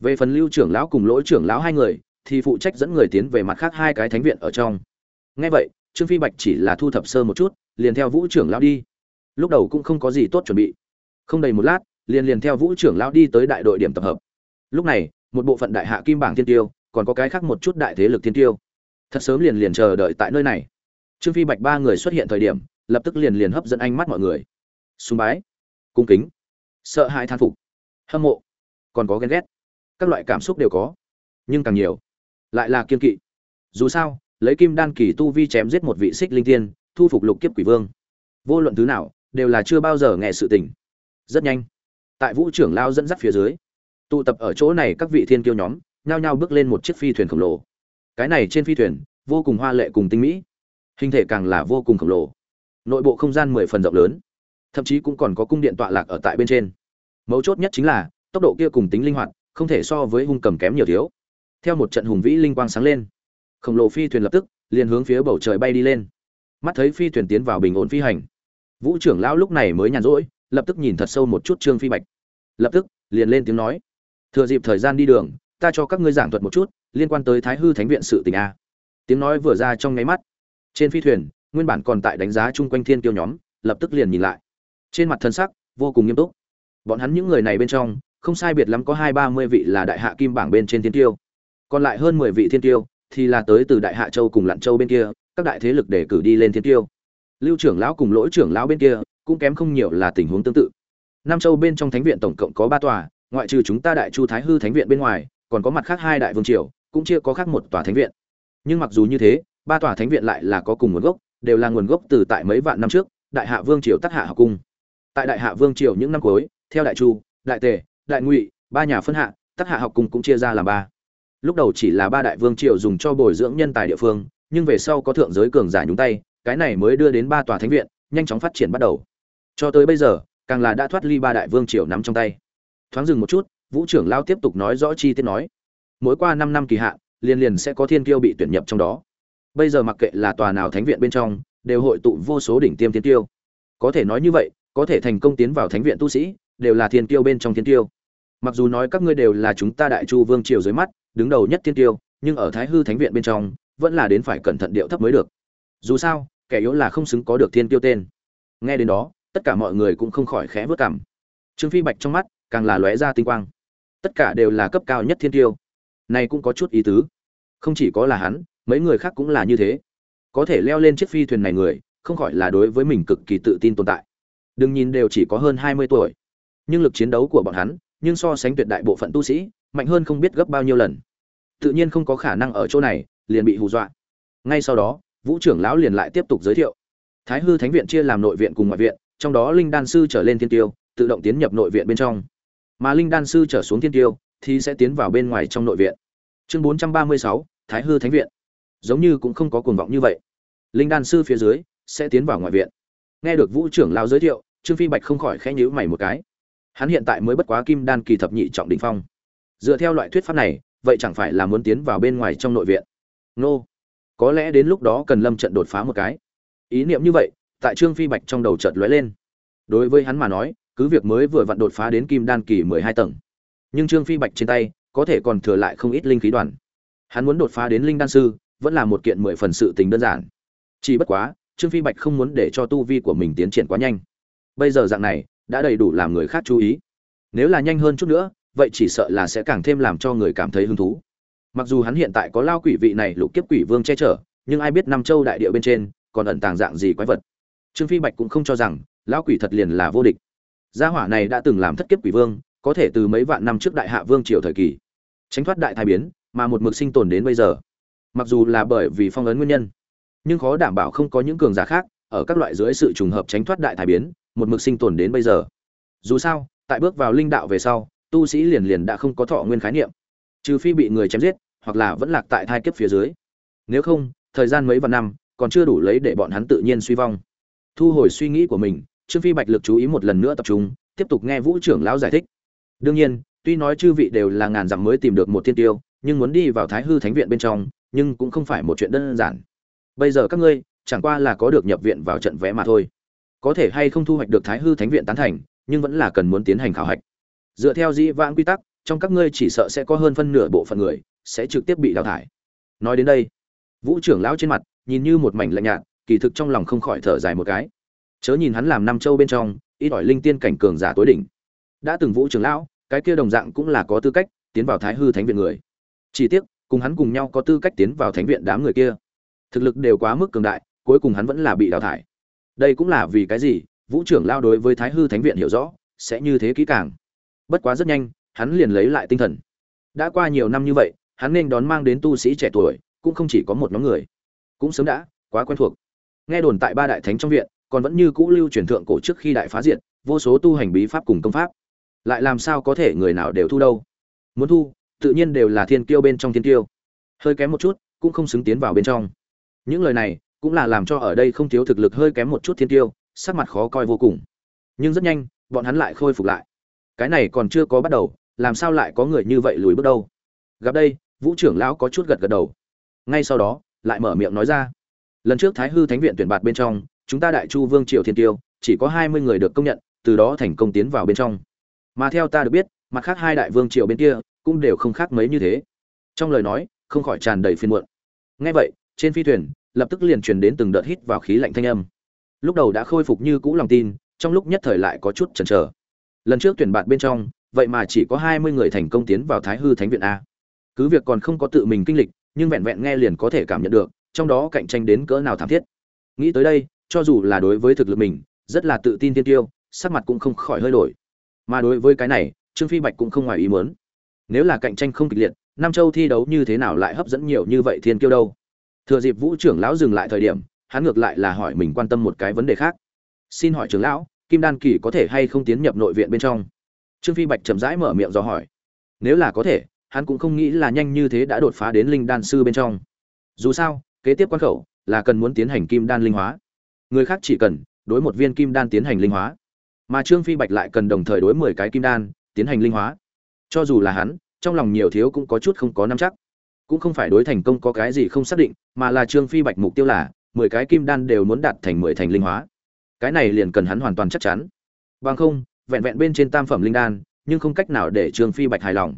Về phần lưu trưởng lão cùng lỗi trưởng lão hai người, thì phụ trách dẫn người tiến về mặt khác hai cái thánh viện ở trong. Ngay vậy, trương phi bạch chỉ là thu thập sơ một chút, liền theo vũ trưởng lão đi. Lúc đầu cũng không có gì tốt chuẩn bị. Không đầy một lát, liền liền theo vũ trưởng lão đi tới đại đội điểm tập hợp. Lúc này, một bộ phận đại hạ kim bảng thiên tiêu còn có cái khác một chút đại thế lực thiên tiêu. Thật sớm liền liền chờ đợi tại nơi này. Trương phi bạch ba người xuất hiện thời điểm, lập tức liền liền hấp dẫn ánh mắt mọi người. Sùng bái, cung kính, sợ hãi than phục, hâm mộ, còn có ghen ghét. Các loại cảm xúc đều có, nhưng càng nhiều, lại là kiên kỵ. Dù sao, lấy kim đan kỳ tu vi chém giết một vị xích linh tiên, thu phục lục kiếp quỷ vương. Vô luận thứ nào, đều là chưa bao giờ nghe sự tình. Rất nhanh, tại vũ trưởng lao dẫn dắt phía dưới, tụ tập ở chỗ này các vị thiên kiêu nhóm nhao nhao bước lên một chiếc phi thuyền khổng lồ. Cái này trên phi thuyền, vô cùng hoa lệ cùng tinh mỹ. Hình thể càng là vô cùng khổng lồ. Nội bộ không gian mười phần rộng lớn. Thậm chí cũng còn có cung điện tọa lạc ở tại bên trên. Mấu chốt nhất chính là, tốc độ kia cùng tính linh hoạt, không thể so với hung cầm kém nhiều thiếu. Theo một trận hùng vĩ linh quang sáng lên, khổng lồ phi thuyền lập tức liền hướng phía bầu trời bay đi lên. Mắt thấy phi thuyền tiến vào bình ổn phi hành, vũ trưởng lão lúc này mới nhàn rỗi, lập tức nhìn thật sâu một chút trương phi bạch. Lập tức liền lên tiếng nói, thừa dịp thời gian đi đường ta cho các ngươi giảng thuật một chút, liên quan tới thái hư thánh viện sự tình a. Tiếng nói vừa ra trong nháy mắt, trên phi thuyền, nguyên bản còn tại đánh giá chung quanh thiên Tiêu nhóm, lập tức liền nhìn lại. Trên mặt thân sắc, vô cùng nghiêm túc. Bọn hắn những người này bên trong, không sai biệt lắm có hai ba mươi vị là đại hạ kim bảng bên trên thiên tiêu còn lại hơn mười vị thiên tiêu thì là tới từ đại hạ châu cùng lặn châu bên kia, các đại thế lực để cử đi lên thiên tiêu lưu trưởng lão cùng lỗi trưởng lão bên kia cũng kém không nhiều là tình huống tương tự. Nam châu bên trong thánh viện tổng cộng có ba tòa, ngoại trừ chúng ta đại chu thái hư thánh viện bên ngoài còn có mặt khác hai đại vương triều, cũng chưa có khác một tòa thánh viện. Nhưng mặc dù như thế, ba tòa thánh viện lại là có cùng nguồn gốc, đều là nguồn gốc từ tại mấy vạn năm trước, đại hạ vương triều tắc hạ học cung. Tại đại hạ vương triều những năm cuối, theo đại chu, đại tề, đại ngụy, ba nhà phân hạ, tắc hạ học cung cũng chia ra làm ba. Lúc đầu chỉ là ba đại vương triều dùng cho bồi dưỡng nhân tài địa phương, nhưng về sau có thượng giới cường giả nhúng tay, cái này mới đưa đến ba tòa thánh viện, nhanh chóng phát triển bắt đầu. Cho tới bây giờ, càng là đã thoát ly ba đại vương triều nắm trong tay. Thoáng dừng một chút vũ trưởng lao tiếp tục nói rõ chi tiết nói, mỗi qua năm năm kỳ hạn, liền liền sẽ có thiên kiêu bị tuyển nhập trong đó. Bây giờ mặc kệ là tòa nào thánh viện bên trong, đều hội tụ vô số đỉnh tiêm thiên tiêu có thể nói như vậy, có thể thành công tiến vào thánh viện tu sĩ, đều là thiên tiêu bên trong thiên tiêu mặc dù nói các ngươi đều là chúng ta đại chu vương triều dưới mắt, đứng đầu nhất thiên tiêu nhưng ở thái hư thánh viện bên trong, vẫn là đến phải cẩn thận điệu thấp mới được. Dù sao, kẻ yếu là không xứng có được thiên tiêu tên. Nghe đến đó, tất cả mọi người cũng không khỏi khẽ vớt cảm trương phi bạch trong mắt càng là lóe ra tinh quang tất cả đều là cấp cao nhất thiên tiêu. Này cũng có chút ý tứ. Không chỉ có là hắn, mấy người khác cũng là như thế. Có thể leo lên chiếc phi thuyền này người, không khỏi là đối với mình cực kỳ tự tin tồn tại. Đừng nhìn đều chỉ có hơn hai mươi tuổi. Nhưng lực chiến đấu của bọn hắn, nhưng so sánh tuyệt đại bộ phận tu sĩ, mạnh hơn không biết gấp bao nhiêu lần. Tự nhiên không có khả năng ở chỗ này, liền bị hù dọa. Ngay sau đó, vũ trưởng lão liền lại tiếp tục giới thiệu. Thái hư thánh viện chia làm nội viện cùng ngoại viện, trong đó linh đan sư trở lên thiên tiêu, tự động tiến nhập nội viện bên trong mà linh đan sư trở xuống thiên tiêu, thì sẽ tiến vào bên ngoài trong nội viện. Chương bốn trăm ba mươi sáu, thái hư thánh viện. Giống như cũng không có cuồng vọng như vậy. Linh đan sư phía dưới sẽ tiến vào ngoại viện. Nghe được vũ trưởng lao giới thiệu, trương phi bạch không khỏi khẽ nhíu mày một cái. Hắn hiện tại mới bất quá kim đan kỳ thập nhị trọng đỉnh phong. Dựa theo loại thuyết pháp này, vậy chẳng phải là muốn tiến vào bên ngoài trong nội viện? Nô, có lẽ đến lúc đó cần lâm trận đột phá một cái. Ý niệm như vậy, tại trương phi bạch trong đầu chợt lóe lên. Đối với hắn mà nói cứ việc mới vừa vặn đột phá đến kim đan kỳ mười hai tầng, nhưng trương phi bạch trên tay có thể còn thừa lại không ít linh khí đoàn. Hắn muốn đột phá đến linh đan sư vẫn là một kiện mười phần sự tình đơn giản. Chỉ bất quá, trương phi bạch không muốn để cho tu vi của mình tiến triển quá nhanh. Bây giờ dạng này, đã đầy đủ làm người khác chú ý. Nếu là nhanh hơn chút nữa, vậy chỉ sợ là sẽ càng thêm làm cho người cảm thấy hứng thú. Mặc dù hắn hiện tại có lao quỷ vị này lục kiếp quỷ vương che chở, nhưng ai biết năm châu đại địa bên trên còn ẩn tàng dạng gì quái vật. Trương phi bạch cũng không cho rằng Lão quỷ thật liền là vô địch gia hỏa này đã từng làm thất kiếp quỷ vương, có thể từ mấy vạn năm trước đại hạ vương triều thời kỳ, tránh thoát đại thái biến, mà một mực sinh tồn đến bây giờ. Mặc dù là bởi vì phong ấn nguyên nhân, nhưng khó đảm bảo không có những cường giả khác ở các loại dưới sự trùng hợp tránh thoát đại thái biến, một mực sinh tồn đến bây giờ. Dù sao, tại bước vào linh đạo về sau, tu sĩ liền liền đã không có thọ nguyên khái niệm, trừ phi bị người chém giết, hoặc là vẫn lạc tại thai kiếp phía dưới. Nếu không, thời gian mấy vạn năm còn chưa đủ lấy để bọn hắn tự nhiên suy vong. Thu hồi suy nghĩ của mình trương phi bạch lực chú ý một lần nữa tập trung, tiếp tục nghe vũ trưởng lão giải thích. Đương nhiên, tuy nói chư vị đều là ngàn dặm mới tìm được một thiên tiêu, nhưng muốn đi vào thái hư thánh viện bên trong, nhưng cũng không phải một chuyện đơn giản. Bây giờ các ngươi, chẳng qua là có được nhập viện vào trận vé mà thôi. Có thể hay không thu hoạch được thái hư thánh viện tán thành, nhưng vẫn là cần muốn tiến hành khảo hạch. Dựa theo dĩ vãng quy tắc, trong các ngươi chỉ sợ sẽ có hơn phân nửa bộ phận người sẽ trực tiếp bị đào thải. Nói đến đây, vũ trưởng lão trên mặt nhìn như một mảnh lạnh nhạt, kỳ thực trong lòng không khỏi thở dài một cái chớ nhìn hắn làm năm châu bên trong ít ỏi linh tiên cảnh cường giả tối đỉnh. Đã từng vũ trưởng lão, cái kia đồng dạng cũng là có tư cách tiến vào thái hư thánh viện người. Chỉ tiếc, cùng hắn cùng nhau có tư cách tiến vào thánh viện đám người kia. Thực lực đều quá mức cường đại, cuối cùng hắn vẫn là bị đào thải. Đây cũng là vì cái gì? Vũ trưởng lao đối với thái hư thánh viện hiểu rõ, sẽ như thế kỹ càng. Bất quá rất nhanh, hắn liền lấy lại tinh thần. Đã qua nhiều năm như vậy, hắn nên đón mang đến tu sĩ trẻ tuổi, cũng không chỉ có một nhóm người. Cũng sớm đã, quá quen thuộc. Nghe đồn tại ba đại thánh trong viện còn vẫn như cũ lưu truyền thượng cổ trước khi đại phá diệt, vô số tu hành bí pháp cùng công pháp. Lại làm sao có thể người nào đều thu đâu? Muốn thu, tự nhiên đều là thiên kiêu bên trong thiên kiêu. Hơi kém một chút, cũng không xứng tiến vào bên trong. Những lời này, cũng là làm cho ở đây không thiếu thực lực hơi kém một chút thiên kiêu, sắc mặt khó coi vô cùng. Nhưng rất nhanh, bọn hắn lại khôi phục lại. Cái này còn chưa có bắt đầu, làm sao lại có người như vậy lùi bước đâu? Gặp đây, vũ trưởng lão có chút gật gật đầu. Ngay sau đó, lại mở miệng nói ra. Lần trước thái hư thánh viện tuyển bạt bên trong chúng ta đại chu vương triều thiên tiêu, chỉ có hai mươi người được công nhận, từ đó thành công tiến vào bên trong. Mà theo ta được biết, mặt khác hai đại vương triều bên kia cũng đều không khác mấy như thế. Trong lời nói, không khỏi tràn đầy phiên muộn. Ngay vậy, trên phi thuyền, lập tức liền truyền đến từng đợt hít vào khí lạnh thanh âm. Lúc đầu đã khôi phục như cũ lòng tin, trong lúc nhất thời lại có chút chần chờ. Lần trước tuyển bạn bên trong, vậy mà chỉ có hai mươi người thành công tiến vào thái hư thánh viện a. Cứ việc còn không có tự mình kinh lịch, nhưng vẹn vẹn nghe liền có thể cảm nhận được, trong đó cạnh tranh đến cỡ nào thảm thiết. Nghĩ tới đây cho dù là đối với thực lực mình, rất là tự tin tiên tiêu, sắc mặt cũng không khỏi hơi đổi. Mà đối với cái này, trương phi bạch cũng không ngoài ý muốn. Nếu là cạnh tranh không kịch liệt, nam châu thi đấu như thế nào lại hấp dẫn nhiều như vậy thiên kiêu đâu? Thừa dịp vũ trưởng lão dừng lại thời điểm, hắn ngược lại là hỏi mình quan tâm một cái vấn đề khác. Xin hỏi trưởng lão, kim đan kỳ có thể hay không tiến nhập nội viện bên trong? Trương phi bạch chậm rãi mở miệng do hỏi. Nếu là có thể, hắn cũng không nghĩ là nhanh như thế đã đột phá đến linh đan sư bên trong. Dù sao, kế tiếp quan khẩu là cần muốn tiến hành kim đan linh hóa người khác chỉ cần đối một viên kim đan tiến hành linh hóa. Mà trương phi bạch lại cần đồng thời đối mười cái kim đan tiến hành linh hóa. Cho dù là hắn, trong lòng nhiều thiếu cũng có chút không có nắm chắc. Cũng không phải đối thành công có cái gì không xác định, mà là trương phi bạch mục tiêu là mười cái kim đan đều muốn đạt thành mười thành linh hóa. Cái này liền cần hắn hoàn toàn chắc chắn. Bằng không, vẹn vẹn bên trên tam phẩm linh đan, nhưng không cách nào để trương phi bạch hài lòng.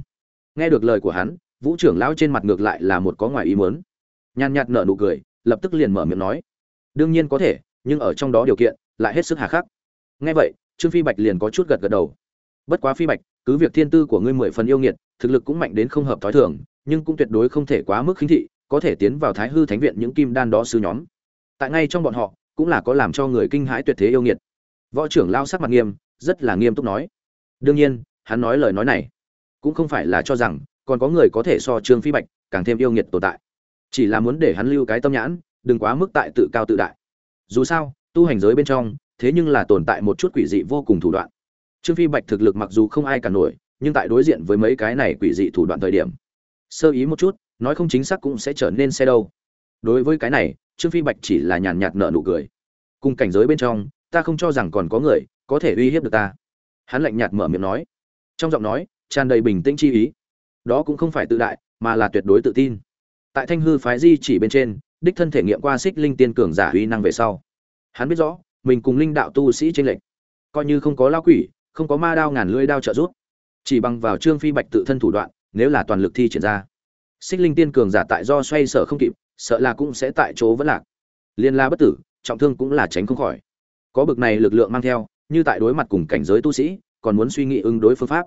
Nghe được lời của hắn, vũ trưởng lão trên mặt ngược lại là một có ngoài ý muốn. Nhàn nhạt nở nụ cười, lập tức liền mở miệng nói. Đương nhiên có thể nhưng ở trong đó điều kiện lại hết sức hà khắc. Nghe vậy, trương phi bạch liền có chút gật gật đầu. Bất quá phi bạch, cứ việc thiên tư của ngươi mười phần yêu nghiệt, thực lực cũng mạnh đến không hợp thói thường, nhưng cũng tuyệt đối không thể quá mức khinh thị, có thể tiến vào thái hư thánh viện những kim đan đó sư nhóm. Tại ngay trong bọn họ, cũng là có làm cho người kinh hãi tuyệt thế yêu nghiệt. Võ trưởng lao sắc mặt nghiêm, rất là nghiêm túc nói. Đương nhiên, hắn nói lời nói này cũng không phải là cho rằng còn có người có thể so trương phi bạch càng thêm yêu nghiệt tồn tại. Chỉ là muốn để hắn lưu cái tâm nhãn, đừng quá mức tại tự cao tự đại dù sao, tu hành giới bên trong, thế nhưng là tồn tại một chút quỷ dị vô cùng thủ đoạn. Trương phi bạch thực lực mặc dù không ai cả nổi, nhưng tại đối diện với mấy cái này quỷ dị thủ đoạn thời điểm, sơ ý một chút, nói không chính xác cũng sẽ trở nên xe đâu. Đối với cái này, trương phi bạch chỉ là nhàn nhạt nợ nụ cười. Cùng cảnh giới bên trong, ta không cho rằng còn có người có thể uy hiếp được ta. Hắn lạnh nhạt mở miệng nói. Trong giọng nói, tràn đầy bình tĩnh chi ý. Đó cũng không phải tự đại, mà là tuyệt đối tự tin. Tại thanh hư phái di chỉ bên trên đích thân thể nghiệm qua xích linh tiên cường giả uy năng về sau. Hắn biết rõ, mình cùng linh đạo tu sĩ trên lệnh coi như không có lao quỷ, không có ma đao ngàn lưỡi đao trợ giúp. Chỉ bằng vào trương phi bạch tự thân thủ đoạn, nếu là toàn lực thi triển ra. Xích linh tiên cường giả tại do xoay sở không kịp, sợ là cũng sẽ tại chỗ vẫn lạc. Liên la bất tử, trọng thương cũng là tránh không khỏi. Có bực này lực lượng mang theo, như tại đối mặt cùng cảnh giới tu sĩ, còn muốn suy nghĩ ứng đối phương pháp.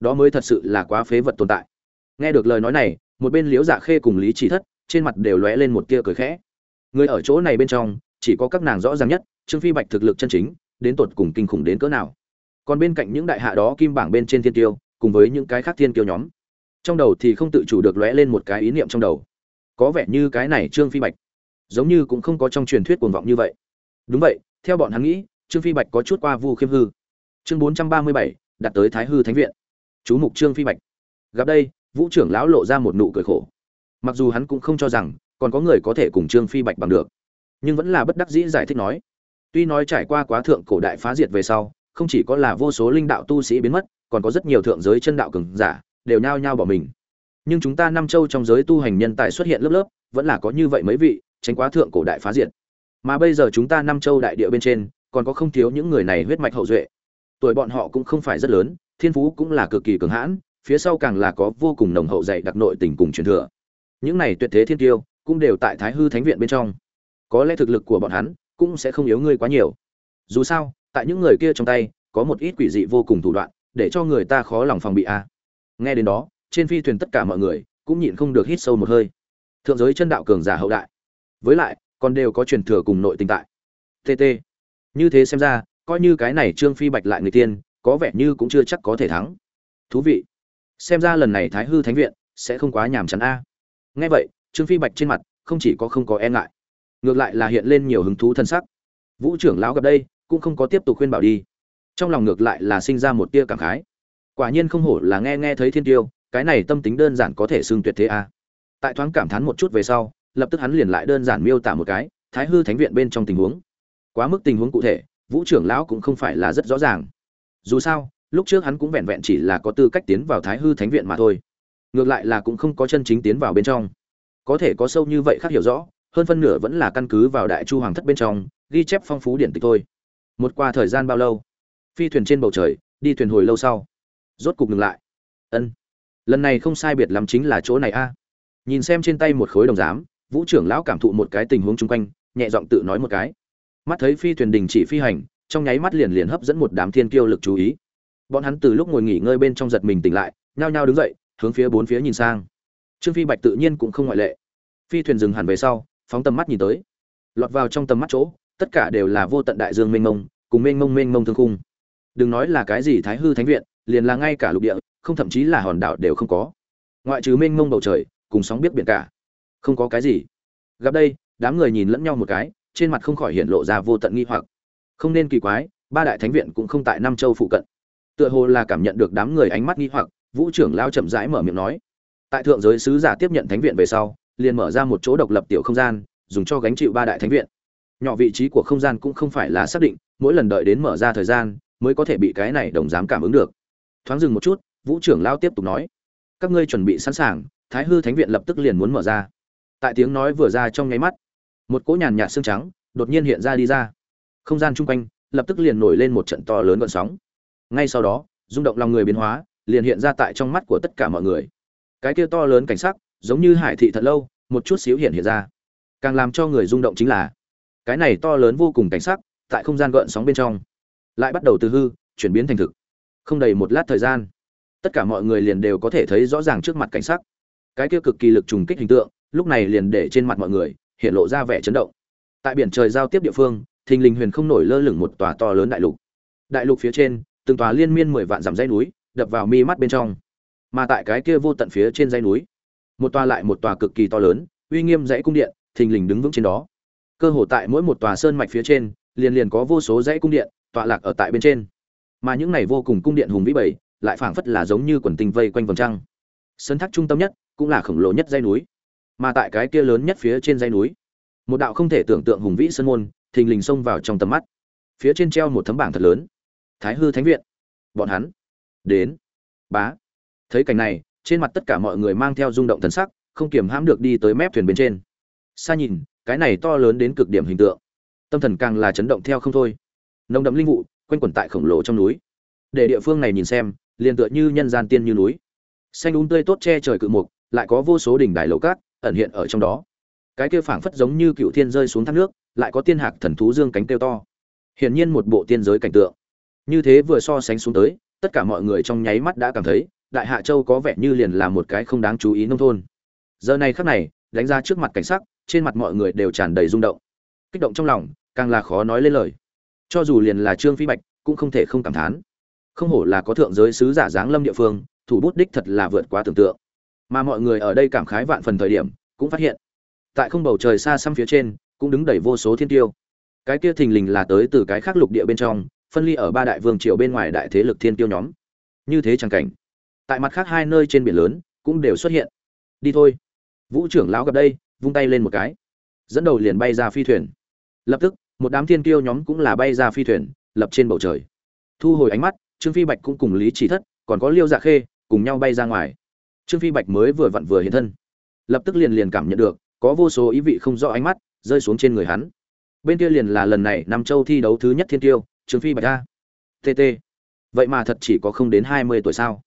Đó mới thật sự là quá phế vật tồn tại. Nghe được lời nói này, một bên liễu dạ khê cùng lý chỉ thất trên mặt đều lóe lên một tia cười khẽ. Người ở chỗ này bên trong, chỉ có các nàng rõ ràng nhất, trương phi bạch thực lực chân chính, đến tột cùng kinh khủng đến cỡ nào. Còn bên cạnh những đại hạ đó kim bảng bên trên thiên tiêu, cùng với những cái khác thiên kiêu nhóm, trong đầu thì không tự chủ được lóe lên một cái ý niệm trong đầu. Có vẻ như cái này trương phi bạch, giống như cũng không có trong truyền thuyết cuồng vọng như vậy. Đúng vậy, theo bọn hắn nghĩ, trương phi bạch có chút qua vu khiêm hư. Chương bốn trăm ba mươi bảy, đặt tới thái hư thánh viện. Chú mục trương phi bạch. Gặp đây, vũ trưởng lão lộ ra một nụ cười khổ mặc dù hắn cũng không cho rằng còn có người có thể cùng trương phi bạch bằng được, nhưng vẫn là bất đắc dĩ giải thích nói, tuy nói trải qua quá thượng cổ đại phá diệt về sau, không chỉ có là vô số linh đạo tu sĩ biến mất, còn có rất nhiều thượng giới chân đạo cường giả đều nhao nhao bỏ mình. Nhưng chúng ta năm châu trong giới tu hành nhân tài xuất hiện lớp lớp, vẫn là có như vậy mấy vị, tránh quá thượng cổ đại phá diệt. Mà bây giờ chúng ta năm châu đại địa bên trên, còn có không thiếu những người này huyết mạch hậu duệ. Tuổi bọn họ cũng không phải rất lớn, thiên phú cũng là cực kỳ cường hãn, phía sau càng là có vô cùng nồng hậu dạy đặc nội tình cùng truyền thừa những này tuyệt thế thiên tiêu cũng đều tại thái hư thánh viện bên trong. Có lẽ thực lực của bọn hắn cũng sẽ không yếu ngươi quá nhiều. Dù sao, tại những người kia trong tay, có một ít quỷ dị vô cùng thủ đoạn, để cho người ta khó lòng phòng bị a. Nghe đến đó, trên phi thuyền tất cả mọi người cũng nhịn không được hít sâu một hơi. Thượng giới chân đạo cường giả hậu đại. Với lại, còn đều có truyền thừa cùng nội tình tại. Tt như thế xem ra, coi như cái này trương phi bạch lại người tiên, có vẻ như cũng chưa chắc có thể thắng. Thú vị. Xem ra lần này thái hư thánh viện sẽ không quá nhàm chán a nghe vậy, trương phi bạch trên mặt không chỉ có không có e ngại, ngược lại là hiện lên nhiều hứng thú thân sắc. Vũ trưởng lão gặp đây cũng không có tiếp tục khuyên bảo đi. Trong lòng ngược lại là sinh ra một tia cảm khái. Quả nhiên không hổ là nghe nghe thấy thiên tiêu, cái này tâm tính đơn giản có thể xưng tuyệt thế a. Tại thoáng cảm thán một chút về sau, lập tức hắn liền lại đơn giản miêu tả một cái, thái hư thánh viện bên trong tình huống. Quá mức tình huống cụ thể, vũ trưởng lão cũng không phải là rất rõ ràng. Dù sao, lúc trước hắn cũng vẹn vẹn chỉ là có tư cách tiến vào thái hư thánh viện mà thôi ngược lại là cũng không có chân chính tiến vào bên trong. Có thể có sâu như vậy khác hiểu rõ, hơn phân nửa vẫn là căn cứ vào đại chu hoàng thất bên trong, ghi chép phong phú điển tịch thôi. Một qua thời gian bao lâu? Phi thuyền trên bầu trời, đi thuyền hồi lâu sau. Rốt cục ngừng lại. Ân. Lần này không sai biệt lắm chính là chỗ này a. Nhìn xem trên tay một khối đồng giám, vũ trưởng lão cảm thụ một cái tình huống chung quanh, nhẹ giọng tự nói một cái. Mắt thấy phi thuyền đình chỉ phi hành, trong nháy mắt liền liền hấp dẫn một đám thiên kiêu lực chú ý. Bọn hắn từ lúc ngồi nghỉ ngơi bên trong giật mình tỉnh lại, nhao nhao đứng dậy hướng phía bốn phía nhìn sang. Trương phi bạch tự nhiên cũng không ngoại lệ. Phi thuyền dừng hẳn về sau, phóng tầm mắt nhìn tới. Lọt vào trong tầm mắt chỗ, tất cả đều là vô tận đại dương mênh mông, cùng mênh mông mênh mông thương khung. Đừng nói là cái gì thái hư thánh viện, liền là ngay cả lục địa, không thậm chí là hòn đảo đều không có. Ngoại trừ mênh mông bầu trời, cùng sóng biết biển cả. Không có cái gì. Gặp đây, đám người nhìn lẫn nhau một cái, trên mặt không khỏi hiện lộ ra vô tận nghi hoặc. Không nên kỳ quái, ba đại thánh viện cũng không tại nam châu phụ cận. Tựa hồ là cảm nhận được đám người ánh mắt nghi hoặc vũ trưởng lao chậm rãi mở miệng nói. Tại thượng giới sứ giả tiếp nhận thánh viện về sau, liền mở ra một chỗ độc lập tiểu không gian, dùng cho gánh chịu ba đại thánh viện. Nhỏ vị trí của không gian cũng không phải là xác định, mỗi lần đợi đến mở ra thời gian, mới có thể bị cái này đồng dám cảm ứng được. Thoáng dừng một chút, vũ trưởng lao tiếp tục nói. Các ngươi chuẩn bị sẵn sàng, thái hư thánh viện lập tức liền muốn mở ra. Tại tiếng nói vừa ra trong nháy mắt, một cỗ nhàn nhạt xương trắng đột nhiên hiện ra đi ra. Không gian chung quanh lập tức liền nổi lên một trận to lớn gợn sóng. Ngay sau đó, rung động lòng người biến hóa liền hiện ra tại trong mắt của tất cả mọi người. Cái kia to lớn cảnh sắc, giống như hải thị thật lâu, một chút xíu hiện hiện ra. Càng làm cho người rung động chính là, cái này to lớn vô cùng cảnh sắc, tại không gian gợn sóng bên trong, lại bắt đầu từ hư, chuyển biến thành thực. Không đầy một lát thời gian, tất cả mọi người liền đều có thể thấy rõ ràng trước mặt cảnh sắc. Cái kia cực kỳ lực trùng kích hình tượng, lúc này liền để trên mặt mọi người hiện lộ ra vẻ chấn động. Tại biển trời giao tiếp địa phương, thình lình huyền không nổi lơ lửng một tòa to lớn đại lục. Đại lục phía trên, từng tòa liên miên mười vạn dặm dãy núi đập vào mi mắt bên trong. Mà tại cái kia vô tận phía trên dãy núi, một tòa lại một tòa cực kỳ to lớn, uy nghiêm dãy cung điện, thình lình đứng vững trên đó. Cơ hồ tại mỗi một tòa sơn mạch phía trên, liền liền có vô số dãy cung điện, tọa lạc ở tại bên trên. Mà những này vô cùng cung điện hùng vĩ bảy, lại phảng phất là giống như quần tinh vây quanh vòng trăng. Sơn thác trung tâm nhất, cũng là khổng lồ nhất dãy núi. Mà tại cái kia lớn nhất phía trên dãy núi, một đạo không thể tưởng tượng hùng vĩ sơn môn, thình lình xông vào trong tầm mắt. Phía trên treo một tấm bảng thật lớn. Thái hư thánh viện. Bọn hắn đến. Bá. Thấy cảnh này, trên mặt tất cả mọi người mang theo rung động thần sắc, không kiềm hãm được đi tới mép thuyền bên trên. Xa nhìn, cái này to lớn đến cực điểm hình tượng. Tâm thần càng là chấn động theo không thôi. Nồng đậm linh vụ, quanh quẩn tại khổng lồ trong núi. Để địa phương này nhìn xem, liền tựa như nhân gian tiên như núi. Xanh úng tươi tốt che trời cự mục, lại có vô số đỉnh đài lầu cát ẩn hiện ở trong đó. Cái kia phảng phất giống như cựu thiên rơi xuống thác nước, lại có tiên hạc thần thú dương cánh kêu to. Hiển nhiên một bộ tiên giới cảnh tượng. Như thế vừa so sánh xuống tới tất cả mọi người trong nháy mắt đã cảm thấy, đại hạ châu có vẻ như liền là một cái không đáng chú ý nông thôn. Giờ này khắc này, đánh ra trước mặt cảnh sắc, trên mặt mọi người đều tràn đầy rung động. Kích động trong lòng, càng là khó nói lên lời. Cho dù liền là trương phi bạch, cũng không thể không cảm thán. Không hổ là có thượng giới sứ giả giáng lâm địa phương, thủ bút đích thật là vượt quá tưởng tượng. Mà mọi người ở đây cảm khái vạn phần thời điểm, cũng phát hiện, tại không bầu trời xa xăm phía trên, cũng đứng đầy vô số thiên tiêu. Cái kia thình lình là tới từ cái khác lục địa bên trong phân ly ở ba đại vương triều bên ngoài đại thế lực thiên tiêu nhóm. Như thế chẳng cảnh. Tại mặt khác hai nơi trên biển lớn, cũng đều xuất hiện. Đi thôi. Vũ trưởng lão gặp đây, vung tay lên một cái. Dẫn đầu liền bay ra phi thuyền. Lập tức, một đám thiên tiêu nhóm cũng là bay ra phi thuyền, lập trên bầu trời. Thu hồi ánh mắt, trương phi bạch cũng cùng lý chỉ thất, còn có liêu dạ khê, cùng nhau bay ra ngoài. Trương phi bạch mới vừa vặn vừa hiện thân. Lập tức liền liền cảm nhận được, có vô số ý vị không rõ ánh mắt rơi xuống trên người hắn. Bên kia liền là lần này nam châu thi đấu thứ nhất thiên tiêu trương phi bạch a. Tt vậy mà thật chỉ có không đến hai mươi tuổi sao?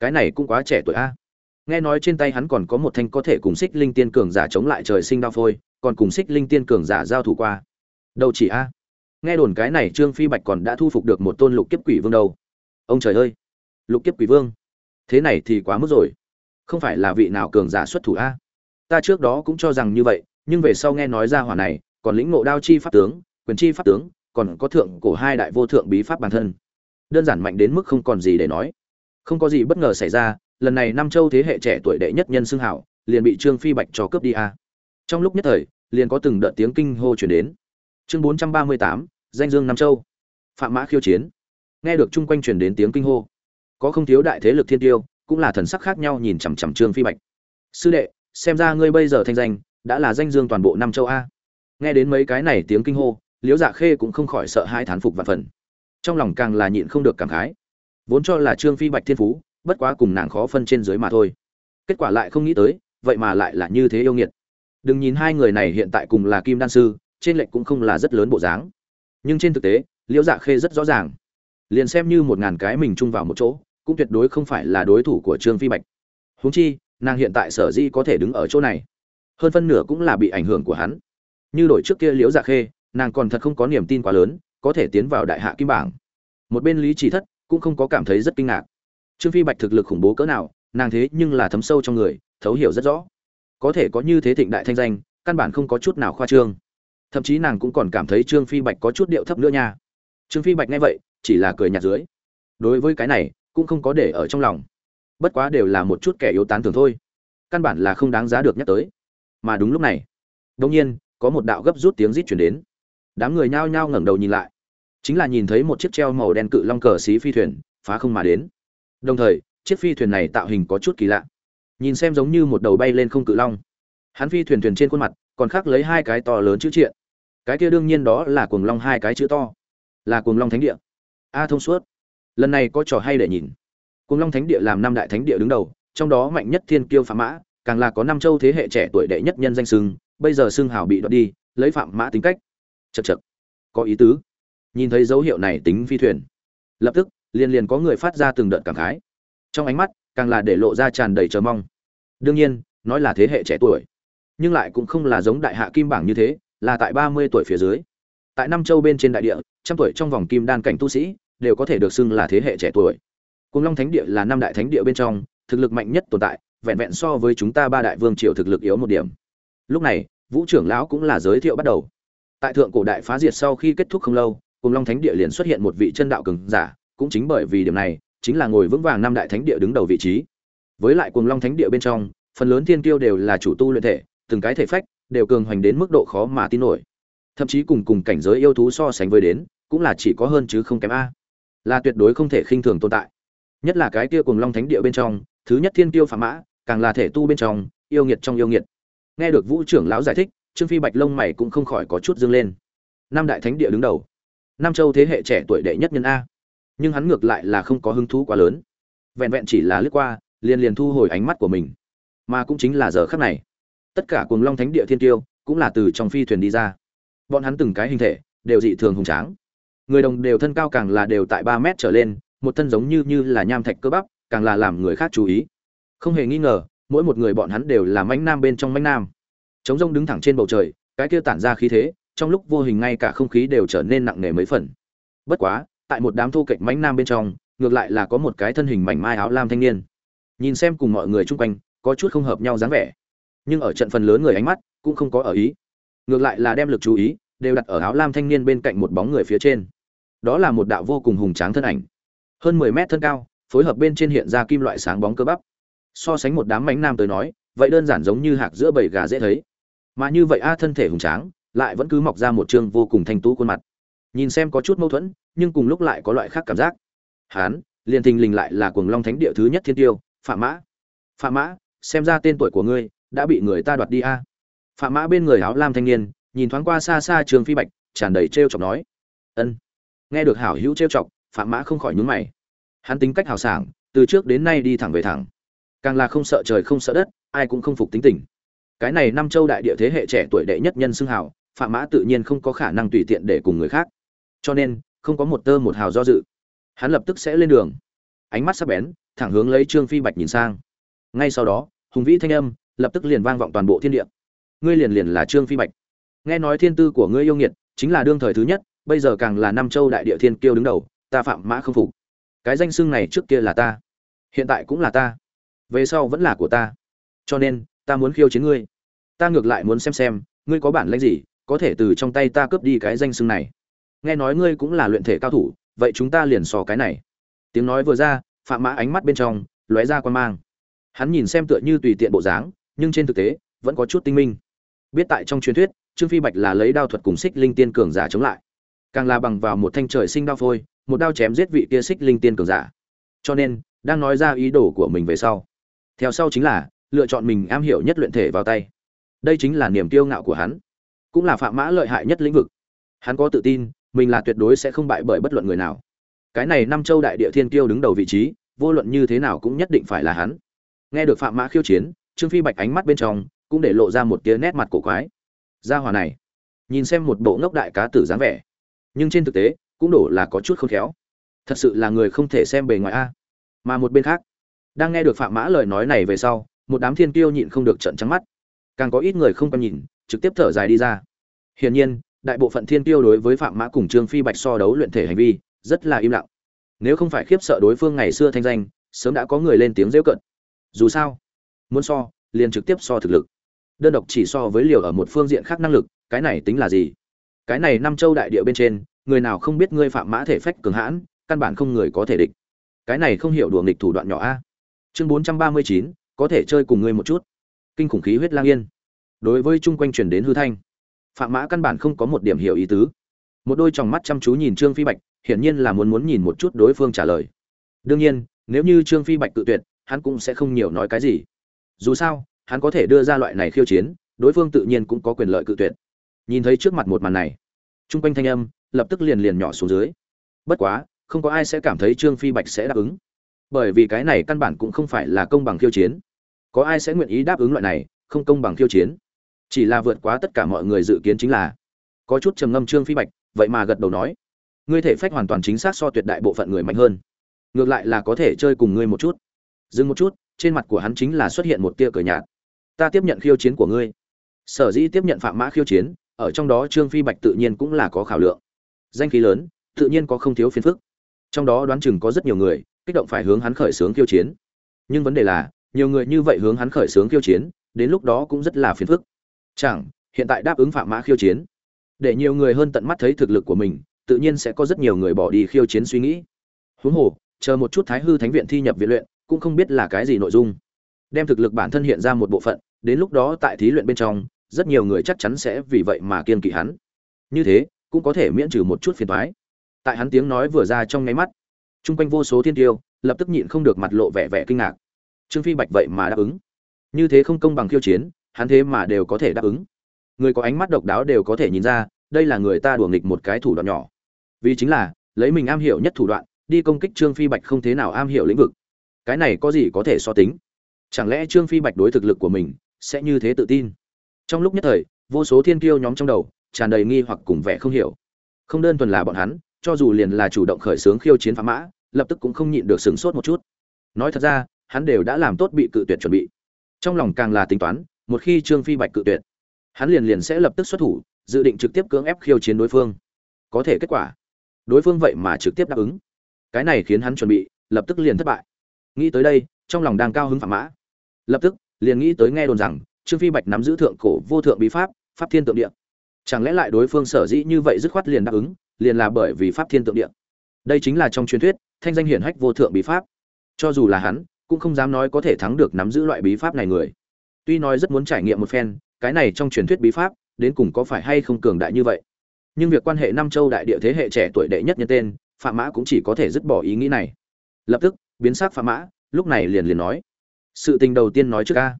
Cái này cũng quá trẻ tuổi a. Nghe nói trên tay hắn còn có một thanh có thể cùng xích linh tiên cường giả chống lại trời sinh đao phôi, còn cùng xích linh tiên cường giả giao thủ qua. Đâu chỉ a. Nghe đồn cái này trương phi bạch còn đã thu phục được một tôn lục kiếp quỷ vương đâu. Ông trời ơi. Lục kiếp quỷ vương. Thế này thì quá mức rồi. Không phải là vị nào cường giả xuất thủ a? Ta trước đó cũng cho rằng như vậy, nhưng về sau nghe nói ra hỏa này, còn lĩnh ngộ đao chi pháp tướng, quyền chi pháp tướng còn có thượng cổ hai đại vô thượng bí pháp bản thân. Đơn giản mạnh đến mức không còn gì để nói. Không có gì bất ngờ xảy ra, lần này nam châu thế hệ trẻ tuổi đệ nhất nhân xưng hảo, liền bị trương phi bạch cho cướp đi a. Trong lúc nhất thời, liền có từng đợt tiếng kinh hô chuyển đến. Chương bốn trăm ba mươi tám, danh dương nam châu. Phạm mã khiêu chiến. Nghe được chung quanh truyền đến tiếng kinh hô. Có không thiếu đại thế lực thiên tiêu, cũng là thần sắc khác nhau nhìn chằm chằm trương phi bạch. Sư đệ, xem ra ngươi bây giờ thanh danh, đã là danh dương toàn bộ nam châu a. Nghe đến mấy cái này tiếng kinh hô liễu dạ khê cũng không khỏi sợ hai thán phục vạn phần. Trong lòng càng là nhịn không được cảm khái. Vốn cho là trương phi bạch thiên phú, bất quá cùng nàng khó phân trên dưới mà thôi. Kết quả lại không nghĩ tới, vậy mà lại là như thế yêu nghiệt. Đừng nhìn hai người này hiện tại cùng là kim đan sư, trên lệnh cũng không là rất lớn bộ dáng. Nhưng trên thực tế, liễu dạ khê rất rõ ràng. Liền xem như một ngàn cái mình chung vào một chỗ, cũng tuyệt đối không phải là đối thủ của trương phi bạch. Huống chi, nàng hiện tại sở di có thể đứng ở chỗ này, hơn phân nửa cũng là bị ảnh hưởng của hắn. Như đổi trước kia liễu dạ khê nàng còn thật không có niềm tin quá lớn, có thể tiến vào đại hạ kim bảng. Một bên lý chỉ thất cũng không có cảm thấy rất kinh ngạc. Trương phi bạch thực lực khủng bố cỡ nào, nàng thế nhưng là thấm sâu trong người, thấu hiểu rất rõ. Có thể có như thế thịnh đại thanh danh, căn bản không có chút nào khoa trương. Thậm chí nàng cũng còn cảm thấy trương phi bạch có chút điệu thấp nữa nha. Trương phi bạch nghe vậy, chỉ là cười nhạt dưới. Đối với cái này, cũng không có để ở trong lòng. Bất quá đều là một chút kẻ yếu tán thường thôi. Căn bản là không đáng giá được nhắc tới. Mà đúng lúc này đông nhiên, có một đạo gấp rút tiếng rít chuyển đến đám người nhao nhao ngẩng đầu nhìn lại. Chính là nhìn thấy một chiếc treo màu đen cự long cờ xí phi thuyền, phá không mà đến. Đồng thời, chiếc phi thuyền này tạo hình có chút kỳ lạ. Nhìn xem giống như một đầu bay lên không cự long. Hắn phi thuyền thuyền trên khuôn mặt, còn khắc lấy hai cái to lớn chữ triện. Cái kia đương nhiên đó là cuồng long hai cái chữ to. Là cuồng long thánh địa. A thông suốt. Lần này có trò hay để nhìn. Cuồng long thánh địa làm năm đại thánh địa đứng đầu, trong đó mạnh nhất thiên kiêu phạm mã, càng là có năm châu thế hệ trẻ tuổi đệ nhất nhân danh sưng bây giờ xưng hào bị đoạt đi, lấy phạm mã tính cách chật chật. Có ý tứ. Nhìn thấy dấu hiệu này tính phi thuyền. Lập tức, liền liền có người phát ra từng đợt cảm khái. Trong ánh mắt, càng là để lộ ra tràn đầy chờ mong. Đương nhiên, nói là thế hệ trẻ tuổi, nhưng lại cũng không là giống đại hạ kim bảng như thế, là tại ba mươi tuổi phía dưới. Tại năm châu bên trên đại địa, trăm tuổi trong vòng kim đan cảnh tu sĩ đều có thể được xưng là thế hệ trẻ tuổi. Cùng long thánh địa là năm đại thánh địa bên trong, thực lực mạnh nhất tồn tại, vẹn vẹn so với chúng ta ba đại vương triều thực lực yếu một điểm. Lúc này, vũ trưởng lão cũng là giới thiệu bắt đầu tại thượng cổ đại phá diệt sau khi kết thúc không lâu, cùng long thánh địa liền xuất hiện một vị chân đạo cường giả, cũng chính bởi vì điểm này, chính là ngồi vững vàng năm đại thánh địa đứng đầu vị trí. Với lại cùng long thánh địa bên trong, phần lớn thiên tiêu đều là chủ tu luyện thể, từng cái thể phách đều cường hoành đến mức độ khó mà tin nổi. Thậm chí cùng cùng cảnh giới yêu thú so sánh với đến, cũng là chỉ có hơn chứ không kém a. Là tuyệt đối không thể khinh thường tồn tại. Nhất là cái kia cùng long thánh địa bên trong, thứ nhất thiên tiêu phạm mã, càng là thể tu bên trong, yêu nghiệt trong yêu nghiệt. Nghe được vũ trưởng lão giải thích trương phi bạch lông mày cũng không khỏi có chút dương lên. Năm đại thánh địa đứng đầu. Nam châu thế hệ trẻ tuổi đệ nhất nhân a. Nhưng hắn ngược lại là không có hứng thú quá lớn. Vẹn vẹn chỉ là lướt qua, liền liền thu hồi ánh mắt của mình. Mà cũng chính là giờ khắc này. Tất cả cùng long thánh địa thiên tiêu cũng là từ trong phi thuyền đi ra. Bọn hắn từng cái hình thể đều dị thường hùng tráng. Người đồng đều thân cao càng là đều tại ba mét trở lên, một thân giống như như là nham thạch cơ bắp, càng là làm người khác chú ý. Không hề nghi ngờ, mỗi một người bọn hắn đều là mãnh nam bên trong mãnh nam chống rông đứng thẳng trên bầu trời, cái kia tản ra khí thế, trong lúc vô hình ngay cả không khí đều trở nên nặng nề mấy phần. Bất quá, tại một đám thu kệch mánh nam bên trong, ngược lại là có một cái thân hình mảnh mai áo lam thanh niên. Nhìn xem cùng mọi người chung quanh, có chút không hợp nhau dáng vẻ. Nhưng ở trận phần lớn người ánh mắt, cũng không có ở ý. Ngược lại là đem lực chú ý, đều đặt ở áo lam thanh niên bên cạnh một bóng người phía trên. Đó là một đạo vô cùng hùng tráng thân ảnh. Hơn mười mét thân cao, phối hợp bên trên hiện ra kim loại sáng bóng cơ bắp. So sánh một đám mánh nam tới nói, vậy đơn giản giống như hạc giữa bầy gà dễ thấy mà như vậy a thân thể hùng tráng, lại vẫn cứ mọc ra một chương vô cùng thanh tú khuôn mặt. Nhìn xem có chút mâu thuẫn, nhưng cùng lúc lại có loại khác cảm giác. Hán, liền thình lình lại là cuồng long thánh địa thứ nhất thiên tiêu phạm mã. Phạm mã, xem ra tên tuổi của ngươi đã bị người ta đoạt đi a. Phạm mã bên người áo lam thanh niên, nhìn thoáng qua xa xa trường phi bạch, tràn đầy trêu chọc nói. Ân. Nghe được hảo hữu trêu chọc phạm mã không khỏi nhún mày. Hắn tính cách hào sảng, từ trước đến nay đi thẳng về thẳng. Càng là không sợ trời không sợ đất, ai cũng không phục tính tình cái này năm châu đại địa thế hệ trẻ tuổi đệ nhất nhân xưng hào, phạm mã tự nhiên không có khả năng tùy tiện để cùng người khác. Cho nên, không có một tơ một hào do dự. Hắn lập tức sẽ lên đường. Ánh mắt sắc bén, thẳng hướng lấy trương phi bạch nhìn sang. Ngay sau đó, hùng vĩ thanh âm lập tức liền vang vọng toàn bộ thiên địa. Ngươi liền liền là trương phi bạch. Nghe nói thiên tư của ngươi yêu nghiệt, chính là đương thời thứ nhất, bây giờ càng là nam châu đại địa thiên kiêu đứng đầu, ta phạm mã không phục. Cái danh xưng này trước kia là ta, hiện tại cũng là ta. Về sau vẫn là của ta. Cho nên ta muốn khiêu chiến ngươi. Ta ngược lại muốn xem xem, ngươi có bản lãnh gì, có thể từ trong tay ta cướp đi cái danh xưng này. Nghe nói ngươi cũng là luyện thể cao thủ, vậy chúng ta liền sò cái này. Tiếng nói vừa ra, phạm mã ánh mắt bên trong, lóe ra quan mang. Hắn nhìn xem tựa như tùy tiện bộ dáng, nhưng trên thực tế, vẫn có chút tinh minh. Biết tại trong truyền thuyết, trương phi bạch là lấy đao thuật cùng xích linh tiên cường giả chống lại. Càng là bằng vào một thanh trời sinh đao phôi, một đao chém giết vị kia xích linh tiên cường giả. Cho nên, đang nói ra ý đồ của mình về sau. Theo sau chính là lựa chọn mình am hiểu nhất luyện thể vào tay. Đây chính là niềm kiêu ngạo của hắn. Cũng là phạm mã lợi hại nhất lĩnh vực. Hắn có tự tin, mình là tuyệt đối sẽ không bại bởi bất luận người nào. Cái này năm châu đại địa thiên kiêu đứng đầu vị trí, vô luận như thế nào cũng nhất định phải là hắn. Nghe được phạm mã khiêu chiến, trương phi bạch ánh mắt bên trong cũng để lộ ra một tia nét mặt cổ quái. Gia hòa này, nhìn xem một bộ ngốc đại cá tử dáng vẻ, nhưng trên thực tế cũng đổ là có chút khôn khéo. Thật sự là người không thể xem bề ngoài a. Mà một bên khác, đang nghe được phạm mã lời nói này về sau một đám thiên kiêu nhịn không được trận trắng mắt. Càng có ít người không còn nhìn, trực tiếp thở dài đi ra. Hiển nhiên, đại bộ phận thiên kiêu đối với phạm mã cùng trương phi bạch so đấu luyện thể hành vi, rất là im lặng. Nếu không phải khiếp sợ đối phương ngày xưa thanh danh, sớm đã có người lên tiếng rêu cận. Dù sao, muốn so, liền trực tiếp so thực lực. Đơn độc chỉ so với liều ở một phương diện khác năng lực, cái này tính là gì? Cái này năm châu đại địa bên trên, người nào không biết ngươi phạm mã thể phách cường hãn, căn bản không người có thể địch. Cái này không hiểu đùa nghịch thủ đoạn nhỏ a. Chương bốn trăm ba mươi chín có thể chơi cùng ngươi một chút. Kinh khủng khí huyết lang yên. Đối với chung quanh truyền đến hư thanh, phạm mã căn bản không có một điểm hiểu ý tứ. Một đôi tròng mắt chăm chú nhìn trương phi bạch, hiển nhiên là muốn muốn nhìn một chút đối phương trả lời. Đương nhiên, nếu như trương phi bạch tự tuyệt, hắn cũng sẽ không nhiều nói cái gì. Dù sao, hắn có thể đưa ra loại này khiêu chiến, đối phương tự nhiên cũng có quyền lợi cự tuyệt. Nhìn thấy trước mặt một màn này, chung quanh thanh âm lập tức liền liền nhỏ xuống dưới. Bất quá, không có ai sẽ cảm thấy trương phi bạch sẽ đáp ứng. Bởi vì cái này căn bản cũng không phải là công bằng khiêu chiến có ai sẽ nguyện ý đáp ứng loại này, không công bằng khiêu chiến. Chỉ là vượt quá tất cả mọi người dự kiến chính là, có chút trầm ngâm trương phi bạch, vậy mà gật đầu nói, ngươi thể phách hoàn toàn chính xác so tuyệt đại bộ phận người mạnh hơn. Ngược lại là có thể chơi cùng ngươi một chút. Dừng một chút, trên mặt của hắn chính là xuất hiện một tia cờ nhạt. Ta tiếp nhận khiêu chiến của ngươi. Sở dĩ tiếp nhận phạm mã khiêu chiến, ở trong đó trương phi bạch tự nhiên cũng là có khảo lượng. Danh khí lớn, tự nhiên có không thiếu phiền phức. Trong đó đoán chừng có rất nhiều người, kích động phải hướng hắn khởi xướng khiêu chiến. Nhưng vấn đề là nhiều người như vậy hướng hắn khởi xướng khiêu chiến, đến lúc đó cũng rất là phiền phức. Chẳng, hiện tại đáp ứng phạm mã khiêu chiến. Để nhiều người hơn tận mắt thấy thực lực của mình, tự nhiên sẽ có rất nhiều người bỏ đi khiêu chiến suy nghĩ. Huống hồ, chờ một chút thái hư thánh viện thi nhập viện luyện, cũng không biết là cái gì nội dung. Đem thực lực bản thân hiện ra một bộ phận, đến lúc đó tại thí luyện bên trong, rất nhiều người chắc chắn sẽ vì vậy mà kiên kỵ hắn. Như thế, cũng có thể miễn trừ một chút phiền toái. Tại hắn tiếng nói vừa ra trong nháy mắt, chung quanh vô số thiên tiêu, lập tức nhịn không được mặt lộ vẻ vẻ kinh ngạc trương phi bạch vậy mà đáp ứng. Như thế không công bằng khiêu chiến, hắn thế mà đều có thể đáp ứng. Người có ánh mắt độc đáo đều có thể nhìn ra, đây là người ta đùa nghịch một cái thủ đoạn nhỏ. Vì chính là, lấy mình am hiểu nhất thủ đoạn, đi công kích trương phi bạch không thế nào am hiểu lĩnh vực. Cái này có gì có thể so tính? Chẳng lẽ trương phi bạch đối thực lực của mình sẽ như thế tự tin? Trong lúc nhất thời, vô số thiên kiêu nhóm trong đầu tràn đầy nghi hoặc cùng vẻ không hiểu. Không đơn thuần là bọn hắn, cho dù liền là chủ động khởi xướng khiêu chiến phá mã, lập tức cũng không nhịn được sửng sốt một chút. Nói thật ra hắn đều đã làm tốt bị cự tuyệt chuẩn bị. Trong lòng càng là tính toán, một khi trương phi bạch cự tuyệt, hắn liền liền sẽ lập tức xuất thủ, dự định trực tiếp cưỡng ép khiêu chiến đối phương. Có thể kết quả, đối phương vậy mà trực tiếp đáp ứng. Cái này khiến hắn chuẩn bị, lập tức liền thất bại. Nghĩ tới đây, trong lòng đang cao hứng phạm mã. Lập tức, liền nghĩ tới nghe đồn rằng, trương phi bạch nắm giữ thượng cổ vô thượng bí pháp pháp thiên tượng địa. Chẳng lẽ lại đối phương sở dĩ như vậy dứt khoát liền đáp ứng, liền là bởi vì pháp thiên tượng địa? Đây chính là trong truyền thuyết, thanh danh hiển hách vô thượng bí pháp. Cho dù là hắn cũng không dám nói có thể thắng được nắm giữ loại bí pháp này người. Tuy nói rất muốn trải nghiệm một phen, cái này trong truyền thuyết bí pháp, đến cùng có phải hay không cường đại như vậy. Nhưng việc quan hệ năm châu đại địa thế hệ trẻ tuổi đệ nhất nhân tên, phạm mã cũng chỉ có thể dứt bỏ ý nghĩ này. Lập tức, biến sắc phạm mã, lúc này liền liền nói, sự tình đầu tiên nói trước ca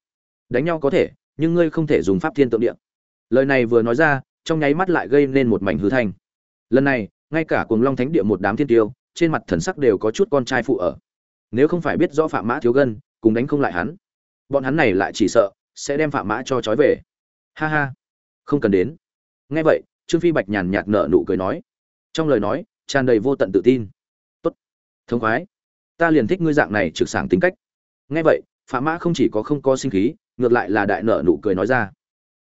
đánh nhau có thể, nhưng ngươi không thể dùng pháp thiên tượng địa. Lời này vừa nói ra, trong nháy mắt lại gây nên một mảnh hư thanh. Lần này, ngay cả cuồng long thánh địa một đám thiên tiêu, trên mặt thần sắc đều có chút con trai phụ ở nếu không phải biết rõ phạm mã thiếu gân, cùng đánh không lại hắn, bọn hắn này lại chỉ sợ sẽ đem phạm mã cho trói về. Ha ha, không cần đến. Nghe vậy, trương phi bạch nhàn nhạt nở nụ cười nói. Trong lời nói, tràn đầy vô tận tự tin. Tốt. Thống khoái. Ta liền thích ngươi dạng này trực sảng tính cách. Nghe vậy, phạm mã không chỉ có không có sinh khí, ngược lại là đại nở nụ cười nói ra.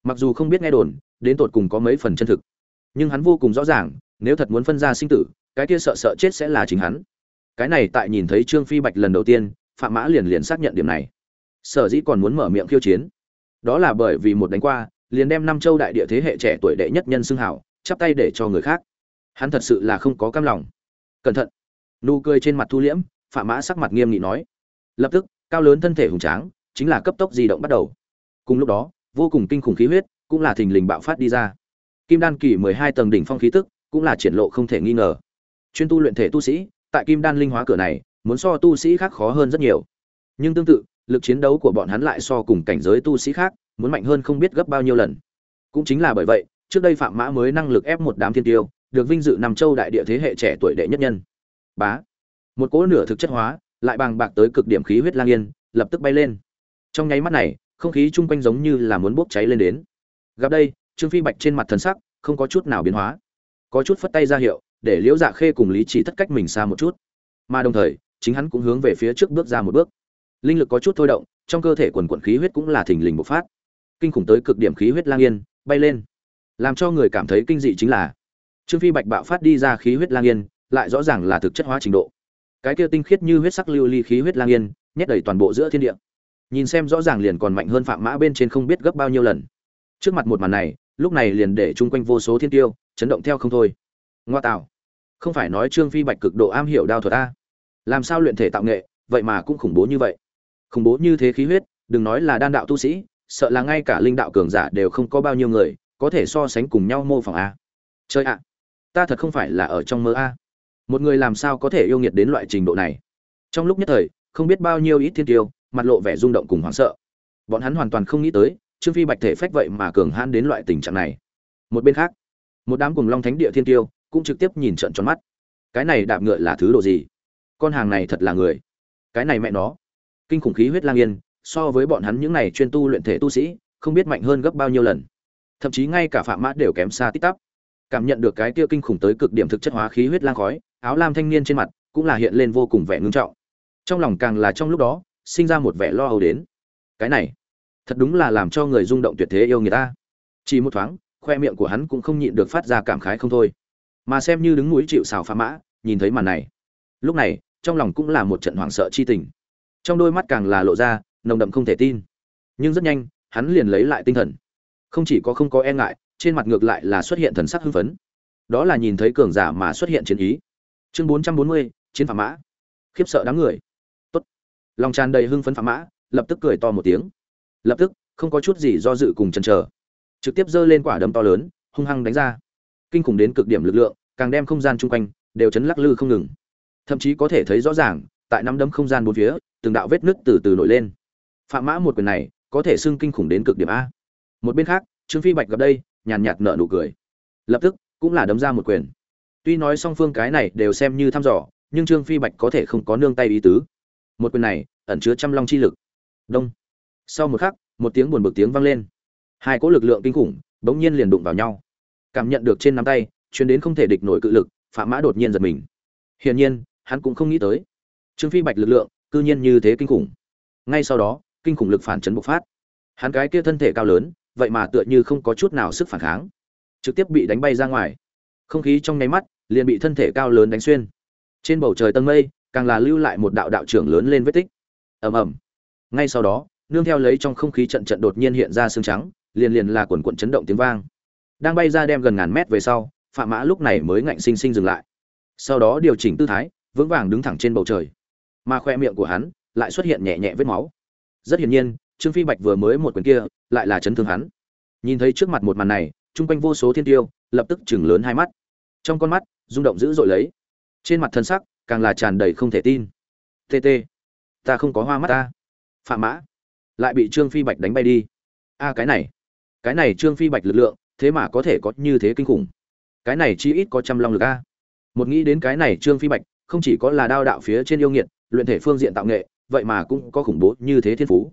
Mặc dù không biết nghe đồn, đến tột cùng có mấy phần chân thực, nhưng hắn vô cùng rõ ràng, nếu thật muốn phân ra sinh tử, cái kia sợ sợ chết sẽ là chính hắn cái này tại nhìn thấy trương phi bạch lần đầu tiên, phạm mã liền liền xác nhận điểm này. Sở dĩ còn muốn mở miệng khiêu chiến. Đó là bởi vì một đánh qua, liền đem năm châu đại địa thế hệ trẻ tuổi đệ nhất nhân xưng hảo, chắp tay để cho người khác. Hắn thật sự là không có cam lòng. Cẩn thận. Nụ cười trên mặt thu liễm, phạm mã sắc mặt nghiêm nghị nói. Lập tức, cao lớn thân thể hùng tráng, chính là cấp tốc di động bắt đầu. Cùng lúc đó, vô cùng kinh khủng khí huyết, cũng là thình lình bạo phát đi ra. Kim đan kỳ mười hai tầng đỉnh phong khí tức, cũng là triển lộ không thể nghi ngờ. Chuyên tu luyện thể tu sĩ tại kim đan linh hóa cửa này, muốn so tu sĩ khác khó hơn rất nhiều. Nhưng tương tự, lực chiến đấu của bọn hắn lại so cùng cảnh giới tu sĩ khác, muốn mạnh hơn không biết gấp bao nhiêu lần. Cũng chính là bởi vậy, trước đây phạm mã mới năng lực ép một đám thiên tiêu, được vinh dự nằm châu đại địa thế hệ trẻ tuổi đệ nhất nhân. Bá. Một cỗ nửa thực chất hóa, lại bàng bạc tới cực điểm khí huyết lang yên, lập tức bay lên. Trong nháy mắt này, không khí chung quanh giống như là muốn bốc cháy lên đến. Gặp đây, trương phi bạch trên mặt thần sắc không có chút nào biến hóa. Có chút phất tay ra hiệu để liễu dạ khê cùng lý chỉ thất cách mình xa một chút. Mà đồng thời, chính hắn cũng hướng về phía trước bước ra một bước. Linh lực có chút thôi động, trong cơ thể quần quận khí huyết cũng là thình lình bộc phát. Kinh khủng tới cực điểm khí huyết lang yên, bay lên. Làm cho người cảm thấy kinh dị chính là, trương phi bạch bạo phát đi ra khí huyết lang yên, lại rõ ràng là thực chất hóa trình độ. Cái kia tinh khiết như huyết sắc lưu ly khí huyết lang yên, nhét đầy toàn bộ giữa thiên địa. Nhìn xem rõ ràng liền còn mạnh hơn phạm mã bên trên không biết gấp bao nhiêu lần. Trước mặt một màn này, lúc này liền để chung quanh vô số thiên tiêu, chấn động theo không thôi. Ngoa tạo không phải nói trương phi bạch cực độ am hiểu đao thuật a? Làm sao luyện thể tạo nghệ, vậy mà cũng khủng bố như vậy? Khủng bố như thế khí huyết, đừng nói là đan đạo tu sĩ, sợ là ngay cả linh đạo cường giả đều không có bao nhiêu người, có thể so sánh cùng nhau mô phỏng a. Chơi ạ, ta thật không phải là ở trong mơ a. Một người làm sao có thể yêu nghiệt đến loại trình độ này? Trong lúc nhất thời, không biết bao nhiêu ít thiên tiêu, mặt lộ vẻ rung động cùng hoảng sợ. Bọn hắn hoàn toàn không nghĩ tới, trương phi bạch thể phách vậy mà cường hãn đến loại tình trạng này. Một bên khác, một đám cùng long thánh địa thiên tiêu cũng trực tiếp nhìn trận tròn mắt. Cái này đạp ngựa là thứ độ gì? Con hàng này thật là người. Cái này mẹ nó. Kinh khủng khí huyết lang yên, so với bọn hắn những này chuyên tu luyện thể tu sĩ, không biết mạnh hơn gấp bao nhiêu lần. Thậm chí ngay cả phạm mã đều kém xa tít tắp. Cảm nhận được cái kia kinh khủng tới cực điểm thực chất hóa khí huyết lang khói, áo lam thanh niên trên mặt cũng là hiện lên vô cùng vẻ ngưng trọng. Trong lòng càng là trong lúc đó, sinh ra một vẻ lo âu đến. Cái này, thật đúng là làm cho người rung động tuyệt thế yêu người ta. Chỉ một thoáng, khoe miệng của hắn cũng không nhịn được phát ra cảm khái không thôi mà xem như đứng núi chịu xào phá mã, nhìn thấy màn này. Lúc này, trong lòng cũng là một trận hoảng sợ chi tình. Trong đôi mắt càng là lộ ra, nồng đậm không thể tin. Nhưng rất nhanh, hắn liền lấy lại tinh thần. Không chỉ có không có e ngại, trên mặt ngược lại là xuất hiện thần sắc hưng phấn. Đó là nhìn thấy cường giả mà xuất hiện chiến ý. Chương bốn trăm bốn mươi, chiến phạm mã. Khiếp sợ đám người. Tốt. Lòng tràn đầy hưng phấn phạm mã, lập tức cười to một tiếng. Lập tức, không có chút gì do dự cùng chần chờ. Trực tiếp giơ lên quả đấm to lớn, hung hăng đánh ra kinh khủng đến cực điểm lực lượng, càng đem không gian chung quanh đều chấn lắc lư không ngừng. Thậm chí có thể thấy rõ ràng, tại năm đấm không gian bốn phía, từng đạo vết nứt từ từ nổi lên. Phạm mã một quyền này có thể xưng kinh khủng đến cực điểm a. Một bên khác, trương phi bạch gặp đây, nhàn nhạt nở nụ cười. Lập tức, cũng là đấm ra một quyền. Tuy nói song phương cái này đều xem như thăm dò, nhưng trương phi bạch có thể không có nương tay ý tứ. Một quyền này, ẩn chứa trăm long chi lực. Đông. Sau một khắc, một tiếng buồn bực tiếng vang lên. Hai cỗ lực lượng kinh khủng bỗng nhiên liền đụng vào nhau cảm nhận được trên nắm tay, chuyến đến không thể địch nổi cự lực phạm mã đột nhiên giật mình. Hiển nhiên, hắn cũng không nghĩ tới. Trương phi bạch lực lượng, cư nhiên như thế kinh khủng. Ngay sau đó, kinh khủng lực phản chấn bộc phát. Hắn cái kia thân thể cao lớn, vậy mà tựa như không có chút nào sức phản kháng. Trực tiếp bị đánh bay ra ngoài. Không khí trong nháy mắt, liền bị thân thể cao lớn đánh xuyên. Trên bầu trời tầng mây, càng là lưu lại một đạo đạo trưởng lớn lên vết tích. Ầm ầm. Ngay sau đó, nương theo lấy trong không khí trận trận đột nhiên hiện ra xương trắng, liền liền là quần quận chấn động tiếng vang đang bay ra đem gần ngàn mét về sau phạm mã lúc này mới ngạnh sinh sinh dừng lại. Sau đó điều chỉnh tư thái, vững vàng đứng thẳng trên bầu trời. Mà khoe miệng của hắn lại xuất hiện nhẹ nhẹ vết máu. Rất hiển nhiên, trương phi bạch vừa mới một quyền kia lại là chấn thương hắn. Nhìn thấy trước mặt một màn này, chung quanh vô số thiên tiêu lập tức chừng lớn hai mắt. Trong con mắt, rung động dữ dội lấy. Trên mặt thân sắc càng là tràn đầy không thể tin. Tt ta không có hoa mắt ta. Phạm mã lại bị trương phi bạch đánh bay đi. A, cái này. Cái này trương phi bạch lực lượng thế mà có thể có như thế kinh khủng. Cái này chi ít có trăm long lực a. Một nghĩ đến cái này trương phi bạch, không chỉ có là đao đạo phía trên yêu nghiệt, luyện thể phương diện tạo nghệ, vậy mà cũng có khủng bố như thế thiên phú.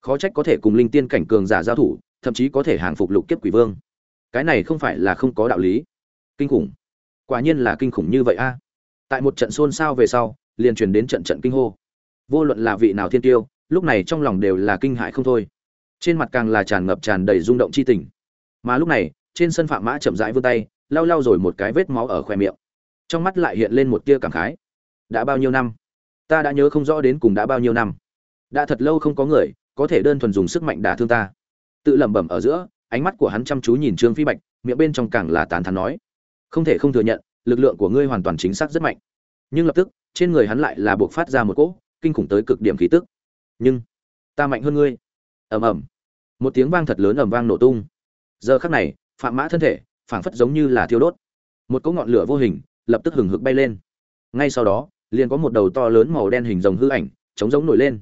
Khó trách có thể cùng linh tiên cảnh cường giả giao thủ, thậm chí có thể hàng phục lục kiếp quỷ vương. Cái này không phải là không có đạo lý. Kinh khủng. Quả nhiên là kinh khủng như vậy a. Tại một trận xôn xao về sau, liền truyền đến trận trận kinh hô. Vô luận là vị nào thiên tiêu, lúc này trong lòng đều là kinh hại không thôi. Trên mặt càng là tràn ngập tràn đầy rung động chi tình mà lúc này, trên sân phạm mã chậm rãi vươn tay, lau lau rồi một cái vết máu ở khoe miệng. Trong mắt lại hiện lên một tia cảm khái. Đã bao nhiêu năm? Ta đã nhớ không rõ đến cùng đã bao nhiêu năm. Đã thật lâu không có người có thể đơn thuần dùng sức mạnh đả thương ta. Tự lẩm bẩm ở giữa, ánh mắt của hắn chăm chú nhìn trương phi bạch, miệng bên trong càng là tán thán nói. Không thể không thừa nhận, lực lượng của ngươi hoàn toàn chính xác rất mạnh. Nhưng lập tức, trên người hắn lại là buộc phát ra một cỗ kinh khủng tới cực điểm khí tức. Nhưng, ta mạnh hơn ngươi. Ầm ầm. Một tiếng vang thật lớn ầm vang nổ tung giờ khắc này, phạm mã thân thể, phảng phất giống như là thiêu đốt. Một cỗ ngọn lửa vô hình, lập tức hừng hực bay lên. Ngay sau đó, liền có một đầu to lớn màu đen hình rồng hư ảnh chống giống nổi lên.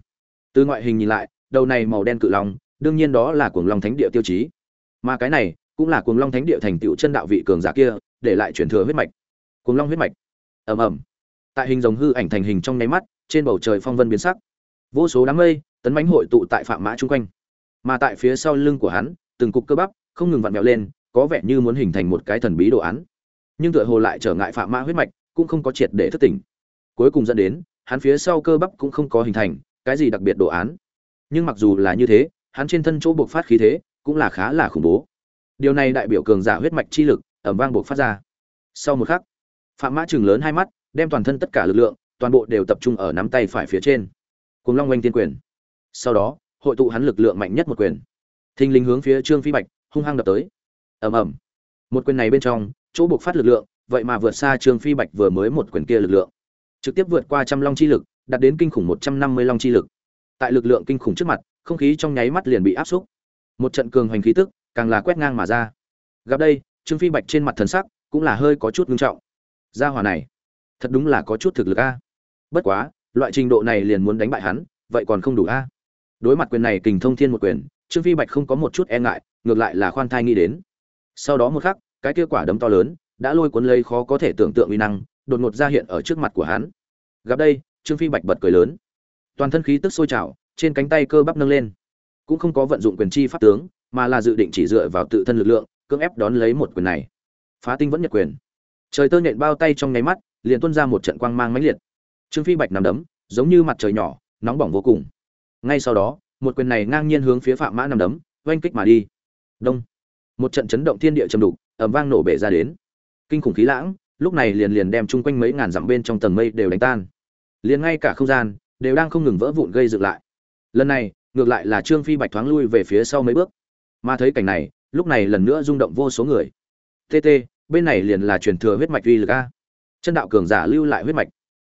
Từ ngoại hình nhìn lại, đầu này màu đen cự long, đương nhiên đó là cuồng long thánh địa tiêu chí. Mà cái này, cũng là cuồng long thánh địa thành tựu chân đạo vị cường giả kia, để lại truyền thừa huyết mạch. Cuồng long huyết mạch. Ầm ầm. Tại hình rồng hư ảnh thành hình trong nháy mắt, trên bầu trời phong vân biến sắc. Vô số đám mây, tấn bánh hội tụ tại phạm mã chung quanh. Mà tại phía sau lưng của hắn, từng cục cơ bắp không ngừng vặn vẹo lên, có vẻ như muốn hình thành một cái thần bí đồ án. Nhưng tựa hồ lại trở ngại phạm mã huyết mạch, cũng không có triệt để thức tỉnh. Cuối cùng dẫn đến, hắn phía sau cơ bắp cũng không có hình thành, cái gì đặc biệt đồ án? Nhưng mặc dù là như thế, hắn trên thân chỗ buộc phát khí thế, cũng là khá là khủng bố. Điều này đại biểu cường giả huyết mạch chi lực, ẩm vang buộc phát ra. Sau một khắc, phạm mã chừng lớn hai mắt, đem toàn thân tất cả lực lượng, toàn bộ đều tập trung ở nắm tay phải phía trên. Cùng long oanh tiên quyền. Sau đó, hội tụ hắn lực lượng mạnh nhất một quyền. Thình linh hướng phía trương phi bạch hung hăng đập tới. Ầm ầm. Một quyền này bên trong, chỗ buộc phát lực lượng, vậy mà vượt xa trương phi bạch vừa mới một quyền kia lực lượng. Trực tiếp vượt qua trăm long chi lực, đạt đến kinh khủng một trăm năm mươi long chi lực. Tại lực lượng kinh khủng trước mặt, không khí trong nháy mắt liền bị áp xúc. Một trận cường hoành khí tức, càng là quét ngang mà ra. Gặp đây, trương phi bạch trên mặt thần sắc cũng là hơi có chút ngưng trọng. Gia hỏa này, thật đúng là có chút thực lực a. Bất quá, loại trình độ này liền muốn đánh bại hắn, vậy còn không đủ a. Đối mặt quyền này kình thông thiên một quyền, trương phi bạch không có một chút e ngại ngược lại là khoan thai nghĩ đến. Sau đó một khắc, cái kia quả đấm to lớn đã lôi cuốn lấy khó có thể tưởng tượng uy năng, đột ngột ra hiện ở trước mặt của hắn. Gặp đây, trương phi bạch bật cười lớn. Toàn thân khí tức sôi trào, trên cánh tay cơ bắp nâng lên. Cũng không có vận dụng quyền chi pháp tướng, mà là dự định chỉ dựa vào tự thân lực lượng, cưỡng ép đón lấy một quyền này. Phá tinh vẫn nhật quyền. Trời tơ nhện bao tay trong nháy mắt, liền tuôn ra một trận quang mang mãnh liệt. Trương phi bạch nằm đấm, giống như mặt trời nhỏ, nóng bỏng vô cùng. Ngay sau đó, một quyền này ngang nhiên hướng phía phạm mã nằm đấm, oanh kích mà đi đông. Một trận chấn động thiên địa trầm đục, ầm vang nổ bể ra đến. Kinh khủng khí lãng, lúc này liền liền đem chung quanh mấy ngàn dặm bên trong tầng mây đều đánh tan. Liền ngay cả không gian, đều đang không ngừng vỡ vụn gây dựng lại. Lần này, ngược lại là trương phi bạch thoáng lui về phía sau mấy bước. Mà thấy cảnh này, lúc này lần nữa rung động vô số người. Tt bên này liền là truyền thừa huyết mạch uy lực a. Chân đạo cường giả lưu lại huyết mạch.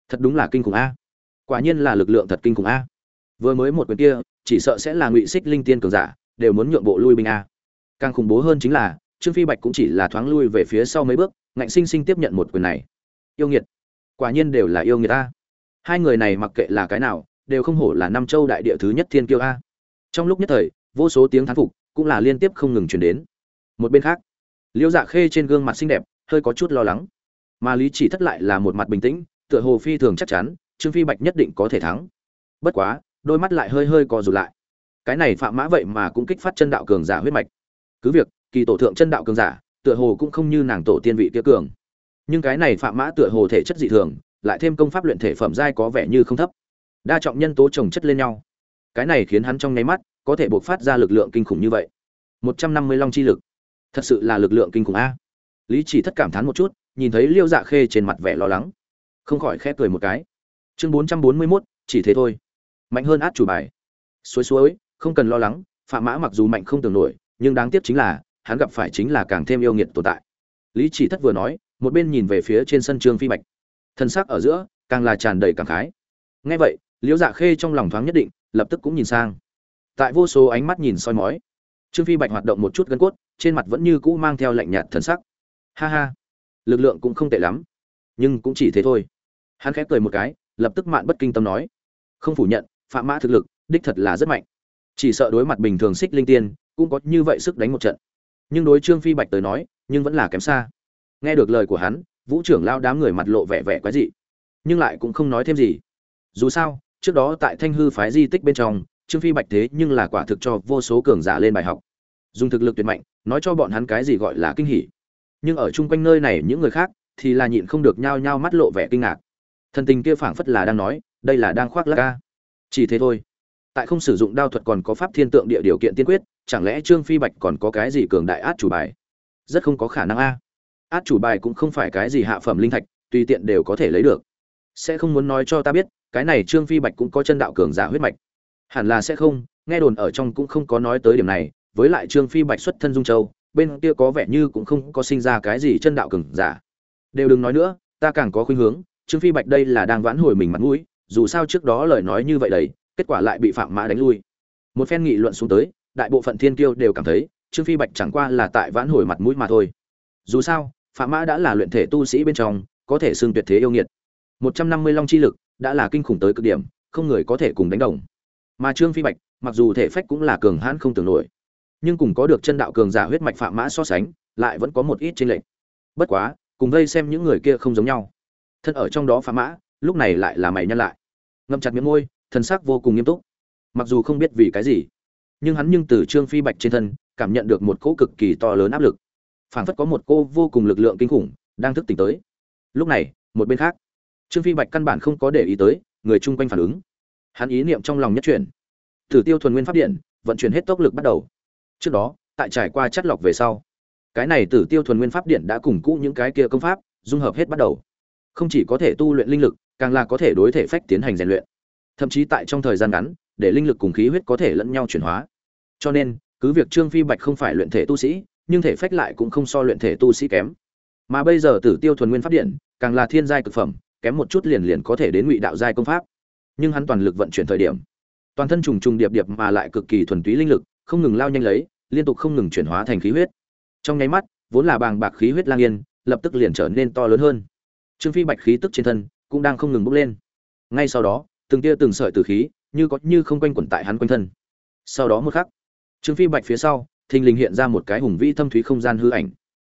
Thật đúng là kinh khủng a. Quả nhiên là lực lượng thật kinh khủng a. Vừa mới một quyền kia, chỉ sợ sẽ là ngụy xích linh tiên cường giả, đều muốn nhượng bộ lui binh a càng khủng bố hơn chính là, trương phi bạch cũng chỉ là thoáng lui về phía sau mấy bước, ngạnh sinh sinh tiếp nhận một quyền này. Yêu nghiệt. Quả nhiên đều là yêu người ta hai người này mặc kệ là cái nào, đều không hổ là năm châu đại địa thứ nhất thiên kiêu a. Trong lúc nhất thời, vô số tiếng thán phục cũng là liên tiếp không ngừng truyền đến. Một bên khác liễu dạ khê trên gương mặt xinh đẹp, hơi có chút lo lắng. Mà lý chỉ thất lại là một mặt bình tĩnh, tựa hồ phi thường chắc chắn, trương phi bạch nhất định có thể thắng. Bất quá, đôi mắt lại hơi hơi co rụt lại. Cái này phạm mã vậy mà cũng kích phát chân đạo cường giả huyết mạch cứ việc, kỳ tổ thượng chân đạo cường giả, tựa hồ cũng không như nàng tổ tiên vị kia cường. Nhưng cái này phạm mã tựa hồ thể chất dị thường, lại thêm công pháp luyện thể phẩm giai có vẻ như không thấp. Đa trọng nhân tố chồng chất lên nhau. Cái này khiến hắn trong nháy mắt, có thể buộc phát ra lực lượng kinh khủng như vậy. Một trăm năm mươi long chi lực. Thật sự là lực lượng kinh khủng a. Lý chỉ thất cảm thán một chút, nhìn thấy liêu dạ khê trên mặt vẻ lo lắng. Không khỏi khép cười một cái. Chương bốn trăm bốn mươi mốt, chỉ thế thôi. Mạnh hơn át chủ bài. Suối suối, không cần lo lắng, phạm mã mặc dù mạnh không tưởng nổi nhưng đáng tiếc chính là, hắn gặp phải chính là càng thêm yêu nghiệt tồn tại. Lý chỉ thất vừa nói, một bên nhìn về phía trên sân trương phi bạch. Thân xác ở giữa, càng là tràn đầy cảm khái. Ngay vậy, liễu dạ khê trong lòng thoáng nhất định, lập tức cũng nhìn sang. Tại vô số ánh mắt nhìn soi mói, trương phi bạch hoạt động một chút gân cốt, trên mặt vẫn như cũ mang theo lạnh nhạt thần sắc. Ha ha, lực lượng cũng không tệ lắm, nhưng cũng chỉ thế thôi. Hắn khẽ cười một cái, lập tức mạn bất kinh tâm nói. Không phủ nhận, phạm mã thực lực, đích thật là rất mạnh. Chỉ sợ đối mặt bình thường xích linh tiên cũng có như vậy sức đánh một trận. Nhưng đối trương phi bạch tới nói, nhưng vẫn là kém xa. Nghe được lời của hắn, vũ trưởng lao đám người mặt lộ vẻ vẻ quái dị, nhưng lại cũng không nói thêm gì. Dù sao, trước đó tại thanh hư phái di tích bên trong, trương phi bạch thế nhưng là quả thực cho vô số cường giả lên bài học. Dùng thực lực tuyệt mạnh, nói cho bọn hắn cái gì gọi là kinh hỉ. Nhưng ở chung quanh nơi này những người khác, thì là nhịn không được nhao nhao mắt lộ vẻ kinh ngạc. Thần tình kia phảng phất là đang nói, đây là đang khoác lác ca. Chỉ thế thôi. Tại không sử dụng đao thuật còn có pháp thiên tượng địa điều kiện tiên quyết chẳng lẽ trương phi bạch còn có cái gì cường đại át chủ bài? Rất không có khả năng a. Át chủ bài cũng không phải cái gì hạ phẩm linh thạch, tùy tiện đều có thể lấy được. Sẽ không muốn nói cho ta biết, cái này trương phi bạch cũng có chân đạo cường giả huyết mạch. Hẳn là sẽ không, nghe đồn ở trong cũng không có nói tới điểm này, với lại trương phi bạch xuất thân dung châu, bên kia có vẻ như cũng không có sinh ra cái gì chân đạo cường giả. Đều đừng nói nữa, ta càng có khuynh hướng, trương phi bạch đây là đang vãn hồi mình mặt mũi, dù sao trước đó lời nói như vậy đấy, kết quả lại bị phạm mã đánh lui. Một phen nghị luận xuống tới đại bộ phận thiên kiêu đều cảm thấy, trương phi bạch chẳng qua là tại vãn hồi mặt mũi mà thôi. Dù sao phạm mã đã là luyện thể tu sĩ bên trong, có thể xưng tuyệt thế yêu nghiệt. Một trăm năm mươi long chi lực đã là kinh khủng tới cực điểm, không người có thể cùng đánh đồng. Mà trương phi bạch, mặc dù thể phách cũng là cường hãn không tưởng nổi, nhưng cùng có được chân đạo cường giả huyết mạch phạm mã so sánh, lại vẫn có một ít chênh lệch. Bất quá, cùng vây xem những người kia không giống nhau. Thân ở trong đó phạm mã, lúc này lại là mày nhân lại. Ngậm chặt miệng môi thân xác vô cùng nghiêm túc. Mặc dù không biết vì cái gì nhưng hắn nhưng từ trương phi bạch trên thân, cảm nhận được một cỗ cực kỳ to lớn áp lực. Phảng phất có một cô vô cùng lực lượng kinh khủng đang thức tỉnh tới. Lúc này, một bên khác, trương phi bạch căn bản không có để ý tới, người chung quanh phản ứng. Hắn ý niệm trong lòng nhất chuyển. Thử tiêu thuần nguyên p điện, vận chuyển hết tốc lực bắt đầu. Trước đó, tại trải qua chất lọc về sau, cái này tử tiêu thuần nguyên pháp điện đã củng cũ những cái kia công pháp dung hợp hết bắt đầu. Không chỉ có thể tu luyện linh lực, càng là có thể đối thể phách tiến hành rèn luyện. Thậm chí tại trong thời gian ngắn để linh lực cùng khí huyết có thể lẫn nhau chuyển hóa. Cho nên, cứ việc trương phi bạch không phải luyện thể tu sĩ, nhưng thể phách lại cũng không so luyện thể tu sĩ kém. Mà bây giờ tử tiêu thuần nguyên pháp điện, càng là thiên giai cực phẩm, kém một chút liền liền có thể đến ngụy đạo giai công pháp. Nhưng hắn toàn lực vận chuyển thời điểm, toàn thân trùng trùng điệp điệp mà lại cực kỳ thuần túy linh lực, không ngừng lao nhanh lấy, liên tục không ngừng chuyển hóa thành khí huyết. Trong nháy mắt, vốn là bàng bạc khí huyết lang yên, lập tức liền trở nên to lớn hơn. Trương phi bạch khí tức trên thân cũng đang không ngừng bốc lên. Ngay sau đó, từng tia từng sợi từ khí như có như không quanh quẩn tại hắn quanh thân. Sau đó một khắc, trương phi bạch phía sau, thình lình hiện ra một cái hùng vĩ thâm thúy không gian hư ảnh.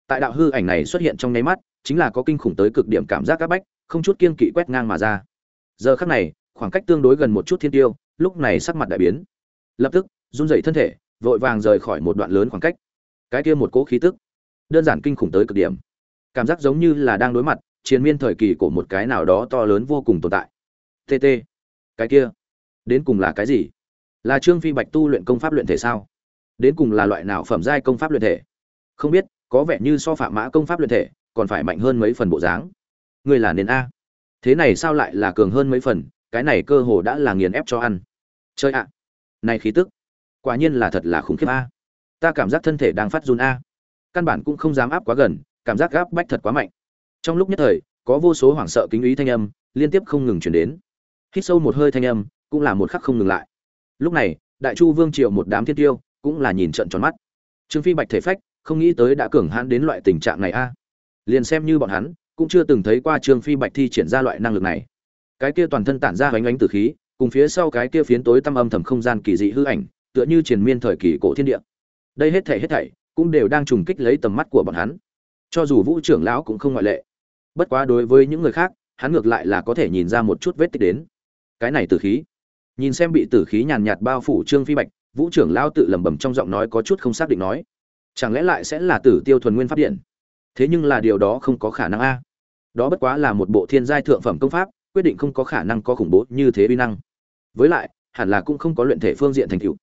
Tại đạo hư ảnh này xuất hiện trong nháy mắt, chính là có kinh khủng tới cực điểm cảm giác áp bách, không chút kiên kỵ quét ngang mà ra. Giờ khắc này, khoảng cách tương đối gần một chút thiên tiêu, lúc này sắc mặt đại biến. Lập tức, run rẩy thân thể, vội vàng rời khỏi một đoạn lớn khoảng cách. Cái kia một cỗ khí tức, đơn giản kinh khủng tới cực điểm. Cảm giác giống như là đang đối mặt chiến miên thời kỳ của một cái nào đó to lớn vô cùng tồn tại. Tt cái kia đến cùng là cái gì? Là trương phi bạch tu luyện công pháp luyện thể sao? Đến cùng là loại nào phẩm giai công pháp luyện thể? Không biết, có vẻ như so phạm mã công pháp luyện thể, còn phải mạnh hơn mấy phần bộ dáng. Người là nền a. Thế này sao lại là cường hơn mấy phần? Cái này cơ hồ đã là nghiền ép cho ăn. Chơi ạ. Này khí tức. Quả nhiên là thật là khủng khiếp a. Ta cảm giác thân thể đang phát run a. Căn bản cũng không dám áp quá gần, cảm giác gáp bách thật quá mạnh. Trong lúc nhất thời, có vô số hoảng sợ kính ý thanh âm liên tiếp không ngừng chuyển đến. Hít sâu một hơi thanh âm cũng là một khắc không ngừng lại. Lúc này, đại chu vương triều một đám thiên tiêu cũng là nhìn trận tròn mắt. Trương phi bạch thể phách, không nghĩ tới đã cường hãn đến loại tình trạng này a. Liền xem như bọn hắn, cũng chưa từng thấy qua trương phi bạch thi triển ra loại năng lực này. Cái kia toàn thân tản ra hoành ánh từ khí, cùng phía sau cái kia phiến tối tăm âm thầm không gian kỳ dị hư ảnh, tựa như triền miên thời kỳ cổ thiên địa. Đây hết thảy hết thảy cũng đều đang trùng kích lấy tầm mắt của bọn hắn. Cho dù vũ trưởng lão cũng không ngoại lệ. Bất quá đối với những người khác, hắn ngược lại là có thể nhìn ra một chút vết tích đến. Cái này tử khí nhìn xem bị tử khí nhàn nhạt bao phủ trương phi bạch, vũ trưởng lao tự lẩm bẩm trong giọng nói có chút không xác định nói, chẳng lẽ lại sẽ là tử tiêu thuần nguyên pháp điện? Thế nhưng là điều đó không có khả năng a. Đó bất quá là một bộ thiên giai thượng phẩm công pháp, quyết định không có khả năng có khủng bố như thế uy năng. Với lại, hẳn là cũng không có luyện thể phương diện thành tựu.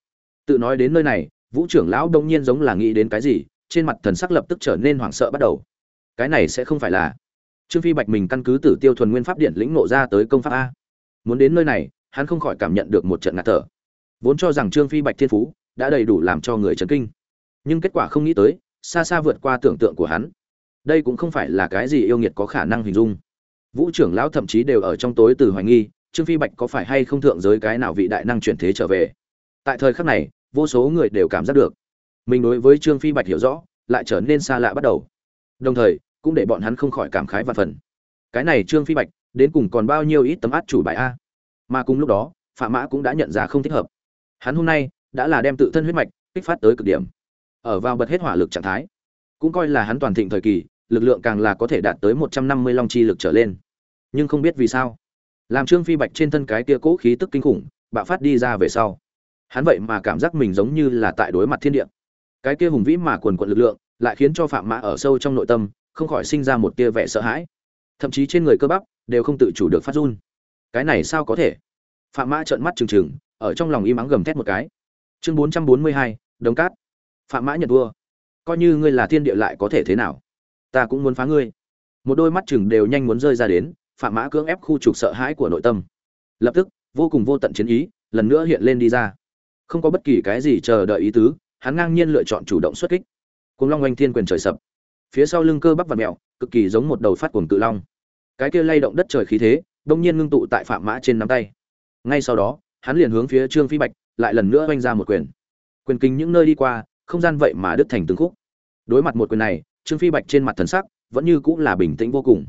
Tự nói đến nơi này, vũ trưởng lão đông nhiên giống là nghĩ đến cái gì, trên mặt thần sắc lập tức trở nên hoảng sợ bắt đầu. Cái này sẽ không phải là trương phi bạch mình căn cứ tử tiêu thuần nguyên pháp điện lĩnh nộ ra tới công pháp a. Muốn đến nơi này hắn không khỏi cảm nhận được một trận ngạt thở. Vốn cho rằng trương phi bạch thiên phú đã đầy đủ làm cho người chấn kinh, nhưng kết quả không nghĩ tới, xa xa vượt qua tưởng tượng của hắn. Đây cũng không phải là cái gì yêu nghiệt có khả năng hình dung. Vũ trưởng lão thậm chí đều ở trong tối từ hoài nghi, trương phi bạch có phải hay không thượng giới cái nào vị đại năng chuyển thế trở về. Tại thời khắc này, vô số người đều cảm giác được. Mình đối với trương phi bạch hiểu rõ, lại trở nên xa lạ bắt đầu. Đồng thời, cũng để bọn hắn không khỏi cảm khái và phần. Cái này trương phi bạch, đến cùng còn bao nhiêu ít tấm át chủ bài a? Mà cùng lúc đó phạm mã cũng đã nhận ra không thích hợp. Hắn hôm nay đã là đem tự thân huyết mạch kích phát tới cực điểm, ở vào bật hết hỏa lực trạng thái. Cũng coi là hắn toàn thịnh thời kỳ, lực lượng càng là có thể đạt tới một trăm năm mươi long chi lực trở lên. Nhưng không biết vì sao, làm trương phi bạch trên thân cái kia cỗ khí tức kinh khủng, bạo phát đi ra về sau. Hắn vậy mà cảm giác mình giống như là tại đối mặt thiên địa. Cái kia hùng vĩ mà quần quận lực lượng lại khiến cho phạm mã ở sâu trong nội tâm không khỏi sinh ra một tia vẻ sợ hãi. Thậm chí trên người cơ bắp đều không tự chủ được phát run cái này sao có thể? Phạm mã trợn mắt trừng trừng, ở trong lòng im ắng gầm thét một cái. Chương bốn trăm bốn mươi hai, đống cát. Phạm mã nhận vua. Coi như ngươi là thiên địa lại có thể thế nào? Ta cũng muốn phá ngươi. Một đôi mắt chừng đều nhanh muốn rơi ra đến, phạm mã cưỡng ép khu trục sợ hãi của nội tâm. Lập tức, vô cùng vô tận chiến ý, lần nữa hiện lên đi ra. Không có bất kỳ cái gì chờ đợi ý tứ, hắn ngang nhiên lựa chọn chủ động xuất kích. Cùng long oanh thiên quyền trời sập. Phía sau lưng cơ bắp và mẹo cực kỳ giống một đầu phát cuồng cự long. Cái kia lay động đất trời khí thế đông nhiên ngưng tụ tại phạm mã trên nắm tay. Ngay sau đó, hắn liền hướng phía trương phi bạch lại lần nữa oanh ra một quyền. Quyền kinh những nơi đi qua, không gian vậy mà đứt thành từng khúc. Đối mặt một quyền này, trương phi bạch trên mặt thần sắc vẫn như cũng là bình tĩnh vô cùng.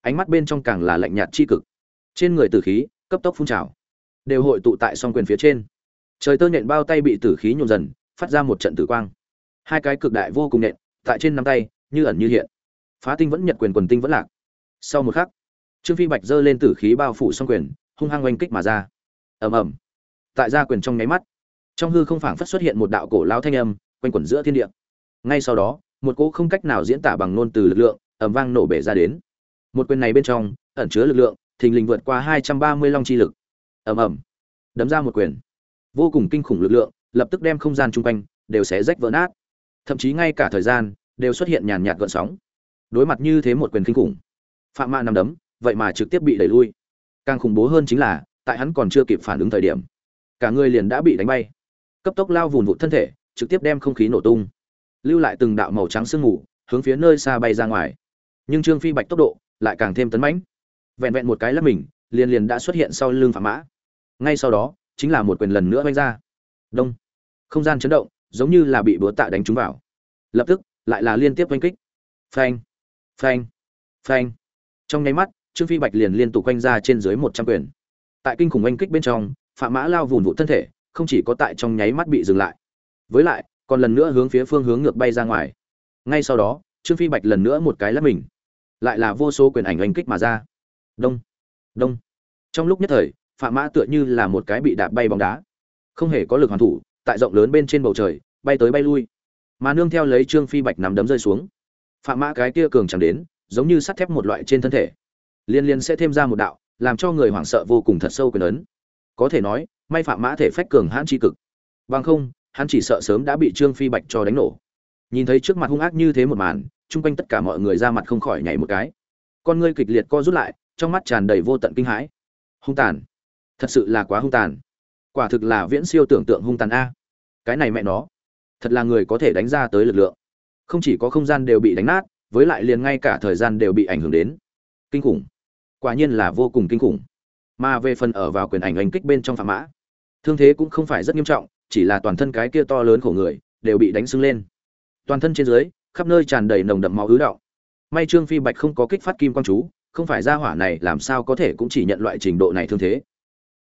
Ánh mắt bên trong càng là lạnh nhạt tri cực. Trên người tử khí cấp tốc phun trào, đều hội tụ tại song quyền phía trên. Trời tơ nhện bao tay bị tử khí nhộn dần, phát ra một trận tử quang. Hai cái cực đại vô cùng nhện, tại trên nắm tay, như ẩn như hiện. Phá tinh vẫn nhật quyền quần tinh vẫn lạc. Sau một khắc trương phi bạch giơ lên tử khí bao phủ song quyền, hung hăng oanh kích mà ra. Ầm ầm. Tại Ra quyền trong nháy mắt, trong hư không phảng phất xuất hiện một đạo cổ lao thanh âm, quanh quẩn giữa thiên địa. Ngay sau đó, một cỗ không cách nào diễn tả bằng ngôn từ lực lượng, ầm vang nổ bể ra đến. Một quyền này bên trong, ẩn chứa lực lượng, thình lình vượt qua hai trăm ba mươi long chi lực. Ầm ầm. Đấm ra một quyền. Vô cùng kinh khủng lực lượng, lập tức đem không gian chung quanh, đều sẽ rách vỡ nát. Thậm chí ngay cả thời gian, đều xuất hiện nhàn nhạt gợn sóng. Đối mặt như thế một quyền kinh khủng, phạm Mạn nằm đấm vậy mà trực tiếp bị đẩy lui. Càng khủng bố hơn chính là, tại hắn còn chưa kịp phản ứng thời điểm, cả người liền đã bị đánh bay. Cấp tốc lao vùn vụt thân thể, trực tiếp đem không khí nổ tung. Lưu lại từng đạo màu trắng sương mù, hướng phía nơi xa bay ra ngoài. Nhưng trương phi bạch tốc độ lại càng thêm tấn mãnh. Vẹn vẹn một cái lắp mình, liền liền đã xuất hiện sau lưng phạm mã. Ngay sau đó, chính là một quyền lần nữa vanh ra. Đông. Không gian chấn động, giống như là bị búa tạ đánh trúng vào. Lập tức, lại là liên tiếp oanh kích. Phanh. Phanh. Phanh. Trong nháy mắt trương phi bạch liền liên tục quanh ra trên dưới một trăm quyền. Tại kinh khủng oanh kích bên trong, phạm mã lao vùn vụ thân thể, không chỉ có tại trong nháy mắt bị dừng lại, với lại, còn lần nữa hướng phía phương hướng ngược bay ra ngoài. Ngay sau đó, trương phi bạch lần nữa một cái lắp mình, lại là vô số quyền ảnh oanh kích mà ra. Đông đông. Trong lúc nhất thời, phạm mã tựa như là một cái bị đạp bay bóng đá. Không hề có lực hoàn thủ, tại rộng lớn bên trên bầu trời, bay tới bay lui. Mà nương theo lấy trương phi bạch nằm đấm rơi xuống. Phạm mã cái kia cường chẳng đến, giống như sắt thép một loại trên thân thể liên liên sẽ thêm ra một đạo, làm cho người hoảng sợ vô cùng thật sâu quyền ấn. Có thể nói, may phạm mã thể phách cường hãn tri cực. Bằng không, hắn chỉ sợ sớm đã bị trương phi bạch cho đánh nổ. Nhìn thấy trước mặt hung ác như thế một màn, chung quanh tất cả mọi người ra mặt không khỏi nhảy một cái. Con ngươi kịch liệt co rút lại, trong mắt tràn đầy vô tận kinh hãi. Hung tàn. Thật sự là quá hung tàn. Quả thực là viễn siêu tưởng tượng hung tàn a. Cái này mẹ nó. Thật là người có thể đánh ra tới lực lượng. Không chỉ có không gian đều bị đánh nát, với lại liền ngay cả thời gian đều bị ảnh hưởng đến. Kinh khủng quả nhiên là vô cùng kinh khủng. Mà về phần ở vào quyền ảnh ảnh kích bên trong phạm mã, thương thế cũng không phải rất nghiêm trọng, chỉ là toàn thân cái kia to lớn khổ người đều bị đánh sưng lên. Toàn thân trên dưới, khắp nơi tràn đầy nồng đậm máu ứ động may trương phi bạch không có kích phát kim quang chú, không phải ra hỏa này làm sao có thể cũng chỉ nhận loại trình độ này thương thế.